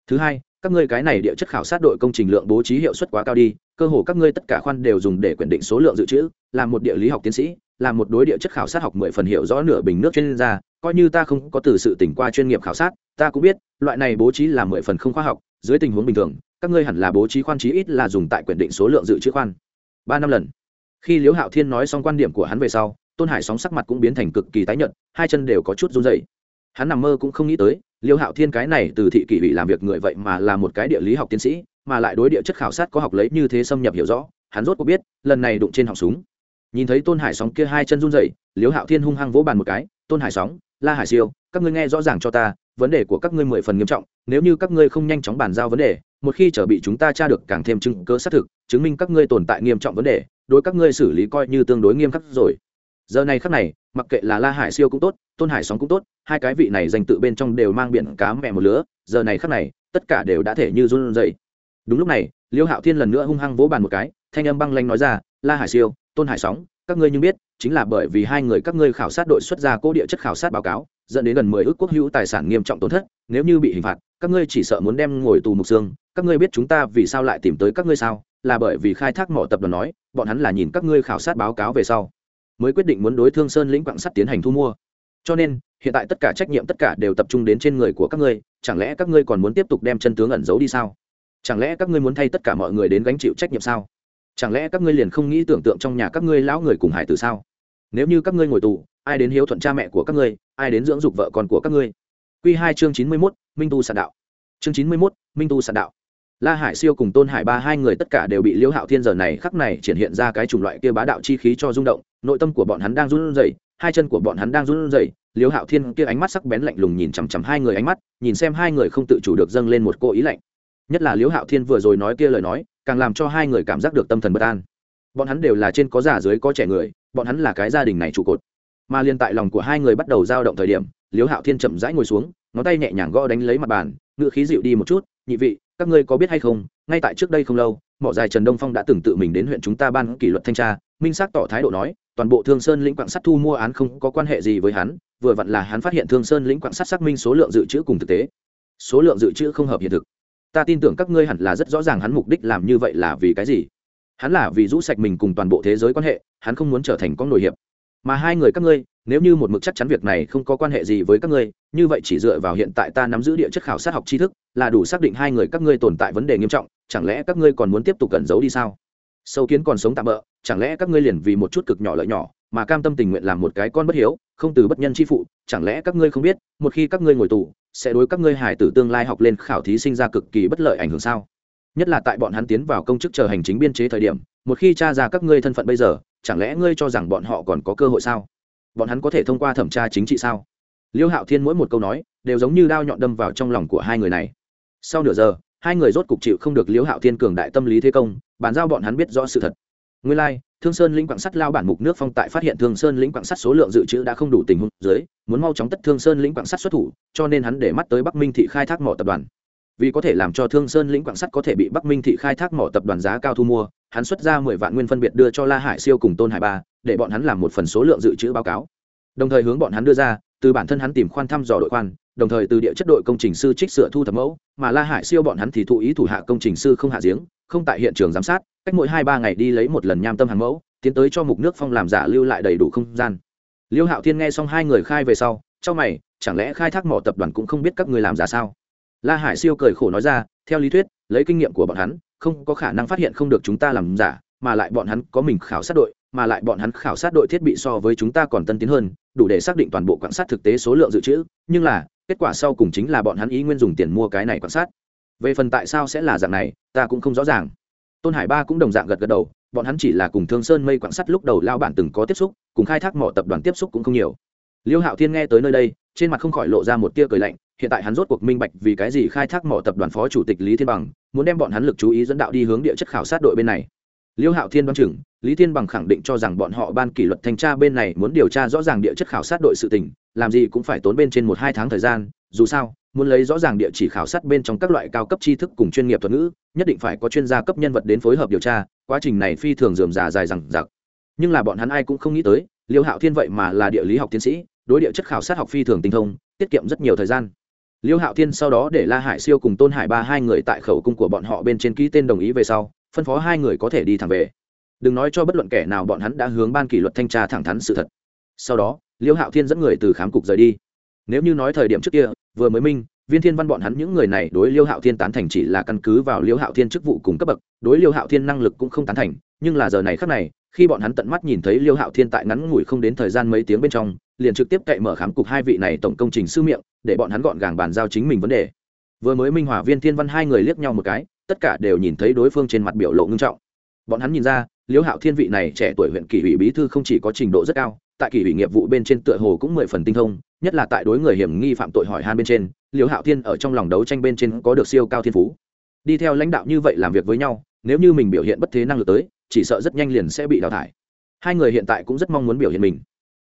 A: Thứ hai, các ngươi cái này địa chất khảo sát đội công trình lượng bố trí hiệu suất quá cao đi, cơ hồ các ngươi tất cả khoan đều dùng để quyển định số lượng dự trữ làm một địa lý học tiến sĩ làm một đối địa chất khảo sát học mười phần hiểu rõ nửa bình nước chuyên gia, coi như ta không có từ sự tỉnh qua chuyên nghiệp khảo sát, ta cũng biết, loại này bố trí là mười phần không khoa học, dưới tình huống bình thường, các ngươi hẳn là bố trí khoan trí ít là dùng tại quyển định số lượng dự trữ khoan ba năm lần. Khi liễu hạo thiên nói xong quan điểm của hắn về sau, tôn hải sóng sắc mặt cũng biến thành cực kỳ tái nhợt, hai chân đều có chút run dày hắn nằm mơ cũng không nghĩ tới, liễu hạo thiên cái này từ thị kỷ ủy làm việc người vậy mà là một cái địa lý học tiến sĩ, mà lại đối địa chất khảo sát có học lấy như thế xâm nhập hiểu rõ, hắn rốt có biết, lần này đụng trên họng súng. Nhìn thấy tôn hải sóng kia hai chân run dày liễu hạo thiên hung hăng vỗ bàn một cái, tôn hải sóng, la hải siêu, các ngươi nghe rõ ràng cho ta, vấn đề của các ngươi mười phần nghiêm trọng, nếu như các ngươi không nhanh chóng bàn giao vấn đề một khi trở bị chúng ta tra được càng thêm chứng cơ xác thực, chứng minh các ngươi tồn tại nghiêm trọng vấn đề, đối các ngươi xử lý coi như tương đối nghiêm khắc rồi. Giờ này khắc này, mặc kệ là la hải siêu cũng tốt, tôn hải sóng cũng tốt, hai cái vị này dành tự bên trong đều mang biển cá mẹ một lứa, giờ này khắc này, tất cả đều đã thể như run dậy đúng lúc này, liêu hạo thiên lần nữa hung hăng vỗ bàn một cái, thanh âm băng lanh nói ra, la hải siêu, tôn hải sóng, các ngươi nhưng biết, chính là bởi vì hai người các ngươi khảo sát đội xuất ra cố địa chất khảo sát báo cáo dẫn đến gần mười ước quốc hữu tài sản nghiêm trọng tổn thất, nếu như bị hình phạt, các ngươi chỉ sợ muốn đem ngồi tù mục xương. Các ngươi biết chúng ta vì sao lại tìm tới các ngươi sao? Là bởi vì khai thác mỏ tập đoàn nói, bọn hắn là nhìn các ngươi khảo sát báo cáo về sau, mới quyết định muốn đối thương sơn lĩnh quạng sắt tiến hành thu mua. Cho nên, hiện tại tất cả trách nhiệm tất cả đều tập trung đến trên người của các ngươi, chẳng lẽ các ngươi còn muốn tiếp tục đem chân tướng ẩn giấu đi sao? Chẳng lẽ các ngươi muốn thay tất cả mọi người đến gánh chịu trách nhiệm sao? Chẳng lẽ các ngươi liền không nghĩ tưởng tượng trong nhà các ngươi lão người cùng hải tử sao? Nếu như các ngươi ngồi tù ai đến hiếu thuận cha mẹ của các ngươi, ai đến dưỡng dục vợ con của các ngươi. Q hai chương chín mươi mốt, minh tu sạn đạo. Chương chín mươi mốt, minh tu sạn đạo. La hải siêu cùng tôn hải ba hai người tất cả đều bị liễu hạo thiên giờ này khắc này triển hiện ra cái chủng loại kia bá đạo chi khí cho rung động, nội tâm của bọn hắn đang run rẩy, hai chân của bọn hắn đang run rẩy, liễu hạo thiên kia ánh mắt sắc bén lạnh lùng nhìn chằm chằm hai người ánh mắt, nhìn xem hai người không tự chủ được dâng lên một cô ý lạnh. Nhất là liễu hạo thiên vừa rồi nói kia lời nói, càng làm cho hai người cảm giác được tâm thần bất an. Bọn hắn đều là trên có già dưới có trẻ người, bọn hắn là cái gia đình này trụ cột mà liên tại lòng của hai người bắt đầu dao động thời điểm, liễu hạo thiên chậm rãi ngồi xuống, ngón tay nhẹ nhàng gõ đánh lấy mặt bàn ngự khí dịu đi một chút, nhị vị, các ngươi có biết hay không, ngay tại trước đây không lâu, mỏ dài trần đông phong đã từng tự mình đến huyện chúng ta ban kỷ luật thanh tra, minh xác tỏ thái độ nói, toàn bộ thương sơn lĩnh quạng sắt thu mua án không có quan hệ gì với hắn, vừa vặn là hắn phát hiện thương sơn lĩnh quạng sắt xác minh số lượng dự trữ cùng thực tế. Số lượng dự trữ không hợp hiện thực. Ta tin tưởng các ngươi hẳn là rất rõ ràng hắn mục đích làm như vậy là vì cái gì. Hắn là vì rũ sạch mình cùng toàn bộ thế giới quan hệ, hắn không muốn trở thành con nổi hiệp mà hai người các ngươi, nếu như một mực chắc chắn việc này không có quan hệ gì với các ngươi, như vậy chỉ dựa vào hiện tại ta nắm giữ địa chất khảo sát học tri thức, là đủ xác định hai người các ngươi tồn tại vấn đề nghiêm trọng, chẳng lẽ các ngươi còn muốn tiếp tục cẩn giấu đi sao? Sâu kiến còn sống tạm bỡ chẳng lẽ các ngươi liền vì một chút cực nhỏ lợi nhỏ, mà cam tâm tình nguyện làm một cái con bất hiếu, không từ bất nhân chi phụ, chẳng lẽ các ngươi không biết, một khi các ngươi ngồi tù, sẽ đối các ngươi hải tử tương lai học lên khảo thí sinh ra cực kỳ bất lợi ảnh hưởng sao? Nhất là tại bọn hắn tiến vào công chức chờ hành chính biên chế thời điểm, một khi tra ra các ngươi thân phận bây giờ chẳng lẽ ngươi cho rằng bọn họ còn có cơ hội sao? Bọn hắn có thể thông qua thẩm tra chính trị sao? Liêu hạo thiên mỗi một câu nói đều giống như đao nhọn đâm vào trong lòng của hai người này. Sau nửa giờ hai người rốt cục chịu không được liêu hạo thiên cường đại tâm lý thế công bàn giao bọn hắn biết rõ sự thật. Nguyên lai、like, thương sơn lĩnh quảng sắt lao bản mục nước phong tại phát hiện thương sơn lĩnh quảng sắt số lượng dự trữ đã không đủ tình huống dưới muốn mau chóng tất thương sơn lĩnh quảng sắt xuất thủ cho nên hắn để mắt tới bắc minh thị khai thác mỏ tập đoàn vì có thể làm cho thương sơn lĩnh quảng sắt có thể bị bắc minh thị khai thác mỏ tập đoàn giá cao thu mua, hắn xuất ra mười vạn nguyên phân biệt đưa cho la hải siêu cùng tôn hải ba, để bọn hắn làm một phần số lượng dự trữ báo cáo. Đồng thời hướng bọn hắn đưa ra, từ bản thân hắn tìm khoan thăm dò đội khoan, đồng thời từ địa chất đội công trình sư trích sửa thu thập mẫu, mà la hải siêu bọn hắn thì thụ ý thủ hạ công trình sư không hạ giếng, không tại hiện trường giám sát, cách mỗi hai ba ngày đi lấy một lần nham tâm hàng mẫu, tiến tới cho mục nước phong làm giả lưu lại đầy đủ không gian. Liêu hạo thiên nghe xong hai người khai về sau trong mày, chẳng lẽ khai thác mỏ tập đoàn cũng không biết các người làm giả sao? La hải siêu cười khổ nói ra, theo lý thuyết, lấy kinh nghiệm của bọn hắn, không có khả năng phát hiện không được chúng ta làm giả, mà lại bọn hắn có mình khảo sát đội, mà lại bọn hắn khảo sát đội thiết bị so với chúng ta còn tân tiến hơn, đủ để xác định toàn bộ quan sát thực tế số lượng dự trữ, nhưng là, kết quả sau cùng chính là bọn hắn ý nguyên dùng tiền mua cái này quan sát. Về phần tại sao sẽ là dạng này, ta cũng không rõ ràng. Tôn hải ba cũng đồng dạng gật gật đầu, bọn hắn chỉ là cùng thương sơn mây quan sát lúc đầu lao bản từng có tiếp xúc, cùng khai thác mỏ tập đoàn tiếp xúc cũng không nhiều liêu hạo thiên nghe tới nơi đây, trên mặt không khỏi lộ ra một tia cười lạnh, hiện tại hắn rốt cuộc minh bạch vì cái gì khai thác mỏ tập đoàn phó chủ tịch lý thiên bằng, muốn đem bọn hắn lực chú ý dẫn đạo đi hướng địa chất khảo sát đội bên này. Liêu hạo thiên đoán chừng, lý thiên bằng khẳng định cho rằng bọn họ ban kỷ luật thanh tra bên này muốn điều tra rõ ràng địa chất khảo sát đội sự tình, làm gì cũng phải tốn bên trên một hai tháng thời gian, dù sao, muốn lấy rõ ràng địa chỉ khảo sát bên trong các loại cao cấp tri thức cùng chuyên nghiệp thuật ngữ, nhất định phải có chuyên gia cấp nhân vật đến phối hợp điều tra, quá trình này phi thường dườm già dài rằng giặc nhưng là bọn hắn ai cũng không nghĩ tới, liêu hạo thiên vậy mà là địa lý học tiến sĩ đối địa chất khảo sát học phi thường tinh thông, tiết kiệm rất nhiều thời gian. Liêu hạo thiên sau đó để la hải siêu cùng tôn hải ba hai người tại khẩu cung của bọn họ bên trên ký tên đồng ý về sau, phân phó hai người có thể đi thẳng về. Đừng nói cho bất luận kẻ nào bọn hắn đã hướng ban kỷ luật thanh tra thẳng thắn sự thật. Sau đó, liêu hạo thiên dẫn người từ khám cục rời đi. Nếu như nói thời điểm trước kia, vừa mới minh, viên thiên văn bọn hắn những người này đối liêu hạo thiên tán thành chỉ là căn cứ vào liêu hạo thiên chức vụ cùng cấp bậc, đối liêu hạo thiên năng lực cũng không tán thành, nhưng là giờ này khác này khi bọn hắn tận mắt nhìn thấy liêu hạo thiên tại ngắn ngủi không đến thời gian mấy tiếng bên trong, liền trực tiếp cậy mở khám cục hai vị này tổng công trình sư miệng, để bọn hắn gọn gàng bàn giao chính mình vấn đề. Vừa mới minh hòa viên thiên văn hai người liếc nhau một cái, tất cả đều nhìn thấy đối phương trên mặt biểu lộ ngưng trọng. Bọn hắn nhìn ra, liêu hạo thiên vị này trẻ tuổi huyện kỷ ủy bí thư không chỉ có trình độ rất cao, tại kỷ ủy nghiệp vụ bên trên tựa hồ cũng mười phần tinh thông, nhất là tại đối người hiểm nghi phạm tội hỏi han bên trên, liêu hạo thiên ở trong lòng đấu tranh bên trên có được siêu cao thiên phú. Đi theo lãnh đạo như vậy làm việc với nhau, nếu như mình biểu hiện bất thế năng lực tới chỉ sợ rất nhanh liền sẽ bị đào thải. Hai người hiện tại cũng rất mong muốn biểu hiện mình.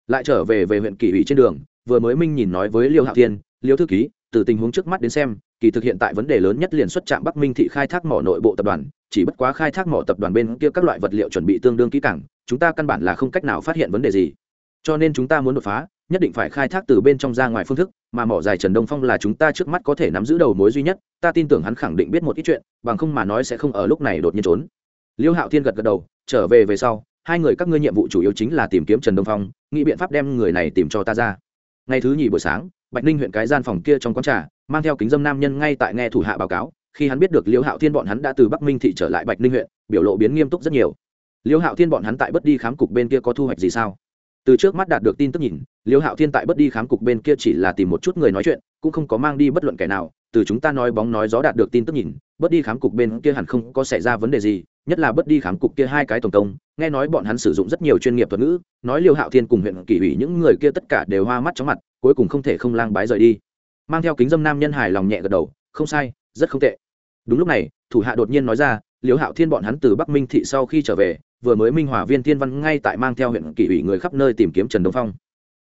A: Lại trở về về huyện kỷ ủy trên đường, vừa mới minh nhìn nói với liêu hạo thiên, liêu thư ký, từ tình huống trước mắt đến xem, kỳ thực hiện tại vấn đề lớn nhất liền xuất trạm bắc minh thị khai thác mỏ nội bộ tập đoàn, chỉ bất quá khai thác mỏ tập đoàn bên kia các loại vật liệu chuẩn bị tương đương kỹ càng, chúng ta căn bản là không cách nào phát hiện vấn đề gì. Cho nên chúng ta muốn đột phá, nhất định phải khai thác từ bên trong ra ngoài phương thức, mà mỏ dài trần đông phong là chúng ta trước mắt có thể nắm giữ đầu mối duy nhất, ta tin tưởng hắn khẳng định biết một ít chuyện, bằng không mà nói sẽ không ở lúc này đột nhiên trốn liêu hạo thiên gật gật đầu, trở về về sau, hai người các ngươi nhiệm vụ chủ yếu chính là tìm kiếm trần đông phong, nghĩ biện pháp đem người này tìm cho ta ra. Ngày thứ nhì buổi sáng, bạch ninh huyện cái gian phòng kia trong quán trà, mang theo kính dâm nam nhân ngay tại nghe thủ hạ báo cáo, khi hắn biết được Liêu hạo thiên bọn hắn đã từ bắc minh thị trở lại bạch ninh huyện, biểu lộ biến nghiêm túc rất nhiều. Liêu hạo thiên bọn hắn tại bất đi khám cục bên kia có thu hoạch gì sao? Từ trước mắt đạt được tin tức nhìn, Liêu hạo thiên tại bất đi khám cục bên kia chỉ là tìm một chút người nói chuyện, cũng không có mang đi bất luận kẻ nào, từ chúng ta nói bóng nói gió đạt được tin tức nhìn, bất đi khám cục bên kia hẳn không có xảy ra vấn đề gì nhất là bất đi khám cục kia hai cái tổng công, nghe nói bọn hắn sử dụng rất nhiều chuyên nghiệp thuật ngữ, nói liêu hạo thiên cùng huyện kỷ ủy những người kia tất cả đều hoa mắt chóng mặt, cuối cùng không thể không lang bái rời đi. Mang theo kính dâm nam nhân hài lòng nhẹ gật đầu, không sai, rất không tệ. Đúng lúc này, thủ hạ đột nhiên nói ra, liêu hạo thiên bọn hắn từ bắc minh thị sau khi trở về, vừa mới minh hòa viên thiên văn ngay tại mang theo huyện kỷ ủy người khắp nơi tìm kiếm trần đông phong.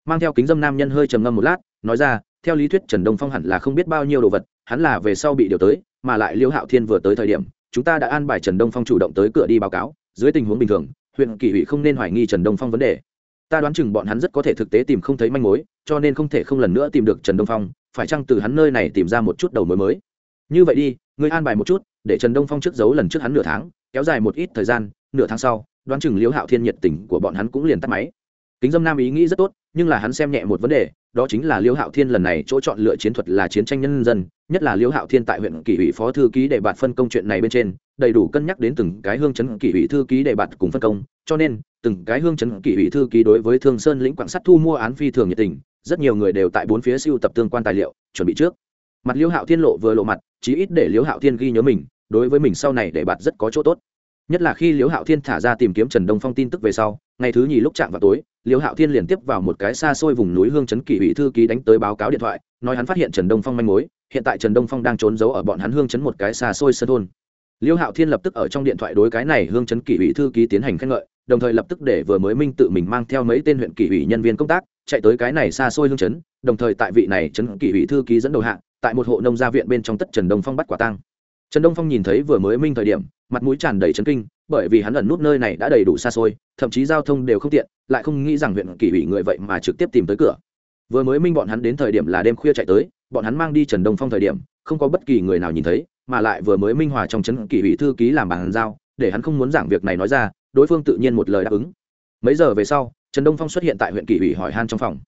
A: Mang theo kính dâm nam nhân hơi trầm ngâm một lát, nói ra, theo lý thuyết trần đông phong hẳn là không biết bao nhiêu đồ vật, hắn là về sau bị điều tới, mà lại liêu hạo thiên vừa tới thời điểm chúng ta đã an bài trần đông phong chủ động tới cửa đi báo cáo. Dưới tình huống bình thường, huyện kỳ ủy không nên hoài nghi trần đông phong vấn đề. Ta đoán chừng bọn hắn rất có thể thực tế tìm không thấy manh mối, cho nên không thể không lần nữa tìm được trần đông phong, phải chăng từ hắn nơi này tìm ra một chút đầu mối mới? Như vậy đi, ngươi an bài một chút, để trần đông phong trước giấu lần trước hắn nửa tháng, kéo dài một ít thời gian, nửa tháng sau, đoán chừng liễu hạo thiên nhiệt tình của bọn hắn cũng liền tắt máy. Kính dâm nam ý nghĩ rất tốt, nhưng là hắn xem nhẹ một vấn đề đó chính là liêu hạo thiên lần này chỗ chọn lựa chiến thuật là chiến tranh nhân dân, nhất là liêu hạo thiên tại huyện kỷ ủy phó thư ký để bạt phân công chuyện này bên trên, đầy đủ cân nhắc đến từng cái hương chấn kỷ ủy thư ký để bạt cùng phân công, cho nên, từng cái hương chấn kỷ ủy thư ký đối với thương sơn lĩnh quảng sắt thu mua án phi thường nhiệt tình, rất nhiều người đều tại bốn phía siêu tập tương quan tài liệu, chuẩn bị trước. Mặt liêu hạo thiên lộ vừa lộ mặt, chí ít để liêu hạo thiên ghi nhớ mình, đối với mình sau này để bạt rất có chỗ tốt. Nhất là khi liêu hạo thiên thả ra tìm kiếm trần đông phong tin tức về sau ngày thứ nhì lúc chạm vào tối, Liêu hạo thiên liền tiếp vào một cái xa xôi vùng núi hương chấn kỷ ủy thư ký đánh tới báo cáo điện thoại, nói hắn phát hiện trần đông phong manh mối, hiện tại trần đông phong đang trốn giấu ở bọn hắn hương chấn một cái xa xôi sân thôn. Liêu hạo thiên lập tức ở trong điện thoại đối cái này hương chấn kỷ ủy thư ký tiến hành khen ngợi, đồng thời lập tức để vừa mới minh tự mình mang theo mấy tên huyện kỷ ủy nhân viên công tác, chạy tới cái này xa xôi hương chấn, đồng thời tại vị này chấn kỷ ủy thư ký dẫn đầu hạng tại một hộ nông gia viện bên trong tất trần đông phong bắt quả tang trần đông phong nhìn thấy vừa mới minh thời điểm, mặt mũi tràn đầy chấn kinh, bởi vì hắn ẩn nút nơi này đã đầy đủ xa xôi, thậm chí giao thông đều không tiện, lại không nghĩ rằng huyện kỷ ủy người vậy mà trực tiếp tìm tới cửa. Vừa mới minh bọn hắn đến thời điểm là đêm khuya chạy tới, bọn hắn mang đi trần đông phong thời điểm, không có bất kỳ người nào nhìn thấy, mà lại vừa mới minh hòa trong chấn kỷ ủy thư ký làm bàn giao, để hắn không muốn giảng việc này nói ra, đối phương tự nhiên một lời đáp ứng. Mấy giờ về sau, trần đông phong xuất hiện tại huyện kỷ ủy hỏi han trong phòng.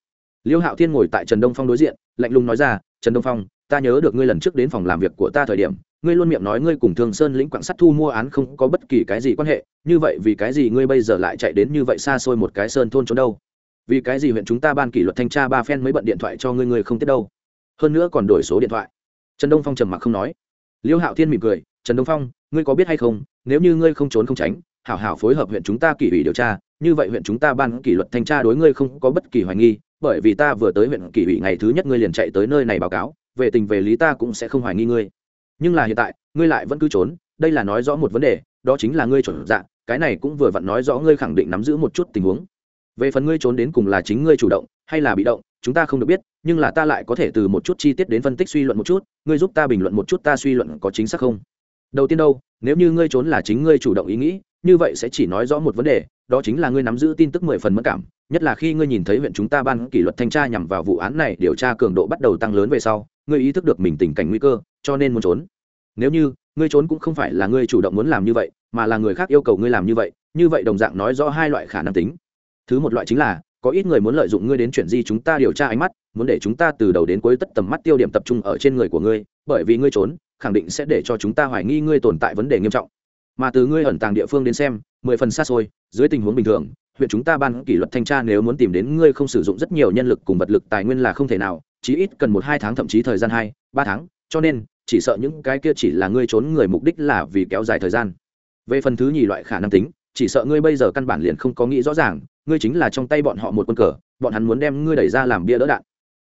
A: Liêu hạo thiên ngồi tại trần đông phong đối diện, lạnh lùng nói ra, trần đông phong, ta nhớ được ngươi lần trước đến phòng làm việc của ta thời điểm ngươi luôn miệng nói ngươi cùng thương sơn lĩnh quảng sắt thu mua án không có bất kỳ cái gì quan hệ, như vậy vì cái gì ngươi bây giờ lại chạy đến như vậy xa xôi một cái sơn thôn trốn đâu? Vì cái gì huyện chúng ta ban kỷ luật thanh tra ba phen mới bận điện thoại cho ngươi ngươi không tiếp đâu? Hơn nữa còn đổi số điện thoại. Trần đông phong trầm mặc không nói. Liêu hạo thiên mỉm cười, trần đông phong, ngươi có biết hay không, nếu như ngươi không trốn không tránh, hảo hảo phối hợp huyện chúng ta kỷ ủy điều tra, như vậy huyện chúng ta ban kỷ luật thanh tra đối ngươi không có bất kỳ hoài nghi, bởi vì ta vừa tới huyện kỷ ủy ngày thứ nhất ngươi liền chạy tới nơi này báo cáo, về tình về lý ta cũng sẽ không hoài nghi ngươi nhưng là hiện tại, ngươi lại vẫn cứ trốn, đây là nói rõ một vấn đề, đó chính là ngươi chuẩn dạ cái này cũng vừa vặn nói rõ ngươi khẳng định nắm giữ một chút tình huống. Về phần ngươi trốn đến cùng là chính ngươi chủ động, hay là bị động, chúng ta không được biết, nhưng là ta lại có thể từ một chút chi tiết đến phân tích suy luận một chút, ngươi giúp ta bình luận một chút ta suy luận có chính xác không? Đầu tiên đâu, nếu như ngươi trốn là chính ngươi chủ động ý nghĩ, như vậy sẽ chỉ nói rõ một vấn đề, đó chính là ngươi nắm giữ tin tức mười phần mất cảm, nhất là khi ngươi nhìn thấy huyện chúng ta ban kỷ luật thanh tra nhằm vào vụ án này điều tra cường độ bắt đầu tăng lớn về sau, ngươi ý thức được mình tình cảnh nguy cơ cho nên muốn trốn. Nếu như, ngươi trốn cũng không phải là ngươi chủ động muốn làm như vậy, mà là người khác yêu cầu ngươi làm như vậy như vậy đồng dạng nói rõ hai loại khả năng tính. Thứ một loại chính là, có ít người muốn lợi dụng ngươi đến chuyển di chúng ta điều tra ánh mắt, muốn để chúng ta từ đầu đến cuối tất tầm mắt tiêu điểm tập trung ở trên người của ngươi, bởi vì ngươi trốn, khẳng định sẽ để cho chúng ta hoài nghi ngươi tồn tại vấn đề nghiêm trọng. Mà từ ngươi ẩn tàng địa phương đến xem, mười phần xa xôi, dưới tình huống bình thường, huyện chúng ta ban kỷ luật thanh tra nếu muốn tìm đến ngươi không sử dụng rất nhiều nhân lực cùng vật lực tài nguyên là không thể nào, chí ít cần một hai tháng thậm chí thời gian hai, ba tháng, cho nên chỉ sợ những cái kia chỉ là ngươi trốn người mục đích là vì kéo dài thời gian. Về phần thứ nhì loại khả năng tính, chỉ sợ ngươi bây giờ căn bản liền không có nghĩ rõ ràng, ngươi chính là trong tay bọn họ một quân cờ, bọn hắn muốn đem ngươi đẩy ra làm bia đỡ đạn.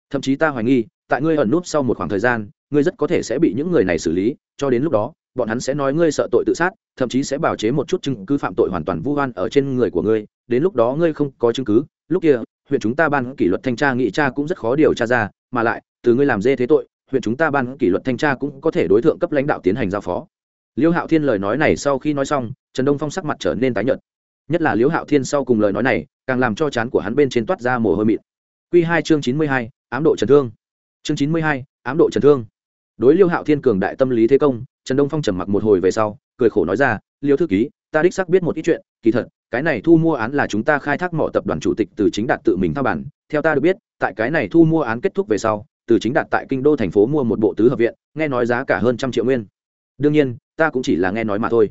A: Thậm chí ta hoài nghi, tại ngươi ẩn núp sau một khoảng thời gian, ngươi rất có thể sẽ bị những người này xử lý, cho đến lúc đó, bọn hắn sẽ nói ngươi sợ tội tự sát, thậm chí sẽ bào chế một chút chứng cứ phạm tội hoàn toàn vu oan ở trên người của ngươi, đến lúc đó ngươi không có chứng cứ, lúc kia, huyện chúng ta ban kỷ luật thanh tra nghị tra cũng rất khó điều tra ra, mà lại, từ ngươi làm dê thế tội huyện chúng ta ban kỷ luật thanh tra cũng có thể đối tượng cấp lãnh đạo tiến hành giao phó. Liêu hạo thiên lời nói này sau khi nói xong, trần đông phong sắc mặt trở nên tái nhợt. Nhất là liêu hạo thiên sau cùng lời nói này, càng làm cho chán của hắn bên trên toát ra mồ hôi mịn. Q hai chương chín mươi hai, ám độ trần thương. Chương chín mươi hai, ám độ trần thương. Đối liêu hạo thiên cường đại tâm lý thế công, trần đông phong trầm mặc một hồi về sau, cười khổ nói ra, liêu thư ký, ta đích xác biết một ít chuyện, kỳ thật, cái này thu mua án là chúng ta khai thác mỏ tập đoàn chủ tịch từ chính đạt tự mình thao bản. Theo ta được biết, tại cái này thu mua án kết thúc về sau từ chính đạt tại kinh đô thành phố mua một bộ tứ hợp viện, nghe nói giá cả hơn trăm triệu nguyên. Đương nhiên, ta cũng chỉ là nghe nói mà thôi.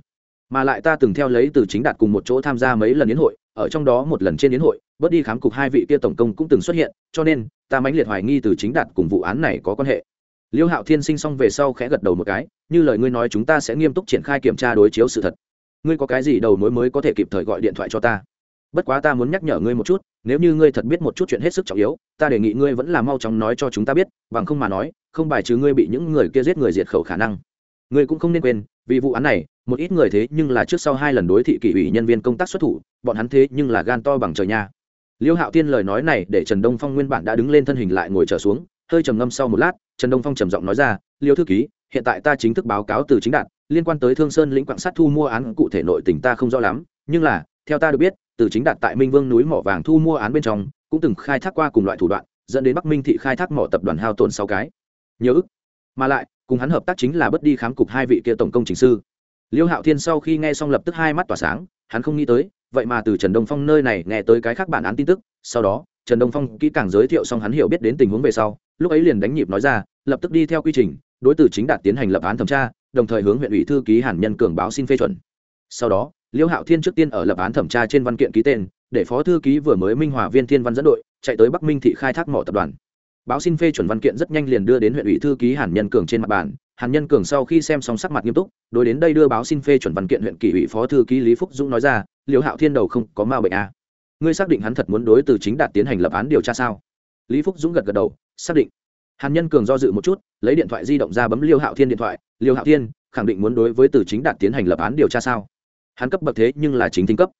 A: Mà lại ta từng theo lấy từ chính đạt cùng một chỗ tham gia mấy lần yến hội, ở trong đó một lần trên yến hội, bớt đi khám cục hai vị kia tổng công cũng từng xuất hiện, cho nên, ta mãnh liệt hoài nghi từ chính đạt cùng vụ án này có quan hệ. Liêu hạo thiên sinh xong về sau khẽ gật đầu một cái, như lời ngươi nói chúng ta sẽ nghiêm túc triển khai kiểm tra đối chiếu sự thật. Ngươi có cái gì đầu mối mới có thể kịp thời gọi điện thoại cho ta? Bất quá ta muốn nhắc nhở ngươi một chút, nếu như ngươi thật biết một chút chuyện hết sức trọng yếu, ta đề nghị ngươi vẫn là mau chóng nói cho chúng ta biết, bằng không mà nói, không bài trừ ngươi bị những người kia giết người diệt khẩu khả năng. Ngươi cũng không nên quên, vì vụ án này, một ít người thế nhưng là trước sau hai lần đối thị kỷ ủy nhân viên công tác xuất thủ, bọn hắn thế nhưng là gan to bằng trời nha. Liêu hạo tiên lời nói này để trần đông phong nguyên bản đã đứng lên thân hình lại ngồi trở xuống, hơi trầm ngâm sau một lát, trần đông phong trầm giọng nói ra, liêu thư ký, hiện tại ta chính thức báo cáo từ chính đạt liên quan tới thương sơn lĩnh quạng sát thu mua án cụ thể nội tình ta không rõ lắm, nhưng là, theo ta được biết từ chính đạt tại minh vương núi mỏ vàng thu mua án bên trong, cũng từng khai thác qua cùng loại thủ đoạn, dẫn đến bắc minh thị khai thác mỏ tập đoàn hao tổn sáu cái. Nhớ ức. Mà lại, cùng hắn hợp tác chính là bất đi khám cục hai vị kia tổng công trình sư. Liêu hạo thiên sau khi nghe xong lập tức hai mắt tỏa sáng, hắn không nghĩ tới, vậy mà từ trần đông phong nơi này nghe tới cái khác bản án tin tức, sau đó, trần đông phong kỹ càng giới thiệu xong hắn hiểu biết đến tình huống về sau, lúc ấy liền đánh nhịp nói ra, lập tức đi theo quy trình, đối tử chính đạt tiến hành lập án thẩm tra, đồng thời hướng huyện ủy thư ký hàn nhân cường báo xin phê chuẩn. Sau đó liêu hạo thiên trước tiên ở lập án thẩm tra trên văn kiện ký tên, để phó thư ký vừa mới minh hòa viên thiên văn dẫn đội, chạy tới bắc minh thị khai thác mỏ tập đoàn. Báo xin phê chuẩn văn kiện rất nhanh liền đưa đến huyện ủy thư ký hàn nhân cường trên mặt bàn. Hàn nhân cường sau khi xem xong sắc mặt nghiêm túc, đối đến đây đưa báo xin phê chuẩn văn kiện huyện kỷ ủy phó thư ký lý phúc dũng nói ra, liêu hạo thiên đầu không có ma bệnh à. ngươi xác định hắn thật muốn đối từ chính đạt tiến hành lập án điều tra sao? Lý phúc dũng gật gật đầu, xác định. Hàn nhân cường do dự một chút, lấy điện thoại di động ra bấm liêu hạo thiên điện thoại. Liêu hạo thiên, khẳng định muốn đối với từ chính đạt tiến hành lập án điều tra sao? Hắn cấp bậc thế nhưng là chính thính cấp.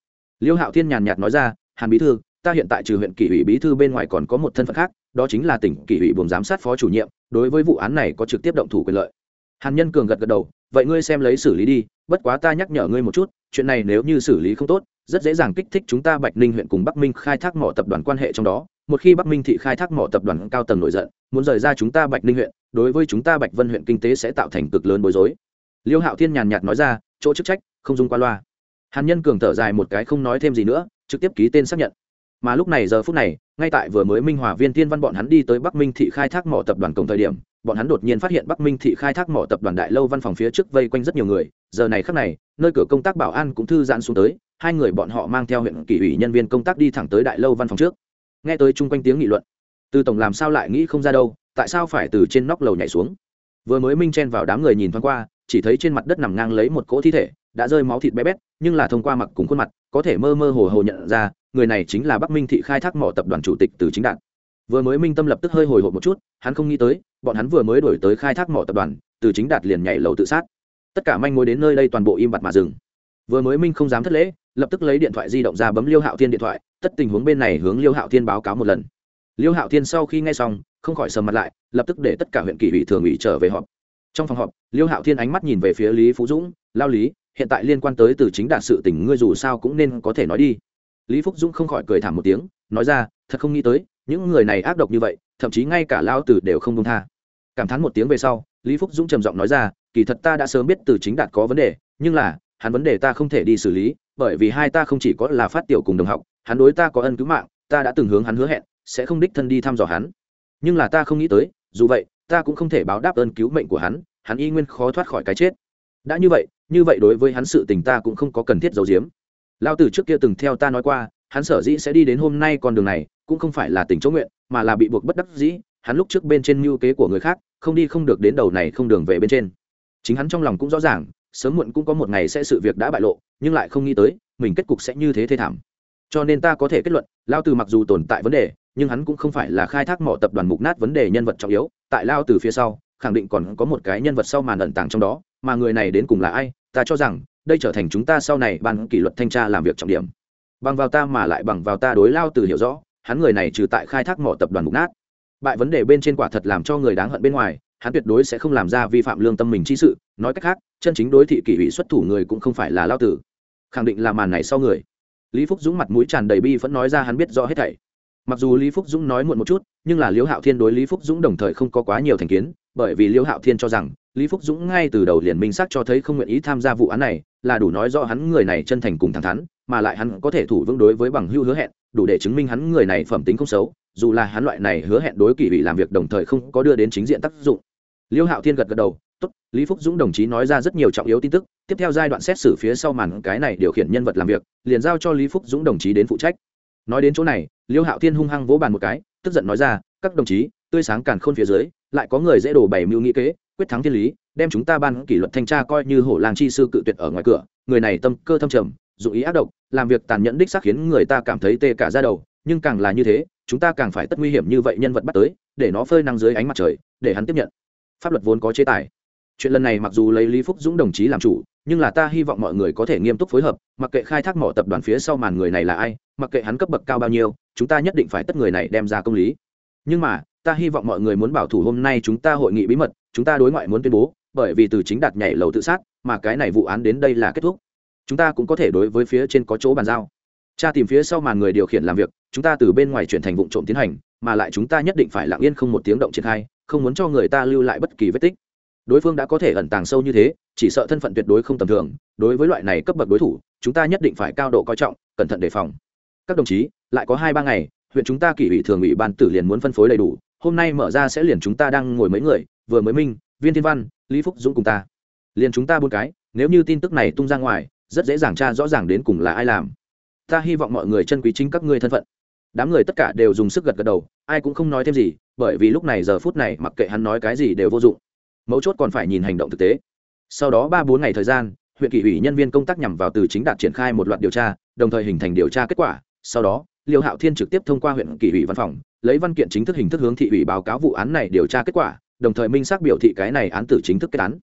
A: Liêu hạo thiên nhàn nhạt nói ra, hàn bí thư, ta hiện tại trừ huyện kỷ ủy bí thư bên ngoài còn có một thân phận khác, đó chính là tỉnh kỷ ủy buồng giám sát phó chủ nhiệm, đối với vụ án này có trực tiếp động thủ quyền lợi. Hàn nhân cường gật gật đầu, vậy ngươi xem lấy xử lý đi, bất quá ta nhắc nhở ngươi một chút, chuyện này nếu như xử lý không tốt, rất dễ dàng kích thích chúng ta bạch ninh huyện cùng bắc minh khai thác mỏ tập đoàn quan hệ trong đó. Một khi bắc minh thị khai thác mỏ tập đoàn cao tầng nổi giận, muốn rời ra chúng ta bạch ninh huyện, đối với chúng ta bạch vân huyện kinh tế sẽ tạo thành cực lớn bối rối. Liêu hạo thiên nhàn nhạt nói ra, chỗ chức trách không dung qua loa. Hàn nhân cường thở dài một cái không nói thêm gì nữa, trực tiếp ký tên xác nhận. Mà lúc này giờ phút này, ngay tại vừa mới minh hòa viên tiên văn bọn hắn đi tới bắc minh thị khai thác mỏ tập đoàn cổng thời điểm, bọn hắn đột nhiên phát hiện bắc minh thị khai thác mỏ tập đoàn đại lâu văn phòng phía trước vây quanh rất nhiều người, giờ này khắc này, nơi cửa công tác bảo an cũng thư giãn xuống tới, hai người bọn họ mang theo huyện kỷ ủy nhân viên công tác đi thẳng tới đại lâu văn phòng trước. Nghe tới chung quanh tiếng nghị luận, từ tổng làm sao lại nghĩ không ra đâu, tại sao phải từ trên nóc lầu nhảy xuống? Vừa mới minh chen vào đám người nhìn thoáng qua chỉ thấy trên mặt đất nằm ngang lấy một cỗ thi thể, đã rơi máu thịt bé bét, nhưng là thông qua mặc cùng khuôn mặt, có thể mơ mơ hồ hồ nhận ra, người này chính là bắc minh thị khai thác mỏ tập đoàn chủ tịch từ chính Đạt. Vừa mới minh tâm lập tức hơi hồi hộp một chút, hắn không nghĩ tới, bọn hắn vừa mới đổi tới khai thác mỏ tập đoàn, từ chính đạt liền nhảy lầu tự sát. Tất cả manh mối đến nơi đây toàn bộ im bặt mà dừng. Vừa mới minh không dám thất lễ, lập tức lấy điện thoại di động ra bấm liêu hạo thiên điện thoại, tất tình huống bên này hướng liêu hạo thiên báo cáo một lần. Liêu hạo thiên sau khi nghe xong, không khỏi sầm mặt lại, lập tức để tất cả huyện kỷ ủy thường ủy trở về họp trong phòng họp, liêu hạo thiên ánh mắt nhìn về phía lý phú dũng, lao lý, hiện tại liên quan tới từ chính đạt sự tình ngươi dù sao cũng nên có thể nói đi. Lý phúc dũng không khỏi cười thảm một tiếng, nói ra, thật không nghĩ tới, những người này ác độc như vậy, thậm chí ngay cả lao tử đều không công tha. Cảm thán một tiếng về sau, lý phúc dũng trầm giọng nói ra, kỳ thật ta đã sớm biết từ chính đạt có vấn đề, nhưng là, hắn vấn đề ta không thể đi xử lý, bởi vì hai ta không chỉ có là phát tiểu cùng đồng học, hắn đối ta có ân cứu mạng, ta đã từng hướng hắn hứa hẹn, sẽ không đích thân đi thăm dò hắn. Nhưng là ta không nghĩ tới, dù vậy ta cũng không thể báo đáp ơn cứu mệnh của hắn hắn y nguyên khó thoát khỏi cái chết. Đã như vậy như vậy đối với hắn sự tình ta cũng không có cần thiết giấu giếm. Lao tử trước kia từng theo ta nói qua, hắn sở dĩ sẽ đi đến hôm nay con đường này, cũng không phải là tình chỗ nguyện, mà là bị buộc bất đắc dĩ, hắn lúc trước bên trên mưu kế của người khác, không đi không được đến đầu này không đường về bên trên. Chính hắn trong lòng cũng rõ ràng, sớm muộn cũng có một ngày sẽ sự việc đã bại lộ, nhưng lại không nghĩ tới, mình kết cục sẽ như thế thê thảm. Cho nên ta có thể kết luận lao từ mặc dù tồn tại vấn đề, nhưng hắn cũng không phải là khai thác mỏ tập đoàn mục nát vấn đề nhân vật trọng yếu tại lao từ phía sau, khẳng định còn có một cái nhân vật sau màn ẩn tàng trong đó, mà người này đến cùng là ai, ta cho rằng, đây trở thành chúng ta sau này ban kỷ luật thanh tra làm việc trọng điểm. Bằng vào ta mà lại bằng vào ta đối lao từ hiểu rõ, hắn người này trừ tại khai thác mỏ tập đoàn mục nát. Bại vấn đề bên trên quả thật làm cho người đáng hận bên ngoài, hắn tuyệt đối sẽ không làm ra vi phạm lương tâm mình chi sự, nói cách khác, chân chính đối thị kỷ ủy xuất thủ người cũng không phải là lao tử. Khẳng định là màn này sau người. Lý phúc dũng mặt mũi tràn đầy bi vẫn nói ra hắn biết rõ hết thảy mặc dù lý phúc dũng nói muộn một chút, nhưng là liễu hạo thiên đối lý phúc dũng đồng thời không có quá nhiều thành kiến, bởi vì liễu hạo thiên cho rằng, lý phúc dũng ngay từ đầu liền minh xác cho thấy không nguyện ý tham gia vụ án này, là đủ nói rõ hắn người này chân thành cùng thẳng thắn, mà lại hắn có thể thủ vững đối với bằng hưu hứa hẹn, đủ để chứng minh hắn người này phẩm tính không xấu, dù là hắn loại này hứa hẹn đối kỳ bị làm việc đồng thời không có đưa đến chính diện tác dụng. Liễu hạo thiên gật gật đầu, tốt, lý phúc dũng đồng chí nói ra rất nhiều trọng yếu tin tức, tiếp theo giai đoạn xét xử phía sau màn cái này điều khiển nhân vật làm việc, liền giao cho lý phúc dũng đồng chí đến phụ trách. Nói đến chỗ này liêu hạo thiên hung hăng vỗ bàn một cái, tức giận nói ra, các đồng chí, tươi sáng càn khôn phía dưới, lại có người dễ đổ bảy mưu nghĩ kế, quyết thắng thiên lý, đem chúng ta ban kỷ luật thanh tra coi như hổ làng chi sư cự tuyệt ở ngoài cửa. Người này tâm cơ thâm trầm, dụng ý ác độc, làm việc tàn nhẫn đích xác khiến người ta cảm thấy tê cả ra đầu. Nhưng càng là như thế, chúng ta càng phải tất nguy hiểm như vậy nhân vật bắt tới, để nó phơi năng dưới ánh mặt trời, để hắn tiếp nhận. Pháp luật vốn có chế tài. Chuyện lần này mặc dù lấy lý phúc dũng đồng chí làm chủ nhưng là ta hy vọng mọi người có thể nghiêm túc phối hợp, mặc kệ khai thác mỏ tập đoàn phía sau màn người này là ai, mặc kệ hắn cấp bậc cao bao nhiêu, chúng ta nhất định phải tất người này đem ra công lý. Nhưng mà, ta hy vọng mọi người muốn bảo thủ hôm nay chúng ta hội nghị bí mật, chúng ta đối ngoại muốn tuyên bố, bởi vì từ chính đạt nhảy lầu tự sát, mà cái này vụ án đến đây là kết thúc. Chúng ta cũng có thể đối với phía trên có chỗ bàn giao. Cha tìm phía sau màn người điều khiển làm việc, chúng ta từ bên ngoài chuyển thành vụ trộm tiến hành, mà lại chúng ta nhất định phải lặng yên không một tiếng động triển khai, không muốn cho người ta lưu lại bất kỳ vết tích đối phương đã có thể ẩn tàng sâu như thế, chỉ sợ thân phận tuyệt đối không tầm thường, đối với loại này cấp bậc đối thủ, chúng ta nhất định phải cao độ coi trọng, cẩn thận đề phòng. Các đồng chí, lại có hai ba ngày, huyện chúng ta kỷ ủy thường ủy ban tử liền muốn phân phối đầy đủ, hôm nay mở ra sẽ liền chúng ta đang ngồi mấy người, vừa mới minh, viên thiên văn, lý phúc dũng cùng ta. Liền chúng ta buôn cái, nếu như tin tức này tung ra ngoài, rất dễ dàng tra rõ ràng đến cùng là ai làm. Ta hy vọng mọi người chân quý chính các ngươi thân phận. Đám người tất cả đều dùng sức gật gật đầu, ai cũng không nói thêm gì, bởi vì lúc này giờ phút này mặc kệ hắn nói cái gì đều vô dụng mấu chốt còn phải nhìn hành động thực tế. Sau đó ba bốn ngày thời gian, huyện kỷ ủy nhân viên công tác nhằm vào từ chính đạt triển khai một loạt điều tra, đồng thời hình thành điều tra kết quả. Sau đó, liêu hạo thiên trực tiếp thông qua huyện kỷ ủy văn phòng, lấy văn kiện chính thức hình thức hướng thị ủy báo cáo vụ án này điều tra kết quả, đồng thời minh xác biểu thị cái này án tử chính thức kết án.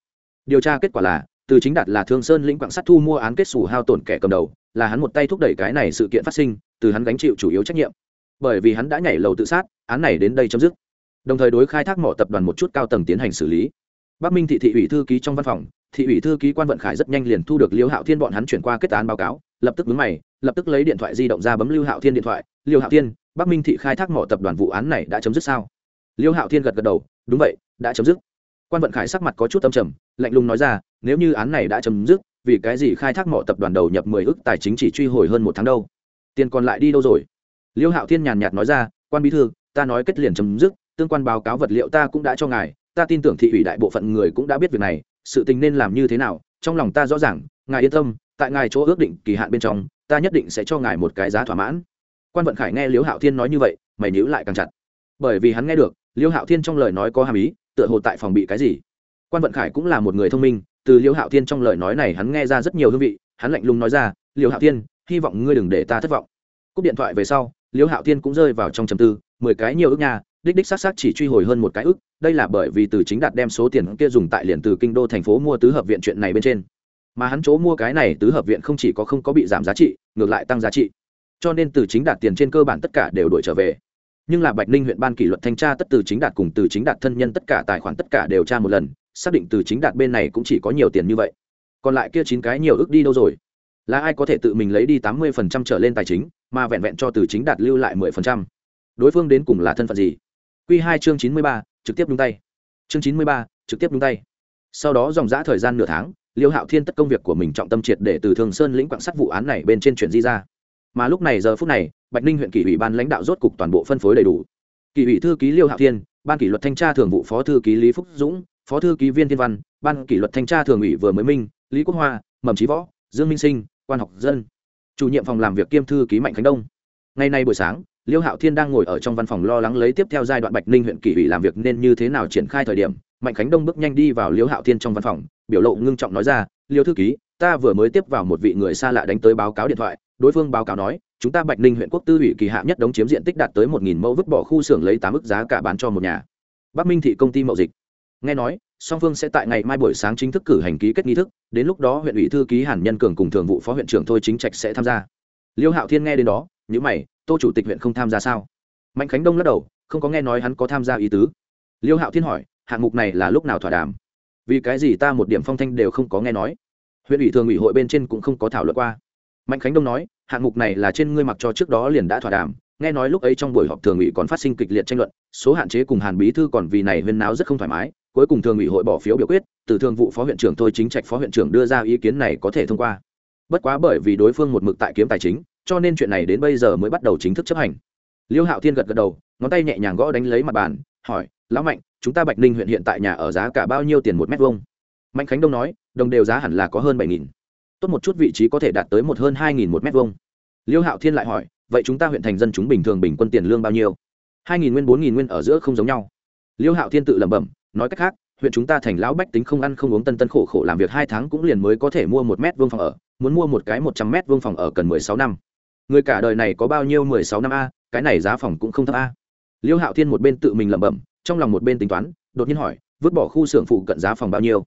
A: Điều tra kết quả là, từ chính đạt là thương sơn lĩnh quạng sắt thu mua án kết xù hao tổn kẻ cầm đầu, là hắn một tay thúc đẩy cái này sự kiện phát sinh, từ hắn gánh chịu chủ yếu trách nhiệm. Bởi vì hắn đã nhảy lầu tự sát, án này đến đây chấm dứt. Đồng thời đối khai thác mỏ tập đoàn một chút cao tầng tiến hành xử lý bắc minh thị thị ủy thư ký trong văn phòng, thị ủy thư ký quan vận khải rất nhanh liền thu được liêu hạo thiên bọn hắn chuyển qua kết án báo cáo, lập tức vướng mày, lập tức lấy điện thoại di động ra bấm lưu hạo thiên điện thoại. Liêu hạo thiên, bắc minh thị khai thác mỏ tập đoàn vụ án này đã chấm dứt sao? Liêu hạo thiên gật gật đầu, đúng vậy, đã chấm dứt. Quan vận khải sắc mặt có chút âm trầm, lạnh lùng nói ra, nếu như án này đã chấm dứt, vì cái gì khai thác mỏ tập đoàn đầu nhập mười ước tài chính chỉ truy hồi hơn một tháng đâu? Tiền còn lại đi đâu rồi? Liêu hạo thiên nhàn nhạt nói ra, quan bí thư, ta nói kết liền chấm dứt, tương quan báo cáo vật liệu ta cũng đã cho ngài ta tin tưởng thị ủy đại bộ phận người cũng đã biết việc này, sự tình nên làm như thế nào, trong lòng ta rõ ràng, ngài yên tâm, tại ngài chỗ ước định kỳ hạn bên trong, ta nhất định sẽ cho ngài một cái giá thỏa mãn. Quan vận khải nghe Liễu hạo thiên nói như vậy, mày nhữ lại càng chặt. Bởi vì hắn nghe được, Liễu hạo thiên trong lời nói có hàm ý, tựa hồ tại phòng bị cái gì. Quan vận khải cũng là một người thông minh, từ Liễu hạo thiên trong lời nói này hắn nghe ra rất nhiều hương vị, hắn lạnh lùng nói ra, Liễu hạo thiên, hy vọng ngươi đừng để ta thất vọng. Cúp điện thoại về sau, Liễu hạo thiên cũng rơi vào trong trầm tư, mười cái nhiều ước nhà đích đích xác xác chỉ truy hồi hơn một cái ước đây là bởi vì từ chính đạt đem số tiền kia dùng tại liền từ kinh đô thành phố mua tứ hợp viện chuyện này bên trên. Mà hắn chỗ mua cái này tứ hợp viện không chỉ có không có bị giảm giá trị, ngược lại tăng giá trị. Cho nên từ chính đạt tiền trên cơ bản tất cả đều đổi trở về. Nhưng là bạch ninh huyện ban kỷ luật thanh tra tất từ chính đạt cùng từ chính đạt thân nhân tất cả tài khoản tất cả đều tra một lần, xác định từ chính đạt bên này cũng chỉ có nhiều tiền như vậy. Còn lại kia chín cái nhiều ước đi đâu rồi? Là ai có thể tự mình lấy đi tám mươi phần trăm trở lên tài chính, mà vẹn vẹn cho từ chính đạt lưu lại mười phần trăm? Đối phương đến cùng là thân phận gì? Quy hai chương chín mươi ba, trực tiếp đúng tay. Chương chín mươi ba, trực tiếp đúng tay. Sau đó dòng dã thời gian nửa tháng, liêu hạo thiên tất công việc của mình trọng tâm triệt để từ thường sơn lĩnh quạng sắt vụ án này bên trên chuyển di ra. Mà lúc này giờ phút này, bạch ninh huyện kỷ ủy ban lãnh đạo rốt cục toàn bộ phân phối đầy đủ. Kỷ ủy thư ký liêu hạo thiên, ban kỷ luật thanh tra thường vụ phó thư ký lý phúc dũng, phó thư ký viên thiên văn, ban kỷ luật thanh tra thường ủy vừa mới minh, lý quốc hoa mầm Chí võ, dương minh sinh, quan học dân. Chủ nhiệm phòng làm việc kiêm thư ký mạnh khánh đông. Ngày nay buổi sáng liêu hạo thiên đang ngồi ở trong văn phòng lo lắng lấy tiếp theo giai đoạn bạch ninh huyện kỷ ủy làm việc nên như thế nào triển khai thời điểm, mạnh khánh đông bước nhanh đi vào liêu hạo thiên trong văn phòng, biểu lộ ngưng trọng nói ra, liêu thư ký, ta vừa mới tiếp vào một vị người xa lạ đánh tới báo cáo điện thoại, đối phương báo cáo nói, chúng ta bạch ninh huyện quốc tư ủy kỳ hạ nhất đống chiếm diện tích đạt tới một nghìn mẫu vứt bỏ khu xưởng lấy tám ức giá cả bán cho một nhà. Bắc minh thị công ty mậu dịch. Nghe nói, song phương sẽ tại ngày mai buổi sáng chính thức cử hành ký kết nghi thức, đến lúc đó huyện ủy thư ký hàn nhân cường cùng thường vụ phó huyện trưởng thôi chính trạch sẽ tham gia. Liêu hạo thiên nghe đến đó nhữ mày tô chủ tịch huyện không tham gia sao? Mạnh khánh đông lắc đầu, không có nghe nói hắn có tham gia ý tứ. Liêu hạo thiên hỏi, hạng mục này là lúc nào thỏa đàm? Vì cái gì ta một điểm phong thanh đều không có nghe nói? Huyện ủy thường ủy hội bên trên cũng không có thảo luận qua. Mạnh khánh đông nói, hạng mục này là trên ngươi mặc cho trước đó liền đã thỏa đàm. Nghe nói lúc ấy trong buổi họp thường ủy còn phát sinh kịch liệt tranh luận, số hạn chế cùng hàn bí thư còn vì này huyên náo rất không thoải mái, cuối cùng thường ủy hội bỏ phiếu biểu quyết, từ thường vụ phó huyện trưởng thôi chính trạch phó huyện trưởng đưa ra ý kiến này có thể thông qua. Bất quá bởi vì đối phương một mực tại kiếm tài chính cho nên chuyện này đến bây giờ mới bắt đầu chính thức chấp hành. Liêu hạo thiên gật gật đầu, ngón tay nhẹ nhàng gõ đánh lấy mặt bàn, hỏi, lão mạnh, chúng ta bạch ninh huyện hiện tại nhà ở giá cả bao nhiêu tiền một mét vuông? Mạnh khánh đông nói, đồng đều giá hẳn là có hơn bảy nghìn. Tốt một chút vị trí có thể đạt tới một hơn hai nghìn một mét vuông. Liêu hạo thiên lại hỏi, vậy chúng ta huyện thành dân chúng bình thường bình quân tiền lương bao nhiêu? Hai nghìn nguyên, bốn nghìn nguyên ở giữa không giống nhau. Liêu hạo thiên tự lẩm bẩm, nói cách khác, huyện chúng ta thành lão bách tính không ăn không uống tân tân khổ khổ làm việc hai tháng cũng liền mới có thể mua một mét vuông phòng ở, muốn mua một cái một trăm mét vuông phòng ở cần mười sáu năm người cả đời này có bao nhiêu mười sáu năm a, cái này giá phòng cũng không thấp a. Liêu hạo thiên một bên tự mình lẩm bẩm, trong lòng một bên tính toán, đột nhiên hỏi, vứt bỏ khu xưởng phụ cận giá phòng bao nhiêu?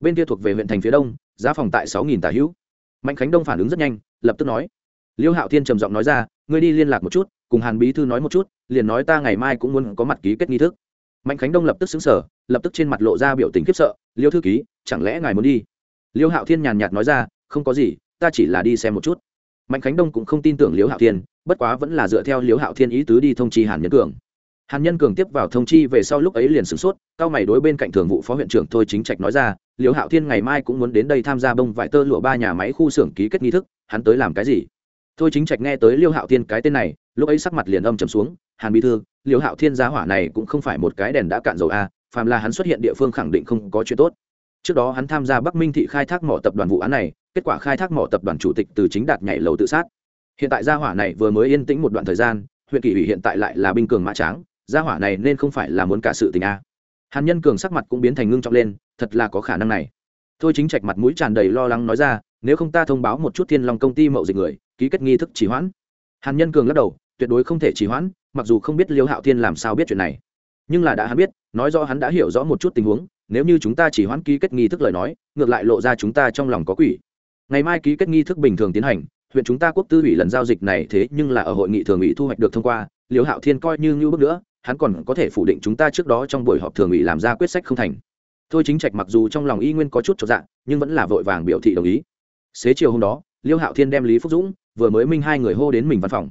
A: Bên kia thuộc về huyện thành phía đông, giá phòng tại sáu nghìn tà hữu. Mạnh khánh đông phản ứng rất nhanh, lập tức nói. Liêu hạo thiên trầm giọng nói ra, ngươi đi liên lạc một chút, cùng hàn bí thư nói một chút, liền nói ta ngày mai cũng muốn có mặt ký kết nghi thức. Mạnh khánh đông lập tức xứng sở lập tức trên mặt lộ ra biểu tình khiếp sợ, liêu thư ký, chẳng lẽ ngài muốn đi? Liêu hạo thiên nhàn nhạt nói ra, không có gì, ta chỉ là đi xem một chút mạnh khánh đông cũng không tin tưởng Liễu hạo thiên, bất quá vẫn là dựa theo Liễu hạo thiên ý tứ đi thông chi hàn nhân cường. Hàn nhân cường tiếp vào thông chi về sau lúc ấy liền sửng sốt, cao mày đối bên cạnh thường vụ phó huyện trưởng thôi chính trạch nói ra, Liễu hạo thiên ngày mai cũng muốn đến đây tham gia bông vải tơ lụa ba nhà máy khu xưởng ký kết nghi thức, hắn tới làm cái gì? Thôi chính trạch nghe tới Liễu hạo thiên cái tên này, lúc ấy sắc mặt liền âm trầm xuống, hàn bí thư, Liễu hạo thiên giá hỏa này cũng không phải một cái đèn đã cạn dầu a, phàm là hắn xuất hiện địa phương khẳng định không có chuyện tốt. Trước đó hắn tham gia bắc minh thị khai thác mỏ tập đoàn vụ án này kết quả khai thác mỏ tập đoàn chủ tịch từ chính đạt nhảy lầu tự sát. Hiện tại gia hỏa này vừa mới yên tĩnh một đoạn thời gian, huyện kỷ ủy hiện tại lại là binh cường mã tráng, gia hỏa này nên không phải là muốn cả sự tình a. Hàn nhân cường sắc mặt cũng biến thành ngưng trọng lên, thật là có khả năng này. Thôi chính trạch mặt mũi tràn đầy lo lắng nói ra, nếu không ta thông báo một chút thiên long công ty mậu dịch người, ký kết nghi thức trì hoãn. Hàn nhân cường lắc đầu, tuyệt đối không thể trì hoãn, mặc dù không biết liêu hạo thiên làm sao biết chuyện này. Nhưng là đã hắn biết, nói do hắn đã hiểu rõ một chút tình huống, nếu như chúng ta chỉ hoãn ký kết nghi thức lời nói, ngược lại lộ ra chúng ta trong lòng có quỷ ngày mai ký kết nghi thức bình thường tiến hành, huyện chúng ta quốc tư ủy lần giao dịch này thế nhưng là ở hội nghị thường ủy thu hoạch được thông qua liêu hạo thiên coi như như bước nữa, hắn còn có thể phủ định chúng ta trước đó trong buổi họp thường ủy làm ra quyết sách không thành. Thôi chính trạch mặc dù trong lòng y nguyên có chút cho dạng nhưng vẫn là vội vàng biểu thị đồng ý. Xế chiều hôm đó liêu hạo thiên đem lý phúc dũng, vừa mới minh hai người hô đến mình văn phòng.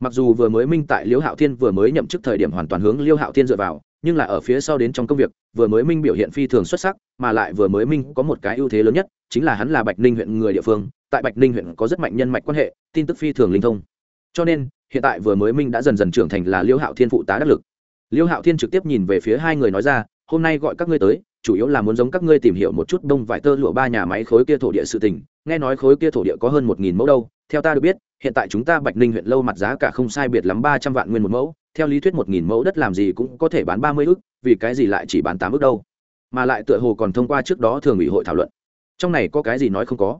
A: Mặc dù vừa mới minh tại liêu hạo thiên vừa mới nhậm chức thời điểm hoàn toàn hướng liêu hạo thiên dựa vào nhưng là ở phía sau đến trong công việc, vừa mới minh biểu hiện phi thường xuất sắc, mà lại vừa mới minh có một cái ưu thế lớn nhất, chính là hắn là bạch ninh huyện người địa phương, tại bạch ninh huyện có rất mạnh nhân mạch quan hệ, tin tức phi thường linh thông. Cho nên, hiện tại vừa mới minh đã dần dần trưởng thành là liêu hạo thiên phụ tá đắc lực. Liêu hạo thiên trực tiếp nhìn về phía hai người nói ra, hôm nay gọi các ngươi tới, chủ yếu là muốn giống các ngươi tìm hiểu một chút đông vải tơ lụa ba nhà máy khối kia thổ địa sự tình. Nghe nói khối kia thổ địa có hơn một nghìn mẫu đâu. Theo ta được biết, hiện tại chúng ta bạch ninh huyện lâu mặt giá cả không sai biệt lắm ba trăm vạn nguyên một mẫu theo lý thuyết một nghìn mẫu đất làm gì cũng có thể bán ba mươi ước, vì cái gì lại chỉ bán tám ước đâu? Mà lại tựa hồ còn thông qua trước đó thường ủy hội thảo luận. Trong này có cái gì nói không có?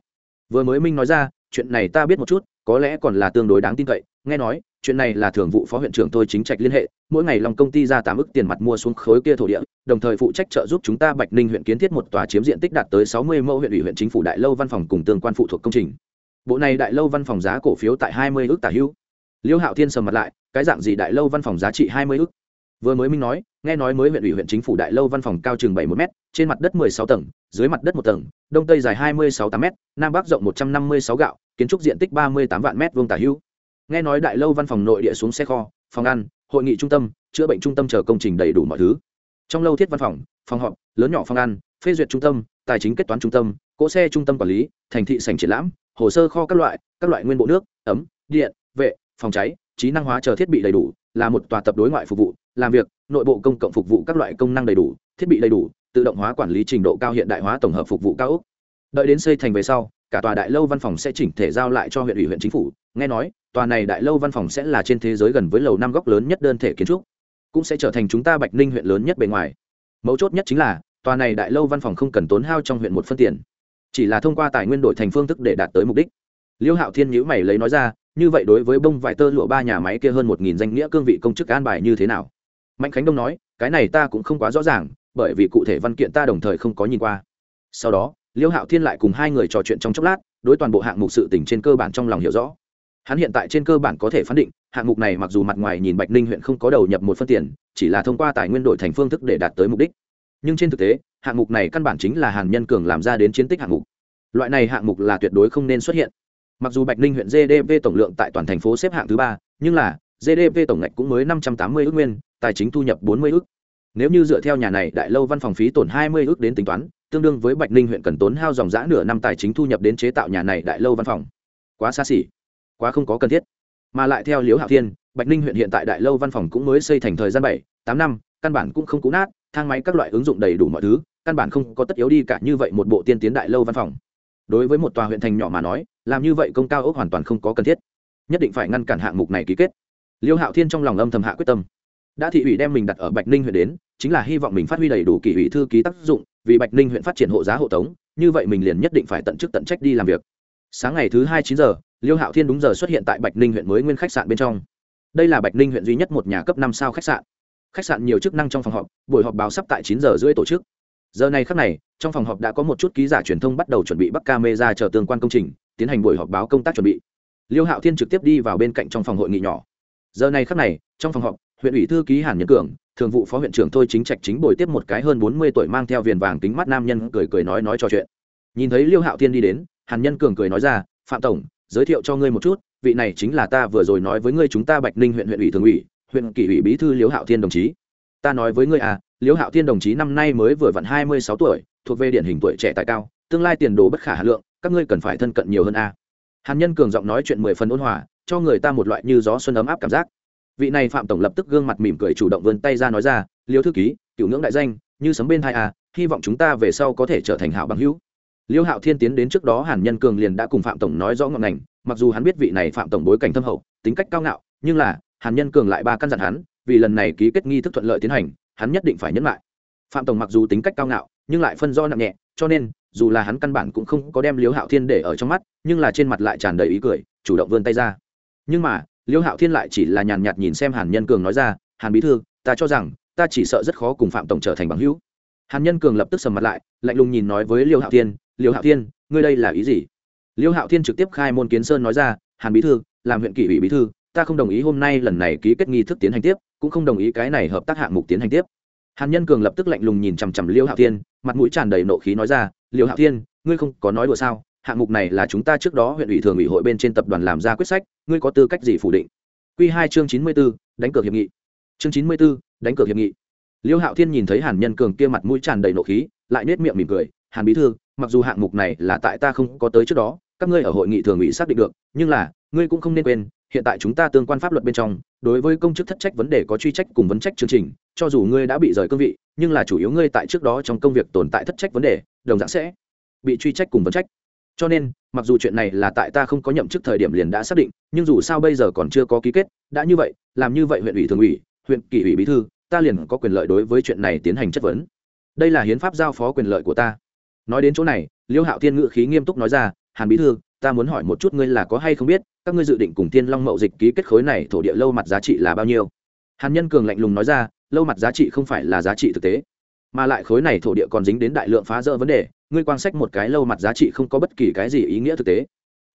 A: Vừa mới minh nói ra, chuyện này ta biết một chút, có lẽ còn là tương đối đáng tin cậy. Nghe nói, chuyện này là thường vụ phó huyện trưởng tôi chính trạch liên hệ, mỗi ngày lòng công ty ra tám ức tiền mặt mua xuống khối kia thổ địa, đồng thời phụ trách trợ giúp chúng ta bạch ninh huyện kiến thiết một tòa chiếm diện tích đạt tới sáu mươi mẫu huyện ủy huyện chính phủ đại lâu văn phòng cùng tương quan phụ thuộc công trình. Bộ này đại lâu văn phòng giá cổ phiếu tại hai mươi ước tả hữu liêu hạo thiên sầm mặt lại cái dạng gì đại lâu văn phòng giá trị hai mươi ước vừa mới minh nói, nghe nói mới huyện ủy huyện chính phủ đại lâu văn phòng cao chừng bảy một m trên mặt đất mười sáu tầng, dưới mặt đất một tầng, đông tây dài hai mươi sáu tám m nam bắc rộng một trăm năm mươi sáu gạo, kiến trúc diện tích ba mươi tám vạn m vuông tả hữu. Nghe nói đại lâu văn phòng nội địa xuống xe kho, phòng ăn, hội nghị trung tâm, chữa bệnh trung tâm chờ công trình đầy đủ mọi thứ. Trong lâu thiết văn phòng phòng họp, lớn nhỏ phòng ăn, phê duyệt trung tâm, tài chính kết toán trung tâm, cỗ xe trung tâm quản lý, thành thị sành triển lãm, hồ sơ kho các loại các loại nguyên bộ nước, ấm, điện, vệ, phòng cháy trí năng hóa chờ thiết bị đầy đủ, là một tòa tập đối ngoại phục vụ, làm việc, nội bộ công cộng phục vụ các loại công năng đầy đủ, thiết bị đầy đủ, tự động hóa quản lý trình độ cao hiện đại hóa tổng hợp phục vụ cao ốc. Đợi đến xây thành về sau, cả tòa đại lâu văn phòng sẽ chỉnh thể giao lại cho huyện ủy, huyện chính phủ. Nghe nói, tòa này đại lâu văn phòng sẽ là trên thế giới gần với lầu năm góc lớn nhất đơn thể kiến trúc, cũng sẽ trở thành chúng ta bạch ninh huyện lớn nhất bề ngoài. Mấu chốt nhất chính là, tòa này đại lâu văn phòng không cần tốn hao trong huyện một phân tiền, chỉ là thông qua tài nguyên đổi thành phương thức để đạt tới mục đích. Liêu hạo thiên nhữ mày lấy nói ra như vậy đối với bông vải tơ lụa ba nhà máy kia hơn một nghìn danh nghĩa cương vị công chức an bài như thế nào? Mạnh khánh đông nói, cái này ta cũng không quá rõ ràng, bởi vì cụ thể văn kiện ta đồng thời không có nhìn qua. Sau đó, liêu hạo thiên lại cùng hai người trò chuyện trong chốc lát, đối toàn bộ hạng mục sự tỉnh trên cơ bản trong lòng hiểu rõ. Hắn hiện tại trên cơ bản có thể phán định, hạng mục này mặc dù mặt ngoài nhìn bạch ninh huyện không có đầu nhập một phân tiền, chỉ là thông qua tài nguyên đổi thành phương thức để đạt tới mục đích. Nhưng trên thực tế, hạng mục này căn bản chính là hàn nhân cường làm ra đến chiến tích hạng mục. Loại này hạng mục là tuyệt đối không nên xuất hiện mặc dù bạch ninh huyện gdp tổng lượng tại toàn thành phố xếp hạng thứ ba, nhưng là gdp tổng ngạch cũng mới năm trăm tám mươi ước nguyên, tài chính thu nhập bốn mươi ước. Nếu như dựa theo nhà này đại lâu văn phòng phí tổn hai mươi ước đến tính toán, tương đương với bạch ninh huyện cần tốn hao dòng giã nửa năm tài chính thu nhập đến chế tạo nhà này đại lâu văn phòng. Quá xa xỉ, quá không có cần thiết. Mà lại theo liễu hạo thiên, bạch ninh huyện hiện tại đại lâu văn phòng cũng mới xây thành thời gian bảy, tám năm, căn bản cũng không cũ nát, thang máy các loại ứng dụng đầy đủ mọi thứ, căn bản không có tất yếu đi cả như vậy một bộ tiên tiến đại lâu văn phòng. Đối với một tòa huyện thành nhỏ mà nói làm như vậy công cao ốc hoàn toàn không có cần thiết. Nhất định phải ngăn cản hạng mục này ký kết. Liêu hạo thiên trong lòng âm thầm hạ quyết tâm. Đã thị ủy đem mình đặt ở bạch ninh huyện đến, chính là hy vọng mình phát huy đầy đủ kỷ ủy thư ký tác dụng, vì bạch ninh huyện phát triển hộ giá hộ tống, như vậy mình liền nhất định phải tận chức tận trách đi làm việc. Sáng ngày thứ hai chín giờ, liêu hạo thiên đúng giờ xuất hiện tại bạch ninh huyện mới nguyên khách sạn bên trong. Đây là bạch ninh huyện duy nhất một nhà cấp năm sao khách sạn. Khách sạn nhiều chức năng trong phòng họp, buổi họp báo sắp tại chín giờ rưỡi tổ chức. Giờ này khắc này, trong phòng họp đã có một chút ký giả truyền thông bắt đầu chuẩn bị bắc ca mê ra chờ tương quan công trình tiến hành buổi họp báo công tác chuẩn bị. Liêu hạo thiên trực tiếp đi vào bên cạnh trong phòng hội nghị nhỏ. Giờ này khắc này, trong phòng họp, huyện ủy thư ký hàn nhân cường, thường vụ phó huyện trưởng thôi chính trạch chính bồi tiếp một cái hơn bốn mươi tuổi mang theo viền vàng kính mắt nam nhân cười cười nói nói trò chuyện. Nhìn thấy liêu hạo thiên đi đến, hàn nhân cường cười nói ra, phạm tổng, giới thiệu cho ngươi một chút, vị này chính là ta vừa rồi nói với ngươi chúng ta bạch ninh huyện huyện ủy thường ủy, huyện kỷ ủy bí thư Liêu hạo thiên đồng chí. Ta nói với ngươi à Liêu hạo thiên đồng chí năm nay mới vừa vặn hai mươi sáu tuổi, thuộc về điển hình tuổi trẻ tài cao, tương lai tiền đồ bất khả hà lượng các ngươi cần phải thân cận nhiều hơn a. À. hàn nhân cường giọng nói chuyện mười phần ôn hòa, cho người ta một loại như gió xuân ấm áp cảm giác. Vị này phạm tổng lập tức gương mặt mỉm cười chủ động vươn tay ra nói ra, liêu thư ký, cựu ngưỡng đại danh, như sấm bên hai a, hy vọng chúng ta về sau có thể trở thành hảo bằng hữu. Liêu hạo thiên tiến đến trước đó, hàn nhân cường liền đã cùng phạm tổng nói rõ ngọn ngành, mặc dù hắn biết vị này phạm tổng bối cảnh thâm hậu, tính cách cao ngạo, nhưng là, hàn nhân cường lại ba căn dặn hắn, vì lần này ký kết nghi thức thuận lợi tiến hành, hắn nhất định phải nhấn lại. Phạm tổng mặc dù tính cách cao ngạo, nhưng lại phân do nặng nhẹ, cho nên dù là hắn căn bản cũng không có đem liêu hạo thiên để ở trong mắt, nhưng là trên mặt lại tràn đầy ý cười, chủ động vươn tay ra. Nhưng mà, liêu hạo thiên lại chỉ là nhàn nhạt nhìn xem hàn nhân cường nói ra, hàn bí thư, ta cho rằng, ta chỉ sợ rất khó cùng phạm tổng trở thành bằng hữu. Hàn nhân cường lập tức sầm mặt lại, lạnh lùng nhìn nói với liêu hạo thiên, liêu hạo thiên, ngươi đây là ý gì? Liêu hạo thiên trực tiếp khai môn kiến sơn nói ra, hàn bí thư, làm huyện kỷ ủy bí thư, ta không đồng ý hôm nay lần này ký kết nghi thức tiến hành tiếp, cũng không đồng ý cái này hợp tác hạng mục tiến hành tiếp. Hàn nhân cường lập tức lạnh lùng nhìn chằm chằm liêu hạo thiên mặt mũi tràn đầy nộ khí nói ra, liêu hạo thiên, ngươi không có nói đùa sao? Hạng mục này là chúng ta trước đó huyện ủy thường ủy hội bên trên tập đoàn làm ra quyết sách, ngươi có tư cách gì phủ định? Q hai chương chín mươi b ố đánh cược hiệp nghị. Chương chín mươi b ố đánh cược hiệp nghị. Liêu hạo thiên nhìn thấy hàn nhân cường kia mặt mũi tràn đầy nộ khí, lại nết miệng mỉm cười, hàn bí thư, mặc dù hạng mục này là tại ta không có tới trước đó, các ngươi ở hội nghị thường ủy xác định được, nhưng là, ngươi cũng không nên quên hiện tại chúng ta tương quan pháp luật bên trong, đối với công chức thất trách vấn đề có truy trách cùng vấn trách chương trình, cho dù ngươi đã bị rời cương vị, nhưng là chủ yếu ngươi tại trước đó trong công việc tồn tại thất trách vấn đề, đồng dạng sẽ bị truy trách cùng vấn trách. Cho nên, mặc dù chuyện này là tại ta không có nhậm chức thời điểm liền đã xác định, nhưng dù sao bây giờ còn chưa có ký kết, đã như vậy, làm như vậy huyện ủy thường ủy, huyện kỷ ủy bí thư, ta liền có quyền lợi đối với chuyện này tiến hành chất vấn. Đây là hiến pháp giao phó quyền lợi của ta. Nói đến chỗ này, liêu hạo thiên ngự khí nghiêm túc nói ra, hàn bí thư ta muốn hỏi một chút ngươi là có hay không biết, các ngươi dự định cùng thiên long mậu dịch ký kết khối này thổ địa lâu mặt giá trị là bao nhiêu? Hàn nhân cường lạnh lùng nói ra, lâu mặt giá trị không phải là giá trị thực tế, mà lại khối này thổ địa còn dính đến đại lượng phá rỡ vấn đề, ngươi quan sách một cái lâu mặt giá trị không có bất kỳ cái gì ý nghĩa thực tế.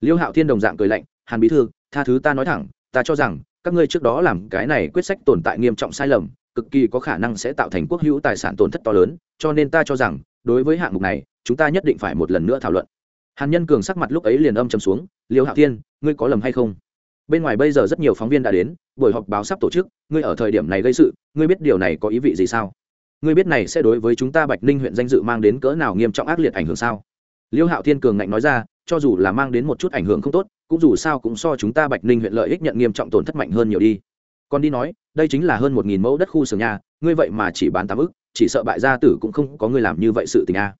A: Liêu hạo thiên đồng dạng cười lạnh, hàn bí thư, tha thứ ta nói thẳng, ta cho rằng, các ngươi trước đó làm cái này quyết sách tồn tại nghiêm trọng sai lầm, cực kỳ có khả năng sẽ tạo thành quốc hữu tài sản tổn thất to lớn, cho nên ta cho rằng, đối với hạng mục này, chúng ta nhất định phải một lần nữa thảo luận hàn nhân cường sắc mặt lúc ấy liền âm chầm xuống, liêu hạo thiên, ngươi có lầm hay không? Bên ngoài bây giờ rất nhiều phóng viên đã đến, buổi họp báo sắp tổ chức, ngươi ở thời điểm này gây sự, ngươi biết điều này có ý vị gì sao? Ngươi biết này sẽ đối với chúng ta bạch ninh huyện danh dự mang đến cỡ nào nghiêm trọng ác liệt ảnh hưởng sao? Liêu hạo thiên cường ngạnh nói ra, cho dù là mang đến một chút ảnh hưởng không tốt, cũng dù sao cũng so chúng ta bạch ninh huyện lợi ích nhận nghiêm trọng tổn thất mạnh hơn nhiều đi. Còn đi nói, đây chính là hơn một nghìn mẫu đất khu sườn nhà, ngươi vậy mà chỉ bán tám ức, chỉ sợ bại gia tử cũng không có ngươi làm như vậy sự tình a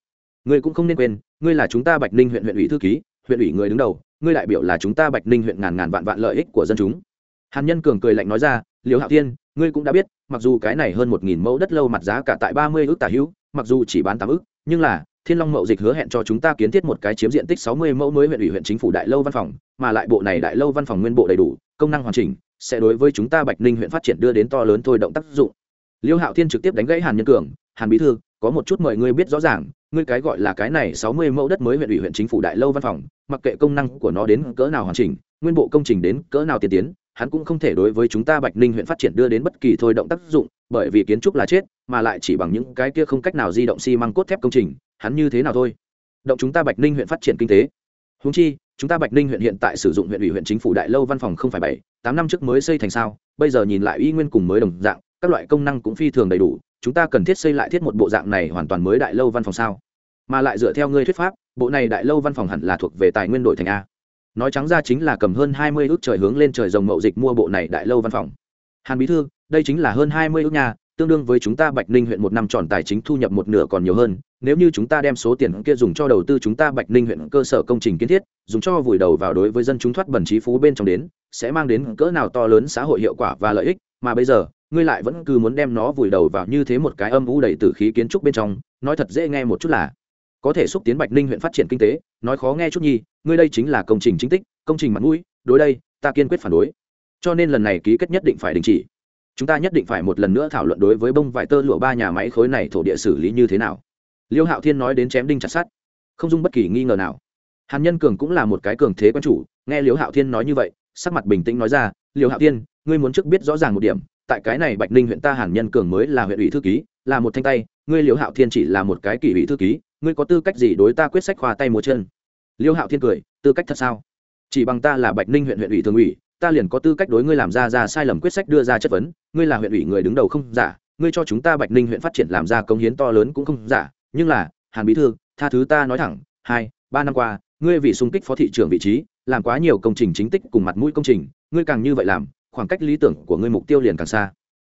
A: ngươi cũng không nên quên, ngươi là chúng ta bạch ninh huyện huyện ủy thư ký, huyện ủy người đứng đầu, ngươi đại biểu là chúng ta bạch ninh huyện ngàn ngàn vạn vạn lợi ích của dân chúng. Hàn nhân cường cười lạnh nói ra liều hạo thiên, ngươi cũng đã biết, mặc dù cái này hơn một nghìn mẫu đất lâu mặt giá cả tại ba mươi ước tả hữu, mặc dù chỉ bán tám ước, nhưng là, thiên long mậu dịch hứa hẹn cho chúng ta kiến thiết một cái chiếm diện tích sáu mươi mẫu mới huyện ủy huyện chính phủ đại lâu văn phòng, mà lại bộ này đại lâu văn phòng nguyên bộ đầy đủ, công năng hoàn chỉnh, sẽ đối với chúng ta bạch ninh huyện phát triển đưa đến to lớn thôi động tác dụng. Liêu hạo thiên trực tiếp đánh gãy hàn nhân cường, hàn bí thư, có một chút mời ngươi biết rõ ràng ngươi cái gọi là cái này sáu mươi mẫu đất mới huyện ủy huyện chính phủ đại lâu văn phòng, mặc kệ công năng của nó đến cỡ nào hoàn chỉnh, nguyên bộ công trình đến cỡ nào tiên tiến, hắn cũng không thể đối với chúng ta bạch ninh huyện phát triển đưa đến bất kỳ thôi động tác dụng, bởi vì kiến trúc là chết, mà lại chỉ bằng những cái kia không cách nào di động xi măng cốt thép công trình, hắn như thế nào thôi? Động chúng ta bạch ninh huyện phát triển kinh tế. Húng chi, chúng ta bạch ninh huyện hiện tại sử dụng huyện ủy huyện chính phủ đại lâu văn phòng không phải bảy, tám năm trước mới xây thành sao, bây giờ nhìn lại y nguyên cùng mới đồng dạng, các loại công năng cũng phi thường đầy đủ chúng ta cần thiết xây lại thiết một bộ dạng này hoàn toàn mới đại lâu văn phòng sao? Mà lại dựa theo ngươi thuyết pháp, bộ này đại lâu văn phòng hẳn là thuộc về tài nguyên đổi thành a. Nói trắng ra chính là cầm hơn hai mươi ước trời hướng lên trời rồng mậu dịch mua bộ này đại lâu văn phòng. Hàn bí thư, đây chính là hơn hai mươi ước nhà tương đương với chúng ta bạch ninh huyện một năm tròn tài chính thu nhập một nửa còn nhiều hơn, nếu như chúng ta đem số tiền kia dùng cho đầu tư chúng ta bạch ninh huyện cơ sở công trình kiến thiết, dùng cho vùi đầu vào đối với dân chúng thoát bẩn trí phú bên trong đến, sẽ mang đến cỡ nào to lớn xã hội hiệu quả và lợi ích, mà bây giờ ngươi lại vẫn cứ muốn đem nó vùi đầu vào như thế một cái âm u đầy tử khí kiến trúc bên trong, nói thật dễ nghe một chút là. Có thể xúc tiến bạch ninh huyện phát triển kinh tế, nói khó nghe chút nhi ngươi đây chính là công trình chính tích, công trình mặt mũi, đối đây, ta kiên quyết phản đối. Cho nên lần này ký kết nhất định phải đình chỉ. Chúng ta nhất định phải một lần nữa thảo luận đối với bông vải tơ lụa ba nhà máy khối này thổ địa xử lý như thế nào. Liêu hạo thiên nói đến chém đinh chặt sát không dung bất kỳ nghi ngờ nào. Hàn nhân cường cũng là một cái cường thế quan chủ, nghe liêu hạo thiên nói như vậy, sắc mặt bình tĩnh nói ra, liêu hạo thiên, ngươi muốn trước biết rõ ràng một điểm tại cái này bạch ninh huyện ta hàn nhân cường mới là huyện ủy thư ký, là một thanh tay, ngươi liêu hạo thiên chỉ là một cái kỷ ủy thư ký, ngươi có tư cách gì đối ta quyết sách khoa tay múa chân? Liêu hạo thiên cười, tư cách thật sao? Chỉ bằng ta là bạch ninh huyện huyện ủy thường ủy, ta liền có tư cách đối ngươi làm ra ra sai lầm quyết sách đưa ra chất vấn, ngươi là huyện ủy người đứng đầu không giả, ngươi cho chúng ta bạch ninh huyện phát triển làm ra công hiến to lớn cũng không giả, nhưng là, hàn bí thư, tha thứ ta nói thẳng, hai, ba năm qua, ngươi vì xung kích phó thị trưởng vị trí, làm quá nhiều công trình chính tích cùng mặt mũi công trình, ngươi càng như vậy làm khoảng cách lý tưởng của ngươi mục tiêu liền càng xa.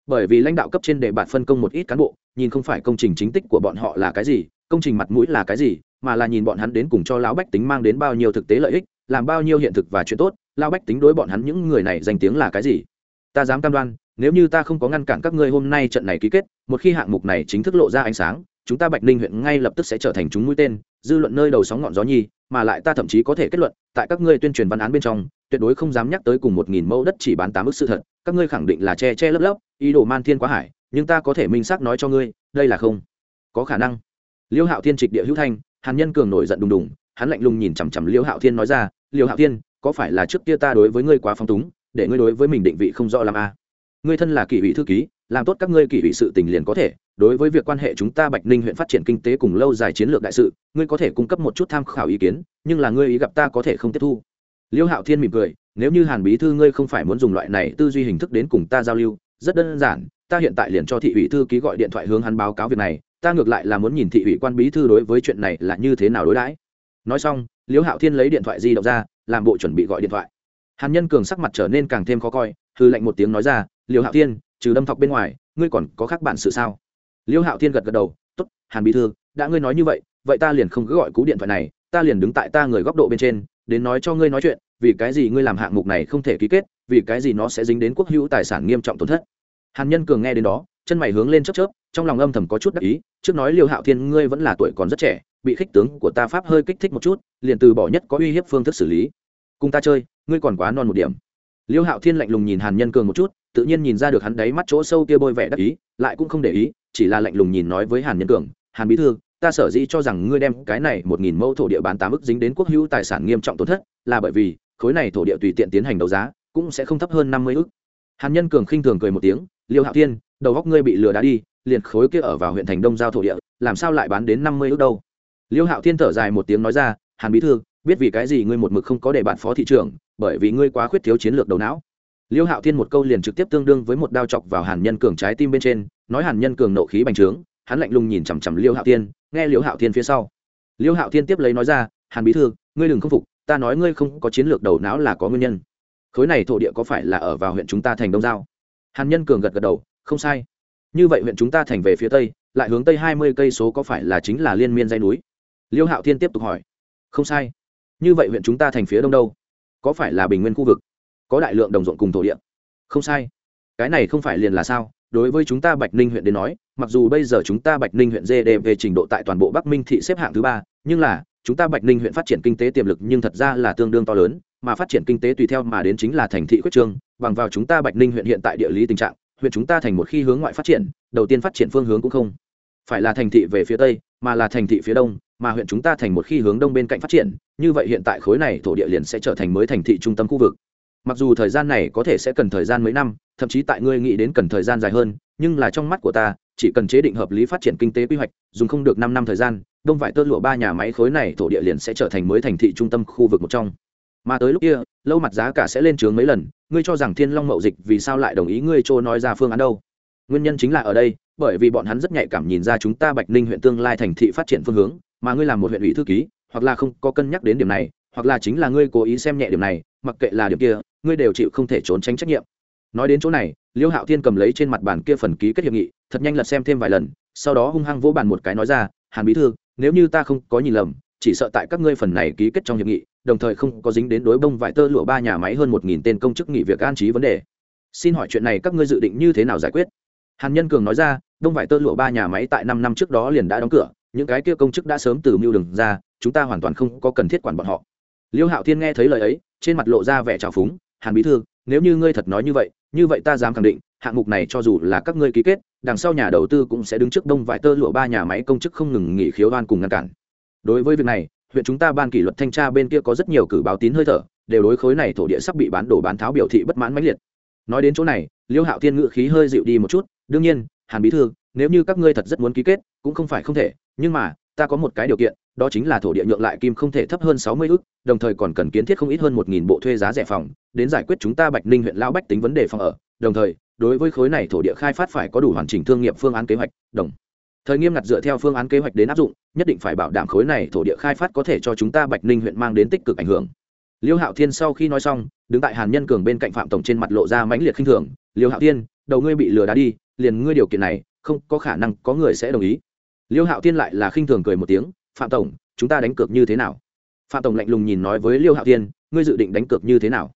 A: Bởi vì lãnh đạo cấp trên đề bạt phân công một ít cán bộ, nhìn không phải công trình chính tích của bọn họ là cái gì, công trình mặt mũi là cái gì, mà là nhìn bọn hắn đến cùng cho lão bách tính mang đến bao nhiêu thực tế lợi ích, làm bao nhiêu hiện thực và chuyện tốt, lão bách tính đối bọn hắn những người này danh tiếng là cái gì. Ta dám cam đoan, nếu như ta không có ngăn cản các ngươi hôm nay trận này ký kết, một khi hạng mục này chính thức lộ ra ánh sáng, chúng ta bạch ninh huyện ngay lập tức sẽ trở thành chúng mũi tên dư luận nơi đầu sóng ngọn gió nhi, mà lại ta thậm chí có thể kết luận, tại các ngươi tuyên truyền văn án bên trong, tuyệt đối không dám nhắc tới cùng một nghìn mẫu đất chỉ bán tám ức sự thật, các ngươi khẳng định là che che lấp lấp, ý đồ man thiên quá hải, nhưng ta có thể minh xác nói cho ngươi, đây là không có khả năng liêu hạo thiên trịch địa hữu thanh, hàn nhân cường nổi giận đùng đùng, hắn lạnh lùng nhìn chằm chằm liêu hạo thiên nói ra, liêu hạo thiên, có phải là trước kia ta đối với ngươi quá phong túng, để ngươi đối với mình định vị không rõ làm a à? ngươi thân là kỷ ủy thư ký làm tốt các ngươi kỷ ủy sự tình liền có thể. Đối với việc quan hệ chúng ta bạch ninh huyện phát triển kinh tế cùng lâu dài chiến lược đại sự, ngươi có thể cung cấp một chút tham khảo ý kiến, nhưng là ngươi ý gặp ta có thể không tiếp thu. Liêu hạo thiên mỉm cười, nếu như hàn bí thư ngươi không phải muốn dùng loại này tư duy hình thức đến cùng ta giao lưu, rất đơn giản, ta hiện tại liền cho thị ủy thư ký gọi điện thoại hướng hắn báo cáo việc này, ta ngược lại là muốn nhìn thị ủy quan bí thư đối với chuyện này là như thế nào đối đãi. Nói xong, liêu hạo thiên lấy điện thoại di động ra, làm bộ chuẩn bị gọi điện thoại. Hàn nhân cường sắc mặt trở nên càng thêm khó coi hư lệnh một tiếng nói ra, liêu hạo thiên trừ đâm thọc bên ngoài, ngươi còn có khác bản sự sao? Liêu hạo thiên gật gật đầu t ố t hàn bí thư, đã ngươi nói như vậy vậy ta liền không cứ gọi cú điện thoại này, ta liền đứng tại ta người góc độ bên trên, đến nói cho ngươi nói chuyện, vì cái gì ngươi làm hạng mục này không thể ký kết, vì cái gì nó sẽ dính đến quốc hữu tài sản nghiêm trọng tổn thất? Hàn nhân cường nghe đến đó, chân mày hướng lên chớp chớp, trong lòng âm thầm có chút đắc ý, trước nói liêu hạo thiên, ngươi vẫn là tuổi còn rất trẻ, bị khích tướng của ta pháp hơi kích thích một chút, liền từ bỏ nhất có uy hiếp phương thức xử lý. Cùng ta chơi, ngươi còn quá non một điểm. Liêu hạo thiên lạnh lùng nhìn hàn nhân cường một chút tự nhiên nhìn ra được hắn đáy mắt chỗ sâu kia bôi vẻ đắc ý, lại cũng không để ý, chỉ là lạnh lùng nhìn nói với hàn nhân cường, hàn bí thư, ta sở dĩ cho rằng ngươi đem cái này một nghìn mẫu thổ địa bán tám ức dính đến quốc hữu tài sản nghiêm trọng tổn thất, là bởi vì khối này thổ địa tùy tiện tiến hành đấu giá, cũng sẽ không thấp hơn năm mươi ức. Hàn nhân cường khinh thường cười một tiếng, liêu hạo thiên, đầu góc ngươi bị lừa đá đi, liền khối kia ở vào huyện thành đông giao thổ địa, làm sao lại bán đến năm mươi ức đâu? Liêu hạo thiên thở dài một tiếng nói ra, hàn bí thư, biết vì cái gì ngươi một mực không có để bạn phó thị trưởng, bởi vì ngươi quá khuyết thiếu chiến lược đầu não liêu hạo thiên một câu liền trực tiếp tương đương với một đao chọc vào hàn nhân cường trái tim bên trên, nói hàn nhân cường nộ khí bành trướng, hắn lạnh lùng nhìn chằm chằm liêu hạo thiên, nghe liêu hạo thiên phía sau. Liêu hạo thiên tiếp lấy nói ra, hàn bí thư, ngươi đừng k phục, ta nói ngươi không có chiến lược đầu não là có nguyên nhân. Khối này thổ địa có phải là ở vào huyện chúng ta thành đông giao? Hàn nhân cường gật gật đầu, không sai. Như vậy huyện chúng ta thành về phía tây, lại hướng tây hai mươi cây số có phải là chính là liên miên dây núi? Liêu hạo thiên tiếp tục hỏi, không sai. Như vậy huyện chúng ta thành phía đông đâu? Có phải là bình nguyên khu vực? Có đại lượng đồng ruộng cùng thổ địa. Không sai. Cái này không phải liền là sao? Đối với chúng ta bạch ninh huyện đến nói, mặc dù bây giờ chúng ta bạch ninh huyện gdp trình độ tại toàn bộ bắc minh thị xếp hạng thứ ba, nhưng là, chúng ta bạch ninh huyện phát triển kinh tế tiềm lực nhưng thật ra là tương đương to lớn, mà phát triển kinh tế tùy theo mà đến chính là thành thị quyết trương. Bằng vào chúng ta bạch ninh huyện hiện tại địa lý tình trạng, huyện chúng ta thành một khi hướng ngoại phát triển, đầu tiên phát triển phương hướng cũng không phải là thành thị về phía tây, mà là thành thị phía đông, mà huyện chúng ta thành một khi hướng đông bên cạnh phát triển, như vậy hiện tại khối này thổ địa liền sẽ trở thành mới thành thị trung tâm khu vực mặc dù thời gian này có thể sẽ cần thời gian mấy năm, thậm chí tại ngươi nghĩ đến cần thời gian dài hơn, nhưng là trong mắt của ta, chỉ cần chế định hợp lý phát triển kinh tế quy hoạch, dùng không được năm năm thời gian, đông vải tơ lụa ba nhà máy khối này thổ địa liền sẽ trở thành mới thành thị trung tâm khu vực một trong. Mà tới lúc kia, lâu mặt giá cả sẽ lên trướng mấy lần, ngươi cho rằng thiên long mậu dịch vì sao lại đồng ý ngươi chỗ nói ra phương án đâu? Nguyên nhân chính là ở đây, bởi vì bọn hắn rất nhạy cảm nhìn ra chúng ta bạch ninh huyện tương lai thành thị phát triển phương hướng, mà ngươi làm một huyện ủy thư ký, hoặc là không có cân nhắc đến điểm này, hoặc là chính là ngươi cố ý xem nhẹ điểm này, mặc kệ là điểm kia ngươi đều chịu không thể trốn tránh trách nhiệm. Nói đến chỗ này, liêu hạo thiên cầm lấy trên mặt bàn kia phần ký kết hiệp nghị, thật nhanh lật xem thêm vài lần, sau đó hung hăng vỗ bàn một cái nói ra, hàn bí thư, nếu như ta không có nhìn lầm, chỉ sợ tại các ngươi phần này ký kết trong hiệp nghị, đồng thời không có dính đến đối bông vải tơ lụa ba nhà máy hơn một nghìn tên công chức nghỉ việc an trí vấn đề. Xin hỏi chuyện này các ngươi dự định như thế nào giải quyết? Hàn nhân cường nói ra đông vải tơ lụa ba nhà máy tại năm năm trước đó liền đã đóng cửa, những cái kia công chức đã sớm từ mưu đường ra, chúng ta hoàn toàn không có cần thiết quản bọn họ. Liêu hạo thiên nghe thấy lời ấy, trên mặt lộ ra vẻ trào phúng hàn bí thư, nếu như ngươi thật nói như vậy như vậy ta dám khẳng định, hạng mục này cho dù là các ngươi ký kết, đằng sau nhà đầu tư cũng sẽ đứng trước đông vải tơ lụa ba nhà máy công chức không ngừng nghỉ khiếu đoan cùng ngăn cản. Đối với việc này, huyện chúng ta ban kỷ luật thanh tra bên kia có rất nhiều cử báo tín hơi thở, đều đối khối này thổ địa sắp bị bán đổ bán tháo biểu thị bất mãn mãnh liệt. Nói đến chỗ này, liêu hạo thiên ngự khí hơi dịu đi một chút, đương nhiên, hàn bí thư, nếu như các ngươi thật rất muốn ký kết, cũng không phải không thể, nhưng mà ta có một cái điều kiện, đó chính là thổ địa nhượng lại kim không thể thấp hơn sáu mươi ước đồng thời còn cần kiến thiết không ít hơn một nghìn bộ thuê giá rẻ phòng, đến giải quyết chúng ta bạch ninh huyện lao bách tính vấn đề phòng ở. Đồng thời, đối với khối này thổ địa khai phát phải có đủ hoàn chỉnh thương nghiệp phương án kế hoạch, đồng. Thời nghiêm ngặt dựa theo phương án kế hoạch đến áp dụng, nhất định phải bảo đảm khối này thổ địa khai phát có thể cho chúng ta bạch ninh huyện mang đến tích cực ảnh hưởng. Liêu hạo thiên sau khi nói xong, đứng tại hàn nhân cường bên cạnh phạm tổng trên mặt lộ ra mãnh liệt khinh thường. Liêu hạo thiên, đầu ngươi bị lừa đá đi, liền ngươi điều kiện này, không có khả năng có người sẽ đồng ý liêu hạo thiên lại là khinh thường cười một tiếng, phạm tổng, chúng ta đánh cược như thế nào? Phạm tổng lạnh lùng nhìn nói với liêu hạo thiên, ngươi dự định đánh cược như thế nào?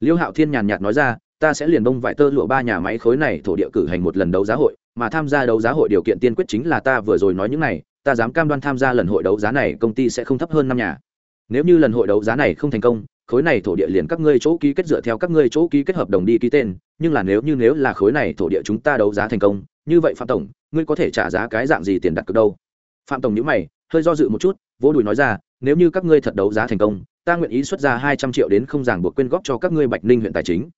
A: Liêu hạo thiên nhàn nhạt nói ra, ta sẽ liền bông vải tơ lụa ba nhà máy khối này thổ địa cử hành một lần đấu giá hội, mà tham gia đấu giá hội điều kiện tiên quyết chính là ta vừa rồi nói những này, ta dám cam đoan tham gia lần hội đấu giá này công ty sẽ không thấp hơn năm nhà. Nếu như lần hội đấu giá này không thành công, khối này thổ địa liền các ngươi chỗ ký kết dựa theo các ngươi chỗ ký kết hợp đồng đi ký tên, nhưng là nếu như nếu là khối này thổ địa chúng ta đấu giá thành công, như vậy phạm tổng ngươi có thể trả giá cái dạng gì tiền đặt cược đâu? Phạm tổng nhữ mày, hơi do dự một chút, vỗ đùi nói ra, nếu như các ngươi thật đấu giá thành công, ta nguyện ý xuất ra hai trăm triệu đến không ràng buộc quyên góp cho các ngươi bạch ninh huyện tài chính.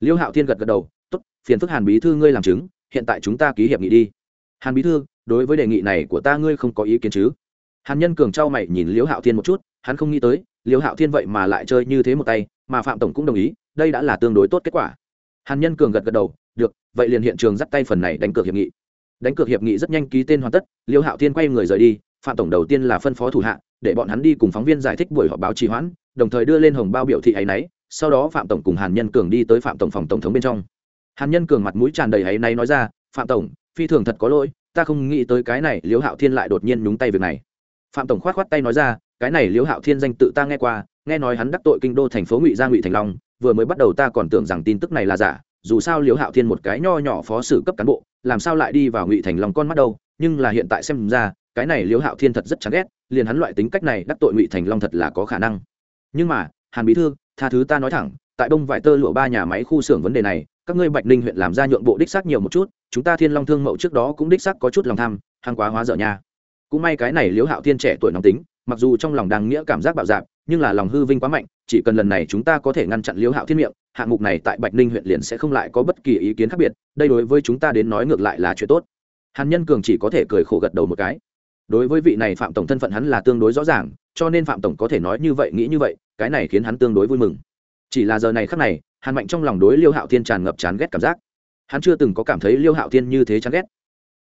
A: Liêu hạo thiên gật gật đầu t ố t phiền phức hàn bí thư ngươi làm chứng, hiện tại chúng ta ký hiệp nghị đi. Hàn bí thư, đối với đề nghị này của ta ngươi không có ý kiến chứ? Hàn nhân cường trao mày nhìn liêu hạo thiên một chút, hắn không nghĩ tới, liêu hạo thiên vậy mà lại chơi như thế một tay, mà phạm tổng cũng đồng ý, đây đã là tương đối tốt kết quả. Hàn nhân cường gật gật đầu, được, vậy liền hiện trường dắt tay phần này đánh cược hiệp nghị đánh cược hiệp nghị rất nhanh ký tên hoàn tất, liêu hạo thiên quay người rời đi, phạm tổng đầu tiên là phân phó thủ hạ, để bọn hắn đi cùng phóng viên giải thích buổi họp báo trì hoãn, đồng thời đưa lên hồng bao biểu thị áy náy, sau đó phạm tổng cùng hàn nhân cường đi tới phạm tổng phòng tổng thống bên trong. Hàn nhân cường mặt mũi tràn đầy áy náy nói ra, phạm tổng, phi thường thật có lỗi, ta không nghĩ tới cái này liêu hạo thiên lại đột nhiên nhúng tay việc này. Phạm tổng khoát khoát tay nói ra, cái này liêu hạo thiên danh tự ta nghe qua, nghe nói hắn đắc tội kinh đô thành phố ngụy gia ngụy thành long, vừa mới bắt đầu ta còn tưởng rằng tin tức này là giả dù sao Liễu hạo thiên một cái nho nhỏ phó sử cấp cán bộ, làm sao lại đi vào ngụy thành long con mắt đâu, nhưng là hiện tại xem ra, cái này Liễu hạo thiên thật rất chán ghét, liền hắn loại tính cách này đắc tội ngụy thành long thật là có khả năng. Nhưng mà, hàn bí thư, tha thứ ta nói thẳng, tại đông vải tơ lụa ba nhà máy khu xưởng vấn đề này, các ngươi bạch ninh huyện làm ra nhượng bộ đích xác nhiều một chút, chúng ta thiên long thương mậu trước đó cũng đích xác có chút lòng tham hàng quá hóa dở nha. Cũng may cái này liễu hạo thiên trẻ tuổi nóng tính, mặc dù trong lòng đang nghĩa cảm giác bạo dạp nhưng là lòng hư vinh quá mạnh, chỉ cần lần này chúng ta có thể ngăn chặn liễu hạo thiên miệng hạng mục này tại bạch ninh huyện liền sẽ không lại có bất kỳ ý kiến khác biệt, đây đối với chúng ta đến nói ngược lại là chuyện tốt. Hàn nhân cường chỉ có thể cười khổ gật đầu một cái. Đối với vị này phạm tổng thân phận hắn là tương đối rõ ràng, cho nên phạm tổng có thể nói như vậy, nghĩ như vậy, cái này khiến hắn tương đối vui mừng. Chỉ là giờ này khắc này, hàn mạnh trong lòng đối liêu hạo thiên tràn ngập chán ghét cảm giác. Hắn chưa từng có cảm thấy liêu hạo thiên như thế chán ghét.